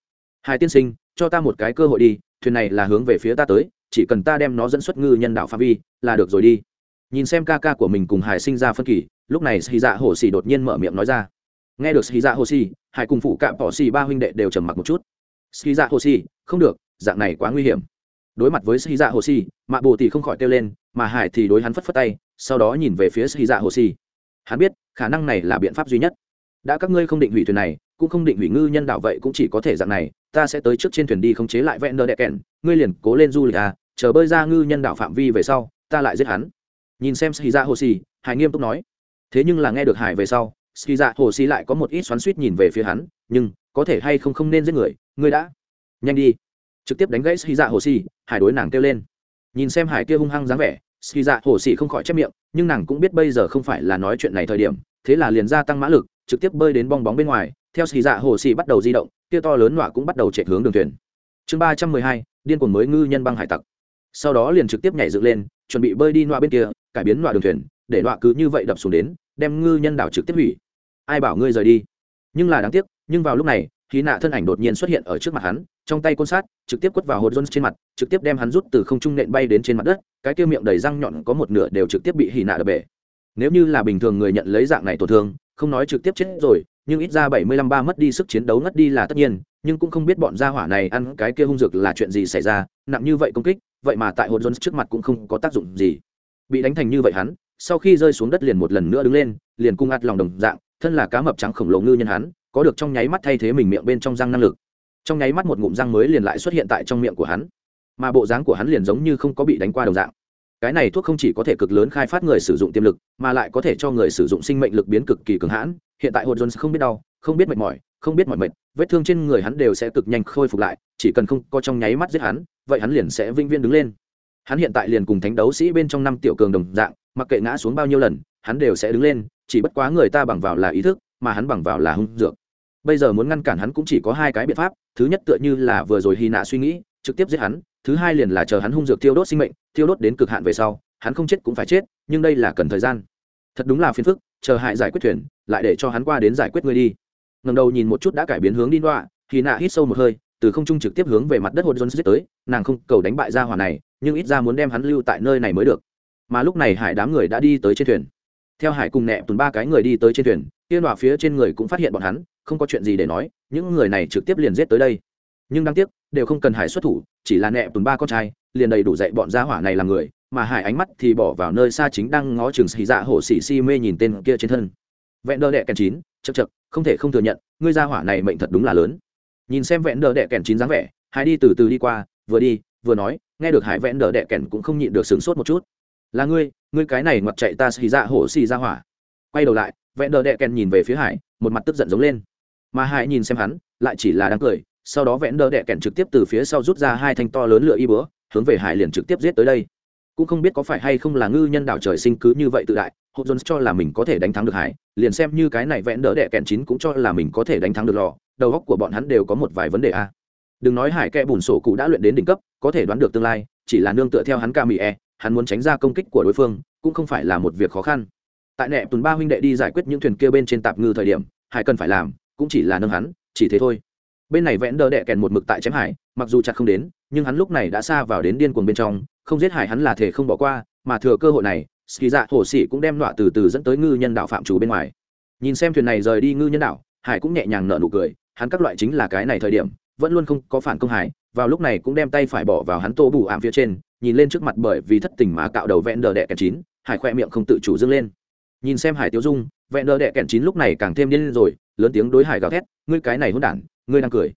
Hải tiên sinh, cho ta một cái cơ hội đi, thuyền này là hướng về phía ta tới chỉ cần ta đem nó dẫn xuất ngư nhân đạo pha vi, là được rồi đi. Nhìn xem ca ca của mình cùng hải sinh ra phân kỳ, lúc này xì dạ hồ xì đột nhiên mở miệng nói ra. Nghe được xì dạ hồ xì, hải cùng phụ cạm bỏ xì ba huynh đệ đều trầm mặc một chút. Xì dạ hồ xì, không được, dạng này quá nguy hiểm. Đối mặt với xì dạ hồ xì, mạ bồ thì không khỏi kêu lên, mà hải thì đối hắn phất phất tay, sau đó nhìn về phía xì dạ hồ xì. Hắn biết, khả năng này là biện pháp duy nhất. Đã các ngươi không định hủy thuyền này, cũng không định hủy ngư nhân đạo vậy cũng chỉ có thể dạng này, ta sẽ tới trước trên thuyền đi không chế lại vẹn đỡ đẹ kèn ngươi liền cố lên du lịch à chờ bơi ra ngư nhân đạo phạm vi về sau, ta lại giết hắn. Nhìn xem ski ra dạ hồ xì hải nghiêm túc nói. Thế nhưng là nghe được hải về sau ski ra dạ hồ xì lại có một ít xoắn suýt nhìn về phía hắn, nhưng có thể hay không không nên giết người, ngươi đã. Nhanh đi. Trực tiếp đánh gãy ski ra dạ hồ xì hải đối nàng kêu lên. Nhìn xem hải kia hung hăng dáng vẻ ski ra hồ xì không khỏi chép miệng, nhưng nàng cũng biết bây giờ không phải là nói chuyện này thời điểm, thế là liền gia tăng mã lực, trực tiếp bơi đến bong bóng bên ngoài, theo xì dạ hồ xì bắt đầu di động, kia to lớn nọa cũng bắt đầu chạy hướng đường thuyền. Chương ba trăm mười hai, điên cuồng mới ngư nhân băng hải tặc sau đó liền trực tiếp nhảy dựng lên, chuẩn bị bơi đi nọa bên kia, cải biến nọa đường thuyền, để nọa cứ như vậy đập xuống đến, đem ngư nhân đảo trực tiếp hủy. Ai bảo ngươi rời đi? Nhưng là đáng tiếc, nhưng vào lúc này khí nạ thân ảnh đột nhiên xuất hiện ở trước mặt hắn, trong tay côn sát, trực tiếp quất vào hột jones trên mặt, trực tiếp đem hắn rút từ không trung nện bay đến trên mặt đất, cái kia miệng đầy răng nhọn có một nửa đều trực tiếp bị hỉ nạ đập bể. Nếu như là bình thường người nhận lấy dạng này tổn thương, không nói trực tiếp chết rồi, nhưng ít ra bảy mươi lăm ba mất đi sức chiến đấu ngất đi là tất nhiên, nhưng cũng không biết bọn gia hỏa này ăn cái kia hung dược là chuyện gì xảy ra, nặng như vậy công kích vậy mà tại hồn jones trước mặt cũng không có tác dụng gì. Bị đánh thành như vậy hắn, sau khi rơi xuống đất liền một lần nữa đứng lên, liền cung ạt lòng đồng dạng, thân là cá mập trắng khổng lồ ngư nhân hắn, có được trong nháy mắt thay thế mình miệng bên trong răng năng lực. Trong nháy mắt một ngụm răng mới liền lại xuất hiện tại trong miệng của hắn. Mà bộ dáng của hắn liền giống như không có bị đánh qua đồng dạng. Cái này thuốc không chỉ có thể cực lớn khai phát người sử dụng tiềm lực, mà lại có thể cho người sử dụng sinh mệnh lực biến cực kỳ cường hãn. Hiện tại hồn jones không biết đau, không biết mệt mỏi không biết mọi mệt vết thương trên người hắn đều sẽ cực nhanh khôi phục lại, chỉ cần không có trong nháy mắt giết hắn, vậy hắn liền sẽ vĩnh viễn đứng lên. Hắn hiện tại liền cùng thánh đấu sĩ bên trong năm tiểu cường đồng dạng, mặc kệ ngã xuống bao nhiêu lần, hắn đều sẽ đứng lên, chỉ bất quá người ta bằng vào là ý thức, mà hắn bằng vào là hung dược. Bây giờ muốn ngăn cản hắn cũng chỉ có hai cái biện pháp, thứ nhất tựa như là vừa rồi hy nạ suy nghĩ, trực tiếp giết hắn, thứ hai liền là chờ hắn hung dược thiêu đốt sinh mệnh, thiêu đốt đến cực hạn về sau, hắn không chết cũng phải chết, nhưng đây là cần thời gian. Thật đúng là phiền phức, chờ hại giải quyết thuyền, lại để cho hắn qua đến giải quyết ngươi đi ngầm đầu nhìn một chút đã cải biến hướng đi đoạ thì nạ hít sâu một hơi, từ không trung trực tiếp hướng về mặt đất hồn jones giết tới, nàng không cầu đánh bại ra hỏa này, nhưng ít ra muốn đem hắn lưu tại nơi này mới được. Mà lúc này hải đám người đã đi tới trên thuyền. Theo hải cùng nẹ tuần ba cái người đi tới trên thuyền tiên đọa phía trên người cũng phát hiện bọn hắn, không có chuyện gì để nói, những người này trực tiếp liền giết tới đây. Nhưng đáng tiếc, đều không cần hải xuất thủ, chỉ là nẹ tuần ba con trai, liền đầy đủ dạy bọn gia hỏa này làm người, mà hải ánh mắt thì bỏ vào nơi xa chính đang ngó trường xì dạ hổ xì si mê nhìn tên kia trên thân. Vẹn đờ đẹ kèn chín chật chật, không thể không thừa nhận, ngươi gia hỏa này mệnh thật đúng là lớn. Nhìn xem vẹn đờ đẻ kèn chín dáng vẻ, hải đi từ từ đi qua, vừa đi, vừa nói, nghe được hải vẹn đờ đẻ kèn cũng không nhịn được sửng sốt một chút. Là ngươi ngươi cái này ngoặt chạy ta xì ra hổ xì ra hỏa. Quay đầu lại, vẹn đờ đẻ kèn nhìn về phía hải, một mặt tức giận giống lên. Mà hải nhìn xem hắn, lại chỉ là đang cười, sau đó vẹn đờ đẻ kèn trực tiếp từ phía sau rút ra hai thanh to lớn lửa y bữa hướng về hải liền trực tiếp giết tới đây cũng không biết có phải hay không là ngư nhân đảo trời sinh cứ như vậy tự đại hộ jones cho là mình có thể đánh thắng được hải, liền xem như cái này vẽn đỡ đẻ kẹn chín cũng cho là mình có thể đánh thắng được lò, đầu góc của bọn hắn đều có một vài vấn đề a. Đừng nói hải kẽ bùn sổ cụ đã luyện đến đỉnh cấp, có thể đoán được tương lai, chỉ là nương tựa theo hắn ca mỹ e hắn muốn tránh ra công kích của đối phương, cũng không phải là một việc khó khăn. Tại nẹ tuần ba huynh đệ đi giải quyết những thuyền kia bên trên tạp ngư thời điểm, hải cần phải làm, cũng chỉ là nâng hắn, chỉ thế thôi. Bên này vẽn đỡ đẻ kèn một mực tại chém hải, mặc dù chặt không đến, nhưng hắn lúc này đã xa vào đến điên cuồng bên trong không giết hải hắn là thể không bỏ qua, mà thừa cơ hội này ski dạ hồ sĩ cũng đem đọa từ từ dẫn tới ngư nhân đạo phạm chủ bên ngoài. Nhìn xem thuyền này rời đi ngư nhân đạo, hải cũng nhẹ nhàng nở nụ cười, hắn các loại chính là cái này thời điểm, vẫn luôn không có phản công hải vào lúc này cũng đem tay phải bỏ vào hắn tô bù ảm phía trên, nhìn lên trước mặt bởi vì thất tình mà cạo đầu vẹn đờ đẻ kèn chín, hải khoe miệng không tự chủ dâng lên. Nhìn xem hải tiêu dung, vẹn đờ đẻ kèn chín lúc này càng thêm điên rồi, lớn tiếng đối hải gào thét, ngươi cái này hôn đản, ngươi đang cười.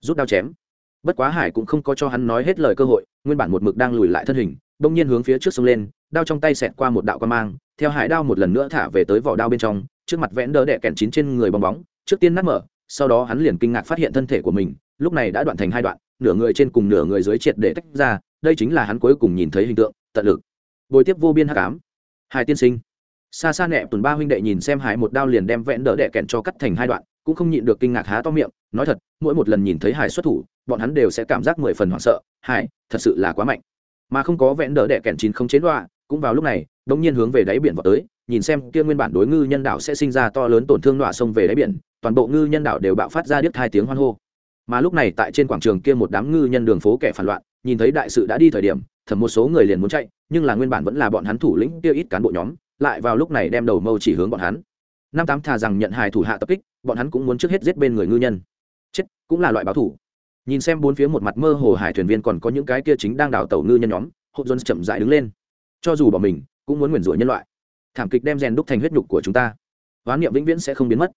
Rút đao chém bất quá hải cũng không có cho hắn nói hết lời cơ hội, nguyên bản một mực đang lùi lại thân hình, bỗng nhiên hướng phía trước sông lên, đao trong tay xẹt qua một đạo quan mang, theo hải đao một lần nữa thả về tới vỏ đao bên trong, trước mặt vẽn đỡ đẻ kèn chín trên người bong bóng, trước tiên nát mở, sau đó hắn liền kinh ngạc phát hiện thân thể của mình, lúc này đã đoạn thành hai đoạn, nửa người trên cùng nửa người dưới triệt để tách ra, đây chính là hắn cuối cùng nhìn thấy hình tượng, tận lực. Bồi tiếp vô biên hắc ám. Hải tiên sinh. Xa xa nẹ tuần ba huynh đệ nhìn xem hải một đao liền đem vẽn đỡ đẻ kèn cho cắt thành hai đoạn cũng không nhịn được kinh ngạc há to miệng, nói thật, mỗi một lần nhìn thấy hải xuất thủ, bọn hắn đều sẽ cảm giác mười phần hoảng sợ, hải, thật sự là quá mạnh. Mà không có vẽn đỡ đẻ kèn chín không chế đoạ cũng vào lúc này đông nhiên hướng về đáy biển vào tới, nhìn xem kia nguyên bản đối ngư nhân đạo sẽ sinh ra to lớn tổn thương đoạ sông về đáy biển, toàn bộ ngư nhân đạo đều bạo phát ra điếc hai tiếng hoan hô. Mà lúc này tại trên quảng trường kia một đám ngư nhân đường phố kẻ phản loạn, nhìn thấy đại sự đã đi thời điểm thẩm một số người liền muốn chạy, nhưng là nguyên bản vẫn là bọn hắn thủ lĩnh kia ít cán bộ nhóm, lại vào lúc này đem đầu mâu chỉ hướng bọn hắn năm tám thà rằng nhận hài thủ hạ tập kích, bọn hắn cũng muốn trước hết giết bên người ngư nhân. Chết, cũng là loại báo thủ. Nhìn xem bốn phía một mặt mơ hồ hải thuyền viên còn có những cái kia chính đang đào tàu ngư nhân nhóm hộ dân chậm dại đứng lên. Cho dù bỏ mình, cũng muốn nguyền rủa nhân loại. Thảm kịch đem rèn đúc thành huyết nhục của chúng ta. Hoán niệm vĩnh viễn sẽ không biến mất.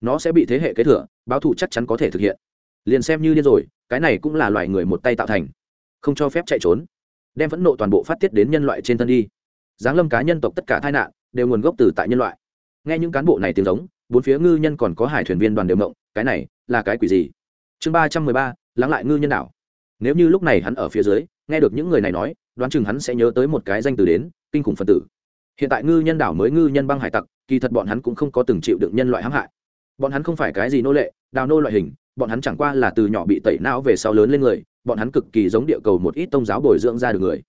Nó sẽ bị thế hệ kế thừa, báo thủ chắc chắn có thể thực hiện. Liền xem như điên rồi, cái này cũng là loài người một tay tạo thành. Không cho phép chạy trốn. Đem phẫn nộ toàn bộ phát tiết đến nhân loại trên thân đi. Giáng lâm cá nhân tộc tất cả tai nạn, đều nguồn gốc từ tại nhân loại nghe những cán bộ này tiếng giống, bốn phía ngư nhân còn có hải thuyền viên đoàn đều mộng cái này là cái quỷ gì? Chương ba trăm mười ba, lắng lại ngư nhân đảo. Nếu như lúc này hắn ở phía dưới, nghe được những người này nói, đoán chừng hắn sẽ nhớ tới một cái danh từ đến, kinh khủng phân tử. Hiện tại ngư nhân đảo mới ngư nhân băng hải tặc, kỳ thật bọn hắn cũng không có từng chịu đựng nhân loại hãm hại. Bọn hắn không phải cái gì nô lệ, đào nô loại hình, bọn hắn chẳng qua là từ nhỏ bị tẩy não về sau lớn lên người, bọn hắn cực kỳ giống địa cầu một ít tôn giáo bồi dưỡng ra được người.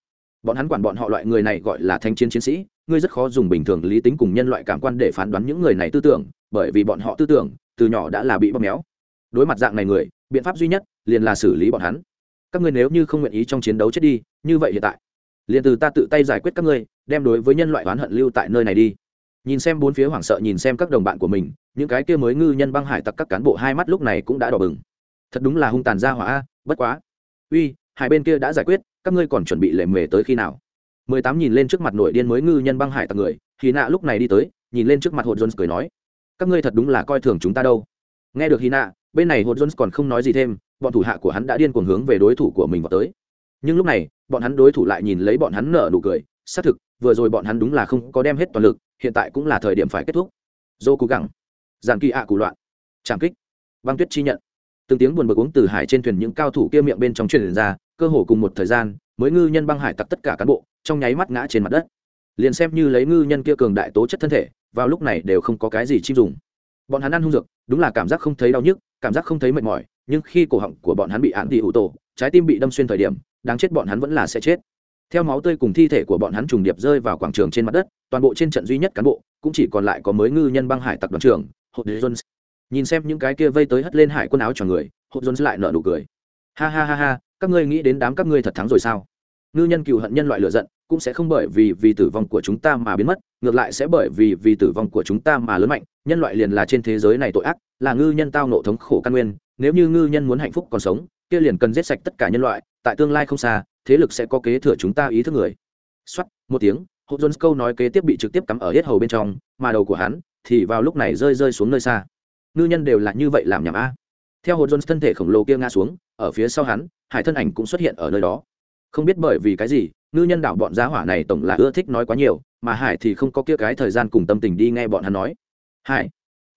Bọn hắn quản bọn họ loại người này gọi là thanh chiến chiến sĩ ngươi rất khó dùng bình thường lý tính cùng nhân loại cảm quan để phán đoán những người này tư tưởng, bởi vì bọn họ tư tưởng, từ nhỏ đã là bị bóp méo. Đối mặt dạng này người, biện pháp duy nhất liền là xử lý bọn hắn. Các ngươi nếu như không nguyện ý trong chiến đấu chết đi, như vậy hiện tại, liền từ ta tự tay giải quyết các ngươi, đem đối với nhân loại oán hận lưu tại nơi này đi. Nhìn xem bốn phía hoảng sợ, nhìn xem các đồng bạn của mình, những cái kia mới ngư nhân băng hải tặc các cán bộ hai mắt lúc này cũng đã đỏ bừng. Thật đúng là hung tàn ra hỏa a, bất quá. Uy, hai bên kia đã giải quyết, các ngươi còn chuẩn bị lệ mề tới khi nào? Mười tám nhìn lên trước mặt nội điên mới ngư nhân băng hải tặc người hy nạ lúc này đi tới, nhìn lên trước mặt hột jones cười nói, các ngươi thật đúng là coi thường chúng ta đâu. Nghe được hy nạ, bên này hột jones còn không nói gì thêm, bọn thủ hạ của hắn đã điên cuồng hướng về đối thủ của mình vào tới. Nhưng lúc này, bọn hắn đối thủ lại nhìn lấy bọn hắn nở nụ cười, xác thực, vừa rồi bọn hắn đúng là không có đem hết toàn lực, hiện tại cũng là thời điểm phải kết thúc. Dô cố gắng giàn kỳ ạ à cụ loạn, trảm kích, băng tuyết chi nhận. Từng tiếng buồn bực uống từ hải trên thuyền những cao thủ kia miệng bên trong truyền ra, cơ hồ cùng một thời gian mới ngư nhân băng hải tặc tất cả cán bộ, trong nháy mắt ngã trên mặt đất. Liền xem như lấy ngư nhân kia cường đại tố chất thân thể, vào lúc này đều không có cái gì chim dùng. Bọn hắn ăn hung dược, đúng là cảm giác không thấy đau nhức, cảm giác không thấy mệt mỏi, nhưng khi cổ họng của bọn hắn bị án thì ủ tổ, trái tim bị đâm xuyên thời điểm, đáng chết bọn hắn vẫn là sẽ chết. Theo máu tươi cùng thi thể của bọn hắn trùng điệp rơi vào quảng trường trên mặt đất, toàn bộ trên trận duy nhất cán bộ, cũng chỉ còn lại có mới ngư nhân băng hải tặc đoàn trưởng hộ jones. Nhìn xem những cái kia vây tới hất lên hải quần áo cho người hộ jones lại nở nụ cười. Ha ha ha ha, các ngươi nghĩ đến đám các ngươi thật thắng rồi sao? Ngư nhân cựu hận nhân loại lựa giận, cũng sẽ không bởi vì vì tử vong của chúng ta mà biến mất, ngược lại sẽ bởi vì vì tử vong của chúng ta mà lớn mạnh, nhân loại liền là trên thế giới này tội ác, là ngư nhân tao nộ thống khổ căn nguyên, nếu như ngư nhân muốn hạnh phúc còn sống, kia liền cần giết sạch tất cả nhân loại, tại tương lai không xa, thế lực sẽ có kế thừa chúng ta ý thức người. Xuất một tiếng hộ jones câu nói kế tiếp bị trực tiếp cắm ở hết hầu bên trong, mà đầu của hắn thì vào lúc này rơi rơi xuống nơi xa. Ngư nhân đều là như vậy làm nhảm a. Theo hộ jones thân thể khổng lồ kia ngã xuống, ở phía sau hắn, hải thân ảnh cũng xuất hiện ở nơi đó không biết bởi vì cái gì, ngư nhân đảo bọn giá hỏa này tổng là ưa thích nói quá nhiều, mà hải thì không có kia cái thời gian cùng tâm tình đi nghe bọn hắn nói. Hải,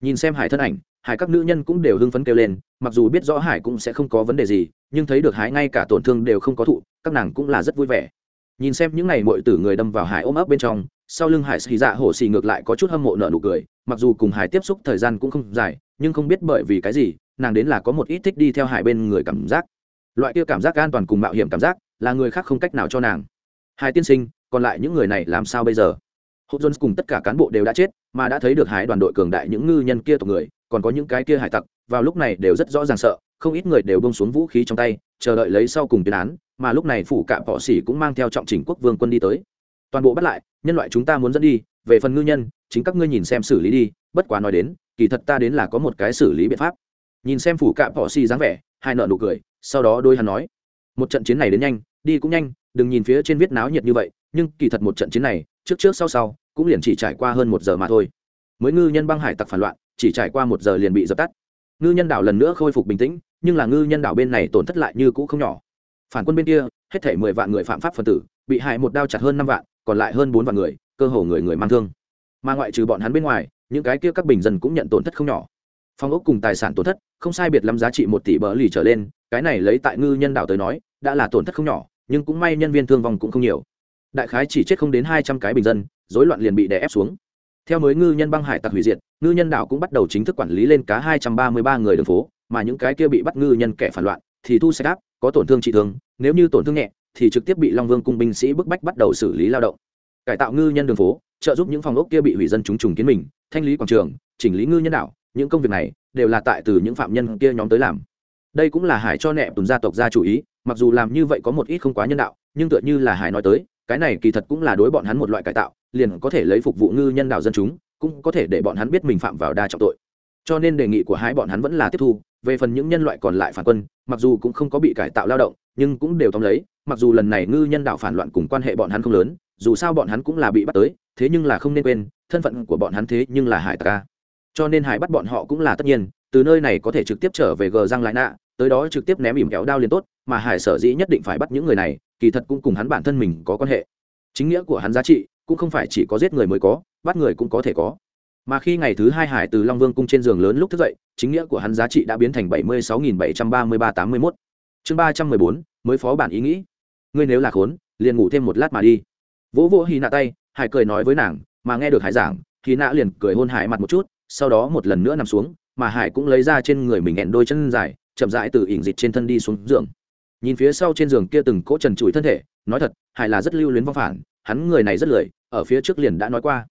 nhìn xem hải thân ảnh, hải các nữ nhân cũng đều hưng phấn kêu lên, mặc dù biết rõ hải cũng sẽ không có vấn đề gì, nhưng thấy được hải ngay cả tổn thương đều không có thụ, các nàng cũng là rất vui vẻ. Nhìn xem những ngày à mọi tử người đâm vào hải ôm ấp bên trong, sau lưng hải xì dạ hổ xì ngược lại có chút hâm mộ nợ nụ cười, mặc dù cùng hải tiếp xúc thời gian cũng không dài, nhưng không biết bởi vì cái gì, nàng đến là có một ít thích đi theo hải bên người cảm giác. Loại kia cảm giác an toàn cùng mạo hiểm cảm giác là người khác không cách nào cho nàng. Hải tiên sinh, còn lại những người này làm sao bây giờ? Hộp jones cùng tất cả cán bộ đều đã chết, mà đã thấy được hải đoàn đội cường đại những ngư nhân kia tộc người, còn có những cái kia hải tặc, vào lúc này đều rất rõ ràng sợ, không ít người đều bông xuống vũ khí trong tay, chờ đợi lấy sau cùng tuyên án, mà lúc này phủ cạm bọ xỉ cũng mang theo trọng trình quốc vương quân đi tới. Toàn bộ bắt lại, nhân loại chúng ta muốn dẫn đi, về phần ngư nhân, chính các ngươi nhìn xem xử lý đi, bất quá nói đến, kỳ thật ta đến là có một cái xử lý biện pháp. Nhìn xem phủ cạm bọ xỉ dáng vẻ, hai nợ nụ cười, sau đó đôi hắn nói một trận chiến này đến nhanh, đi cũng nhanh, đừng nhìn phía trên viết náo nhiệt như vậy, nhưng kỳ thật một trận chiến này, trước trước sau sau, cũng liền chỉ trải qua hơn một giờ mà thôi. Mới ngư nhân băng hải tặc phản loạn, chỉ trải qua một giờ liền bị dập tắt. Ngư nhân đảo lần nữa khôi phục bình tĩnh, nhưng là ngư nhân đảo bên này tổn thất lại như cũ không nhỏ. Phản quân bên kia, hết thể mười vạn người phạm pháp phần tử, bị hại một đao chặt hơn năm vạn, còn lại hơn bốn vạn người, cơ hồ người người mang thương. Mà ngoại trừ bọn hắn bên ngoài, những cái kia các bình dân cũng nhận tổn thất không nhỏ. Phong ốc cùng tài sản tổn thất, không sai biệt lắm giá trị một tỷ bờ lì trở lên cái này lấy tại ngư nhân đảo tới nói, đã là tổn thất không nhỏ, nhưng cũng may nhân viên thương vong cũng không nhiều. Đại khái chỉ chết không đến hai trăm cái bình dân, rối loạn liền bị đè ép xuống. Theo mới ngư nhân băng hải tặc hủy diệt, ngư nhân đảo cũng bắt đầu chính thức quản lý lên cá hai trăm ba mươi ba người đường phố, mà những cái kia bị bắt ngư nhân kẻ phản loạn, thì thu xe áp có tổn thương trị thương, nếu như tổn thương nhẹ, thì trực tiếp bị long vương cung binh sĩ bức bách bắt đầu xử lý lao động. Cải tạo ngư nhân đường phố, trợ giúp những phòng ốc kia bị hủy dân chúng trùng kiến mình, thanh lý quảng trường, chỉnh lý ngư nhân đảo, những công việc này đều là tại từ những phạm nhân kia nhóm tới làm đây cũng là hải cho nẹ tùn gia tộc gia chủ ý, mặc dù làm như vậy có một ít không quá nhân đạo, nhưng tựa như là hải nói tới, cái này kỳ thật cũng là đối bọn hắn một loại cải tạo, liền có thể lấy phục vụ ngư nhân đạo dân chúng, cũng có thể để bọn hắn biết mình phạm vào đa trọng tội. Cho nên đề nghị của hai bọn hắn vẫn là tiếp thu, về phần những nhân loại còn lại phản quân, mặc dù cũng không có bị cải tạo lao động, nhưng cũng đều tóm lấy, mặc dù lần này ngư nhân đạo phản loạn cùng quan hệ bọn hắn không lớn, dù sao bọn hắn cũng là bị bắt tới, thế nhưng là không nên quên, thân phận của bọn hắn thế nhưng là hải tặc ca cho nên hải bắt bọn họ cũng là tất nhiên, từ nơi này có thể trực tiếp trở về gờ răng lại nạ tới đó trực tiếp ném ỉm kéo đao liền tốt, mà hải sở dĩ nhất định phải bắt những người này, kỳ thật cũng cùng hắn bản thân mình có quan hệ. Chính nghĩa của hắn giá trị, cũng không phải chỉ có giết người mới có, bắt người cũng có thể có. Mà khi ngày thứ hai hải từ long vương cung trên giường lớn lúc thức dậy, chính nghĩa của hắn giá trị đã biến thành bảy mươi sáu nghìn bảy trăm ba mươi ba tám mươi mốt. Chương ba trăm mười bốn, mới phó bản ý nghĩ. Ngươi nếu là khốn, liền ngủ thêm một lát mà đi. Vỗ vỗ hy nạ tay, hải cười nói với nàng, mà nghe được hải giảng hy nạ liền cười hôn hải mặt một chút, sau đó một lần nữa nằm xuống, mà hải cũng lấy ra trên người mình hẹn đôi chân dài chậm rãi từ ỉn dịch trên thân đi xuống giường. Nhìn phía sau trên giường kia từng cỗ trần trụi thân thể, nói thật hải là rất lưu luyến vong phản, hắn người này rất lười, ở phía trước liền đã nói qua.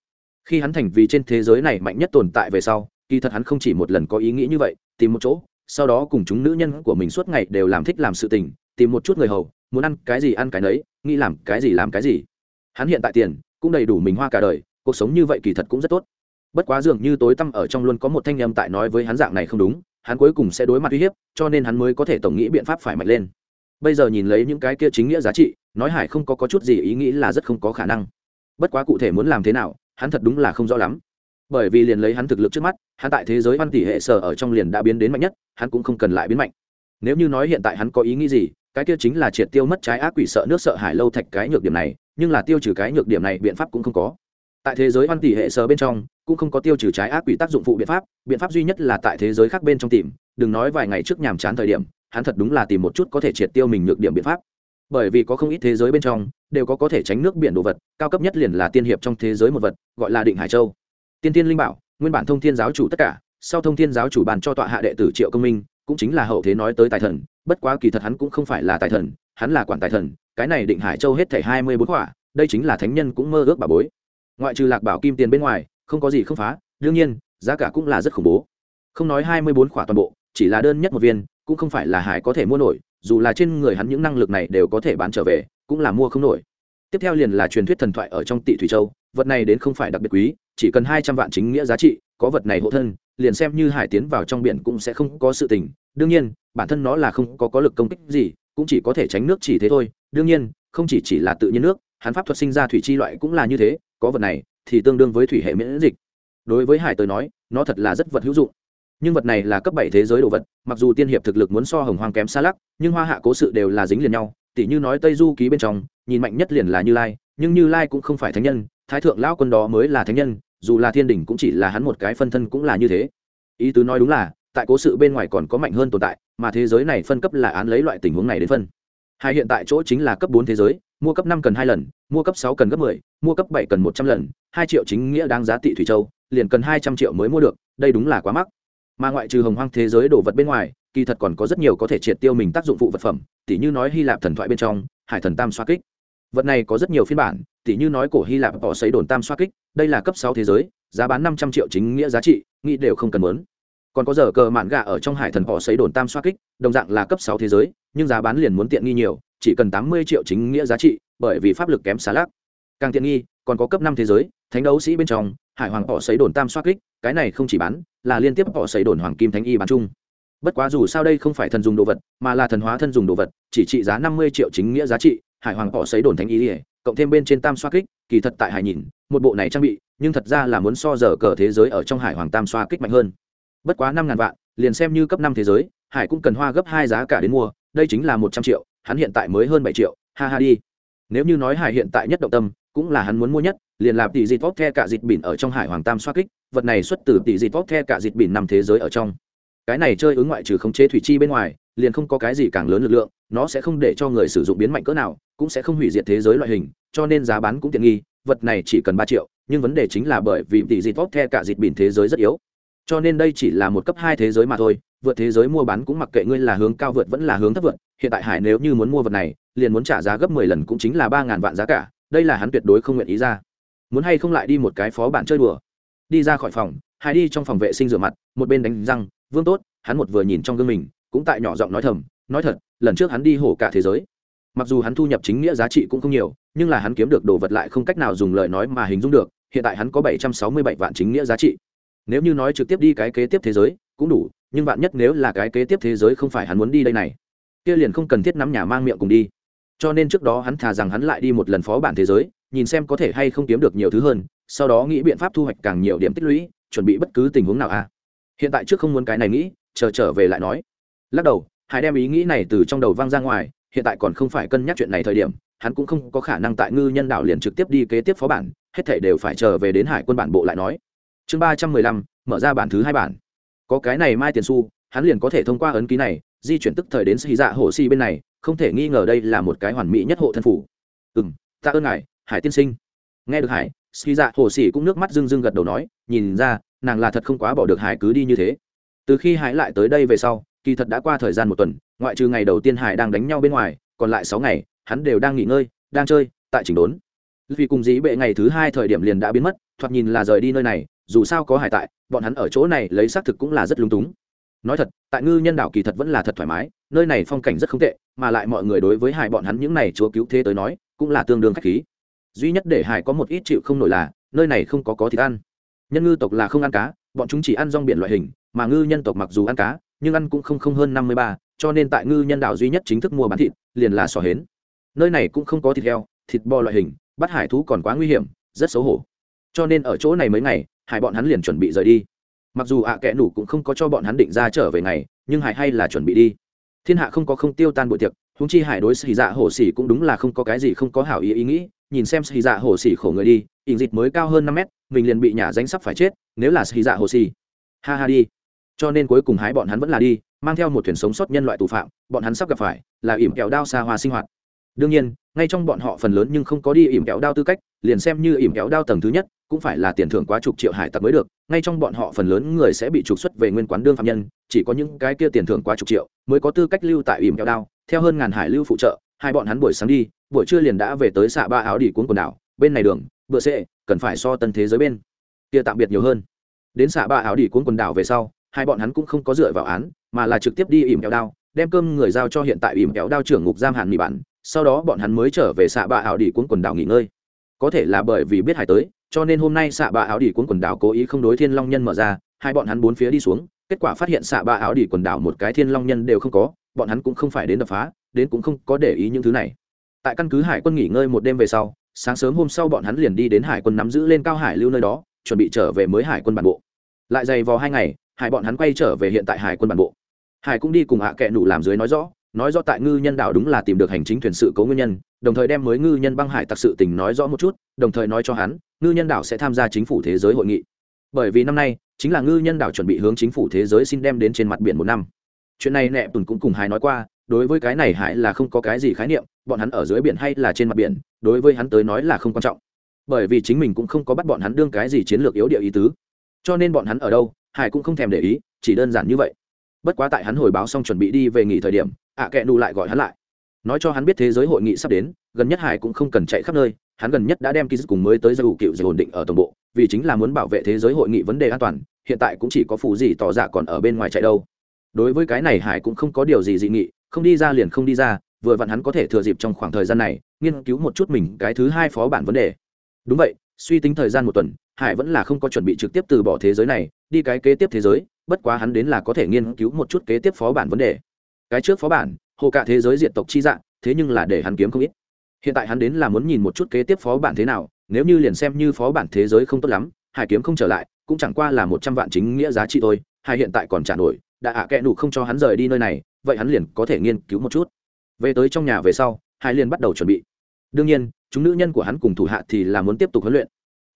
Khi hắn thành vì trên thế giới này mạnh nhất tồn tại về sau, kỳ thật hắn không chỉ một lần có ý nghĩ như vậy, tìm một chỗ, sau đó cùng chúng nữ nhân của mình suốt ngày đều làm thích làm sự tình, tìm một chút người hầu, muốn ăn cái gì ăn cái nấy, nghĩ làm cái gì làm cái gì. Hắn hiện tại tiền, cũng đầy đủ mình hoa cả đời, cuộc sống như vậy kỳ thật cũng rất tốt. Bất quá dường như tối tăm ở trong luôn có một thanh em tại nói với hắn dạng này không đúng hắn cuối cùng sẽ đối mặt uy hiếp cho nên hắn mới có thể tổng nghĩ biện pháp phải mạnh lên. Bây giờ nhìn lấy những cái kia chính nghĩa giá trị nói hải không có, có chút gì ý nghĩ là rất không có khả năng. Bất quá cụ thể muốn làm thế nào hắn thật đúng là không rõ lắm. Bởi vì liền lấy hắn thực lực trước mắt hắn tại thế giới văn tỷ hệ sở ở trong liền đã biến đến mạnh nhất hắn cũng không cần lại biến mạnh. Nếu như nói hiện tại hắn có ý nghĩ gì cái kia chính là triệt tiêu mất trái ác quỷ sợ nước sợ hải lâu thạch cái nhược điểm này nhưng là tiêu trừ cái nhược điểm này biện pháp cũng không có tại thế giới văn tỷ hệ sở bên trong, cũng không có tiêu trừ trái ác quỷ tác dụng phụ biện pháp biện pháp duy nhất là tại thế giới khác bên trong tìm, đừng nói vài ngày trước nhàm chán thời điểm, hắn thật đúng là tìm một chút có thể triệt tiêu mình nhược điểm biện pháp. Bởi vì có không ít thế giới bên trong, đều có có thể tránh nước biển đồ vật, cao cấp nhất liền là tiên hiệp trong thế giới một vật, gọi là định hải châu. Tiên tiên linh bảo, nguyên bản thông thiên giáo chủ tất cả, sau thông thiên giáo chủ bàn cho tọa hạ đệ tử triệu công minh, cũng chính là hậu thế nói tới tài thần, bất quá kỳ thật hắn cũng không phải là tài thần, hắn là quản tài thần, cái này định hải châu hết thảy hai mươi bốn quả, đây chính là thánh nhân cũng mơ ước bà bối ngoại trừ lạc bảo kim tiền bên ngoài, không có gì không phá, đương nhiên, giá cả cũng là rất khủng bố. Không nói hai mươi bốn khỏa toàn bộ, chỉ là đơn nhất một viên, cũng không phải là hải có thể mua nổi, dù là trên người hắn những năng lực này đều có thể bán trở về, cũng là mua không nổi. Tiếp theo liền là truyền thuyết thần thoại ở trong tị thủy châu, vật này đến không phải đặc biệt quý, chỉ cần hai trăm vạn chính nghĩa giá trị, có vật này hộ thân, liền xem như hải tiến vào trong biển cũng sẽ không có sự tình. Đương nhiên, bản thân nó là không có có lực công kích gì, cũng chỉ có thể tránh nước chỉ thế thôi. Đương nhiên, không chỉ chỉ là tự nhiên nước, hắn pháp thuật sinh ra thủy chi loại cũng là như thế có vật này thì tương đương với thủy hệ miễn dịch. Đối với hải tới nói, nó thật là rất vật hữu dụng. Nhưng vật này là cấp bảy thế giới đồ vật, mặc dù tiên hiệp thực lực muốn so hồng hoang kém xa lắc, nhưng hoa hạ cố sự đều là dính liền nhau. Tỉ như nói tây du ký bên trong, nhìn mạnh nhất liền là như lai, nhưng như lai cũng không phải thánh nhân, thái thượng lão quân đó mới là thánh nhân, dù là thiên đình cũng chỉ là hắn một cái phân thân cũng là như thế. Ý tứ nói đúng là, tại cố sự bên ngoài còn có mạnh hơn tồn tại, mà thế giới này phân cấp là án lấy loại tình huống này đến phân hai hiện tại chỗ chính là cấp bốn thế giới, mua cấp năm cần hai lần, mua cấp sáu cần gấp mười, mua cấp bảy cần một trăm lần, hai triệu chính nghĩa đáng giá tị thủy châu, liền cần hai trăm triệu mới mua được, đây đúng là quá mắc. Mà ngoại trừ hồng hoang thế giới đồ vật bên ngoài, kỳ thật còn có rất nhiều có thể triệt tiêu mình tác dụng phụ vật phẩm, tỉ như nói hy lạp thần thoại bên trong, hải thần tam xoa kích. Vật này có rất nhiều phiên bản, tỉ như nói cổ hy lạp bỏ xấy đồn tam xoa kích, đây là cấp sáu thế giới, giá bán năm trăm triệu chính nghĩa giá trị, nghĩ đều không cần muốn còn có giờ cờ mạn gà ở trong hải thần họ xấy đồn tam xoa kích, đồng dạng là cấp sáu thế giới, nhưng giá bán liền muốn tiện nghi nhiều, chỉ cần tám mươi triệu chính nghĩa giá trị, bởi vì pháp lực kém xá lắc. Càng tiện nghi, còn có cấp năm thế giới, thánh đấu sĩ bên trong, hải hoàng họ xấy đồn tam xoa kích, cái này không chỉ bán, là liên tiếp họ xấy đồn hoàng kim thánh y bán chung. Bất quá dù sao đây không phải thần dùng đồ vật, mà là thần hóa thân dùng đồ vật, chỉ trị giá năm mươi triệu chính nghĩa giá trị, hải hoàng họ xấy đồn thánh y ỉa cộng thêm bên trên tam xoa kích, kỳ thật tại hải nhìn, một bộ này trang bị, nhưng thật ra là muốn so giờ cờ thế giới ở trong hải hoàng tam xoa kích mạnh hơn bất quá năm ngàn vạn, liền xem như cấp năm thế giới, hải cũng cần hoa gấp hai giá cả đến mua, đây chính là một trăm triệu, hắn hiện tại mới hơn bảy triệu, ha ha đi. Nếu như nói hải hiện tại nhất động tâm, cũng là hắn muốn mua nhất, liền làm tỷ dịt vót the cả dịt bỉn ở trong hải hoàng tam xoa kích, vật này xuất từ tỷ dịt vót the cả dịt bỉn năm thế giới ở trong. Cái này chơi ứng ngoại trừ khống chế thủy chi bên ngoài, liền không có cái gì càng lớn lực lượng, nó sẽ không để cho người sử dụng biến mạnh cỡ nào, cũng sẽ không hủy diệt thế giới loại hình, cho nên giá bán cũng tiện nghi, vật này chỉ cần ba triệu, nhưng vấn đề chính là bởi vì tỷ dịt vót the cả dịt bỉn thế giới rất yếu cho nên đây chỉ là một cấp hai thế giới mà thôi, vượt thế giới mua bán cũng mặc kệ ngươi là hướng cao vượt vẫn là hướng thấp vượt, hiện tại hải nếu như muốn mua vật này, liền muốn trả giá gấp mười lần cũng chính là ba ngàn vạn giá cả, đây là hắn tuyệt đối không nguyện ý ra. Muốn hay không lại đi một cái phó bản chơi đùa. Đi ra khỏi phòng, hải đi trong phòng vệ sinh rửa mặt, một bên đánh răng, vương tốt. Hắn một vừa nhìn trong gương mình, cũng tại nhỏ giọng nói thầm, nói thật, lần trước hắn đi hổ cả thế giới, mặc dù hắn thu nhập chính nghĩa giá trị cũng không nhiều, nhưng là hắn kiếm được đồ vật lại không cách nào dùng lời nói mà hình dung được, hiện tại hắn có bảy trăm sáu mươi bảy vạn chính nghĩa giá trị nếu như nói trực tiếp đi cái kế tiếp thế giới, cũng đủ, nhưng vạn nhất nếu là cái kế tiếp thế giới không phải hắn muốn đi đây này, kia liền không cần thiết nắm nhà mang miệng cùng đi. Cho nên trước đó hắn thà rằng hắn lại đi một lần phó bản thế giới, nhìn xem có thể hay không kiếm được nhiều thứ hơn, sau đó nghĩ biện pháp thu hoạch càng nhiều điểm tích lũy, chuẩn bị bất cứ tình huống nào a hiện tại trước không muốn cái này nghĩ, chờ trở về lại nói. Lắc đầu, hải đem ý nghĩ này từ trong đầu vang ra ngoài, hiện tại còn không phải cân nhắc chuyện này thời điểm, hắn cũng không có khả năng tại ngư nhân đảo liền trực tiếp đi kế tiếp phó bản, hết thể đều phải trở về đến hải quân bản bộ lại nói chương ba trăm mười lăm, mở ra bản thứ hai bản. Có cái này mai tiền su hắn liền có thể thông qua ấn ký này, di chuyển tức thời đến xì dạ hồ si bên này, không thể nghi ngờ đây là một cái hoàn mỹ nhất hộ thân phủ. Ừ m ta ơn ngài, hải tiên sinh. Nghe được hải, xì dạ hồ si cũng nước mắt rưng rưng gật đầu nói, nhìn ra, nàng là thật không quá bỏ được hải cứ đi như thế. Từ khi hải lại tới đây về sau, kỳ thật đã qua thời gian một tuần, ngoại trừ ngày đầu tiên hải đang đánh nhau bên ngoài, còn lại sáu ngày, hắn đều đang nghỉ ngơi, đang chơi, tại chỉnh đốn. Vì cùng dĩ bệ ngày thứ hai thời điểm liền đã biến mất, thoạt nhìn là rời đi nơi này dù sao có hải tại, bọn hắn ở chỗ này lấy xác thực cũng là rất lung túng. Nói thật, tại ngư nhân đảo kỳ thật vẫn là thật thoải mái, nơi này phong cảnh rất không tệ, mà lại mọi người đối với hải bọn hắn những này chúa cứu thế tới nói, cũng là tương đương khách khí. Duy nhất để hải có một ít chịu không nổi là, nơi này không có có thịt ăn. Nhân ngư tộc là không ăn cá, bọn chúng chỉ ăn rong biển loại hình, mà ngư nhân tộc mặc dù ăn cá, nhưng ăn cũng không không hơn năm mươi ba, cho nên tại ngư nhân đảo duy nhất chính thức mua bán thịt, liền là sò hến. Nơi này cũng không có thịt heo, thịt bò loại hình, bắt hải thú còn quá nguy hiểm, rất xấu hổ. Cho nên ở chỗ này mấy ngày hải bọn hắn liền chuẩn bị rời đi. Mặc dù ạ à kẽ nủ cũng không có cho bọn hắn định ra trở về ngày, nhưng hải hay là chuẩn bị đi. Thiên hạ không có không tiêu tan buổi tiệc húng chi hải đối xì dạ hổ xỉ cũng đúng là không có cái gì không có hảo ý ý nghĩ, nhìn xem xì dạ hổ xỉ khổ người đi ỉn dịch mới cao hơn năm mét, mình liền bị nhả danh sắp phải chết, nếu là xì dạ hổ xỉ ha ha đi. Cho nên cuối cùng hái bọn hắn vẫn là đi, mang theo một thuyền sống sót nhân loại tù phạm, bọn hắn sắp gặp phải, là ỉm kẹo đao xa hoa sinh hoạt. Đương nhiên, ngay trong bọn họ phần lớn nhưng không có đi ỉm kẹo đao tư cách, liền xem như ỉm kẹo đao tầng thứ nhất cũng phải là tiền thưởng quá chục triệu hải tặc mới được, ngay trong bọn họ phần lớn người sẽ bị trục xuất về nguyên quán đương phạm nhân, chỉ có những cái kia tiền thưởng quá chục triệu mới có tư cách lưu tại ỉm kẹo đao. Theo hơn ngàn hải lưu phụ trợ, hai bọn hắn buổi sáng đi, buổi trưa liền đã về tới xạ ba áo đỉ cuốn quần đảo, bên này đường, bữa sẽ, cần phải so tân thế giới bên kia tạm biệt nhiều hơn. Đến xạ ba áo đỉ cuốn quần đảo về sau, hai bọn hắn cũng không có dựa vào án, mà là trực tiếp đi ỉm kẹo đao, đem cơm người giao cho hiện tại ỉm kẹo đao trưởng ngục giam hạn mỹ bản, sau đó bọn hắn mới trở về xạ ba ảo đi cuốn quần đảo nghỉ ngơi. Có thể là bởi vì biết hải tới cho nên hôm nay xạ bạ áo đỉ cuốn quần đảo cố ý không đối thiên long nhân mở ra, hai bọn hắn bốn phía đi xuống, kết quả phát hiện xạ bạ áo đỉ quần đảo một cái thiên long nhân đều không có, bọn hắn cũng không phải đến đập phá, đến cũng không có để ý những thứ này. Tại căn cứ hải quân nghỉ ngơi một đêm về sau, sáng sớm hôm sau bọn hắn liền đi đến hải quân nắm giữ lên cao hải lưu nơi đó, chuẩn bị trở về mới hải quân bản bộ. Lại dày vò hai ngày hải bọn hắn quay trở về hiện tại hải quân bản bộ. Hải cũng đi cùng hạ à kệ nụ làm dưới nói rõ nói rõ tại ngư nhân đảo đúng là tìm được hành chính thuyền sự cố nguyên nhân, đồng thời đem mới ngư nhân băng hải tặc sự tình nói rõ một chút, đồng thời nói cho hắn, ngư nhân đảo sẽ tham gia chính phủ thế giới hội nghị. Bởi vì năm nay, chính là ngư nhân đảo chuẩn bị hướng chính phủ thế giới xin đem đến trên mặt biển một năm. Chuyện này nẹ tùn cũng cùng hải nói qua, đối với cái này hải là không có cái gì khái niệm, bọn hắn ở dưới biển hay là trên mặt biển, đối với hắn tới nói là không quan trọng. Bởi vì chính mình cũng không có bắt bọn hắn đương cái gì chiến lược yếu địa ý tứ. Cho nên bọn hắn ở đâu, hải cũng không thèm để ý, chỉ đơn giản như vậy. Bất quá tại hắn hồi báo xong chuẩn bị đi về nghỉ thời điểm ạ à kệ nụ lại gọi hắn lại. Nói cho hắn biết thế giới hội nghị sắp đến, gần nhất hải cũng không cần chạy khắp nơi, hắn gần nhất đã đem ký cùng mới tới giải cựu giải ổn định ở tổng bộ, vì chính là muốn bảo vệ thế giới hội nghị vấn đề an toàn, hiện tại cũng chỉ có phụ gì tỏ dạ còn ở bên ngoài chạy đâu. Đối với cái này hải cũng không có điều gì dị nghị, không đi ra liền không đi ra, vừa vặn hắn có thể thừa dịp trong khoảng thời gian này, nghiên cứu một chút mình, cái thứ hai phó bản vấn đề. Đúng vậy, suy tính thời gian một tuần, hải vẫn là không có chuẩn bị trực tiếp từ bỏ thế giới này, đi cái kế tiếp thế giới, bất quá hắn đến là có thể nghiên cứu một chút kế tiếp phó bản vấn đề cái trước phó bản, hồ cả thế giới diện tộc chi dạng, thế nhưng là để hắn kiếm không ít. Hiện tại hắn đến là muốn nhìn một chút kế tiếp phó bản thế nào, nếu như liền xem như phó bản thế giới không tốt lắm, hải kiếm không trở lại, cũng chẳng qua là một trăm vạn chính nghĩa giá trị thôi, hải hiện tại còn trả nổi, đã ạ à kẽ nụ không cho hắn rời đi nơi này, vậy hắn liền có thể nghiên cứu một chút. Về tới trong nhà về sau, hải liền bắt đầu chuẩn bị. Đương nhiên, chúng nữ nhân của hắn cùng thủ hạ thì là muốn tiếp tục huấn luyện.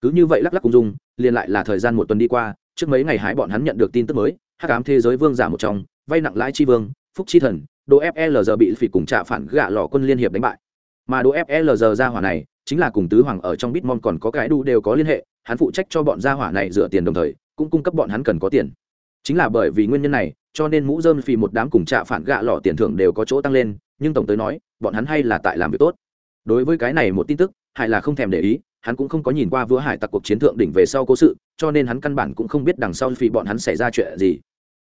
Cứ như vậy lắc lắc cùng dung, liền lại là thời gian một tuần đi qua, trước mấy ngày hải bọn hắn nhận được tin tức mới, hắc ám thế giới vương giả một trong, vay nặng lãi chi vương phúc chi thần đồ flg bị phỉ cùng trạ phản gạ lò quân liên hiệp đánh bại. Mà đồ flg ra hỏa này, chính là cùng tứ hoàng ở trong bitmon còn có cái đu đều có liên hệ, hắn phụ trách cho bọn gia hỏa này dựa tiền đồng thời, cũng cung cấp bọn hắn cần có tiền. Chính là bởi vì nguyên nhân này, cho nên mũ dơm phì một đám cùng trạ phản gạ lò tiền thưởng đều có chỗ tăng lên, nhưng tổng tới nói, bọn hắn hay là tại làm việc tốt. Đối với cái này một tin tức, Hải là không thèm để ý, hắn cũng không có nhìn qua vữa hải tặc cuộc chiến thượng đỉnh về sau cố sự, cho nên hắn căn bản cũng không biết đằng sau vì bọn hắn xảy ra chuyện gì.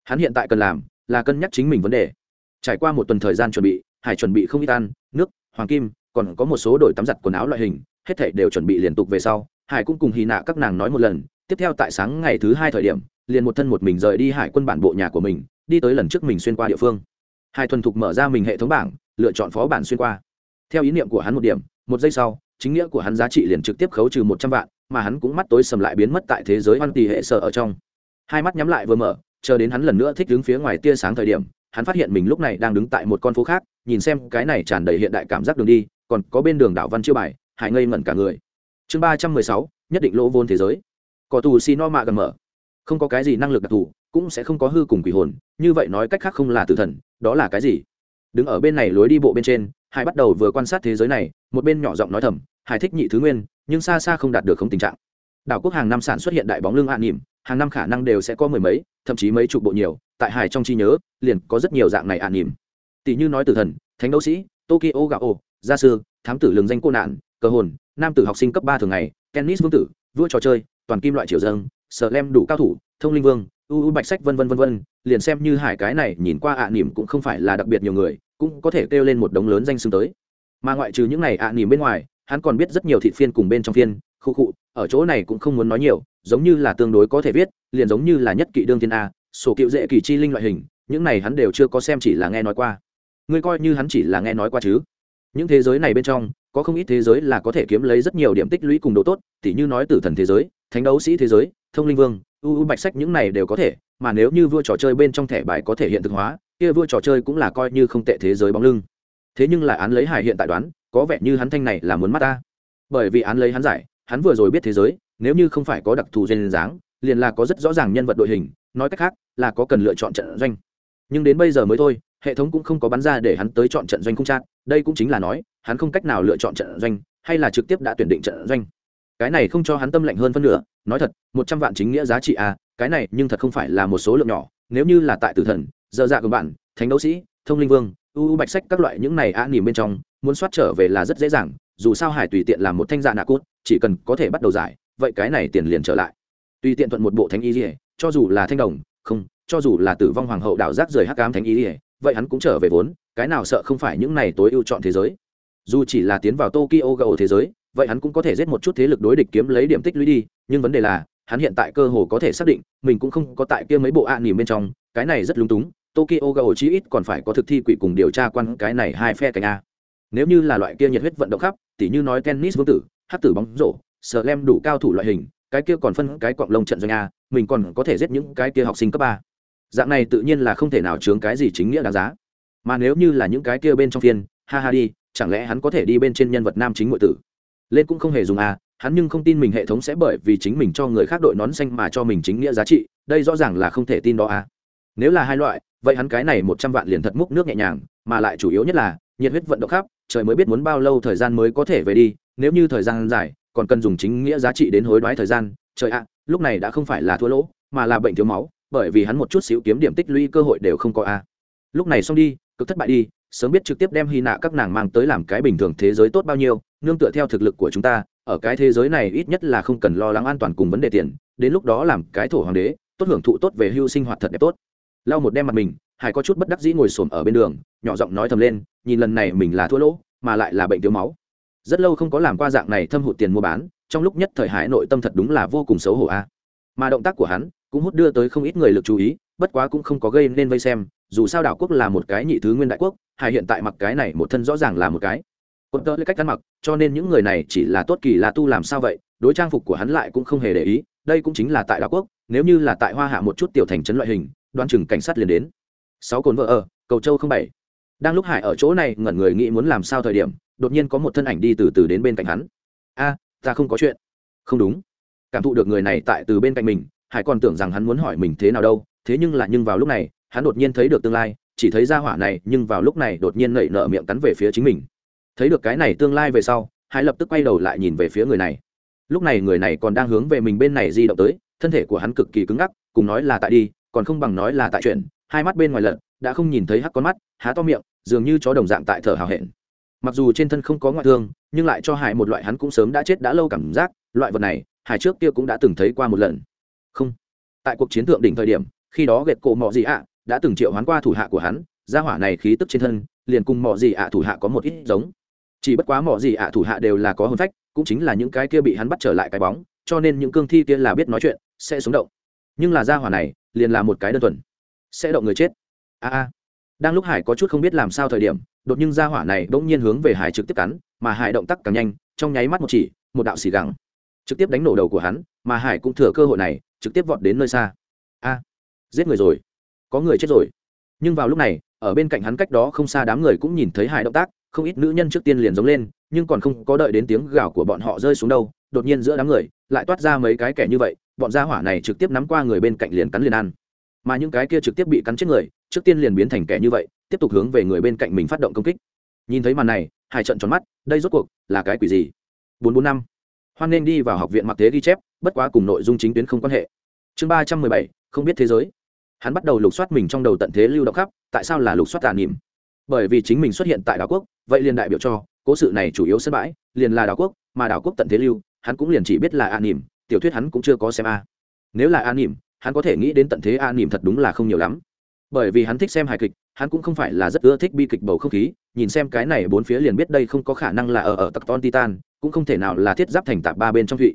Hắn hiện tại cần làm là cân nhắc chính mình vấn đề trải qua một tuần thời gian chuẩn bị, hải chuẩn bị không ít ăn, nước, hoàng kim, còn có một số đổi tắm giặt quần áo loại hình, hết thảy đều chuẩn bị liên tục về sau, hải cũng cùng hy nạ các nàng nói một lần, tiếp theo tại sáng ngày thứ hai thời điểm, liền một thân một mình rời đi hải quân bản bộ nhà của mình, đi tới lần trước mình xuyên qua địa phương. Hải thuần thục mở ra mình hệ thống bảng, lựa chọn phó bản xuyên qua. Theo ý niệm của hắn một điểm, một giây sau, chính nghĩa của hắn giá trị liền trực tiếp khấu trừ một trăm vạn, mà hắn cũng mắt tối sầm lại biến mất tại thế giới hoan tỷ hệ sở ở trong. Hai mắt nhắm lại vừa mở, chờ đến hắn lần nữa thích đứng phía ngoài tia sáng thời điểm hắn phát hiện mình lúc này đang đứng tại một con phố khác, nhìn xem cái này tràn đầy hiện đại cảm giác đường đi, còn có bên đường đảo văn chiêu bài, hải ngây ngẩn cả người. Chương ba trăm mười sáu, nhất định lỗ vốn thế giới. Cỏ tù xì no mạ gần mở. Không có cái gì năng lực đặc thù, cũng sẽ không có hư cùng quỷ hồn, như vậy nói cách khác không là tử thần, đó là cái gì? Đứng ở bên này lối đi bộ bên trên, hải bắt đầu vừa quan sát thế giới này, một bên nhỏ giọng nói thầm, hải thích nhị thứ nguyên, nhưng xa xa không đạt được không tình trạng. Đảo quốc hàng năm sản xuất hiện đại bóng lưng hạ nỉm hàng năm khả năng đều sẽ có mười mấy, thậm chí mấy chục bộ nhiều tại hải trong trí nhớ, liền có rất nhiều dạng này hạ nỉm. Tỷ như nói tử thần, thánh đấu sĩ, tokyo gạo gia sư, thám tử lường danh cô nạn, cờ hồn, nam tử học sinh cấp ba thường ngày, tennis vương tử, vua trò chơi, toàn kim loại triều dâng sợ lem đủ cao thủ, thông linh vương ưu bạch sách vân vân vân vân, liền xem như hải cái này nhìn qua ạ à cũng không phải là đặc biệt nhiều người, cũng có thể kêu lên một đống lớn danh xưng tới. Mà ngoại trừ những này ạ à bên ngoài, hắn còn biết rất nhiều thị phiên cùng bên trong phiên, khu cụ ở chỗ này cũng không muốn nói nhiều, giống như là tương đối có thể viết, liền giống như là nhất kỵ đương thiên a sổ cựu dễ kỳ chi linh loại hình, những này hắn đều chưa có xem chỉ là nghe nói qua. Ngươi coi như hắn chỉ là nghe nói qua chứ. Những thế giới này bên trong, có không ít thế giới là có thể kiếm lấy rất nhiều điểm tích lũy cùng độ tốt, tỉ như nói tử thần thế giới, thánh đấu sĩ thế giới, thông linh vương, u u bạch sách những này đều có thể, mà nếu như vua trò chơi bên trong thẻ bài có thể hiện thực hóa, kia vua trò chơi cũng là coi như không tệ thế giới bóng lưng. Thế nhưng lại án lấy hải hiện tại đoán, có vẻ như hắn thanh này là muốn mắt ta. Bởi vì án lấy hắn giải, hắn vừa rồi biết thế giới, nếu như không phải có đặc thù duyên dáng, liền là có rất rõ ràng nhân vật đội hình nói cách khác, là có cần lựa chọn trận doanh. Nhưng đến bây giờ mới thôi, hệ thống cũng không có bắn ra để hắn tới chọn trận doanh không chát. Đây cũng chính là nói, hắn không cách nào lựa chọn trận doanh, hay là trực tiếp đã tuyển định trận doanh. Cái này không cho hắn tâm lệnh hơn phân nửa, nói thật, một trăm vạn chính nghĩa giá trị à cái này nhưng thật không phải là một số lượng nhỏ. Nếu như là tại tử thần dơ dạ của bạn, thánh đấu sĩ, thông linh vương ưu bạch sách các loại những này a nỉm bên trong, muốn soát trở về là rất dễ dàng, dù sao hải tùy tiện làm một thanh dạ nạ cốt chỉ cần có thể bắt đầu giải, vậy cái này tiền liền trở lại. Tùy tiện thuận một bộ thánh y dỉa cho dù là thanh đồng, không, cho dù là tử vong hoàng hậu đảo giác rời hắc cám thánh ý ỉa vậy hắn cũng trở về vốn, cái nào sợ không phải những này tối ưu chọn thế giới. Dù chỉ là tiến vào tokyo gầu thế giới, vậy hắn cũng có thể giết một chút thế lực đối địch kiếm lấy điểm tích lũy đi, nhưng vấn đề là, hắn hiện tại cơ hồ có thể xác định, mình cũng không có tại kia mấy bộ ạ à bên trong, cái này rất lung túng, tokyo gầu chí ít còn phải có thực thi quỷ cùng điều tra quan cái này hai phe cánh a. Nếu như là loại kia nhiệt huyết vận động khắp, tỉ như nói tennis vương tử, hát tử bóng rổ sờ lem đủ cao thủ loại hình, cái kia còn phân cái quạng lông trận doanh a mình còn có thể giết những cái kia học sinh cấp ba. Dạng này tự nhiên là không thể nào chướng cái gì chính nghĩa đáng giá. Mà nếu như là những cái kia bên trong phiên, ha ha đi, chẳng lẽ hắn có thể đi bên trên nhân vật nam chính ngụy tử? Lên cũng không hề dùng a hắn nhưng không tin mình hệ thống sẽ bởi vì chính mình cho người khác đội nón xanh mà cho mình chính nghĩa giá trị, đây rõ ràng là không thể tin đó a nếu là hai loại, vậy hắn cái này một trăm vạn liền thật múc nước nhẹ nhàng, mà lại chủ yếu nhất là, nhiệt huyết vận động khắp, trời mới biết muốn bao lâu thời gian mới có thể về đi, nếu như thời gian dài, còn cần dùng chính nghĩa giá trị đến hối đoái thời gian, trời ạ lúc này đã không phải là thua lỗ, mà là bệnh thiếu máu, bởi vì hắn một chút xíu kiếm điểm tích lũy cơ hội đều không có a. Lúc này xong đi, cực thất bại đi, sớm biết trực tiếp đem hy nạ các nàng mang tới làm cái bình thường thế giới tốt bao nhiêu, nương tựa theo thực lực của chúng ta, ở cái thế giới này ít nhất là không cần lo lắng an toàn cùng vấn đề tiền, đến lúc đó làm cái thổ hoàng đế, tốt hưởng thụ tốt về hưu sinh hoạt thật đẹp tốt. Lau một đem mặt mình, hải có chút bất đắc dĩ ngồi xổm ở bên đường, nhỏ giọng nói thầm lên, nhìn lần này mình là thua lỗ, mà lại là bệnh thiếu máu. Rất lâu không có làm qua dạng này thâm hụt tiền mua bán trong lúc nhất thời hải nội tâm thật đúng là vô cùng xấu hổ a. Mà động tác của hắn cũng hút đưa tới không ít người lực chú ý, bất quá cũng không có gây nên vây xem, dù sao đảo quốc là một cái nhị thứ nguyên đại quốc, hải hiện tại mặc cái này một thân rõ ràng là một cái. Quân tơ lấy cách ăn mặc, cho nên những người này chỉ là tốt kỳ là tu làm sao vậy, đối trang phục của hắn lại cũng không hề để ý, đây cũng chính là tại đảo quốc, nếu như là tại hoa hạ một chút tiểu thành trấn loại hình đoan chừng cảnh sát liền đến. Sáu cồn vợ ở, cầu châu không bảy. Đang lúc hải ở chỗ này, ngẩn người nghĩ muốn làm sao thời điểm, đột nhiên có một thân ảnh đi từ từ đến bên cạnh hắn. A ta không có chuyện. Không đúng. Cảm thụ được người này tại từ bên cạnh mình, hải còn tưởng rằng hắn muốn hỏi mình thế nào đâu, thế nhưng là nhưng vào lúc này, hắn đột nhiên thấy được tương lai, chỉ thấy ra hỏa này, nhưng vào lúc này đột nhiên nảy nở miệng cắn về phía chính mình. Thấy được cái này tương lai về sau, hải lập tức quay đầu lại nhìn về phía người này. Lúc này người này còn đang hướng về mình bên này di động tới, thân thể của hắn cực kỳ cứng ngắc, cùng nói là tại đi, còn không bằng nói là tại chuyện. Hai mắt bên ngoài lợn, đã không nhìn thấy hắc con mắt, há to miệng, dường như chó đồng dạng tại thở hào hẹn. Mặc dù trên thân không có ngoại thương nhưng lại cho hải một loại hắn cũng sớm đã chết đã lâu cảm giác, loại vật này, hải trước kia cũng đã từng thấy qua một lần. Không. Tại cuộc chiến thượng đỉnh thời điểm, khi đó gệt cổ mọ gì ạ, đã từng triệu hoán qua thủ hạ của hắn, gia hỏa này khí tức trên thân, liền cùng mọ gì ạ thủ hạ có một ít giống. Chỉ bất quá mọ gì ạ thủ hạ đều là có hồn phách, cũng chính là những cái kia bị hắn bắt trở lại cái bóng, cho nên những cương thi kia là biết nói chuyện, sẽ xuống động. Nhưng là gia hỏa này, liền là một cái đơn thuần. Sẽ động người chết. A a. Đang lúc hải có chút không biết làm sao thời điểm đột nhiên ra hỏa này bỗng nhiên hướng về hải trực tiếp cắn, mà hải động tác càng nhanh, trong nháy mắt một chỉ, một đạo xì gẳng. Trực tiếp đánh nổ đầu của hắn, mà hải cũng thừa cơ hội này, trực tiếp vọt đến nơi xa. A, giết người rồi. Có người chết rồi. Nhưng vào lúc này, ở bên cạnh hắn cách đó không xa đám người cũng nhìn thấy hải động tác, không ít nữ nhân trước tiên liền giống lên, nhưng còn không có đợi đến tiếng gào của bọn họ rơi xuống đâu, đột nhiên giữa đám người, lại toát ra mấy cái kẻ như vậy, bọn gia hỏa này trực tiếp nắm qua người bên cạnh liền cắn liền ăn. Mà những cái kia trực tiếp bị cắn chết người, trước tiên liền biến thành kẻ như vậy tiếp tục hướng về người bên cạnh mình phát động công kích. Nhìn thấy màn này, hải trận tròn mắt, đây rốt cuộc là cái quỷ gì? Bốn bốn năm. Hoan nên đi vào học viện mặc thế ghi chép, bất quá cùng nội dung chính tuyến không quan hệ. Chương ba trăm mười bảy, không biết thế giới. Hắn bắt đầu lục soát mình trong đầu tận thế lưu động khắp, tại sao là lục soát tà niệm? Bởi vì chính mình xuất hiện tại đảo quốc, vậy liền đại biểu cho, cố sự này chủ yếu sân bãi, liền là đảo quốc, mà đảo quốc tận thế lưu, hắn cũng liền chỉ biết là an nỉm tiểu thuyết hắn cũng chưa có xem a. Nếu là an nỉm hắn có thể nghĩ đến tận thế an nỉm thật đúng là không nhiều lắm bởi vì hắn thích xem hài kịch, hắn cũng không phải là rất ưa thích bi kịch bầu không khí, nhìn xem cái này bốn phía liền biết đây không có khả năng là ở ở tặc ton titan, cũng không thể nào là thiết giáp thành tạp ba bên trong thụy.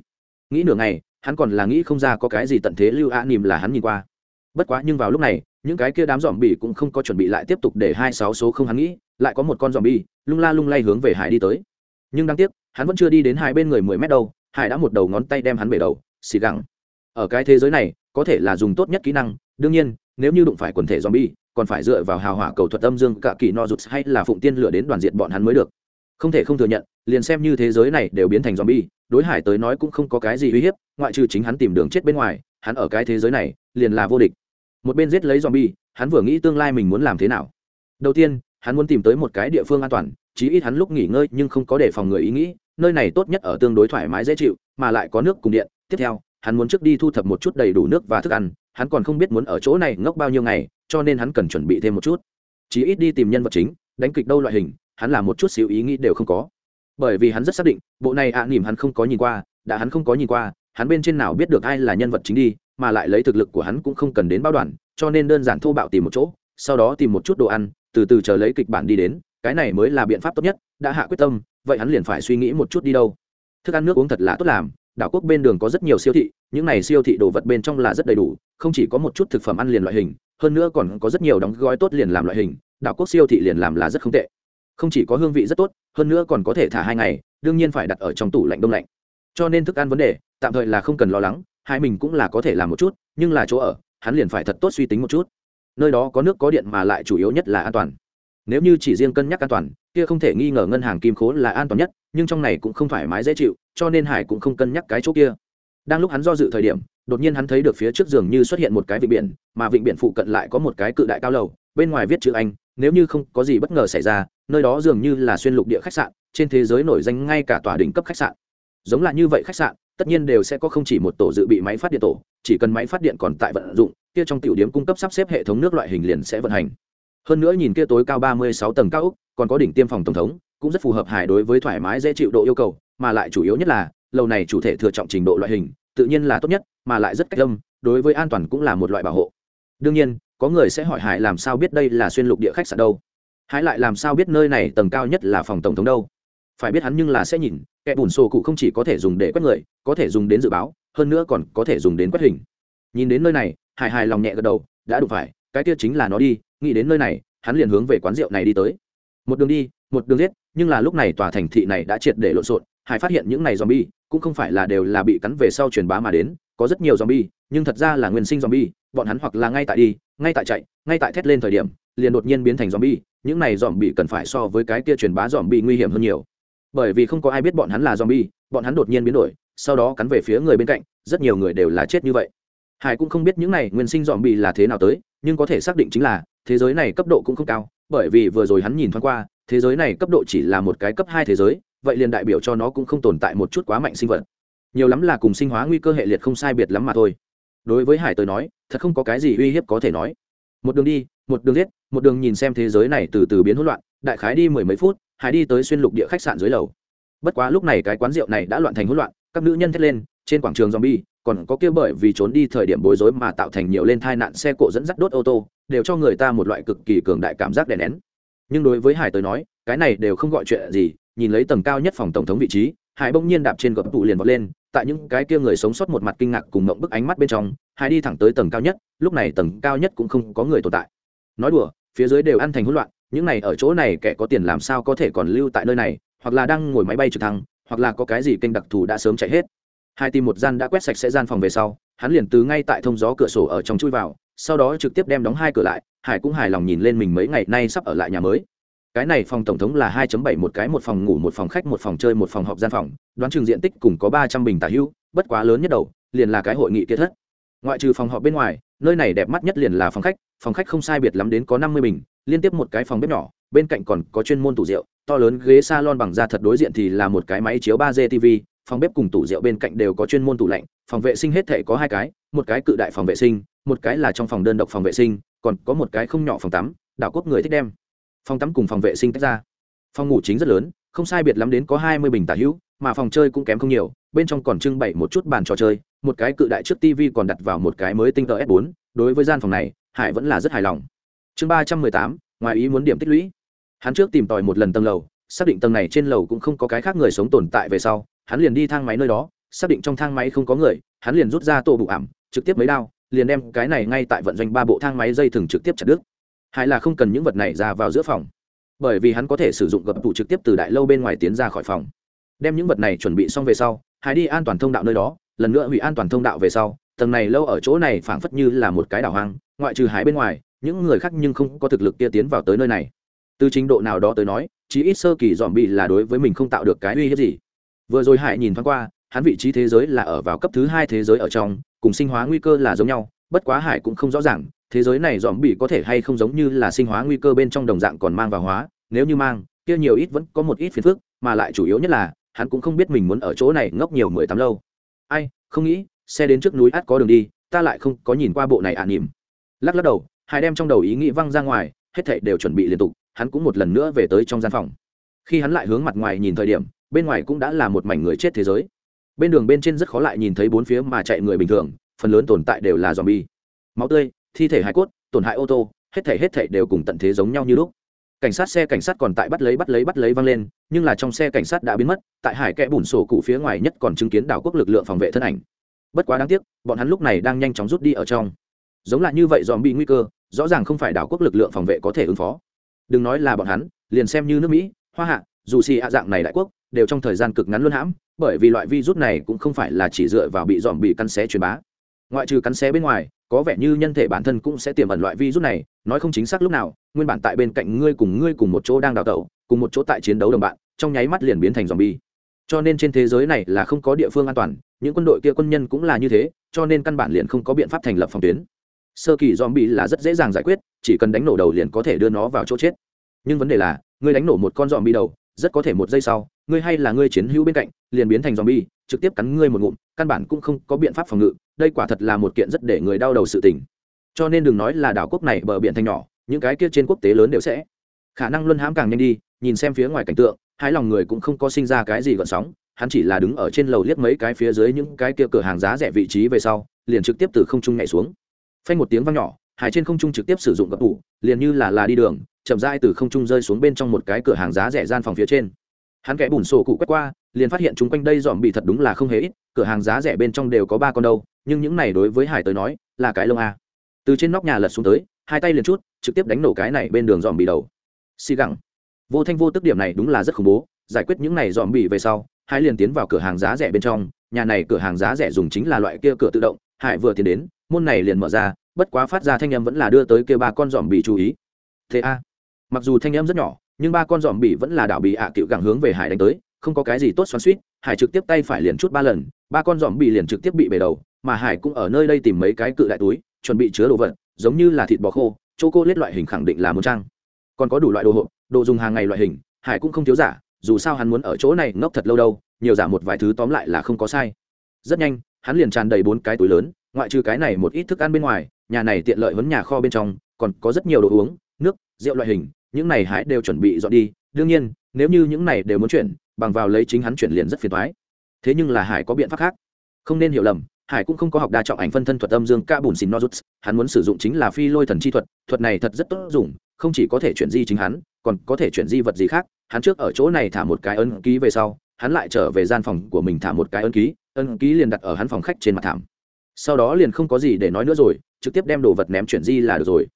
Nghĩ nửa ngày, hắn còn là nghĩ không ra có cái gì tận thế lưu a nìm là hắn nhìn qua. Bất quá nhưng vào lúc này, những cái kia đám dòm bỉ cũng không có chuẩn bị lại tiếp tục để hai sáu số không hắn nghĩ, lại có một con dòm bỉ lung la lung lay hướng về hải đi tới. Nhưng đáng tiếc, hắn vẫn chưa đi đến hai bên người mười mét đâu, hải đã một đầu ngón tay đem hắn bể đầu, xì gẳng. Ở cái thế giới này, có thể là dùng tốt nhất kỹ năng, đương nhiên nếu như đụng phải quần thể zombie, còn phải dựa vào hào hỏa cầu thuật âm dương cả kỳ no rụt hay là phụng tiên lửa đến đoàn diện bọn hắn mới được. Không thể không thừa nhận, liền xem như thế giới này đều biến thành zombie, đối hải tới nói cũng không có cái gì uy hiếp, ngoại trừ chính hắn tìm đường chết bên ngoài, hắn ở cái thế giới này liền là vô địch. Một bên giết lấy zombie, hắn vừa nghĩ tương lai mình muốn làm thế nào. Đầu tiên, hắn muốn tìm tới một cái địa phương an toàn, chí ít hắn lúc nghỉ ngơi nhưng không có để phòng người ý nghĩ, nơi này tốt nhất ở tương đối thoải mái dễ chịu, mà lại có nước cùng điện. Tiếp theo hắn muốn trước đi thu thập một chút đầy đủ nước và thức ăn hắn còn không biết muốn ở chỗ này ngốc bao nhiêu ngày cho nên hắn cần chuẩn bị thêm một chút. Chí ít đi tìm nhân vật chính đánh kịch đâu loại hình hắn làm một chút xíu ý nghĩ đều không có. Bởi vì hắn rất xác định bộ này ạ à, nỉm hắn không có nhìn qua đã hắn không có nhìn qua hắn bên trên nào biết được ai là nhân vật chính đi mà lại lấy thực lực của hắn cũng không cần đến bao đoàn cho nên đơn giản thô bạo tìm một chỗ sau đó tìm một chút đồ ăn từ từ chờ lấy kịch bản đi đến cái này mới là biện pháp tốt nhất đã hạ quyết tâm vậy hắn liền phải suy nghĩ một chút đi đâu. Thức ăn nước uống thật là tốt làm đảo quốc bên đường có rất nhiều siêu thị, những này siêu thị đồ vật bên trong là rất đầy đủ, không chỉ có một chút thực phẩm ăn liền loại hình, hơn nữa còn có rất nhiều đóng gói tốt liền làm loại hình, đảo quốc siêu thị liền làm là rất không tệ. Không chỉ có hương vị rất tốt, hơn nữa còn có thể thả hai ngày, đương nhiên phải đặt ở trong tủ lạnh đông lạnh. Cho nên thức ăn vấn đề, tạm thời là không cần lo lắng, hai mình cũng là có thể làm một chút, nhưng là chỗ ở, hắn liền phải thật tốt suy tính một chút. Nơi đó có nước có điện mà lại chủ yếu nhất là an toàn. Nếu như chỉ riêng cân nhắc an toàn kia không thể nghi ngờ ngân hàng kim khố là an toàn nhất, nhưng trong này cũng không thoải mái dễ chịu, cho nên hải cũng không cân nhắc cái chỗ kia. Đang lúc hắn do dự thời điểm, đột nhiên hắn thấy được phía trước giường như xuất hiện một cái vịnh biển, mà vịnh biển phụ cận lại có một cái cự đại cao lầu, bên ngoài viết chữ anh, nếu như không có gì bất ngờ xảy ra, nơi đó dường như là xuyên lục địa khách sạn, trên thế giới nổi danh ngay cả tòa đỉnh cấp khách sạn. Giống là như vậy khách sạn, tất nhiên đều sẽ có không chỉ một tổ dự bị máy phát điện tổ, chỉ cần máy phát điện còn tại vận dụng, kia trong tiểu điểm cung cấp sắp xếp hệ thống nước loại hình liền sẽ vận hành hơn nữa nhìn kia tối cao ba mươi sáu tầng cao ốc còn có đỉnh tiêm phòng tổng thống, cũng rất phù hợp hải đối với thoải mái dễ chịu độ yêu cầu, mà lại chủ yếu nhất là, lầu này chủ thể thừa trọng trình độ loại hình, tự nhiên là tốt nhất, mà lại rất cách âm, đối với an toàn cũng là một loại bảo hộ. Đương nhiên, có người sẽ hỏi hải làm sao biết đây là xuyên lục địa khách sạn đâu. Hải lại làm sao biết nơi này tầng cao nhất là phòng tổng thống đâu? Phải biết hắn nhưng là sẽ nhìn, kẻ bùn sổ cụ không chỉ có thể dùng để quét người, có thể dùng đến dự báo, hơn nữa còn có thể dùng đến quét hình. Nhìn đến nơi này, hải hài lòng nhẹ gật đầu, đã đủ phải cái kia chính là nó đi, nghĩ đến nơi này, hắn liền hướng về quán rượu này đi tới. Một đường đi, một đường giết, nhưng là lúc này tòa thành thị này đã triệt để lộn xộn, hải phát hiện những này zombie, cũng không phải là đều là bị cắn về sau truyền bá mà đến, có rất nhiều zombie, nhưng thật ra là nguyên sinh zombie, bọn hắn hoặc là ngay tại đi, ngay tại chạy, ngay tại thét lên thời điểm, liền đột nhiên biến thành zombie, những này zombie cần phải so với cái kia truyền bá zombie nguy hiểm hơn nhiều. Bởi vì không có ai biết bọn hắn là zombie, bọn hắn đột nhiên biến đổi, sau đó cắn về phía người bên cạnh, rất nhiều người đều là chết như vậy. Hải cũng không biết những này nguyên sinh zombie là thế nào tới nhưng có thể xác định chính là, thế giới này cấp độ cũng không cao, bởi vì vừa rồi hắn nhìn thoáng qua, thế giới này cấp độ chỉ là một cái cấp hai thế giới, vậy liền đại biểu cho nó cũng không tồn tại một chút quá mạnh sinh vật. Nhiều lắm là cùng sinh hóa nguy cơ hệ liệt không sai biệt lắm mà thôi. Đối với hải tới nói, thật không có cái gì uy hiếp có thể nói. Một đường đi, một đường giết, một đường nhìn xem thế giới này từ từ biến hỗn loạn, đại khái đi mười mấy phút, hải đi tới xuyên lục địa khách sạn dưới lầu. Bất quá lúc này cái quán rượu này đã loạn thành hỗn loạn, các nữ nhân thét lên, trên quảng trường zombie còn có kia bởi vì trốn đi thời điểm bối rối mà tạo thành nhiều lên tai nạn xe cộ dẫn dắt đốt ô tô, đều cho người ta một loại cực kỳ cường đại cảm giác đè nén. Nhưng đối với hải tới nói, cái này đều không gọi chuyện gì, nhìn lấy tầng cao nhất phòng tổng thống vị trí, hải bỗng nhiên đạp trên gập tụ liền vọt lên, tại những cái kia người sống sót một mặt kinh ngạc cùng ngậm bức ánh mắt bên trong, hải đi thẳng tới tầng cao nhất, lúc này tầng cao nhất cũng không có người tồn tại. Nói đùa, phía dưới đều ăn thành hỗn loạn, những này ở chỗ này kẻ có tiền làm sao có thể còn lưu tại nơi này, hoặc là đang ngồi máy bay trực thăng, hoặc là có cái gì kênh đặc thù đã sớm chạy hết hai tìm một gian đã quét sạch sẽ gian phòng về sau, hắn liền từ ngay tại thông gió cửa sổ ở trong chui vào, sau đó trực tiếp đem đóng hai cửa lại, hải cũng hài lòng nhìn lên mình mấy ngày nay sắp ở lại nhà mới. Cái này phòng tổng thống là 2.7 một cái, một phòng ngủ, một phòng khách, một phòng chơi, một phòng họp gian phòng, đoán chừng diện tích cùng có 300 bình tả hữu bất quá lớn nhất đầu, liền là cái hội nghị kia thất. Ngoại trừ phòng họp bên ngoài, nơi này đẹp mắt nhất liền là phòng khách phòng khách không sai biệt lắm đến có 50 bình, liên tiếp một cái phòng bếp nhỏ, bên cạnh còn có chuyên môn tủ rượu, to lớn ghế salon bằng da thật đối diện thì là một cái máy chiếu 3D TV phòng bếp cùng tủ rượu bên cạnh đều có chuyên môn tủ lạnh, phòng vệ sinh hết thể có hai cái, một cái cự đại phòng vệ sinh, một cái là trong phòng đơn độc phòng vệ sinh, còn có một cái không nhỏ phòng tắm, đảo quốc người thích đem. Phòng tắm cùng phòng vệ sinh tách ra. Phòng ngủ chính rất lớn, không sai biệt lắm đến có hai mươi bình tả hữu, mà phòng chơi cũng kém không nhiều, bên trong còn trưng bày một chút bàn trò chơi, một cái cự đại trước tv còn đặt vào một cái mới tinh tờ s 4 đối với gian phòng này, hải vẫn là rất hài lòng. Chương ba trăm mười tám, ngoài ý muốn điểm tích lũy. Hắn trước tìm tòi một lần tầng lầu, xác định tầng này trên lầu cũng không có cái khác người sống tồn tại về sau hắn liền đi thang máy nơi đó, xác định trong thang máy không có người, hắn liền rút ra tổ bụ ảm, trực tiếp mấy đao, liền đem cái này ngay tại vận doanh ba bộ thang máy dây thừng trực tiếp chặt đứt. Hay là không cần những vật này ra vào giữa phòng. Bởi vì hắn có thể sử dụng gập tủ trực tiếp từ đại lâu bên ngoài tiến ra khỏi phòng. Đem những vật này chuẩn bị xong về sau hải đi an toàn thông đạo nơi đó, lần nữa hủy an toàn thông đạo về sau, tầng này lâu ở chỗ này phảng phất như là một cái đảo hoang, ngoại trừ hải bên ngoài, những người khác nhưng không có thực lực kia tiến vào tới nơi này. Từ trình độ nào đó tới nói, chí ít sơ kỳ dòm bị là đối với mình không tạo được cái uy hiếp gì vừa rồi hải nhìn thoáng qua, hắn vị trí thế giới là ở vào cấp thứ hai thế giới ở trong, cùng sinh hóa nguy cơ là giống nhau, bất quá hải cũng không rõ ràng, thế giới này dòm bị có thể hay không giống như là sinh hóa nguy cơ bên trong đồng dạng còn mang vào hóa, nếu như mang, kia nhiều ít vẫn có một ít phiền phức, mà lại chủ yếu nhất là, hắn cũng không biết mình muốn ở chỗ này ngốc nhiều mười tám lâu. Ai, không nghĩ, xe đến trước núi át có đường đi, ta lại không có nhìn qua bộ này ạ à nỉm. Lắc lắc đầu, hải đem trong đầu ý nghĩ văng ra ngoài, hết thảy đều chuẩn bị liên tục, hắn cũng một lần nữa về tới trong gian phòng. Khi hắn lại hướng mặt ngoài nhìn thời điểm bên ngoài cũng đã là một mảnh người chết thế giới. Bên đường bên trên rất khó lại nhìn thấy bốn phía mà chạy người bình thường, phần lớn tồn tại đều là z o m bi e máu tươi, thi thể hải cốt, tổn hại ô tô, hết thể hết thể đều cùng tận thế giống nhau như lúc. Cảnh sát xe cảnh sát còn tại bắt lấy bắt lấy bắt lấy văng lên, nhưng là trong xe cảnh sát đã biến mất, tại hải kẽ bùn sổ cụ phía ngoài nhất còn chứng kiến đảo quốc lực lượng phòng vệ thân ảnh. Bất quá đáng tiếc, bọn hắn lúc này đang nhanh chóng rút đi ở trong. Giống là như vậy dòm bị nguy cơ, rõ ràng không phải đảo quốc lực lượng phòng vệ có thể ứng phó. Đừng nói là bọn hắn, liền xem như nước mỹ, hoa hạ, dù xì ạ dạng này đại quốc đều trong thời gian cực ngắn luôn hãm, bởi vì loại virus này cũng không phải là chỉ dựa vào bị dòm bị cắn xé truyền bá. Ngoại trừ cắn xé bên ngoài, có vẻ như nhân thể bản thân cũng sẽ tiềm ẩn loại virus này, nói không chính xác lúc nào, nguyên bản tại bên cạnh ngươi cùng ngươi cùng một chỗ đang đào tẩu, cùng một chỗ tại chiến đấu đồng bạn, trong nháy mắt liền biến thành dòm bi cho nên trên thế giới này là không có địa phương an toàn, những quân đội kia quân nhân cũng là như thế, cho nên căn bản liền không có biện pháp thành lập phòng tuyến. Sơ kỳ dòm bi là rất dễ dàng giải quyết, chỉ cần đánh nổ đầu liền có thể đưa nó vào chỗ chết. Nhưng vấn đề là, ngươi đánh nổ một con dòm bi đầu rất có thể một giây sau ngươi hay là ngươi chiến hữu bên cạnh liền biến thành zombie, bi trực tiếp cắn ngươi một ngụm căn bản cũng không có biện pháp phòng ngự đây quả thật là một kiện rất để người đau đầu sự tình. Cho nên đừng nói là đảo quốc này bờ biển thành nhỏ những cái kia trên quốc tế lớn đều sẽ. Khả năng luân hãm càng nhanh đi nhìn xem phía ngoài cảnh tượng hai lòng người cũng không có sinh ra cái gì gợn sóng hắn chỉ là đứng ở trên lầu liếc mấy cái phía dưới những cái kia cửa hàng giá rẻ vị trí về sau liền trực tiếp từ không trung nhảy xuống. Phanh một tiếng vang nhỏ hải trên không trung trực tiếp sử dụng gập tủ, liền như là là đi đường, chậm rãi từ không trung rơi xuống bên trong một cái cửa hàng giá rẻ gian phòng phía trên. Hắn kẽ bùn sổ cụ quét qua, liền phát hiện chúng quanh đây dòm bị thật đúng là không hề ít, cửa hàng giá rẻ bên trong đều có ba con đâu, nhưng những này đối với hải tới nói, là cái lông a. Từ trên nóc nhà lật xuống tới, hai tay liền chút, trực tiếp đánh nổ cái này bên đường dòm bị đầu. Xì gẳng. Vô thanh vô tức điểm này đúng là rất khủng bố, giải quyết những này dòm bị về sau hai liền tiến vào cửa hàng giá rẻ bên trong, nhà này cửa hàng giá rẻ dùng chính là loại kia cửa tự động, hải vừa tiến đến, môn này liền mở ra bất quá phát ra thanh âm vẫn là đưa tới kêu ba con dòm bị chú ý. Thế a, mặc dù thanh âm rất nhỏ, nhưng ba con dòm bị vẫn là đảo bị ạ à cựu gẳng hướng về hải đánh tới, không có cái gì tốt xoắn suýt hải trực tiếp tay phải liền chút ba lần, ba con dòm bị liền trực tiếp bị bể đầu, mà hải cũng ở nơi đây tìm mấy cái cự đại túi, chuẩn bị chứa đồ vật, giống như là thịt bò khô chỗ cô lết loại hình khẳng định là một trang. Còn có đủ loại đồ hộp, đồ dùng hàng ngày loại hình, hải cũng không thiếu giả, dù sao hắn muốn ở chỗ này ngốc thật lâu đâu, nhiều giả một vài thứ tóm lại là không có sai. Rất nhanh, hắn liền tràn đầy bốn cái túi lớn, ngoại trừ cái này một ít thức ăn bên ngoài nhà này tiện lợi vấn nhà kho bên trong, còn có rất nhiều đồ uống, nước, rượu loại hình, những này hải đều chuẩn bị dọn đi. Đương nhiên, nếu như những này đều muốn chuyển, bằng vào lấy chính hắn chuyển liền rất phiền thoái thế nhưng là hải có biện pháp khác. Không nên hiểu lầm, hải cũng không có học đa trọng ảnh phân thân thuật âm dương ca bùn xin nozuts, hắn muốn sử dụng chính là phi lôi thần chi thuật thuật này thật rất tốt dùng, không chỉ có thể chuyển di chính hắn, còn có thể chuyển di vật gì khác. Hắn trước ở chỗ này thả một cái ấn ký về sau, hắn lại trở về gian phòng của mình thả một cái ấn ký ấn ký liền đặt ở hắn phòng khách trên mặt thảm sau đó liền không có gì để nói nữa rồi, trực tiếp đem đồ vật ném chuyển di là được rồi.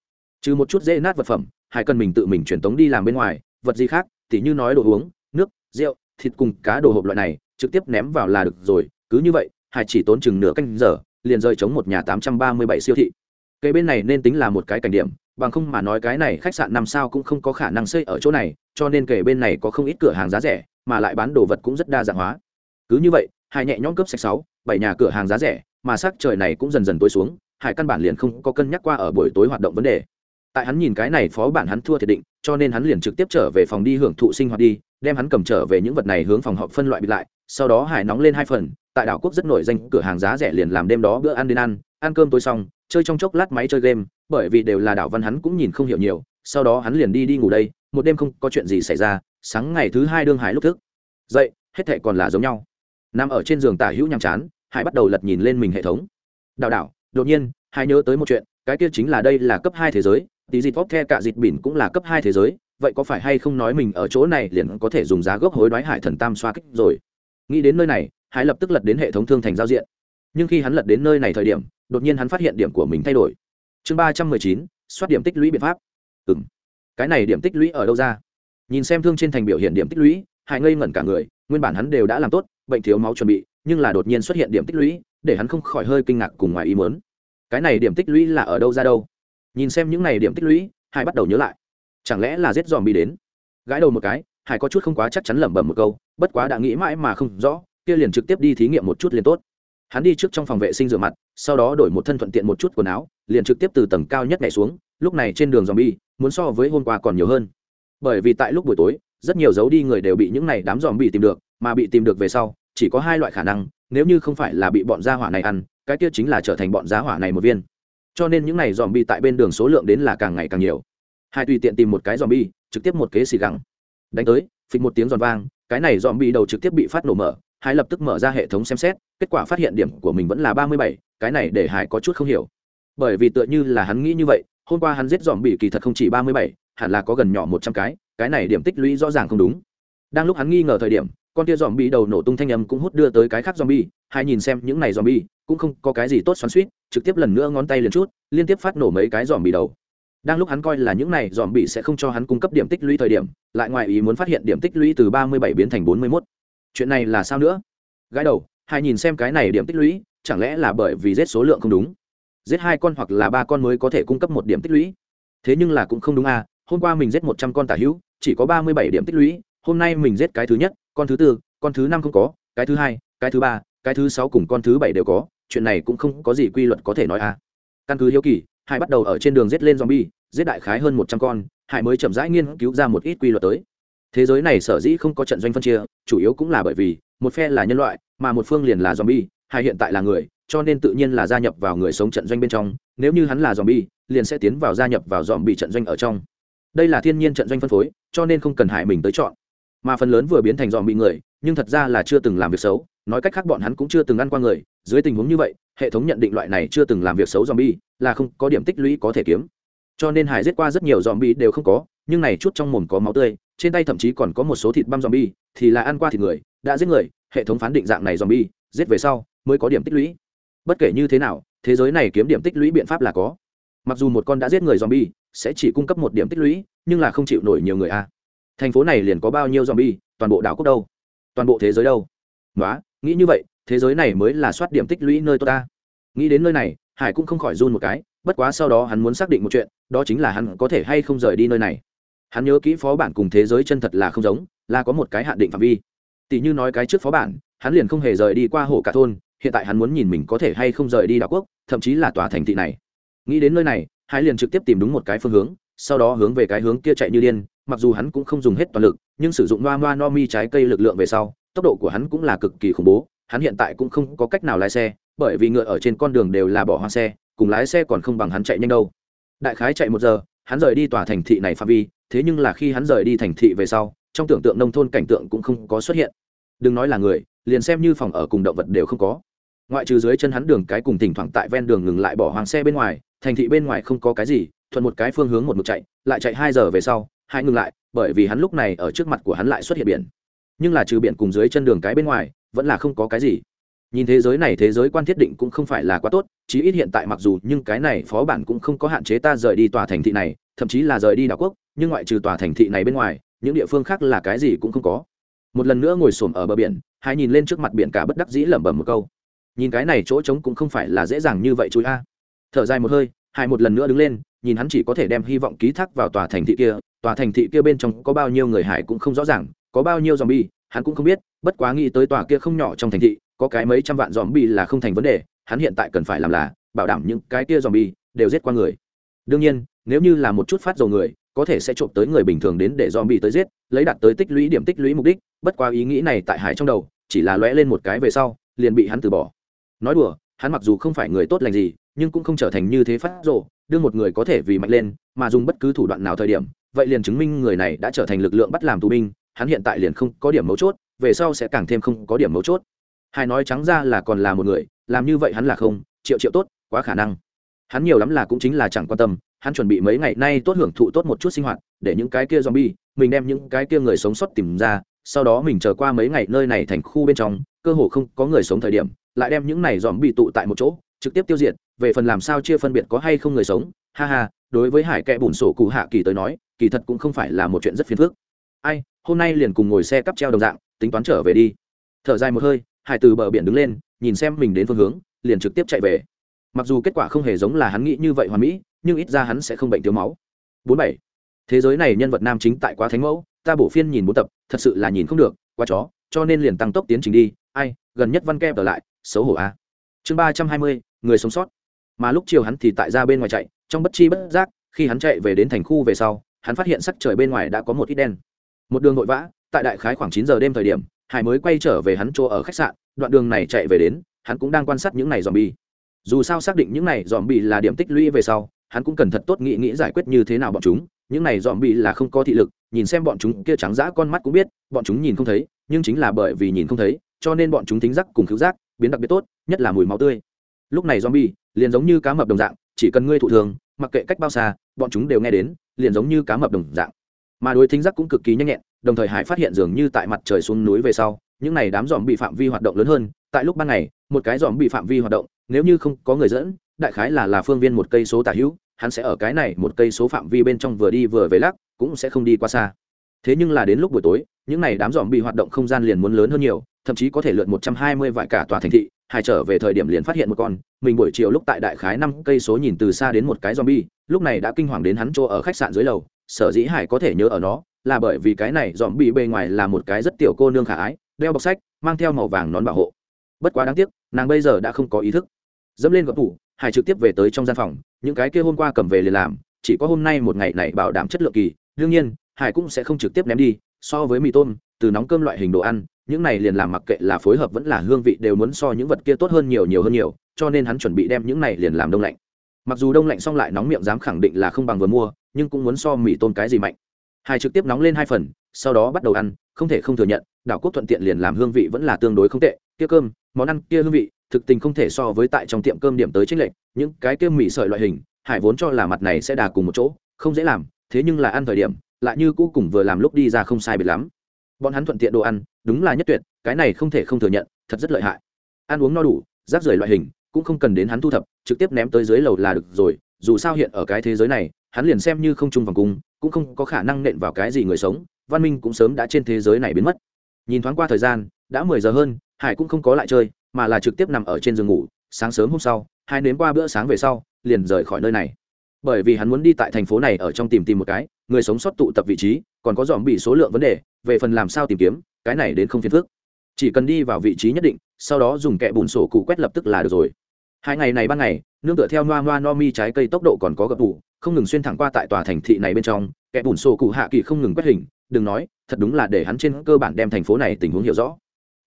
Trừ một chút dễ nát vật phẩm, hải cần mình tự mình truyền tống đi làm bên ngoài, vật gì khác, tỉ như nói đồ uống, nước, rượu, thịt cùng cá đồ hộp loại này, trực tiếp ném vào là được rồi. Cứ như vậy, hải chỉ tốn chừng nửa canh giờ, liền rơi chống một nhà tám trăm ba mươi bảy siêu thị. Cây bên này nên tính là một cái cảnh điểm, bằng không mà nói cái này khách sạn năm sao cũng không có khả năng xây ở chỗ này, cho nên kể bên này có không ít cửa hàng giá rẻ, mà lại bán đồ vật cũng rất đa dạng hóa. Cứ như vậy, hải nhẹ nhõm cướp sạch sáu, bảy nhà cửa hàng giá rẻ mà sắc trời này cũng dần dần tối xuống, hải căn bản liền không có cân nhắc qua ở buổi tối hoạt động vấn đề. Tại hắn nhìn cái này phó bản hắn thua thiệt định, cho nên hắn liền trực tiếp trở về phòng đi hưởng thụ sinh hoạt đi, đem hắn cầm trở về những vật này hướng phòng họp phân loại bịt lại, sau đó hải nóng lên hai phần, tại đảo quốc rất nổi danh cửa hàng giá rẻ liền làm đêm đó bữa ăn đến ăn ăn cơm tối xong, chơi trong chốc lát máy chơi game, bởi vì đều là đảo văn hắn cũng nhìn không hiểu nhiều, sau đó hắn liền đi đi ngủ đây, một đêm không có chuyện gì xảy ra, sáng ngày thứ hai đương hải lúc thức. Dậy, hết thệ còn là giống nhau. Nằm ở trên giường tả hữu nhàm chán hải bắt đầu lật nhìn lên mình hệ thống. Đảo đảo đột nhiên hải nhớ tới một chuyện, cái kia chính là đây là cấp hai thế giới, tí dịt vóc the cả dịt bỉn cũng là cấp hai thế giới, vậy có phải hay không nói mình ở chỗ này liền có thể dùng giá gốc hối đoái hải thần tam xoa kích rồi? Nghĩ đến nơi này, hải lập tức lật đến hệ thống thương thành giao diện. Nhưng khi hắn lật đến nơi này thời điểm, đột nhiên hắn phát hiện điểm của mình thay đổi. Chương ba trăm mười chín, soát điểm tích lũy biện pháp. Ừ m cái này điểm tích lũy ở đâu ra? Nhìn xem thương trên thành biểu hiện điểm tích lũy, hải ngây ngẩn cả người, nguyên bản hắn đều đã làm tốt, bệnh thiếu máu chuẩn bị nhưng là đột nhiên xuất hiện điểm tích lũy, để hắn không khỏi hơi kinh ngạc cùng ngoài ý mớn cái này điểm tích lũy là ở đâu ra đâu? Nhìn xem những này điểm tích lũy, hải bắt đầu nhớ lại. Chẳng lẽ là giết dòm bi đến? Gãi đầu một cái, hải có chút không quá chắc chắn lẩm bẩm một câu, bất quá đã nghĩ mãi mà không rõ, kia liền trực tiếp đi thí nghiệm một chút liền tốt. Hắn đi trước trong phòng vệ sinh rửa mặt, sau đó đổi một thân thuận tiện một chút quần áo, liền trực tiếp từ tầng cao nhất nhảy xuống, lúc này trên đường dòm bi muốn so với hôm qua còn nhiều hơn. Bởi vì tại lúc buổi tối, rất nhiều dấu đi người đều bị những này đám dòm bị tìm được, mà bị tìm được về sau chỉ có hai loại khả năng, nếu như không phải là bị bọn gia hỏa này ăn, cái kia chính là trở thành bọn gia hỏa này một viên. Cho nên những này dòm bi tại bên đường số lượng đến là càng ngày càng nhiều. Hai tùy tiện tìm một cái dòm bi trực tiếp một kế xì gẳng. Đánh tới, phịch một tiếng giòn vang, cái này dòm bi đầu trực tiếp bị phát nổ mở, hai lập tức mở ra hệ thống xem xét, kết quả phát hiện điểm của mình vẫn là ba mươi bảy, cái này để hải có chút không hiểu. Bởi vì tựa như là hắn nghĩ như vậy, hôm qua hắn giết dòm bị kỳ thật không chỉ ba mươi bảy, hẳn là có gần nhỏ một trăm cái cái này điểm tích lũy rõ ràng không đúng. Đang lúc hắn nghi ngờ thời điểm con tia dòm bi đầu nổ tung thanh âm cũng hút đưa tới cái khác dòm bi hai nhìn xem những này dòm bi cũng không có cái gì tốt xoắn suýt trực tiếp lần nữa ngón tay liền chút, liên tiếp phát nổ mấy cái dòm bi đầu. Đang lúc hắn coi là những này dòm bị sẽ không cho hắn cung cấp điểm tích lũy thời điểm, lại ngoài ý muốn phát hiện điểm tích lũy từ ba mươi bảy biến thành bốn mươi mốt. Chuyện này là sao nữa? Gái đầu, hai nhìn xem cái này điểm tích lũy, chẳng lẽ là bởi vì giết số lượng không đúng? Giết hai con hoặc là ba con mới có thể cung cấp một điểm tích lũy? Thế nhưng là cũng không đúng à hôm qua mình giết một trăm con tả hữu, chỉ có ba mươi bảy điểm tích lũy hôm nay mình giết cái thứ nhất, con thứ tư, con thứ năm không có, cái thứ hai, cái thứ ba, cái thứ sáu cùng con thứ bảy đều có, chuyện này cũng không có gì quy luật có thể nói à. Căn cứ hiếu kỳ, hải bắt đầu ở trên đường giết lên zombie, giết đại khái hơn một trăm con, hải mới chậm rãi nghiên cứu ra một ít quy luật tới. Thế giới này sở dĩ không có trận doanh phân chia, chủ yếu cũng là bởi vì, một phe là nhân loại, mà một phương liền là zombie, hải hiện tại là người, cho nên tự nhiên là gia nhập vào người sống trận doanh bên trong, nếu như hắn là zombie, liền sẽ tiến vào gia nhập vào zombie trận doanh ở trong. Đây là thiên nhiên trận doanh phân phối, cho nên không cần hải mình tới chọn mà phần lớn vừa biến thành dòm bị người, nhưng thật ra là chưa từng làm việc xấu. Nói cách khác, bọn hắn cũng chưa từng ăn qua người. Dưới tình huống như vậy, hệ thống nhận định loại này chưa từng làm việc xấu dòm bi là không có điểm tích lũy có thể kiếm. Cho nên hải giết qua rất nhiều dòm bi đều không có, nhưng này chút trong mồm có máu tươi, trên tay thậm chí còn có một số thịt băm dòm bi thì là ăn qua thịt người, đã giết người, hệ thống phán định dạng này dòm bi giết về sau mới có điểm tích lũy. Bất kể như thế nào, thế giới này kiếm điểm tích lũy biện pháp là có. Mặc dù một con đã giết người dòm bi sẽ chỉ cung cấp một điểm tích lũy, nhưng là không chịu nổi nhiều người a thành phố này liền có bao nhiêu zombie toàn bộ đảo quốc đâu? Toàn bộ thế giới đâu? Ngoá, nghĩ như vậy thế giới này mới là soát điểm tích lũy nơi tôi ta. Nghĩ đến nơi này hải cũng không khỏi run một cái bất quá sau đó hắn muốn xác định một chuyện đó chính là hắn có thể hay không rời đi nơi này. Hắn nhớ kỹ phó bản cùng thế giới chân thật là không giống là có một cái hạn định phạm vi. Tỷ như nói cái trước phó bản hắn liền không hề rời đi qua hồ cả thôn hiện tại hắn muốn nhìn mình có thể hay không rời đi đảo quốc thậm chí là tòa thành thị này. Nghĩ đến nơi này hải liền trực tiếp tìm đúng một cái phương hướng sau đó hướng về cái hướng kia chạy như điên mặc dù hắn cũng không dùng hết toàn lực, nhưng sử dụng noa noa no mi trái cây lực lượng về sau, tốc độ của hắn cũng là cực kỳ khủng bố. Hắn hiện tại cũng không có cách nào lái xe, bởi vì ngựa ở trên con đường đều là bỏ hoa xe, cùng lái xe còn không bằng hắn chạy nhanh đâu. Đại khái chạy một giờ, hắn rời đi tòa thành thị này phạm vi, thế nhưng là khi hắn rời đi thành thị về sau, trong tưởng tượng nông thôn cảnh tượng cũng không có xuất hiện. Đừng nói là người, liền xem như phòng ở cùng động vật đều không có. Ngoại trừ dưới chân hắn đường cái cùng thỉnh thoảng tại ven đường ngừng lại bỏ hoàng xe bên ngoài, thành thị bên ngoài không có cái gì, thuận một cái phương hướng một mực chạy, lại chạy hai giờ về sau hai ngừng lại, bởi vì hắn lúc này ở trước mặt của hắn lại xuất hiện biển. Nhưng là trừ biển cùng dưới chân đường cái bên ngoài, vẫn là không có cái gì. Nhìn thế giới này, thế giới quan thiết định cũng không phải là quá tốt, chí ít hiện tại mặc dù nhưng cái này phó bản cũng không có hạn chế ta rời đi tòa thành thị này, thậm chí là rời đi đảo quốc, nhưng ngoại trừ tòa thành thị này bên ngoài, những địa phương khác là cái gì cũng không có. Một lần nữa ngồi xổm ở bờ biển, hai nhìn lên trước mặt biển cả bất đắc dĩ lẩm bẩm một câu. Nhìn cái này chỗ trống cũng không phải là dễ dàng như vậy chú a. Thở dài một hơi, hai một lần nữa đứng lên, nhìn hắn chỉ có thể đem hy vọng ký thác vào tòa thành thị kia tòa thành thị kia bên trong có bao nhiêu người hải cũng không rõ ràng, có bao nhiêu zombie, hắn cũng không biết, bất quá nghĩ tới tòa kia không nhỏ trong thành thị, có cái mấy trăm vạn zombie là không thành vấn đề, hắn hiện tại cần phải làm là bảo đảm những cái kia zombie đều giết qua người. Đương nhiên, nếu như là một chút phát dầu người, có thể sẽ trộm tới người bình thường đến để zombie tới giết, lấy đạt tới tích lũy điểm tích lũy mục đích, bất quá ý nghĩ này tại hải trong đầu, chỉ là lóe lên một cái về sau, liền bị hắn từ bỏ. Nói đùa, hắn mặc dù không phải người tốt lành gì, nhưng cũng không trở thành như thế phát rộ đương một người có thể vì mạnh lên, mà dùng bất cứ thủ đoạn nào thời điểm vậy liền chứng minh người này đã trở thành lực lượng bắt làm tù binh, hắn hiện tại liền không có điểm mấu chốt, về sau sẽ càng thêm không có điểm mấu chốt. Hai nói trắng ra là còn là một người, làm như vậy hắn là không, triệu triệu tốt, quá khả năng. Hắn nhiều lắm là cũng chính là chẳng quan tâm, hắn chuẩn bị mấy ngày nay tốt hưởng thụ tốt một chút sinh hoạt, để những cái kia zombie, mình đem những cái kia người sống sót tìm ra, sau đó mình chờ qua mấy ngày nơi này thành khu bên trong, cơ hồ không có người sống thời điểm, lại đem những này dòm bị tụ tại một chỗ, trực tiếp tiêu diệt, về phần làm sao chia phân biệt có hay không người sống ha ha, đối với hải kẽ bùn sổ cụ hạ kỳ tới nói, kỳ thật cũng không phải là một chuyện rất phiền phức. Ai, hôm nay liền cùng ngồi xe cắp treo đồng dạng, tính toán trở về đi. Thở dài một hơi, hải từ bờ biển đứng lên, nhìn xem mình đến phương hướng, liền trực tiếp chạy về. Mặc dù kết quả không hề giống là hắn nghĩ như vậy hoàn mỹ, nhưng ít ra hắn sẽ không bệnh thiếu máu. Bốn bảy, thế giới này nhân vật nam chính tại quá thánh mẫu, ta bổ phiên nhìn bốn tập, thật sự là nhìn không được, quá chó, cho nên liền tăng tốc tiến trình đi. Ai, gần nhất văn kem trở lại, xấu hổ a chương ba trăm hai mươi, người sống sót mà lúc chiều hắn thì tại ra bên ngoài chạy, trong bất chi bất giác, khi hắn chạy về đến thành khu về sau, hắn phát hiện sắc trời bên ngoài đã có một ít đen. Một đường vội vã, tại đại khái khoảng chín giờ đêm thời điểm, hải mới quay trở về hắn chỗ ở khách sạn, đoạn đường này chạy về đến, hắn cũng đang quan sát những này dòm bi dù sao xác định những này dòm bi là điểm tích lũy về sau, hắn cũng cần thật tốt nghĩ nghĩ giải quyết như thế nào bọn chúng. Những này dòm bi là không có thị lực, nhìn xem bọn chúng kia trắng dã con mắt cũng biết, bọn chúng nhìn không thấy, nhưng chính là bởi vì nhìn không thấy, cho nên bọn chúng thính giác cùng cứu giác biến đặc biệt tốt, nhất là mùi máu tươi. Lúc này zombie liền giống như cá mập đồng dạng, chỉ cần ngươi thụ thường, mặc kệ cách bao xa, bọn chúng đều nghe đến, liền giống như cá mập đồng dạng. Mà đối thính giác cũng cực kỳ nhanh nhẹn, đồng thời hải phát hiện dường như tại mặt trời xuống núi về sau, những này đám dòm bị phạm vi hoạt động lớn hơn, tại lúc ban ngày, một cái dòm bị phạm vi hoạt động, nếu như không có người dẫn, đại khái là là phương viên một cây số tả hữu, hắn sẽ ở cái này một cây số phạm vi bên trong vừa đi vừa về lắc, cũng sẽ không đi qua xa. Thế nhưng là đến lúc buổi tối, những này đám dòm bị hoạt động không gian liền muốn lớn hơn nhiều, thậm chí có thể lượt một trăm hai mươi vải cả tòa thành thị hải trở về thời điểm liền phát hiện một con. Mình buổi chiều lúc tại đại khái năm cây số nhìn từ xa đến một cái zombie, lúc này đã kinh hoàng đến hắn chỗ ở khách sạn dưới lầu. Sở dĩ hải có thể nhớ ở nó, là bởi vì cái này zombie bề ngoài là một cái rất tiểu cô nương khả ái, đeo bọc sách, mang theo màu vàng nón bảo hộ. Bất quá đáng tiếc, nàng bây giờ đã không có ý thức. Dẫm lên gập tủ, hải trực tiếp về tới trong gian phòng. Những cái kia hôm qua cầm về liền làm, chỉ có hôm nay một ngày này bảo đảm chất lượng kỳ. Đương nhiên, hải cũng sẽ không trực tiếp ném đi, so với mì tôm, từ nóng cơm loại hình đồ ăn những này liền làm mặc kệ là phối hợp vẫn là hương vị đều muốn so những vật kia tốt hơn nhiều nhiều hơn nhiều, cho nên hắn chuẩn bị đem những này liền làm đông lạnh. Mặc dù đông lạnh xong lại nóng miệng dám khẳng định là không bằng vừa mua, nhưng cũng muốn so mì tôm cái gì mạnh. Hai trực tiếp nóng lên hai phần, sau đó bắt đầu ăn, không thể không thừa nhận, đảo quốc thuận tiện liền làm hương vị vẫn là tương đối không tệ. Kia cơm, món ăn kia hương vị, thực tình không thể so với tại trong tiệm cơm điểm tới trích lệnh những cái kia mì sợi loại hình, hải vốn cho là mặt này sẽ đà cùng một chỗ, không dễ làm, thế nhưng là ăn thời điểm, lại như cũ cùng vừa làm lúc đi ra không sai biệt lắm. Bọn hắn thuận tiện đồ ăn đúng là nhất tuyệt, cái này không thể không thừa nhận, thật rất lợi hại. Ăn uống no đủ, rác rưởi loại hình, cũng không cần đến hắn thu thập, trực tiếp ném tới dưới lầu là được rồi, dù sao hiện ở cái thế giới này, hắn liền xem như không chung vòng cung, cũng không có khả năng nện vào cái gì người sống, văn minh cũng sớm đã trên thế giới này biến mất. Nhìn thoáng qua thời gian, đã mười giờ hơn, hải cũng không có lại chơi, mà là trực tiếp nằm ở trên giường ngủ, sáng sớm hôm sau, hai nếm qua bữa sáng về sau, liền rời khỏi nơi này. Bởi vì hắn muốn đi tại thành phố này ở trong tìm tìm một cái, người sống sót tụ tập vị trí, còn có dòm bị số lượng vấn đề, về phần làm sao tìm kiếm cái này đến không phiền phức. Chỉ cần đi vào vị trí nhất định, sau đó dùng kẹ bùn sổ cụ quét lập tức là được rồi. Hai ngày này ban ngày, nương tựa theo noa noa no mi trái cây tốc độ còn có gập tủ không ngừng xuyên thẳng qua tại tòa thành thị này bên trong, kẹ bùn sổ cụ hạ kỳ không ngừng quét hình, đừng nói, thật đúng là để hắn trên cơ bản đem thành phố này tình huống hiểu rõ.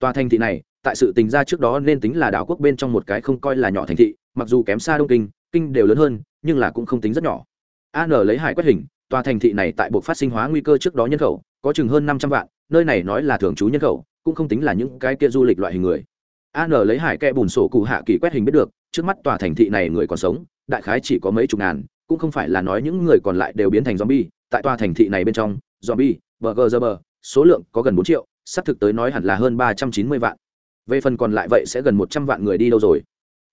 Tòa thành thị này, tại sự tình ra trước đó nên tính là đảo quốc bên trong một cái không coi là nhỏ thành thị, mặc dù kém xa đông kinh kinh đều lớn hơn, nhưng là cũng không tính rất nhỏ. An lấy hải quét hình, tòa thành thị này tại buộc phát sinh hóa nguy cơ trước đó nhân khẩu, có chừng hơn năm trăm vạn nơi này nói là thường trú nhân khẩu cũng không tính là những cái kia du lịch loại hình người. An lấy hải kẽ bùn sổ cụ hạ kỳ quét hình biết được trước mắt tòa thành thị này người còn sống đại khái chỉ có mấy chục ngàn cũng không phải là nói những người còn lại đều biến thành zombie. Tại tòa thành thị này bên trong zombie bờ, số lượng có gần bốn triệu xác thực tới nói hẳn là hơn ba trăm chín mươi vạn. Về phần còn lại vậy sẽ gần một trăm vạn người đi đâu rồi?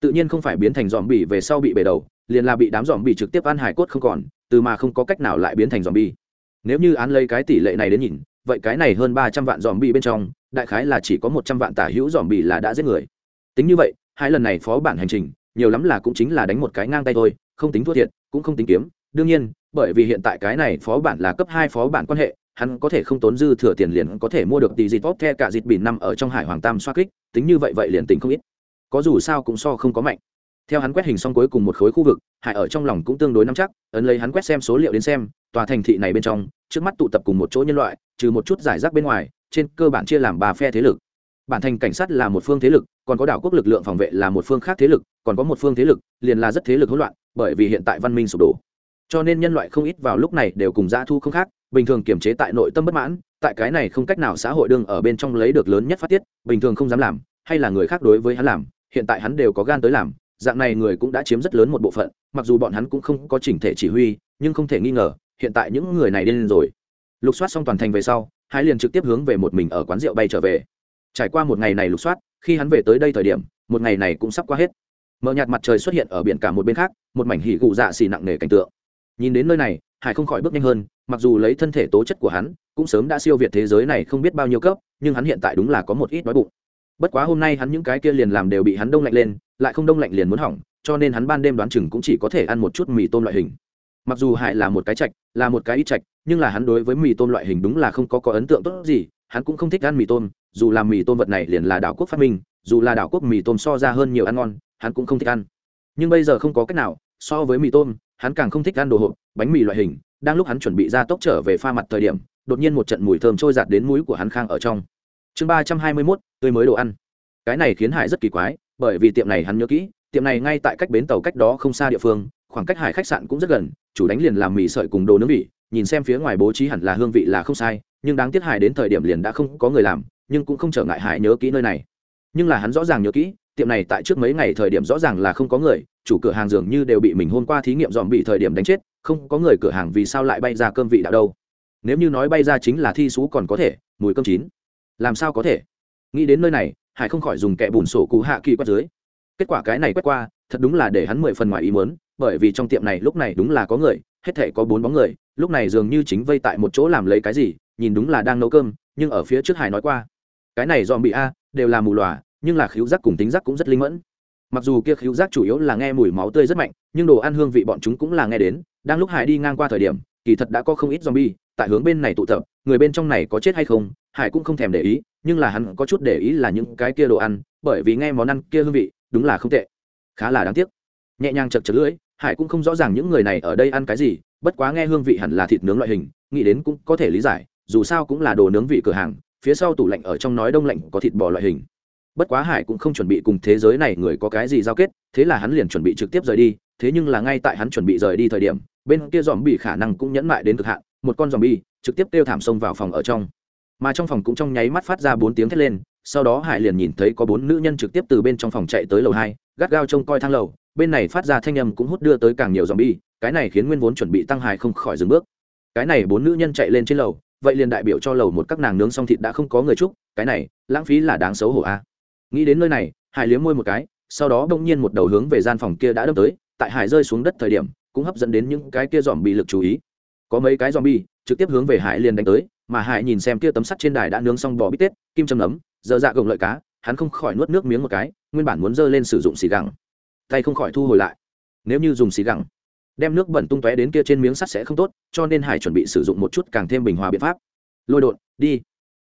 Tự nhiên không phải biến thành dòm bỉ về sau bị bể đầu liền là bị đám dòm bỉ trực tiếp ăn hải cốt không còn từ mà không có cách nào lại biến thành dòm bỉ nếu như án lấy cái tỷ lệ này đến nhìn vậy cái này hơn ba trăm vạn dòm bị bên trong, đại khái là chỉ có một trăm vạn tả hữu dòm bị là đã giết người. Tính như vậy, hai lần này phó bản hành trình, nhiều lắm là cũng chính là đánh một cái ngang tay thôi, không tính thua thiệt, cũng không tính kiếm. Đương nhiên, bởi vì hiện tại cái này phó bản là cấp hai phó bản quan hệ, hắn có thể không tốn dư thừa tiền liền có thể mua được tỷ dịt tốt the cả dịt bỉn năm ở trong hải hoàng tam xoa kích, tính như vậy vậy liền tính không ít. Có dù sao cũng so không có mạnh. Theo hắn quét hình xong cuối cùng một khối khu vực, hải ở trong lòng cũng tương đối nắm chắc, ấn lấy hắn quét xem số liệu đến xem, tòa thành thị này bên trong, trước mắt tụ tập cùng một chỗ nhân loại trừ một chút giải rác bên ngoài, trên cơ bản chia làm ba phe thế lực. Bản thành cảnh sát là một phương thế lực, còn có đảo quốc lực lượng phòng vệ là một phương khác thế lực, còn có một phương thế lực, liền là rất thế lực hỗn loạn, bởi vì hiện tại văn minh sụp đổ. Cho nên nhân loại không ít vào lúc này đều cùng dã thu không khác, bình thường kiềm chế tại nội tâm bất mãn, tại cái này không cách nào xã hội đương ở bên trong lấy được lớn nhất phát tiết, bình thường không dám làm, hay là người khác đối với hắn làm, hiện tại hắn đều có gan tới làm, dạng này người cũng đã chiếm rất lớn một bộ phận, mặc dù bọn hắn cũng không có chỉnh thể chỉ huy, nhưng không thể nghi ngờ, hiện tại những người này điên rồi lục soát xong toàn thành về sau hai liền trực tiếp hướng về một mình ở quán rượu bay trở về. Trải qua một ngày này lục soát, khi hắn về tới đây thời điểm, một ngày này cũng sắp qua hết. Mờ nhạt mặt trời xuất hiện ở biển cả một bên khác, một mảnh hỉ gụ dạ xì nặng nề cảnh tượng. Nhìn đến nơi này, hải không khỏi bước nhanh hơn, mặc dù lấy thân thể tố chất của hắn, cũng sớm đã siêu việt thế giới này không biết bao nhiêu cấp, nhưng hắn hiện tại đúng là có một ít đói bụng. Bất quá hôm nay hắn những cái kia liền làm đều bị hắn đông lạnh lên, lại không đông lạnh liền muốn hỏng, cho nên hắn ban đêm đoán chừng cũng chỉ có thể ăn một chút mì tôm loại hình. Mặc dù hải là một cái chạch là một cái ít chạch nhưng là hắn đối với mì tôm loại hình đúng là không có có ấn tượng tốt gì, hắn cũng không thích ăn mì tôm, dù làm mì tôm vật này liền là đảo quốc phát minh, dù là đảo quốc mì tôm so ra hơn nhiều ăn ngon, hắn cũng không thích ăn. Nhưng bây giờ không có cách nào, so với mì tôm, hắn càng không thích ăn đồ hộp, bánh mì loại hình, đang lúc hắn chuẩn bị ra tốc trở về pha mặt thời điểm, đột nhiên một trận mùi thơm trôi giạt đến mũi của hắn khang ở trong. Chương ba trăm hai mươi mốt, tươi mới đồ ăn. Cái này khiến hải rất kỳ quái, bởi vì tiệm này hắn nhớ kỹ, tiệm này ngay tại cách bến tàu cách đó không xa địa phương, khoảng cách hải khách sạn cũng rất gần, chủ đánh liền làm mì sợi cùng đồ nướng vị nhìn xem phía ngoài bố trí hẳn là hương vị là không sai, nhưng đáng tiếc hải đến thời điểm liền đã không có người làm, nhưng cũng không trở ngại hải nhớ kỹ nơi này. Nhưng là hắn rõ ràng nhớ kỹ, tiệm này tại trước mấy ngày thời điểm rõ ràng là không có người, chủ cửa hàng dường như đều bị mình hôm qua thí nghiệm dòm bị thời điểm đánh chết, không có người cửa hàng vì sao lại bay ra cơm vị đạo đâu. Nếu như nói bay ra chính là thi xú còn có thể, mùi cơm chín. Làm sao có thể? Nghĩ đến nơi này, hải không khỏi dùng kẹ bùn sổ cụ hạ kỳ quét dưới. Kết quả cái này quét qua, thật đúng là để hắn mười phần ngoài ý muốn, bởi vì trong tiệm này lúc này đúng là có người, hết thể có bốn bóng người lúc này dường như chính vây tại một chỗ làm lấy cái gì, nhìn đúng là đang nấu cơm, nhưng ở phía trước hải nói qua, cái này dòm bị a, đều là mù lòa, nhưng là khíu giác cùng tính giác cũng rất linh mẫn. Mặc dù kia khíu giác chủ yếu là nghe mùi máu tươi rất mạnh, nhưng đồ ăn hương vị bọn chúng cũng là nghe đến, đang lúc hải đi ngang qua thời điểm, kỳ thật đã có không ít zombie, tại hướng bên này tụ tập, người bên trong này có chết hay không, hải cũng không thèm để ý, nhưng là hắn có chút để ý là những cái kia đồ ăn, bởi vì nghe món ăn kia hương vị, đúng là không tệ. Khá là đáng tiếc. Nhẹ nhàng chật chật lưỡi, hải cũng không rõ ràng những người này ở đây ăn cái gì bất quá nghe hương vị hẳn là thịt nướng loại hình, nghĩ đến cũng có thể lý giải, dù sao cũng là đồ nướng vị cửa hàng, phía sau tủ lạnh ở trong nói đông lạnh có thịt bò loại hình. Bất quá hải cũng không chuẩn bị cùng thế giới này người có cái gì giao kết, thế là hắn liền chuẩn bị trực tiếp rời đi, thế nhưng là ngay tại hắn chuẩn bị rời đi thời điểm, bên kia dòm bị khả năng cũng nhẫn mại đến cực hạn, một con dòm bi trực tiếp kêu thảm xông vào phòng ở trong. Mà trong phòng cũng trong nháy mắt phát ra bốn tiếng thét lên, sau đó hải liền nhìn thấy có bốn nữ nhân trực tiếp từ bên trong phòng chạy tới lầu hai, gắt gao trông coi thang lầu bên này phát ra thanh âm cũng hút đưa tới càng nhiều dòm bi cái này khiến nguyên vốn chuẩn bị tăng hải không khỏi dừng bước. Cái này bốn nữ nhân chạy lên trên lầu, vậy liền đại biểu cho lầu một các nàng nướng xong thịt đã không có người chúc, cái này, lãng phí là đáng xấu hổ a. Nghĩ đến nơi này, hải liếm môi một cái, sau đó bỗng nhiên một đầu hướng về gian phòng kia đã đâm tới, tại hải rơi xuống đất thời điểm, cũng hấp dẫn đến những cái kia dòm bị lực chú ý. Có mấy cái dòm bi trực tiếp hướng về hải liền đánh tới, mà hải nhìn xem kia tấm sắt trên đài đã nướng xong bò bít tết, kim châm nấm, dơ dạ gồng lợi cá, hắn không khỏi nuốt nước miếng một cái, nguyên bản muốn dơ lên sử dụng xì gẳng tay không khỏi thu hồi lại. Nếu như dùng xì gẳng, đem nước bẩn tung tóe đến kia trên miếng sắt sẽ không tốt, cho nên hải chuẩn bị sử dụng một chút càng thêm bình hòa biện pháp. Lôi đột đi.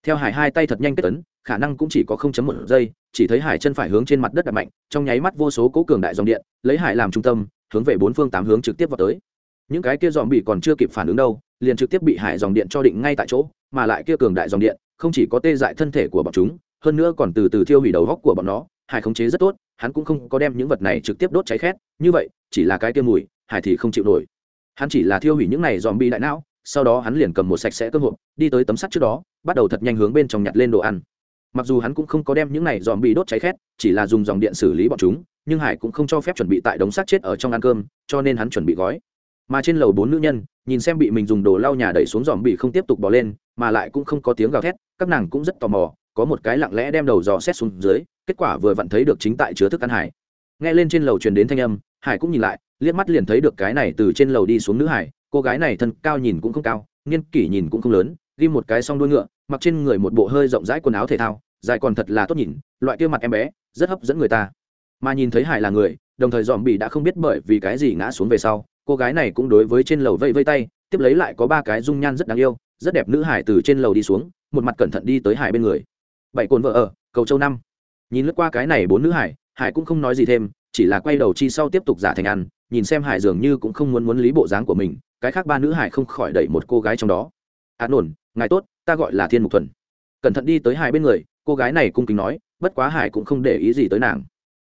Theo hải hai tay thật nhanh kết tấn khả năng cũng chỉ có không chấm một giây, chỉ thấy hải chân phải hướng trên mặt đất đập mạnh, trong nháy mắt vô số cố cường đại dòng điện, lấy hải làm trung tâm, hướng về bốn phương tám hướng trực tiếp vào tới. Những cái kia dòm bị còn chưa kịp phản ứng đâu, liền trực tiếp bị hải dòng điện cho định ngay tại chỗ, mà lại kia cường đại dòng điện, không chỉ có tê dại thân thể của bọn chúng, hơn nữa còn từ từ thiêu hủy đầu góc của bọn nó hải khống chế rất tốt, hắn cũng không có đem những vật này trực tiếp đốt cháy khét, như vậy, chỉ là cái kia mùi, hải thì không chịu nổi. Hắn chỉ là thiêu hủy những này dòm bi đại não, sau đó hắn liền cầm một sạch sẽ cơ hộp, đi tới tấm sắt trước đó, bắt đầu thật nhanh hướng bên trong nhặt lên đồ ăn. Mặc dù hắn cũng không có đem những này dòm bị đốt cháy khét, chỉ là dùng dòng điện xử lý bọn chúng, nhưng hải cũng không cho phép chuẩn bị tại đống xác chết ở trong ăn cơm, cho nên hắn chuẩn bị gói. Mà trên lầu bốn nữ nhân, nhìn xem bị mình dùng đồ lau nhà đẩy xuống dòm bị không tiếp tục bỏ lên, mà lại cũng không có tiếng gào thét, các nàng cũng rất tò mò có một cái lặng lẽ đem đầu dò xét xuống dưới, kết quả vừa vặn thấy được chính tại chứa thức ăn hải. Nghe lên trên lầu truyền đến thanh âm, hải cũng nhìn lại, liếc mắt liền thấy được cái này từ trên lầu đi xuống nữ hải. Cô gái này thân cao nhìn cũng không cao niên kỷ nhìn cũng không lớn ghi một cái song đuôi ngựa, mặc trên người một bộ hơi rộng rãi quần áo thể thao, dài còn thật là tốt nhìn, loại kia mặt em bé, rất hấp dẫn người ta. Mà nhìn thấy hải là người, đồng thời dòm bị đã không biết bởi vì cái gì ngã xuống về sau, cô gái này cũng đối với trên lầu vây vây tay, tiếp lấy lại có ba cái dung nhan rất đáng yêu, rất đẹp nữ hải từ trên lầu đi xuống, một mặt cẩn thận đi tới hải bên người bảy cồn vợ ở, cầu châu năm. Nhìn lướt qua cái này bốn nữ hải hải cũng không nói gì thêm, chỉ là quay đầu chi sau tiếp tục giả thành ăn, nhìn xem hải dường như cũng không muốn muốn lý bộ dáng của mình, cái khác ba nữ hải không khỏi đẩy một cô gái trong đó. Ạt nổn ngài tốt, ta gọi là thiên mục thuần. Cẩn thận đi tới hải bên người, cô gái này cung kính nói, bất quá hải cũng không để ý gì tới nàng.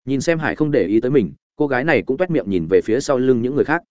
Nhìn xem hải không để ý tới mình, cô gái này cũng t u é t miệng nhìn về phía sau lưng những người khác.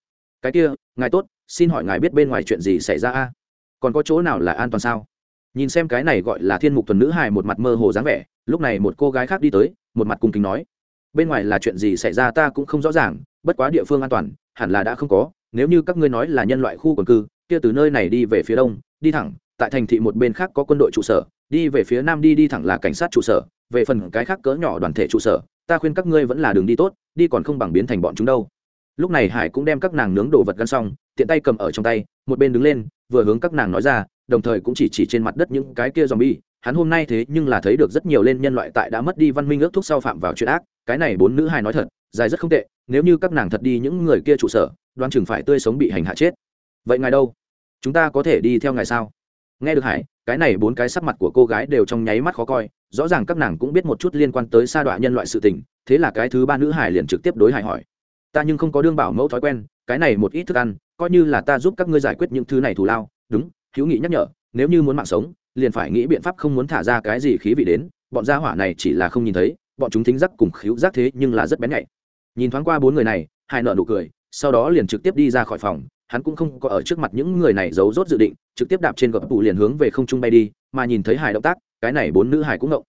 Cái kia, ngài tốt, xin hỏi ngài biết bên ngoài chuyện gì xảy ra a? Còn có chỗ nào là an toàn sao? Nhìn xem cái này gọi là thiên mục tuần nữ hải một mặt mơ hồ dáng vẻ, lúc này một cô gái khác đi tới, một mặt cung kính nói, bên ngoài là chuyện gì xảy ra ta cũng không rõ ràng, bất quá địa phương an toàn, hẳn là đã không có, nếu như các ngươi nói là nhân loại khu quần cư, kia từ nơi này đi về phía đông, đi thẳng, tại thành thị một bên khác có quân đội trụ sở, đi về phía nam đi đi thẳng là cảnh sát trụ sở, về phần cái khác cỡ nhỏ đoàn thể trụ sở, ta khuyên các ngươi vẫn là đường đi tốt, đi còn không bằng biến thành bọn chúng đâu. Lúc này hải cũng đem các nàng nướng đồ vật gắn xong, tiện tay cầm ở trong tay, một bên đứng lên, vừa hướng các nàng nói ra đồng thời cũng chỉ chỉ trên mặt đất những cái kia zombie. Hắn hôm nay thế nhưng là thấy được rất nhiều lên nhân loại tại đã mất đi văn minh ước thúc sau phạm vào chuyện ác. Cái này bốn nữ hài nói thật, dài rất không tệ, nếu như các nàng thật đi những người kia trụ sở, đoan chừng phải tươi sống bị hành hạ chết. Vậy ngài đâu? Chúng ta có thể đi theo ngài sao? Nghe được hải, cái này bốn cái sắc mặt của cô gái đều trong nháy mắt khó coi. Rõ ràng các nàng cũng biết một chút liên quan tới sa đọa nhân loại sự tình, thế là cái thứ ba nữ hải liền trực tiếp đối hải hỏi. Ta nhưng không có đương bảo mẫu thói quen, cái này một ít thức ăn, coi như là ta giúp các ngươi giải quyết những thứ này thù lao, đúng hữu nghị nhắc nhở, nếu như muốn mạng sống, liền phải nghĩ biện pháp không muốn thả ra cái gì khí vị đến, bọn gia hỏa này chỉ là không nhìn thấy, bọn chúng thính giác cùng khíu giác thế nhưng là rất bén nhạy. Nhìn thoáng qua bốn người này hai nợ nụ cười, sau đó liền trực tiếp đi ra khỏi phòng, hắn cũng không có ở trước mặt những người này giấu rốt dự định, trực tiếp đạp trên gập tủ liền hướng về không trung bay đi, mà nhìn thấy hải động tác, cái này bốn nữ hải cũng ngộng.